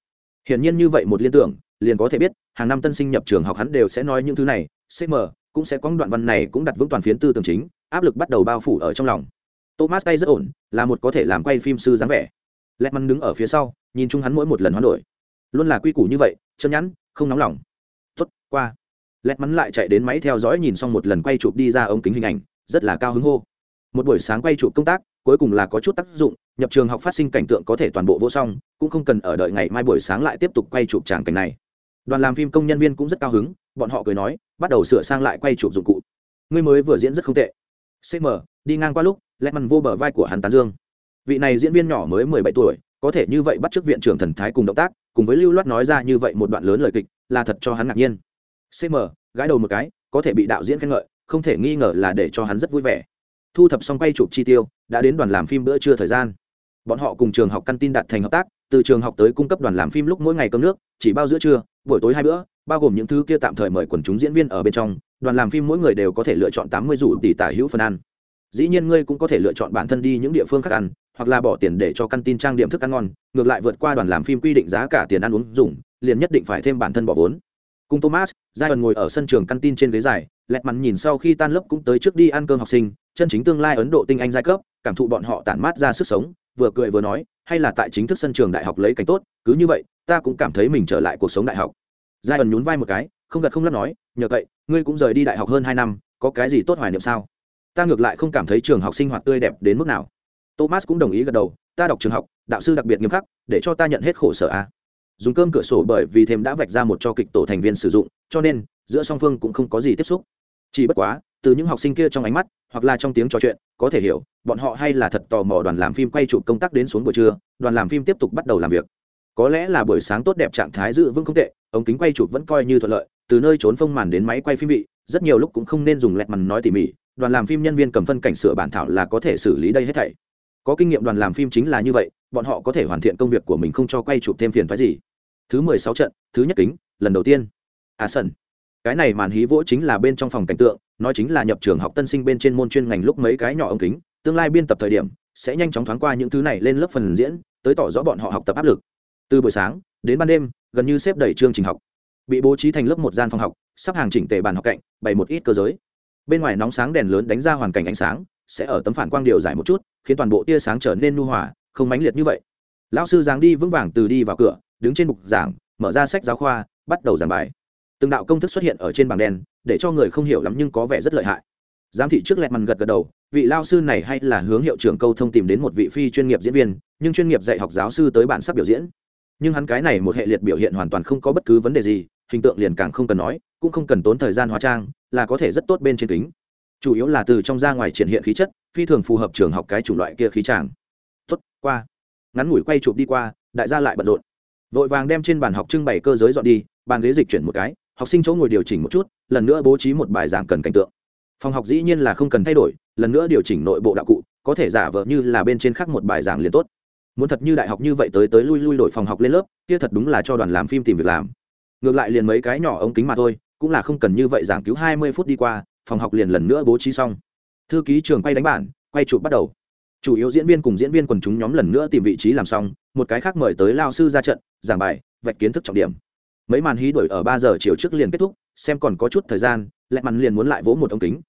Hiển nhiên như vậy một liên tưởng, liền có thể biết, hàng năm tân sinh nhập trường học hắn đều sẽ nói những thứ này cm cũng sẽ có đoạn văn này cũng đặt vững toàn phiến tư tưởng chính, áp lực bắt đầu bao phủ ở trong lòng. Thomas tay rất ổn, là một có thể làm quay phim sư dáng vẻ. Lẹt mắn đứng ở phía sau, nhìn chung hắn mỗi một lần hoán đổi. Luôn là quy củ như vậy, chân nhắn, không nóng lòng. Tuất qua lẹt mắn lại chạy đến máy theo dõi nhìn xong một lần quay chụp đi ra ống kính hình ảnh, rất là cao hứng hô. Một buổi sáng quay chụp công tác, cuối cùng là có chút tác dụng, nhập trường học phát sinh cảnh tượng có thể toàn bộ vô xong, cũng không cần ở đợi ngày mai buổi sáng lại tiếp tục quay chụp tràng cảnh này. Đoàn làm phim công nhân viên cũng rất cao hứng, bọn họ cười nói, bắt đầu sửa sang lại quay chụp dụng cụ. Ngươi mới vừa diễn rất không tệ. Cm đi ngang qua lúc lẹt mắn vô bờ vai của hắn tán dương. Vị này diễn viên nhỏ mới mười bảy tuổi, có thể như vậy bắt t viện trưởng thần thái cùng động tác, cùng với lưu loát nói ra như vậy một đoạn lớn lời kịch, là thật cho hắn ngạc nhiên cm gãi đầu một cái, có thể bị đạo diễn khen ngợi, không thể nghi ngờ là để cho hắn rất vui vẻ. Thu thập xong quay chụp chi tiêu, đã đến đoàn làm phim bữa trưa thời gian. Bọn họ cùng trường học căn tin đạt thành hợp tác, từ trường học tới cung cấp đoàn làm phim lúc mỗi ngày cơm nước, chỉ bao giữa trưa, buổi tối hai bữa, bao gồm những thứ kia tạm thời mời quần chúng diễn viên ở bên trong, đoàn làm phim mỗi người đều có thể lựa chọn tám mươi rủ tỷ tả hữu phần ăn. Dĩ nhiên ngươi cũng có thể lựa chọn bản thân đi những địa phương khác ăn, hoặc là bỏ tiền để cho căn tin trang điểm thức ăn ngon, ngược lại vượt qua đoàn làm phim quy định giá cả tiền ăn uống dùng, liền nhất định phải thêm bản thân bỏ vốn cùng thomas giai ẩn ngồi ở sân trường căn tin trên ghế dài, lẹt mắn nhìn sau khi tan lớp cũng tới trước đi ăn cơm học sinh, chân chính tương lai ấn độ tinh anh giai cấp, cảm thụ bọn họ tản mát ra sức sống, vừa cười vừa nói, hay là tại chính thức sân trường đại học lấy cảnh tốt, cứ như vậy, ta cũng cảm thấy mình trở lại cuộc sống đại học. Giai ẩn nhún vai một cái, không gật không lắc nói, nhờ cậy ngươi cũng rời đi đại học hơn hai năm, có cái gì tốt hoài niệm sao? Ta ngược lại không cảm thấy trường học sinh hoạt tươi đẹp đến mức nào. Thomas cũng đồng ý gật đầu, ta đọc trường học, đạo sư đặc biệt nghiêm khắc, để cho ta nhận hết khổ sở a dùng cơm cửa sổ bởi vì thêm đã vạch ra một cho kịch tổ thành viên sử dụng, cho nên, giữa song phương cũng không có gì tiếp xúc. Chỉ bất quá, từ những học sinh kia trong ánh mắt, hoặc là trong tiếng trò chuyện, có thể hiểu, bọn họ hay là thật tò mò đoàn làm phim quay chụp công tác đến xuống buổi trưa, đoàn làm phim tiếp tục bắt đầu làm việc. Có lẽ là buổi sáng tốt đẹp trạng thái dự vững không tệ, ống kính quay chụp vẫn coi như thuận lợi, từ nơi trốn phông màn đến máy quay phim vị, rất nhiều lúc cũng không nên dùng lẹt màn nói tỉ mỉ, đoàn làm phim nhân viên cầm phân cảnh sửa bản thảo là có thể xử lý đây hết thảy. Có kinh nghiệm đoàn làm phim chính là như vậy, bọn họ có thể hoàn thiện công việc của mình không cho quay chụp thêm phiền thoái gì thứ mười sáu trận, thứ nhất kính, lần đầu tiên. À sân cái này màn hí vỗ chính là bên trong phòng cảnh tượng, nói chính là nhập trường học tân sinh bên trên môn chuyên ngành lúc mấy cái nhỏ ống kính, tương lai biên tập thời điểm, sẽ nhanh chóng thoáng qua những thứ này lên lớp phần diễn, tới tỏ rõ bọn họ học tập áp lực. Từ buổi sáng, đến ban đêm, gần như xếp đầy chương trình học. Bị bố trí thành lớp một gian phòng học, sắp hàng chỉnh tề bàn học cạnh, bày một ít cơ giới. Bên ngoài nóng sáng đèn lớn đánh ra hoàn cảnh ánh sáng, sẽ ở tấm phản quang điều giải một chút, khiến toàn bộ tia sáng trở nên nu hòa, không mãnh liệt như vậy. Lão sư giáng đi vững vàng từ đi vào cửa đứng trên bục giảng, mở ra sách giáo khoa, bắt đầu giảng bài. Từng đạo công thức xuất hiện ở trên bảng đen, để cho người không hiểu lắm nhưng có vẻ rất lợi hại. Giám thị trước lẹt mằn gật gật đầu, vị lao sư này hay là hướng hiệu trưởng câu thông tìm đến một vị phi chuyên nghiệp diễn viên, nhưng chuyên nghiệp dạy học giáo sư tới bản sắp biểu diễn. Nhưng hắn cái này một hệ liệt biểu hiện hoàn toàn không có bất cứ vấn đề gì, hình tượng liền càng không cần nói, cũng không cần tốn thời gian hóa trang, là có thể rất tốt bên trên kính. Chủ yếu là từ trong ra ngoài triển hiện khí chất, phi thường phù hợp trường học cái chủng loại kia khí tràng. Tốt, qua. Ngắn ngủi quay chụp đi qua, đại gia lại bận rộn vội vàng đem trên bàn học trưng bày cơ giới dọn đi, bàn ghế dịch chuyển một cái, học sinh chỗ ngồi điều chỉnh một chút, lần nữa bố trí một bài giảng cần cảnh tượng. Phòng học dĩ nhiên là không cần thay đổi, lần nữa điều chỉnh nội bộ đạo cụ, có thể giả vờ như là bên trên khác một bài giảng liền tốt. Muốn thật như đại học như vậy tới tới lui lui đổi phòng học lên lớp, kia thật đúng là cho đoàn làm phim tìm việc làm. Ngược lại liền mấy cái nhỏ ống kính mà thôi, cũng là không cần như vậy giảng cứu hai mươi phút đi qua, phòng học liền lần nữa bố trí xong. Thư ký trường quay đánh bản, quay chụp bắt đầu. Chủ yếu diễn viên cùng diễn viên quần chúng nhóm lần nữa tìm vị trí làm xong, một cái khác mời tới lao sư ra trận giảng bài, vạch kiến thức trọng điểm. Mấy màn hí đổi ở ba giờ chiều trước liền kết thúc, xem còn có chút thời gian, lẹ mặn liền muốn lại vỗ một ống kính.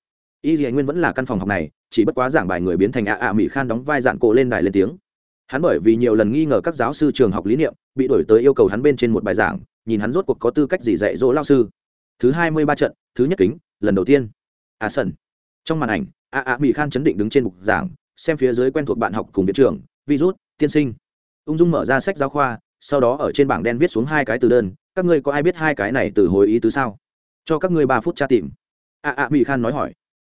Y dì nguyên vẫn là căn phòng học này, chỉ bất quá giảng bài người biến thành ạ ạ mỹ khan đóng vai dạng cổ lên đài lên tiếng. Hắn bởi vì nhiều lần nghi ngờ các giáo sư trường học lý niệm, bị đổi tới yêu cầu hắn bên trên một bài giảng, nhìn hắn rốt cuộc có tư cách gì dạy dỗ lao sư. Thứ hai mươi ba trận, thứ nhất kính, lần đầu tiên. À sân trong màn ảnh, ạ ạ mỹ khan chấn định đứng trên bục giảng, xem phía dưới quen thuộc bạn học cùng viện trưởng, virus, tiên sinh. Ung dung mở ra sách giáo khoa sau đó ở trên bảng đen viết xuống hai cái từ đơn, các ngươi có ai biết hai cái này từ hồi ý tứ sao? Cho các ngươi ba phút tra tìm. A a mỹ khan nói hỏi.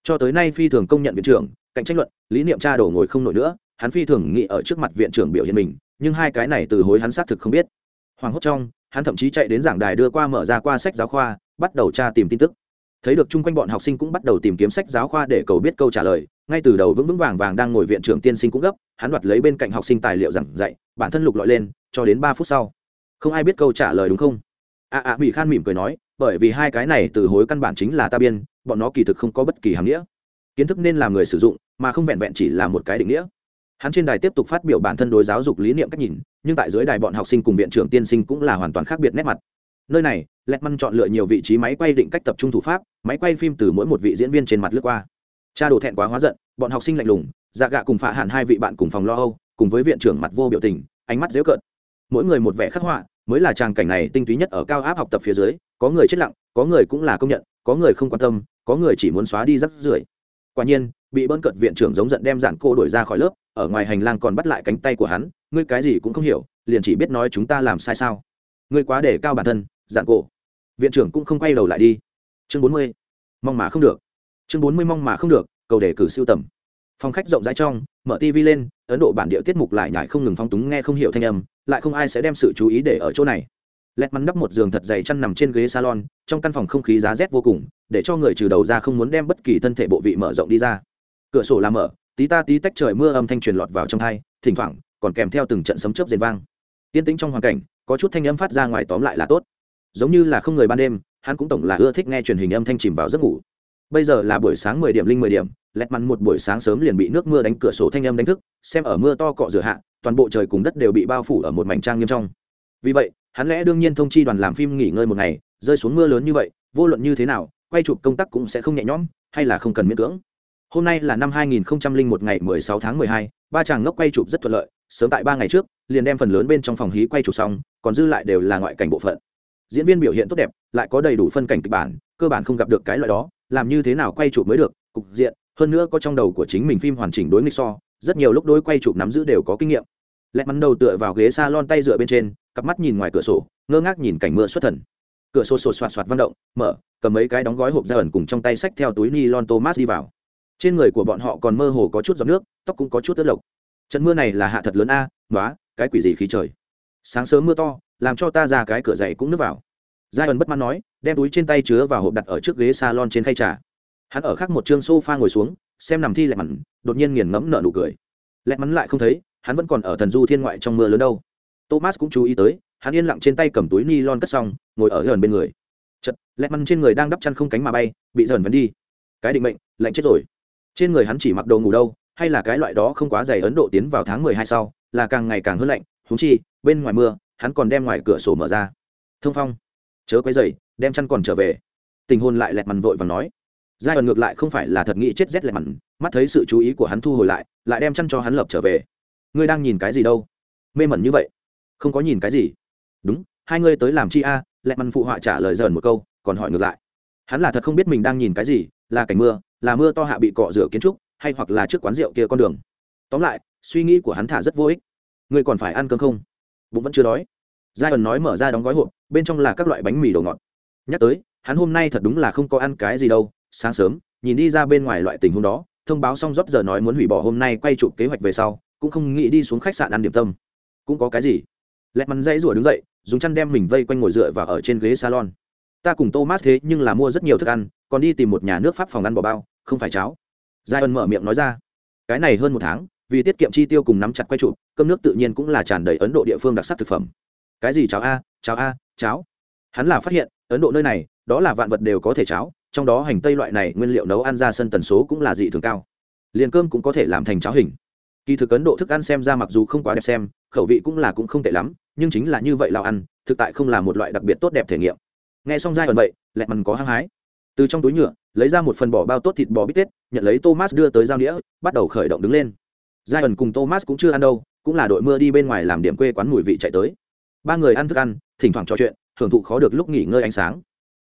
Cho tới nay phi thường công nhận viện trưởng, cạnh tranh luận, lý niệm tra đổ ngồi không nổi nữa, hắn phi thường nghĩ ở trước mặt viện trưởng biểu hiện mình, nhưng hai cái này từ hối hắn xác thực không biết. Hoàng hốt trong, hắn thậm chí chạy đến giảng đài đưa qua mở ra qua sách giáo khoa, bắt đầu tra tìm tin tức. Thấy được chung quanh bọn học sinh cũng bắt đầu tìm kiếm sách giáo khoa để cầu biết câu trả lời, ngay từ đầu vững vững vàng vàng đang ngồi viện trưởng tiên sinh cũng gấp, hắn đoạt lấy bên cạnh học sinh tài liệu giảng dạy, bản thân lục lọi lên cho đến ba phút sau. Không ai biết câu trả lời đúng không? A a mỹ khan mỉm cười nói, bởi vì hai cái này từ hối căn bản chính là ta biên, bọn nó kỳ thực không có bất kỳ hàm nghĩa. Kiến thức nên làm người sử dụng, mà không vẹn vẹn chỉ là một cái định nghĩa. Hắn trên đài tiếp tục phát biểu bản thân đối giáo dục lý niệm cách nhìn, nhưng tại dưới đài bọn học sinh cùng viện trưởng tiên sinh cũng là hoàn toàn khác biệt nét mặt. Nơi này lẹt măn chọn lựa nhiều vị trí máy quay định cách tập trung thủ pháp, máy quay phim từ mỗi một vị diễn viên trên mặt lướt qua. Cha đồ thẹn quá hóa giận, bọn học sinh lạnh lùng dạ gạ cùng phạ hạn hai vị bạn cùng phòng lo âu, cùng với viện trưởng mặt vô biểu tình, ánh mắt dễu cợt mỗi người một vẻ khắc họa, mới là tràng cảnh này tinh túy nhất ở cao áp học tập phía dưới, có người chết lặng, có người cũng là công nhận, có người không quan tâm, có người chỉ muốn xóa đi rắc rưởi. Quả nhiên, bị bơn cợt viện trưởng giống giận đem giản cô đuổi ra khỏi lớp, ở ngoài hành lang còn bắt lại cánh tay của hắn, ngươi cái gì cũng không hiểu, liền chỉ biết nói chúng ta làm sai sao. Ngươi quá để cao bản thân, giản cổ viện trưởng cũng không quay đầu lại đi. Chương bốn mươi, mong mà không được. Chương bốn mươi mong mà không được, cầu đề cử siêu tầm phòng khách rộng rãi trong, mở tv lên, ấn độ bản địa tiết mục lại nhải không ngừng phong túng nghe không hiểu thanh âm, lại không ai sẽ đem sự chú ý để ở chỗ này. Lẹt mắn đắp một giường thật dày chăn nằm trên ghế salon, trong căn phòng không khí giá rét vô cùng, để cho người trừ đầu ra không muốn đem bất kỳ thân thể bộ vị mở rộng đi ra. Cửa sổ làm mở, tí ta tí tách trời mưa âm thanh truyền lọt vào trong thai thỉnh thoảng, còn kèm theo từng trận sấm chớp rền vang. Yên tĩnh trong hoàn cảnh, có chút thanh âm phát ra ngoài tóm lại là tốt. Giống như là không người ban đêm, hắn cũng tổng là ưa thích nghe truyền hình âm thanh chìm vào giấc ngủ. Bây giờ là buổi sáng mười điểm linh mười điểm lẹt mặn một buổi sáng sớm liền bị nước mưa đánh cửa sổ thanh âm đánh thức xem ở mưa to cọ rửa hạ toàn bộ trời cùng đất đều bị bao phủ ở một mảnh trang nghiêm trong. Vì vậy hắn lẽ đương nhiên thông chi đoàn làm phim nghỉ ngơi một ngày rơi xuống mưa lớn như vậy vô luận như thế nào quay chụp công tác cũng sẽ không nhẹ nhõm hay là không cần miễn cưỡng. Hôm nay là năm 2001 ngày 16 tháng 12, ba chàng ngốc quay chụp rất thuận lợi sớm tại ba ngày trước liền đem phần lớn bên trong phòng hí quay chụp xong còn dư lại đều là ngoại cảnh bộ phận. Diễn viên biểu hiện tốt đẹp lại có đầy đủ phân cảnh kịch bản cơ bản không gặp được cái loại đó làm như thế nào quay chụp mới được cục diện hơn nữa có trong đầu của chính mình phim hoàn chỉnh đối nghịch so, rất nhiều lúc đối quay chụp nắm giữ đều có kinh nghiệm. Lẹt mắn đầu tựa vào ghế s a lon tay dựa bên trên, cặp mắt nhìn ngoài cửa sổ, ngơ ngác nhìn cảnh mưa xuất thần. Cửa sổ sột soạt soạt văn động, mở, cầm mấy cái đóng gói hộp ra ẩn cùng trong tay sách theo túi ni lon thomas đi vào. Trên người của bọn họ còn mơ hồ có chút giọt nước, tóc cũng có chút ướt lộc. Trận mưa này là hạ thật lớn a nói cái quỷ gì khí trời. Sáng sớm mưa to, làm cho ta ra cái cửa dậy cũng nước vào. Giai ẩn bất mãn nói, đem túi trên tay chứa vào hộp đặt ở trước ghế salon trên khay trà hắn ở khác một chương sofa ngồi xuống, xem nằm thi lẹ mắn đột nhiên nghiền ngẫm nở nụ cười. Lẹ mắn lại không thấy, hắn vẫn còn ở thần du thiên ngoại trong mưa lớn đâu. Thomas cũng chú ý tới, hắn yên lặng trên tay cầm túi ni lon cất xong, ngồi ở gần bên người. Chật lẹ mắn trên người đang đắp chăn không cánh mà bay, bị dần vẫn đi. Cái định mệnh, lạnh chết rồi. Trên người hắn chỉ mặc đồ ngủ đâu, hay là cái loại đó không quá dày ấn độ tiến vào tháng mười hai sau, là càng ngày càng hơn lạnh húng chi, bên ngoài mưa, hắn còn đem ngoài cửa sổ mở ra. Thông phong, chớ quấy dày đem chăn còn trở về. Tình hôn lại lẹt mằn vội và nói giai ẩn ngược lại không phải là thật nghĩ chết rét lẹt mặn, mắt thấy sự chú ý của hắn thu hồi lại lại đem chăn cho hắn lập trở về. Ngươi đang nhìn cái gì đâu? Mê mẩn như vậy? Không có nhìn cái gì? Đúng, hai ngươi tới làm chi a? À? lẹt mặn phụ họa trả lời dần một câu, còn hỏi ngược lại. Hắn là thật không biết mình đang nhìn cái gì, là cảnh mưa, là mưa to hạ bị cọ rửa kiến trúc, hay hoặc là trước quán rượu kia con đường. Tóm lại, suy nghĩ của hắn thả rất vô ích. Ngươi còn phải ăn cơm không? Bụng vẫn chưa đói. Giai ẩn nói mở ra đóng gói hộp, bên trong là các loại bánh mì đồ ngọt. Nhắc tới, hắn hôm nay thật đúng là không có ăn cái gì đâu sáng sớm, nhìn đi ra bên ngoài loại tình huống đó, thông báo xong rót giờ nói muốn hủy bỏ hôm nay, quay chụp kế hoạch về sau, cũng không nghĩ đi xuống khách sạn ăn điểm tâm. Cũng có cái gì? Lẹt mắn dãy rủa đứng dậy, dùng chăn đem mình vây quanh ngồi dựa và ở trên ghế salon. Ta cùng thomas thế nhưng là mua rất nhiều thức ăn, còn đi tìm một nhà nước pháp phòng ăn bò bao, không phải cháo. Giai ân mở miệng nói ra. Cái này hơn một tháng, vì tiết kiệm chi tiêu cùng nắm chặt quay trụ cơm nước tự nhiên cũng là tràn đầy ấn độ địa phương đặc sắc thực phẩm. Cái gì cháo a? Cháo a, cháo. Hắn là phát hiện, ấn độ nơi này, đó là vạn vật đều có thể cháo trong đó hành tây loại này nguyên liệu nấu ăn ra sân tần số cũng là dị thường cao. Liền cơm cũng có thể làm thành cháo hình. Kỳ thực ấn độ thức ăn xem ra mặc dù không quá đẹp xem, khẩu vị cũng là cũng không tệ lắm, nhưng chính là như vậy lao ăn, thực tại không là một loại đặc biệt tốt đẹp thể nghiệm. Nghe xong giai ẩn vậy lẹt mằn có hăng hái. Từ trong túi nhựa, lấy ra một phần bỏ bao tốt thịt bò bít tết, nhận lấy thomas đưa tới giao đĩa, bắt đầu khởi động đứng lên. Giai ẩn cùng thomas cũng chưa ăn đâu, cũng là đội mưa đi bên ngoài làm điểm quê quán mùi vị chạy tới. Ba người ăn thức ăn, thỉnh thoảng trò chuyện, hưởng thụ khó được lúc nghỉ ngơi ánh sáng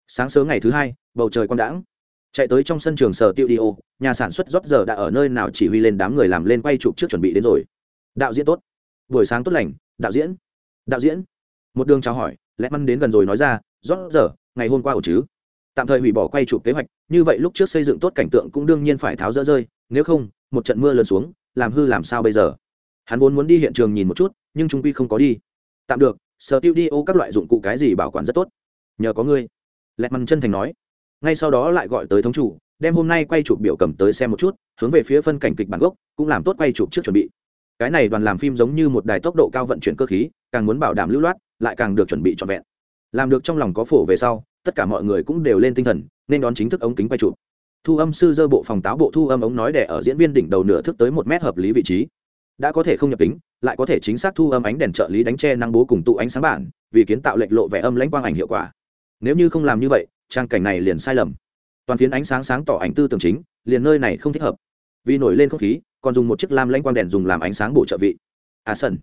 sáng sớm ngày thứ hai, bầu trời quang đãng. Chạy tới trong sân trường sở tiêu đi ô, nhà sản xuất rót giờ đã ở nơi nào chỉ huy lên đám người làm lên quay chụp trước chuẩn bị đến rồi. Đạo diễn tốt. Buổi sáng tốt lành, đạo diễn. Đạo diễn. Một đường chào hỏi, lẽ măn đến gần rồi nói ra, rót giờ, ngày hôm qua ổ chứ? Tạm thời hủy bỏ quay chụp kế hoạch, như vậy lúc trước xây dựng tốt cảnh tượng cũng đương nhiên phải tháo rỡ rơi, nếu không, một trận mưa lớn xuống, làm hư làm sao bây giờ? Hắn vốn muốn đi hiện trường nhìn một chút, nhưng trung quy không có đi. Tạm được, sở tiêu đi ô các loại dụng cụ cái gì bảo quản rất tốt. Nhờ có ngươi lẹt mằn chân thành nói, ngay sau đó lại gọi tới thống chủ, đem hôm nay quay chụp biểu cầm tới xem một chút, hướng về phía phân cảnh kịch bản gốc, cũng làm tốt quay chụp trước chuẩn bị. Cái này đoàn làm phim giống như một đài tốc độ cao vận chuyển cơ khí, càng muốn bảo đảm lưu loát, lại càng được chuẩn bị trọn vẹn. Làm được trong lòng có phổ về sau, tất cả mọi người cũng đều lên tinh thần, nên đón chính thức ống kính quay chụp. Thu âm sư dơ bộ phòng táo bộ thu âm ống nói để ở diễn viên đỉnh đầu nửa thức tới một mét hợp lý vị trí. Đã có thể không nhập kính, lại có thể chính xác thu âm ánh đèn trợ lý đánh tre năng bố cùng tụ ánh sáng bản, vì kiến tạo lệch lộ vẻ âm lãnh quang ảnh hiệu quả nếu như không làm như vậy, trang cảnh này liền sai lầm. Toàn phiến ánh sáng sáng tỏ ảnh tư tưởng chính, liền nơi này không thích hợp. Vì nổi lên không khí, còn dùng một chiếc lam lanh quang đèn dùng làm ánh sáng bổ trợ vị. À sân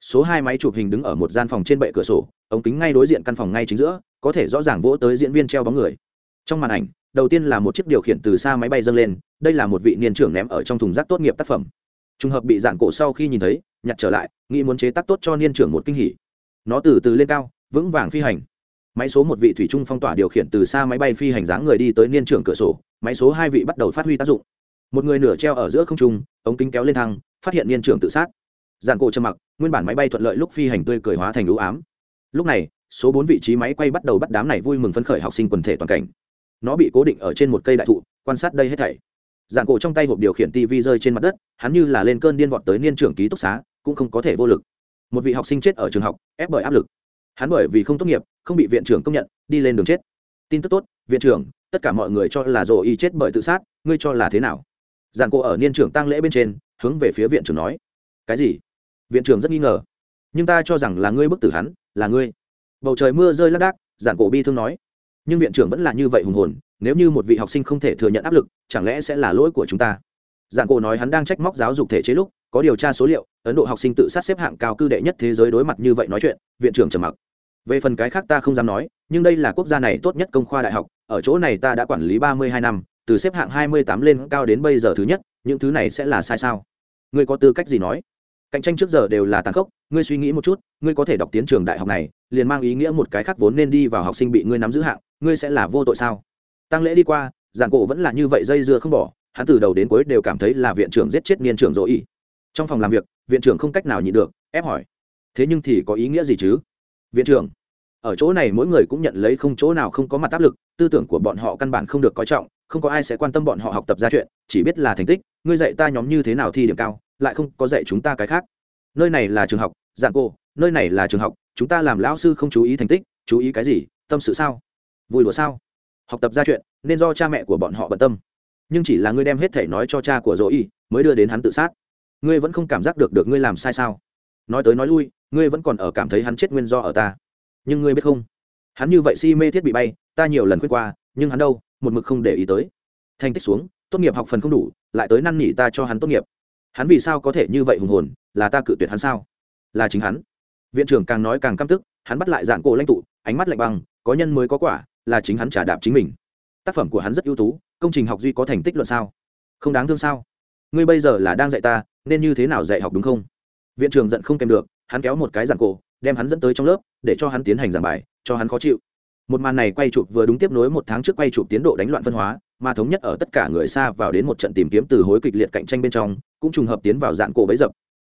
số hai máy chụp hình đứng ở một gian phòng trên bệ cửa sổ, ống kính ngay đối diện căn phòng ngay chính giữa, có thể rõ ràng vỗ tới diễn viên treo bóng người. Trong màn ảnh, đầu tiên là một chiếc điều khiển từ xa máy bay dâng lên, đây là một vị niên trưởng ném ở trong thùng rác tốt nghiệp tác phẩm. Trùng hợp bị giản cổ sau khi nhìn thấy, nhặt trở lại, nghĩ muốn chế tác tốt cho niên trưởng một kinh hỉ. Nó từ từ lên cao, vững vàng phi hành máy số một vị thủy trung phong tỏa điều khiển từ xa máy bay phi hành dáng người đi tới niên trưởng cửa sổ, máy số hai vị bắt đầu phát huy tác dụng. Một người nửa treo ở giữa không trung, ống kính kéo lên thang phát hiện niên trưởng tự sát. Giàn cổ trầm mặc, nguyên bản máy bay thuận lợi lúc phi hành tươi cười hóa thành ưu ám. Lúc này, số bốn vị trí máy quay bắt đầu bắt đám này vui mừng phấn khởi học sinh quần thể toàn cảnh. Nó bị cố định ở trên một cây đại thụ, quan sát đây hết thảy. Giàn cổ trong tay hộp điều khiển tv rơi trên mặt đất, hắn như là lên cơn điên vọt tới niên trưởng ký túc xá, cũng không có thể vô lực. Một vị học sinh chết ở trường học, ép bởi áp lực hắn bởi vì không tốt nghiệp, không bị viện trưởng công nhận, đi lên đường chết. Tin tức tốt, viện trưởng, tất cả mọi người cho là rồ y chết bởi tự sát, ngươi cho là thế nào? Giàn cô ở niên trưởng tăng lễ bên trên, hướng về phía viện trưởng nói. Cái gì? Viện trưởng rất nghi ngờ. Nhưng ta cho rằng là ngươi bức tử hắn, là ngươi. Bầu trời mưa rơi lác đác giản cổ bi thương nói. Nhưng viện trưởng vẫn là như vậy hùng hồn, nếu như một vị học sinh không thể thừa nhận áp lực, chẳng lẽ sẽ là lỗi của chúng ta? Giản cổ nói hắn đang trách móc giáo dục thể chế lúc, có điều tra số liệu, ấn độ học sinh tự sát xếp hạng cao cư đệ nhất thế giới đối mặt như vậy nói chuyện, viện trưởng trầm mặc về phần cái khác ta không dám nói, nhưng đây là quốc gia này tốt nhất công khoa đại học, ở chỗ này ta đã quản lý ba mươi hai năm, từ xếp hạng hai mươi tám lên cao đến bây giờ thứ nhất, những thứ này sẽ là sai sao? Ngươi có tư cách gì nói? Cạnh tranh trước giờ đều là tàn khốc, ngươi suy nghĩ một chút, ngươi có thể đọc tiến trường đại học này, liền mang ý nghĩa một cái khác vốn nên đi vào học sinh bị ngươi nắm giữ hạng, ngươi sẽ là vô tội sao? Tăng lễ đi qua, giảng cổ vẫn là như vậy dây dưa không bỏ, hắn từ đầu đến cuối đều cảm thấy là viện trưởng giết chết niên trưởng dỗ ý trong phòng làm việc, viện trưởng không cách nào nhịn được, ép hỏi. Thế nhưng thì có ý nghĩa gì chứ? Viện trưởng ở chỗ này mỗi người cũng nhận lấy không chỗ nào không có mặt áp lực, tư tưởng của bọn họ căn bản không được coi trọng, không có ai sẽ quan tâm bọn họ học tập ra chuyện, chỉ biết là thành tích, ngươi dạy ta nhóm như thế nào thi điểm cao, lại không có dạy chúng ta cái khác. Nơi này là trường học, dạng cô, nơi này là trường học, chúng ta làm lão sư không chú ý thành tích, chú ý cái gì, tâm sự sao? Vui đùa sao? Học tập ra chuyện, nên do cha mẹ của bọn họ bận tâm. Nhưng chỉ là ngươi đem hết thể nói cho cha của dỗ y, mới đưa đến hắn tự sát. Ngươi vẫn không cảm giác được được ngươi làm sai sao? Nói tới nói lui, ngươi vẫn còn ở cảm thấy hắn chết nguyên do ở ta nhưng ngươi biết không? Hắn như vậy si mê thiết bị bay, ta nhiều lần khuyên qua, nhưng hắn đâu, một mực không để ý tới. Thành tích xuống, tốt nghiệp học phần không đủ, lại tới năn nỉ ta cho hắn tốt nghiệp. Hắn vì sao có thể như vậy hùng hồn, là ta cự tuyệt hắn sao? Là chính hắn. Viện trưởng càng nói càng căm tức, hắn bắt lại dạng cổ lãnh tụ, ánh mắt lạnh băng, có nhân mới có quả, là chính hắn trả đạp chính mình. Tác phẩm của hắn rất ưu tú, công trình học duy có thành tích luận sao? Không đáng thương sao? Ngươi bây giờ là đang dạy ta, nên như thế nào dạy học đúng không? Viện trưởng giận không kèm được, hắn kéo một cái giảng cổ đem hắn dẫn tới trong lớp, để cho hắn tiến hành giảng bài, cho hắn khó chịu. Một màn này quay chụp vừa đúng tiếp nối một tháng trước quay chụp tiến độ đánh loạn phân hóa, mà thống nhất ở tất cả người xa vào đến một trận tìm kiếm từ hối kịch liệt cạnh tranh bên trong, cũng trùng hợp tiến vào dạng cổ bấy dập.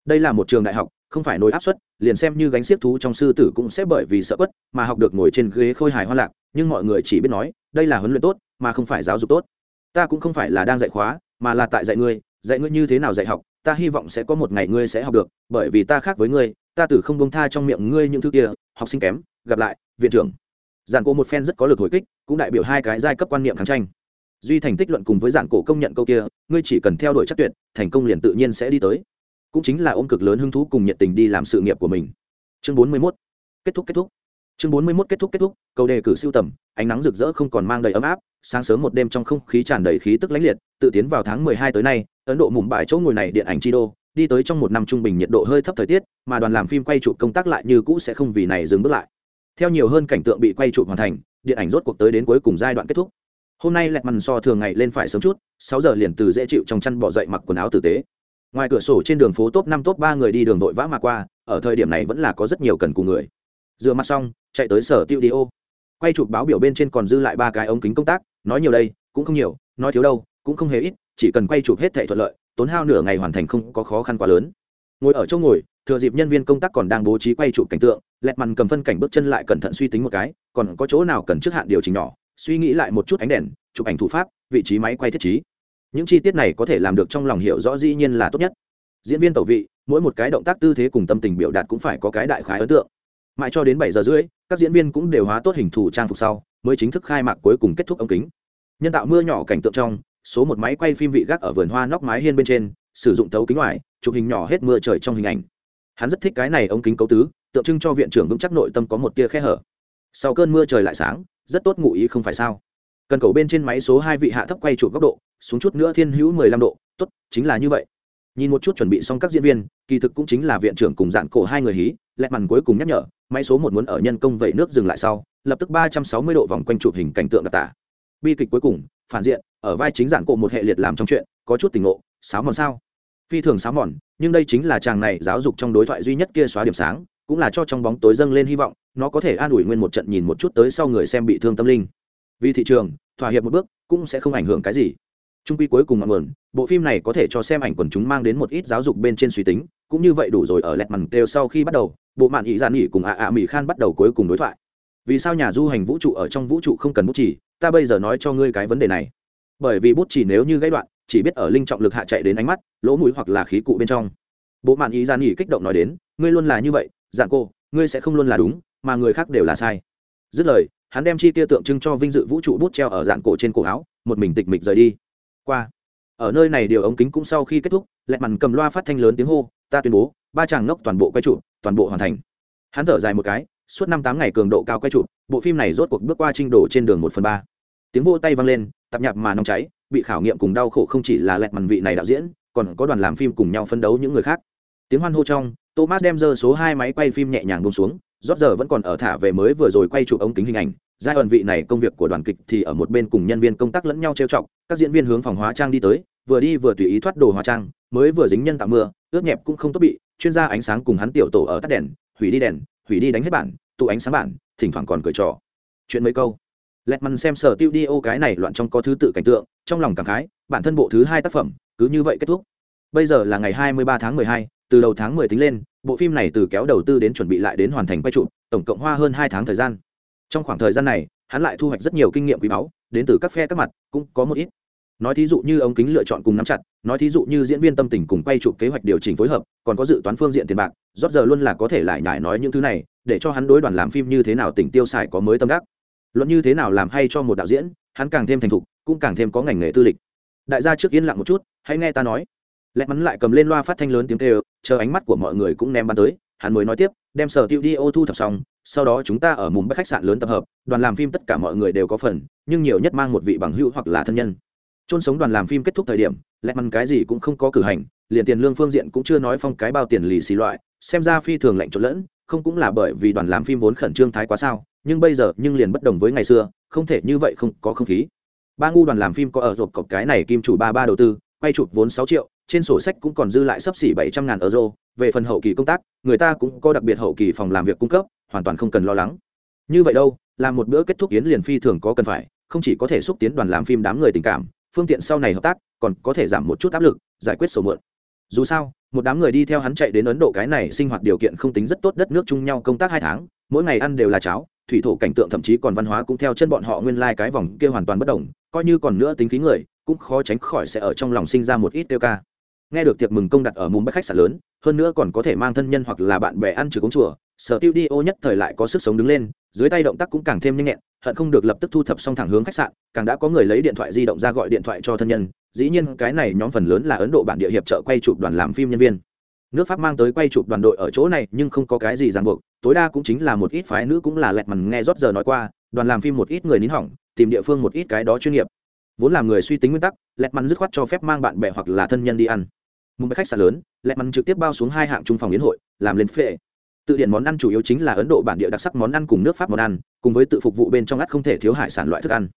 Đây là một trường đại học, không phải nối áp suất, liền xem như gánh xiếc thú trong sư tử cũng sẽ bởi vì sợ quất mà học được ngồi trên ghế khôi hài hoa lạc, nhưng mọi người chỉ biết nói, đây là huấn luyện tốt, mà không phải giáo dục tốt. Ta cũng không phải là đang dạy khóa, mà là tại dạy ngươi dạy ngươi như thế nào dạy học, ta hy vọng sẽ có một ngày ngươi sẽ học được, bởi vì ta khác với ngươi ta tử không bông tha trong miệng ngươi những thứ kia, học sinh kém, gặp lại, viện trưởng. Giản cổ một phen rất có lực hồi kích, cũng đại biểu hai cái giai cấp quan niệm kháng tranh. Duy thành tích luận cùng với giản cổ công nhận câu kia, ngươi chỉ cần theo đuổi chắc tuyệt, thành công liền tự nhiên sẽ đi tới. Cũng chính là ôm cực lớn hứng thú cùng nhiệt tình đi làm sự nghiệp của mình. Chương bốn mươi 41. kết thúc kết thúc. Chương bốn mươi 41 kết thúc kết thúc, câu đề cử siêu tầm, ánh nắng rực rỡ không còn mang đầy ấm áp, sáng sớm một đêm trong không khí tràn đầy khí tức lãnh liệt, tự tiến vào tháng mười hai tới nay, ấn độ mùng bại chỗ ngồi này điện ảnh chi đô, đi tới trong một năm trung bình nhiệt độ hơi thấp thời tiết mà đoàn làm phim quay chụp công tác lại như cũ sẽ không vì này dừng bước lại. Theo nhiều hơn cảnh tượng bị quay chụp hoàn thành, điện ảnh rốt cuộc tới đến cuối cùng giai đoạn kết thúc. Hôm nay lẹt mằn so thường ngày lên phải sớm chút, sáu giờ liền từ dễ chịu trong chăn bỏ dậy mặc quần áo tử tế. Ngoài cửa sổ trên đường phố top năm, top ba người đi đường vội vã mà qua, ở thời điểm này vẫn là có rất nhiều cần cùng người. Rửa mặt xong, chạy tới sở tiêu đi ô. Quay chụp báo biểu bên trên còn dư lại ba cái ống kính công tác, nói nhiều đây, cũng không nhiều, nói thiếu đâu, cũng không hề ít, chỉ cần quay chụp hết thảy thuận lợi, tốn hao nửa ngày hoàn thành không có khó khăn quá lớn. Ngồi ở chỗ ngồi thừa dịp nhân viên công tác còn đang bố trí quay chụp cảnh tượng, lẹt mằn cầm phân cảnh bước chân lại cẩn thận suy tính một cái, còn có chỗ nào cần trước hạn điều chỉnh nhỏ, suy nghĩ lại một chút ánh đèn, chụp ảnh thủ pháp, vị trí máy quay thiết trí. Những chi tiết này có thể làm được trong lòng hiểu rõ dĩ nhiên là tốt nhất. Diễn viên tẩu vị, mỗi một cái động tác tư thế cùng tâm tình biểu đạt cũng phải có cái đại khái ấn tượng. Mãi cho đến bảy giờ rưỡi, các diễn viên cũng đều hóa tốt hình thù trang phục sau, mới chính thức khai mạc cuối cùng kết thúc ống kính. Nhân tạo mưa nhỏ cảnh tượng trong, số một máy quay phim vị gác ở vườn hoa nóc mái hiên bên trên, sử dụng tấu kính ngoài, chụp hình nhỏ hết mưa trời trong hình ảnh hắn rất thích cái này ống kính cấu tứ, tượng trưng cho viện trưởng vững chắc nội tâm có một tia khe hở. Sau cơn mưa trời lại sáng, rất tốt ngụ ý không phải sao. Cần cầu bên trên máy số hai vị hạ thấp quay chụp góc độ, xuống chút nữa thiên hữu mười lăm độ, tốt, chính là như vậy. Nhìn một chút chuẩn bị xong các diễn viên, kỳ thực cũng chính là viện trưởng cùng dạn cổ hai người hí lẹt mằn cuối cùng nhắc nhở, máy số một muốn ở nhân công vẩy nước dừng lại sau, lập tức ba trăm sáu mươi độ vòng quanh chụp hình cảnh tượng đặc tả. Bi kịch cuối cùng, phản diện, ở vai chính giản cổ một hệ liệt làm trong chuyện, có chút tình ngộ, sáo mòn sao? Phi thường sáo mòn nhưng đây chính là chàng này giáo dục trong đối thoại duy nhất kia xóa điểm sáng, cũng là cho trong bóng tối dâng lên hy vọng, nó có thể an ủi nguyên một trận nhìn một chút tới sau người xem bị thương tâm linh. Vì thị trường, thỏa hiệp một bước, cũng sẽ không ảnh hưởng cái gì. Trung quy cuối cùng ngọn nguồn, bộ phim này có thể cho xem ảnh quần chúng mang đến một ít giáo dục bên trên suy tính, cũng như vậy đủ rồi ở lẹt mằn kêu sau khi bắt đầu, bộ mạn ý gian nghỉ cùng ạ ạ mỹ khan bắt đầu cuối cùng đối thoại. Vì sao nhà du hành vũ trụ ở trong vũ trụ không cần bút chỉ ta bây giờ nói cho ngươi cái vấn đề này. Bởi vì bút chỉ nếu như gãy đoạn chỉ biết ở linh trọng lực hạ chạy đến ánh mắt, lỗ mũi hoặc là khí cụ bên trong. Bộ mạn ý gian nghỉ kích động nói đến, ngươi luôn là như vậy, dạng cô, ngươi sẽ không luôn là đúng, mà người khác đều là sai. Dứt lời, hắn đem chi tiêu tượng trưng cho vinh dự vũ trụ bút treo ở dạng cổ trên cổ áo, một mình tịch mịch rời đi. Qua. Ở nơi này điều ống kính cũng sau khi kết thúc, lẹ mằn cầm loa phát thanh lớn tiếng hô, ta tuyên bố, ba chàng ngốc toàn bộ quay trụ, toàn bộ hoàn thành. Hắn thở dài một cái, suốt năm tám ngày cường độ cao quay trụ, bộ phim này rốt cuộc bước qua trinh đổ trên đường một phần ba. Tiếng vô tay vang lên tập nhạc mà nóng cháy bị khảo nghiệm cùng đau khổ không chỉ là lẹt mằn vị này đạo diễn, còn có đoàn làm phim cùng nhau phân đấu những người khác. Tiếng hoan hô trong, thomas đem dơ số hai máy quay phim nhẹ nhàng bông xuống, rót giờ vẫn còn ở thả về mới vừa rồi quay chụp ống kính hình ảnh. Giai đoạn vị này công việc của đoàn kịch thì ở một bên cùng nhân viên công tác lẫn nhau trêu chọc, các diễn viên hướng phòng hóa trang đi tới, vừa đi vừa tùy ý thoát đồ hóa trang, mới vừa dính nhân tạo mưa, ướt nhẹp cũng không tốt bị, chuyên gia ánh sáng cùng hắn tiểu tổ ở tắt đèn, hủy đi đèn, hủy đi đánh hết bản, tụ ánh sáng bản, thỉnh thoảng còn cười trò. Chuyện mấy câu? Lẹt mằn xem sở tiêu đi ô cái này loạn trong có thứ tự cảnh tượng trong lòng cảm khái bản thân bộ thứ hai tác phẩm cứ như vậy kết thúc. Bây giờ là ngày 23 tháng 12, từ đầu tháng 10 tính lên bộ phim này từ kéo đầu tư đến chuẩn bị lại đến hoàn thành quay trụ tổng cộng hoa hơn hai tháng thời gian. Trong khoảng thời gian này hắn lại thu hoạch rất nhiều kinh nghiệm quý báu đến từ các phe các mặt cũng có một ít. Nói thí dụ như ống kính lựa chọn cùng nắm chặt nói thí dụ như diễn viên tâm tình cùng quay chụp kế hoạch điều chỉnh phối hợp còn có dự toán phương diện tiền bạc rót giờ luôn là có thể lại nhải nói những thứ này để cho hắn đối đoàn làm phim như thế nào tỉnh tiêu xài có mới tâm đắc luận như thế nào làm hay cho một đạo diễn, hắn càng thêm thành thục, cũng càng thêm có ngành nghề tư lịch. Đại gia trước yên lặng một chút, hãy nghe ta nói. Lẹ mắn lại cầm lên loa phát thanh lớn tiếng kêu, chờ ánh mắt của mọi người cũng ném bắn tới, hắn mới nói tiếp, đem sở tiêu đi ô thu thập xong, sau đó chúng ta ở mùng bắc khách sạn lớn tập hợp, đoàn làm phim tất cả mọi người đều có phần, nhưng nhiều nhất mang một vị bằng hữu hoặc là thân nhân. Chôn sống đoàn làm phim kết thúc thời điểm lẹ mắn cái gì cũng không có cử hành, liền tiền lương phương diện cũng chưa nói phong cái bao tiền lì xì loại, xem ra phi thường lệnh trộn lẫn, không cũng là bởi vì đoàn làm phim vốn khẩn trương thái quá sao nhưng bây giờ nhưng liền bất đồng với ngày xưa, không thể như vậy không có không khí. Ba ngu đoàn làm phim có ở rộp cọc cái này kim chủ ba ba đầu tư, quay chụp vốn sáu triệu, trên sổ sách cũng còn dư lại sấp xỉ bảy trăm ngàn euro. Về phần hậu kỳ công tác, người ta cũng có đặc biệt hậu kỳ phòng làm việc cung cấp, hoàn toàn không cần lo lắng. Như vậy đâu là một bữa kết thúc yến liền phi thường có cần phải, không chỉ có thể xúc tiến đoàn làm phim đám người tình cảm, phương tiện sau này hợp tác còn có thể giảm một chút áp lực, giải quyết sổ mượn dù sao, một đám người đi theo hắn chạy đến ấn độ cái này sinh hoạt điều kiện không tính rất tốt, đất nước chung nhau công tác hai tháng, mỗi ngày ăn đều là cháo thủy thổ cảnh tượng thậm chí còn văn hóa cũng theo chân bọn họ nguyên lai cái vòng kia hoàn toàn bất đồng, coi như còn nữa tính khí người, cũng khó tránh khỏi sẽ ở trong lòng sinh ra một ít tiêu ca. Nghe được tiệc mừng công đặt ở mùng bách khách sạn lớn, hơn nữa còn có thể mang thân nhân hoặc là bạn bè ăn trừ cống chùa, sở tiêu đi ô nhất thời lại có sức sống đứng lên, dưới tay động tác cũng càng thêm nhanh nhẹn, hận không được lập tức thu thập xong thẳng hướng khách sạn, càng đã có người lấy điện thoại di động ra gọi điện thoại cho thân nhân, dĩ nhiên cái này nhóm phần lớn là ấn độ bản địa hiệp trợ quay chụp đoàn làm phim nhân viên nước pháp mang tới quay chụp đoàn đội ở chỗ này, nhưng không có cái gì ràng buộc. Tối đa cũng chính là một ít phái nữ cũng là lẹt mằn nghe rót giờ nói qua, đoàn làm phim một ít người nín hỏng, tìm địa phương một ít cái đó chuyên nghiệp. Vốn làm người suy tính nguyên tắc, lẹt mằn dứt khoát cho phép mang bạn bè hoặc là thân nhân đi ăn. Một khách sạn lớn, lẹt mằn trực tiếp bao xuống hai hạng trung phòng yến hội, làm lên phệ tự điện món ăn chủ yếu chính là ấn độ bản địa đặc sắc món ăn cùng nước pháp món ăn, cùng với tự phục vụ bên trong ắt không thể thiếu hải sản loại thức ăn.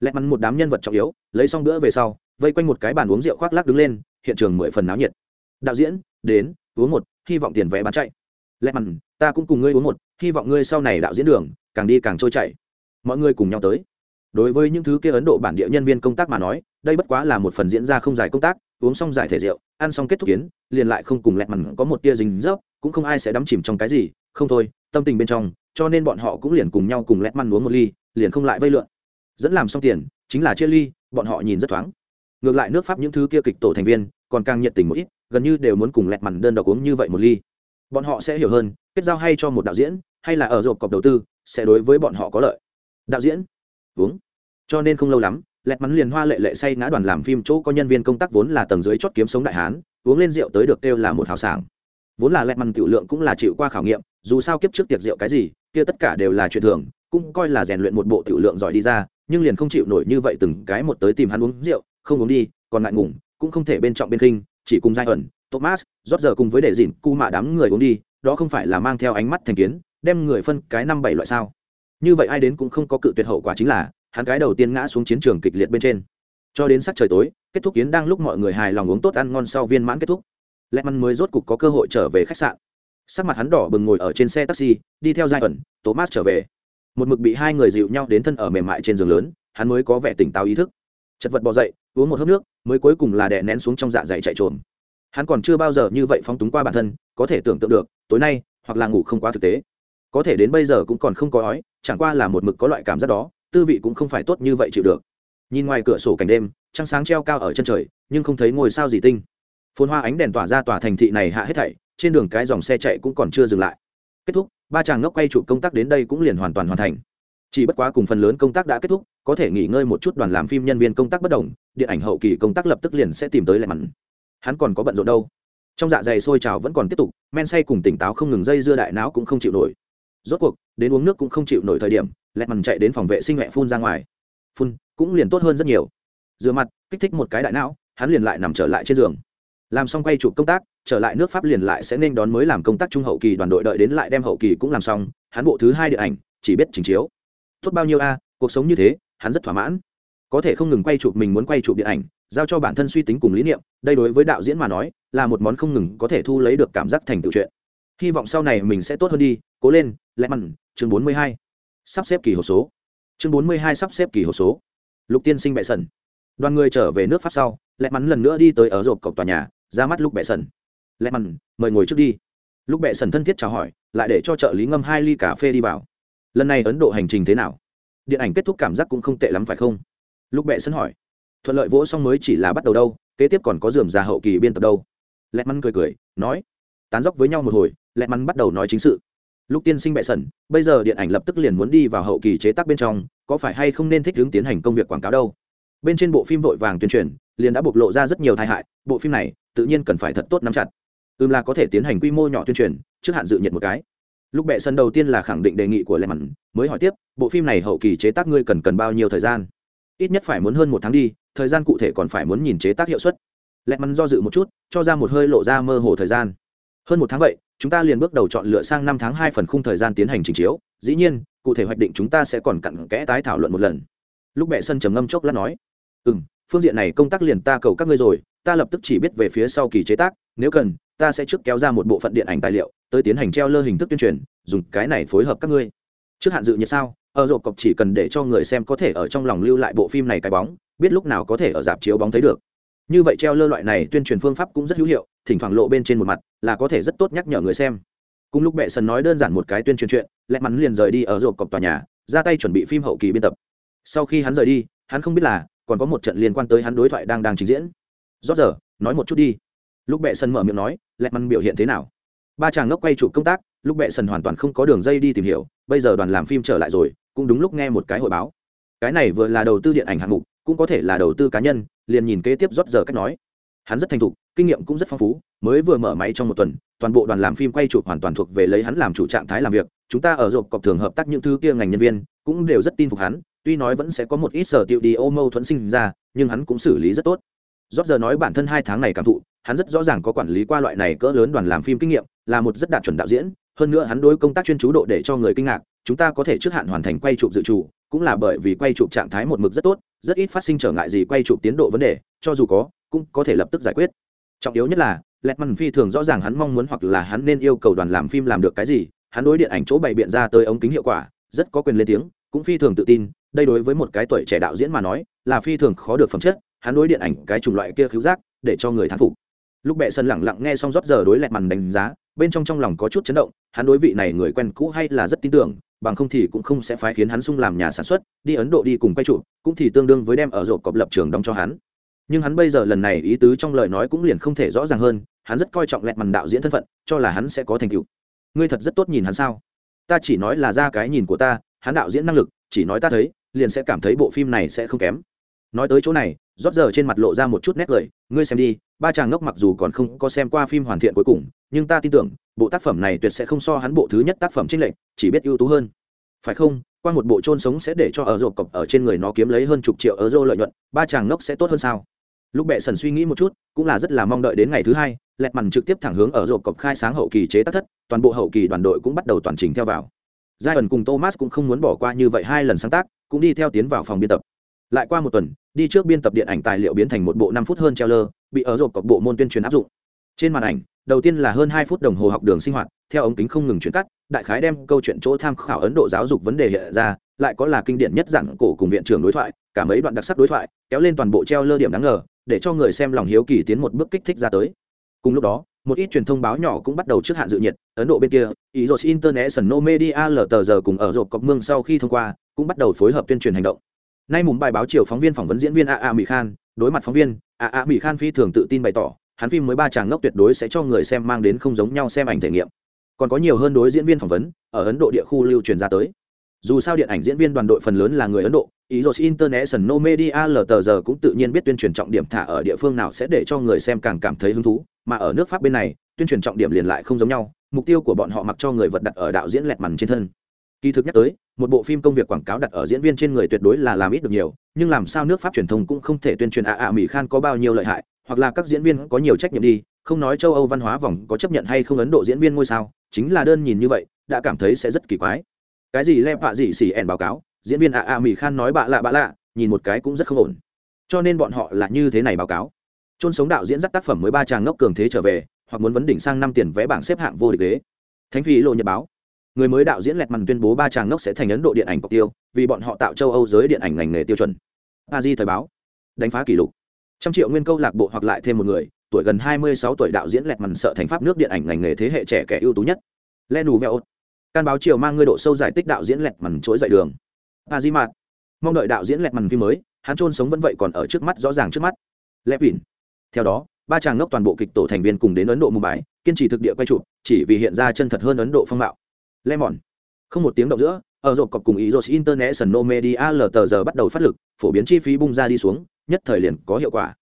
Lẹt mằn một đám nhân vật trọng yếu, lấy xong bữa về sau, vây quanh một cái bàn uống rượu khoác lắc đứng lên, hiện trường mười phần náo nhiệt. Đạo diễn, đến uống một, hy vọng tiền vé bán chạy. Lẹ mặn, ta cũng cùng ngươi uống một, hy vọng ngươi sau này đạo diễn đường, càng đi càng trôi chảy. Mọi người cùng nhau tới. Đối với những thứ kia ấn độ bản địa nhân viên công tác mà nói, đây bất quá là một phần diễn ra không dài công tác, uống xong giải thể rượu, ăn xong kết thúc kiến, liền lại không cùng lẹ mặn có một tia dính dấp, cũng không ai sẽ đắm chìm trong cái gì, không thôi, tâm tình bên trong, cho nên bọn họ cũng liền cùng nhau cùng lẹ mặn uống một ly, liền không lại vây lượn. Dẫn làm xong tiền, chính là chia ly, bọn họ nhìn rất thoáng ngược lại nước pháp những thứ kia kịch tổ thành viên còn càng nhiệt tình một ít, gần như đều muốn cùng lẹt mằn đơn độc uống như vậy một ly. Bọn họ sẽ hiểu hơn, kết giao hay cho một đạo diễn, hay là ở rộp cọc đầu tư, sẽ đối với bọn họ có lợi. Đạo diễn? Uống. Cho nên không lâu lắm, lẹt mắn liền hoa lệ lệ say ngã đoàn làm phim chỗ có nhân viên công tác vốn là tầng dưới chót kiếm sống đại hán, uống lên rượu tới được kêu là một hào sảng. Vốn là lẹt mắn tiểu lượng cũng là chịu qua khảo nghiệm, dù sao kiếp trước tiệc rượu cái gì, kia tất cả đều là chuyện thường, cũng coi là rèn luyện một bộ tiểu lượng giỏi đi ra, nhưng liền không chịu nổi như vậy từng cái một tới tìm hắn uống rượu không uống đi còn ngại ngùng cũng không thể bên trọng bên kinh, chỉ cùng giai ẩn thomas rót giờ cùng với để dìn cu mạ đám người uống đi đó không phải là mang theo ánh mắt thành kiến đem người phân cái năm bảy loại sao. Như vậy ai đến cũng không có cự tuyệt hậu quả chính là hắn cái đầu tiên ngã xuống chiến trường kịch liệt bên trên. Cho đến sắc trời tối kết thúc kiến đang lúc mọi người hài lòng uống tốt ăn ngon sau viên mãn kết thúc. Lẹ măn mới rốt cục có cơ hội trở về khách sạn. Sắc mặt hắn đỏ bừng ngồi ở trên xe taxi đi theo giai ẩn thomas trở về. Một mực bị hai người dịu nhau đến thân ở mềm mại trên giường lớn hắn mới có vẻ tỉnh táo ý thức. Chật vật bỏ dậy uống một hớp nước, mới cuối cùng là đè nén xuống trong dạ dày chạy trộm hắn còn chưa bao giờ như vậy phóng túng qua bản thân, có thể tưởng tượng được, tối nay, hoặc là ngủ không quá thực tế. Có thể đến bây giờ cũng còn không có ói, chẳng qua là một mực có loại cảm giác đó, tư vị cũng không phải tốt như vậy chịu được. Nhìn ngoài cửa sổ cảnh đêm, trăng sáng treo cao ở chân trời, nhưng không thấy ngôi sao gì tinh. Phồn hoa ánh đèn tỏa ra tòa thành thị này hạ hết thảy, trên đường cái dòng xe chạy cũng còn chưa dừng lại. Kết thúc, ba chàng ngốc quay chụp công tác đến đây cũng liền hoàn toàn hoàn thành chỉ bất quá cùng phần lớn công tác đã kết thúc, có thể nghỉ ngơi một chút đoàn làm phim nhân viên công tác bất đồng, điện ảnh hậu kỳ công tác lập tức liền sẽ tìm tới lại mặn. Hắn còn có bận rộn đâu. Trong dạ dày sôi trào vẫn còn tiếp tục, men say cùng tỉnh táo không ngừng dây dưa đại não cũng không chịu nổi. Rốt cuộc, đến uống nước cũng không chịu nổi thời điểm lẹt mằn chạy đến phòng vệ sinh mẹ phun ra ngoài. Phun, cũng liền tốt hơn rất nhiều. Rửa mặt, kích thích một cái đại não, hắn liền lại nằm trở lại trên giường. Làm xong quay chụp công tác, trở lại nước pháp liền lại sẽ nên đón mới làm công tác trung hậu kỳ đoàn đội đợi đến lại đem hậu kỳ cũng làm xong, hắn bộ thứ hai điện ảnh, chỉ biết trình chiếu tốt bao nhiêu a, cuộc sống như thế, hắn rất thỏa mãn. Có thể không ngừng quay chụp mình muốn quay chụp điện ảnh, giao cho bản thân suy tính cùng lý niệm, đây đối với đạo diễn mà nói, là một món không ngừng có thể thu lấy được cảm giác thành tựu chuyện. Hy vọng sau này mình sẽ tốt hơn đi, cố lên, lẹ mặn, chương bốn mươi hai. Sắp xếp kỳ hộp số. Chương bốn mươi hai sắp xếp kỳ hộp số. Lục tiên sinh bệ sần đoàn người trở về nước pháp sau, lẹ mắn lần nữa đi tới ở rộp cọc tòa nhà, ra mắt lúc bệ sần lẹ mắn mời ngồi trước đi. Lúc bệ sần thân thiết chào hỏi, lại để cho trợ lý ngâm hai ly cà phê đi vào lần này ấn độ hành trình thế nào? Điện ảnh kết thúc cảm giác cũng không tệ lắm phải không? Lúc bệ sân hỏi. Thuận lợi vỗ xong mới chỉ là bắt đầu đâu, kế tiếp còn có dườm già hậu kỳ biên tập đâu. Lẹt mắn cười cười, nói. Tán dóc với nhau một hồi, lẹt mắn bắt đầu nói chính sự. Lúc tiên sinh bệ sẩn bây giờ điện ảnh lập tức liền muốn đi vào hậu kỳ chế tác bên trong, có phải hay không nên thích hướng tiến hành công việc quảng cáo đâu? Bên trên bộ phim vội vàng tuyên truyền, liền đã bộc lộ ra rất nhiều tai hại, bộ phim này, tự nhiên cần phải thật tốt nắm chặt. Ừm là có thể tiến hành quy mô nhỏ tuyên truyền, trước hạn dự nhiệt một cái lúc bệ sân đầu tiên là khẳng định đề nghị của lệ mặn mới hỏi tiếp, bộ phim này hậu kỳ chế tác ngươi cần cần bao nhiêu thời gian? Ít nhất phải muốn hơn một tháng đi, thời gian cụ thể còn phải muốn nhìn chế tác hiệu suất. Lệ mặn do dự một chút, cho ra một hơi lộ ra mơ hồ thời gian. Hơn một tháng vậy, chúng ta liền bước đầu chọn lựa sang năm tháng hai phần khung thời gian tiến hành trình chiếu. Dĩ nhiên, cụ thể hoạch định chúng ta sẽ còn cặn kẽ tái thảo luận một lần. Lúc bệ sân trầm ngâm chốc lát nói ừ m phương diện này công tác liền ta cầu các ngươi rồi, ta lập tức chỉ biết về phía sau kỳ chế tác, nếu cần, ta sẽ trước kéo ra một bộ phận điện ảnh tài liệu tới tiến hành treo lơ hình thức tuyên truyền, dùng cái này phối hợp các ngươi. Trước hạn dự như sao, ở rộp cọc chỉ cần để cho người xem có thể ở trong lòng lưu lại bộ phim này cái bóng, biết lúc nào có thể ở dạp chiếu bóng thấy được. Như vậy treo lơ loại này tuyên truyền phương pháp cũng rất hữu hiệu, thỉnh thoảng lộ bên trên một mặt, là có thể rất tốt nhắc nhở người xem. Cùng lúc bệ sần nói đơn giản một cái tuyên truyền chuyện, lẹ mắn liền rời đi ở rộp cọc tòa nhà, ra tay chuẩn bị phim hậu kỳ biên tập. Sau khi hắn rời đi, hắn không biết là, còn có một trận liên quan tới hắn đối thoại đang đang trình diễn. Rót giờ, nói một chút đi. Lúc bệ sân mở miệng nói, lẹ mắn biểu hiện thế nào? Ba chàng ngốc quay chụp công tác, lúc bệ sần hoàn toàn không có đường dây đi tìm hiểu, bây giờ đoàn làm phim trở lại rồi, cũng đúng lúc nghe một cái hội báo. Cái này vừa là đầu tư điện ảnh hạng mục, cũng có thể là đầu tư cá nhân, liền nhìn kế tiếp rót giờ cách nói. Hắn rất thành thục, kinh nghiệm cũng rất phong phú, mới vừa mở máy trong một tuần, toàn bộ đoàn làm phim quay chụp hoàn toàn thuộc về lấy hắn làm chủ trạng thái làm việc, chúng ta ở rộp cọc thường hợp tác những thứ kia ngành nhân viên, cũng đều rất tin phục hắn, tuy nói vẫn sẽ có một ít sở tiệu đi ô mâu thuẫn sinh ra, nhưng hắn cũng xử lý rất tốt. Rót giờ nói bản thân hai tháng này cảm thụ hắn rất rõ ràng có quản lý qua loại này cỡ lớn đoàn làm phim kinh nghiệm, là một rất đạt chuẩn đạo diễn, hơn nữa hắn đối công tác chuyên chú độ để cho người kinh ngạc, chúng ta có thể trước hạn hoàn thành quay chụp dự trù, cũng là bởi vì quay chụp trạng thái một mực rất tốt, rất ít phát sinh trở ngại gì quay chụp tiến độ vấn đề, cho dù có, cũng có thể lập tức giải quyết. Trọng yếu nhất là lẹt mằn phi thường rõ ràng hắn mong muốn hoặc là hắn nên yêu cầu đoàn làm phim làm được cái gì, hắn đối điện ảnh chỗ bày biện ra tới ống kính hiệu quả, rất có quyền lên tiếng, cũng phi thường tự tin, đây đối với một cái tuổi trẻ đạo diễn mà nói, là phi thường khó được phẩm chất, hắn đối điện ảnh cái chủng loại kia khiếu giác, để cho người thán phục lúc bệ sân lẳng lặng nghe xong rót giờ đối lẹt mằn đánh giá, bên trong trong lòng có chút chấn động, hắn đối vị này người quen cũ hay là rất tin tưởng, bằng không thì cũng không sẽ phái khiến hắn sung làm nhà sản xuất, đi ấn độ đi cùng quay trụ, cũng thì tương đương với đem ở rộp cọp lập trường đóng cho hắn. Nhưng hắn bây giờ lần này ý tứ trong lời nói cũng liền không thể rõ ràng hơn, hắn rất coi trọng lẹt mằn đạo diễn thân phận, cho là hắn sẽ có thành tựu. Ngươi thật rất tốt nhìn hắn sao? Ta chỉ nói là ra cái nhìn của ta, hắn đạo diễn năng lực, chỉ nói ta thấy, liền sẽ cảm thấy bộ phim này sẽ không kém nói tới chỗ này, rót giờ trên mặt lộ ra một chút nét cười, ngươi xem đi, ba chàng ngốc mặc dù còn không có xem qua phim hoàn thiện cuối cùng, nhưng ta tin tưởng, bộ tác phẩm này tuyệt sẽ không so hắn bộ thứ nhất tác phẩm trinh lệnh chỉ biết ưu tú hơn. Phải không? Qua một bộ trôn sống sẽ để cho ở rộp cọc ở trên người nó kiếm lấy hơn chục triệu euro lợi nhuận, ba chàng ngốc sẽ tốt hơn sao? Lúc bệ sần suy nghĩ một chút, cũng là rất là mong đợi đến ngày thứ hai, lẹt mằn trực tiếp thẳng hướng ở rộp cọc khai sáng hậu kỳ chế tác thất, toàn bộ hậu kỳ đoàn đội cũng bắt đầu toàn trình theo vào. Giai ẩn cùng thomas cũng không muốn bỏ qua như vậy hai lần sáng tác, cũng đi theo tiến vào phòng biên tập lại qua một tuần, đi trước biên tập điện ảnh tài liệu biến thành một bộ năm phút hơn treo lơ bị ở rộp cọc bộ môn tuyên truyền áp dụng. Trên màn ảnh, đầu tiên là hơn hai phút đồng hồ học đường sinh hoạt, theo ống kính không ngừng chuyển cắt, đại khái đem câu chuyện chỗ tham khảo ấn độ giáo dục vấn đề hiện ra, lại có là kinh điển nhất dạng cổ cùng viện trưởng đối thoại, cả mấy đoạn đặc sắc đối thoại, kéo lên toàn bộ treo lơ điểm đáng ngờ, để cho người xem lòng hiếu kỳ tiến một bước kích thích ra tới. Cùng lúc đó, một ít truyền thông báo nhỏ cũng bắt đầu trước hạn dự nhiệt, ấn độ bên kia, ý rồi international media lờ giờ cùng ở rộp cọc mương sau khi thông qua, cũng bắt đầu phối hợp tuyên truyền hành động nay mùng bài báo chiều phóng viên phỏng vấn diễn viên a a mỹ khan, đối mặt phóng viên, a a mỹ khan phi thường tự tin bày tỏ, hắn phim mới ba chàng ngốc tuyệt đối sẽ cho người xem mang đến không giống nhau xem ảnh thể nghiệm. Còn có nhiều hơn đối diễn viên phỏng vấn, ở ấn độ địa khu lưu truyền ra tới. Dù sao điện ảnh diễn viên đoàn đội phần lớn là người ấn độ ý rồi international media lờ giờ cũng tự nhiên biết tuyên truyền trọng điểm thả ở địa phương nào sẽ để cho người xem càng cảm thấy hứng thú, mà ở nước pháp bên này, tuyên truyền trọng điểm liền lại không giống nhau, mục tiêu của bọn họ mặc cho người vật đặt ở đạo diễn lẹt mằn trên thân kỳ thực nhắc tới, một bộ phim công việc quảng cáo đặt ở diễn viên trên người tuyệt đối là làm ít được nhiều, nhưng làm sao nước pháp truyền thông cũng không thể tuyên truyền ạ ạ mỹ khan có bao nhiêu lợi hại, hoặc là các diễn viên có nhiều trách nhiệm đi, không nói châu âu văn hóa vòng có chấp nhận hay không ấn độ diễn viên ngôi sao, chính là đơn nhìn như vậy, đã cảm thấy sẽ rất kỳ quái. Cái gì lem vạ gì xỉ ẻn báo cáo, diễn viên ạ ạ mỹ khan nói bạ lạ bạ lạ, nhìn một cái cũng rất không ổn. Cho nên bọn họ là như thế này báo cáo. Trôn sống đạo diễn dắt tác phẩm mới ba tràng ngốc cường thế trở về, hoặc muốn vấn đỉnh sang năm tiền vẽ bảng xếp hạng vô địch ghế. Thánh phi lộ nhật báo người mới đạo diễn lẹt mằn tuyên bố ba tràng ngốc sẽ thành ấn độ điện ảnh cọc tiêu, vì bọn họ tạo châu âu giới điện ảnh ngành nghề tiêu chuẩn. A di thời báo. Đánh phá kỷ lục. Trăm triệu nguyên câu lạc bộ hoặc lại thêm một người, tuổi gần hai mươi sáu tuổi đạo diễn lẹt mằn sợ thành pháp nước điện ảnh ngành nghề thế hệ trẻ kẻ ưu tú nhất. Len đủ vẹo. Can báo chiều mang ngươi độ sâu giải tích đạo diễn lẹt mằn chối dậy đường. A di mạt. Mong đợi đạo diễn lẹt mằn phim mới, hắn trôn sống vẫn vậy còn ở trước mắt rõ ràng trước mắt. Lẹp ỉn theo đó, ba chàng ngốc toàn bộ kịch tổ thành viên cùng đến ấn độ mumbai bài kiên trì thực địa quay chụp, chỉ vì hiện ra chân thật hơn ấn độ phong mạo lemon. Không một tiếng động giữa, ở rộp cọc cùng ý rột international media lờ giờ bắt đầu phát lực, phổ biến chi phí bung ra đi xuống, nhất thời liền có hiệu quả.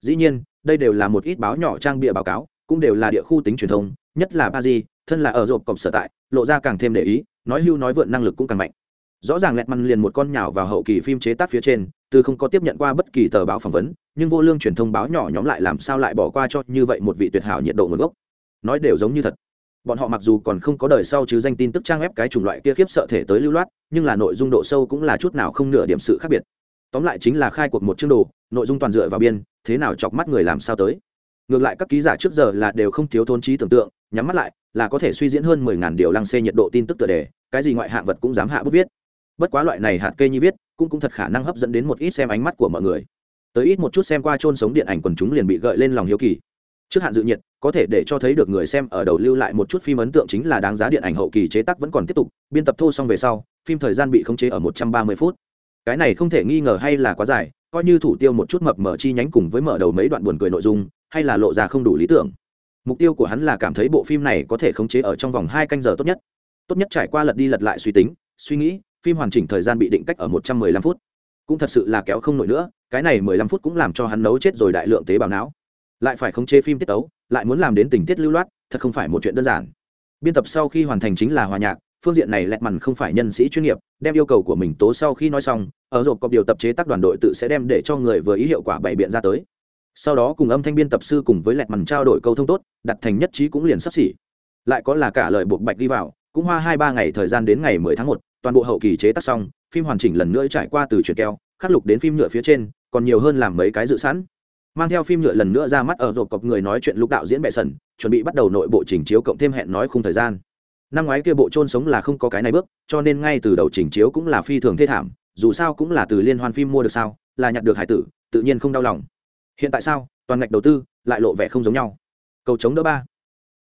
Dĩ nhiên, đây đều là một ít báo nhỏ trang bịa báo cáo, cũng đều là địa khu tính truyền thông, nhất là ba thân là ở rộp cọc sở tại, lộ ra càng thêm để ý, nói hưu nói vượn năng lực cũng càng mạnh. Rõ ràng lẹt măn liền một con nhào vào hậu kỳ phim chế tác phía trên, từ không có tiếp nhận qua bất kỳ tờ báo phỏng vấn, nhưng vô lương truyền thông báo nhỏ nhóm lại làm sao lại bỏ qua cho như vậy một vị tuyệt hảo nhiệt độ nguồn gốc. Nói đều giống như thật bọn họ mặc dù còn không có đời sau chứ danh tin tức trang web cái chủng loại kia khiếp sợ thể tới lưu loát, nhưng là nội dung độ sâu cũng là chút nào không nửa điểm sự khác biệt. Tóm lại chính là khai cuộc một chương đồ, nội dung toàn dựa vào biên, thế nào chọc mắt người làm sao tới. Ngược lại các ký giả trước giờ là đều không thiếu thôn trí tưởng tượng, nhắm mắt lại, là có thể suy diễn hơn mười ngàn điều lăng xê nhiệt độ tin tức tựa đề, cái gì ngoại hạng vật cũng dám hạ bút viết. Bất quá loại này hạt kê như viết, cũng cũng thật khả năng hấp dẫn đến một ít xem ánh mắt của mọi người. Tới ít một chút xem qua chôn sống điện ảnh quần chúng liền bị gợi lên lòng hiếu kỳ trước hạn dự nhiệt, có thể để cho thấy được người xem ở đầu lưu lại một chút phim ấn tượng chính là đáng giá điện ảnh hậu kỳ chế tác vẫn còn tiếp tục, biên tập thô xong về sau, phim thời gian bị khống chế ở một trăm ba mươi phút. Cái này không thể nghi ngờ hay là quá dài, coi như thủ tiêu một chút mập mở chi nhánh cùng với mở đầu mấy đoạn buồn cười nội dung, hay là lộ ra không đủ lý tưởng. Mục tiêu của hắn là cảm thấy bộ phim này có thể khống chế ở trong vòng hai canh giờ tốt nhất. Tốt nhất trải qua lật đi lật lại suy tính, suy nghĩ, phim hoàn chỉnh thời gian bị định cách ở một trăm mười lăm phút. Cũng thật sự là kéo không nổi nữa, cái này mười lăm phút cũng làm cho hắn nấu chết rồi đại lượng tế bào não lại phải khống chế phim tiết tấu, lại muốn làm đến tình tiết lưu loát, thật không phải một chuyện đơn giản. Biên tập sau khi hoàn thành chính là hòa nhạc, phương diện này lẹt mằn không phải nhân sĩ chuyên nghiệp, đem yêu cầu của mình tố sau khi nói xong, ở rộp cọc điều tập chế tác đoàn đội tự sẽ đem để cho người vừa ý hiệu quả bày biện ra tới. Sau đó cùng âm thanh biên tập sư cùng với lẹt mằn trao đổi câu thông tốt, đặt thành nhất trí cũng liền sắp xỉ. Lại có là cả lời buộc bạch đi vào, cũng hoa hai ba ngày thời gian đến ngày mười tháng một, toàn bộ hậu kỳ chế tác xong, phim hoàn chỉnh lần nữa trải qua từ chuyển keo, khắc lục đến phim nhựa phía trên, còn nhiều hơn làm mấy cái dự sẵn mang theo phim nhựa lần nữa ra mắt ở rộp cọc người nói chuyện lúc đạo diễn bệ sần chuẩn bị bắt đầu nội bộ trình chiếu cộng thêm hẹn nói khung thời gian. Năm ngoái kia bộ trôn sống là không có cái này bước, cho nên ngay từ đầu trình chiếu cũng là phi thường thê thảm, dù sao cũng là từ liên hoan phim mua được sao, là nhặt được hải tử, tự nhiên không đau lòng. Hiện tại sao, toàn ngạch đầu tư, lại lộ vẻ không giống nhau. Cầu chống đỡ ba.